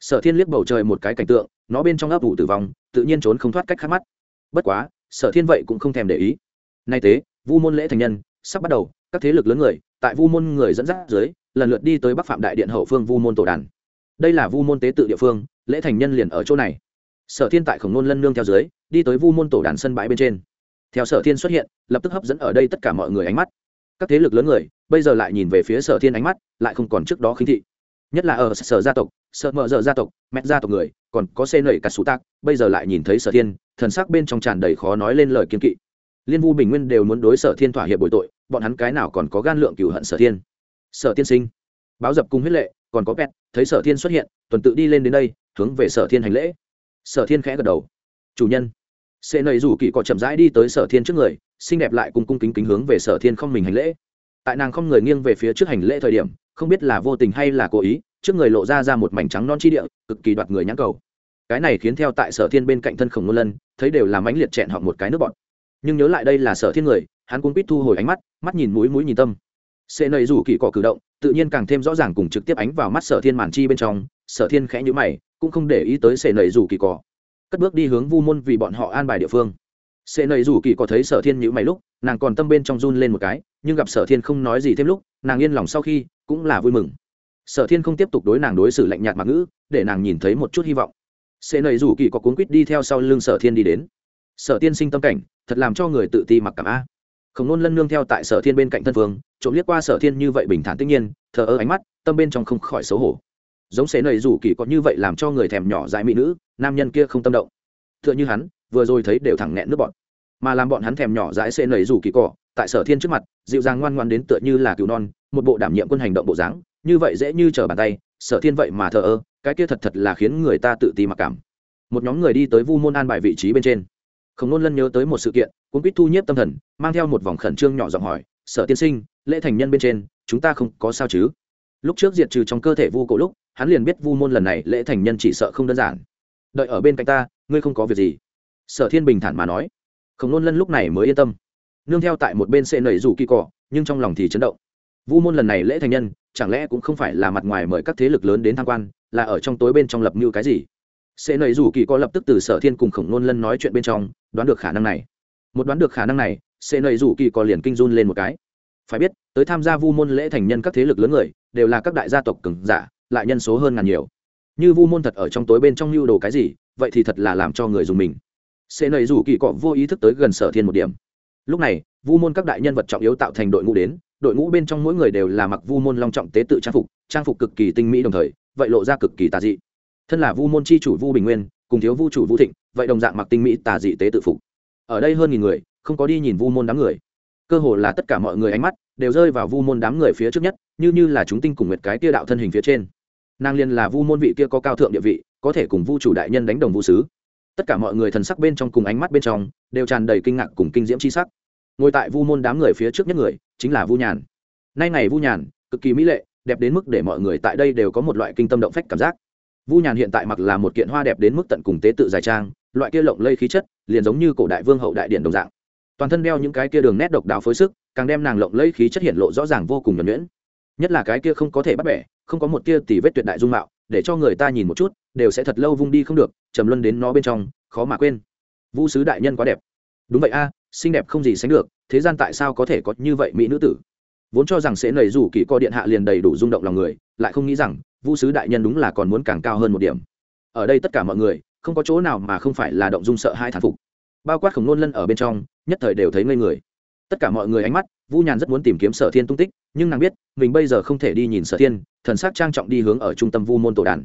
Sở thiên liếc bầu trời một cái cảnh tượng, nó bên trong ấp ủ tử vong, tự nhiên trốn không thoát cách khát mắt. Bất quá, sở thiên vậy cũng không thèm để ý. Nay tế, vu môn lễ thành nhân, sắp bắt đầu, các thế lực lớn người, tại vu môn người dẫn dắt dưới, lần lượt đi tới bắc phạm đại điện hậu phương vu môn tổ đàn đây là vu môn tế tự địa phương, lễ thành nhân liền ở chỗ này. Sở thiên tại khổng nôn lân nương theo dưới, đi tới vu môn tổ đàn sân bãi bên trên. Theo sở thiên xuất hiện, lập tức hấp dẫn ở đây tất cả mọi người ánh mắt. Các thế lực lớn người, bây giờ lại nhìn về phía sở thiên ánh mắt, lại không còn trước đó khinh thị. Nhất là ở sở gia tộc, Sở mợ dợ gia tộc mẹ gia tộc người, còn có xê nẩy cả sủ tác bây giờ lại nhìn thấy sở thiên, thần sắc bên trong tràn đầy khó nói lên lời kiên kỵ. Liên vu bình nguyên đều muốn đối sở thiên thỏa hiệp bồi tội, bọn hắn cái nào còn có gan lượng cửu hận sở thiên. Sở tiên sinh, báo dập cung huyết lệ còn có pet, thấy sở thiên xuất hiện, tuần tự đi lên đến đây, hướng về sở thiên hành lễ. Sở thiên khẽ gật đầu. Chủ nhân. Sệ nầy rủ kỳ cọ chậm rãi đi tới sở thiên trước người, xinh đẹp lại cung cung kính kính hướng về sở thiên không mình hành lễ. Tại nàng không người nghiêng về phía trước hành lễ thời điểm, không biết là vô tình hay là cố ý, trước người lộ ra ra một mảnh trắng non chi địa, cực kỳ đoạt người nhãn cầu. Cái này khiến theo tại sở thiên bên cạnh thân khổng ngôn lân, thấy đều làm ánh liệt chẹn họ một cái nước bọn nhưng nhớ lại đây là sở thiên người, hắn cũng biết thu hồi ánh mắt mắt nhìn mũi mũi nhìn tâm. Sệ nầy rủ kỳ cọ cử động tự nhiên càng thêm rõ ràng cùng trực tiếp ánh vào mắt sở thiên màn chi bên trong, sở thiên khẽ nhữ mày, cũng không để ý tới sệ nầy rủ kỳ cỏ cất bước đi hướng vu môn vì bọn họ an bài địa phương. Sệ nầy rủ kỳ có thấy sở thiên nhữ mày lúc, nàng còn tâm bên trong run lên một cái, nhưng gặp sở thiên không nói gì thêm lúc, nàng yên lòng sau khi, cũng là vui mừng. Sở thiên không tiếp tục đối nàng đối xử lạnh nhạt mặc ngữ, để nàng nhìn thấy một chút hy vọng. Sệ nầy rủ kỳ có cuốn quýt đi theo sau lưng sở thiên đi đến. Sở tiên sinh tâm cảnh, thật làm cho người tự ti mặc cảm a khổng nôn lân nương theo tại sở thiên bên cạnh thân phương trộm liếc qua sở thiên như vậy bình thản tất nhiên, thờ ơ ánh mắt, tâm bên trong không khỏi xấu hổ. Giống xế nầy rủ kỳ có như vậy làm cho người thèm nhỏ dại mỹ nữ, nam nhân kia không tâm động. T h ư ợ n h ư hắn, vừa rồi thấy đều thẳng nghẹn nước bọn. Mà làm bọn hắn thèm nhỏ dãi xế nầy rủ kỳ cỏ tại sở thiên trước mặt, dịu dàng ngoan ngoan đến tựa như là cứu non, một bộ đảm nhiệm quân hành động bộ dáng, như vậy dễ như trở bàn tay, sở thiên vậy mà thờ ơ, cái kia thật thật là khiến người ta tự ti mặc cảm. Một nhóm người đi tới vu môn an bài vị trí bên trên. Khổng nôn lân nhớ tới một sự kiện Cuốn quýt thu nhiếp tâm thần, mang theo một vòng khẩn trương nhỏ giọng hỏi, sở tiên sinh, lễ thành nhân bên trên, chúng ta không có sao chứ? Lúc trước diệt trừ trong cơ thể vu cổ lúc, hắn liền biết vu môn lần này lễ thành nhân chỉ sợ không đơn giản. Đợi ở bên cạnh ta, ngươi không có việc gì. Sở thiên bình thản mà nói. Khổng nôn lân lúc này mới yên tâm. Nương theo tại một bên sẽ nảy rủ kỳ cỏ nhưng trong lòng thì chấn động. Vu môn lần này lễ thành nhân, chẳng lẽ cũng không phải là mặt ngoài mời các thế lực lớn đến tham quan, là ở trong tối bên trong lập mưu cái gì? Sẽ nảy rủ kỳ Cỏ lập tức từ sở thiên cùng khổng nôn lân nói chuyện bên trong, đoán được khả năng này một đoán được khả năng này sẽ nầy rủ kỳ còn liền kinh run lên một cái. Phải biết, tới tham gia vu môn lễ thành nhân các thế lực lớn người, đều là các đại gia tộc cường giả, lại nhân số hơn ngàn nhiều. Như vu môn thật ở trong tối bên trong lưu đồ cái gì, vậy thì thật là làm cho người dùng mình. Sẽ nầy rủ kỳ cọ vô ý thức tới gần sở thiên một điểm. Lúc này, vu môn các đại nhân vật trọng yếu tạo thành đội ngũ đến, đội ngũ bên trong mỗi người đều là mặc vu môn long trọng tế tự trang phục trang phục cực kỳ tinh mỹ đồng thời, vậy lộ ra cực kỳ tà dị. Thân là vu môn chi chủ vu bình nguyên, cùng thiếu vu chủ vu thịnh, vậy đồng dạng mặc tinh mỹ tà dị tế tự phục ở đây hơn nghìn người, không có đi nhìn vu môn đám người. Cơ hồ là tất cả mọi người ánh mắt đều rơi vào vu môn đám người phía trước nhất, như như là chúng tinh cùng nguyệt cái tia đạo thân hình phía trên. Nàng liên là vu môn vị kia có cao thượng địa vị, có thể cùng vu chủ đại nhân đánh đồng vu sứ. Tất cả mọi người thần sắc bên trong cùng ánh mắt bên trong đều tràn đầy kinh ngạc cùng kinh diễm c h i sắc. Ngồi tại vu môn đám người phía trước nhất người chính là vu nhàn. Nay này vu nhàn cực kỳ mỹ lệ, đẹp đến mức để mọi người tại đây đều có một loại kinh tâm động phách cảm giác vu nhàn hiện tại mặc là một kiện hoa đẹp đến mức tận cùng tế tự dài trang, loại kia lộng lây khí chất, liền giống như cổ đại vương hậu đại điện đồng dạng. Toàn thân đeo những cái kia đường nét độc đáo phối sức, càng đem nàng lộng lây khí chất hiện lộ rõ ràng vô cùng nhuẩn nhuyễn. Nhất là cái kia không có thể bắt bẻ, không có một tia tỉ vết tuyệt đại dung mạo, để cho người ta nhìn một chút, đều sẽ thật lâu vung đi không được, trầm luân đến nó bên trong, khó mà quên. Vu sứ đại nhân quá đẹp. Đúng vậy a, xinh đẹp không gì sánh được, thế gian tại sao có thể có như vậy mỹ nữ tử? Vốn cho rằng sẽ nầy rủ kỳ co điện hạ liền đầy đủ rung động lòng người, lại không nghĩ rằng vu sứ đại nhân đúng là còn muốn càng cao hơn một điểm. Ở đây tất cả mọi người, không có chỗ nào mà không phải là động dung sợ hai thản phục. Bao quát khổng nôn lân ở bên trong, nhất thời đều thấy ngây người. Tất cả mọi người ánh mắt, vu nhàn rất muốn tìm kiếm sở thiên tung tích, nhưng nàng biết, mình bây giờ không thể đi nhìn sở thiên, thần sắc trang trọng đi hướng ở trung tâm vu môn tổ đàn.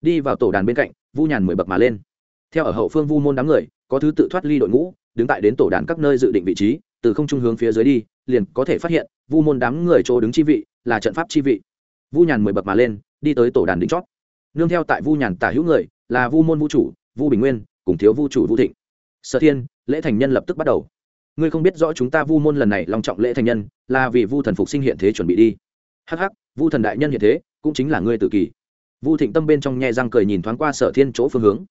Đi vào tổ đàn bên cạnh, vu nhàn mười bậc mà lên. Theo ở hậu phương vu môn đám người, có thứ tự thoát ly đội ngũ, đứng tại đến tổ đàn các nơi dự định vị trí, từ không trung hướng phía dưới đi, liền có thể phát hiện, vu môn đám người chỗ đứng chi vị, là trận pháp chi vị vu nhàn mười bậc mà lên, đi tới tổ đàn đỉnh chót. Nương theo tại vu nhàn tả hữu người, là vu môn vũ chủ, vu bình nguyên, cùng thiếu vu chủ vu thịnh. Sở thiên, lễ thành nhân lập tức bắt đầu. Ngươi không biết rõ chúng ta vu môn lần này long trọng lễ thành nhân, là vì vu thần phục sinh hiện thế chuẩn bị đi. Hắc hắc, vu thần đại nhân hiện thế, cũng chính là ngươi tự kỷ. Vu thịnh tâm bên trong nhe răng cười nhìn thoáng qua sở thiên chỗ phương hướng.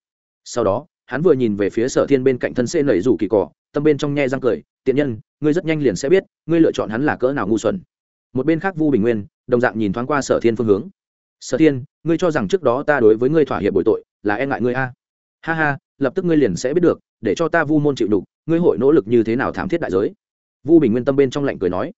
Sau đó, hắn vừa nhìn về phía sở thiên bên cạnh thân xê nẩy rủ kỳ cỏ tâm bên trong nhe răng cười, tiện nhân, ngươi rất nhanh liền sẽ biết, ngươi lựa chọn hắn là cỡ nào ngu xuẩn một bên khác vu bình nguyên, đồng dạng nhìn thoáng qua sở thiên phương hướng. Sở thiên, ngươi cho rằng trước đó ta đối với ngươi thỏa hiệp bồi tội là e ngại ngươi a? Ha ha, lập tức ngươi liền sẽ biết được, để cho ta vu môn chịu đục ngươi hội nỗ lực như thế nào thảm thiết đại giới? Vu bình nguyên tâm bên trong lạnh cười nói.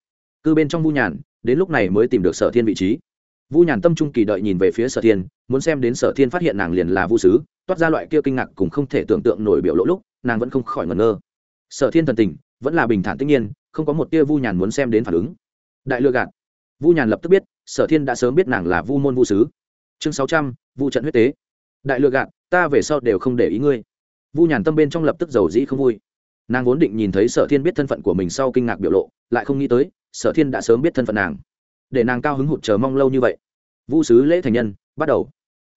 Cư bên trong vu nhàn, đến lúc này mới tìm được sở thiên vị trí. Vu nhàn tâm trung kỳ đợi nhìn về phía sở thiên, muốn xem đến sở thiên phát hiện nàng liền là vu sứ, toát ra loại kia kinh ngạc cùng không thể tưởng tượng nổi biểu lỗ lúc, nàng vẫn không khỏi ngẩn ngơ. Sở thiên thần tình, vẫn là bình thản tất nhiên, không có một tia vu nhàn muốn xem đến phản ứng đại lừa gạt. Vu nhàn lập tức biết, sở thiên đã sớm biết nàng là vu môn vu sứ. Chương sáu trăm, vu trận huyết tế. Đại lừa gạt, ta về sau đều không để ý ngươi. Vu nhàn tâm bên trong lập tức giàu dĩ không vui. Nàng vốn định nhìn thấy sở thiên biết thân phận của mình sau kinh ngạc biểu lộ, lại không nghĩ tới, sở thiên đã sớm biết thân phận nàng. Để nàng cao hứng hụt chờ mong lâu như vậy. Vu sứ lễ thành nhân, bắt đầu.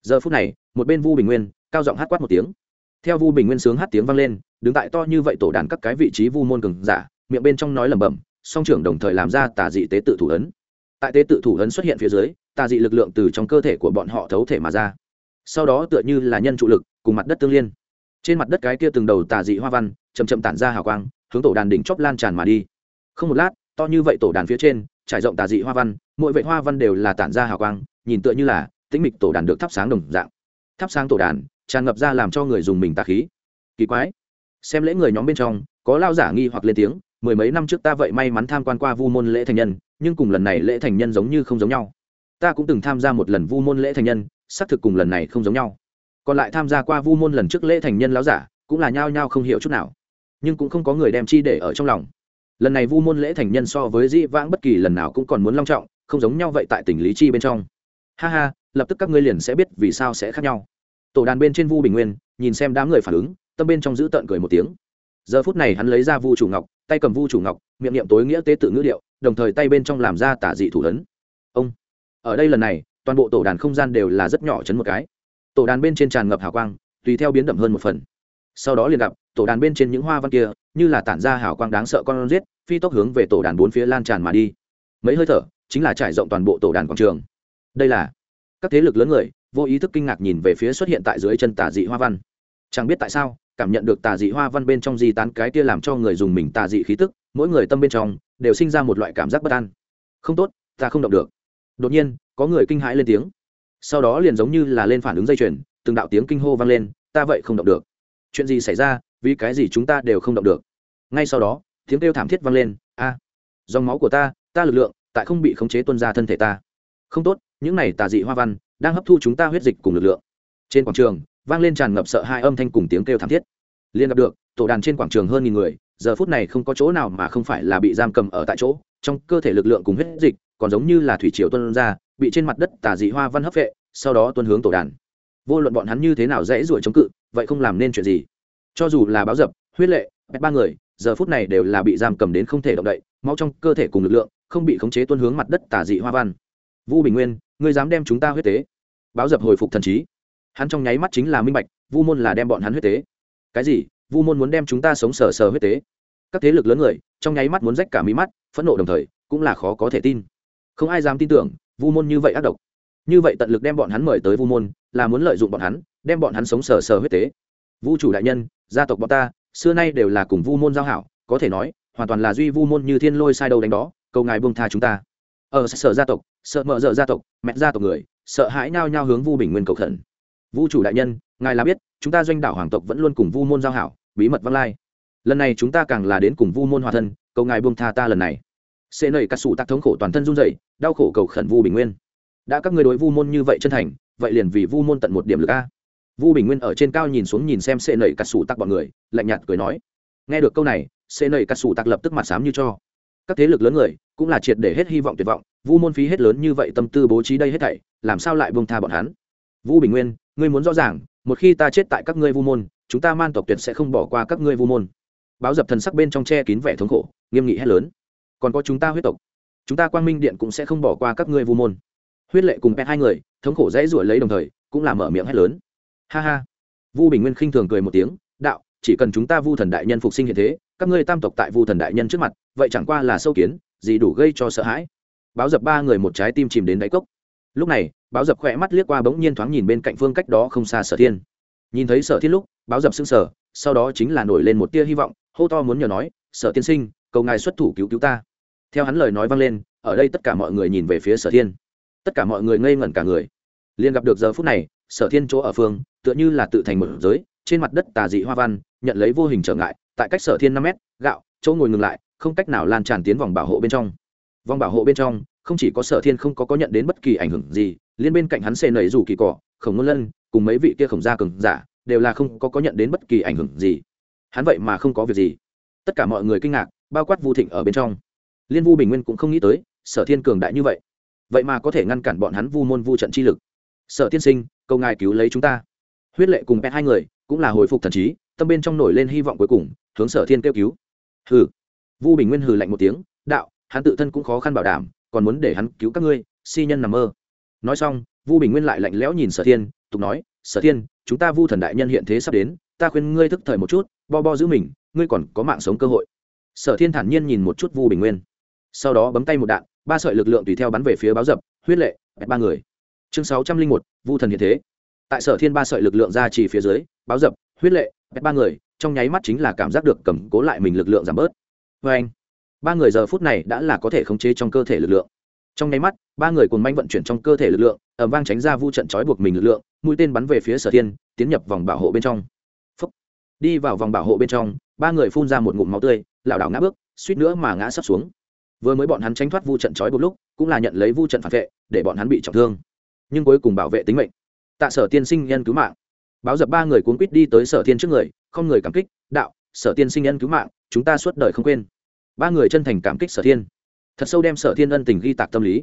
Giờ phút này, một bên vu bình nguyên, cao giọng hát quát một tiếng. Theo vu bình nguyên sướng hát tiếng vang lên, đứng tại to như vậy tổ đàn các cái vị trí vu môn cường giả, miệng bên trong nói lẩm bẩm song trưởng đồng thời làm ra tà dị tế tự thủ ấn. Tại tế tự thủ ấn xuất hiện phía dưới, tà dị lực lượng từ trong cơ thể của bọn họ thấu thể mà ra. Sau đó tựa như là nhân trụ lực, cùng mặt đất tương liên. Trên mặt đất cái kia từng đầu tà dị hoa văn chầm chậm tản ra hào quang, hướng tổ đàn đỉnh chóp lan tràn mà đi. Không một lát, to như vậy tổ đàn phía trên, trải rộng tà dị hoa văn, mỗi vệ hoa văn đều là tản ra hào quang, nhìn tựa như là tĩnh mịch tổ đàn được thắp sáng đồng dạng. Thắp sáng tổ đàn, tràn ngập ra làm cho người dùng mình tà khí. Kỳ quái. Xem lễ người nhóm bên trong, có lao giả nghi hoặc lên tiếng mười mấy năm trước ta vậy may mắn tham quan qua vu môn lễ thành nhân, nhưng cùng lần này lễ thành nhân giống như không giống nhau. Ta cũng từng tham gia một lần vu môn lễ thành nhân, xác thực cùng lần này không giống nhau. Còn lại tham gia qua vu môn lần trước lễ thành nhân láo giả, cũng là nhao nhao không hiểu chút nào. Nhưng cũng không có người đem chi để ở trong lòng. Lần này vu môn lễ thành nhân so với dĩ vãng bất kỳ lần nào cũng còn muốn long trọng, không giống nhau vậy tại tỉnh lý chi bên trong. Ha ha, lập tức các ngươi liền sẽ biết vì sao sẽ khác nhau. Tổ đàn bên trên vu bình nguyên, nhìn xem đám người phản ứng, tâm bên trong giữ tợn cười một tiếng. Giờ phút này hắn lấy ra vu chủ ngọc tay cầm vu chủ ngọc, miệng niệm tối nghĩa tế tự ngữ điệu, đồng thời tay bên trong làm ra tả dị thủ lớn ông, ở đây lần này, toàn bộ tổ đàn không gian đều là rất nhỏ chấn một cái. Tổ đàn bên trên tràn ngập hào quang, tùy theo biến đậm hơn một phần. Sau đó liền gặp, tổ đàn bên trên những hoa văn kia, như là tản ra hào quang đáng sợ con giết phi tốc hướng về tổ đàn bốn phía lan tràn mà đi. Mấy hơi thở, chính là trải rộng toàn bộ tổ đàn quảng trường. Đây là các thế lực lớn người, vô ý thức kinh ngạc nhìn về phía xuất hiện tại dưới chân tả dị hoa văn. Chẳng biết tại sao cảm nhận được tà dị hoa văn bên trong di tán cái kia làm cho người dùng mình tà dị khí tức, mỗi người tâm bên trong đều sinh ra một loại cảm giác bất an. Không tốt, ta không động được. Đột nhiên, có người kinh hãi lên tiếng. Sau đó liền giống như là lên phản ứng dây chuyền, từng đạo tiếng kinh hô vang lên, ta vậy không động được. Chuyện gì xảy ra, vì cái gì chúng ta đều không động được? Ngay sau đó, tiếng kêu thảm thiết vang lên, a, dòng máu của ta ta lực lượng, tại không bị khống chế tuân ra thân thể ta. Không tốt, những này tà dị hoa văn đang hấp thu chúng ta huyết dịch cùng lực lượng. Trên quảng trường vang lên tràn ngập sợ hai âm thanh cùng tiếng kêu thảm thiết. Liên gặp được, tổ đàn trên quảng trường hơn nghìn người, giờ phút này không có chỗ nào mà không phải là bị giam cầm ở tại chỗ, trong cơ thể lực lượng cùng huyết dịch còn giống như là thủy triều tuân ra, bị trên mặt đất tà dị hoa văn hấp vệ, sau đó tuân hướng tổ đàn. Vô luận bọn hắn như thế nào dễ ruổi chống cự, vậy không làm nên chuyện gì. Cho dù là báo dập, huyết lệ ba người, giờ phút này đều là bị giam cầm đến không thể động đậy, máu trong cơ thể cùng lực lượng không bị khống chế tuân hướng mặt đất tà dị hoa văn. Vu bình nguyên, ngươi dám đem chúng ta huyết tế? Báo dập hồi phục thần trí hắn trong nháy mắt chính là minh bạch, vu môn là đem bọn hắn huyết tế. Cái gì? Vu môn muốn đem chúng ta sống sờ sờ huyết tế? Các thế lực lớn người, trong nháy mắt muốn rách cả mí mắt, phẫn nộ đồng thời, cũng là khó có thể tin. Không ai dám tin tưởng, vu môn như vậy ác độc. Như vậy tận lực đem bọn hắn mời tới vu môn, là muốn lợi dụng bọn hắn, đem bọn hắn sống sờ sờ huyết tế. Vu chủ đại nhân, gia tộc bọn ta, xưa nay đều là cùng vu môn giao hảo, có thể nói, hoàn toàn là duy vu môn như thiên lôi sai đầu đánh đó, cầu ngài buông tha chúng ta. Ờ, Ở sở gia tộc, sợ mợ dợ gia tộc, mẹ gia tộc người, sợ hãi nhao nhao hướng vu bình nguyên cầu khẩn vu chủ đại nhân, ngài là biết, chúng ta doanh đảo hoàng tộc vẫn luôn cùng vu môn giao hảo, bí mật văng lai. Lần này chúng ta càng là đến cùng vu môn hòa thân, cầu ngài buông tha ta lần này. Xê nầy cắt xù tác thống khổ toàn thân run rẩy, đau khổ cầu khẩn vu bình nguyên. Đã các người đối vu môn như vậy chân thành, vậy liền vì vu môn tận một điểm lực a. Vu bình nguyên ở trên cao nhìn xuống nhìn xem xê nầy cắt xù tắc bọn người, lạnh nhạt cười nói. Nghe được câu này, xê nầy cắt xù tắc lập tức mặt xám như cho. Các thế lực lớn người, cũng là triệt để hết hy vọng tuyệt vọng, vu môn phí hết lớn như vậy tâm tư bố trí đây hết thảy, làm sao lại buông tha bọn hắn? Vu bình nguyên ngươi muốn rõ ràng, một khi ta chết tại các ngươi vu môn, chúng ta man tộc tuyệt sẽ không bỏ qua các ngươi vu môn. Báo dập thần sắc bên trong che kín vẻ thống khổ, nghiêm nghị hét lớn. Còn có chúng ta huyết tộc. Chúng ta quang minh điện cũng sẽ không bỏ qua các ngươi vu môn. Huyết lệ cùng pet hai người, thống khổ dãy ruổi lấy đồng thời, cũng là mở miệng hét lớn. Ha ha. Vu bình nguyên khinh thường cười một tiếng, đạo, chỉ cần chúng ta vu thần đại nhân phục sinh hiện thế, các ngươi tam tộc tại vu thần đại nhân trước mặt, vậy chẳng qua là sâu kiến, gì đủ gây cho sợ hãi. Báo dập ba người một trái tim chìm đến đáy cốc lúc này, báo dập khỏe mắt liếc qua bỗng nhiên thoáng nhìn bên cạnh phương cách đó không xa sở thiên. Nhìn thấy sở thiên lúc, báo dập xưng sở sau đó chính là nổi lên một tia hy vọng, hô to muốn nhờ nói, sở tiên sinh, cầu ngài xuất thủ cứu cứu ta. Theo hắn lời nói vang lên, ở đây tất cả mọi người nhìn về phía sở thiên. Tất cả mọi người ngây ngẩn cả người. Liền gặp được giờ phút này, sở thiên chỗ ở phương, tựa như là tự thành một giới, trên mặt đất tà dị hoa văn, nhận lấy vô hình trở ngại, tại cách sở thiên năm mét, gạo, chỗ ngồi ngừng lại, không cách nào lan tràn tiến vòng bảo hộ bên trong. Vòng bảo hộ bên trong không chỉ có sở thiên không có có nhận đến bất kỳ ảnh hưởng gì, liên bên cạnh hắn xê nầy rủ kỳ cỏ khổng ngôn lân, cùng mấy vị kia khổng gia cường giả, đều là không có có nhận đến bất kỳ ảnh hưởng gì. Hắn vậy mà không có việc gì. Tất cả mọi người kinh ngạc, bao quát vu thịnh ở bên trong. Liên vu bình nguyên cũng không nghĩ tới, sở thiên cường đại như vậy. Vậy mà có thể ngăn cản bọn hắn vu môn vu trận chi lực. Sở tiên sinh câu ngài cứu lấy chúng ta. Huyết lệ cùng pet hai người, cũng là hồi phục thần trí, tâm bên trong nổi lên hy vọng cuối cùng, hướng sở thiên kêu cứu. Hừ. Vu bình nguyên hừ lạnh một tiếng, đạo, hắn tự thân cũng khó khăn bảo đảm còn muốn để hắn cứu các ngươi, si nhân nằm mơ. Nói xong, vu bình nguyên lại lạnh lẽo nhìn sở thiên, tục nói, sở thiên, chúng ta vu thần đại nhân hiện thế sắp đến, ta khuyên ngươi thức thời một chút, bo bo giữ mình, ngươi còn có mạng sống cơ hội. Sở thiên thản nhiên nhìn một chút vu bình nguyên. Sau đó bấm tay một đạn, ba sợi lực lượng tùy theo bắn về phía báo dập, huyết lệ ba người. Chương sáu trăm linh một, vu thần hiện thế. Tại sở thiên ba sợi lực lượng ra chỉ phía dưới, báo dập, huyết lệ ba người, trong nháy mắt chính là cảm giác được cầm cố lại mình lực lượng giảm bớt. Vê anh ba người giờ phút này đã là có thể khống chế trong cơ thể lực lượng. Trong nháy mắt, ba người cùng manh vận chuyển trong cơ thể lực lượng ẩm vang tránh ra vu trận trói buộc mình lực lượng, mũi tên bắn về phía sở thiên, tiến nhập vòng bảo hộ bên trong. Phúc. đi vào vòng bảo hộ bên trong, ba người phun ra một ngụm máu tươi, lảo đảo ngã bước, suýt nữa mà ngã sắp xuống. Vừa mới bọn hắn tránh thoát vu trận trói buộc lúc, cũng là nhận lấy vu trận phản vệ, để bọn hắn bị trọng thương. Nhưng cuối cùng bảo vệ tính mệnh. Tạ sở tiên sinh nhân cứu mạng. Báo dập ba người cuốn quýt đi tới sở thiên trước người, không người cảm kích, đạo, sở tiên sinh nhân cứu mạng, chúng ta suốt đời không quên ba người chân thành cảm kích sở thiên. Thật sâu đem sở thiên ân tình ghi tạc tâm lý.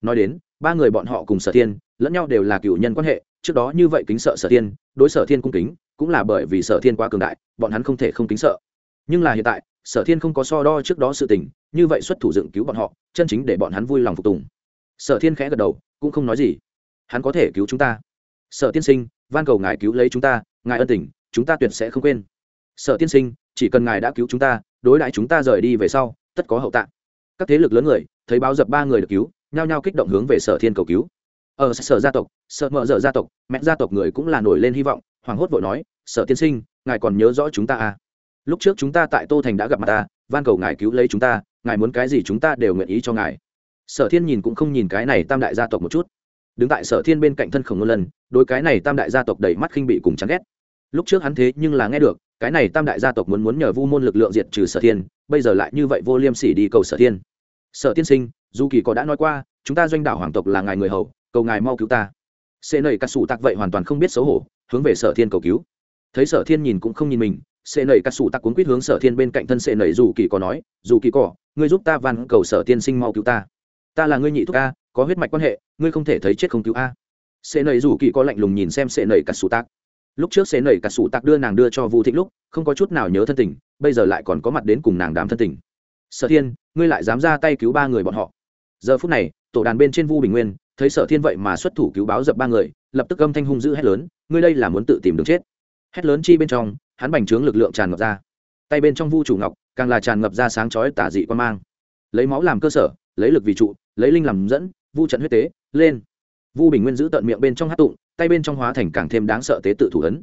Nói đến, ba người bọn họ cùng sở thiên, lẫn nhau đều là cựu nhân quan hệ, trước đó như vậy kính sợ sở thiên, đối sở thiên cung kính, cũng là bởi vì sở thiên quá cường đại, bọn hắn không thể không kính sợ. Nhưng là hiện tại, sở thiên không có so đo trước đó sự tình, như vậy xuất thủ dựng cứu bọn họ, chân chính để bọn hắn vui lòng phục tùng. Sở thiên khẽ gật đầu, cũng không nói gì. Hắn có thể cứu chúng ta. Sở tiên sinh, van cầu ngài cứu lấy chúng ta, ngài ân tình, chúng ta tuyệt sẽ không quên. Sở tiên sinh, chỉ cần ngài đã cứu chúng ta đối đãi chúng ta rời đi về sau, tất có hậu tạng. Các thế lực lớn người, thấy báo dập ba người được cứu, nhao nhao kích động hướng về sở thiên cầu cứu. Ờ, Ở sở gia tộc, sở mợ dở gia tộc, mẹ gia tộc người cũng là nổi lên hy vọng hoàng hốt vội nói, sở tiên sinh, ngài còn nhớ rõ chúng ta à? Lúc trước chúng ta tại tô thành đã gặp mặt ta, van cầu ngài cứu lấy chúng ta, ngài muốn cái gì chúng ta đều nguyện ý cho ngài. Sở thiên nhìn cũng không nhìn cái này tam đại gia tộc một chút. Đứng tại sở thiên bên cạnh thân khổng ngôn lần đôi cái này tam đại gia tộc đầy mắt khinh bị cùng chán ghét. Lúc trước hắn thế nhưng là nghe được cái này tam đại gia tộc muốn muốn nhờ vu môn lực lượng diệt trừ sở thiên, bây giờ lại như vậy vô liêm sỉ đi cầu sở thiên. Sở tiên sinh, dù kỳ có đã nói qua, chúng ta doanh đảo hoàng tộc là ngài người hầu, cầu ngài mau cứu ta. Xê nầy cắt xù tặc vậy hoàn toàn không biết xấu hổ, hướng về sở thiên cầu cứu. Thấy sở thiên nhìn cũng không nhìn mình xê nầy cắt xù tặc cuốn quýt hướng sở thiên bên cạnh thân xê nầy dù kỳ có nói, dù kỳ cỏ ngươi giúp ta van cầu sở tiên sinh mau cứu ta. Ta là ngươi nhị thúc a, có huyết mạch quan hệ, ngươi không thể thấy chết không cứu a. Xê nầy dù kỳ có lạnh lùng nhìn xem xê nầy cắt xù tặc lúc trước xế nẩy cả sủ tặc đưa nàng đưa cho vu thịnh lúc, không có chút nào nhớ thân tình, bây giờ lại còn có mặt đến cùng nàng đám thân tình. Sở thiên, ngươi lại dám ra tay cứu ba người bọn họ. Giờ phút này, tổ đàn bên trên vu bình nguyên, thấy sở thiên vậy mà xuất thủ cứu báo dập ba người, lập tức âm thanh hung dữ hét lớn, ngươi đây là muốn tự tìm đường chết. Hét lớn chi bên trong, hắn bành trướng lực lượng tràn ngập ra. Tay bên trong vu chủ ngọc, càng là tràn ngập ra sáng chói tả dị quan mang. Lấy máu làm cơ sở, lấy lực vì trụ, lấy linh làm dẫn, vu trận huyết tế, lên. Vu bình nguyên giữ tận miệng bên trong hát tụng tay bên trong hóa thành càng thêm đáng sợ tế tự thủ ấn.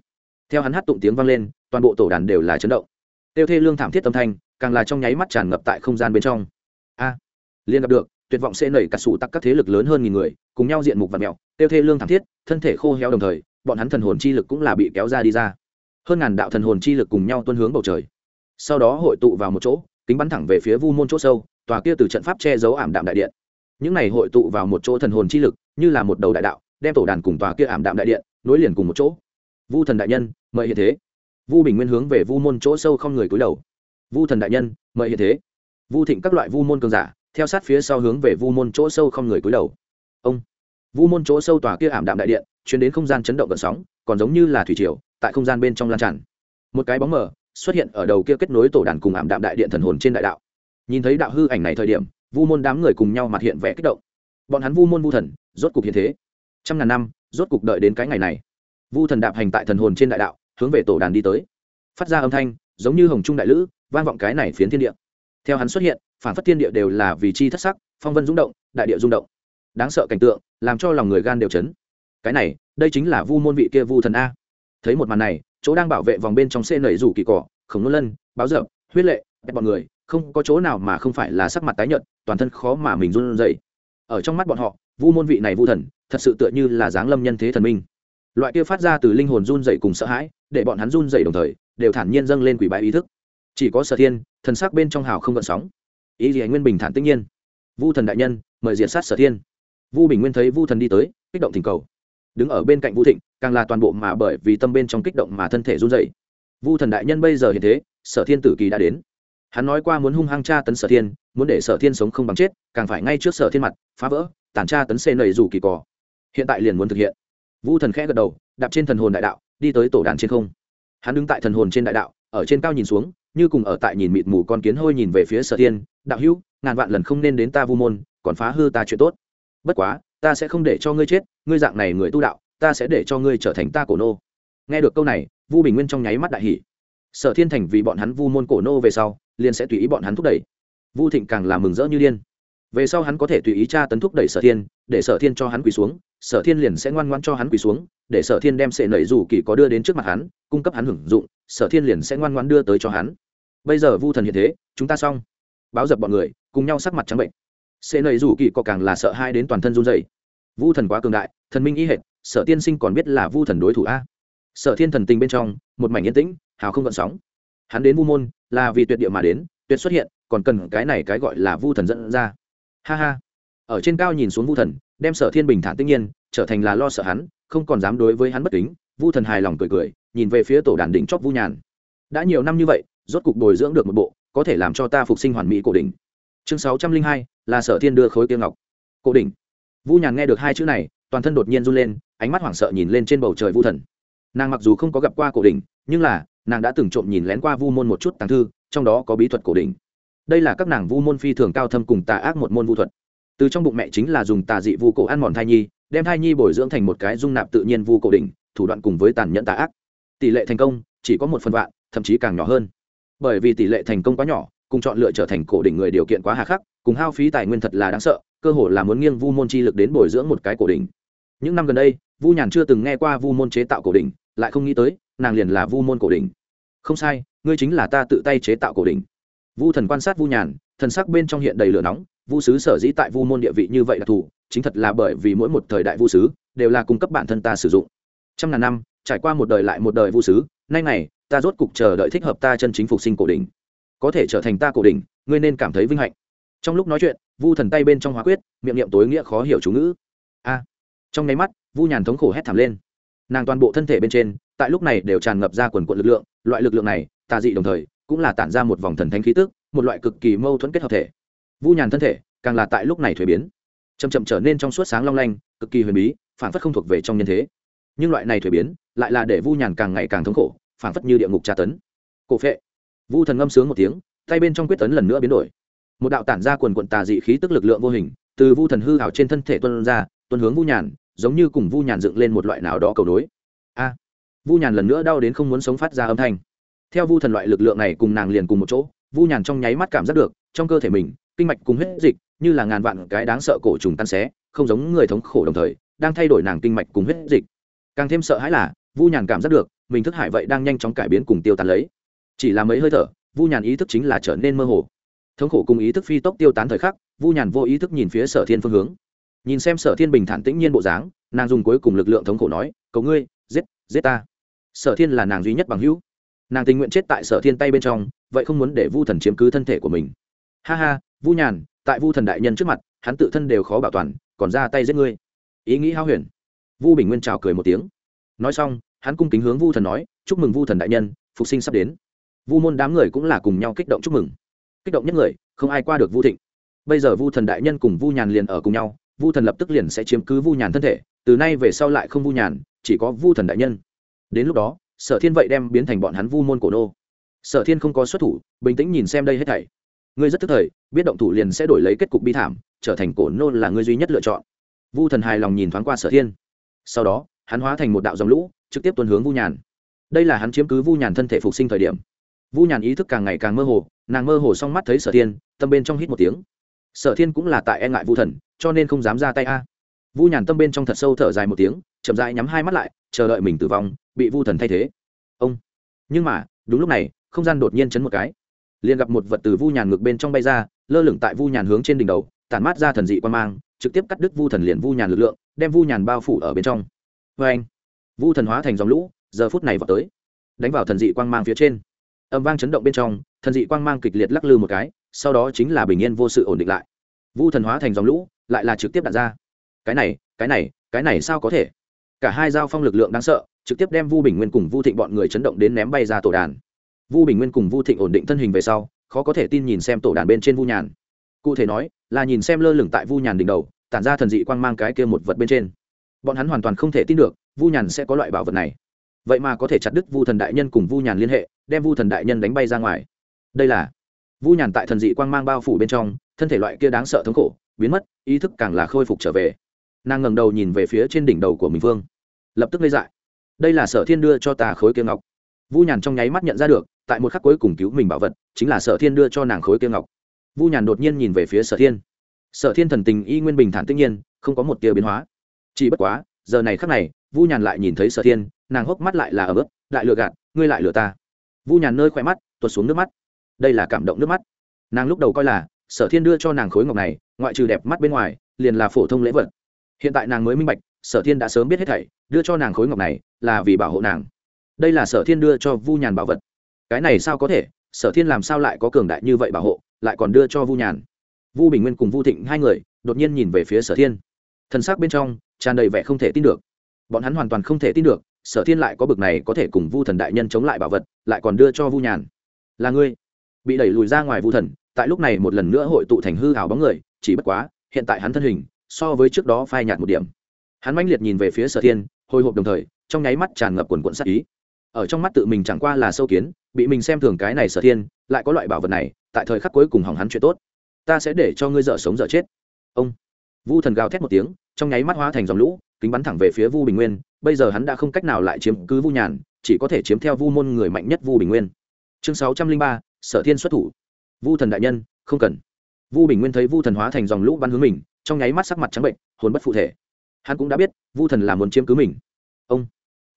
Theo hắn hát tụng tiếng vang lên, toàn bộ tổ đàn đều là chấn động. Tiêu thê lương thảm thiết tâm thanh, càng là trong nháy mắt tràn ngập tại không gian bên trong. A! Liên gặp được, tuyệt vọng sẽ nảy cả sủ tắc các thế lực lớn hơn nghìn người, cùng nhau diện mục và mèo. tiêu thê lương thảm thiết, thân thể khô héo đồng thời, bọn hắn thần hồn chi lực cũng là bị kéo ra đi ra. Hơn ngàn đạo thần hồn chi lực cùng nhau tuân hướng bầu trời. Sau đó hội tụ vào một chỗ, kính bắn thẳng về phía vu môn chỗ sâu, tòa kia từ trận pháp che giấu ảm đạm đại điện. Những này hội tụ vào một chỗ thần hồn chi lực, như là một đầu đại đạo đem tổ đàn cùng tòa kia ảm đạm đại điện nối liền cùng một chỗ. Vu thần đại nhân, mời hiện thế. Vu bình nguyên hướng về vu môn chỗ sâu không người cúi đầu. Vu thần đại nhân, mời hiện thế. Vu thịnh các loại vu môn cường giả, theo sát phía sau hướng về vu môn chỗ sâu không người cúi đầu. Ông. Vu môn chỗ sâu tòa kia ảm đạm đại điện chuyến đến không gian chấn động gần sóng, còn giống như là thủy triều, tại không gian bên trong lan tràn. Một cái bóng mờ xuất hiện ở đầu kia kết nối tổ đàn cùng ảm đạm đại điện thần hồn trên đại đạo. Nhìn thấy đạo hư ảnh này thời điểm, vu môn đám người cùng nhau mặt hiện vẻ kích động. Bọn hắn vu môn vu thần, rốt cục hiện thế trăm ngàn năm, rốt cục đợi đến cái ngày này. Vu thần đạp hành tại thần hồn trên đại đạo, hướng về tổ đàn đi tới. Phát ra âm thanh, giống như hồng trung đại lữ, vang vọng cái này phiến thiên địa. Theo hắn xuất hiện, phản phất thiên địa đều là vì chi thất sắc, phong vân rung động, đại địa rung động. Đáng sợ cảnh tượng, làm cho lòng người gan đều chấn. Cái này, đây chính là vu môn vị kia vu thần a. Thấy một màn này, chỗ đang bảo vệ vòng bên trong xe nẩy rủ kỳ cỏ, khổng nôn lân, báo dở huyết lệ bẹp bọn người, không có chỗ nào mà không phải là sắc mặt tái nhợt, toàn thân khó mà mình run rẩy. Ở trong mắt bọn họ, vu môn vị này vu thần thật sự tựa như là dáng lâm nhân thế thần minh. Loại kia phát ra từ linh hồn run rẩy cùng sợ hãi, để bọn hắn run rẩy đồng thời, đều thản nhiên dâng lên quỷ bái ý thức. Chỉ có sở thiên, thần sắc bên trong hào không gợn sóng. Ý gì nguyên bình thản tĩnh nhiên. Vu thần đại nhân, mời diện sát sở thiên. Vu bình nguyên thấy vu thần đi tới, kích động thỉnh cầu. Đứng ở bên cạnh vu thịnh, càng là toàn bộ mà bởi vì tâm bên trong kích động mà thân thể run dậy vu thần đại nhân bây giờ hiện thế, sở thiên tử kỳ đã đến. Hắn nói qua muốn hung hăng tra tấn sở thiên, muốn để sở thiên sống không bằng chết, càng phải ngay trước sở thiên mặt, phá vỡ, tàn tra tấn xê nầy dù kỳ cỏ hiện tại liền muốn thực hiện. Vu thần khẽ gật đầu, đạp trên thần hồn đại đạo, đi tới tổ đàn trên không. Hắn đứng tại thần hồn trên đại đạo, ở trên cao nhìn xuống, như cùng ở tại nhìn mịt mù con kiến hôi nhìn về phía sở thiên, đạo hữu, ngàn vạn lần không nên đến ta vu môn, còn phá hư ta chuyện tốt. Bất quá, ta sẽ không để cho ngươi chết, ngươi dạng này người tu đạo, ta sẽ để cho ngươi trở thành ta cổ nô. Nghe được câu này, vu bình nguyên trong nháy mắt đại hỷ sở thiên thành vì bọn hắn vu môn cổ nô về sau, liền sẽ tùy ý bọn hắn thúc đẩy. Vu thịnh càng làm mừng rỡ như điên. Về sau hắn có thể tùy ý tra tấn thúc đẩy sở thiên, để sở thiên cho hắn quỳ xuống sở thiên liền sẽ ngoan ngoan cho hắn quỳ xuống, để sở thiên đem sệ nẩy rủ kỳ có đưa đến trước mặt hắn, cung cấp hắn hưởng dụng, sở thiên liền sẽ ngoan ngoan đưa tới cho hắn. Bây giờ vu thần hiện thế, chúng ta xong. Báo dập bọn người, cùng nhau sắc mặt trắng bệnh. Sệ nẩy rủ kỳ có càng là sợ hai đến toàn thân run dày vu thần quá cường đại, thần minh ý hệt, sở tiên sinh còn biết là vu thần đối thủ a. Sở thiên thần tình bên trong, một mảnh yên tĩnh, hào không gợn sóng. Hắn đến vu môn, là vì tuyệt địa mà đến, tuyệt xuất hiện, còn cần cái này cái gọi là vu thần dẫn ra. Ha ha. Ở trên cao nhìn xuống vu thần đem sở thiên bình thản tĩnh nhiên, trở thành là lo sợ hắn, không còn dám đối với hắn bất kính, vu thần hài lòng cười cười, nhìn về phía tổ đàn đỉnh chóp vu nhàn. Đã nhiều năm như vậy, rốt cục bồi dưỡng được một bộ, có thể làm cho ta phục sinh hoàn mỹ cổ đỉnh. Chương sáu trăm linh hai, là sở thiên đưa khối tiêu ngọc. Cổ đỉnh. Vu nhàn nghe được hai chữ này, toàn thân đột nhiên run lên, ánh mắt hoảng sợ nhìn lên trên bầu trời vu thần. Nàng mặc dù không có gặp qua cổ đỉnh, nhưng là, nàng đã từng trộm nhìn lén qua vu môn một chút tàng thư, trong đó có bí thuật cổ đỉnh. Đây là các nàng vu môn phi thường cao thâm cùng tà ác một môn vu thuật từ trong bụng mẹ chính là dùng tà dị vu cổ ăn mòn thai nhi, đem thai nhi bồi dưỡng thành một cái dung nạp tự nhiên vu cổ đỉnh, thủ đoạn cùng với tàn nhẫn tà ác. Tỷ lệ thành công, chỉ có một phần vạn, thậm chí càng nhỏ hơn. Bởi vì tỷ lệ thành công quá nhỏ, cùng chọn lựa trở thành cổ đỉnh người điều kiện quá hà khắc, cùng hao phí tài nguyên thật là đáng sợ, cơ hội là muốn nghiêng vu môn chi lực đến bồi dưỡng một cái cổ đỉnh. Những năm gần đây, vu nhàn chưa từng nghe qua vu môn chế tạo cổ đỉnh, lại không nghĩ tới, nàng liền là vu môn cổ đỉnh. Không sai, ngươi chính là ta tự tay chế tạo cổ đỉnh. Vu thần quan sát vu nhàn, thần sắc bên trong hiện đầy lửa nóng vu sứ sở dĩ tại vu môn địa vị như vậy là thù, chính thật là bởi vì mỗi một thời đại vu sứ đều là cung cấp bản thân ta sử dụng. Trăm ngàn năm, trải qua một đời lại một đời vu sứ, nay này ta rốt cục chờ đợi thích hợp ta chân chính phục sinh cổ đỉnh. Có thể trở thành ta cổ đỉnh, ngươi nên cảm thấy vinh hạnh. Trong lúc nói chuyện, vu thần tay bên trong hóa quyết, miệng niệm tối nghĩa khó hiểu chú ngữ. A! Trong nháy mắt, vu nhàn thống khổ hét thảm lên. Nàng toàn bộ thân thể bên trên, tại lúc này đều tràn ngập ra quần quận lực lượng, loại lực lượng này, tà dị đồng thời, cũng là tản ra một vòng thần thánh khí tức, một loại cực kỳ mâu thuẫn kết hợp thể vu nhàn thân thể càng là tại lúc này thuế biến chầm chậm trở nên trong suốt sáng long lanh, cực kỳ huyền bí, phản phất không thuộc về trong nhân thế. Nhưng loại này thuế biến lại là để vu nhàn càng ngày càng thống khổ, phản phất như địa ngục tra tấn. Cổ phệ. Vu thần ngâm sướng một tiếng, tay bên trong quyết tấn lần nữa biến đổi. Một đạo tản ra quần quận tà dị khí tức lực lượng vô hình, từ vu thần hư hảo trên thân thể tuân ra tuân hướng vu nhàn, giống như cùng vu nhàn dựng lên một loại nào đó cầu nối. A. Vu nhàn lần nữa đau đến không muốn sống phát ra âm thanh. Theo vu thần loại lực lượng này cùng nàng liền cùng một chỗ, vu nhàn trong nháy mắt cảm giác được, trong cơ thể mình kinh mạch cùng huyết dịch, như là ngàn vạn cái đáng sợ cổ trùng tan xé, không giống người thống khổ đồng thời, đang thay đổi nàng kinh mạch cùng huyết dịch. Càng thêm sợ hãi là, vu nhàn cảm giác được, mình thức hải vậy đang nhanh chóng cải biến cùng tiêu tán lấy. Chỉ là mấy hơi thở, vu nhàn ý thức chính là trở nên mơ hồ. Thống khổ cùng ý thức phi tốc tiêu tán thời khắc, vu nhàn vô ý thức nhìn phía sở thiên phương hướng. Nhìn xem sở thiên bình thản tĩnh nhiên bộ dáng, nàng dùng cuối cùng lực lượng thống khổ nói, cầu ngươi, giết giết ta. Sở thiên là nàng duy nhất bằng hữu. Nàng tình nguyện chết tại sở thiên tay bên trong, vậy không muốn để vu thần chiếm cứ thân thể của mình ha ha, vu nhàn, tại vu thần đại nhân trước mặt, hắn tự thân đều khó bảo toàn, còn ra tay giết ngươi. Ý nghĩ hao huyền. Vu bình nguyên trào cười một tiếng. Nói xong, hắn cung kính hướng vu thần nói, chúc mừng vu thần đại nhân, phục sinh sắp đến. Vu môn đám người cũng là cùng nhau kích động chúc mừng. Kích động nhất người, không ai qua được vu thịnh. Bây giờ vu thần đại nhân cùng vu nhàn liền ở cùng nhau, vu thần lập tức liền sẽ chiếm cứ vu nhàn thân thể, từ nay về sau lại không vu nhàn, chỉ có vu thần đại nhân. Đến lúc đó, sở thiên vậy đem biến thành bọn hắn vu môn cổ nô. Sở thiên không có xuất thủ, bình tĩnh nhìn xem đây hết thảy ngươi rất tức thời, biết động thủ liền sẽ đổi lấy kết cục bi thảm, trở thành cổ nô là ngươi duy nhất lựa chọn. Vu thần hài lòng nhìn thoáng qua sở thiên. Sau đó, hắn hóa thành một đạo dòng lũ, trực tiếp tuần hướng vu nhàn. Đây là hắn chiếm cứ vu nhàn thân thể phục sinh thời điểm. Vu nhàn ý thức càng ngày càng mơ hồ, nàng mơ hồ xong mắt thấy sở thiên, tâm bên trong hít một tiếng. Sở thiên cũng là tại e ngại vu thần, cho nên không dám ra tay a. Vu nhàn tâm bên trong thật sâu thở dài một tiếng, chậm dãi nhắm hai mắt lại, chờ đợi mình tử vong, bị vu thần thay thế. Ông. Nhưng mà, đúng lúc này, không gian đột nhiên chấn một cái liền gặp một vật từ vu nhàn ngực bên trong bay ra, lơ lửng tại vu nhàn hướng trên đỉnh đầu, tản mát ra thần dị quan mang, trực tiếp cắt đứt vu thần liền vu nhàn lực lượng, đem vu nhàn bao phủ ở bên trong. Vê anh, vu thần hóa thành dòng lũ, giờ phút này vào tới, đánh vào thần dị quang mang phía trên. Âm vang chấn động bên trong, thần dị quang mang kịch liệt lắc lư một cái, sau đó chính là bình yên vô sự ổn định lại. Vu thần hóa thành dòng lũ, lại là trực tiếp đặt ra. Cái này cái này cái này sao có thể? Cả hai giao phong lực lượng đáng sợ, trực tiếp đem vu bình nguyên cùng vu thịnh bọn người chấn động đến ném bay ra tổ đàn vu bình nguyên cùng vu thịnh ổn định thân hình về sau, khó có thể tin nhìn xem tổ đàn bên trên vu nhàn. Cụ thể nói, là nhìn xem lơ lửng tại vu nhàn đỉnh đầu, tản ra thần dị quang mang cái kia một vật bên trên. Bọn hắn hoàn toàn không thể tin được, vu nhàn sẽ có loại bảo vật này. Vậy mà có thể chặt đứt vu thần đại nhân cùng vu nhàn liên hệ, đem vu thần đại nhân đánh bay ra ngoài. Đây là vu nhàn tại thần dị quang mang bao phủ bên trong, thân thể loại kia đáng sợ thống khổ, biến mất, ý thức càng là khôi phục trở về. Nàng ngẩng đầu nhìn về phía trên đỉnh đầu của mình vương. Lập tức gây dại. Đây là sở thiên đưa cho tà khối kia ngọc. Vu nhàn trong nháy mắt nhận ra được tại một khắc cuối cùng cứu mình bảo vật, chính là sở thiên đưa cho nàng khối kia ngọc. Vu nhàn đột nhiên nhìn về phía sở thiên. Sở thiên thần tình y nguyên bình thản tất nhiên, không có một tia biến hóa. Chỉ bất quá, giờ này khắc này, vu nhàn lại nhìn thấy sở thiên, nàng hốc mắt lại là ở bước lại lừa gạt, ngươi lại lừa ta. Vu nhàn nơi khỏe mắt, tuột xuống nước mắt. Đây là cảm động nước mắt. Nàng lúc đầu coi là, sở thiên đưa cho nàng khối ngọc này, ngoại trừ đẹp mắt bên ngoài, liền là phổ thông lễ vật. Hiện tại nàng mới minh bạch, sở thiên đã sớm biết hết thảy, đưa cho nàng khối ngọc này là vì bảo hộ nàng. Đây là sở thiên đưa cho vu nhàn bảo vật cái này sao có thể? Sở thiên làm sao lại có cường đại như vậy bảo hộ, lại còn đưa cho vu nhàn? Vu bình nguyên cùng vu thịnh hai người đột nhiên nhìn về phía sở thiên. Thân xác bên trong tràn đầy vẻ không thể tin được. Bọn hắn hoàn toàn không thể tin được, sở thiên lại có bực này có thể cùng vu thần đại nhân chống lại bảo vật, lại còn đưa cho vu nhàn. Là ngươi. Bị đẩy lùi ra ngoài vu thần, tại lúc này một lần nữa hội tụ thành hư hào bóng người, chỉ bất quá, hiện tại hắn thân hình so với trước đó phai nhạt một điểm. Hắn mãnh liệt nhìn về phía sở thiên, hồi hộp đồng thời, trong nháy mắt tràn ngập quần quận sắc ý ở trong mắt tự mình chẳng qua là sâu kiến, bị mình xem thường cái này sở thiên, lại có loại bảo vật này, tại thời khắc cuối cùng hỏng hắn chuyện tốt. Ta sẽ để cho ngươi dở sống dở chết. Ông. Vu thần gào thét một tiếng, trong nháy mắt hóa thành dòng lũ, kính bắn thẳng về phía vu bình nguyên. Bây giờ hắn đã không cách nào lại chiếm cứ vu nhàn, chỉ có thể chiếm theo vu môn người mạnh nhất vu bình nguyên. Chương sáu trăm linh ba, sở thiên xuất thủ. Vu thần đại nhân, không cần. Vu bình nguyên thấy vu thần hóa thành dòng lũ bắn hướng mình, trong nháy mắt sắc mặt trắng bệnh, hồn bất phụ thể. Hắn cũng đã biết, vu thần là muốn chiếm cứ mình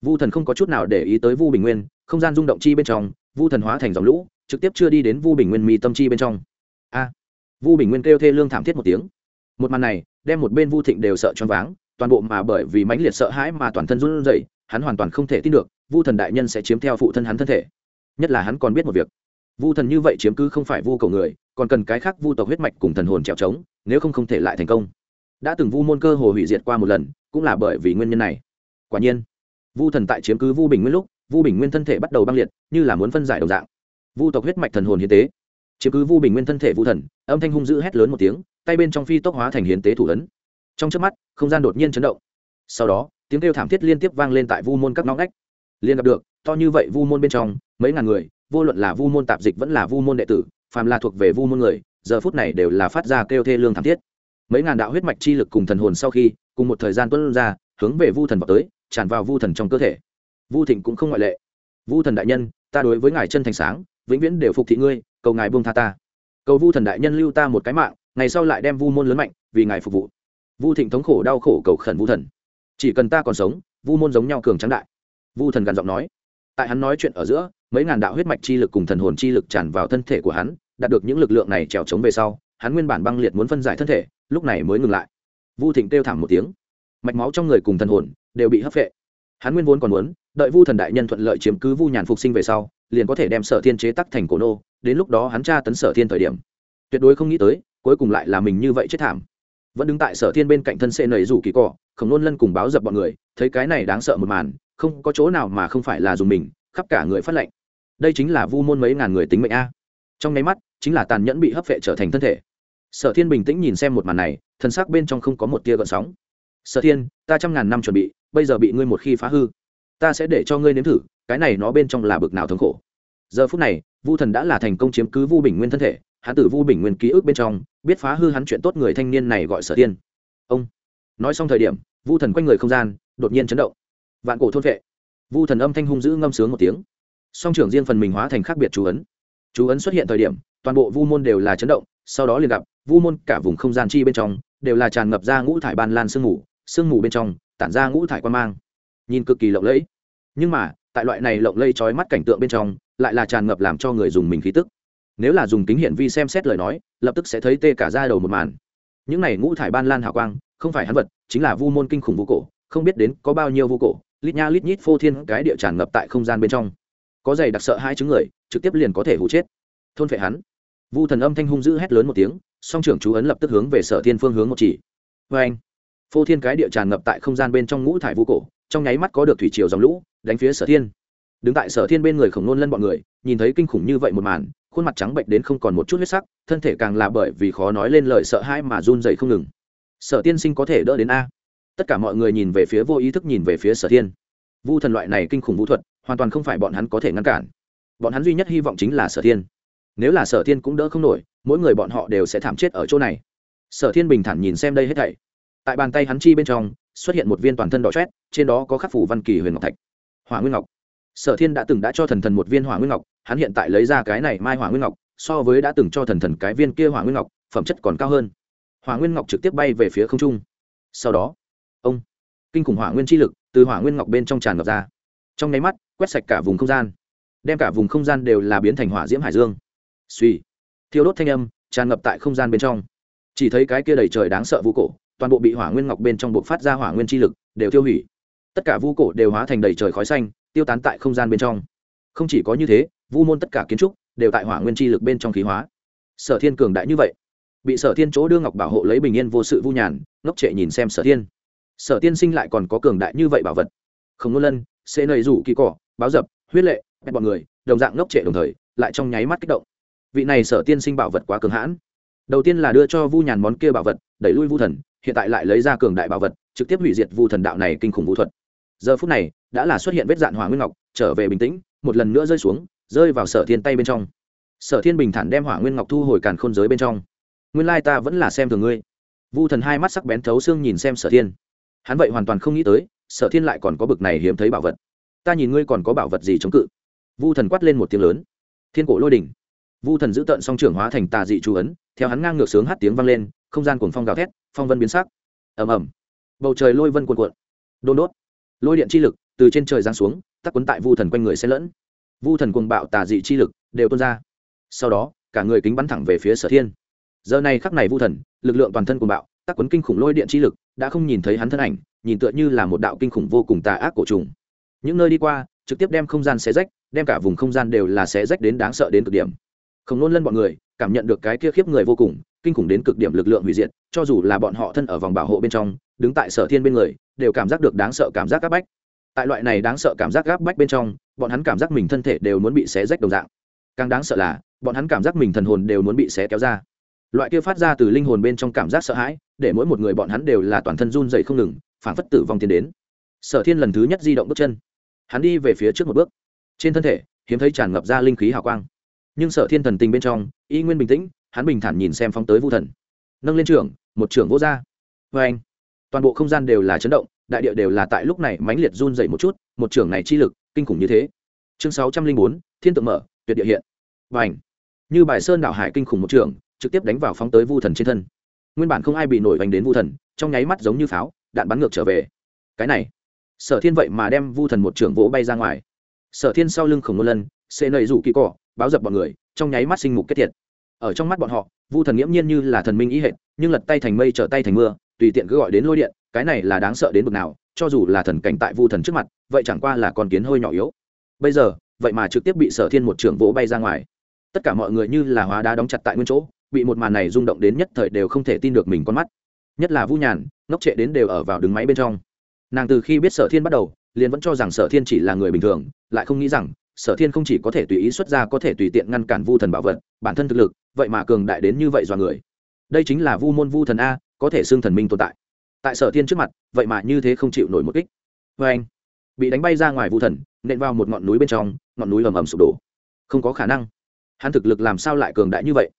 vu thần không có chút nào để ý tới vu bình nguyên, không gian rung động chi bên trong, vu thần hóa thành dòng lũ, trực tiếp chưa đi đến vu bình nguyên mi tâm chi bên trong. A! Vu bình nguyên kêu thê lương thảm thiết một tiếng. Một màn này, đem một bên vu thịnh đều sợ choáng váng, toàn bộ mà bởi vì mãnh liệt sợ hãi mà toàn thân run rẩy, hắn hoàn toàn không thể tin được, vu thần đại nhân sẽ chiếm theo phụ thân hắn thân thể. Nhất là hắn còn biết một việc. Vu thần như vậy chiếm cứ không phải vu cầu người, còn cần cái khác vu tộc huyết mạch cùng thần hồn trèo trống, nếu không không thể lại thành công. Đã từng vu môn cơ hồ hủy diệt qua một lần, cũng là bởi vì nguyên nhân này. Quả nhiên vu thần tại chiếm cứ vu bình nguyên lúc, vu bình nguyên thân thể bắt đầu băng liệt, như là muốn phân giải đồng dạng. Vu tộc huyết mạch thần hồn hiến tế. Chiếm cứ vu bình nguyên thân thể vu thần, âm thanh hung dữ hét lớn một tiếng, tay bên trong phi tốc hóa thành hiến tế thủ ấn. Trong trước mắt, không gian đột nhiên chấn động. Sau đó, tiếng kêu thảm thiết liên tiếp vang lên tại vu môn các ngõ ngách. Liên gặp được, to như vậy vu môn bên trong, mấy ngàn người, vô luận là vu môn tạp dịch vẫn là vu môn đệ tử, phàm là thuộc về vu môn người, giờ phút này đều là phát ra kêu thê lương thảm thiết. Mấy ngàn đạo huyết mạch chi lực cùng thần hồn sau khi, cùng một thời gian tuân ra hướng về vu thần vào tới, tràn vào vu thần trong cơ thể. Vu thịnh cũng không ngoại lệ. Vu thần đại nhân, ta đối với ngài chân thành sáng, vĩnh viễn đều phục thị ngươi, cầu ngài buông tha ta. Cầu vu thần đại nhân lưu ta một cái mạng, ngày sau lại đem vu môn lớn mạnh, vì ngài phục vụ. Vu thịnh thống khổ đau khổ cầu khẩn vu thần. Chỉ cần ta còn sống, vu môn giống nhau cường trắng đại. Vu thần gằn giọng nói. Tại hắn nói chuyện ở giữa, mấy ngàn đạo huyết mạch chi lực cùng thần hồn chi lực tràn vào thân thể của hắn, đạt được những lực lượng này trèo trống về sau, hắn nguyên bản băng liệt muốn phân giải thân thể, lúc này mới ngừng lại. Vu thịnh kêu thảm một tiếng mạch máu trong người cùng thần hồn đều bị hấp vệ hắn nguyên vốn còn muốn, đợi vu thần đại nhân thuận lợi chiếm cứ vu nhàn phục sinh về sau, liền có thể đem sở thiên chế tắc thành cổ nô, đến lúc đó hắn tra tấn sở thiên thời điểm. Tuyệt đối không nghĩ tới, cuối cùng lại là mình như vậy chết thảm. Vẫn đứng tại sở thiên bên cạnh thân xê nầy rủ kỳ cỏ khổng nôn lân cùng báo dập bọn người, thấy cái này đáng sợ một màn, không có chỗ nào mà không phải là dùng mình, khắp cả người phát lệnh đây chính là vu môn mấy ngàn người tính mệnh a. Trong nháy mắt, chính là tàn nhẫn bị hấp vệ trở thành thân thể. Sở thiên bình tĩnh nhìn xem một màn này thân xác bên trong không có một tia gợn sóng sở thiên, ta trăm ngàn năm chuẩn bị, bây giờ bị ngươi một khi phá hư, ta sẽ để cho ngươi nếm thử, cái này nó bên trong là bực nào thống khổ. Giờ phút này, vu thần đã là thành công chiếm cứ vu bình nguyên thân thể, hắn tử vu bình nguyên ký ức bên trong, biết phá hư hắn chuyện tốt người thanh niên này gọi sở thiên. Ông. Nói xong thời điểm, vu thần quanh người không gian, đột nhiên chấn động. Vạn cổ thôn vệ. Vu thần âm thanh hung dữ ngâm sướng một tiếng. Song trưởng riêng phần mình hóa thành khác biệt chú ấn. Chú ấn xuất hiện thời điểm, toàn bộ vu môn đều là chấn động, sau đó liền gặp, vu môn cả vùng không gian chi bên trong, đều là tràn ngập ra ngũ thải ban lan sương ngủ sương mù bên trong, tản ra ngũ thải quan mang. Nhìn cực kỳ lộng lẫy. Nhưng mà, tại loại này lộng lẫy trói mắt cảnh tượng bên trong, lại là tràn ngập làm cho người dùng mình khí tức. Nếu là dùng kính hiển vi xem xét lời nói, lập tức sẽ thấy tê cả ra đầu một màn. Những này ngũ thải ban lan hào quang, không phải hắn vật, chính là vu môn kinh khủng vũ cổ, không biết đến có bao nhiêu vu cổ, lít nha lít nhít phô thiên cái địa tràn ngập tại không gian bên trong. Có giày đặc sợ hai chứng người, trực tiếp liền có thể hụ chết. Thôn phệ hắn. Vu thần âm thanh hung dữ hét lớn một tiếng, song trưởng chú ấn lập tức hướng về sở thiên phương hướng một chỉ. Vê anh phô thiên cái địa tràn ngập tại không gian bên trong ngũ thải vũ cổ, trong nháy mắt có được thủy triều dòng lũ, đánh phía sở thiên. Đứng tại sở thiên bên người khổng nôn lân bọn người, nhìn thấy kinh khủng như vậy một màn, khuôn mặt trắng bệnh đến không còn một chút huyết sắc, thân thể càng là bởi vì khó nói lên lời sợ hãi mà run dậy không ngừng. Sở tiên sinh có thể đỡ đến a. Tất cả mọi người nhìn về phía vô ý thức nhìn về phía sở thiên. Vu thần loại này kinh khủng vũ thuật, hoàn toàn không phải bọn hắn có thể ngăn cản. Bọn hắn duy nhất hy vọng chính là sở thiên. Nếu là sở thiên cũng đỡ không nổi, mỗi người bọn họ đều sẽ thảm chết ở chỗ này. Sở thiên bình thản nhìn xem đây hết thảy tại bàn tay hắn chi bên trong xuất hiện một viên toàn thân đỏ chét trên đó có khắc phủ văn kỳ huyền ngọc thạch, hỏa nguyên ngọc. Sở thiên đã từng đã cho thần thần một viên hỏa nguyên ngọc, hắn hiện tại lấy ra cái này mai hỏa nguyên ngọc, so với đã từng cho thần thần cái viên kia hỏa nguyên ngọc, phẩm chất còn cao hơn. Hỏa nguyên ngọc trực tiếp bay về phía không trung. Sau đó, ông, kinh khủng hỏa nguyên chi lực từ hỏa nguyên ngọc bên trong tràn ngập ra. Trong nháy mắt, quét sạch cả vùng không gian, đem cả vùng không gian đều là biến thành hỏa diễm hải dương. Suy thiêu đốt thanh âm tràn ngập tại không gian bên trong. Chỉ thấy cái kia đầy trời đáng sợ vũ cổ toàn bộ bị hỏa nguyên ngọc bên trong buộc phát ra hỏa nguyên chi lực, đều tiêu hủy. Tất cả vu cổ đều hóa thành đầy trời khói xanh, tiêu tán tại không gian bên trong. Không chỉ có như thế, vu môn tất cả kiến trúc đều tại hỏa nguyên chi lực bên trong khí hóa. Sở thiên cường đại như vậy, bị sở thiên chỗ đưa ngọc bảo hộ lấy bình yên vô sự vu nhàn, ngốc trệ nhìn xem sở thiên. Sở tiên sinh lại còn có cường đại như vậy bảo vật. Không ngôn lân, sẽ nầy rủ kỳ cỏ, báo dập, huyết lệ ép bọn người, đồng dạng ngốc trệ đồng thời, lại trong nháy mắt kích động. Vị này sở tiên sinh bảo vật quá cường hãn. Đầu tiên là đưa cho vu nhàn món kia bảo vật, đẩy lui vu thần hiện tại lại lấy ra cường đại bảo vật, trực tiếp hủy diệt vu thần đạo này kinh khủng vũ thuật. Giờ phút này, đã là xuất hiện vết dạn hỏa nguyên ngọc, trở về bình tĩnh, một lần nữa rơi xuống, rơi vào sở thiên tay bên trong. Sở thiên bình thản đem hỏa nguyên ngọc thu hồi càn khôn giới bên trong. Nguyên lai ta vẫn là xem thường ngươi. Vu thần hai mắt sắc bén thấu xương nhìn xem sở thiên. Hắn vậy hoàn toàn không nghĩ tới, sở thiên lại còn có bực này hiếm thấy bảo vật. Ta nhìn ngươi còn có bảo vật gì chống cự? Vu thần quát lên một tiếng lớn. Thiên cổ lôi đỉnh. Vu thần giữ tận song trưởng hóa thành tà dị chú ấn, theo hắn ngang ngược sướng hát tiếng vang lên không gian cuồng phong gào thét, phong vân biến sắc. Ầm ầm. Bầu trời lôi vân cuồn cuộn. Đôn đốt. Lôi điện chi lực từ trên trời giáng xuống, tắc quấn tại vu thần quanh người xen lẫn. Vu thần cuồng bạo tà dị chi lực đều tuôn ra. Sau đó, cả người kính bắn thẳng về phía sở thiên. Giờ này khắc này vu thần, lực lượng toàn thân cuồng bạo, tắc quấn kinh khủng lôi điện chi lực, đã không nhìn thấy hắn thân ảnh, nhìn tựa như là một đạo kinh khủng vô cùng tà ác cổ trùng. Những nơi đi qua, trực tiếp đem không gian xé rách, đem cả vùng không gian đều là xé rách đến đáng sợ đến cực điểm. Không nôn lân bọn người cảm nhận được cái kia khiếp người vô cùng kinh khủng đến cực điểm lực lượng hủy diệt, cho dù là bọn họ thân ở vòng bảo hộ bên trong, đứng tại sở thiên bên người, đều cảm giác được đáng sợ cảm giác áp bách. Tại loại này đáng sợ cảm giác áp bách bên trong, bọn hắn cảm giác mình thân thể đều muốn bị xé rách đồng dạng. Càng đáng sợ là, bọn hắn cảm giác mình thần hồn đều muốn bị xé kéo ra. Loại kia phát ra từ linh hồn bên trong cảm giác sợ hãi, để mỗi một người bọn hắn đều là toàn thân run dày không ngừng phản phất tử vong tiến đến. Sở thiên lần thứ nhất di động bước chân. Hắn đi về phía trước một bước. Trên thân thể, hiếm thấy tràn ngập ra linh khí hào quang. Nhưng sở thiên thần tình bên trong, y nguyên bình tĩnh hắn bình thản nhìn xem phóng tới vu thần. Nâng lên trường một trường vô r vê vâng anh. Toàn bộ không gian đều là chấn động, đại địa đều là tại lúc này mãnh liệt run dậy một chút, một trường này chi lực, kinh khủng như thế. Chương sáu trăm linh bốn, thiên tượng mở, tuyệt địa hiện. Vâng Và ảnh như bài sơn đảo hải kinh khủng một trường trực tiếp đánh vào phóng tới vu thần trên thân. Nguyên bản không ai bị nổi vành đến vu thần, trong nháy mắt giống như pháo, đạn bắn ngược trở về. Cái này, sở thiên vậy mà đem vu thần một trưởng vỗ bay ra ngoài. Sở thiên sau lưng khổng nô lân xê nầy rủ kỳ cỏ, báo dập bọn người, trong nháy mắt sinh mục kết thiệt ở trong mắt bọn họ, vu thần nghiễm nhiên như là thần minh ý hệt, nhưng lật tay thành mây trở tay thành mưa, tùy tiện cứ gọi đến lôi điện, cái này là đáng sợ đến bực nào, cho dù là thần cảnh tại vu thần trước mặt, vậy chẳng qua là con kiến hơi nhỏ yếu. Bây giờ, vậy mà trực tiếp bị sở thiên một trưởng vỗ bay ra ngoài. Tất cả mọi người như là hóa đá đóng chặt tại nguyên chỗ, bị một màn này rung động đến nhất thời đều không thể tin được mình con mắt. Nhất là vu nhàn, ngốc trệ đến đều ở vào đứng máy bên trong. Nàng từ khi biết sở thiên bắt đầu, liền vẫn cho rằng sở thiên chỉ là người bình thường, lại không nghĩ rằng sở thiên không chỉ có thể tùy ý xuất ra, có thể tùy tiện ngăn cản vu thần bảo vật, bản thân thực lực vậy mà cường đại đến như vậy dọa người. Đây chính là vu môn vu thần a, có thể xưng thần minh tồn tại. Tại sở thiên trước mặt, vậy mà như thế không chịu nổi một kích. Vê anh, bị đánh bay ra ngoài vu thần, nện vào một ngọn núi bên trong, ngọn núi ầm ầm sụp đổ. Không có khả năng. Hắn thực lực làm sao lại cường đại như vậy?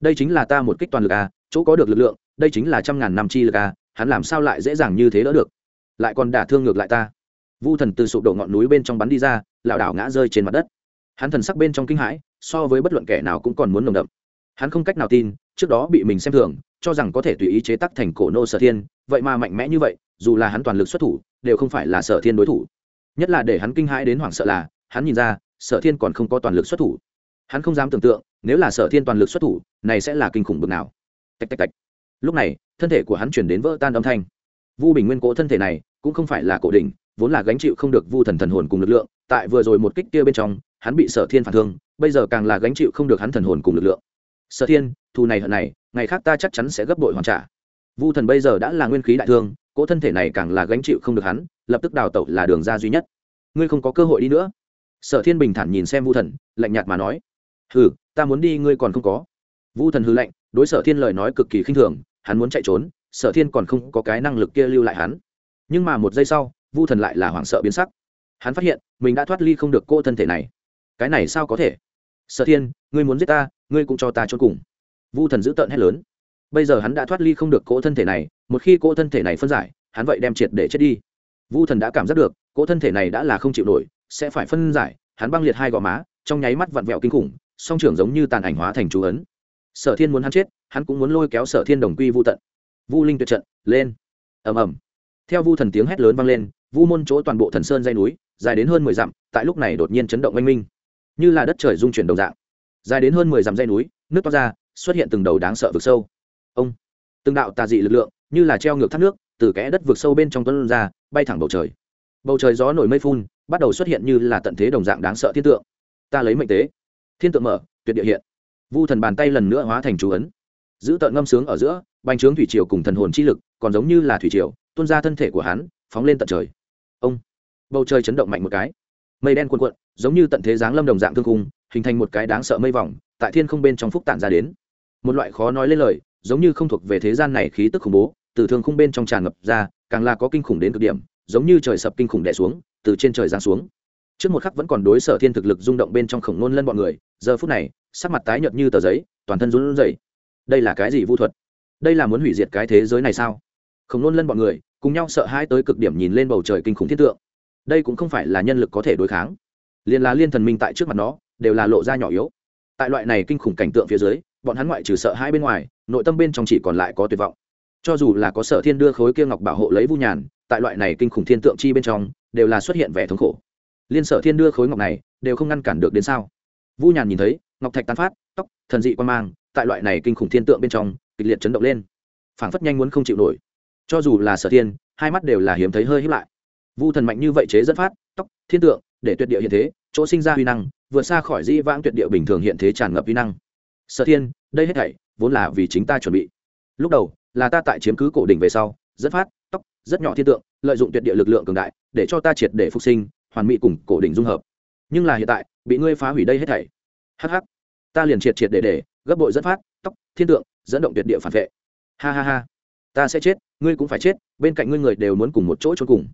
Đây chính là ta một kích toàn lực a, chỗ có được lực lượng, đây chính là trăm ngàn năm chi lực a, hắn làm sao lại dễ dàng như thế đỡ được? Lại còn đả thương ngược lại ta. Vu thần từ sụp đổ ngọn núi bên trong bắn đi ra, lảo đảo ngã rơi trên mặt đất. Hắn thần sắc bên trong kinh hãi, so với bất luận kẻ nào cũng còn muốn nồng đậm hắn không cách nào tin, trước đó bị mình xem thường, cho rằng có thể tùy ý chế tắc thành cổ nô sở thiên, vậy mà mạnh mẽ như vậy, dù là hắn toàn lực xuất thủ, đều không phải là sở thiên đối thủ. Nhất là để hắn kinh hãi đến hoảng sợ là, hắn nhìn ra, sở thiên còn không có toàn lực xuất thủ. Hắn không dám tưởng tượng, nếu là sở thiên toàn lực xuất thủ, này sẽ là kinh khủng bực nào. Tạch tạch tạch. Lúc này, thân thể của hắn chuyển đến vỡ tan âm thanh. Vu bình nguyên cố thân thể này, cũng không phải là cổ đỉnh, vốn là gánh chịu không được vu thần thần hồn cùng lực lượng, tại vừa rồi một kích kia bên trong, hắn bị sở thiên phản thương, bây giờ càng là gánh chịu không được hắn thần hồn cùng lực lượng sở thiên, thù này hận này, ngày khác ta chắc chắn sẽ gấp bội hoàn trả. Vu thần bây giờ đã là nguyên khí đại thương, cỗ thân thể này càng là gánh chịu không được hắn, lập tức đào tẩu là đường ra duy nhất. Ngươi không có cơ hội đi nữa. Sở thiên bình thản nhìn xem vu thần, lạnh nhạt mà nói. Hừ, ta muốn đi, ngươi còn không có. Vu thần hư lạnh, đối sở thiên lời nói cực kỳ khinh thường, hắn muốn chạy trốn, sở thiên còn không có cái năng lực kia lưu lại hắn. Nhưng mà một giây sau, vu thần lại là hoảng sợ biến sắc. Hắn phát hiện, mình đã thoát ly không được cô thân thể này. Cái này sao có thể? Sở thiên, ngươi muốn giết ta ngươi cũng cho ta chôn cùng. Vu thần giữ tợn hét lớn. Bây giờ hắn đã thoát ly không được cỗ thân thể này, một khi cỗ thân thể này phân giải, hắn vậy đem triệt để chết đi. Vu thần đã cảm giác được, cỗ thân thể này đã là không chịu nổi, sẽ phải phân giải, hắn băng liệt hai gò má, trong nháy mắt vặn vẹo kinh khủng, song trưởng giống như tàn ảnh hóa thành chú ấn. Sở thiên muốn hắn chết, hắn cũng muốn lôi kéo sở thiên đồng quy vô tận. Vu linh tuyệt trận, lên. Ầm ầm. Theo vu thần tiếng hét lớn vang lên, vu môn chỗ toàn bộ thần sơn dây núi, dài đến hơn mười dặm, tại lúc này đột nhiên chấn động oanh minh. Như là đất trời dung chuyển đồng dạng dài đến hơn mười dặm dây núi, nước toát ra, xuất hiện từng đầu đáng sợ vực sâu. Ông, từng đạo tà dị lực lượng, như là treo ngược thác nước, từ kẽ đất vực sâu bên trong tuấn ra, bay thẳng bầu trời. Bầu trời gió nổi mây phun, bắt đầu xuất hiện như là tận thế đồng dạng đáng sợ thiên tượng. Ta lấy mệnh tế. Thiên tượng mở, tuyệt địa hiện. Vu thần bàn tay lần nữa hóa thành chú ấn. Giữ tợn ngâm sướng ở giữa, bành trướng thủy triều cùng thần hồn chi lực, còn giống như là thủy triều, tuôn ra thân thể của hắn, phóng lên tận trời. Ông, bầu trời chấn động mạnh một cái. Mây đen cuồn cuộn, giống như tận thế giáng lâm đồng dạng thương khung hình thành một cái đáng sợ mây vòng, tại thiên không bên trong phúc tản ra đến. Một loại khó nói lên lời, giống như không thuộc về thế gian này khí tức khủng bố, từ thương khung bên trong tràn ngập ra, càng là có kinh khủng đến cực điểm, giống như trời sập kinh khủng đè xuống, từ trên trời giáng xuống. Trước một khắc vẫn còn đối sở thiên thực lực rung động bên trong khổng nôn lân bọn người, giờ phút này, sắc mặt tái nhợt như tờ giấy, toàn thân run rẩy. Đây là cái gì vu thuật? Đây là muốn hủy diệt cái thế giới này sao? Khổng nôn lân bọn người, cùng nhau sợ hãi tới cực điểm nhìn lên bầu trời kinh khủng thiết tượng. Đây cũng không phải là nhân lực có thể đối kháng. Liền là liên thần minh tại trước mặt nó đều là lộ ra nhỏ yếu. Tại loại này kinh khủng cảnh tượng phía dưới, bọn hắn ngoại trừ sợ hai bên ngoài, nội tâm bên trong chỉ còn lại có tuyệt vọng. Cho dù là có sở thiên đưa khối kia ngọc bảo hộ lấy vu nhàn, tại loại này kinh khủng thiên tượng chi bên trong, đều là xuất hiện vẻ thống khổ. Liên sở thiên đưa khối ngọc này, đều không ngăn cản được đến sao? Vu nhàn nhìn thấy, ngọc thạch tán phát, tóc, thần dị quan mang, tại loại này kinh khủng thiên tượng bên trong, kịch liệt chấn động lên. Phảng phất nhanh muốn không chịu nổi. Cho dù là sở thiên, hai mắt đều là hiếm thấy hơi hiếp lại. Vu thần mạnh như vậy chế dẫn phát, tóc, thiên tượng, để tuyệt địa hiện thế chỗ sinh ra huy năng, vượt xa khỏi di vãng tuyệt địa bình thường hiện thế tràn ngập huy năng. Sở thiên, đây hết thảy vốn là vì chính ta chuẩn bị. Lúc đầu là ta tại chiếm cứ cổ đỉnh về sau, rất phát, tóc, rất nhỏ thiên tượng, lợi dụng tuyệt địa lực lượng cường đại để cho ta triệt để phục sinh, hoàn mỹ cùng cổ đỉnh dung hợp. Nhưng là hiện tại, bị ngươi phá hủy đây hết thảy. Hh ta liền triệt triệt để để, gấp bội dẫn phát, tóc, thiên tượng, dẫn động tuyệt địa phản vệ. Ha ha ha. Ta sẽ chết, ngươi cũng phải chết, bên cạnh ngươi người đều muốn cùng một chỗ trốn cùng.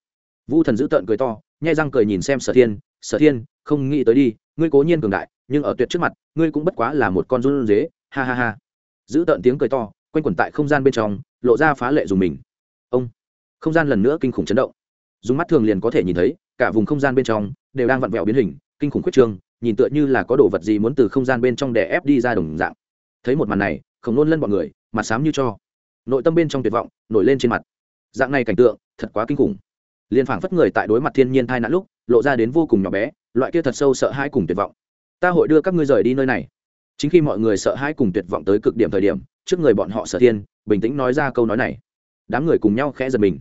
Vu thần giữ tợn cười to nhai răng cười nhìn xem sở thiên sở thiên, không nghĩ tới đi, ngươi cố nhiên cường đại, nhưng ở tuyệt trước mặt, ngươi cũng bất quá là một con run dế. Ha ha ha. Giữ tợn tiếng cười to, quanh quẩn tại không gian bên trong, lộ ra phá lệ dùng mình. Ông. Không gian lần nữa kinh khủng chấn động. Dùng mắt thường liền có thể nhìn thấy, cả vùng không gian bên trong đều đang vặn vẹo biến hình, kinh khủng khuyết trương, nhìn tựa như là có đồ vật gì muốn từ không gian bên trong đè ép đi ra đồng dạng. Thấy một màn này, khổng nôn lân bọn người, mặt xám như cho. Nội tâm bên trong tuyệt vọng, nổi lên trên mặt. Dạng này cảnh tượng, thật quá kinh khủng liền phảng phất người tại đối mặt thiên nhiên thai nạn lúc, lộ ra đến vô cùng nhỏ bé, loại kia thật sâu sợ hãi cùng tuyệt vọng. Ta hội đưa các ngươi rời đi nơi này. Chính khi mọi người sợ hãi cùng tuyệt vọng tới cực điểm thời điểm, trước người bọn họ sợ thiên, bình tĩnh nói ra câu nói này. Đám người cùng nhau khẽ giật mình.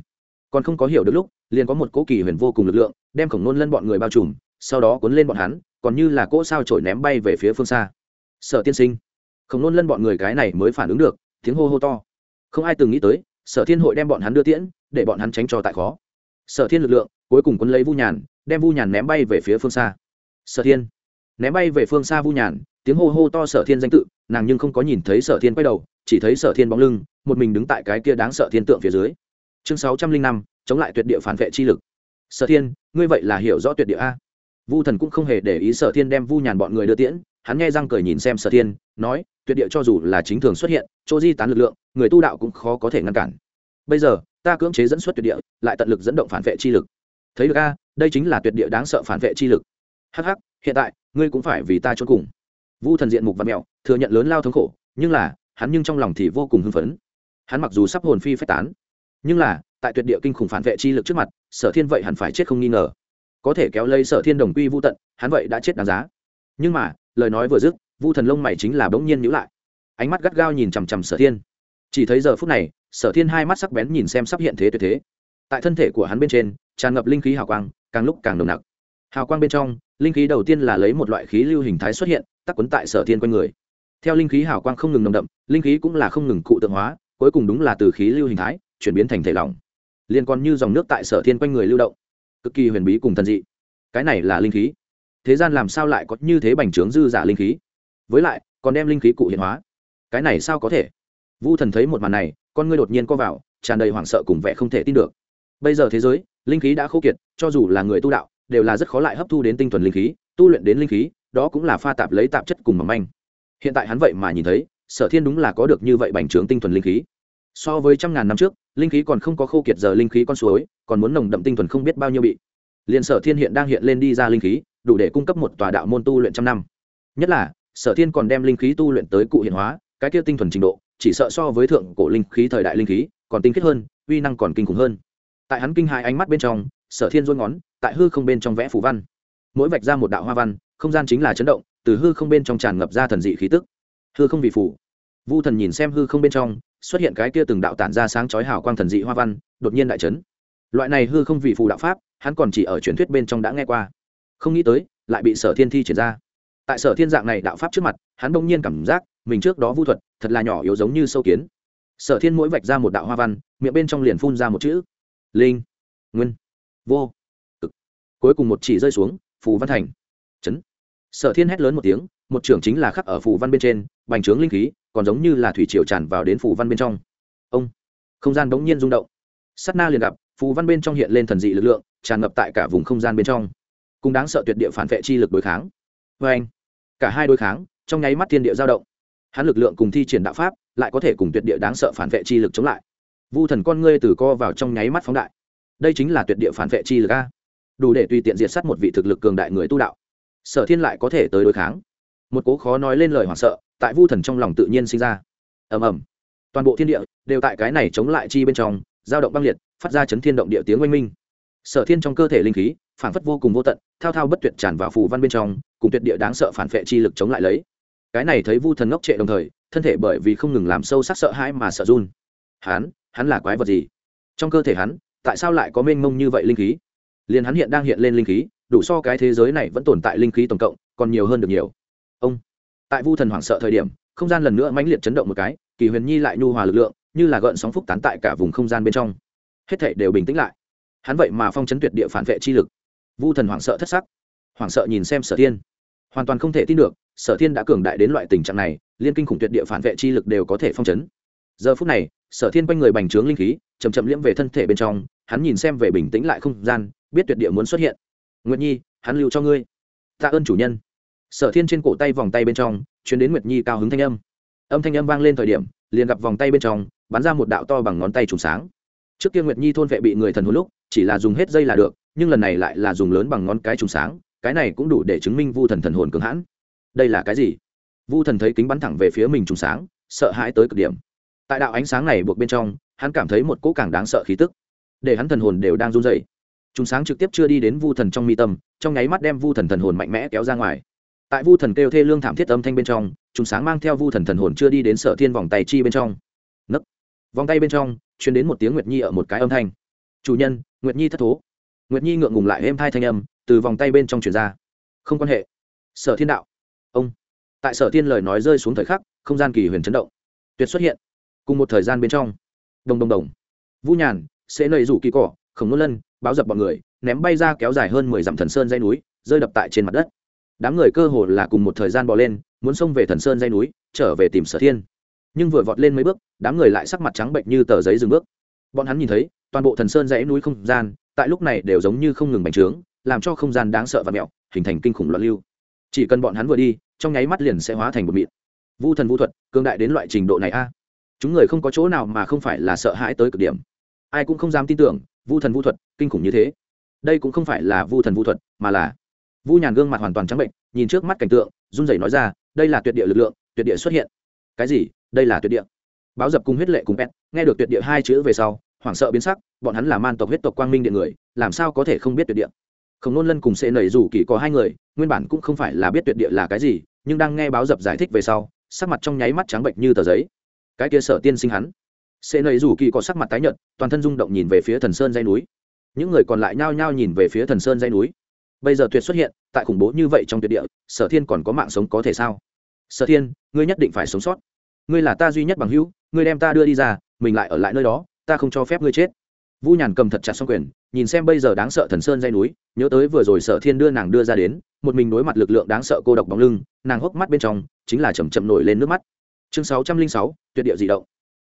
Còn không có hiểu được lúc, liền có một cỗ kỳ huyền vô cùng lực lượng, đem khổng nôn lân bọn người bao trùm, sau đó cuốn lên bọn hắn, còn như là cỗ sao trổi ném bay về phía phương xa. Sở tiên sinh. Khổng nôn lân bọn người cái này mới phản ứng được, tiếng hô hô to. Không ai từng nghĩ tới, sở thiên hội đem bọn hắn đưa tiễn, để bọn hắn tránh cho tại khó sở thiên lực lượng cuối cùng quấn lấy vu nhàn, đem vu nhàn ném bay về phía phương xa. Sở thiên ném bay về phương xa vu nhàn, tiếng hô hô to sở thiên danh tự, nàng nhưng không có nhìn thấy sở thiên quay đầu, chỉ thấy sở thiên bóng lưng, một mình đứng tại cái kia đáng sợ thiên tượng phía dưới. Chương sáu trăm linh năm, chống lại tuyệt địa phản vệ chi lực. Sở thiên, ngươi vậy là hiểu rõ tuyệt địa a? Vu thần cũng không hề để ý sở thiên đem vu nhàn bọn người đưa tiễn, hắn nghe răng cười nhìn xem sở thiên, nói, tuyệt địa cho dù là chính thường xuất hiện, chỗ di tán lực lượng, người tu đạo cũng khó có thể ngăn cản. Bây giờ ta cưỡng chế dẫn xuất tuyệt địa, lại tận lực dẫn động phản vệ chi lực. Thấy được a, đây chính là tuyệt địa đáng sợ phản vệ chi lực. Hh hiện tại, ngươi cũng phải vì ta trốn cùng. Vu thần diện mục và mẹo thừa nhận lớn lao thống khổ, nhưng là, hắn nhưng trong lòng thì vô cùng hưng phấn. Hắn mặc dù sắp hồn phi phách tán, nhưng là, tại tuyệt địa kinh khủng phản vệ chi lực trước mặt, sở thiên vậy hẳn phải chết không nghi ngờ. Có thể kéo lây sở thiên đồng quy vô tận, hắn vậy đã chết đáng giá. Nhưng mà, lời nói vừa dứt, vu thần lông mày chính là bỗng nhiên nhữ lại. Ánh mắt gắt gao nhìn chằm chằm sở thiên chỉ thấy giờ phút này, sở thiên hai mắt sắc bén nhìn xem sắp hiện thế tuyệt thế. Tại thân thể của hắn bên trên, tràn ngập linh khí hào quang, càng lúc càng nồng nặc. Hào quang bên trong, linh khí đầu tiên là lấy một loại khí lưu hình thái xuất hiện, tắc quấn tại sở thiên quanh người. Theo linh khí hào quang không ngừng nồng đậm, linh khí cũng là không ngừng cụ tượng hóa, cuối cùng đúng là từ khí lưu hình thái, chuyển biến thành thể lỏng. Liên quan như dòng nước tại sở thiên quanh người lưu động. Cực kỳ huyền bí cùng thần dị. Cái này là linh khí. Thế gian làm sao lại có như thế bành trướng dư giả linh khí? Với lại, còn đem linh khí cụ hiện hóa. Cái này sao có thể? Vu thần thấy một màn này, con ngươi đột nhiên co vào, tràn đầy hoảng sợ cùng vẻ không thể tin được. Bây giờ thế giới, linh khí đã khô kiệt, cho dù là người tu đạo, đều là rất khó lại hấp thu đến tinh thuần linh khí, tu luyện đến linh khí, đó cũng là pha tạp lấy tạp chất cùng mầm manh. Hiện tại hắn vậy mà nhìn thấy, sở thiên đúng là có được như vậy bành trướng tinh thuần linh khí. So với trăm ngàn năm trước, linh khí còn không có khô kiệt giờ linh khí con suối, còn muốn nồng đậm tinh thuần không biết bao nhiêu bị. Liền sở thiên hiện đang hiện lên đi ra linh khí, đủ để cung cấp một tòa đạo môn tu luyện trăm năm. Nhất là, sở thiên còn đem linh khí tu luyện tới cụ hiện hóa, cái kia tinh thuần trình độ chỉ sợ so với thượng cổ linh khí thời đại linh khí, còn tinh khiết hơn, uy năng còn kinh khủng hơn. Tại hắn kinh hai ánh mắt bên trong, sở thiên dôi ngón, tại hư không bên trong vẽ phủ văn. Mỗi vạch ra một đạo hoa văn, không gian chính là chấn động, từ hư không bên trong tràn ngập ra thần dị khí tức. Hư không vì phủ vu thần nhìn xem hư không bên trong, xuất hiện cái kia từng đạo tản ra sáng chói hào quang thần dị hoa văn, đột nhiên đại chấn. Loại này hư không vì phù đạo pháp, hắn còn chỉ ở truyền thuyết bên trong đã nghe qua. Không nghĩ tới, lại bị sở thiên thi triển ra. Tại sở thiên dạng này đạo pháp trước mặt, hắn bỗng nhiên cảm giác mình trước đó vu thuật, thật là nhỏ yếu giống như sâu kiến. Sở thiên mỗi vạch ra một đạo hoa văn, miệng bên trong liền phun ra một chữ. Linh, nguyên, vô, cực. Cuối cùng một chỉ rơi xuống, phù văn thành. Chấn. Sở thiên hét lớn một tiếng, một trưởng chính là khắc ở phù văn bên trên, bành trướng linh khí, còn giống như là thủy triều tràn vào đến phù văn bên trong. Ông. Không gian bỗng nhiên rung động. S á t na liền gặp, phù văn bên trong hiện lên thần dị lực lượng, tràn ngập tại cả vùng không gian bên trong. Cũng đáng sợ tuyệt địa phản vệ chi lực đối kháng. Vê anh cả hai đối kháng, trong nháy mắt thiên địa giao động hắn lực lượng cùng thi triển đạo pháp, lại có thể cùng tuyệt địa đáng sợ phản vệ chi lực chống lại. Vu thần con ngươi từ co vào trong nháy mắt phóng đại. Đây chính là tuyệt địa phản vệ chi lực a. Đủ để tùy tiện diệt s á t một vị thực lực cường đại người tu đạo. Sở thiên lại có thể tới đối kháng. Một cố khó nói lên lời hoảng sợ, tại vu thần trong lòng tự nhiên sinh ra. Ầm ầm. Toàn bộ thiên địa đều tại cái này chống lại chi bên trong, dao động băng liệt, phát ra chấn thiên động địa tiếng oanh minh. Sở thiên trong cơ thể linh khí phản phất vô cùng vô tận, thao thao bất tuyệt tràn vào phù văn bên trong, cùng tuyệt địa đáng sợ phản vệ chi lực chống lại lấy cái này thấy vu thần ngốc trệ đồng thời, thân thể bởi vì không ngừng làm sâu sắc sợ hãi mà sợ run. Hắn hắn là quái vật gì? Trong cơ thể hắn, tại sao lại có mênh mông như vậy linh khí? Liền hắn hiện đang hiện lên linh khí, đủ so cái thế giới này vẫn tồn tại linh khí tổng cộng, còn nhiều hơn được nhiều. Ông, tại vu thần hoảng sợ thời điểm, không gian lần nữa mãnh liệt chấn động một cái, kỳ huyền nhi lại nhu hòa lực lượng, như là gợn sóng phúc tán tại cả vùng không gian bên trong. Hết thể đều bình tĩnh lại. Hắn vậy mà phong chấn tuyệt địa phản vệ chi lực. Vu thần hoảng sợ thất sắc, hoảng sợ nhìn xem sở thiên. Hoàn toàn không thể tin được sở thiên đã cường đại đến loại tình trạng này, liên kinh khủng tuyệt địa phản vệ chi lực đều có thể phong chấn. Giờ phút này, sở thiên quanh người bành trướng linh khí chầm chậm liễm về thân thể bên trong, hắn nhìn xem về bình tĩnh lại không gian, biết tuyệt địa muốn xuất hiện. Nguyệt nhi, hắn lưu cho ngươi. Tạ ơn chủ nhân. Sở thiên trên cổ tay vòng tay bên trong chuyến đến nguyệt nhi cao hứng thanh âm. Âm thanh âm vang lên thời điểm, liền gặp vòng tay bên trong, bắn ra một đạo to bằng ngón tay trùng sáng. Trước kia nguyệt nhi thôn vệ bị người thần hồn lúc, chỉ là dùng hết dây là được, nhưng lần này lại là dùng lớn bằng ngón cái trùng sáng, cái này cũng đủ để chứng minh vu thần thần hồn cường hãn đây là cái gì? Vu thần thấy kính bắn thẳng về phía mình trùng sáng, sợ hãi tới cực điểm. Tại đạo ánh sáng này buộc bên trong, hắn cảm thấy một cỗ càng đáng sợ khí tức, để hắn thần hồn đều đang run dày trùng sáng trực tiếp chưa đi đến vu thần trong mi tâm, trong nháy mắt đem vu thần thần hồn mạnh mẽ kéo ra ngoài. Tại vu thần kêu thê lương thảm thiết âm thanh bên trong, trùng sáng mang theo vu thần thần hồn chưa đi đến sở thiên vòng tay chi bên trong. Nấc. Vòng tay bên trong chuyển đến một tiếng nguyệt nhi ở một cái âm thanh. Chủ nhân, nguyệt nhi thất thố. Nguyệt nhi ngượng ngùng lại êm thai thanh âm từ vòng tay bên trong chuyển ra. Không quan hệ. Sở thiên đạo ông. Tại sở thiên lời nói rơi xuống thời khắc, không gian kỳ huyền chấn động. Tuyệt xuất hiện. Cùng một thời gian bên trong. Đồng đồng đồng. Vũ nhàn sẽ nầy rủ kỳ cỏ, khổng nôn lân, báo dập bọn người, ném bay ra kéo dài hơn mười dặm thần sơn dây núi, rơi đập tại trên mặt đất. Đám người cơ hồ là cùng một thời gian bỏ lên, muốn xông về thần sơn dây núi, trở về tìm sở thiên. Nhưng vừa vọt lên mấy bước, đám người lại sắc mặt trắng bệnh như tờ giấy dừng bước. Bọn hắn nhìn thấy, toàn bộ thần sơn dãy núi không gian, tại lúc này đều giống như không ngừng bành trướng, làm cho không gian đáng sợ và mẹo, hình thành kinh khủng loạn lưu chỉ cần bọn hắn vừa đi, trong nháy mắt liền sẽ hóa thành một mịn. Vu thần vũ thuật cương đại đến loại trình độ này a. Chúng người không có chỗ nào mà không phải là sợ hãi tới cực điểm. Ai cũng không dám tin tưởng, vu thần vũ thuật, kinh khủng như thế. Đây cũng không phải là vu thần vũ thuật, mà là vu nhàn gương mặt hoàn toàn trắng bệnh, nhìn trước mắt cảnh tượng, run rẩy nói ra, đây là tuyệt địa lực lượng, tuyệt địa xuất hiện. Cái gì? Đây là tuyệt địa? Báo dập cùng huyết lệ cùng pet, nghe được tuyệt địa hai chữ về sau, hoảng sợ biến sắc, bọn hắn là man tộc huyết tộc quang minh điện người, làm sao có thể không biết tuyệt địa? Khổng nôn lân cùng sệ nầy dù kỳ có hai người, nguyên bản cũng không phải là biết tuyệt địa là cái gì, nhưng đang nghe báo dập giải thích về sau, sắc mặt trong nháy mắt trắng bệnh như tờ giấy. Cái kia sở tiên sinh hắn. Sệ nầy dù kỳ có sắc mặt tái nhợt, toàn thân rung động nhìn về phía thần sơn dây núi. Những người còn lại nhao nhao nhìn về phía thần sơn dây núi. Bây giờ tuyệt xuất hiện, tại khủng bố như vậy trong tuyệt địa, sở thiên còn có mạng sống có thể sao? Sở thiên, ngươi nhất định phải sống sót. Ngươi là ta duy nhất bằng hữu, ngươi đem ta đưa đi ra, mình lại ở lại nơi đó, ta không cho phép ngươi chết. Vu nhàn cầm thật chặt xong quyền nhìn xem bây giờ đáng sợ thần sơn dây núi, nhớ tới vừa rồi sở thiên đưa nàng đưa ra đến, một mình đối mặt lực lượng đáng sợ cô độc bóng lưng, nàng hốc mắt bên trong chính là chầm chậm nổi lên nước mắt. Chương sáu trăm linh sáu, tuyệt địa di động.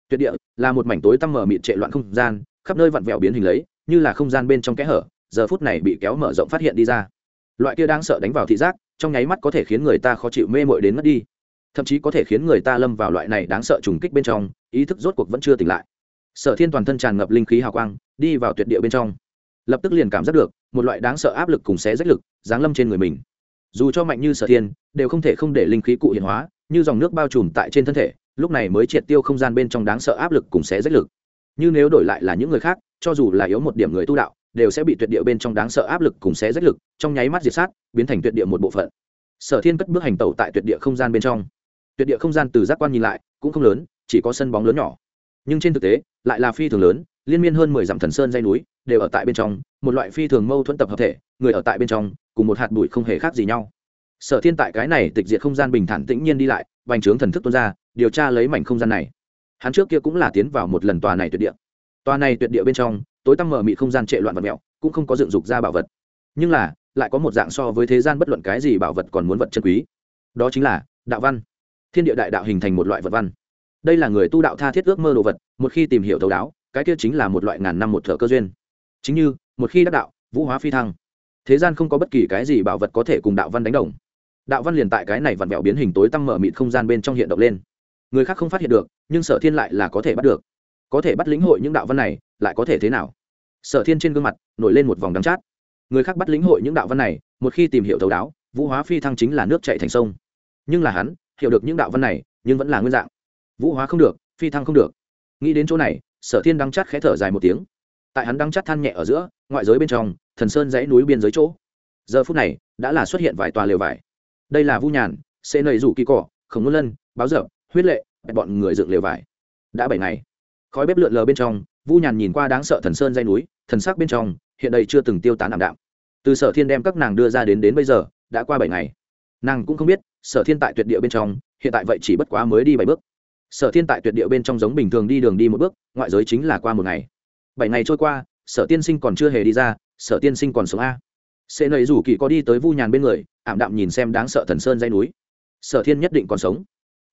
Tuyệt địa là một mảnh tối tăm mở mịt trệ loạn không gian, khắp nơi vặn vẹo biến hình lấy, như là không gian bên trong kẽ hở, giờ phút này bị kéo mở rộng phát hiện đi ra. Loại kia đáng sợ đánh vào thị giác, trong nháy mắt có thể khiến người ta khó chịu mê mội đến mất đi. Thậm chí có thể khiến người ta lâm vào loại này đáng sợ trùng kích bên trong, ý thức rốt cuộc vẫn chưa tỉnh lại. Sở thiên toàn thân tràn ngập linh khí hào quang, đi vào tuyệt địa bên trong lập tức liền cảm giác được, một loại đáng sợ áp lực cùng xé rách lực, giáng lâm trên người mình. Dù cho mạnh như sở thiên, đều không thể không để linh khí cụ hiện hóa, như dòng nước bao trùm tại trên thân thể, lúc này mới triệt tiêu không gian bên trong đáng sợ áp lực cùng xé rách lực. Như nếu đổi lại là những người khác, cho dù là yếu một điểm người tu đạo, đều sẽ bị tuyệt địa bên trong đáng sợ áp lực cùng xé rách lực, trong nháy mắt diệt sát, biến thành tuyệt địa một bộ phận. Sở thiên cất bước hành tẩu tại tuyệt địa không gian bên trong. Tuyệt địa không gian từ giác quan nhìn lại, cũng không lớn, chỉ có sân bóng lớn nhỏ nhưng trên thực tế, lại là phi thường lớn, liên miên hơn mười dặm thần sơn dây núi, đều ở tại bên trong, một loại phi thường mâu thuẫn tập hợp thể, người ở tại bên trong, cùng một hạt bụi không hề khác gì nhau. Sở thiên tại cái này tịch diệt không gian bình thản tĩnh nhiên đi lại, bành trướng thần thức tuôn ra, điều tra lấy mảnh không gian này. Hắn trước kia cũng là tiến vào một lần tòa này tuyệt địa. Tòa này tuyệt địa bên trong, tối tăm mở mị không gian trệ loạn vật mẹo, cũng không có dựng dục ra bảo vật. Nhưng là, lại có một dạng so với thế gian bất luận cái gì bảo vật còn muốn vật chân quý. Đó chính là đạo văn. Thiên địa đại đạo hình thành một loại vật văn đây là người tu đạo tha thiết ước mơ đồ vật, một khi tìm hiểu thấu đáo, cái kia chính là một loại ngàn năm một thợ cơ duyên. Chính như, một khi đắc đạo, vũ hóa phi thăng. Thế gian không có bất kỳ cái gì bảo vật có thể cùng đạo văn đánh đồng. Đạo văn liền tại cái này vặn vẹo biến hình tối tăm mở mịt không gian bên trong hiện động lên. Người khác không phát hiện được, nhưng sở thiên lại là có thể bắt được. Có thể bắt lĩnh hội những đạo văn này, lại có thể thế nào? Sở thiên trên gương mặt, nổi lên một vòng đắng chát. Người khác bắt lĩnh hội những đạo văn này, một khi tìm hiểu thấu đáo, vũ hóa phi thăng chính là nước chạy thành sông. Nhưng là hắn, hiểu được những đạo văn này, nhưng vẫn là nguyên dạng vũ hóa không được, phi thăng không được. Nghĩ đến chỗ này, sở thiên đắng chát khẽ thở dài một tiếng. Tại hắn đắng chát than nhẹ ở giữa, ngoại giới bên trong, thần sơn dãy núi biên giới chỗ. Giờ phút này, đã là xuất hiện vài tòa lều vải. Đây là vu nhàn xê nầy rủ kỳ cỏ, khổng ngôn lân, báo dở, huyết lệ, bọn người dựng lều vải. Đã bảy ngày. Khói bếp lượn lờ bên trong, vu nhàn nhìn qua đáng sợ thần sơn dây núi, thần sắc bên trong, hiện đây chưa từng tiêu tán ảm đạm. Từ sở thiên đem các nàng đưa ra đến đến bây giờ, đã qua bảy ngày. Nàng cũng không biết, sở thiên tại tuyệt địa bên trong, hiện tại vậy chỉ bất quá mới đi bảy bước sở thiên tại tuyệt địa bên trong giống bình thường đi đường đi một bước, ngoại giới chính là qua một ngày. Bảy ngày trôi qua, sở tiên sinh còn chưa hề đi ra, sở tiên sinh còn sống a. Sẽ nầy rủ kỳ có đi tới vu nhàn bên người, ảm đạm nhìn xem đáng sợ thần sơn dây núi. Sở thiên nhất định còn sống.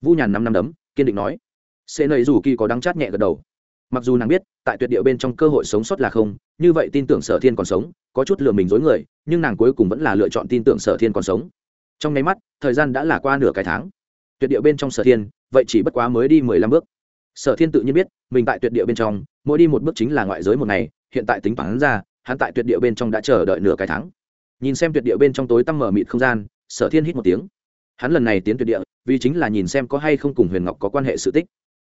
Vu nhàn năm năm đấm, kiên định nói. Sẽ nầy rủ kỳ có đắng chát nhẹ gật đầu. Mặc dù nàng biết, tại tuyệt địa bên trong cơ hội sống sót là không, như vậy tin tưởng sở thiên còn sống, có chút lừa mình dối người, nhưng nàng cuối cùng vẫn là lựa chọn tin tưởng sở thiên còn sống. Trong nháy mắt, thời gian đã là qua nửa cái tháng. Tuyệt địa bên trong sở thiên vậy chỉ bất quá mới đi mười lăm bước. Sở thiên tự nhiên biết, mình tại tuyệt địa bên trong, mỗi đi một bước chính là ngoại giới một ngày, hiện tại tính hắn ra, hắn tại tuyệt địa bên trong đã chờ đợi nửa cái tháng. Nhìn xem tuyệt địa bên trong tối tăm mở mịt không gian, sở thiên hít một tiếng. Hắn lần này tiến tuyệt địa, vì chính là nhìn xem có hay không cùng huyền ngọc có quan hệ sự tích.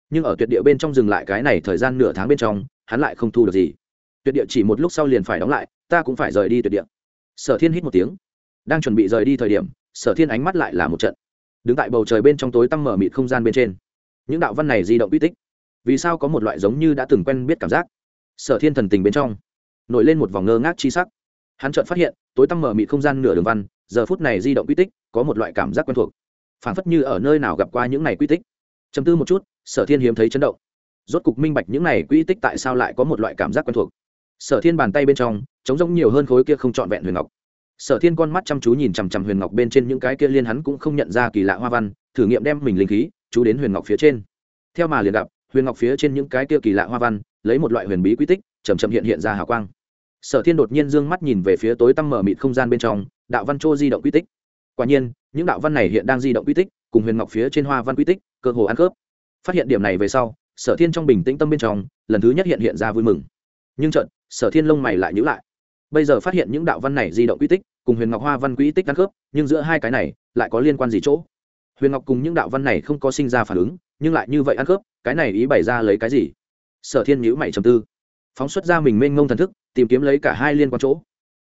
Nhưng ở tuyệt địa bên trong dừng lại cái này thời gian nửa tháng bên trong, hắn lại không thu được gì. Tuyệt địa chỉ một lúc sau liền phải đóng lại, ta cũng phải rời đi tuyệt địa. Sở thiên hít một tiếng. Đang chuẩn bị rời đi thời điểm, sở thiên ánh mắt lại là một trận đứng tại bầu trời bên trong tối tăm mở mịt không gian bên trên. Những đạo văn này di động uy tích. Vì sao có một loại giống như đã từng quen biết cảm giác? Sở thiên thần tình bên trong, nổi lên một vòng ngơ ngác chi sắc. Hắn chợt phát hiện, tối tăm mở mịt không gian nửa đường văn, giờ phút này di động quy tích, có một loại cảm giác quen thuộc. Phản phất như ở nơi nào gặp qua những này quy tích. Chấm tư một chút, sở thiên hiếm thấy chấn động. Rốt cục minh bạch những này quy tích tại sao lại có một loại cảm giác quen thuộc. Sở thiên bàn tay bên trong chống giống nhiều hơn khối kia không trọn vẹn huyền ngọc sở thiên con mắt chăm chú nhìn chằm chằm huyền ngọc bên trên những cái kia liên hắn cũng không nhận ra kỳ lạ hoa văn, thử nghiệm đem mình linh khí, chú đến huyền ngọc phía trên. Theo mà liền gặp, huyền ngọc phía trên những cái kia kỳ lạ hoa văn, lấy một loại huyền bí quy tích chầm chậm hiện hiện ra hào quang. Sở thiên đột nhiên d ư ơ n g mắt nhìn về phía tối tăm mở mịt không gian bên trong, đạo văn chô di động quy tích. Quả nhiên, những đạo văn này hiện đang di động quy tích, cùng huyền ngọc phía trên hoa văn quy tích, cơ hồ ăn khớp. Phát hiện điểm này về sau, sở thiên trong bình tĩnh tâm bên trong, lần thứ nhất hiện hiện ra vui mừng. Nhưng trận sở thiên lông mày lại nhữ lại bây giờ phát hiện những đạo văn này di động quy tích, cùng huyền ngọc hoa văn quy tích ăn khớp, nhưng giữa hai cái này lại có liên quan gì chỗ? Huyền ngọc cùng những đạo văn này không có sinh ra phản ứng, nhưng lại như vậy ăn khớp, cái này ý bày ra lấy cái gì? Sở thiên nhữ mày trầm tư. Phóng xuất ra mình mênh ngông thần thức, tìm kiếm lấy cả hai liên quan chỗ.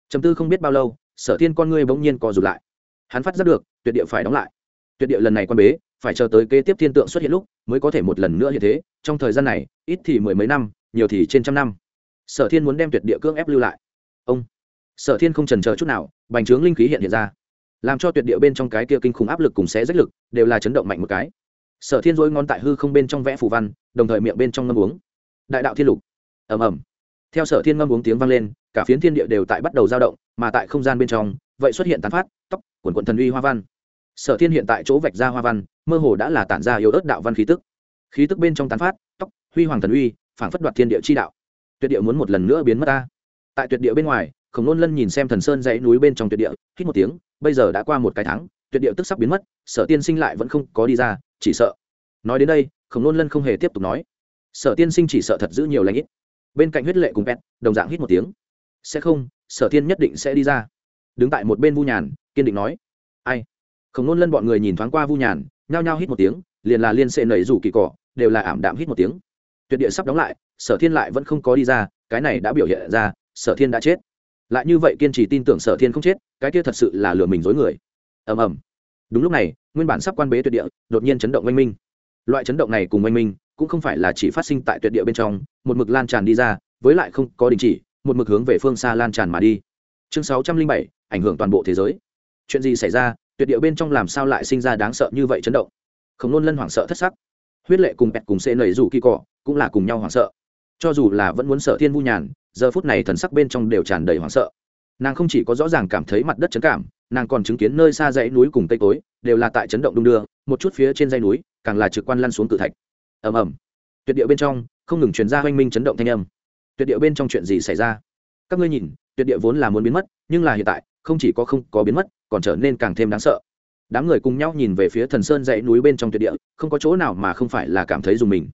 Trầm tư không biết bao lâu, sở thiên con ngươi bỗng nhiên co rụt lại. Hắn phát ra được, tuyệt địa phải đóng lại. Tuyệt địa lần này quan bế, phải chờ tới kế tiếp thiên tượng xuất hiện lúc, mới có thể một lần nữa như thế, trong thời gian này, ít thì mười mấy năm, nhiều thì trên trăm năm. Sở thiên muốn đem tuyệt địa cưỡng ép lưu lại ông. Sở thiên không trần chờ chút nào, bành trướng linh khí hiện hiện ra. Làm cho tuyệt địa bên trong cái kia kinh khủng áp lực cùng xé rách lực, đều là chấn động mạnh một cái. Sở thiên dối ngon tại hư không bên trong vẽ phù văn, đồng thời miệng bên trong ngâm uống. Đại đạo thiên lục. Ầm ầm. Theo sở thiên ngâm uống tiếng vang lên, cả phiến thiên địa đều tại bắt đầu dao động, mà tại không gian bên trong, vậy xuất hiện tán phát, tóc, quần quận thần uy hoa văn. Sở thiên hiện tại chỗ vạch ra hoa văn, mơ hồ đã là tản ra yếu ớt đạo văn khí tức. Khí tức bên trong tán phát, tóc, huy hoàng thần uy, phảng phất đoạt thiên địa chi đạo. Tuyệt địa muốn một lần nữa biến mất ta tại tuyệt địa bên ngoài, khổng nôn lân nhìn xem thần sơn dãy núi bên trong tuyệt địa, hít một tiếng, bây giờ đã qua một cái tháng, tuyệt địa tức sắp biến mất, sở tiên sinh lại vẫn không có đi ra, chỉ sợ. Nói đến đây, khổng nôn lân không hề tiếp tục nói. Sở tiên sinh chỉ sợ thật giữ nhiều lãnh ít. Bên cạnh huyết lệ cùng pet, đồng dạng hít một tiếng. Sẽ không, sở tiên nhất định sẽ đi ra. Đứng tại một bên vu nhàn, kiên định nói. Ai? Khổng nôn lân bọn người nhìn thoáng qua vu nhàn, nhao nhao hít một tiếng, liền là liên sệ nẩy rủ kỳ cỏ đều là ảm đạm hít một tiếng. Tuyệt địa sắp đóng lại, sở thiên lại vẫn không có đi ra, cái này đã biểu hiện ra sở thiên đã chết. Lại như vậy kiên trì tin tưởng sở thiên không chết, cái kia thật sự là lừa mình dối người. Ầm ầm. Đúng lúc này, nguyên bản sắp quan bế tuyệt địa, đột nhiên chấn động oanh minh. Loại chấn động này cùng oanh minh cũng không phải là chỉ phát sinh tại tuyệt địa bên trong, một mực lan tràn đi ra, với lại không có đình chỉ, một mực hướng về phương xa lan tràn mà đi. Chương sáu trăm linh bảy, ảnh hưởng toàn bộ thế giới. Chuyện gì xảy ra, tuyệt địa bên trong làm sao lại sinh ra đáng sợ như vậy chấn động? Khổng nôn lân hoảng sợ thất sắc. Huyết lệ cùng bẹt cùng xê nầy rủ kỳ cọ cũng là cùng nhau hoảng sợ. Cho dù là vẫn muốn sợ thiên vu nhàn giờ phút này thần sắc bên trong đều tràn đầy hoảng sợ. Nàng không chỉ có rõ ràng cảm thấy mặt đất chấn cảm nàng còn chứng kiến nơi xa dãy núi cùng tây tối, đều là tại chấn động đung đưa một chút phía trên dãy núi càng là trực quan lăn xuống cự thạch. Ầm ầm. Tuyệt địa bên trong không ngừng truyền ra hoanh minh chấn động thanh âm. Tuyệt địa bên trong chuyện gì xảy ra? Các ngươi nhìn tuyệt địa vốn là muốn biến mất nhưng là hiện tại không chỉ có không có biến mất còn trở nên càng thêm đáng sợ. Đám người cùng nhau nhìn về phía thần sơn dãy núi bên trong tuyệt địa không có chỗ nào mà không phải là cảm thấy dùng mình.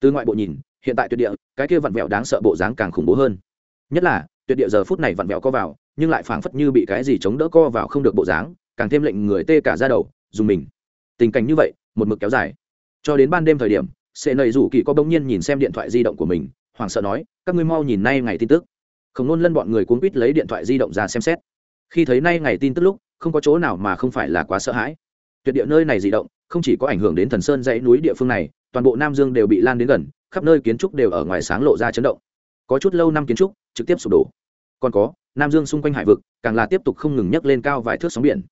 Từ ngoại bộ nhìn hiện tại tuyệt địa, cái kia vặn vẹo đáng sợ bộ dáng càng khủng bố hơn. Nhất là, tuyệt địa giờ phút này vặn vẹo co vào, nhưng lại phảng phất như bị cái gì chống đỡ co vào không được bộ dáng, càng thêm lệnh người tê cả ra đầu, dùng mình. Tình cảnh như vậy, một mực kéo dài. Cho đến ban đêm thời điểm, sệ nầy rủ kỳ có bỗng nhiên nhìn xem điện thoại di động của mình, hoảng sợ nói, các ngươi mau nhìn nay ngày tin tức. Không nôn lân bọn người cuốn quýt lấy điện thoại di động ra xem xét. Khi thấy nay ngày tin tức lúc, không có chỗ nào mà không phải là quá sợ hãi. Tuyệt địa nơi này di động, không chỉ có ảnh hưởng đến thần sơn dãy núi địa phương này, toàn bộ nam dương đều bị lan đến gần khắp nơi kiến trúc đều ở ngoài sáng lộ ra chấn động. Có chút lâu năm kiến trúc, trực tiếp sụp đổ. Còn có, nam dương xung quanh hải vực, càng là tiếp tục không ngừng nhấc lên cao vài thước sóng biển.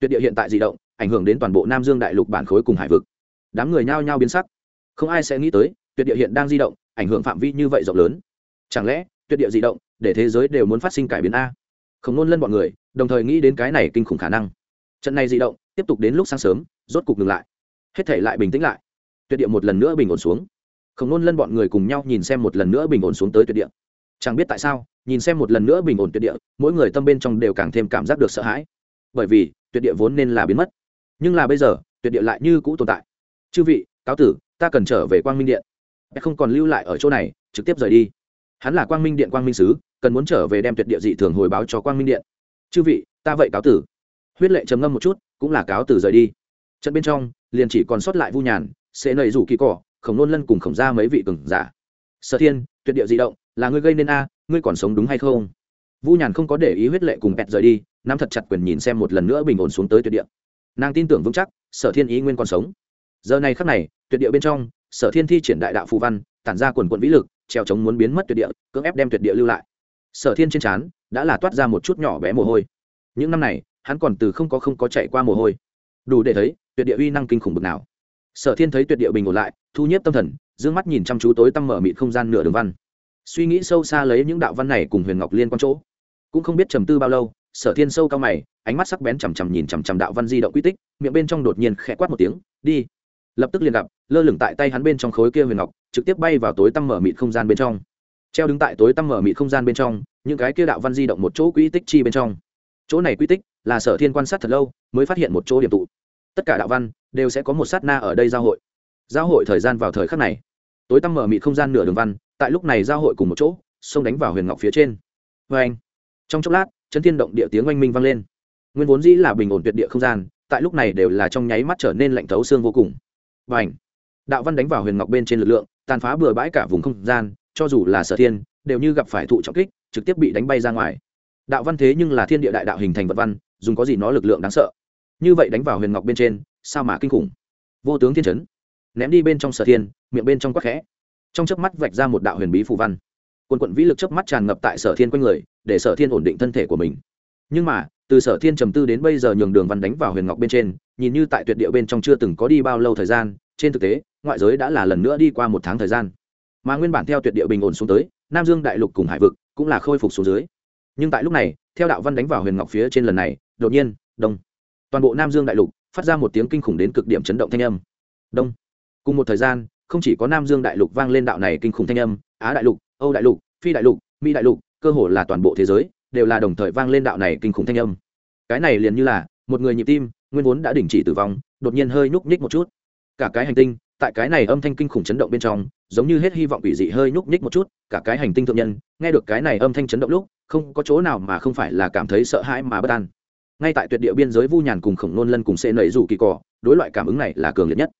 Tuyệt địa hiện tại di động, ảnh hưởng đến toàn bộ nam dương đại lục bản khối cùng hải vực. Đám người nhao nhao biến sắc. Không ai sẽ nghĩ tới, tuyệt địa hiện đang di động, ảnh hưởng phạm vi như vậy rộng lớn. Chẳng lẽ, tuyệt địa di động, để thế giới đều muốn phát sinh cải biến a? Không nôn lân bọn người, đồng thời nghĩ đến cái này kinh khủng khả năng. Trận này di động, tiếp tục đến lúc sáng sớm, rốt cục ngừng lại. Hết thể lại bình tĩnh lại. Tuyệt địa một lần nữa bình ổn xuống không nôn lân bọn người cùng nhau nhìn xem một lần nữa bình ổn xuống tới tuyệt địa. Chẳng biết tại sao, nhìn xem một lần nữa bình ổn tuyệt địa, mỗi người tâm bên trong đều càng thêm cảm giác được sợ hãi. Bởi vì, tuyệt địa vốn nên là biến mất. Nhưng là bây giờ, tuyệt địa lại như cũ tồn tại. Chư vị, cáo tử, ta cần trở về quang minh điện. Không còn lưu lại ở chỗ này, trực tiếp rời đi. Hắn là quang minh điện quang minh sứ, cần muốn trở về đem tuyệt địa dị thường hồi báo cho quang minh điện. Chư vị, ta vậy cáo tử. Huyết lệ trầm ngâm một chút, cũng là cáo tử rời đi. Trận bên trong, liền chỉ còn sót lại vu nhàn sẽ nầy rủ kỳ cỏ khổng nôn lân cùng khổng ra mấy vị cường giả. Sở thiên, tuyệt địa di động, là ngươi gây nên a, ngươi còn sống đúng hay không? Vu nhàn không có để ý huyết lệ cùng bẹt rời đi, nắm thật chặt quyền nhìn xem một lần nữa bình ổn xuống tới tuyệt địa. Nàng tin tưởng vững chắc, sở thiên ý nguyên còn sống. Giờ này khắc này, tuyệt địa bên trong, sở thiên thi triển đại đạo phù văn, tản ra quần quận vĩ lực, treo chống muốn biến mất tuyệt địa, cưỡng ép đem tuyệt địa lưu lại. Sở thiên trên trán, đã là toát ra một chút nhỏ bé mồ hôi. Những năm này, hắn còn từ không có không có chạy qua mồ hôi. Đủ để thấy, tuyệt địa uy năng kinh khủng bực nào sở thiên thấy tuyệt địa bình ổn lại, thu nhếp tâm thần d ư ơ n g mắt nhìn chăm chú tối tăm mở mịt không gian nửa đường văn. Suy nghĩ sâu xa lấy những đạo văn này cùng huyền ngọc liên quan chỗ. Cũng không biết trầm tư bao lâu, sở thiên sâu cao mày, ánh mắt sắc bén chằm chằm nhìn chằm chằm đạo văn di động quy tích, miệng bên trong đột nhiên khẽ quát một tiếng, đi. Lập tức liền gặp, lơ lửng tại tay hắn bên trong khối kia huyền ngọc, trực tiếp bay vào tối tăm mở mịt không gian bên trong. Treo đứng tại tối tăm mở mịt không gian bên trong, những cái kia đạo văn di động một chỗ quỹ tích chi bên trong. Chỗ này quy tích là sở thiên quan sát thật lâu, mới phát hiện một chỗ điểm tụ tất cả đạo văn đều sẽ có một sát na ở đây giao hội. Giao hội thời gian vào thời khắc này. Tối tăm mở mịt không gian nửa đường văn, tại lúc này giao hội cùng một chỗ, xông đánh vào huyền ngọc phía trên. Vê anh, trong chốc lát chân thiên động địa tiếng oanh minh vang lên. Nguyên vốn dĩ là bình ổn tuyệt địa không gian, tại lúc này đều là trong nháy mắt trở nên lạnh thấu xương vô cùng. Và ảnh đạo văn đánh vào huyền ngọc bên trên lực lượng, tàn phá bừa bãi cả vùng không gian, cho dù là sở thiên, đều như gặp phải thụ trọng kích, trực tiếp bị đánh bay ra ngoài. Đạo văn thế nhưng là thiên địa đại đạo hình thành vật văn, dùng có gì nó lực lượng đáng sợ như vậy đánh vào huyền ngọc bên trên, sao mà kinh khủng? Vô tướng thiên chấn, ném đi bên trong sở thiên, miệng bên trong quắc khẽ. Trong chớp mắt vạch ra một đạo huyền bí phù văn. Quần quận vĩ lực chớp mắt tràn ngập tại sở thiên quanh người, để sở thiên ổn định thân thể của mình. Nhưng mà, từ sở thiên trầm tư đến bây giờ nhường đường văn đánh vào huyền ngọc bên trên, nhìn như tại tuyệt địa bên trong chưa từng có đi bao lâu thời gian, trên thực tế, ngoại giới đã là lần nữa đi qua một tháng thời gian. Mà nguyên bản theo tuyệt địa bình ổn xuống tới, nam dương đại lục cùng hải vực cũng là khôi phục xuống dưới. Nhưng tại lúc này, theo đạo văn đánh vào huyền ngọc phía trên lần này, đột nhiên, đông toàn bộ nam dương đại lục phát ra một tiếng kinh khủng đến cực điểm chấn động thanh âm. Đông. Cùng một thời gian, không chỉ có nam dương đại lục vang lên đạo này kinh khủng thanh âm, á đại lục, âu đại lục, phi đại lục, mỹ đại lục, cơ hồ là toàn bộ thế giới đều là đồng thời vang lên đạo này kinh khủng thanh âm. Cái này liền như là một người nhịp tim, nguyên vốn đã đình chỉ tử vong, đột nhiên hơi nhúc nhích một chút. Cả cái hành tinh, tại cái này âm thanh kinh khủng chấn động bên trong, giống như hết hy vọng ủy dị hơi nhúc nhích một chút, cả cái hành tinh thượng nhân, nghe được cái này âm thanh chấn động lúc, không có chỗ nào mà không phải là cảm thấy sợ hãi mà bất an ngay tại tuyệt địa biên giới vu nhàn cùng khổng nôn lân cùng xê nẩy rủ kỳ cỏ đối loại cảm ứng này là cường liệt nhất.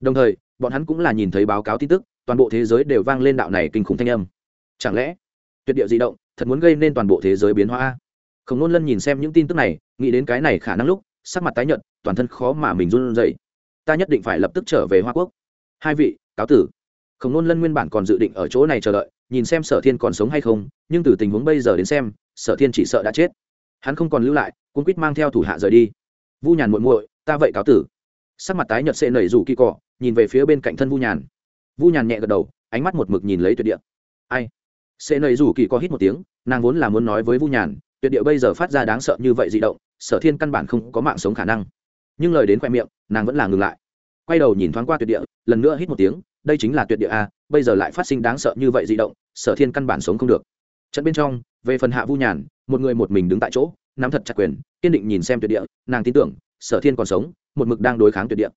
Đồng thời, bọn hắn cũng là nhìn thấy báo cáo tin tức, toàn bộ thế giới đều vang lên đạo này kinh khủng thanh âm. Chẳng lẽ, tuyệt địa di động, thật muốn gây nên toàn bộ thế giới biến hóa? Khổng nôn lân nhìn xem những tin tức này, nghĩ đến cái này khả năng lúc, sắc mặt tái nhợt, toàn thân khó mà mình run rẩy. Ta nhất định phải lập tức trở về hoa quốc. Hai vị, cáo tử. Khổng nôn lân nguyên bản còn dự định ở chỗ này chờ đợi, nhìn xem sở thiên còn sống hay không, nhưng từ tình huống bây giờ đến xem, sở thiên chỉ sợ đã chết hắn không còn lưu lại, cuốn quýt mang theo thủ hạ rời đi. Vu nhàn muội muội, ta vậy cáo tử. Sắc mặt tái nhợt sệ nẩy rủ kỳ cỏ nhìn về phía bên cạnh thân vu nhàn. Vu nhàn nhẹ gật đầu, ánh mắt một mực nhìn lấy tuyệt địa. Ai? Sệ nẩy rủ kỳ cỏ hít một tiếng, nàng vốn là muốn nói với vu nhàn, tuyệt địa bây giờ phát ra đáng sợ như vậy di động, sở thiên căn bản không có mạng sống khả năng. Nhưng lời đến khoe miệng, nàng vẫn là ngừng lại. Quay đầu nhìn thoáng qua tuyệt địa, lần nữa hít một tiếng, đây chính là tuyệt địa a, bây giờ lại phát sinh đáng sợ như vậy di động, sở thiên căn bản sống không được. Trận bên trong, về phần hạ vu nhàn một người một mình đứng tại chỗ, nắm thật chặt quyền, kiên định nhìn xem tuyệt địa, nàng tin tưởng, sở thiên còn sống, một mực đang đối kháng tuyệt địa.